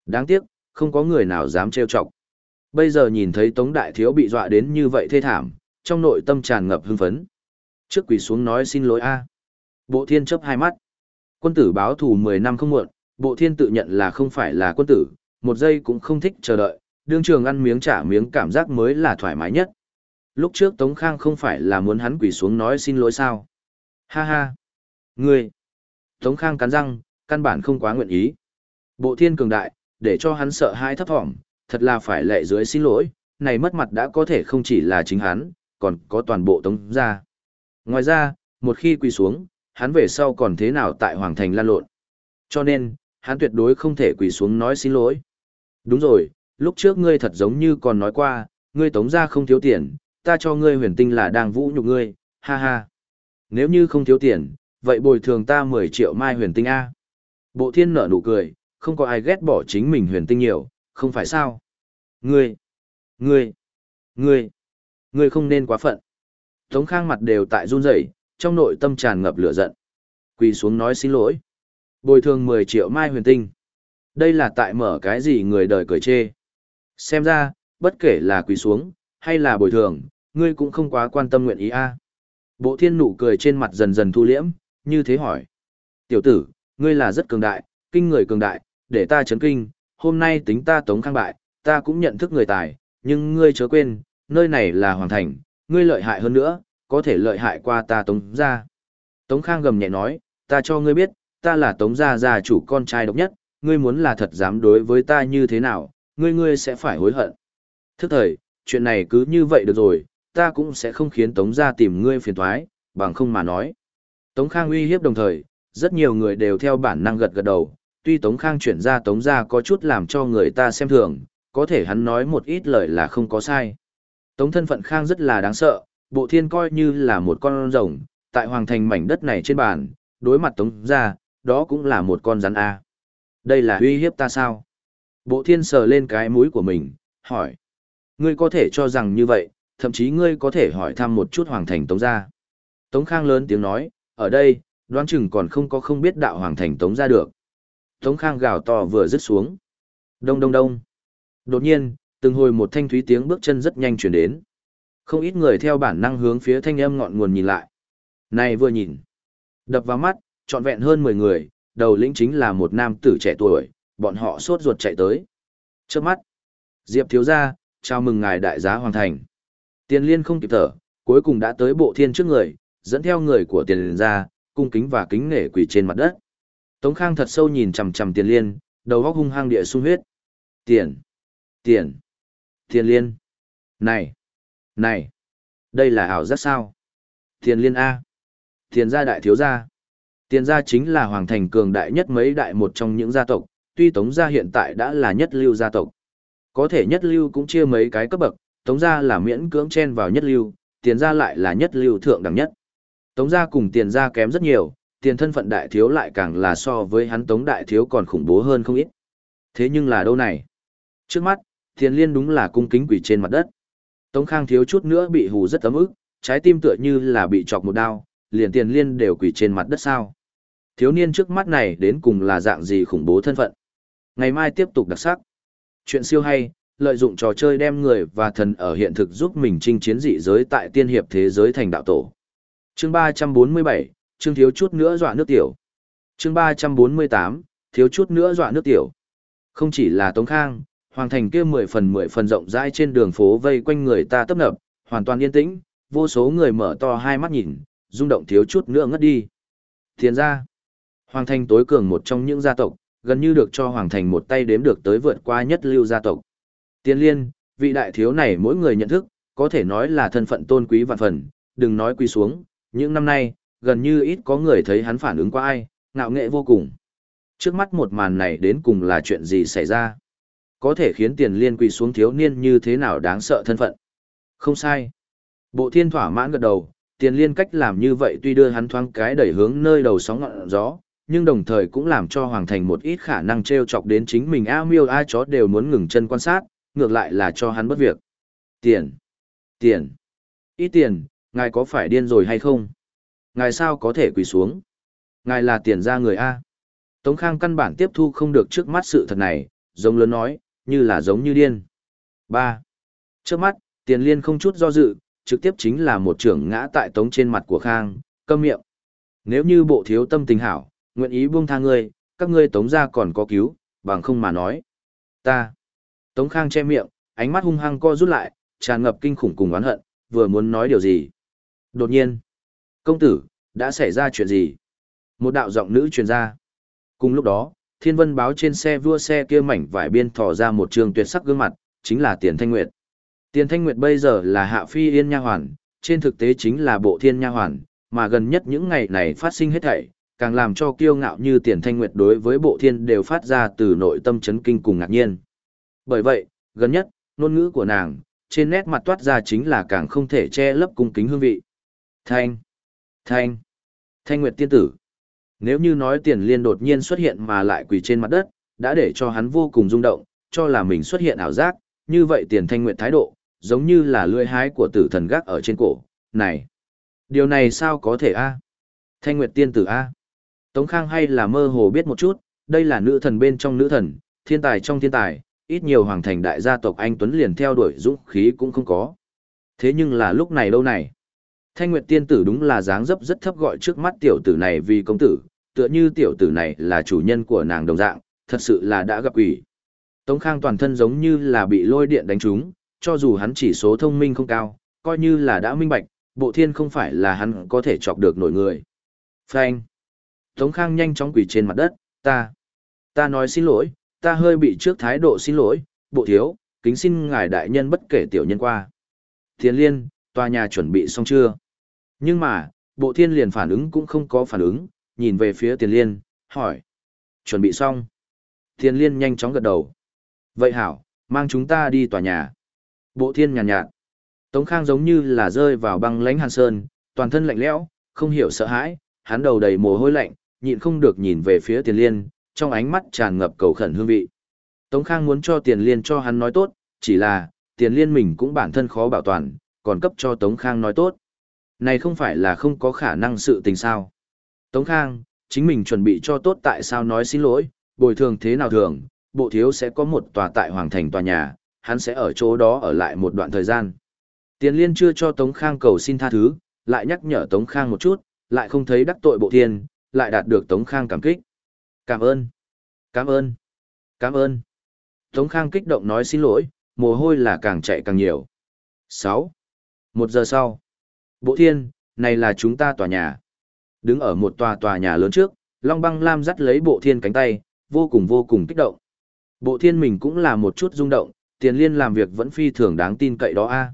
Đáng tiếc, không có người nào dám trêu chọc. Bây giờ nhìn thấy Tống Đại Thiếu bị dọa đến như vậy thê thảm, trong nội tâm tràn ngập hưng phấn. Trước quỳ xuống nói xin lỗi a. Bộ thiên chấp hai mắt. Quân tử báo thù 10 năm không muộn, bộ thiên tự nhận là không phải là quân tử, một giây cũng không thích chờ đợi, đương trường ăn miếng trả miếng cảm giác mới là thoải mái nhất. Lúc trước Tống Khang không phải là muốn hắn quỳ xuống nói xin lỗi sao? Ha ha! Ngươi! Tống Khang cắn răng, căn bản không quá nguyện ý. Bộ thiên cường đại, để cho hắn sợ hãi thấp thỏm, thật là phải lệ dưới xin lỗi, này mất mặt đã có thể không chỉ là chính hắn, còn có toàn bộ Tống gia. Ngoài ra, một khi quỳ xuống, hắn về sau còn thế nào tại Hoàng Thành lan lộn. Cho nên, hắn tuyệt đối không thể quỳ xuống nói xin lỗi. Đúng rồi, lúc trước ngươi thật giống như còn nói qua, ngươi tống gia không thiếu tiền, ta cho ngươi huyền tinh là đang vũ nhục ngươi, ha ha. Nếu như không thiếu tiền, vậy bồi thường ta 10 triệu mai huyền tinh A. Bộ thiên nở nụ cười, không có ai ghét bỏ chính mình huyền tinh nhiều, không phải sao. Ngươi, ngươi, ngươi, ngươi không nên quá phận. Tống khang mặt đều tại run rẩy, trong nội tâm tràn ngập lửa giận. Quỳ xuống nói xin lỗi. Bồi thường 10 triệu mai huyền tinh. Đây là tại mở cái gì người đời cười chê. Xem ra, bất kể là quỳ xuống, hay là bồi thường, ngươi cũng không quá quan tâm nguyện ý a. Bộ thiên nụ cười trên mặt dần dần thu liễm, như thế hỏi. Tiểu tử, ngươi là rất cường đại, kinh người cường đại, để ta chấn kinh, hôm nay tính ta tống khang bại, ta cũng nhận thức người tài, nhưng ngươi chớ quên, nơi này là hoàng thành, ngươi lợi hại hơn nữa, có thể lợi hại qua ta tống gia. Tống khang gầm nhẹ nói, ta cho ngươi biết, ta là tống gia gia chủ con trai độc nhất, ngươi muốn là thật dám đối với ta như thế nào, ngươi ngươi sẽ phải hối hận. Thức thời, chuyện này cứ như vậy được rồi, ta cũng sẽ không khiến Tống gia tìm ngươi phiền toái, bằng không mà nói. Tống Khang uy hiếp đồng thời, rất nhiều người đều theo bản năng gật gật đầu, tuy Tống Khang chuyển ra Tống gia có chút làm cho người ta xem thường, có thể hắn nói một ít lời là không có sai. Tống thân phận Khang rất là đáng sợ, bộ thiên coi như là một con rồng, tại hoàng thành mảnh đất này trên bàn, đối mặt Tống gia, đó cũng là một con rắn A. Đây là uy hiếp ta sao? Bộ thiên sờ lên cái mũi của mình, hỏi. Ngươi có thể cho rằng như vậy, thậm chí ngươi có thể hỏi thăm một chút Hoàng Thành Tống ra. Tống Khang lớn tiếng nói, ở đây, đoán chừng còn không có không biết đạo Hoàng Thành Tống ra được. Tống Khang gào to vừa dứt xuống. Đông đông đông. Đột nhiên, từng hồi một thanh thúy tiếng bước chân rất nhanh chuyển đến. Không ít người theo bản năng hướng phía thanh âm ngọn nguồn nhìn lại. Này vừa nhìn. Đập vào mắt, trọn vẹn hơn 10 người, đầu lĩnh chính là một nam tử trẻ tuổi, bọn họ sốt ruột chạy tới. Trước mắt, Diệp thiếu gia, chào mừng ngài đại giá hoàn thành. Tiền liên không kịp thở, cuối cùng đã tới bộ thiên trước người, dẫn theo người của tiền liên ra, cung kính và kính nể quỳ trên mặt đất. Tống Khang thật sâu nhìn chằm chằm tiền liên, đầu óc hung hăng địa sung huyết. Tiền! Tiền! Tiền liên! Này! Này! Đây là ảo giác sao? Tiền liên A! Tiền gia đại thiếu gia! Tiền gia chính là hoàng thành cường đại nhất mấy đại một trong những gia tộc, tuy Tống gia hiện tại đã là nhất lưu gia tộc. Có thể nhất lưu cũng chia mấy cái cấp bậc, Tống gia là miễn cưỡng chen vào nhất lưu, tiền gia lại là nhất lưu thượng đẳng nhất. Tống gia cùng tiền gia kém rất nhiều, tiền thân phận đại thiếu lại càng là so với hắn Tống đại thiếu còn khủng bố hơn không ít. Thế nhưng là đâu này? Trước mắt, tiền liên đúng là cung kính quỷ trên mặt đất. Tống khang thiếu chút nữa bị hù rất ấm ức, trái tim tựa như là bị chọc một đao, liền tiền liên đều quỷ trên mặt đất sao. Thiếu niên trước mắt này đến cùng là dạng gì khủng bố thân phận. Ngày mai tiếp tục đặc sắc. Chuyện siêu hay, lợi dụng trò chơi đem người và thần ở hiện thực giúp mình chinh chiến dị giới tại tiên hiệp thế giới thành đạo tổ. Chương 347, chương thiếu chút nữa dọa nước tiểu. Chương 348, thiếu chút nữa dọa nước tiểu. Không chỉ là Tống Khang, Hoàng thành kia mười phần mười phần rộng rãi trên đường phố vây quanh người ta tấp nập, hoàn toàn yên tĩnh, vô số người mở to hai mắt nhìn, rung động thiếu chút nữa ngất đi. Thiền ra, Hoàng Thành tối cường một trong những gia tộc, gần như được cho Hoàng Thành một tay đếm được tới vượt qua nhất lưu gia tộc. Tiên liên, vị đại thiếu này mỗi người nhận thức, có thể nói là thân phận tôn quý vạn phần, đừng nói quy xuống, những năm nay, gần như ít có người thấy hắn phản ứng qua ai, ngạo nghệ vô cùng. Trước mắt một màn này đến cùng là chuyện gì xảy ra? Có thể khiến tiền liên quỳ xuống thiếu niên như thế nào đáng sợ thân phận? Không sai. Bộ thiên thỏa mãn gật đầu, tiền liên cách làm như vậy tuy đưa hắn thoáng cái đẩy hướng nơi đầu sóng ngọn gió, nhưng đồng thời cũng làm cho Hoàng Thành một ít khả năng treo chọc đến chính mình A miêu A chó đều muốn ngừng chân quan sát, ngược lại là cho hắn bất việc. Tiền! Tiền! Ít tiền, ngài có phải điên rồi hay không? Ngài sao có thể quỳ xuống? Ngài là tiền ra người A. Tống Khang căn bản tiếp thu không được trước mắt sự thật này, giống lớn nói, như là giống như điên. Ba. Trước mắt, tiền liên không chút do dự, trực tiếp chính là một trưởng ngã tại tống trên mặt của Khang, câm miệng. Nếu như bộ thiếu tâm tình hảo, nguyện ý buông tha ngươi, các ngươi tống ra còn có cứu, bằng không mà nói. Ta. Tống Khang che miệng, ánh mắt hung hăng co rút lại, tràn ngập kinh khủng cùng oán hận, vừa muốn nói điều gì. Đột nhiên. Công tử, đã xảy ra chuyện gì? Một đạo giọng nữ truyền ra. Cùng lúc đó, thiên vân báo trên xe vua xe kia mảnh vải biên thò ra một trường tuyệt sắc gương mặt, chính là Tiền Thanh Nguyệt. Tiền Thanh Nguyệt bây giờ là hạ phi yên nha hoàn, trên thực tế chính là bộ thiên nha hoàn, mà gần nhất những ngày này phát sinh hết thảy, càng làm cho kiêu ngạo như Tiền Thanh Nguyệt đối với bộ thiên đều phát ra từ nội tâm chấn kinh cùng ngạc nhiên. Bởi vậy, gần nhất, ngôn ngữ của nàng, trên nét mặt toát ra chính là càng không thể che lấp cung kính hương vị. Thanh, Thanh, Thanh Nguyệt tiên tử. Nếu như nói tiền liên đột nhiên xuất hiện mà lại quỳ trên mặt đất, đã để cho hắn vô cùng rung động, cho là mình xuất hiện ảo giác, như vậy tiền thanh nguyệt thái độ, giống như là lưỡi hái của tử thần gác ở trên cổ, này. Điều này sao có thể a? Thanh nguyệt tiên tử a? Tống Khang hay là mơ hồ biết một chút, đây là nữ thần bên trong nữ thần, thiên tài trong thiên tài, ít nhiều hoàng thành đại gia tộc anh Tuấn liền theo đuổi dũng khí cũng không có. Thế nhưng là lúc này đâu này? Thanh Nguyệt tiên tử đúng là dáng dấp rất thấp gọi trước mắt tiểu tử này vì công tử, tựa như tiểu tử này là chủ nhân của nàng đồng dạng, thật sự là đã gặp quỷ. Tống Khang toàn thân giống như là bị lôi điện đánh trúng, cho dù hắn chỉ số thông minh không cao, coi như là đã minh bạch, bộ thiên không phải là hắn có thể chọc được nổi người. Phanh. Tống Khang nhanh chóng quỳ trên mặt đất, ta, ta nói xin lỗi, ta hơi bị trước thái độ xin lỗi, bộ thiếu, kính xin ngài đại nhân bất kể tiểu nhân qua. Thiên liên, tòa nhà chuẩn bị xong chưa? Nhưng mà, bộ thiên liền phản ứng cũng không có phản ứng, nhìn về phía tiền liên, hỏi. Chuẩn bị xong. Tiền liên nhanh chóng gật đầu. Vậy hảo, mang chúng ta đi tòa nhà. Bộ thiên nhàn nhạt, nhạt. Tống Khang giống như là rơi vào băng lãnh hàn sơn, toàn thân lạnh lẽo, không hiểu sợ hãi, hắn đầu đầy mồ hôi lạnh, nhịn không được nhìn về phía tiền liên, trong ánh mắt tràn ngập cầu khẩn hương vị. Tống Khang muốn cho tiền liên cho hắn nói tốt, chỉ là, tiền liên mình cũng bản thân khó bảo toàn, còn cấp cho Tống Khang nói tốt. Này không phải là không có khả năng sự tình sao. Tống Khang, chính mình chuẩn bị cho tốt tại sao nói xin lỗi, bồi thường thế nào thường, bộ thiếu sẽ có một tòa tại Hoàng Thành tòa nhà, hắn sẽ ở chỗ đó ở lại một đoạn thời gian. Tiền liên chưa cho Tống Khang cầu xin tha thứ, lại nhắc nhở Tống Khang một chút, lại không thấy đắc tội bộ thiên, lại đạt được Tống Khang cảm kích. Cảm ơn, cảm ơn, cảm ơn. Tống Khang kích động nói xin lỗi, mồ hôi là càng chạy càng nhiều. 6. Một giờ sau. Bộ thiên, này là chúng ta tòa nhà. Đứng ở một tòa tòa nhà lớn trước, Long băng lam dắt lấy bộ thiên cánh tay, vô cùng vô cùng kích động. Bộ thiên mình cũng là một chút rung động, tiền liên làm việc vẫn phi thường đáng tin cậy đó a.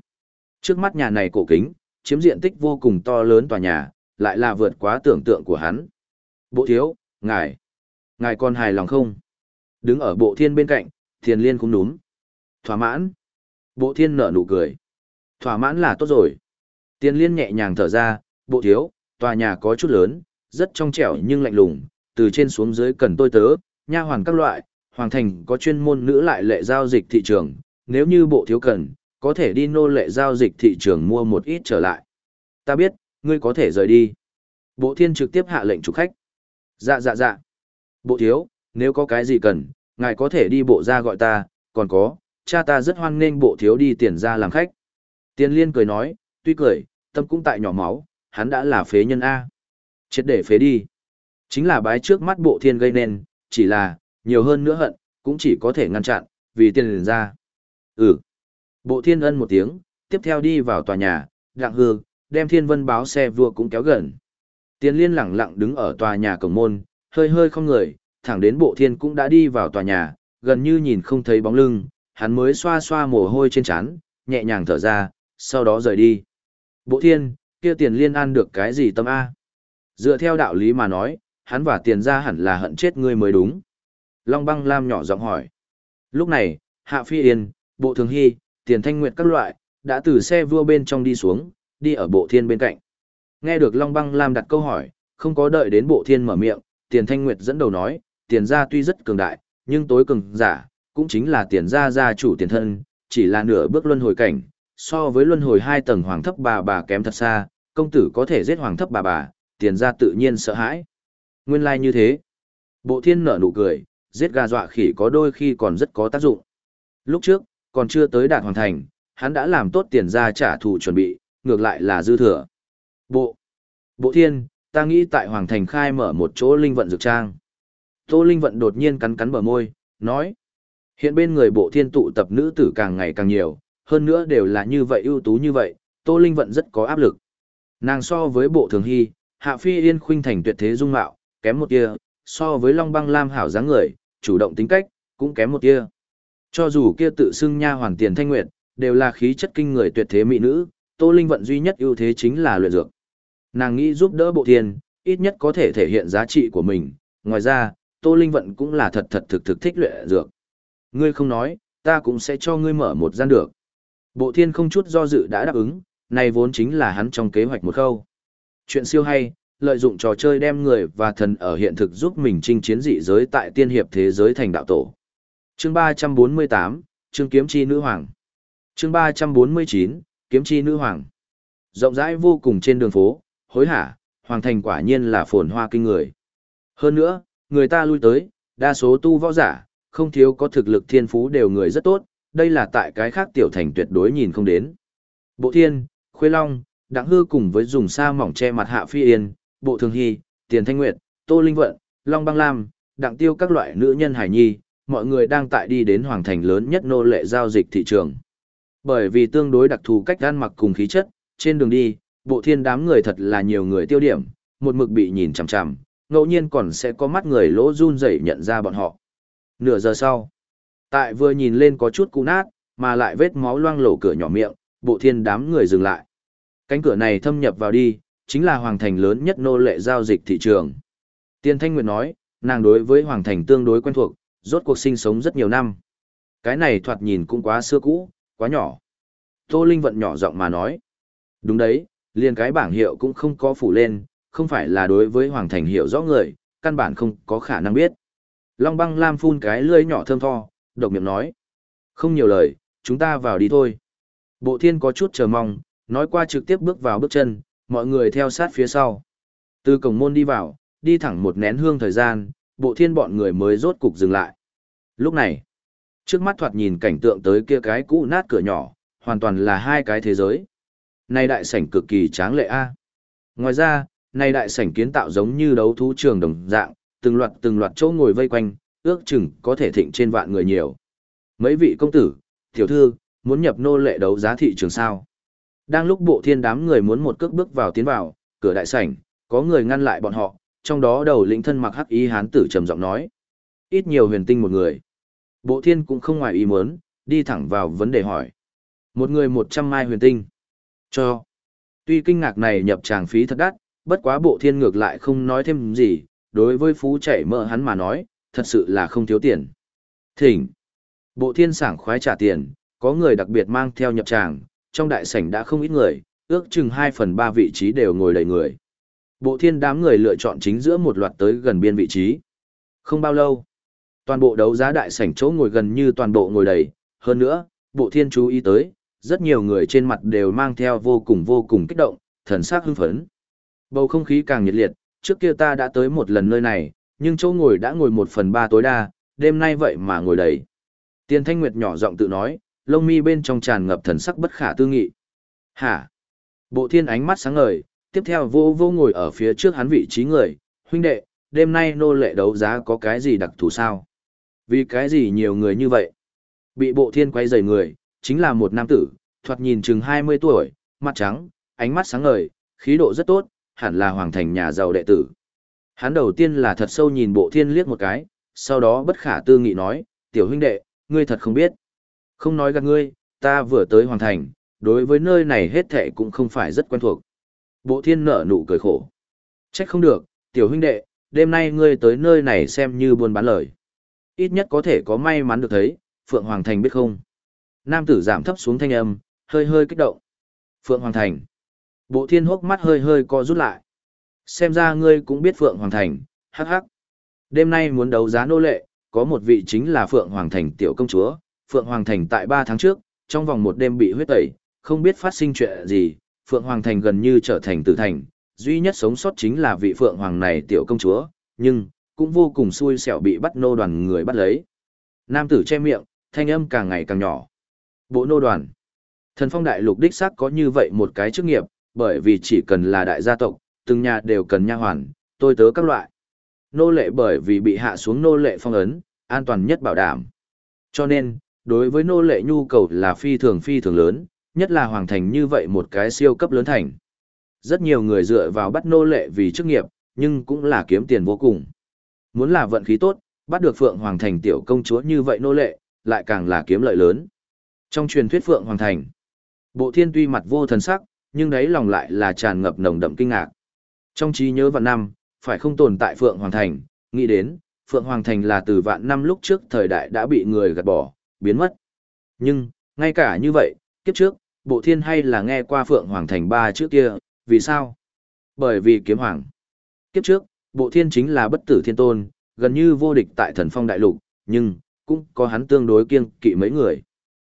Trước mắt nhà này cổ kính, chiếm diện tích vô cùng to lớn tòa nhà, lại là vượt quá tưởng tượng của hắn. Bộ thiếu, ngài, ngài còn hài lòng không? Đứng ở bộ thiên bên cạnh, tiền liên cũng núm. Thỏa mãn. Bộ thiên nở nụ cười. Thỏa mãn là tốt rồi. Tiền liên nhẹ nhàng thở ra, bộ thiếu, tòa nhà có chút lớn, rất trong trẻo nhưng lạnh lùng, từ trên xuống dưới cần tôi tớ, nha hoàn các loại, hoàng thành có chuyên môn nữ lại lệ giao dịch thị trường, nếu như bộ thiếu cần, có thể đi nô lệ giao dịch thị trường mua một ít trở lại. Ta biết, ngươi có thể rời đi. Bộ thiên trực tiếp hạ lệnh chủ khách. Dạ dạ dạ. Bộ thiếu, nếu có cái gì cần, ngài có thể đi bộ ra gọi ta, còn có, cha ta rất hoan nghênh bộ thiếu đi tiền ra làm khách. Tiên liên cười nói, tuy cười, tâm cũng tại nhỏ máu, hắn đã là phế nhân A. Chết để phế đi. Chính là bái trước mắt bộ thiên gây nên, chỉ là, nhiều hơn nữa hận, cũng chỉ có thể ngăn chặn, vì tiền liền ra. Ừ. Bộ thiên ân một tiếng, tiếp theo đi vào tòa nhà, đặng hư, đem thiên vân báo xe vua cũng kéo gần. Tiền liên lẳng lặng đứng ở tòa nhà cổng môn, hơi hơi không người, thẳng đến bộ thiên cũng đã đi vào tòa nhà, gần như nhìn không thấy bóng lưng, hắn mới xoa xoa mồ hôi trên trán, nhẹ nhàng thở ra, sau đó rời đi. Bộ thiên, kia tiền liên an được cái gì tâm A? Dựa theo đạo lý mà nói, hắn và tiền ra hẳn là hận chết ngươi mới đúng. Long băng lam nhỏ giọng hỏi. Lúc này, Hạ Phi Yên, Bộ Thường Hy, Tiền Thanh Nguyệt các loại, đã từ xe vua bên trong đi xuống, đi ở Bộ Thiên bên cạnh. Nghe được Long băng lam đặt câu hỏi, không có đợi đến Bộ Thiên mở miệng, Tiền Thanh Nguyệt dẫn đầu nói, tiền gia tuy rất cường đại, nhưng tối cường giả, cũng chính là tiền gia gia chủ tiền thân, chỉ là nửa bước luân hồi cảnh, so với luân hồi hai tầng hoàng thấp bà bà kém thật xa, công tử có thể giết hoàng thấp bà bà, tiền gia tự nhiên sợ hãi. Nguyên lai like như thế. Bộ thiên nở nụ cười, giết gà dọa khỉ có đôi khi còn rất có tác dụng. Lúc trước, còn chưa tới đạt hoàn thành, hắn đã làm tốt tiền gia trả thù chuẩn bị, ngược lại là dư thừa. Bộ. Bộ thiên, ta nghĩ tại Hoàng Thành khai mở một chỗ linh vận dược trang. Tô Linh Vận đột nhiên cắn cắn bờ môi, nói. Hiện bên người bộ thiên tụ tập nữ tử càng ngày càng nhiều, hơn nữa đều là như vậy ưu tú như vậy, Tô Linh Vận rất có áp lực. Nàng so với bộ thường hy, Hạ Phi Yên khuynh thành tuyệt thế dung mạo, kém một tia, so với Long Băng Lam hảo dáng người, chủ động tính cách, cũng kém một tia. Cho dù kia tự xưng nha hoàn tiền thanh nguyệt, đều là khí chất kinh người tuyệt thế mỹ nữ, Tô Linh Vận duy nhất ưu thế chính là luyện dược. Nàng nghĩ giúp đỡ bộ thiên, ít nhất có thể thể hiện giá trị của mình, ngoài ra, Tô Linh Vận cũng là thật thật thực thực thích luyện dược. Ngươi không nói, ta cũng sẽ cho ngươi mở một gian được. Bộ thiên không chút do dự đã đáp ứng, này vốn chính là hắn trong kế hoạch một khâu. Chuyện siêu hay, lợi dụng trò chơi đem người và thần ở hiện thực giúp mình chinh chiến dị giới tại tiên hiệp thế giới thành đạo tổ. Chương 348, Chương Kiếm Chi Nữ Hoàng. Chương 349, Kiếm Chi Nữ Hoàng. Rộng rãi vô cùng trên đường phố, hối hả, hoàng thành quả nhiên là phồn hoa kinh người. Hơn nữa, người ta lui tới, đa số tu võ giả, không thiếu có thực lực thiên phú đều người rất tốt, đây là tại cái khác tiểu thành tuyệt đối nhìn không đến. Bộ thiên, khuê long, đặng hư cùng với dùng sa mỏng che mặt hạ phi yên, bộ thường hy, tiền thanh nguyệt, tô linh vận, long băng lam, đặng tiêu các loại nữ nhân hải nhi, mọi người đang tại đi đến hoàng thành lớn nhất nô lệ giao dịch thị trường. Bởi vì tương đối đặc thù cách ăn mặc cùng khí chất, trên đường đi, bộ thiên đám người thật là nhiều người tiêu điểm, một mực bị nhìn chằm chằm, ngẫu nhiên còn sẽ có mắt người lỗ run rẩy nhận ra bọn họ. Nửa giờ sau, tại vừa nhìn lên có chút cũ nát, mà lại vết máu loang lổ cửa nhỏ miệng, bộ thiên đám người dừng lại. Cánh cửa này thâm nhập vào đi, chính là hoàng thành lớn nhất nô lệ giao dịch thị trường. Tiên Thanh Nguyệt nói, nàng đối với hoàng thành tương đối quen thuộc, rốt cuộc sinh sống rất nhiều năm. Cái này thoạt nhìn cũng quá xưa cũ, quá nhỏ. Tô Linh vận nhỏ giọng mà nói. Đúng đấy, liền cái bảng hiệu cũng không có phủ lên, không phải là đối với Hoàng Thành hiểu rõ người, căn bản không có khả năng biết. Long băng lam phun cái lưỡi nhỏ thơm tho, độc miệng nói. Không nhiều lời, chúng ta vào đi thôi. Bộ thiên có chút chờ mong, nói qua trực tiếp bước vào bước chân, mọi người theo sát phía sau. Từ cổng môn đi vào, đi thẳng một nén hương thời gian, bộ thiên bọn người mới rốt cục dừng lại. Lúc này, trước mắt thoạt nhìn cảnh tượng tới kia cái cũ nát cửa nhỏ, hoàn toàn là hai cái thế giới. Này đại sảnh cực kỳ tráng lệ a. Ngoài ra, này đại sảnh kiến tạo giống như đấu thú trường đồng dạng, từng loạt từng loạt chỗ ngồi vây quanh, ước chừng có thể thịnh trên vạn người nhiều. Mấy vị công tử, tiểu thư, muốn nhập nô lệ đấu giá thị trường sao? Đang lúc bộ thiên đám người muốn một cước bước vào tiến vào, cửa đại sảnh, có người ngăn lại bọn họ, trong đó đầu lĩnh thân mặc hắc y hán tử trầm giọng nói. Ít nhiều huyền tinh một người. Bộ thiên cũng không ngoài ý muốn, đi thẳng vào vấn đề hỏi. Một người một trăm mai huyền tinh. Cho. Tuy kinh ngạc này nhập tràng phí thật đắt, bất quá bộ thiên ngược lại không nói thêm gì, đối với phú chảy mỡ hắn mà nói, thật sự là không thiếu tiền. Thỉnh. Bộ thiên sảng khoái trả tiền, có người đặc biệt mang theo nhập tràng, trong đại sảnh đã không ít người, ước chừng 2 phần 3 vị trí đều ngồi đầy người. Bộ thiên đám người lựa chọn chính giữa một loạt tới gần biên vị trí. Không bao lâu, toàn bộ đấu giá đại sảnh chỗ ngồi gần như toàn bộ ngồi đầy, hơn nữa, bộ thiên chú ý tới, rất nhiều người trên mặt đều mang theo vô cùng vô cùng kích động, thần sắc hưng phấn. Bầu không khí càng nhiệt liệt, trước kia ta đã tới một lần nơi này, nhưng chỗ ngồi đã ngồi một phần ba tối đa, đêm nay vậy mà ngồi đầy. Tiên Thanh Nguyệt nhỏ giọng tự nói, lông mi bên trong tràn ngập thần sắc bất khả tư nghị. Hả? Bộ thiên ánh mắt sáng ngời, tiếp theo vô vô ngồi ở phía trước hắn vị trí người, huynh đệ, đêm nay nô lệ đấu giá có cái gì đặc thù sao? Vì cái gì nhiều người như vậy? Bị bộ thiên quay rời người, chính là một nam tử, thoạt nhìn chừng 20 tuổi, mặt trắng, ánh mắt sáng ngời, khí độ rất tốt, hẳn là hoàng thành nhà giàu đệ tử. Hắn đầu tiên là thật sâu nhìn bộ thiên liếc một cái, sau đó bất khả tư nghị nói, tiểu huynh đệ, ngươi thật không biết. Không nói gạt ngươi, ta vừa tới hoàng thành, đối với nơi này hết thệ cũng không phải rất quen thuộc. Bộ thiên nở nụ cười khổ. Trách không được, tiểu huynh đệ, đêm nay ngươi tới nơi này xem như buôn bán lời. Ít nhất có thể có may mắn được thấy, Phượng Hoàng Thành biết không. Nam tử giảm thấp xuống thanh âm, hơi hơi kích động. Phượng Hoàng Thành. Bộ thiên hốc mắt hơi hơi co rút lại. Xem ra ngươi cũng biết Phượng Hoàng Thành, hắc hắc. Đêm nay muốn đấu giá nô lệ, có một vị chính là Phượng Hoàng Thành tiểu công chúa. Phượng Hoàng Thành tại 3 tháng trước, trong vòng một đêm bị huyết tẩy, không biết phát sinh chuyện gì, Phượng Hoàng Thành gần như trở thành tử thành, duy nhất sống sót chính là vị Phượng Hoàng này tiểu công chúa, nhưng, cũng vô cùng xui xẻo bị bắt nô đoàn người bắt lấy. Nam tử che miệng, thanh âm càng ngày càng nhỏ. Bộ nô đoàn. Thần phong đại lục đích xác có như vậy một cái chức nghiệp, bởi vì chỉ cần là đại gia tộc, từng nhà đều cần nha hoàn, tôi tớ các loại. Nô lệ bởi vì bị hạ xuống nô lệ phong ấn, an toàn nhất bảo đảm. Cho nên, đối với nô lệ nhu cầu là phi thường phi thường lớn, nhất là hoàng thành như vậy một cái siêu cấp lớn thành. Rất nhiều người dựa vào bắt nô lệ vì chức nghiệp, nhưng cũng là kiếm tiền vô cùng. Muốn là vận khí tốt, bắt được Phượng Hoàng Thành tiểu công chúa như vậy nô lệ, lại càng là kiếm lợi lớn. Trong truyền thuyết Phượng Hoàng Thành, bộ thiên tuy mặt vô thần sắc, nhưng đấy lòng lại là tràn ngập nồng đậm kinh ngạc. Trong trí nhớ vạn năm, phải không tồn tại Phượng Hoàng Thành, nghĩ đến, Phượng Hoàng Thành là từ vạn năm lúc trước thời đại đã bị người gạt bỏ, biến mất. Nhưng, ngay cả như vậy, kiếp trước, bộ thiên hay là nghe qua Phượng Hoàng Thành ba trước kia, vì sao? Bởi vì kiếm hoàng. Kiếp trước, bộ thiên chính là bất tử thiên tôn, gần như vô địch tại thần phong đại lục, nhưng, cũng có hắn tương đối kiêng kỵ mấy người.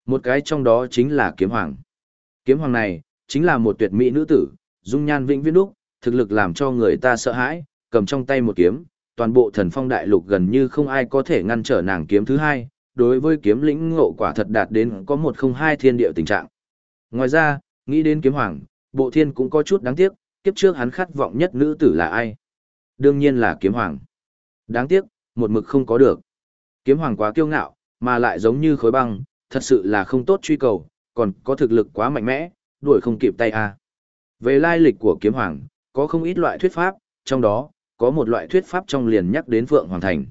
Một cái trong đó chính là kiếm hoàng. Kiếm hoàng này, chính là một tuyệt mỹ nữ tử, dung nhan vĩnh viễn đúc, thực lực làm cho người ta sợ hãi, cầm trong tay một kiếm, toàn bộ thần phong đại lục gần như không ai có thể ngăn trở nàng kiếm thứ hai, đối với kiếm lĩnh ngộ quả thật đạt đến có một không hai thiên địa tình trạng. Ngoài ra, nghĩ đến kiếm hoàng, bộ thiên cũng có chút đáng tiếc, kiếp trước hắn khát vọng nhất nữ tử là ai? Đương nhiên là kiếm hoàng. Đáng tiếc, một mực không có được. Kiếm hoàng quá kiêu ngạo, mà lại giống như khối băng, thật sự là không tốt truy cầu, còn có thực lực quá mạnh mẽ, đuổi không kịp tay a. Về lai lịch của kiếm hoàng, có không ít loại thuyết pháp, trong đó, có một loại thuyết pháp trong liền nhắc đến Phượng Hoàng Thành.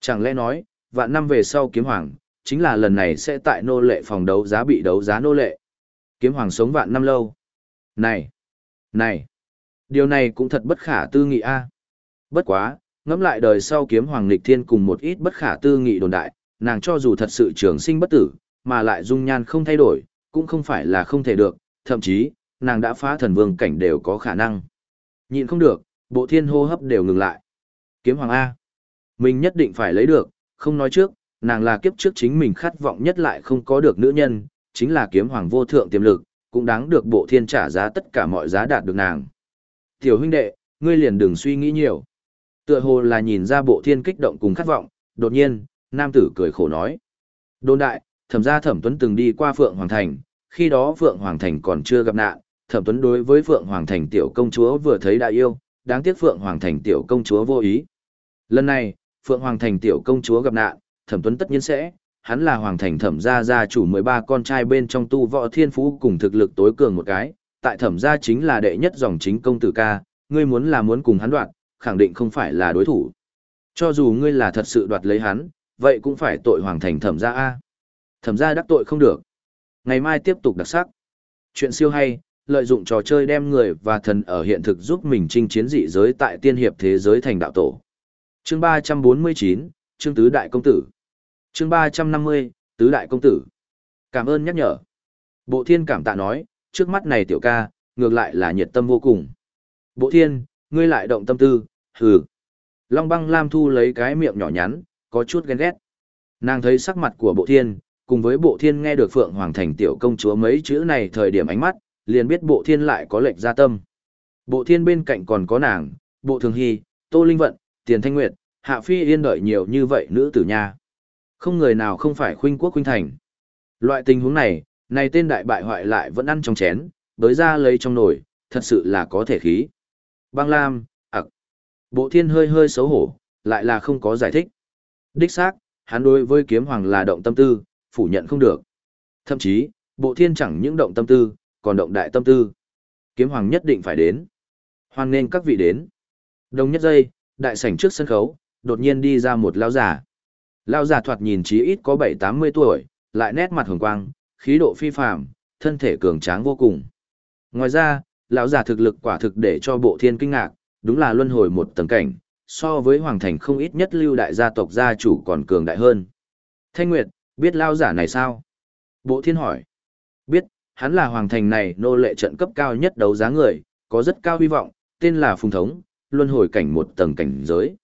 Chẳng lẽ nói, vạn năm về sau kiếm hoàng, chính là lần này sẽ tại nô lệ phòng đấu giá bị đấu giá nô lệ. Kiếm hoàng sống vạn năm lâu. Này! Này! Điều này cũng thật bất khả tư nghị a. Bất quá, ngẫm lại đời sau kiếm hoàng lịch thiên cùng một ít bất khả tư nghị đồn đại, nàng cho dù thật sự trường sinh bất tử, mà lại dung nhan không thay đổi, cũng không phải là không thể được, thậm chí, nàng đã phá thần vương cảnh đều có khả năng. Nhìn không được, bộ thiên hô hấp đều ngừng lại. Kiếm hoàng A. Mình nhất định phải lấy được, không nói trước, nàng là kiếp trước chính mình khát vọng nhất lại không có được nữ nhân, chính là kiếm hoàng vô thượng tiềm lực, cũng đáng được bộ thiên trả giá tất cả mọi giá đạt được nàng. Tiểu huynh đệ, ngươi liền đừng suy nghĩ nhiều. Tựa hồ là nhìn ra bộ thiên kích động cùng khát vọng, đột nhiên, nam tử cười khổ nói. Đôn đại, thẩm gia thẩm tuấn từng đi qua Phượng Hoàng Thành, khi đó Phượng Hoàng Thành còn chưa gặp nạn, thẩm tuấn đối với Phượng Hoàng Thành tiểu công chúa vừa thấy đã yêu, đáng tiếc Phượng Hoàng Thành tiểu công chúa vô ý. Lần này, Phượng Hoàng Thành tiểu công chúa gặp nạn, thẩm tuấn tất nhiên sẽ, hắn là Hoàng Thành thẩm gia gia chủ 13 con trai bên trong tu võ thiên phú cùng thực lực tối cường một cái, tại thẩm gia chính là đệ nhất dòng chính công tử ca, ngươi muốn là muốn cùng hắn đoạt, khẳng định không phải là đối thủ. Cho dù ngươi là thật sự đoạt lấy hắn, vậy cũng phải tội Hoàng Thành thẩm gia A. Thẩm gia đắc tội không được. Ngày mai tiếp tục đặc sắc. Chuyện siêu hay, lợi dụng trò chơi đem người và thần ở hiện thực giúp mình chinh chiến dị giới tại tiên hiệp thế giới thành đạo tổ. Chương 349, Chương Tứ Đại Công Tử. Chương 350, Tứ Đại Công Tử. Cảm ơn nhắc nhở. Bộ thiên cảm tạ nói, trước mắt này tiểu ca, ngược lại là nhiệt tâm vô cùng. Bộ thiên, ngươi lại động tâm tư, hừ. Long băng Lam Thu lấy cái miệng nhỏ nhắn, có chút ghen ghét. Nàng thấy sắc mặt của bộ thiên, cùng với bộ thiên nghe được Phượng Hoàng Thành tiểu công chúa mấy chữ này thời điểm ánh mắt, liền biết bộ thiên lại có lệch ra tâm. Bộ thiên bên cạnh còn có nàng, bộ thường hy, tô linh vận, tiền thanh nguyệt, hạ phi yên đợi nhiều như vậy nữ tử nha. Không người nào không phải khuynh quốc khuynh thành. Loại tình huống này, này tên đại bại hoại lại vẫn ăn trong chén, đối ra lấy trong nồi, thật sự là có thể khí. Băng Lam, ặc. Bộ thiên hơi hơi xấu hổ, lại là không có giải thích. Đích xác, hắn đối với kiếm hoàng là động tâm tư, phủ nhận không được. Thậm chí, Bộ thiên chẳng những động tâm tư, còn động đại tâm tư. Kiếm hoàng nhất định phải đến. Hoan nên các vị đến. Đồng nhất giây, đại sảnh trước sân khấu, đột nhiên đi ra một lão giả. Lão giả thoạt nhìn chí ít có bảy tám mươi tuổi, lại nét mặt hồng quang, khí độ phi phàm, thân thể cường tráng vô cùng. Ngoài ra, lão giả thực lực quả thực để cho bộ thiên kinh ngạc, đúng là luân hồi một tầng cảnh, so với hoàng thành không ít nhất lưu đại gia tộc gia chủ còn cường đại hơn. Thanh Nguyệt, biết lão giả này sao? Bộ thiên hỏi. Biết, hắn là hoàng thành này nô lệ trận cấp cao nhất đấu giá người, có rất cao hy vọng, tên là Phùng Thống, luân hồi cảnh một tầng cảnh giới.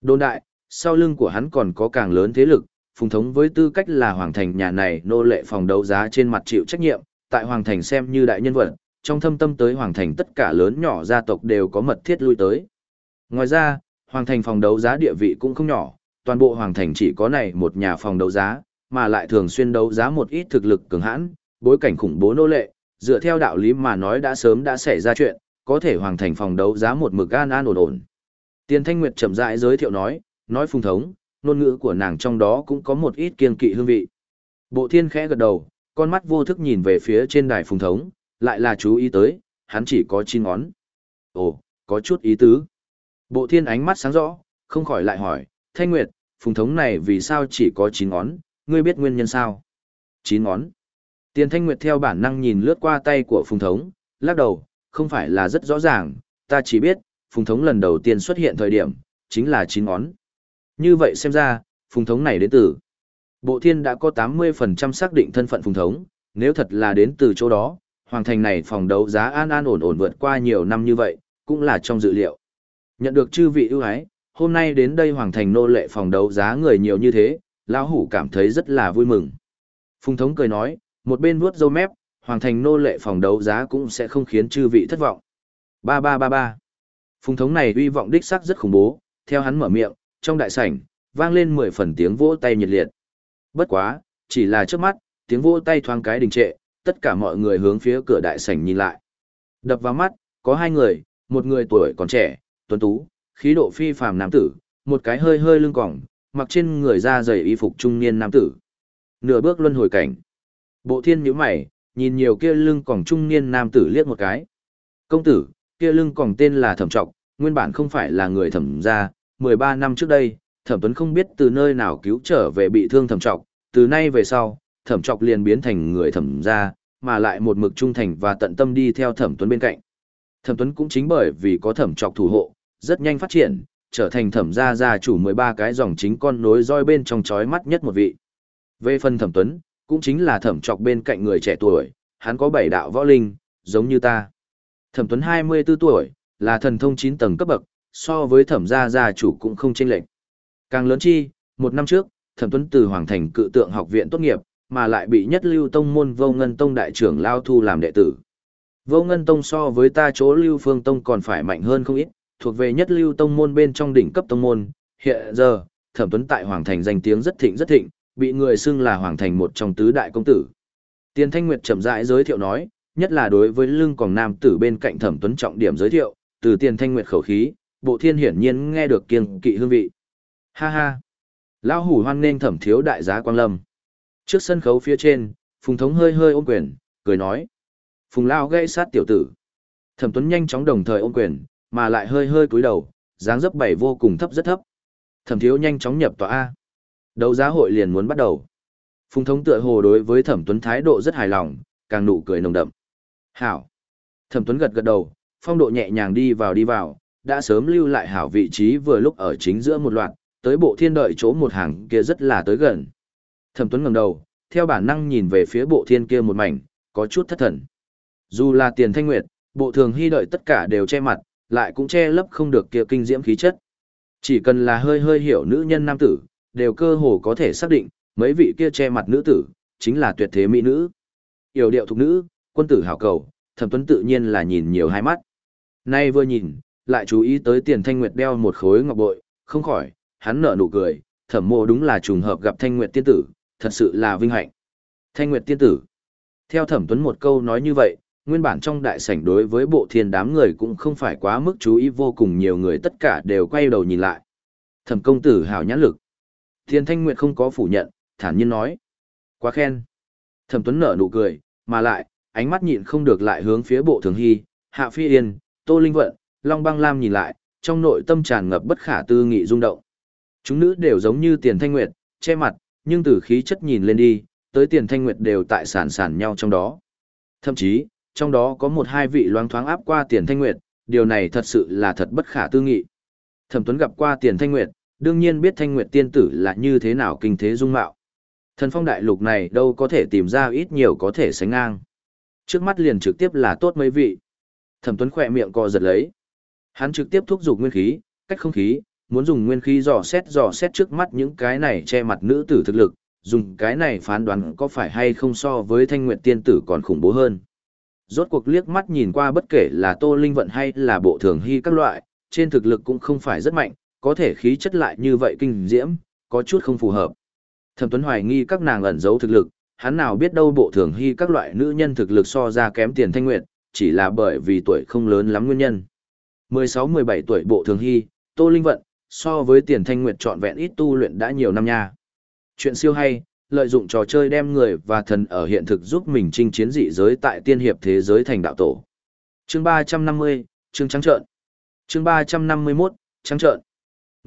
Đồn đại, sau lưng của hắn còn có càng lớn thế lực, Phùng Thống với tư cách là hoàng thành nhà này nô lệ phòng đấu giá trên mặt chịu trách nhiệm, tại hoàng thành xem như đại nhân vật, trong thâm tâm tới hoàng thành tất cả lớn nhỏ gia tộc đều có mật thiết lui tới. Ngoài ra, hoàng thành phòng đấu giá địa vị cũng không nhỏ, toàn bộ hoàng thành chỉ có này một nhà phòng đấu giá, mà lại thường xuyên đấu giá một ít thực lực cường hãn, bối cảnh khủng bố nô lệ, dựa theo đạo lý mà nói đã sớm đã xảy ra chuyện, có thể hoàng thành phòng đấu giá một mực an an ổn ổn. Tiền Thanh Nguyệt chậm rãi giới thiệu nói, nói phùng thống, ngôn ngữ của nàng trong đó cũng có một ít kiên kỵ hương vị. Bộ thiên khẽ gật đầu, con mắt vô thức nhìn về phía trên đài phùng thống, lại là chú ý tới, hắn chỉ có chín ngón. Ồ, có chút ý tứ. Bộ thiên ánh mắt sáng rõ, không khỏi lại hỏi, Thanh Nguyệt, phùng thống này vì sao chỉ có chín ngón, ngươi biết nguyên nhân sao? Chín ngón. Tiền Thanh Nguyệt theo bản năng nhìn lướt qua tay của phùng thống, lắc đầu, không phải là rất rõ ràng, ta chỉ biết, phùng thống lần đầu tiên xuất hiện thời điểm, chính là chín ngón. Như vậy xem ra, phùng thống này đến từ. Bộ thiên đã có 80% xác định thân phận phùng thống, nếu thật là đến từ chỗ đó, hoàng thành này phòng đấu giá an an ổn ổn vượt qua nhiều năm như vậy, cũng là trong dự liệu. Nhận được chư vị ưu ái, hôm nay đến đây hoàng thành nô lệ phòng đấu giá người nhiều như thế, lão hủ cảm thấy rất là vui mừng. Phùng thống cười nói, một bên vuốt râu mép, hoàng thành nô lệ phòng đấu giá cũng sẽ không khiến chư vị thất vọng. Ba ba ba ba. Phùng thống này uy vọng đích sắc rất khủng bố, theo hắn mở miệng, trong đại sảnh, vang lên mười phần tiếng vỗ tay nhiệt liệt. Bất quá, chỉ là trước mắt, tiếng vỗ tay thoáng cái đình trệ, tất cả mọi người hướng phía cửa đại sảnh nhìn lại. Đập vào mắt, có hai người, một người tuổi còn trẻ, tuấn tú, khí độ phi phàm nam tử, một cái hơi hơi lưng còng, mặc trên người da dày y phục trung niên nam tử. Nửa bước luân hồi cảnh. Bộ thiên nhíu mày, nhìn nhiều kia lưng còng trung niên nam tử liếc một cái. Công tử, kia lưng còng tên là Thẩm Trọc, nguyên bản không phải là người thẩm gia, 13 năm trước đây, Thẩm Tuấn không biết từ nơi nào cứu trở về bị thương Thẩm Trọc, từ nay về sau, Thẩm Trọc liền biến thành người thẩm gia, mà lại một mực trung thành và tận tâm đi theo Thẩm Tuấn bên cạnh. Thẩm Tuấn cũng chính bởi vì có Thẩm Trọc thủ hộ, rất nhanh phát triển, trở thành Thẩm gia gia chủ 13 cái dòng chính con nối roi bên trong chói mắt nhất một vị. Về phần Thẩm Tuấn, cũng chính là Thẩm Trọc bên cạnh người trẻ tuổi, hắn có bảy đạo võ linh, giống như ta. Thẩm Tuấn 24 tuổi, là thần thông 9 tầng cấp bậc, so với thẩm gia gia chủ cũng không chênh lệch. Càng lớn chi, một năm trước, Thẩm Tuấn từ Hoàng Thành cự tượng học viện tốt nghiệp, mà lại bị nhất lưu tông môn vô ngân tông đại trưởng lao thu làm đệ tử. Vô ngân tông so với ta chỗ lưu phương tông còn phải mạnh hơn không ít, thuộc về nhất lưu tông môn bên trong đỉnh cấp tông môn. Hiện giờ, Thẩm Tuấn tại Hoàng Thành danh tiếng rất thịnh rất thịnh, bị người xưng là Hoàng Thành một trong tứ đại công tử. Tiền Thanh Nguyệt chậm rãi giới thiệu nói, nhất là đối với lưng còn nam tử bên cạnh Thẩm Tuấn trọng điểm giới thiệu, từ Tiền Thanh Nguyệt khẩu khí, Bộ Thiên hiển nhiên nghe được kiêng kỵ hương vị. Ha ha. Lão hủ hoan nên Thẩm thiếu đại giá quang lâm. Trước sân khấu phía trên, Phùng Thống hơi hơi ôm quyền, cười nói: "Phùng lão gây sát tiểu tử." Thẩm Tuấn nhanh chóng đồng thời ôm quyền, mà lại hơi hơi cúi đầu, dáng dấp bảy vô cùng thấp rất thấp. Thẩm thiếu nhanh chóng nhập tòa a. Đấu giá hội liền muốn bắt đầu. Phùng thống tựa hồ đối với thẩm tuấn thái độ rất hài lòng, càng nụ cười nồng đậm. Hảo. Thẩm tuấn gật gật đầu, phong độ nhẹ nhàng đi vào đi vào, đã sớm lưu lại hảo vị trí vừa lúc ở chính giữa một loạt, tới bộ thiên đợi chỗ một hàng kia rất là tới gần. Thẩm tuấn ngẩng đầu, theo bản năng nhìn về phía bộ thiên kia một mảnh, có chút thất thần. Dù là tiền thanh nguyệt, bộ thường hy đợi tất cả đều che mặt, lại cũng che lấp không được kia kinh diễm khí chất. Chỉ cần là hơi hơi hiểu nữ nhân nam tử, đều cơ hồ có thể xác định, mấy vị kia che mặt nữ tử, chính là tuyệt thế mỹ nữ. Yểu điệu thục nữ, quân tử hảo cầu, thẩm tuấn tự nhiên là nhìn nhiều hai mắt. Nay vừa nhìn, lại chú ý tới tiền thanh nguyệt đeo một khối ngọc bội, không khỏi, hắn nở nụ cười, thẩm mộ đúng là trùng hợp gặp thanh nguyệt tiên tử, thật sự là vinh hạnh. Thanh nguyệt tiên tử. Theo thẩm tuấn một câu nói như vậy, nguyên bản trong đại sảnh đối với bộ thiên đám người cũng không phải quá mức chú ý vô cùng nhiều người tất cả đều quay đầu nhìn lại. Thẩm công tử hảo nhãn lực. Thiên thanh nguyệt không có phủ nhận, thản nhiên nói. Quá khen. Thẩm Tuấn nở nụ cười, mà lại, ánh mắt nhịn không được lại hướng phía bộ thường hy, hạ phi yên, tô linh vận, long băng lam nhìn lại, trong nội tâm tràn ngập bất khả tư nghị rung động. Chúng nữ đều giống như tiền thanh nguyệt, che mặt, nhưng từ khí chất nhìn lên đi, tới tiền thanh nguyệt đều tại sản sản nhau trong đó. Thậm chí, trong đó có một hai vị loáng thoáng áp qua tiền thanh nguyệt, điều này thật sự là thật bất khả tư nghị. Thẩm Tuấn gặp qua tiền thanh nguyệt, đương nhiên biết thanh nguyệt tiên tử là như thế nào kinh thế dung mạo. Thần phong đại lục này đâu có thể tìm ra ít nhiều có thể sánh ngang. Trước mắt liền trực tiếp là tốt mấy vị. Thẩm Tuấn khỏe miệng co giật lấy. Hắn trực tiếp thúc giục nguyên khí, cách không khí, muốn dùng nguyên khí dò xét dò xét trước mắt những cái này che mặt nữ tử thực lực, dùng cái này phán đoán có phải hay không so với thanh nguyệt tiên tử còn khủng bố hơn. Rốt cuộc liếc mắt nhìn qua bất kể là tô linh vận hay là bộ thường hy các loại, trên thực lực cũng không phải rất mạnh, có thể khí chất lại như vậy kinh diễm, có chút không phù hợp. Thẩm Tuấn hoài nghi các nàng ẩn giấu thực lực, hắn nào biết đâu bộ thường hy các loại nữ nhân thực lực so ra kém tiền thanh nguyệt, chỉ là bởi vì tuổi không lớn lắm nguyên nhân. 16-17 tuổi bộ thường hy, Tô Linh Vận, so với tiền thanh nguyệt trọn vẹn ít tu luyện đã nhiều năm nha. Chuyện siêu hay, lợi dụng trò chơi đem người và thần ở hiện thực giúp mình chinh chiến dị giới tại tiên hiệp thế giới thành đạo tổ. Chương 350, chương trắng trợn. Chương 351, trắng trợn.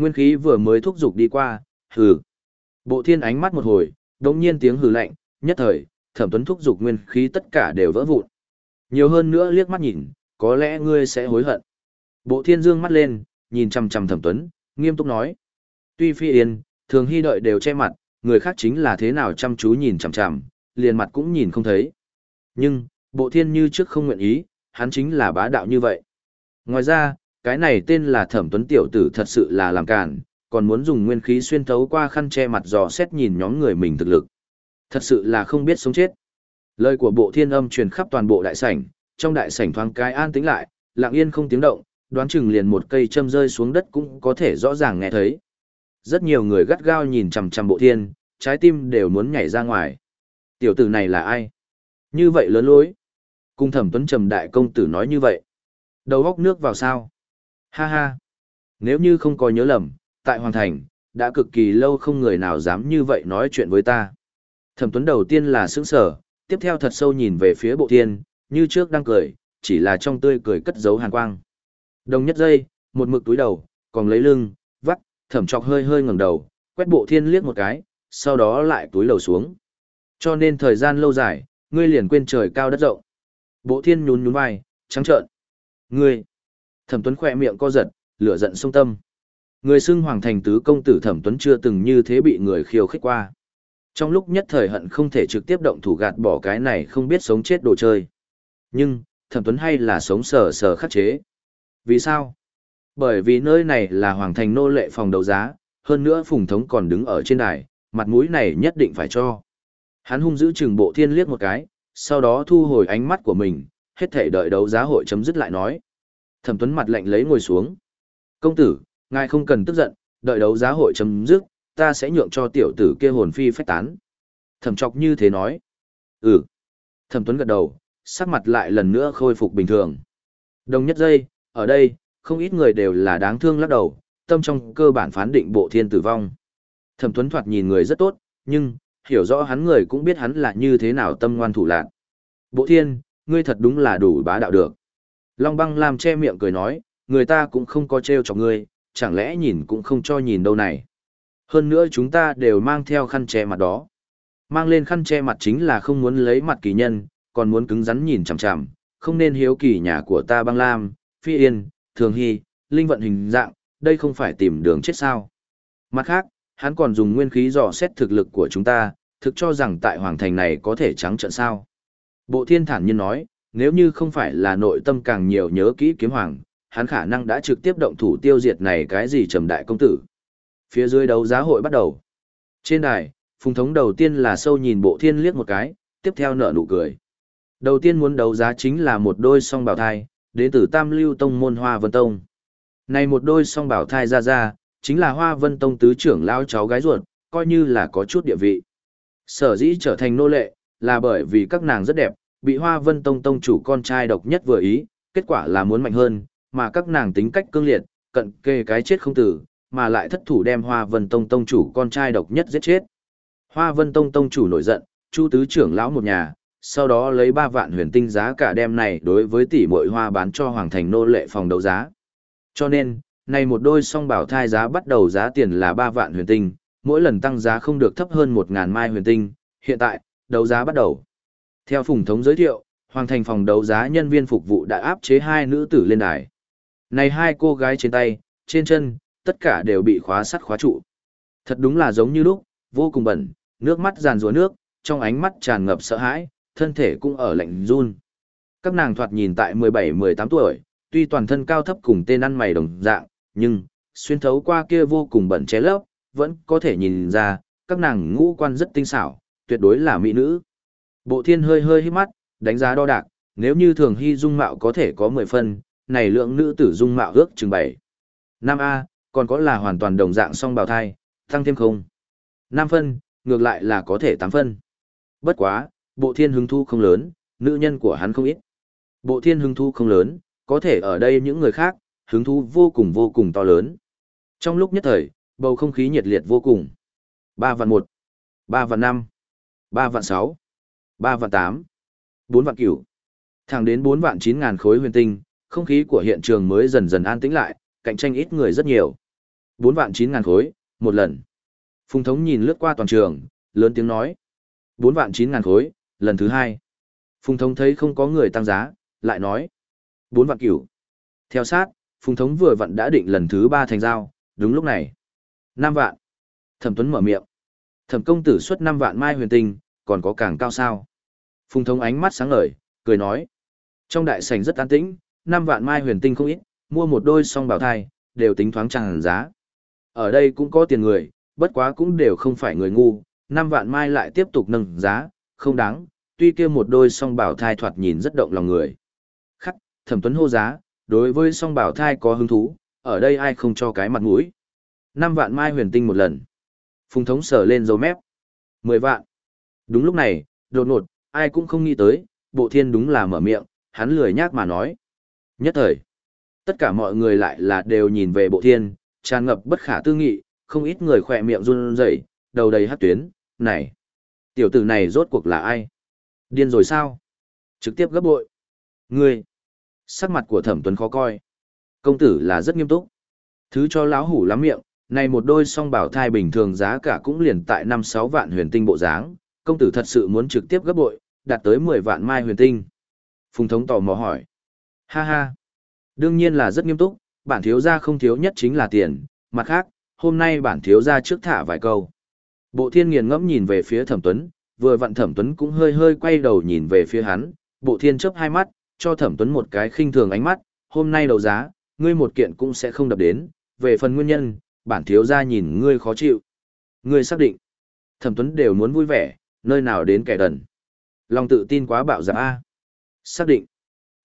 Nguyên khí vừa mới thúc giục đi qua, hừ. Bộ thiên ánh mắt một hồi, đống nhiên tiếng hừ lạnh, nhất thời, thẩm tuấn thúc giục nguyên khí tất cả đều vỡ vụn. Nhiều hơn nữa liếc mắt nhìn, có lẽ ngươi sẽ hối hận. Bộ thiên dương mắt lên, nhìn chằm chằm thẩm tuấn, nghiêm túc nói. Tuy phi yên, thường hy đợi đều che mặt, người khác chính là thế nào chăm chú nhìn chằm chằm, liền mặt cũng nhìn không thấy. Nhưng, bộ thiên như trước không nguyện ý, hắn chính là bá đạo như vậy. Ngoài ra, cái này tên là thẩm tuấn tiểu tử thật sự là làm cản, còn muốn dùng nguyên khí xuyên thấu qua khăn che mặt dò xét nhìn nhóm người mình thực lực. Thật sự là không biết sống chết. Lời của bộ thiên âm truyền khắp toàn bộ đại sảnh, trong đại sảnh thoáng cái an tĩnh lại, lặng yên không tiếng động, đoán chừng liền một cây châm rơi xuống đất cũng có thể rõ ràng nghe thấy. Rất nhiều người gắt gao nhìn chằm chằm bộ thiên, trái tim đều muốn nhảy ra ngoài. Tiểu tử này là ai? Như vậy lớn lối. Cung thẩm tuấn trầm đại công tử nói như vậy. Đầu góc nước vào sao? Ha ha. Nếu như không có nhớ lầm, tại Hoàng Thành, đã cực kỳ lâu không người nào dám như vậy nói chuyện với ta. Thẩm tuấn đầu tiên là sững sở, tiếp theo thật sâu nhìn về phía bộ thiên, như trước đang cười, chỉ là trong tươi cười cất giấu hàn quang. Đồng nhất giây, một mực túi đầu, còn lấy lưng, vắt, thẩm trọc hơi hơi ngẩng đầu, quét bộ thiên liếc một cái, sau đó lại túi lầu xuống. Cho nên thời gian lâu dài, ngươi liền quên trời cao đất rộng. Bộ thiên nhún nhún vai, trắng trợn. Ngươi! Thẩm tuấn khỏe miệng co giật, lửa giận sông tâm. Người xưng hoàng thành tứ công tử thẩm tuấn chưa từng như thế bị người khiêu khích qua. Trong lúc nhất thời hận không thể trực tiếp động thủ gạt bỏ cái này không biết sống chết đồ chơi. Nhưng, thẩm tuấn hay là sống sờ sờ khắc chế. Vì sao? Bởi vì nơi này là hoàng thành nô lệ phòng đấu giá, hơn nữa phùng thống còn đứng ở trên đài, mặt mũi này nhất định phải cho. Hắn hung giữ chừng bộ thiên liếc một cái, sau đó thu hồi ánh mắt của mình, hết thể đợi đấu giá hội chấm dứt lại nói. Thẩm tuấn mặt lạnh lấy ngồi xuống. Công tử, ngài không cần tức giận, đợi đấu giá hội chấm dứt, ta sẽ nhượng cho tiểu tử kia hồn phi phách tán. Thẩm chọc như thế nói. Ừ. Thẩm tuấn gật đầu, sắc mặt lại lần nữa khôi phục bình thường. Đồng nhất giây, ở đây, không ít người đều là đáng thương lắc đầu, tâm trong cơ bản phán định bộ thiên tử vong. Thẩm Tuấn thoạt nhìn người rất tốt, nhưng, hiểu rõ hắn người cũng biết hắn là như thế nào tâm ngoan thủ lạc. Bộ thiên, ngươi thật đúng là đủ bá đạo được. Long băng làm che miệng cười nói, người ta cũng không có treo cho ngươi, chẳng lẽ nhìn cũng không cho nhìn đâu này. Hơn nữa chúng ta đều mang theo khăn che mặt đó. Mang lên khăn che mặt chính là không muốn lấy mặt kỳ nhân, còn muốn cứng rắn nhìn chằm chằm, không nên hiếu kỳ nhà của ta băng lam, phi yên, thường hy, linh vận hình dạng, đây không phải tìm đường chết sao. Mặt khác, hắn còn dùng nguyên khí dò xét thực lực của chúng ta, thực cho rằng tại hoàng thành này có thể trắng trợn sao. Bộ thiên thản nhiên nói, nếu như không phải là nội tâm càng nhiều nhớ kỹ kiếm hoàng, hắn khả năng đã trực tiếp động thủ tiêu diệt này cái gì trầm đại công tử. Phía dưới đấu giá hội bắt đầu. Trên đài, phùng thống đầu tiên là sâu nhìn bộ thiên liếc một cái, tiếp theo nở nụ cười. Đầu tiên muốn đấu giá chính là một đôi song bảo thai, đến từ Tam Lưu Tông môn Hoa Vân Tông. Này một đôi song bảo thai ra ra, chính là Hoa Vân Tông tứ trưởng lao cháu gái ruột, coi như là có chút địa vị. Sở dĩ trở thành nô lệ, là bởi vì các nàng rất đẹp, bị Hoa Vân Tông tông chủ con trai độc nhất vừa ý, kết quả là muốn mạnh hơn, mà các nàng tính cách cương liệt, cận kề cái chết không tử, mà lại thất thủ đem Hoa Vân Tông tông chủ con trai độc nhất giết chết. Hoa Vân Tông tông chủ nổi giận, Chu tứ trưởng lão một nhà, sau đó lấy 3 vạn huyền tinh giá cả đem này đối với tỷ muội hoa bán cho hoàng thành nô lệ phòng đấu giá. Cho nên, này một đôi song bảo thai giá bắt đầu giá tiền là 3 vạn huyền tinh, mỗi lần tăng giá không được thấp hơn 1000 mai huyền tinh, hiện tại, đấu giá bắt đầu. Theo phùng thống giới thiệu, hoàng thành phòng đấu giá nhân viên phục vụ đã áp chế hai nữ tử lên đài. Này hai cô gái trên tay, trên chân, tất cả đều bị khóa sắt khóa trụ. Thật đúng là giống như lúc, vô cùng bẩn, nước mắt giàn rùa nước, trong ánh mắt tràn ngập sợ hãi, thân thể cũng ở lạnh run. Các nàng thoạt nhìn tại 17-18 tuổi, tuy toàn thân cao thấp cùng tên ăn mày đồng dạng, nhưng, xuyên thấu qua kia vô cùng bẩn ché lớp, vẫn có thể nhìn ra, các nàng ngũ quan rất tinh xảo, tuyệt đối là mỹ nữ. Bộ thiên hơi hơi hít mắt, đánh giá đo đạc, nếu như thường hy dung mạo có thể có 10 phân, này lượng nữ tử dung mạo ước chừng 7. 5A, còn có là hoàn toàn đồng dạng song bào thai, tăng thêm không. 5 phân, ngược lại là có thể 8 phân. Bất quá, bộ thiên hứng thu không lớn, nữ nhân của hắn không ít. Bộ thiên hứng thu không lớn, có thể ở đây những người khác, hứng thu vô cùng vô cùng to lớn. Trong lúc nhất thời, bầu không khí nhiệt liệt vô cùng. 3 vạn 1, 3 vạn 5, 3 vạn 6, 3 vạn 8, 4 vạn cửu. Thẳng đến 4 vạn chín ngàn khối huyền tinh, không khí của hiện trường mới dần dần an tĩnh lại, cạnh tranh ít người rất nhiều. 4 vạn chín ngàn khối, một lần. Phùng thống nhìn lướt qua toàn trường, lớn tiếng nói. 4 vạn chín ngàn khối, lần thứ hai. Phùng thống thấy không có người tăng giá, lại nói. 4 vạn cửu. Theo sát, Phùng thống vừa vặn đã định lần thứ ba thành giao, đúng lúc này. 5 vạn. Thẩm Tuấn mở miệng. Thẩm công tử xuất 5 vạn mai huyền tinh, còn có càng cao sao. Phùng thống ánh mắt sáng ngời, cười nói. Trong đại sảnh rất an tĩnh, 5 vạn mai huyền tinh không ít, mua một đôi song bảo thai, đều tính thoáng chẳng giá. Ở đây cũng có tiền người, bất quá cũng đều không phải người ngu, 5 vạn mai lại tiếp tục nâng giá, không đáng, tuy kia một đôi song bảo thai thoạt nhìn rất động lòng người. Khắc, thẩm tuấn hô giá, đối với song bảo thai có hứng thú, ở đây ai không cho cái mặt mũi. 5 vạn mai huyền tinh một lần. Phùng thống sở lên dấu mép. 10 vạn. Đúng lúc này, đột ngột, ai cũng không nghĩ tới, bộ thiên đúng là mở miệng, hắn lười nhác mà nói. Nhất thời, tất cả mọi người lại là đều nhìn về bộ thiên, tràn ngập bất khả tư nghị, không ít người khỏe miệng run rẩy, đầu đầy hát tuyến, này, tiểu tử này rốt cuộc là ai? Điên rồi sao? Trực tiếp gấp bội. Ngươi, sắc mặt của thẩm tuấn khó coi. Công tử là rất nghiêm túc. Thứ cho lão hủ lắm miệng, này một đôi song bảo thai bình thường giá cả cũng liền tại 5-6 vạn huyền tinh bộ dáng, công tử thật sự muốn trực tiếp gấp bội, đạt tới 10 vạn mai huyền tinh. Phùng thống tò mò hỏi. Ha ha. Đương nhiên là rất nghiêm túc, bản thiếu gia không thiếu nhất chính là tiền, mặt khác, hôm nay bản thiếu gia trước thả vài câu. Bộ thiên nghiền ngẫm nhìn về phía thẩm tuấn, vừa vặn thẩm tuấn cũng hơi hơi quay đầu nhìn về phía hắn, bộ thiên chớp hai mắt, cho thẩm tuấn một cái khinh thường ánh mắt, hôm nay đầu giá, ngươi một kiện cũng sẽ không đập đến, về phần nguyên nhân, bản thiếu gia nhìn ngươi khó chịu. Ngươi xác định, thẩm tuấn đều muốn vui vẻ, nơi nào đến kẻ đần. Lòng tự tin quá bạo dạn A. Xác định.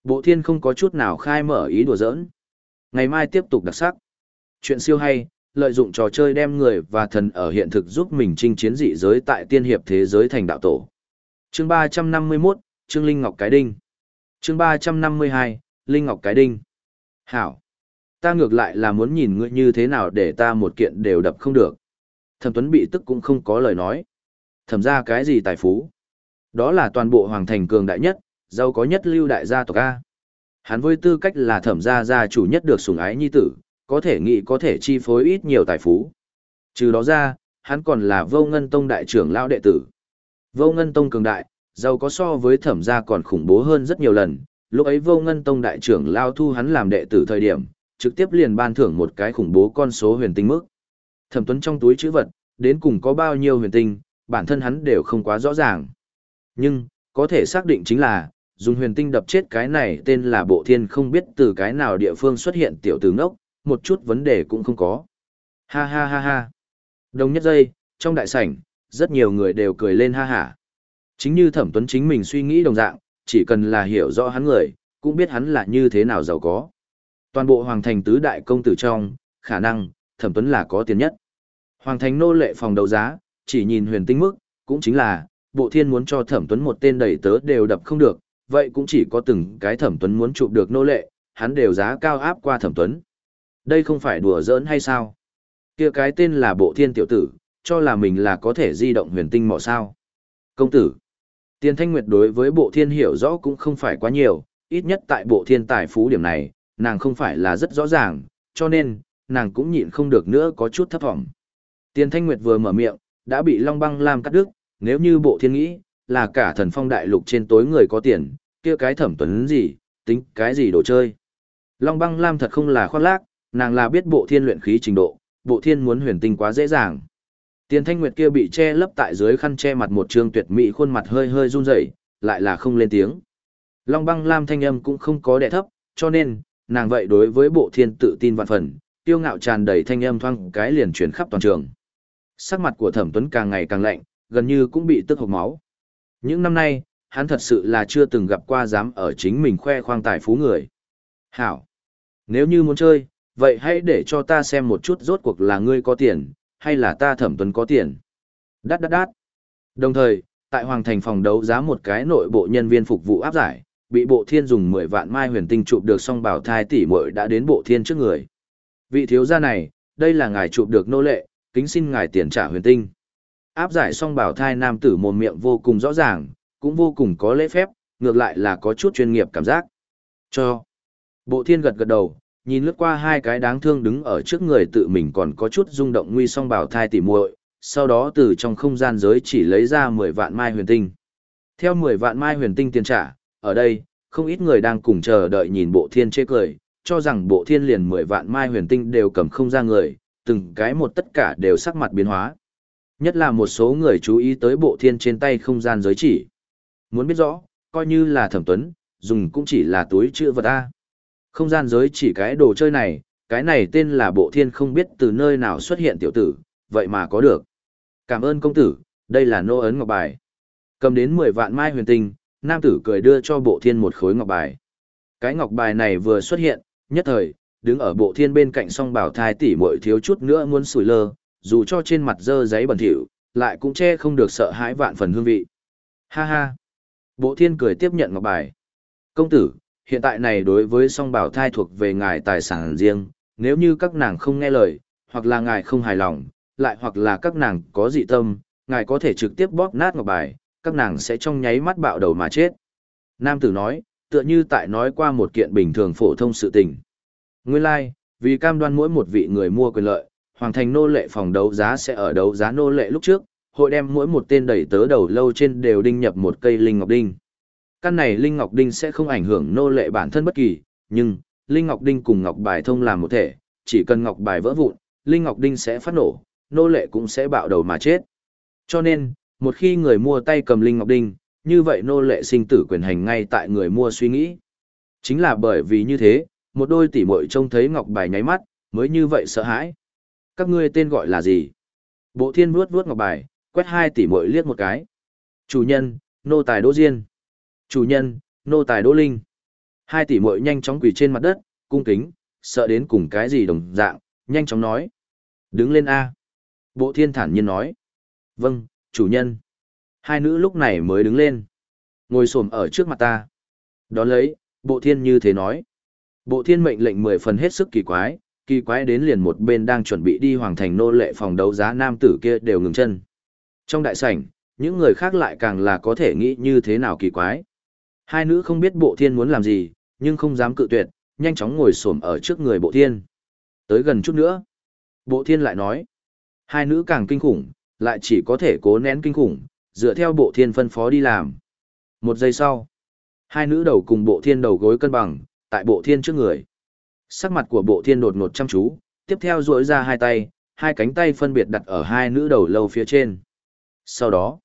Bộ thiên không có chút nào khai mở ý đùa giỡn. Ngày mai tiếp tục đặc sắc. Chuyện siêu hay, lợi dụng trò chơi đem người và thần ở hiện thực giúp mình chinh chiến dị giới tại tiên hiệp thế giới thành đạo tổ. Chương 351, Trương Linh Ngọc Cái Đinh. Chương 352, Linh Ngọc Cái Đinh. Hảo. Ta ngược lại là muốn nhìn ngươi như thế nào để ta một kiện đều đập không được. Thẩm Tuấn bị tức cũng không có lời nói. Thẩm ra cái gì tài phú? Đó là toàn bộ hoàng thành cường đại nhất, giàu có nhất lưu đại gia tộc A. Hắn với tư cách là thẩm gia gia chủ nhất được sủng ái nhi tử, có thể nghĩ có thể chi phối ít nhiều tài phú. Trừ đó ra, hắn còn là vô ngân tông đại trưởng lão đệ tử. Vô ngân tông cường đại, giàu có so với thẩm gia còn khủng bố hơn rất nhiều lần. Lúc ấy vô ngân tông đại trưởng lão thu hắn làm đệ tử thời điểm, trực tiếp liền ban thưởng một cái khủng bố con số huyền tinh mức. Thẩm tuấn trong túi chữ vật, đến cùng có bao nhiêu huyền tinh, bản thân hắn đều không quá rõ ràng. Nhưng, có thể xác định chính là, dùng huyền tinh đập chết cái này tên là bộ thiên không biết từ cái nào địa phương xuất hiện tiểu tử ngốc, một chút vấn đề cũng không có. Ha ha ha ha. Đồng nhất giây, trong đại sảnh, rất nhiều người đều cười lên ha hả. Chính như thẩm tuấn chính mình suy nghĩ đồng dạng, chỉ cần là hiểu rõ hắn người, cũng biết hắn là như thế nào giàu có. Toàn bộ hoàng thành tứ đại công tử trong, khả năng, thẩm tuấn là có tiền nhất. Hoàng thành nô lệ phòng đấu giá, chỉ nhìn huyền tinh mức, cũng chính là, bộ thiên muốn cho thẩm tuấn một tên đầy tớ đều đập không được, vậy cũng chỉ có từng cái thẩm tuấn muốn chụp được nô lệ, hắn đều giá cao áp qua thẩm tuấn. Đây không phải đùa giỡn hay sao? Kia cái tên là bộ thiên tiểu tử, cho là mình là có thể di động huyền tinh mỏ sao. Công tử, Tiền Thanh Nguyệt đối với bộ thiên hiểu rõ cũng không phải quá nhiều, ít nhất tại bộ thiên tài phú điểm này, nàng không phải là rất rõ ràng, cho nên, nàng cũng nhịn không được nữa có chút thấp thỏm. Tiền Thanh Nguyệt vừa mở miệng, đã bị Long Băng Lam cắt đứt, nếu như bộ thiên nghĩ, là cả thần phong đại lục trên tối người có tiền, kia cái thẩm tuấn gì, tính cái gì đồ chơi. Long Băng Lam thật không là khoác lác, nàng là biết bộ thiên luyện khí trình độ, bộ thiên muốn huyền tinh quá dễ dàng. Tiền Thanh Nguyệt kia bị che lấp tại dưới khăn che mặt một trương tuyệt mỹ khuôn mặt hơi hơi run rẩy, lại là không lên tiếng. Long Băng Lam thanh âm cũng không có đè thấp, cho nên, nàng vậy đối với bộ thiên tự tin vạn phần, tiêu ngạo tràn đầy thanh âm thoang cái liền truyền khắp toàn trường. Sắc mặt của Thẩm Tuấn càng ngày càng lạnh, gần như cũng bị tức hộc máu. Những năm nay, hắn thật sự là chưa từng gặp qua dám ở chính mình khoe khoang tài phú người. Hảo! Nếu như muốn chơi, vậy hãy để cho ta xem một chút rốt cuộc là ngươi có tiền, hay là ta thẩm tuấn có tiền. Đát đát đát. Đồng thời, tại Hoàng Thành phòng đấu giá một cái nội bộ nhân viên phục vụ áp giải, bị bộ thiên dùng 10 vạn mai huyền tinh chụp được song bảo thai tỷ muội đã đến bộ thiên trước người. Vị thiếu gia này, đây là ngài chụp được nô lệ, kính xin ngài tiền trả huyền tinh. Áp giải song bảo thai nam tử mồm miệng vô cùng rõ ràng, cũng vô cùng có lễ phép, ngược lại là có chút chuyên nghiệp cảm giác. Cho. Bộ thiên gật gật đầu, nhìn lướt qua hai cái đáng thương đứng ở trước người tự mình còn có chút rung động nguy song bảo thai tỉ muội, sau đó từ trong không gian giới chỉ lấy ra 10 vạn mai huyền tinh. Theo 10 vạn mai huyền tinh tiền trả, ở đây, không ít người đang cùng chờ đợi nhìn bộ thiên chê cười, cho rằng bộ thiên liền 10 vạn mai huyền tinh đều cầm không ra người, từng cái một tất cả đều sắc mặt biến hóa. Nhất là một số người chú ý tới bộ thiên trên tay không gian giới chỉ. Muốn biết rõ, coi như là thẩm tuấn, dùng cũng chỉ là túi chữ vật A. Không gian giới chỉ cái đồ chơi này, cái này tên là bộ thiên không biết từ nơi nào xuất hiện tiểu tử, vậy mà có được. Cảm ơn công tử, đây là nô ấn ngọc bài. Cầm đến 10 vạn mai huyền tinh, nam tử cười đưa cho bộ thiên một khối ngọc bài. Cái ngọc bài này vừa xuất hiện, nhất thời, đứng ở bộ thiên bên cạnh song bảo thai tỷ muội thiếu chút nữa muốn sủi lơ, dù cho trên mặt dơ giấy bẩn thỉu, lại cũng che không được sợ hãi vạn phần hương vị. Ha ha. Bộ thiên cười tiếp nhận ngọc bài. Công tử, hiện tại này đối với song bảo thai thuộc về ngài tài sản riêng, nếu như các nàng không nghe lời, hoặc là ngài không hài lòng, lại hoặc là các nàng có dị tâm, ngài có thể trực tiếp bóp nát ngọc bài, các nàng sẽ trong nháy mắt bạo đầu mà chết. Nam tử nói, tựa như tại nói qua một kiện bình thường phổ thông sự tình. Nguyên lai, like, vì cam đoan mỗi một vị người mua quyền lợi, hoàng thành nô lệ phòng đấu giá sẽ ở đấu giá nô lệ lúc trước, hội đem mỗi một tên đẩy tớ đầu lâu trên đều đinh nhập một cây linh ngọc đinh. Căn này Linh Ngọc Đinh sẽ không ảnh hưởng nô lệ bản thân bất kỳ, nhưng, Linh Ngọc Đinh cùng Ngọc Bài thông làm một thể, chỉ cần Ngọc Bài vỡ vụn, Linh Ngọc Đinh sẽ phát nổ, nô lệ cũng sẽ bạo đầu mà chết. Cho nên, một khi người mua tay cầm Linh Ngọc Đinh, như vậy nô lệ sinh tử quyền hành ngay tại người mua suy nghĩ. Chính là bởi vì như thế, một đôi tỷ muội trông thấy Ngọc Bài nháy mắt, mới như vậy sợ hãi. Các ngươi tên gọi là gì? Bộ thiên vuốt vuốt Ngọc Bài, quét hai tỷ muội liếc một cái. Chủ nhân, nô tài Đỗ Diên. Chủ nhân, nô tài Đỗ Linh. Hai tỷ muội nhanh chóng quỳ trên mặt đất, cung kính, sợ đến cùng cái gì đồng dạng, nhanh chóng nói. Đứng lên A. Bộ thiên thản nhiên nói. Vâng, chủ nhân. Hai nữ lúc này mới đứng lên. Ngồi xổm ở trước mặt ta. Đón lấy, bộ thiên như thế nói. Bộ thiên mệnh lệnh mười phần hết sức kỳ quái, kỳ quái đến liền một bên đang chuẩn bị đi hoàng thành nô lệ phòng đấu giá nam tử kia đều ngừng chân. Trong đại sảnh, những người khác lại càng là có thể nghĩ như thế nào kỳ quái. Hai nữ không biết bộ thiên muốn làm gì, nhưng không dám cự tuyệt, nhanh chóng ngồi xổm ở trước người bộ thiên. Tới gần chút nữa. Bộ thiên lại nói. Hai nữ càng kinh khủng, lại chỉ có thể cố nén kinh khủng, dựa theo bộ thiên phân phó đi làm. Một giây sau, hai nữ đầu cùng bộ thiên đầu gối cân bằng, tại bộ thiên trước người. Sắc mặt của bộ thiên đột ngột chăm chú, tiếp theo duỗi ra hai tay, hai cánh tay phân biệt đặt ở hai nữ đầu lâu phía trên. Sau đó,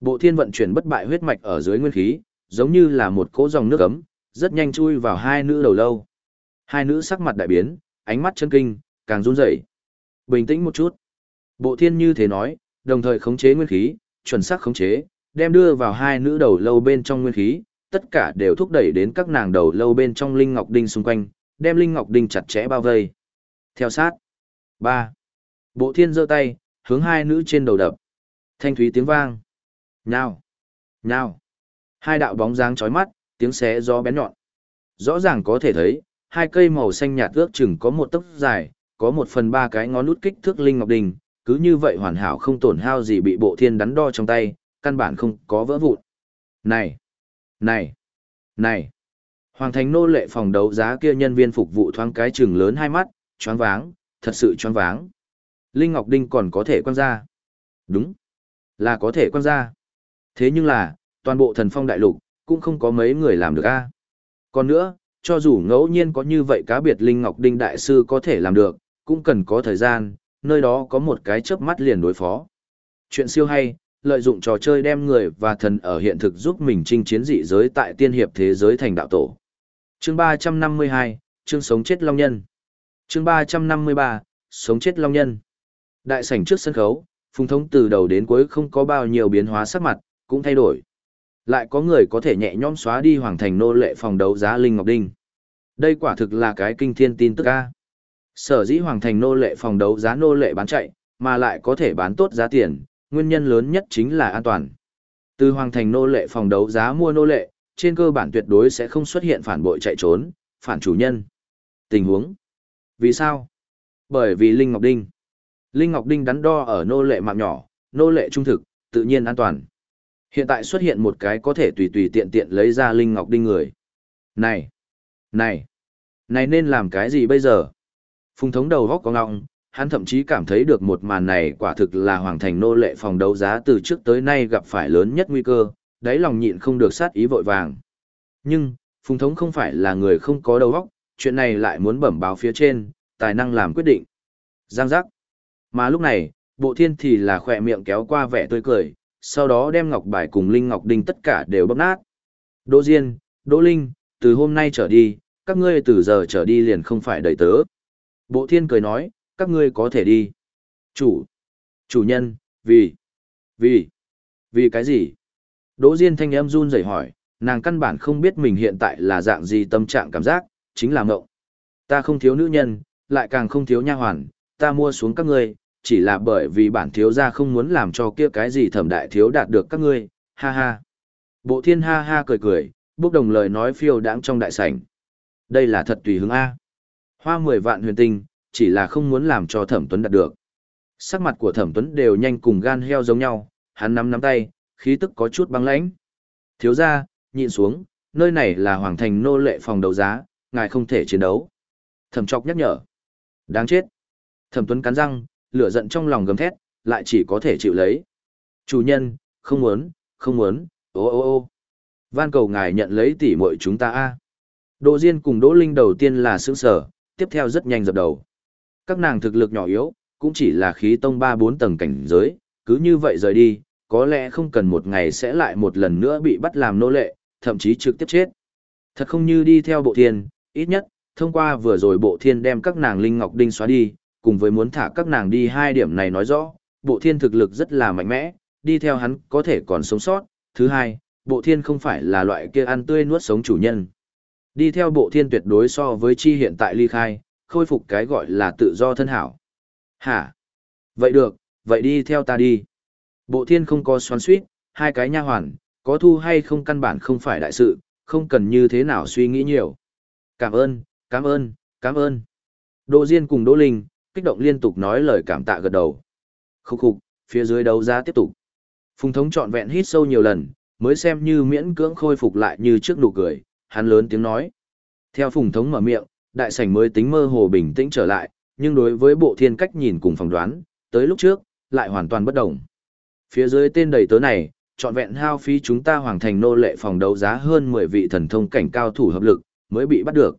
bộ thiên vận chuyển bất bại huyết mạch ở dưới nguyên khí, giống như là một cỗ dòng nước ấm, rất nhanh chui vào hai nữ đầu lâu. Hai nữ sắc mặt đại biến, ánh mắt chân kinh, càng run rẩy. Bình tĩnh một chút. Bộ thiên như thế nói, đồng thời khống chế nguyên khí, chuẩn xác khống chế, đem đưa vào hai nữ đầu lâu bên trong nguyên khí, tất cả đều thúc đẩy đến các nàng đầu lâu bên trong linh ngọc đinh xung quanh, đem linh ngọc đinh chặt chẽ bao vây. Theo sát. 3. Bộ thiên giơ tay, hướng hai nữ trên đầu đập. Thanh thúy tiếng vang. Nhào. Nhào. Hai đạo bóng dáng chói mắt, tiếng xé gió bén nhọn. Rõ ràng có thể thấy, hai cây màu xanh nhạt ước chừng có một tấc dài, có một phần ba cái ngón nút kích thước linh ngọc đình, cứ như vậy hoàn hảo không tổn hao gì bị bộ thiên đắn đo trong tay, căn bản không có vỡ vụn. Này! Này! Này! Hoàng thành nô lệ phòng đấu giá kia nhân viên phục vụ thoáng cái chừng lớn hai mắt, choáng váng, thật sự choáng váng. Linh Ngọc Đinh còn có thể quan ra. Đúng. Là có thể quan ra. Thế nhưng là, toàn bộ thần phong đại lục, cũng không có mấy người làm được a. Còn nữa, cho dù ngẫu nhiên có như vậy cá biệt Linh Ngọc Đinh Đại Sư có thể làm được, cũng cần có thời gian, nơi đó có một cái chớp mắt liền đối phó. Chuyện siêu hay, lợi dụng trò chơi đem người và thần ở hiện thực giúp mình chinh chiến dị giới tại tiên hiệp thế giới thành đạo tổ. Chương 352, chương sống chết long nhân. Chương 353, sống chết long nhân. Đại sảnh trước sân khấu, Phùng Thống từ đầu đến cuối không có bao nhiêu biến hóa sắc mặt, cũng thay đổi. Lại có người có thể nhẹ nhõm xóa đi hoàng thành nô lệ phòng đấu giá Linh Ngọc Đinh. Đây quả thực là cái kinh thiên tin tức a. Sở dĩ hoàng thành nô lệ phòng đấu giá nô lệ bán chạy, mà lại có thể bán tốt giá tiền, nguyên nhân lớn nhất chính là an toàn. Từ hoàng thành nô lệ phòng đấu giá mua nô lệ, trên cơ bản tuyệt đối sẽ không xuất hiện phản bội chạy trốn, phản chủ nhân. Tình huống. Vì sao? Bởi vì Linh Ngọc Đinh. Linh Ngọc Đinh đắn đo ở nô lệ mạng nhỏ, nô lệ trung thực, tự nhiên an toàn. Hiện tại xuất hiện một cái có thể tùy tùy tiện tiện lấy ra Linh Ngọc Đinh người. Này! Này! Này nên làm cái gì bây giờ? Phùng thống đầu góc có ngọng, hắn thậm chí cảm thấy được một màn này quả thực là hoàng thành nô lệ phòng đấu giá từ trước tới nay gặp phải lớn nhất nguy cơ, đáy lòng nhịn không được sát ý vội vàng. Nhưng, Phùng thống không phải là người không có đầu óc, chuyện này lại muốn bẩm báo phía trên, tài năng làm quyết định. Giang giác. Mà lúc này, bộ thiên thì là khỏe miệng kéo qua vẻ tươi cười, sau đó đem ngọc bài cùng linh ngọc đinh tất cả đều bóp nát. Đỗ Diên, Đỗ Linh, từ hôm nay trở đi, các ngươi từ giờ trở đi liền không phải đầy tớ. Bộ thiên cười nói, các ngươi có thể đi. Chủ, chủ nhân, vì, vì, vì cái gì? Đỗ Diên thanh âm run rẩy hỏi, nàng căn bản không biết mình hiện tại là dạng gì tâm trạng cảm giác, chính là mộng. Ta không thiếu nữ nhân, lại càng không thiếu nha hoàn, ta mua xuống các ngươi, chỉ là bởi vì bản thiếu gia không muốn làm cho kia cái gì thẩm đại thiếu đạt được các ngươi, ha ha. Bộ thiên ha ha cười cười, bốc đồng lời nói phiêu đãng trong đại sảnh. Đây là thật tùy hứng A. Hoa mười vạn huyền tinh, chỉ là không muốn làm cho thẩm tuấn đạt được. Sắc mặt của thẩm tuấn đều nhanh cùng gan heo giống nhau, hắn nắm nắm tay, khí tức có chút băng lãnh. Thiếu gia, nhịn xuống, nơi này là hoàng thành nô lệ phòng đấu giá, ngài không thể chiến đấu. Thẩm trọc nhắc nhở. Đáng chết. Thẩm tuấn cắn răng, lửa giận trong lòng gầm thét, lại chỉ có thể chịu lấy. Chủ nhân, không muốn, không muốn, ô ô ô. Van cầu ngài nhận lấy tỷ muội chúng ta a. Đỗ Diên cùng Đỗ Linh đầu tiên là sững sở, tiếp theo rất nhanh dập đầu. Các nàng thực lực nhỏ yếu, cũng chỉ là khí tông 3-4 tầng cảnh giới, cứ như vậy rời đi, có lẽ không cần một ngày sẽ lại một lần nữa bị bắt làm nô lệ, thậm chí trực tiếp chết. Thật không như đi theo bộ thiên, ít nhất, thông qua vừa rồi bộ thiên đem các nàng linh ngọc đinh xóa đi, cùng với muốn thả các nàng đi hai điểm này nói rõ, bộ thiên thực lực rất là mạnh mẽ, đi theo hắn có thể còn sống sót. Thứ hai, bộ thiên không phải là loại kia ăn tươi nuốt sống chủ nhân. Đi theo bộ thiên tuyệt đối so với chi hiện tại ly khai, khôi phục cái gọi là tự do thân hảo. Hả? Vậy được, vậy đi theo ta đi. Bộ thiên không có xoắn suýt, hai cái nha hoàn, có thu hay không căn bản không phải đại sự, không cần như thế nào suy nghĩ nhiều. Cảm ơn, cảm ơn, cảm ơn. Đỗ Diên cùng Đỗ Linh, kích động liên tục nói lời cảm tạ gật đầu. Khúc khục, phía dưới đấu giá tiếp tục. Phùng thống trọn vẹn hít sâu nhiều lần, mới xem như miễn cưỡng khôi phục lại như trước nụ cười, hắn lớn tiếng nói. Theo phùng thống mở miệng, đại sảnh mới tính mơ hồ bình tĩnh trở lại, nhưng đối với bộ thiên cách nhìn cùng phỏng đoán, tới lúc trước, lại hoàn toàn bất động. Phía dưới tên đầy tớ này, trọn vẹn hao phí chúng ta hoàng thành nô lệ phòng đấu giá hơn 10 vị thần thông cảnh cao thủ hợp lực, mới bị bắt được.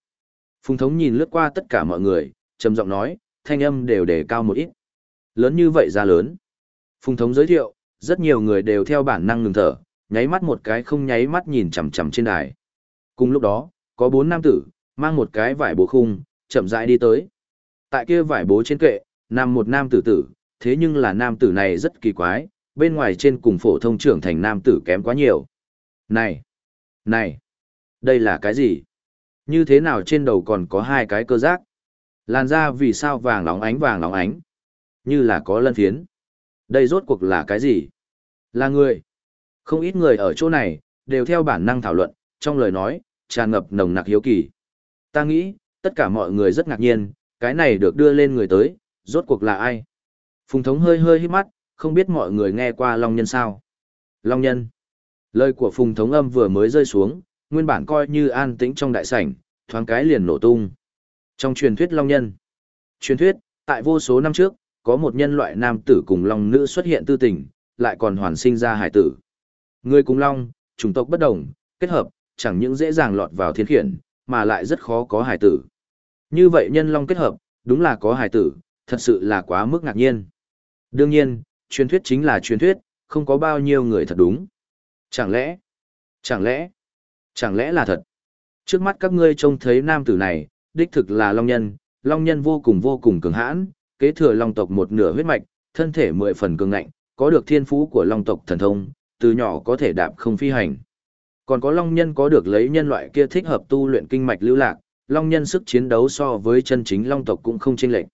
Phùng thống nhìn lướt qua tất cả mọi người, trầm giọng nói, thanh âm đều đề cao một ít. Lớn như vậy ra lớn. Phùng thống giới thiệu, rất nhiều người đều theo bản năng ngừng thở, nháy mắt một cái không nháy mắt nhìn chằm chằm trên đài. Cùng lúc đó, có bốn nam tử, mang một cái vải bố khung, chậm rãi đi tới. Tại kia vải bố trên kệ, nằm một nam tử tử, thế nhưng là nam tử này rất kỳ quái, bên ngoài trên cùng phổ thông trưởng thành nam tử kém quá nhiều. Này! Này! Đây là cái gì? Như thế nào trên đầu còn có hai cái cơ giác? Làn da vì sao vàng nóng ánh vàng nóng ánh? Như là có lân phiến. Đây rốt cuộc là cái gì? Là người. Không ít người ở chỗ này, đều theo bản năng thảo luận, trong lời nói, tràn ngập nồng nặc hiếu kỳ. Ta nghĩ, tất cả mọi người rất ngạc nhiên, cái này được đưa lên người tới, rốt cuộc là ai? Phùng thống hơi hơi hít mắt, không biết mọi người nghe qua Long Nhân sao? Long Nhân. Lời của Phùng Thống Âm vừa mới rơi xuống, nguyên bản coi như an tĩnh trong đại sảnh, thoáng cái liền nổ tung. Trong truyền thuyết Long Nhân, truyền thuyết, tại vô số năm trước, có một nhân loại nam tử cùng Long nữ xuất hiện tư tình, lại còn hoàn sinh ra hải tử. Người cùng Long, chủng tộc bất đồng, kết hợp, chẳng những dễ dàng lọt vào thiên khiển, mà lại rất khó có hải tử. Như vậy nhân Long kết hợp, đúng là có hải tử, thật sự là quá mức ngạc nhiên. Đương nhiên, truyền thuyết chính là truyền thuyết, không có bao nhiêu người thật đúng. Chẳng lẽ, chẳng lẽ, chẳng lẽ là thật? Trước mắt các ngươi trông thấy nam tử này, đích thực là Long Nhân, Long Nhân vô cùng vô cùng cường hãn, kế thừa Long tộc một nửa huyết mạch, thân thể mười phần cường ngạnh, có được thiên phú của Long tộc thần thông, từ nhỏ có thể đạp không phi hành. Còn có Long Nhân có được lấy nhân loại kia thích hợp tu luyện kinh mạch lưu lạc, Long Nhân sức chiến đấu so với chân chính Long tộc cũng không chênh lệch.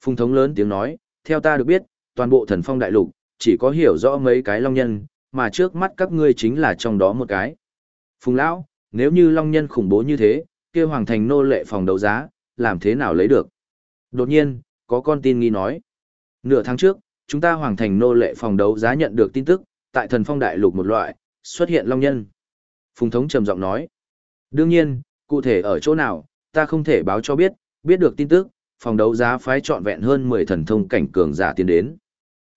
Phùng thống lớn tiếng nói, theo ta được biết, toàn bộ thần phong đại lục, chỉ có hiểu rõ mấy cái Long Nhân, mà trước mắt các ngươi chính là trong đó một cái. Phùng Lão, nếu như Long Nhân khủng bố như thế, kia Hoàng Thành nô lệ phòng đấu giá, làm thế nào lấy được? Đột nhiên, có con tin nghi nói. Nửa tháng trước, chúng ta Hoàng Thành nô lệ phòng đấu giá nhận được tin tức, tại thần phong đại lục một loại, xuất hiện Long Nhân. Phùng Thống trầm giọng nói. Đương nhiên, cụ thể ở chỗ nào, ta không thể báo cho biết, biết được tin tức, phòng đấu giá phái trọn vẹn hơn 10 thần thông cảnh cường giả tiến đến.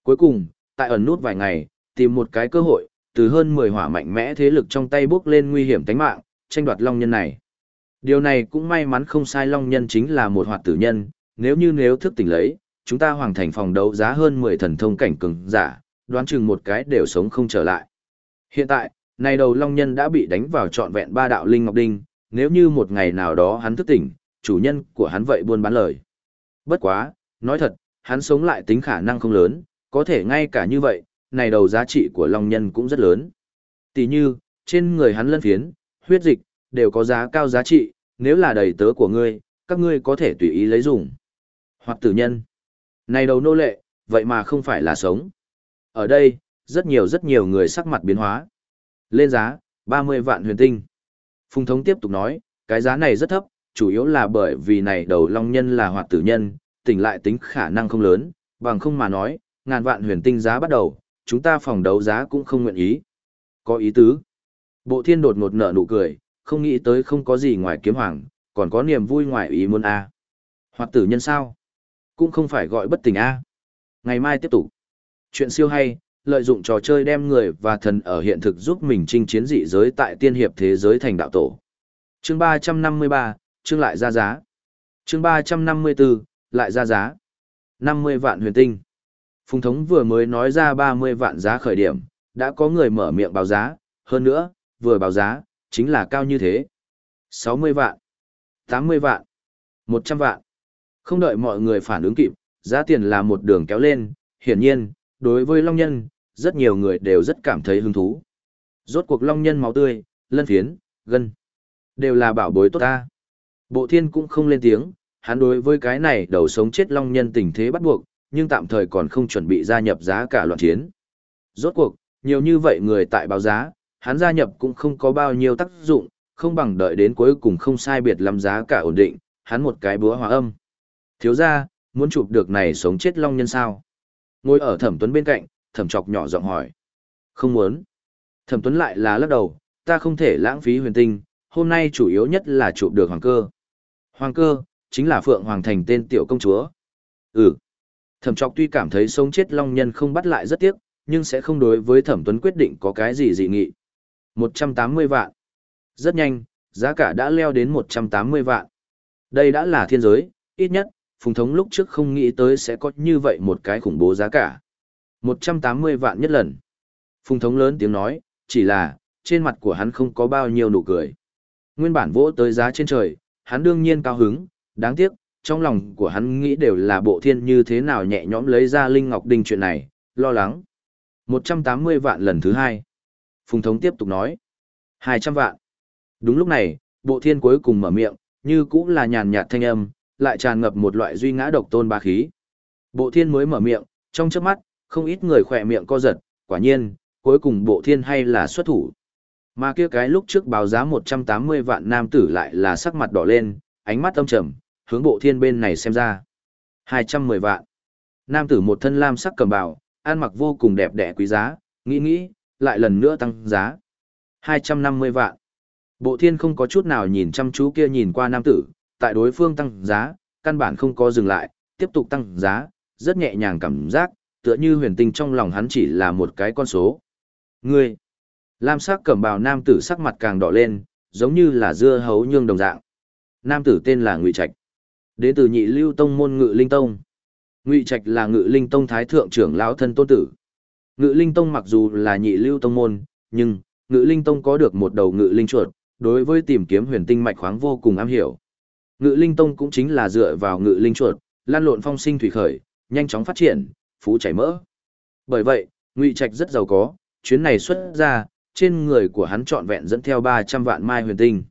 Cuối cùng, tại ẩn nút vài ngày, tìm một cái cơ hội, từ hơn 10 hỏa mạnh mẽ thế lực trong tay bước lên nguy hiểm tính mạng, tranh đoạt long nhân này. Điều này cũng may mắn không sai long nhân chính là một hoạt tử nhân, nếu như nếu thức tỉnh lấy, chúng ta hoàn thành phòng đấu giá hơn 10 thần thông cảnh cường giả, đoán chừng một cái đều sống không trở lại. Hiện tại, này đầu long nhân đã bị đánh vào trọn vẹn ba đạo linh ngọc đinh, nếu như một ngày nào đó hắn thức tỉnh, chủ nhân của hắn vậy buôn bán lời. Bất quá, nói thật, hắn sống lại tính khả năng không lớn, có thể ngay cả như vậy, này đầu giá trị của long nhân cũng rất lớn. Tỷ như, trên người hắn lân phiến, huyết dịch, đều có giá cao giá trị, nếu là đầy tớ của ngươi, các ngươi có thể tùy ý lấy dùng. Hoặc tử nhân. Này đầu nô lệ, vậy mà không phải là sống. Ở đây, rất nhiều rất nhiều người sắc mặt biến hóa. Lên giá, 30 vạn huyền tinh. Phùng thống tiếp tục nói, cái giá này rất thấp, chủ yếu là bởi vì này đầu long nhân là hoạt tử nhân, tỉnh lại tính khả năng không lớn, bằng không mà nói, ngàn vạn huyền tinh giá bắt đầu, chúng ta phòng đấu giá cũng không nguyện ý. Có ý tứ. Bộ thiên đột ngột nở nụ cười, không nghĩ tới không có gì ngoài kiếm hoàng, còn có niềm vui ngoài ý muốn A. Hoạt tử nhân sao? Cũng không phải gọi bất tỉnh A. Ngày mai tiếp tục. Chuyện siêu hay, lợi dụng trò chơi đem người và thần ở hiện thực giúp mình chinh chiến dị giới tại tiên hiệp thế giới thành đạo tổ. Chương 353, chương lại ra giá. Chương 354, lại ra giá. 50 vạn huyền tinh. Phùng thống vừa mới nói ra 30 vạn giá khởi điểm, đã có người mở miệng báo giá, hơn nữa, vừa báo giá, chính là cao như thế. 60 vạn, 80 vạn, 100 vạn. Không đợi mọi người phản ứng kịp, giá tiền là một đường kéo lên, hiển nhiên, đối với Long Nhân, rất nhiều người đều rất cảm thấy hứng thú. Rốt cuộc Long Nhân máu tươi, lân phiến, gân, đều là bảo bối tốt ta. Bộ thiên cũng không lên tiếng, hắn đối với cái này đầu sống chết Long Nhân tình thế bắt buộc, nhưng tạm thời còn không chuẩn bị gia nhập giá cả loạn chiến. Rốt cuộc, nhiều như vậy người tại báo giá, hắn gia nhập cũng không có bao nhiêu tác dụng, không bằng đợi đến cuối cùng không sai biệt lắm giá cả ổn định, hắn một cái búa hòa âm. Thiếu ra, muốn chụp được này sống chết long nhân sao? Ngồi ở thẩm tuấn bên cạnh, thẩm chọc nhỏ giọng hỏi. Không muốn. Thẩm tuấn lại là lắc đầu, ta không thể lãng phí huyền tinh, hôm nay chủ yếu nhất là chụp được hoàng cơ. Hoàng cơ, chính là Phượng Hoàng Thành tên tiểu công chúa. Ừ. Thẩm Trọc tuy cảm thấy sống chết long nhân không bắt lại rất tiếc, nhưng sẽ không đối với Thẩm Tuấn quyết định có cái gì dị nghị. 180 vạn. Rất nhanh, giá cả đã leo đến 180 vạn. Đây đã là thiên giới, ít nhất, Phùng Thống lúc trước không nghĩ tới sẽ có như vậy một cái khủng bố giá cả. 180 vạn nhất lần. Phùng Thống lớn tiếng nói, chỉ là, trên mặt của hắn không có bao nhiêu nụ cười. Nguyên bản vỗ tới giá trên trời, hắn đương nhiên cao hứng, đáng tiếc, trong lòng của hắn nghĩ đều là bộ thiên như thế nào nhẹ nhõm lấy ra Linh Ngọc Đinh chuyện này, lo lắng. 180 vạn lần thứ hai. Phùng Thống tiếp tục nói. 200 vạn. Đúng lúc này, bộ thiên cuối cùng mở miệng, như cũng là nhàn nhạt thanh âm, lại tràn ngập một loại duy ngã độc tôn ba khí. Bộ thiên mới mở miệng, trong chớp mắt, không ít người khỏe miệng co giật, quả nhiên, cuối cùng bộ thiên hay là xuất thủ. Mà kia cái lúc trước báo giá 180 vạn nam tử lại là sắc mặt đỏ lên, ánh mắt âm trầm, hướng bộ thiên bên này xem ra. 210 vạn. Nam tử một thân lam sắc cầm bào, ăn mặc vô cùng đẹp đẽ quý giá, nghĩ nghĩ, lại lần nữa tăng giá, 250 vạn. Bộ thiên không có chút nào nhìn chăm chú kia nhìn qua nam tử, tại đối phương tăng giá, căn bản không có dừng lại, tiếp tục tăng giá, rất nhẹ nhàng cảm giác, tựa như huyền tinh trong lòng hắn chỉ là một cái con số. Ngươi, lam sắc cẩm bào nam tử sắc mặt càng đỏ lên, giống như là dưa hấu nhương đồng dạng. Nam tử tên là Ngụy Trạch, đến từ nhị lưu tông môn Ngự Linh Tông. Ngụy Trạch là Ngự Linh Tông thái thượng trưởng lão thân tôn tử. Ngự Linh Tông mặc dù là nhị lưu tông môn, nhưng Ngự Linh Tông có được một đầu Ngự Linh chuột, đối với tìm kiếm huyền tinh mạch khoáng vô cùng am hiểu. Ngự Linh Tông cũng chính là dựa vào Ngự Linh chuột, lan lộn phong sinh thủy khởi, nhanh chóng phát triển, phú chảy mỡ. Bởi vậy, Ngụy Trạch rất giàu có, chuyến này xuất ra, trên người của hắn trọn vẹn dẫn theo 300 vạn mai huyền tinh.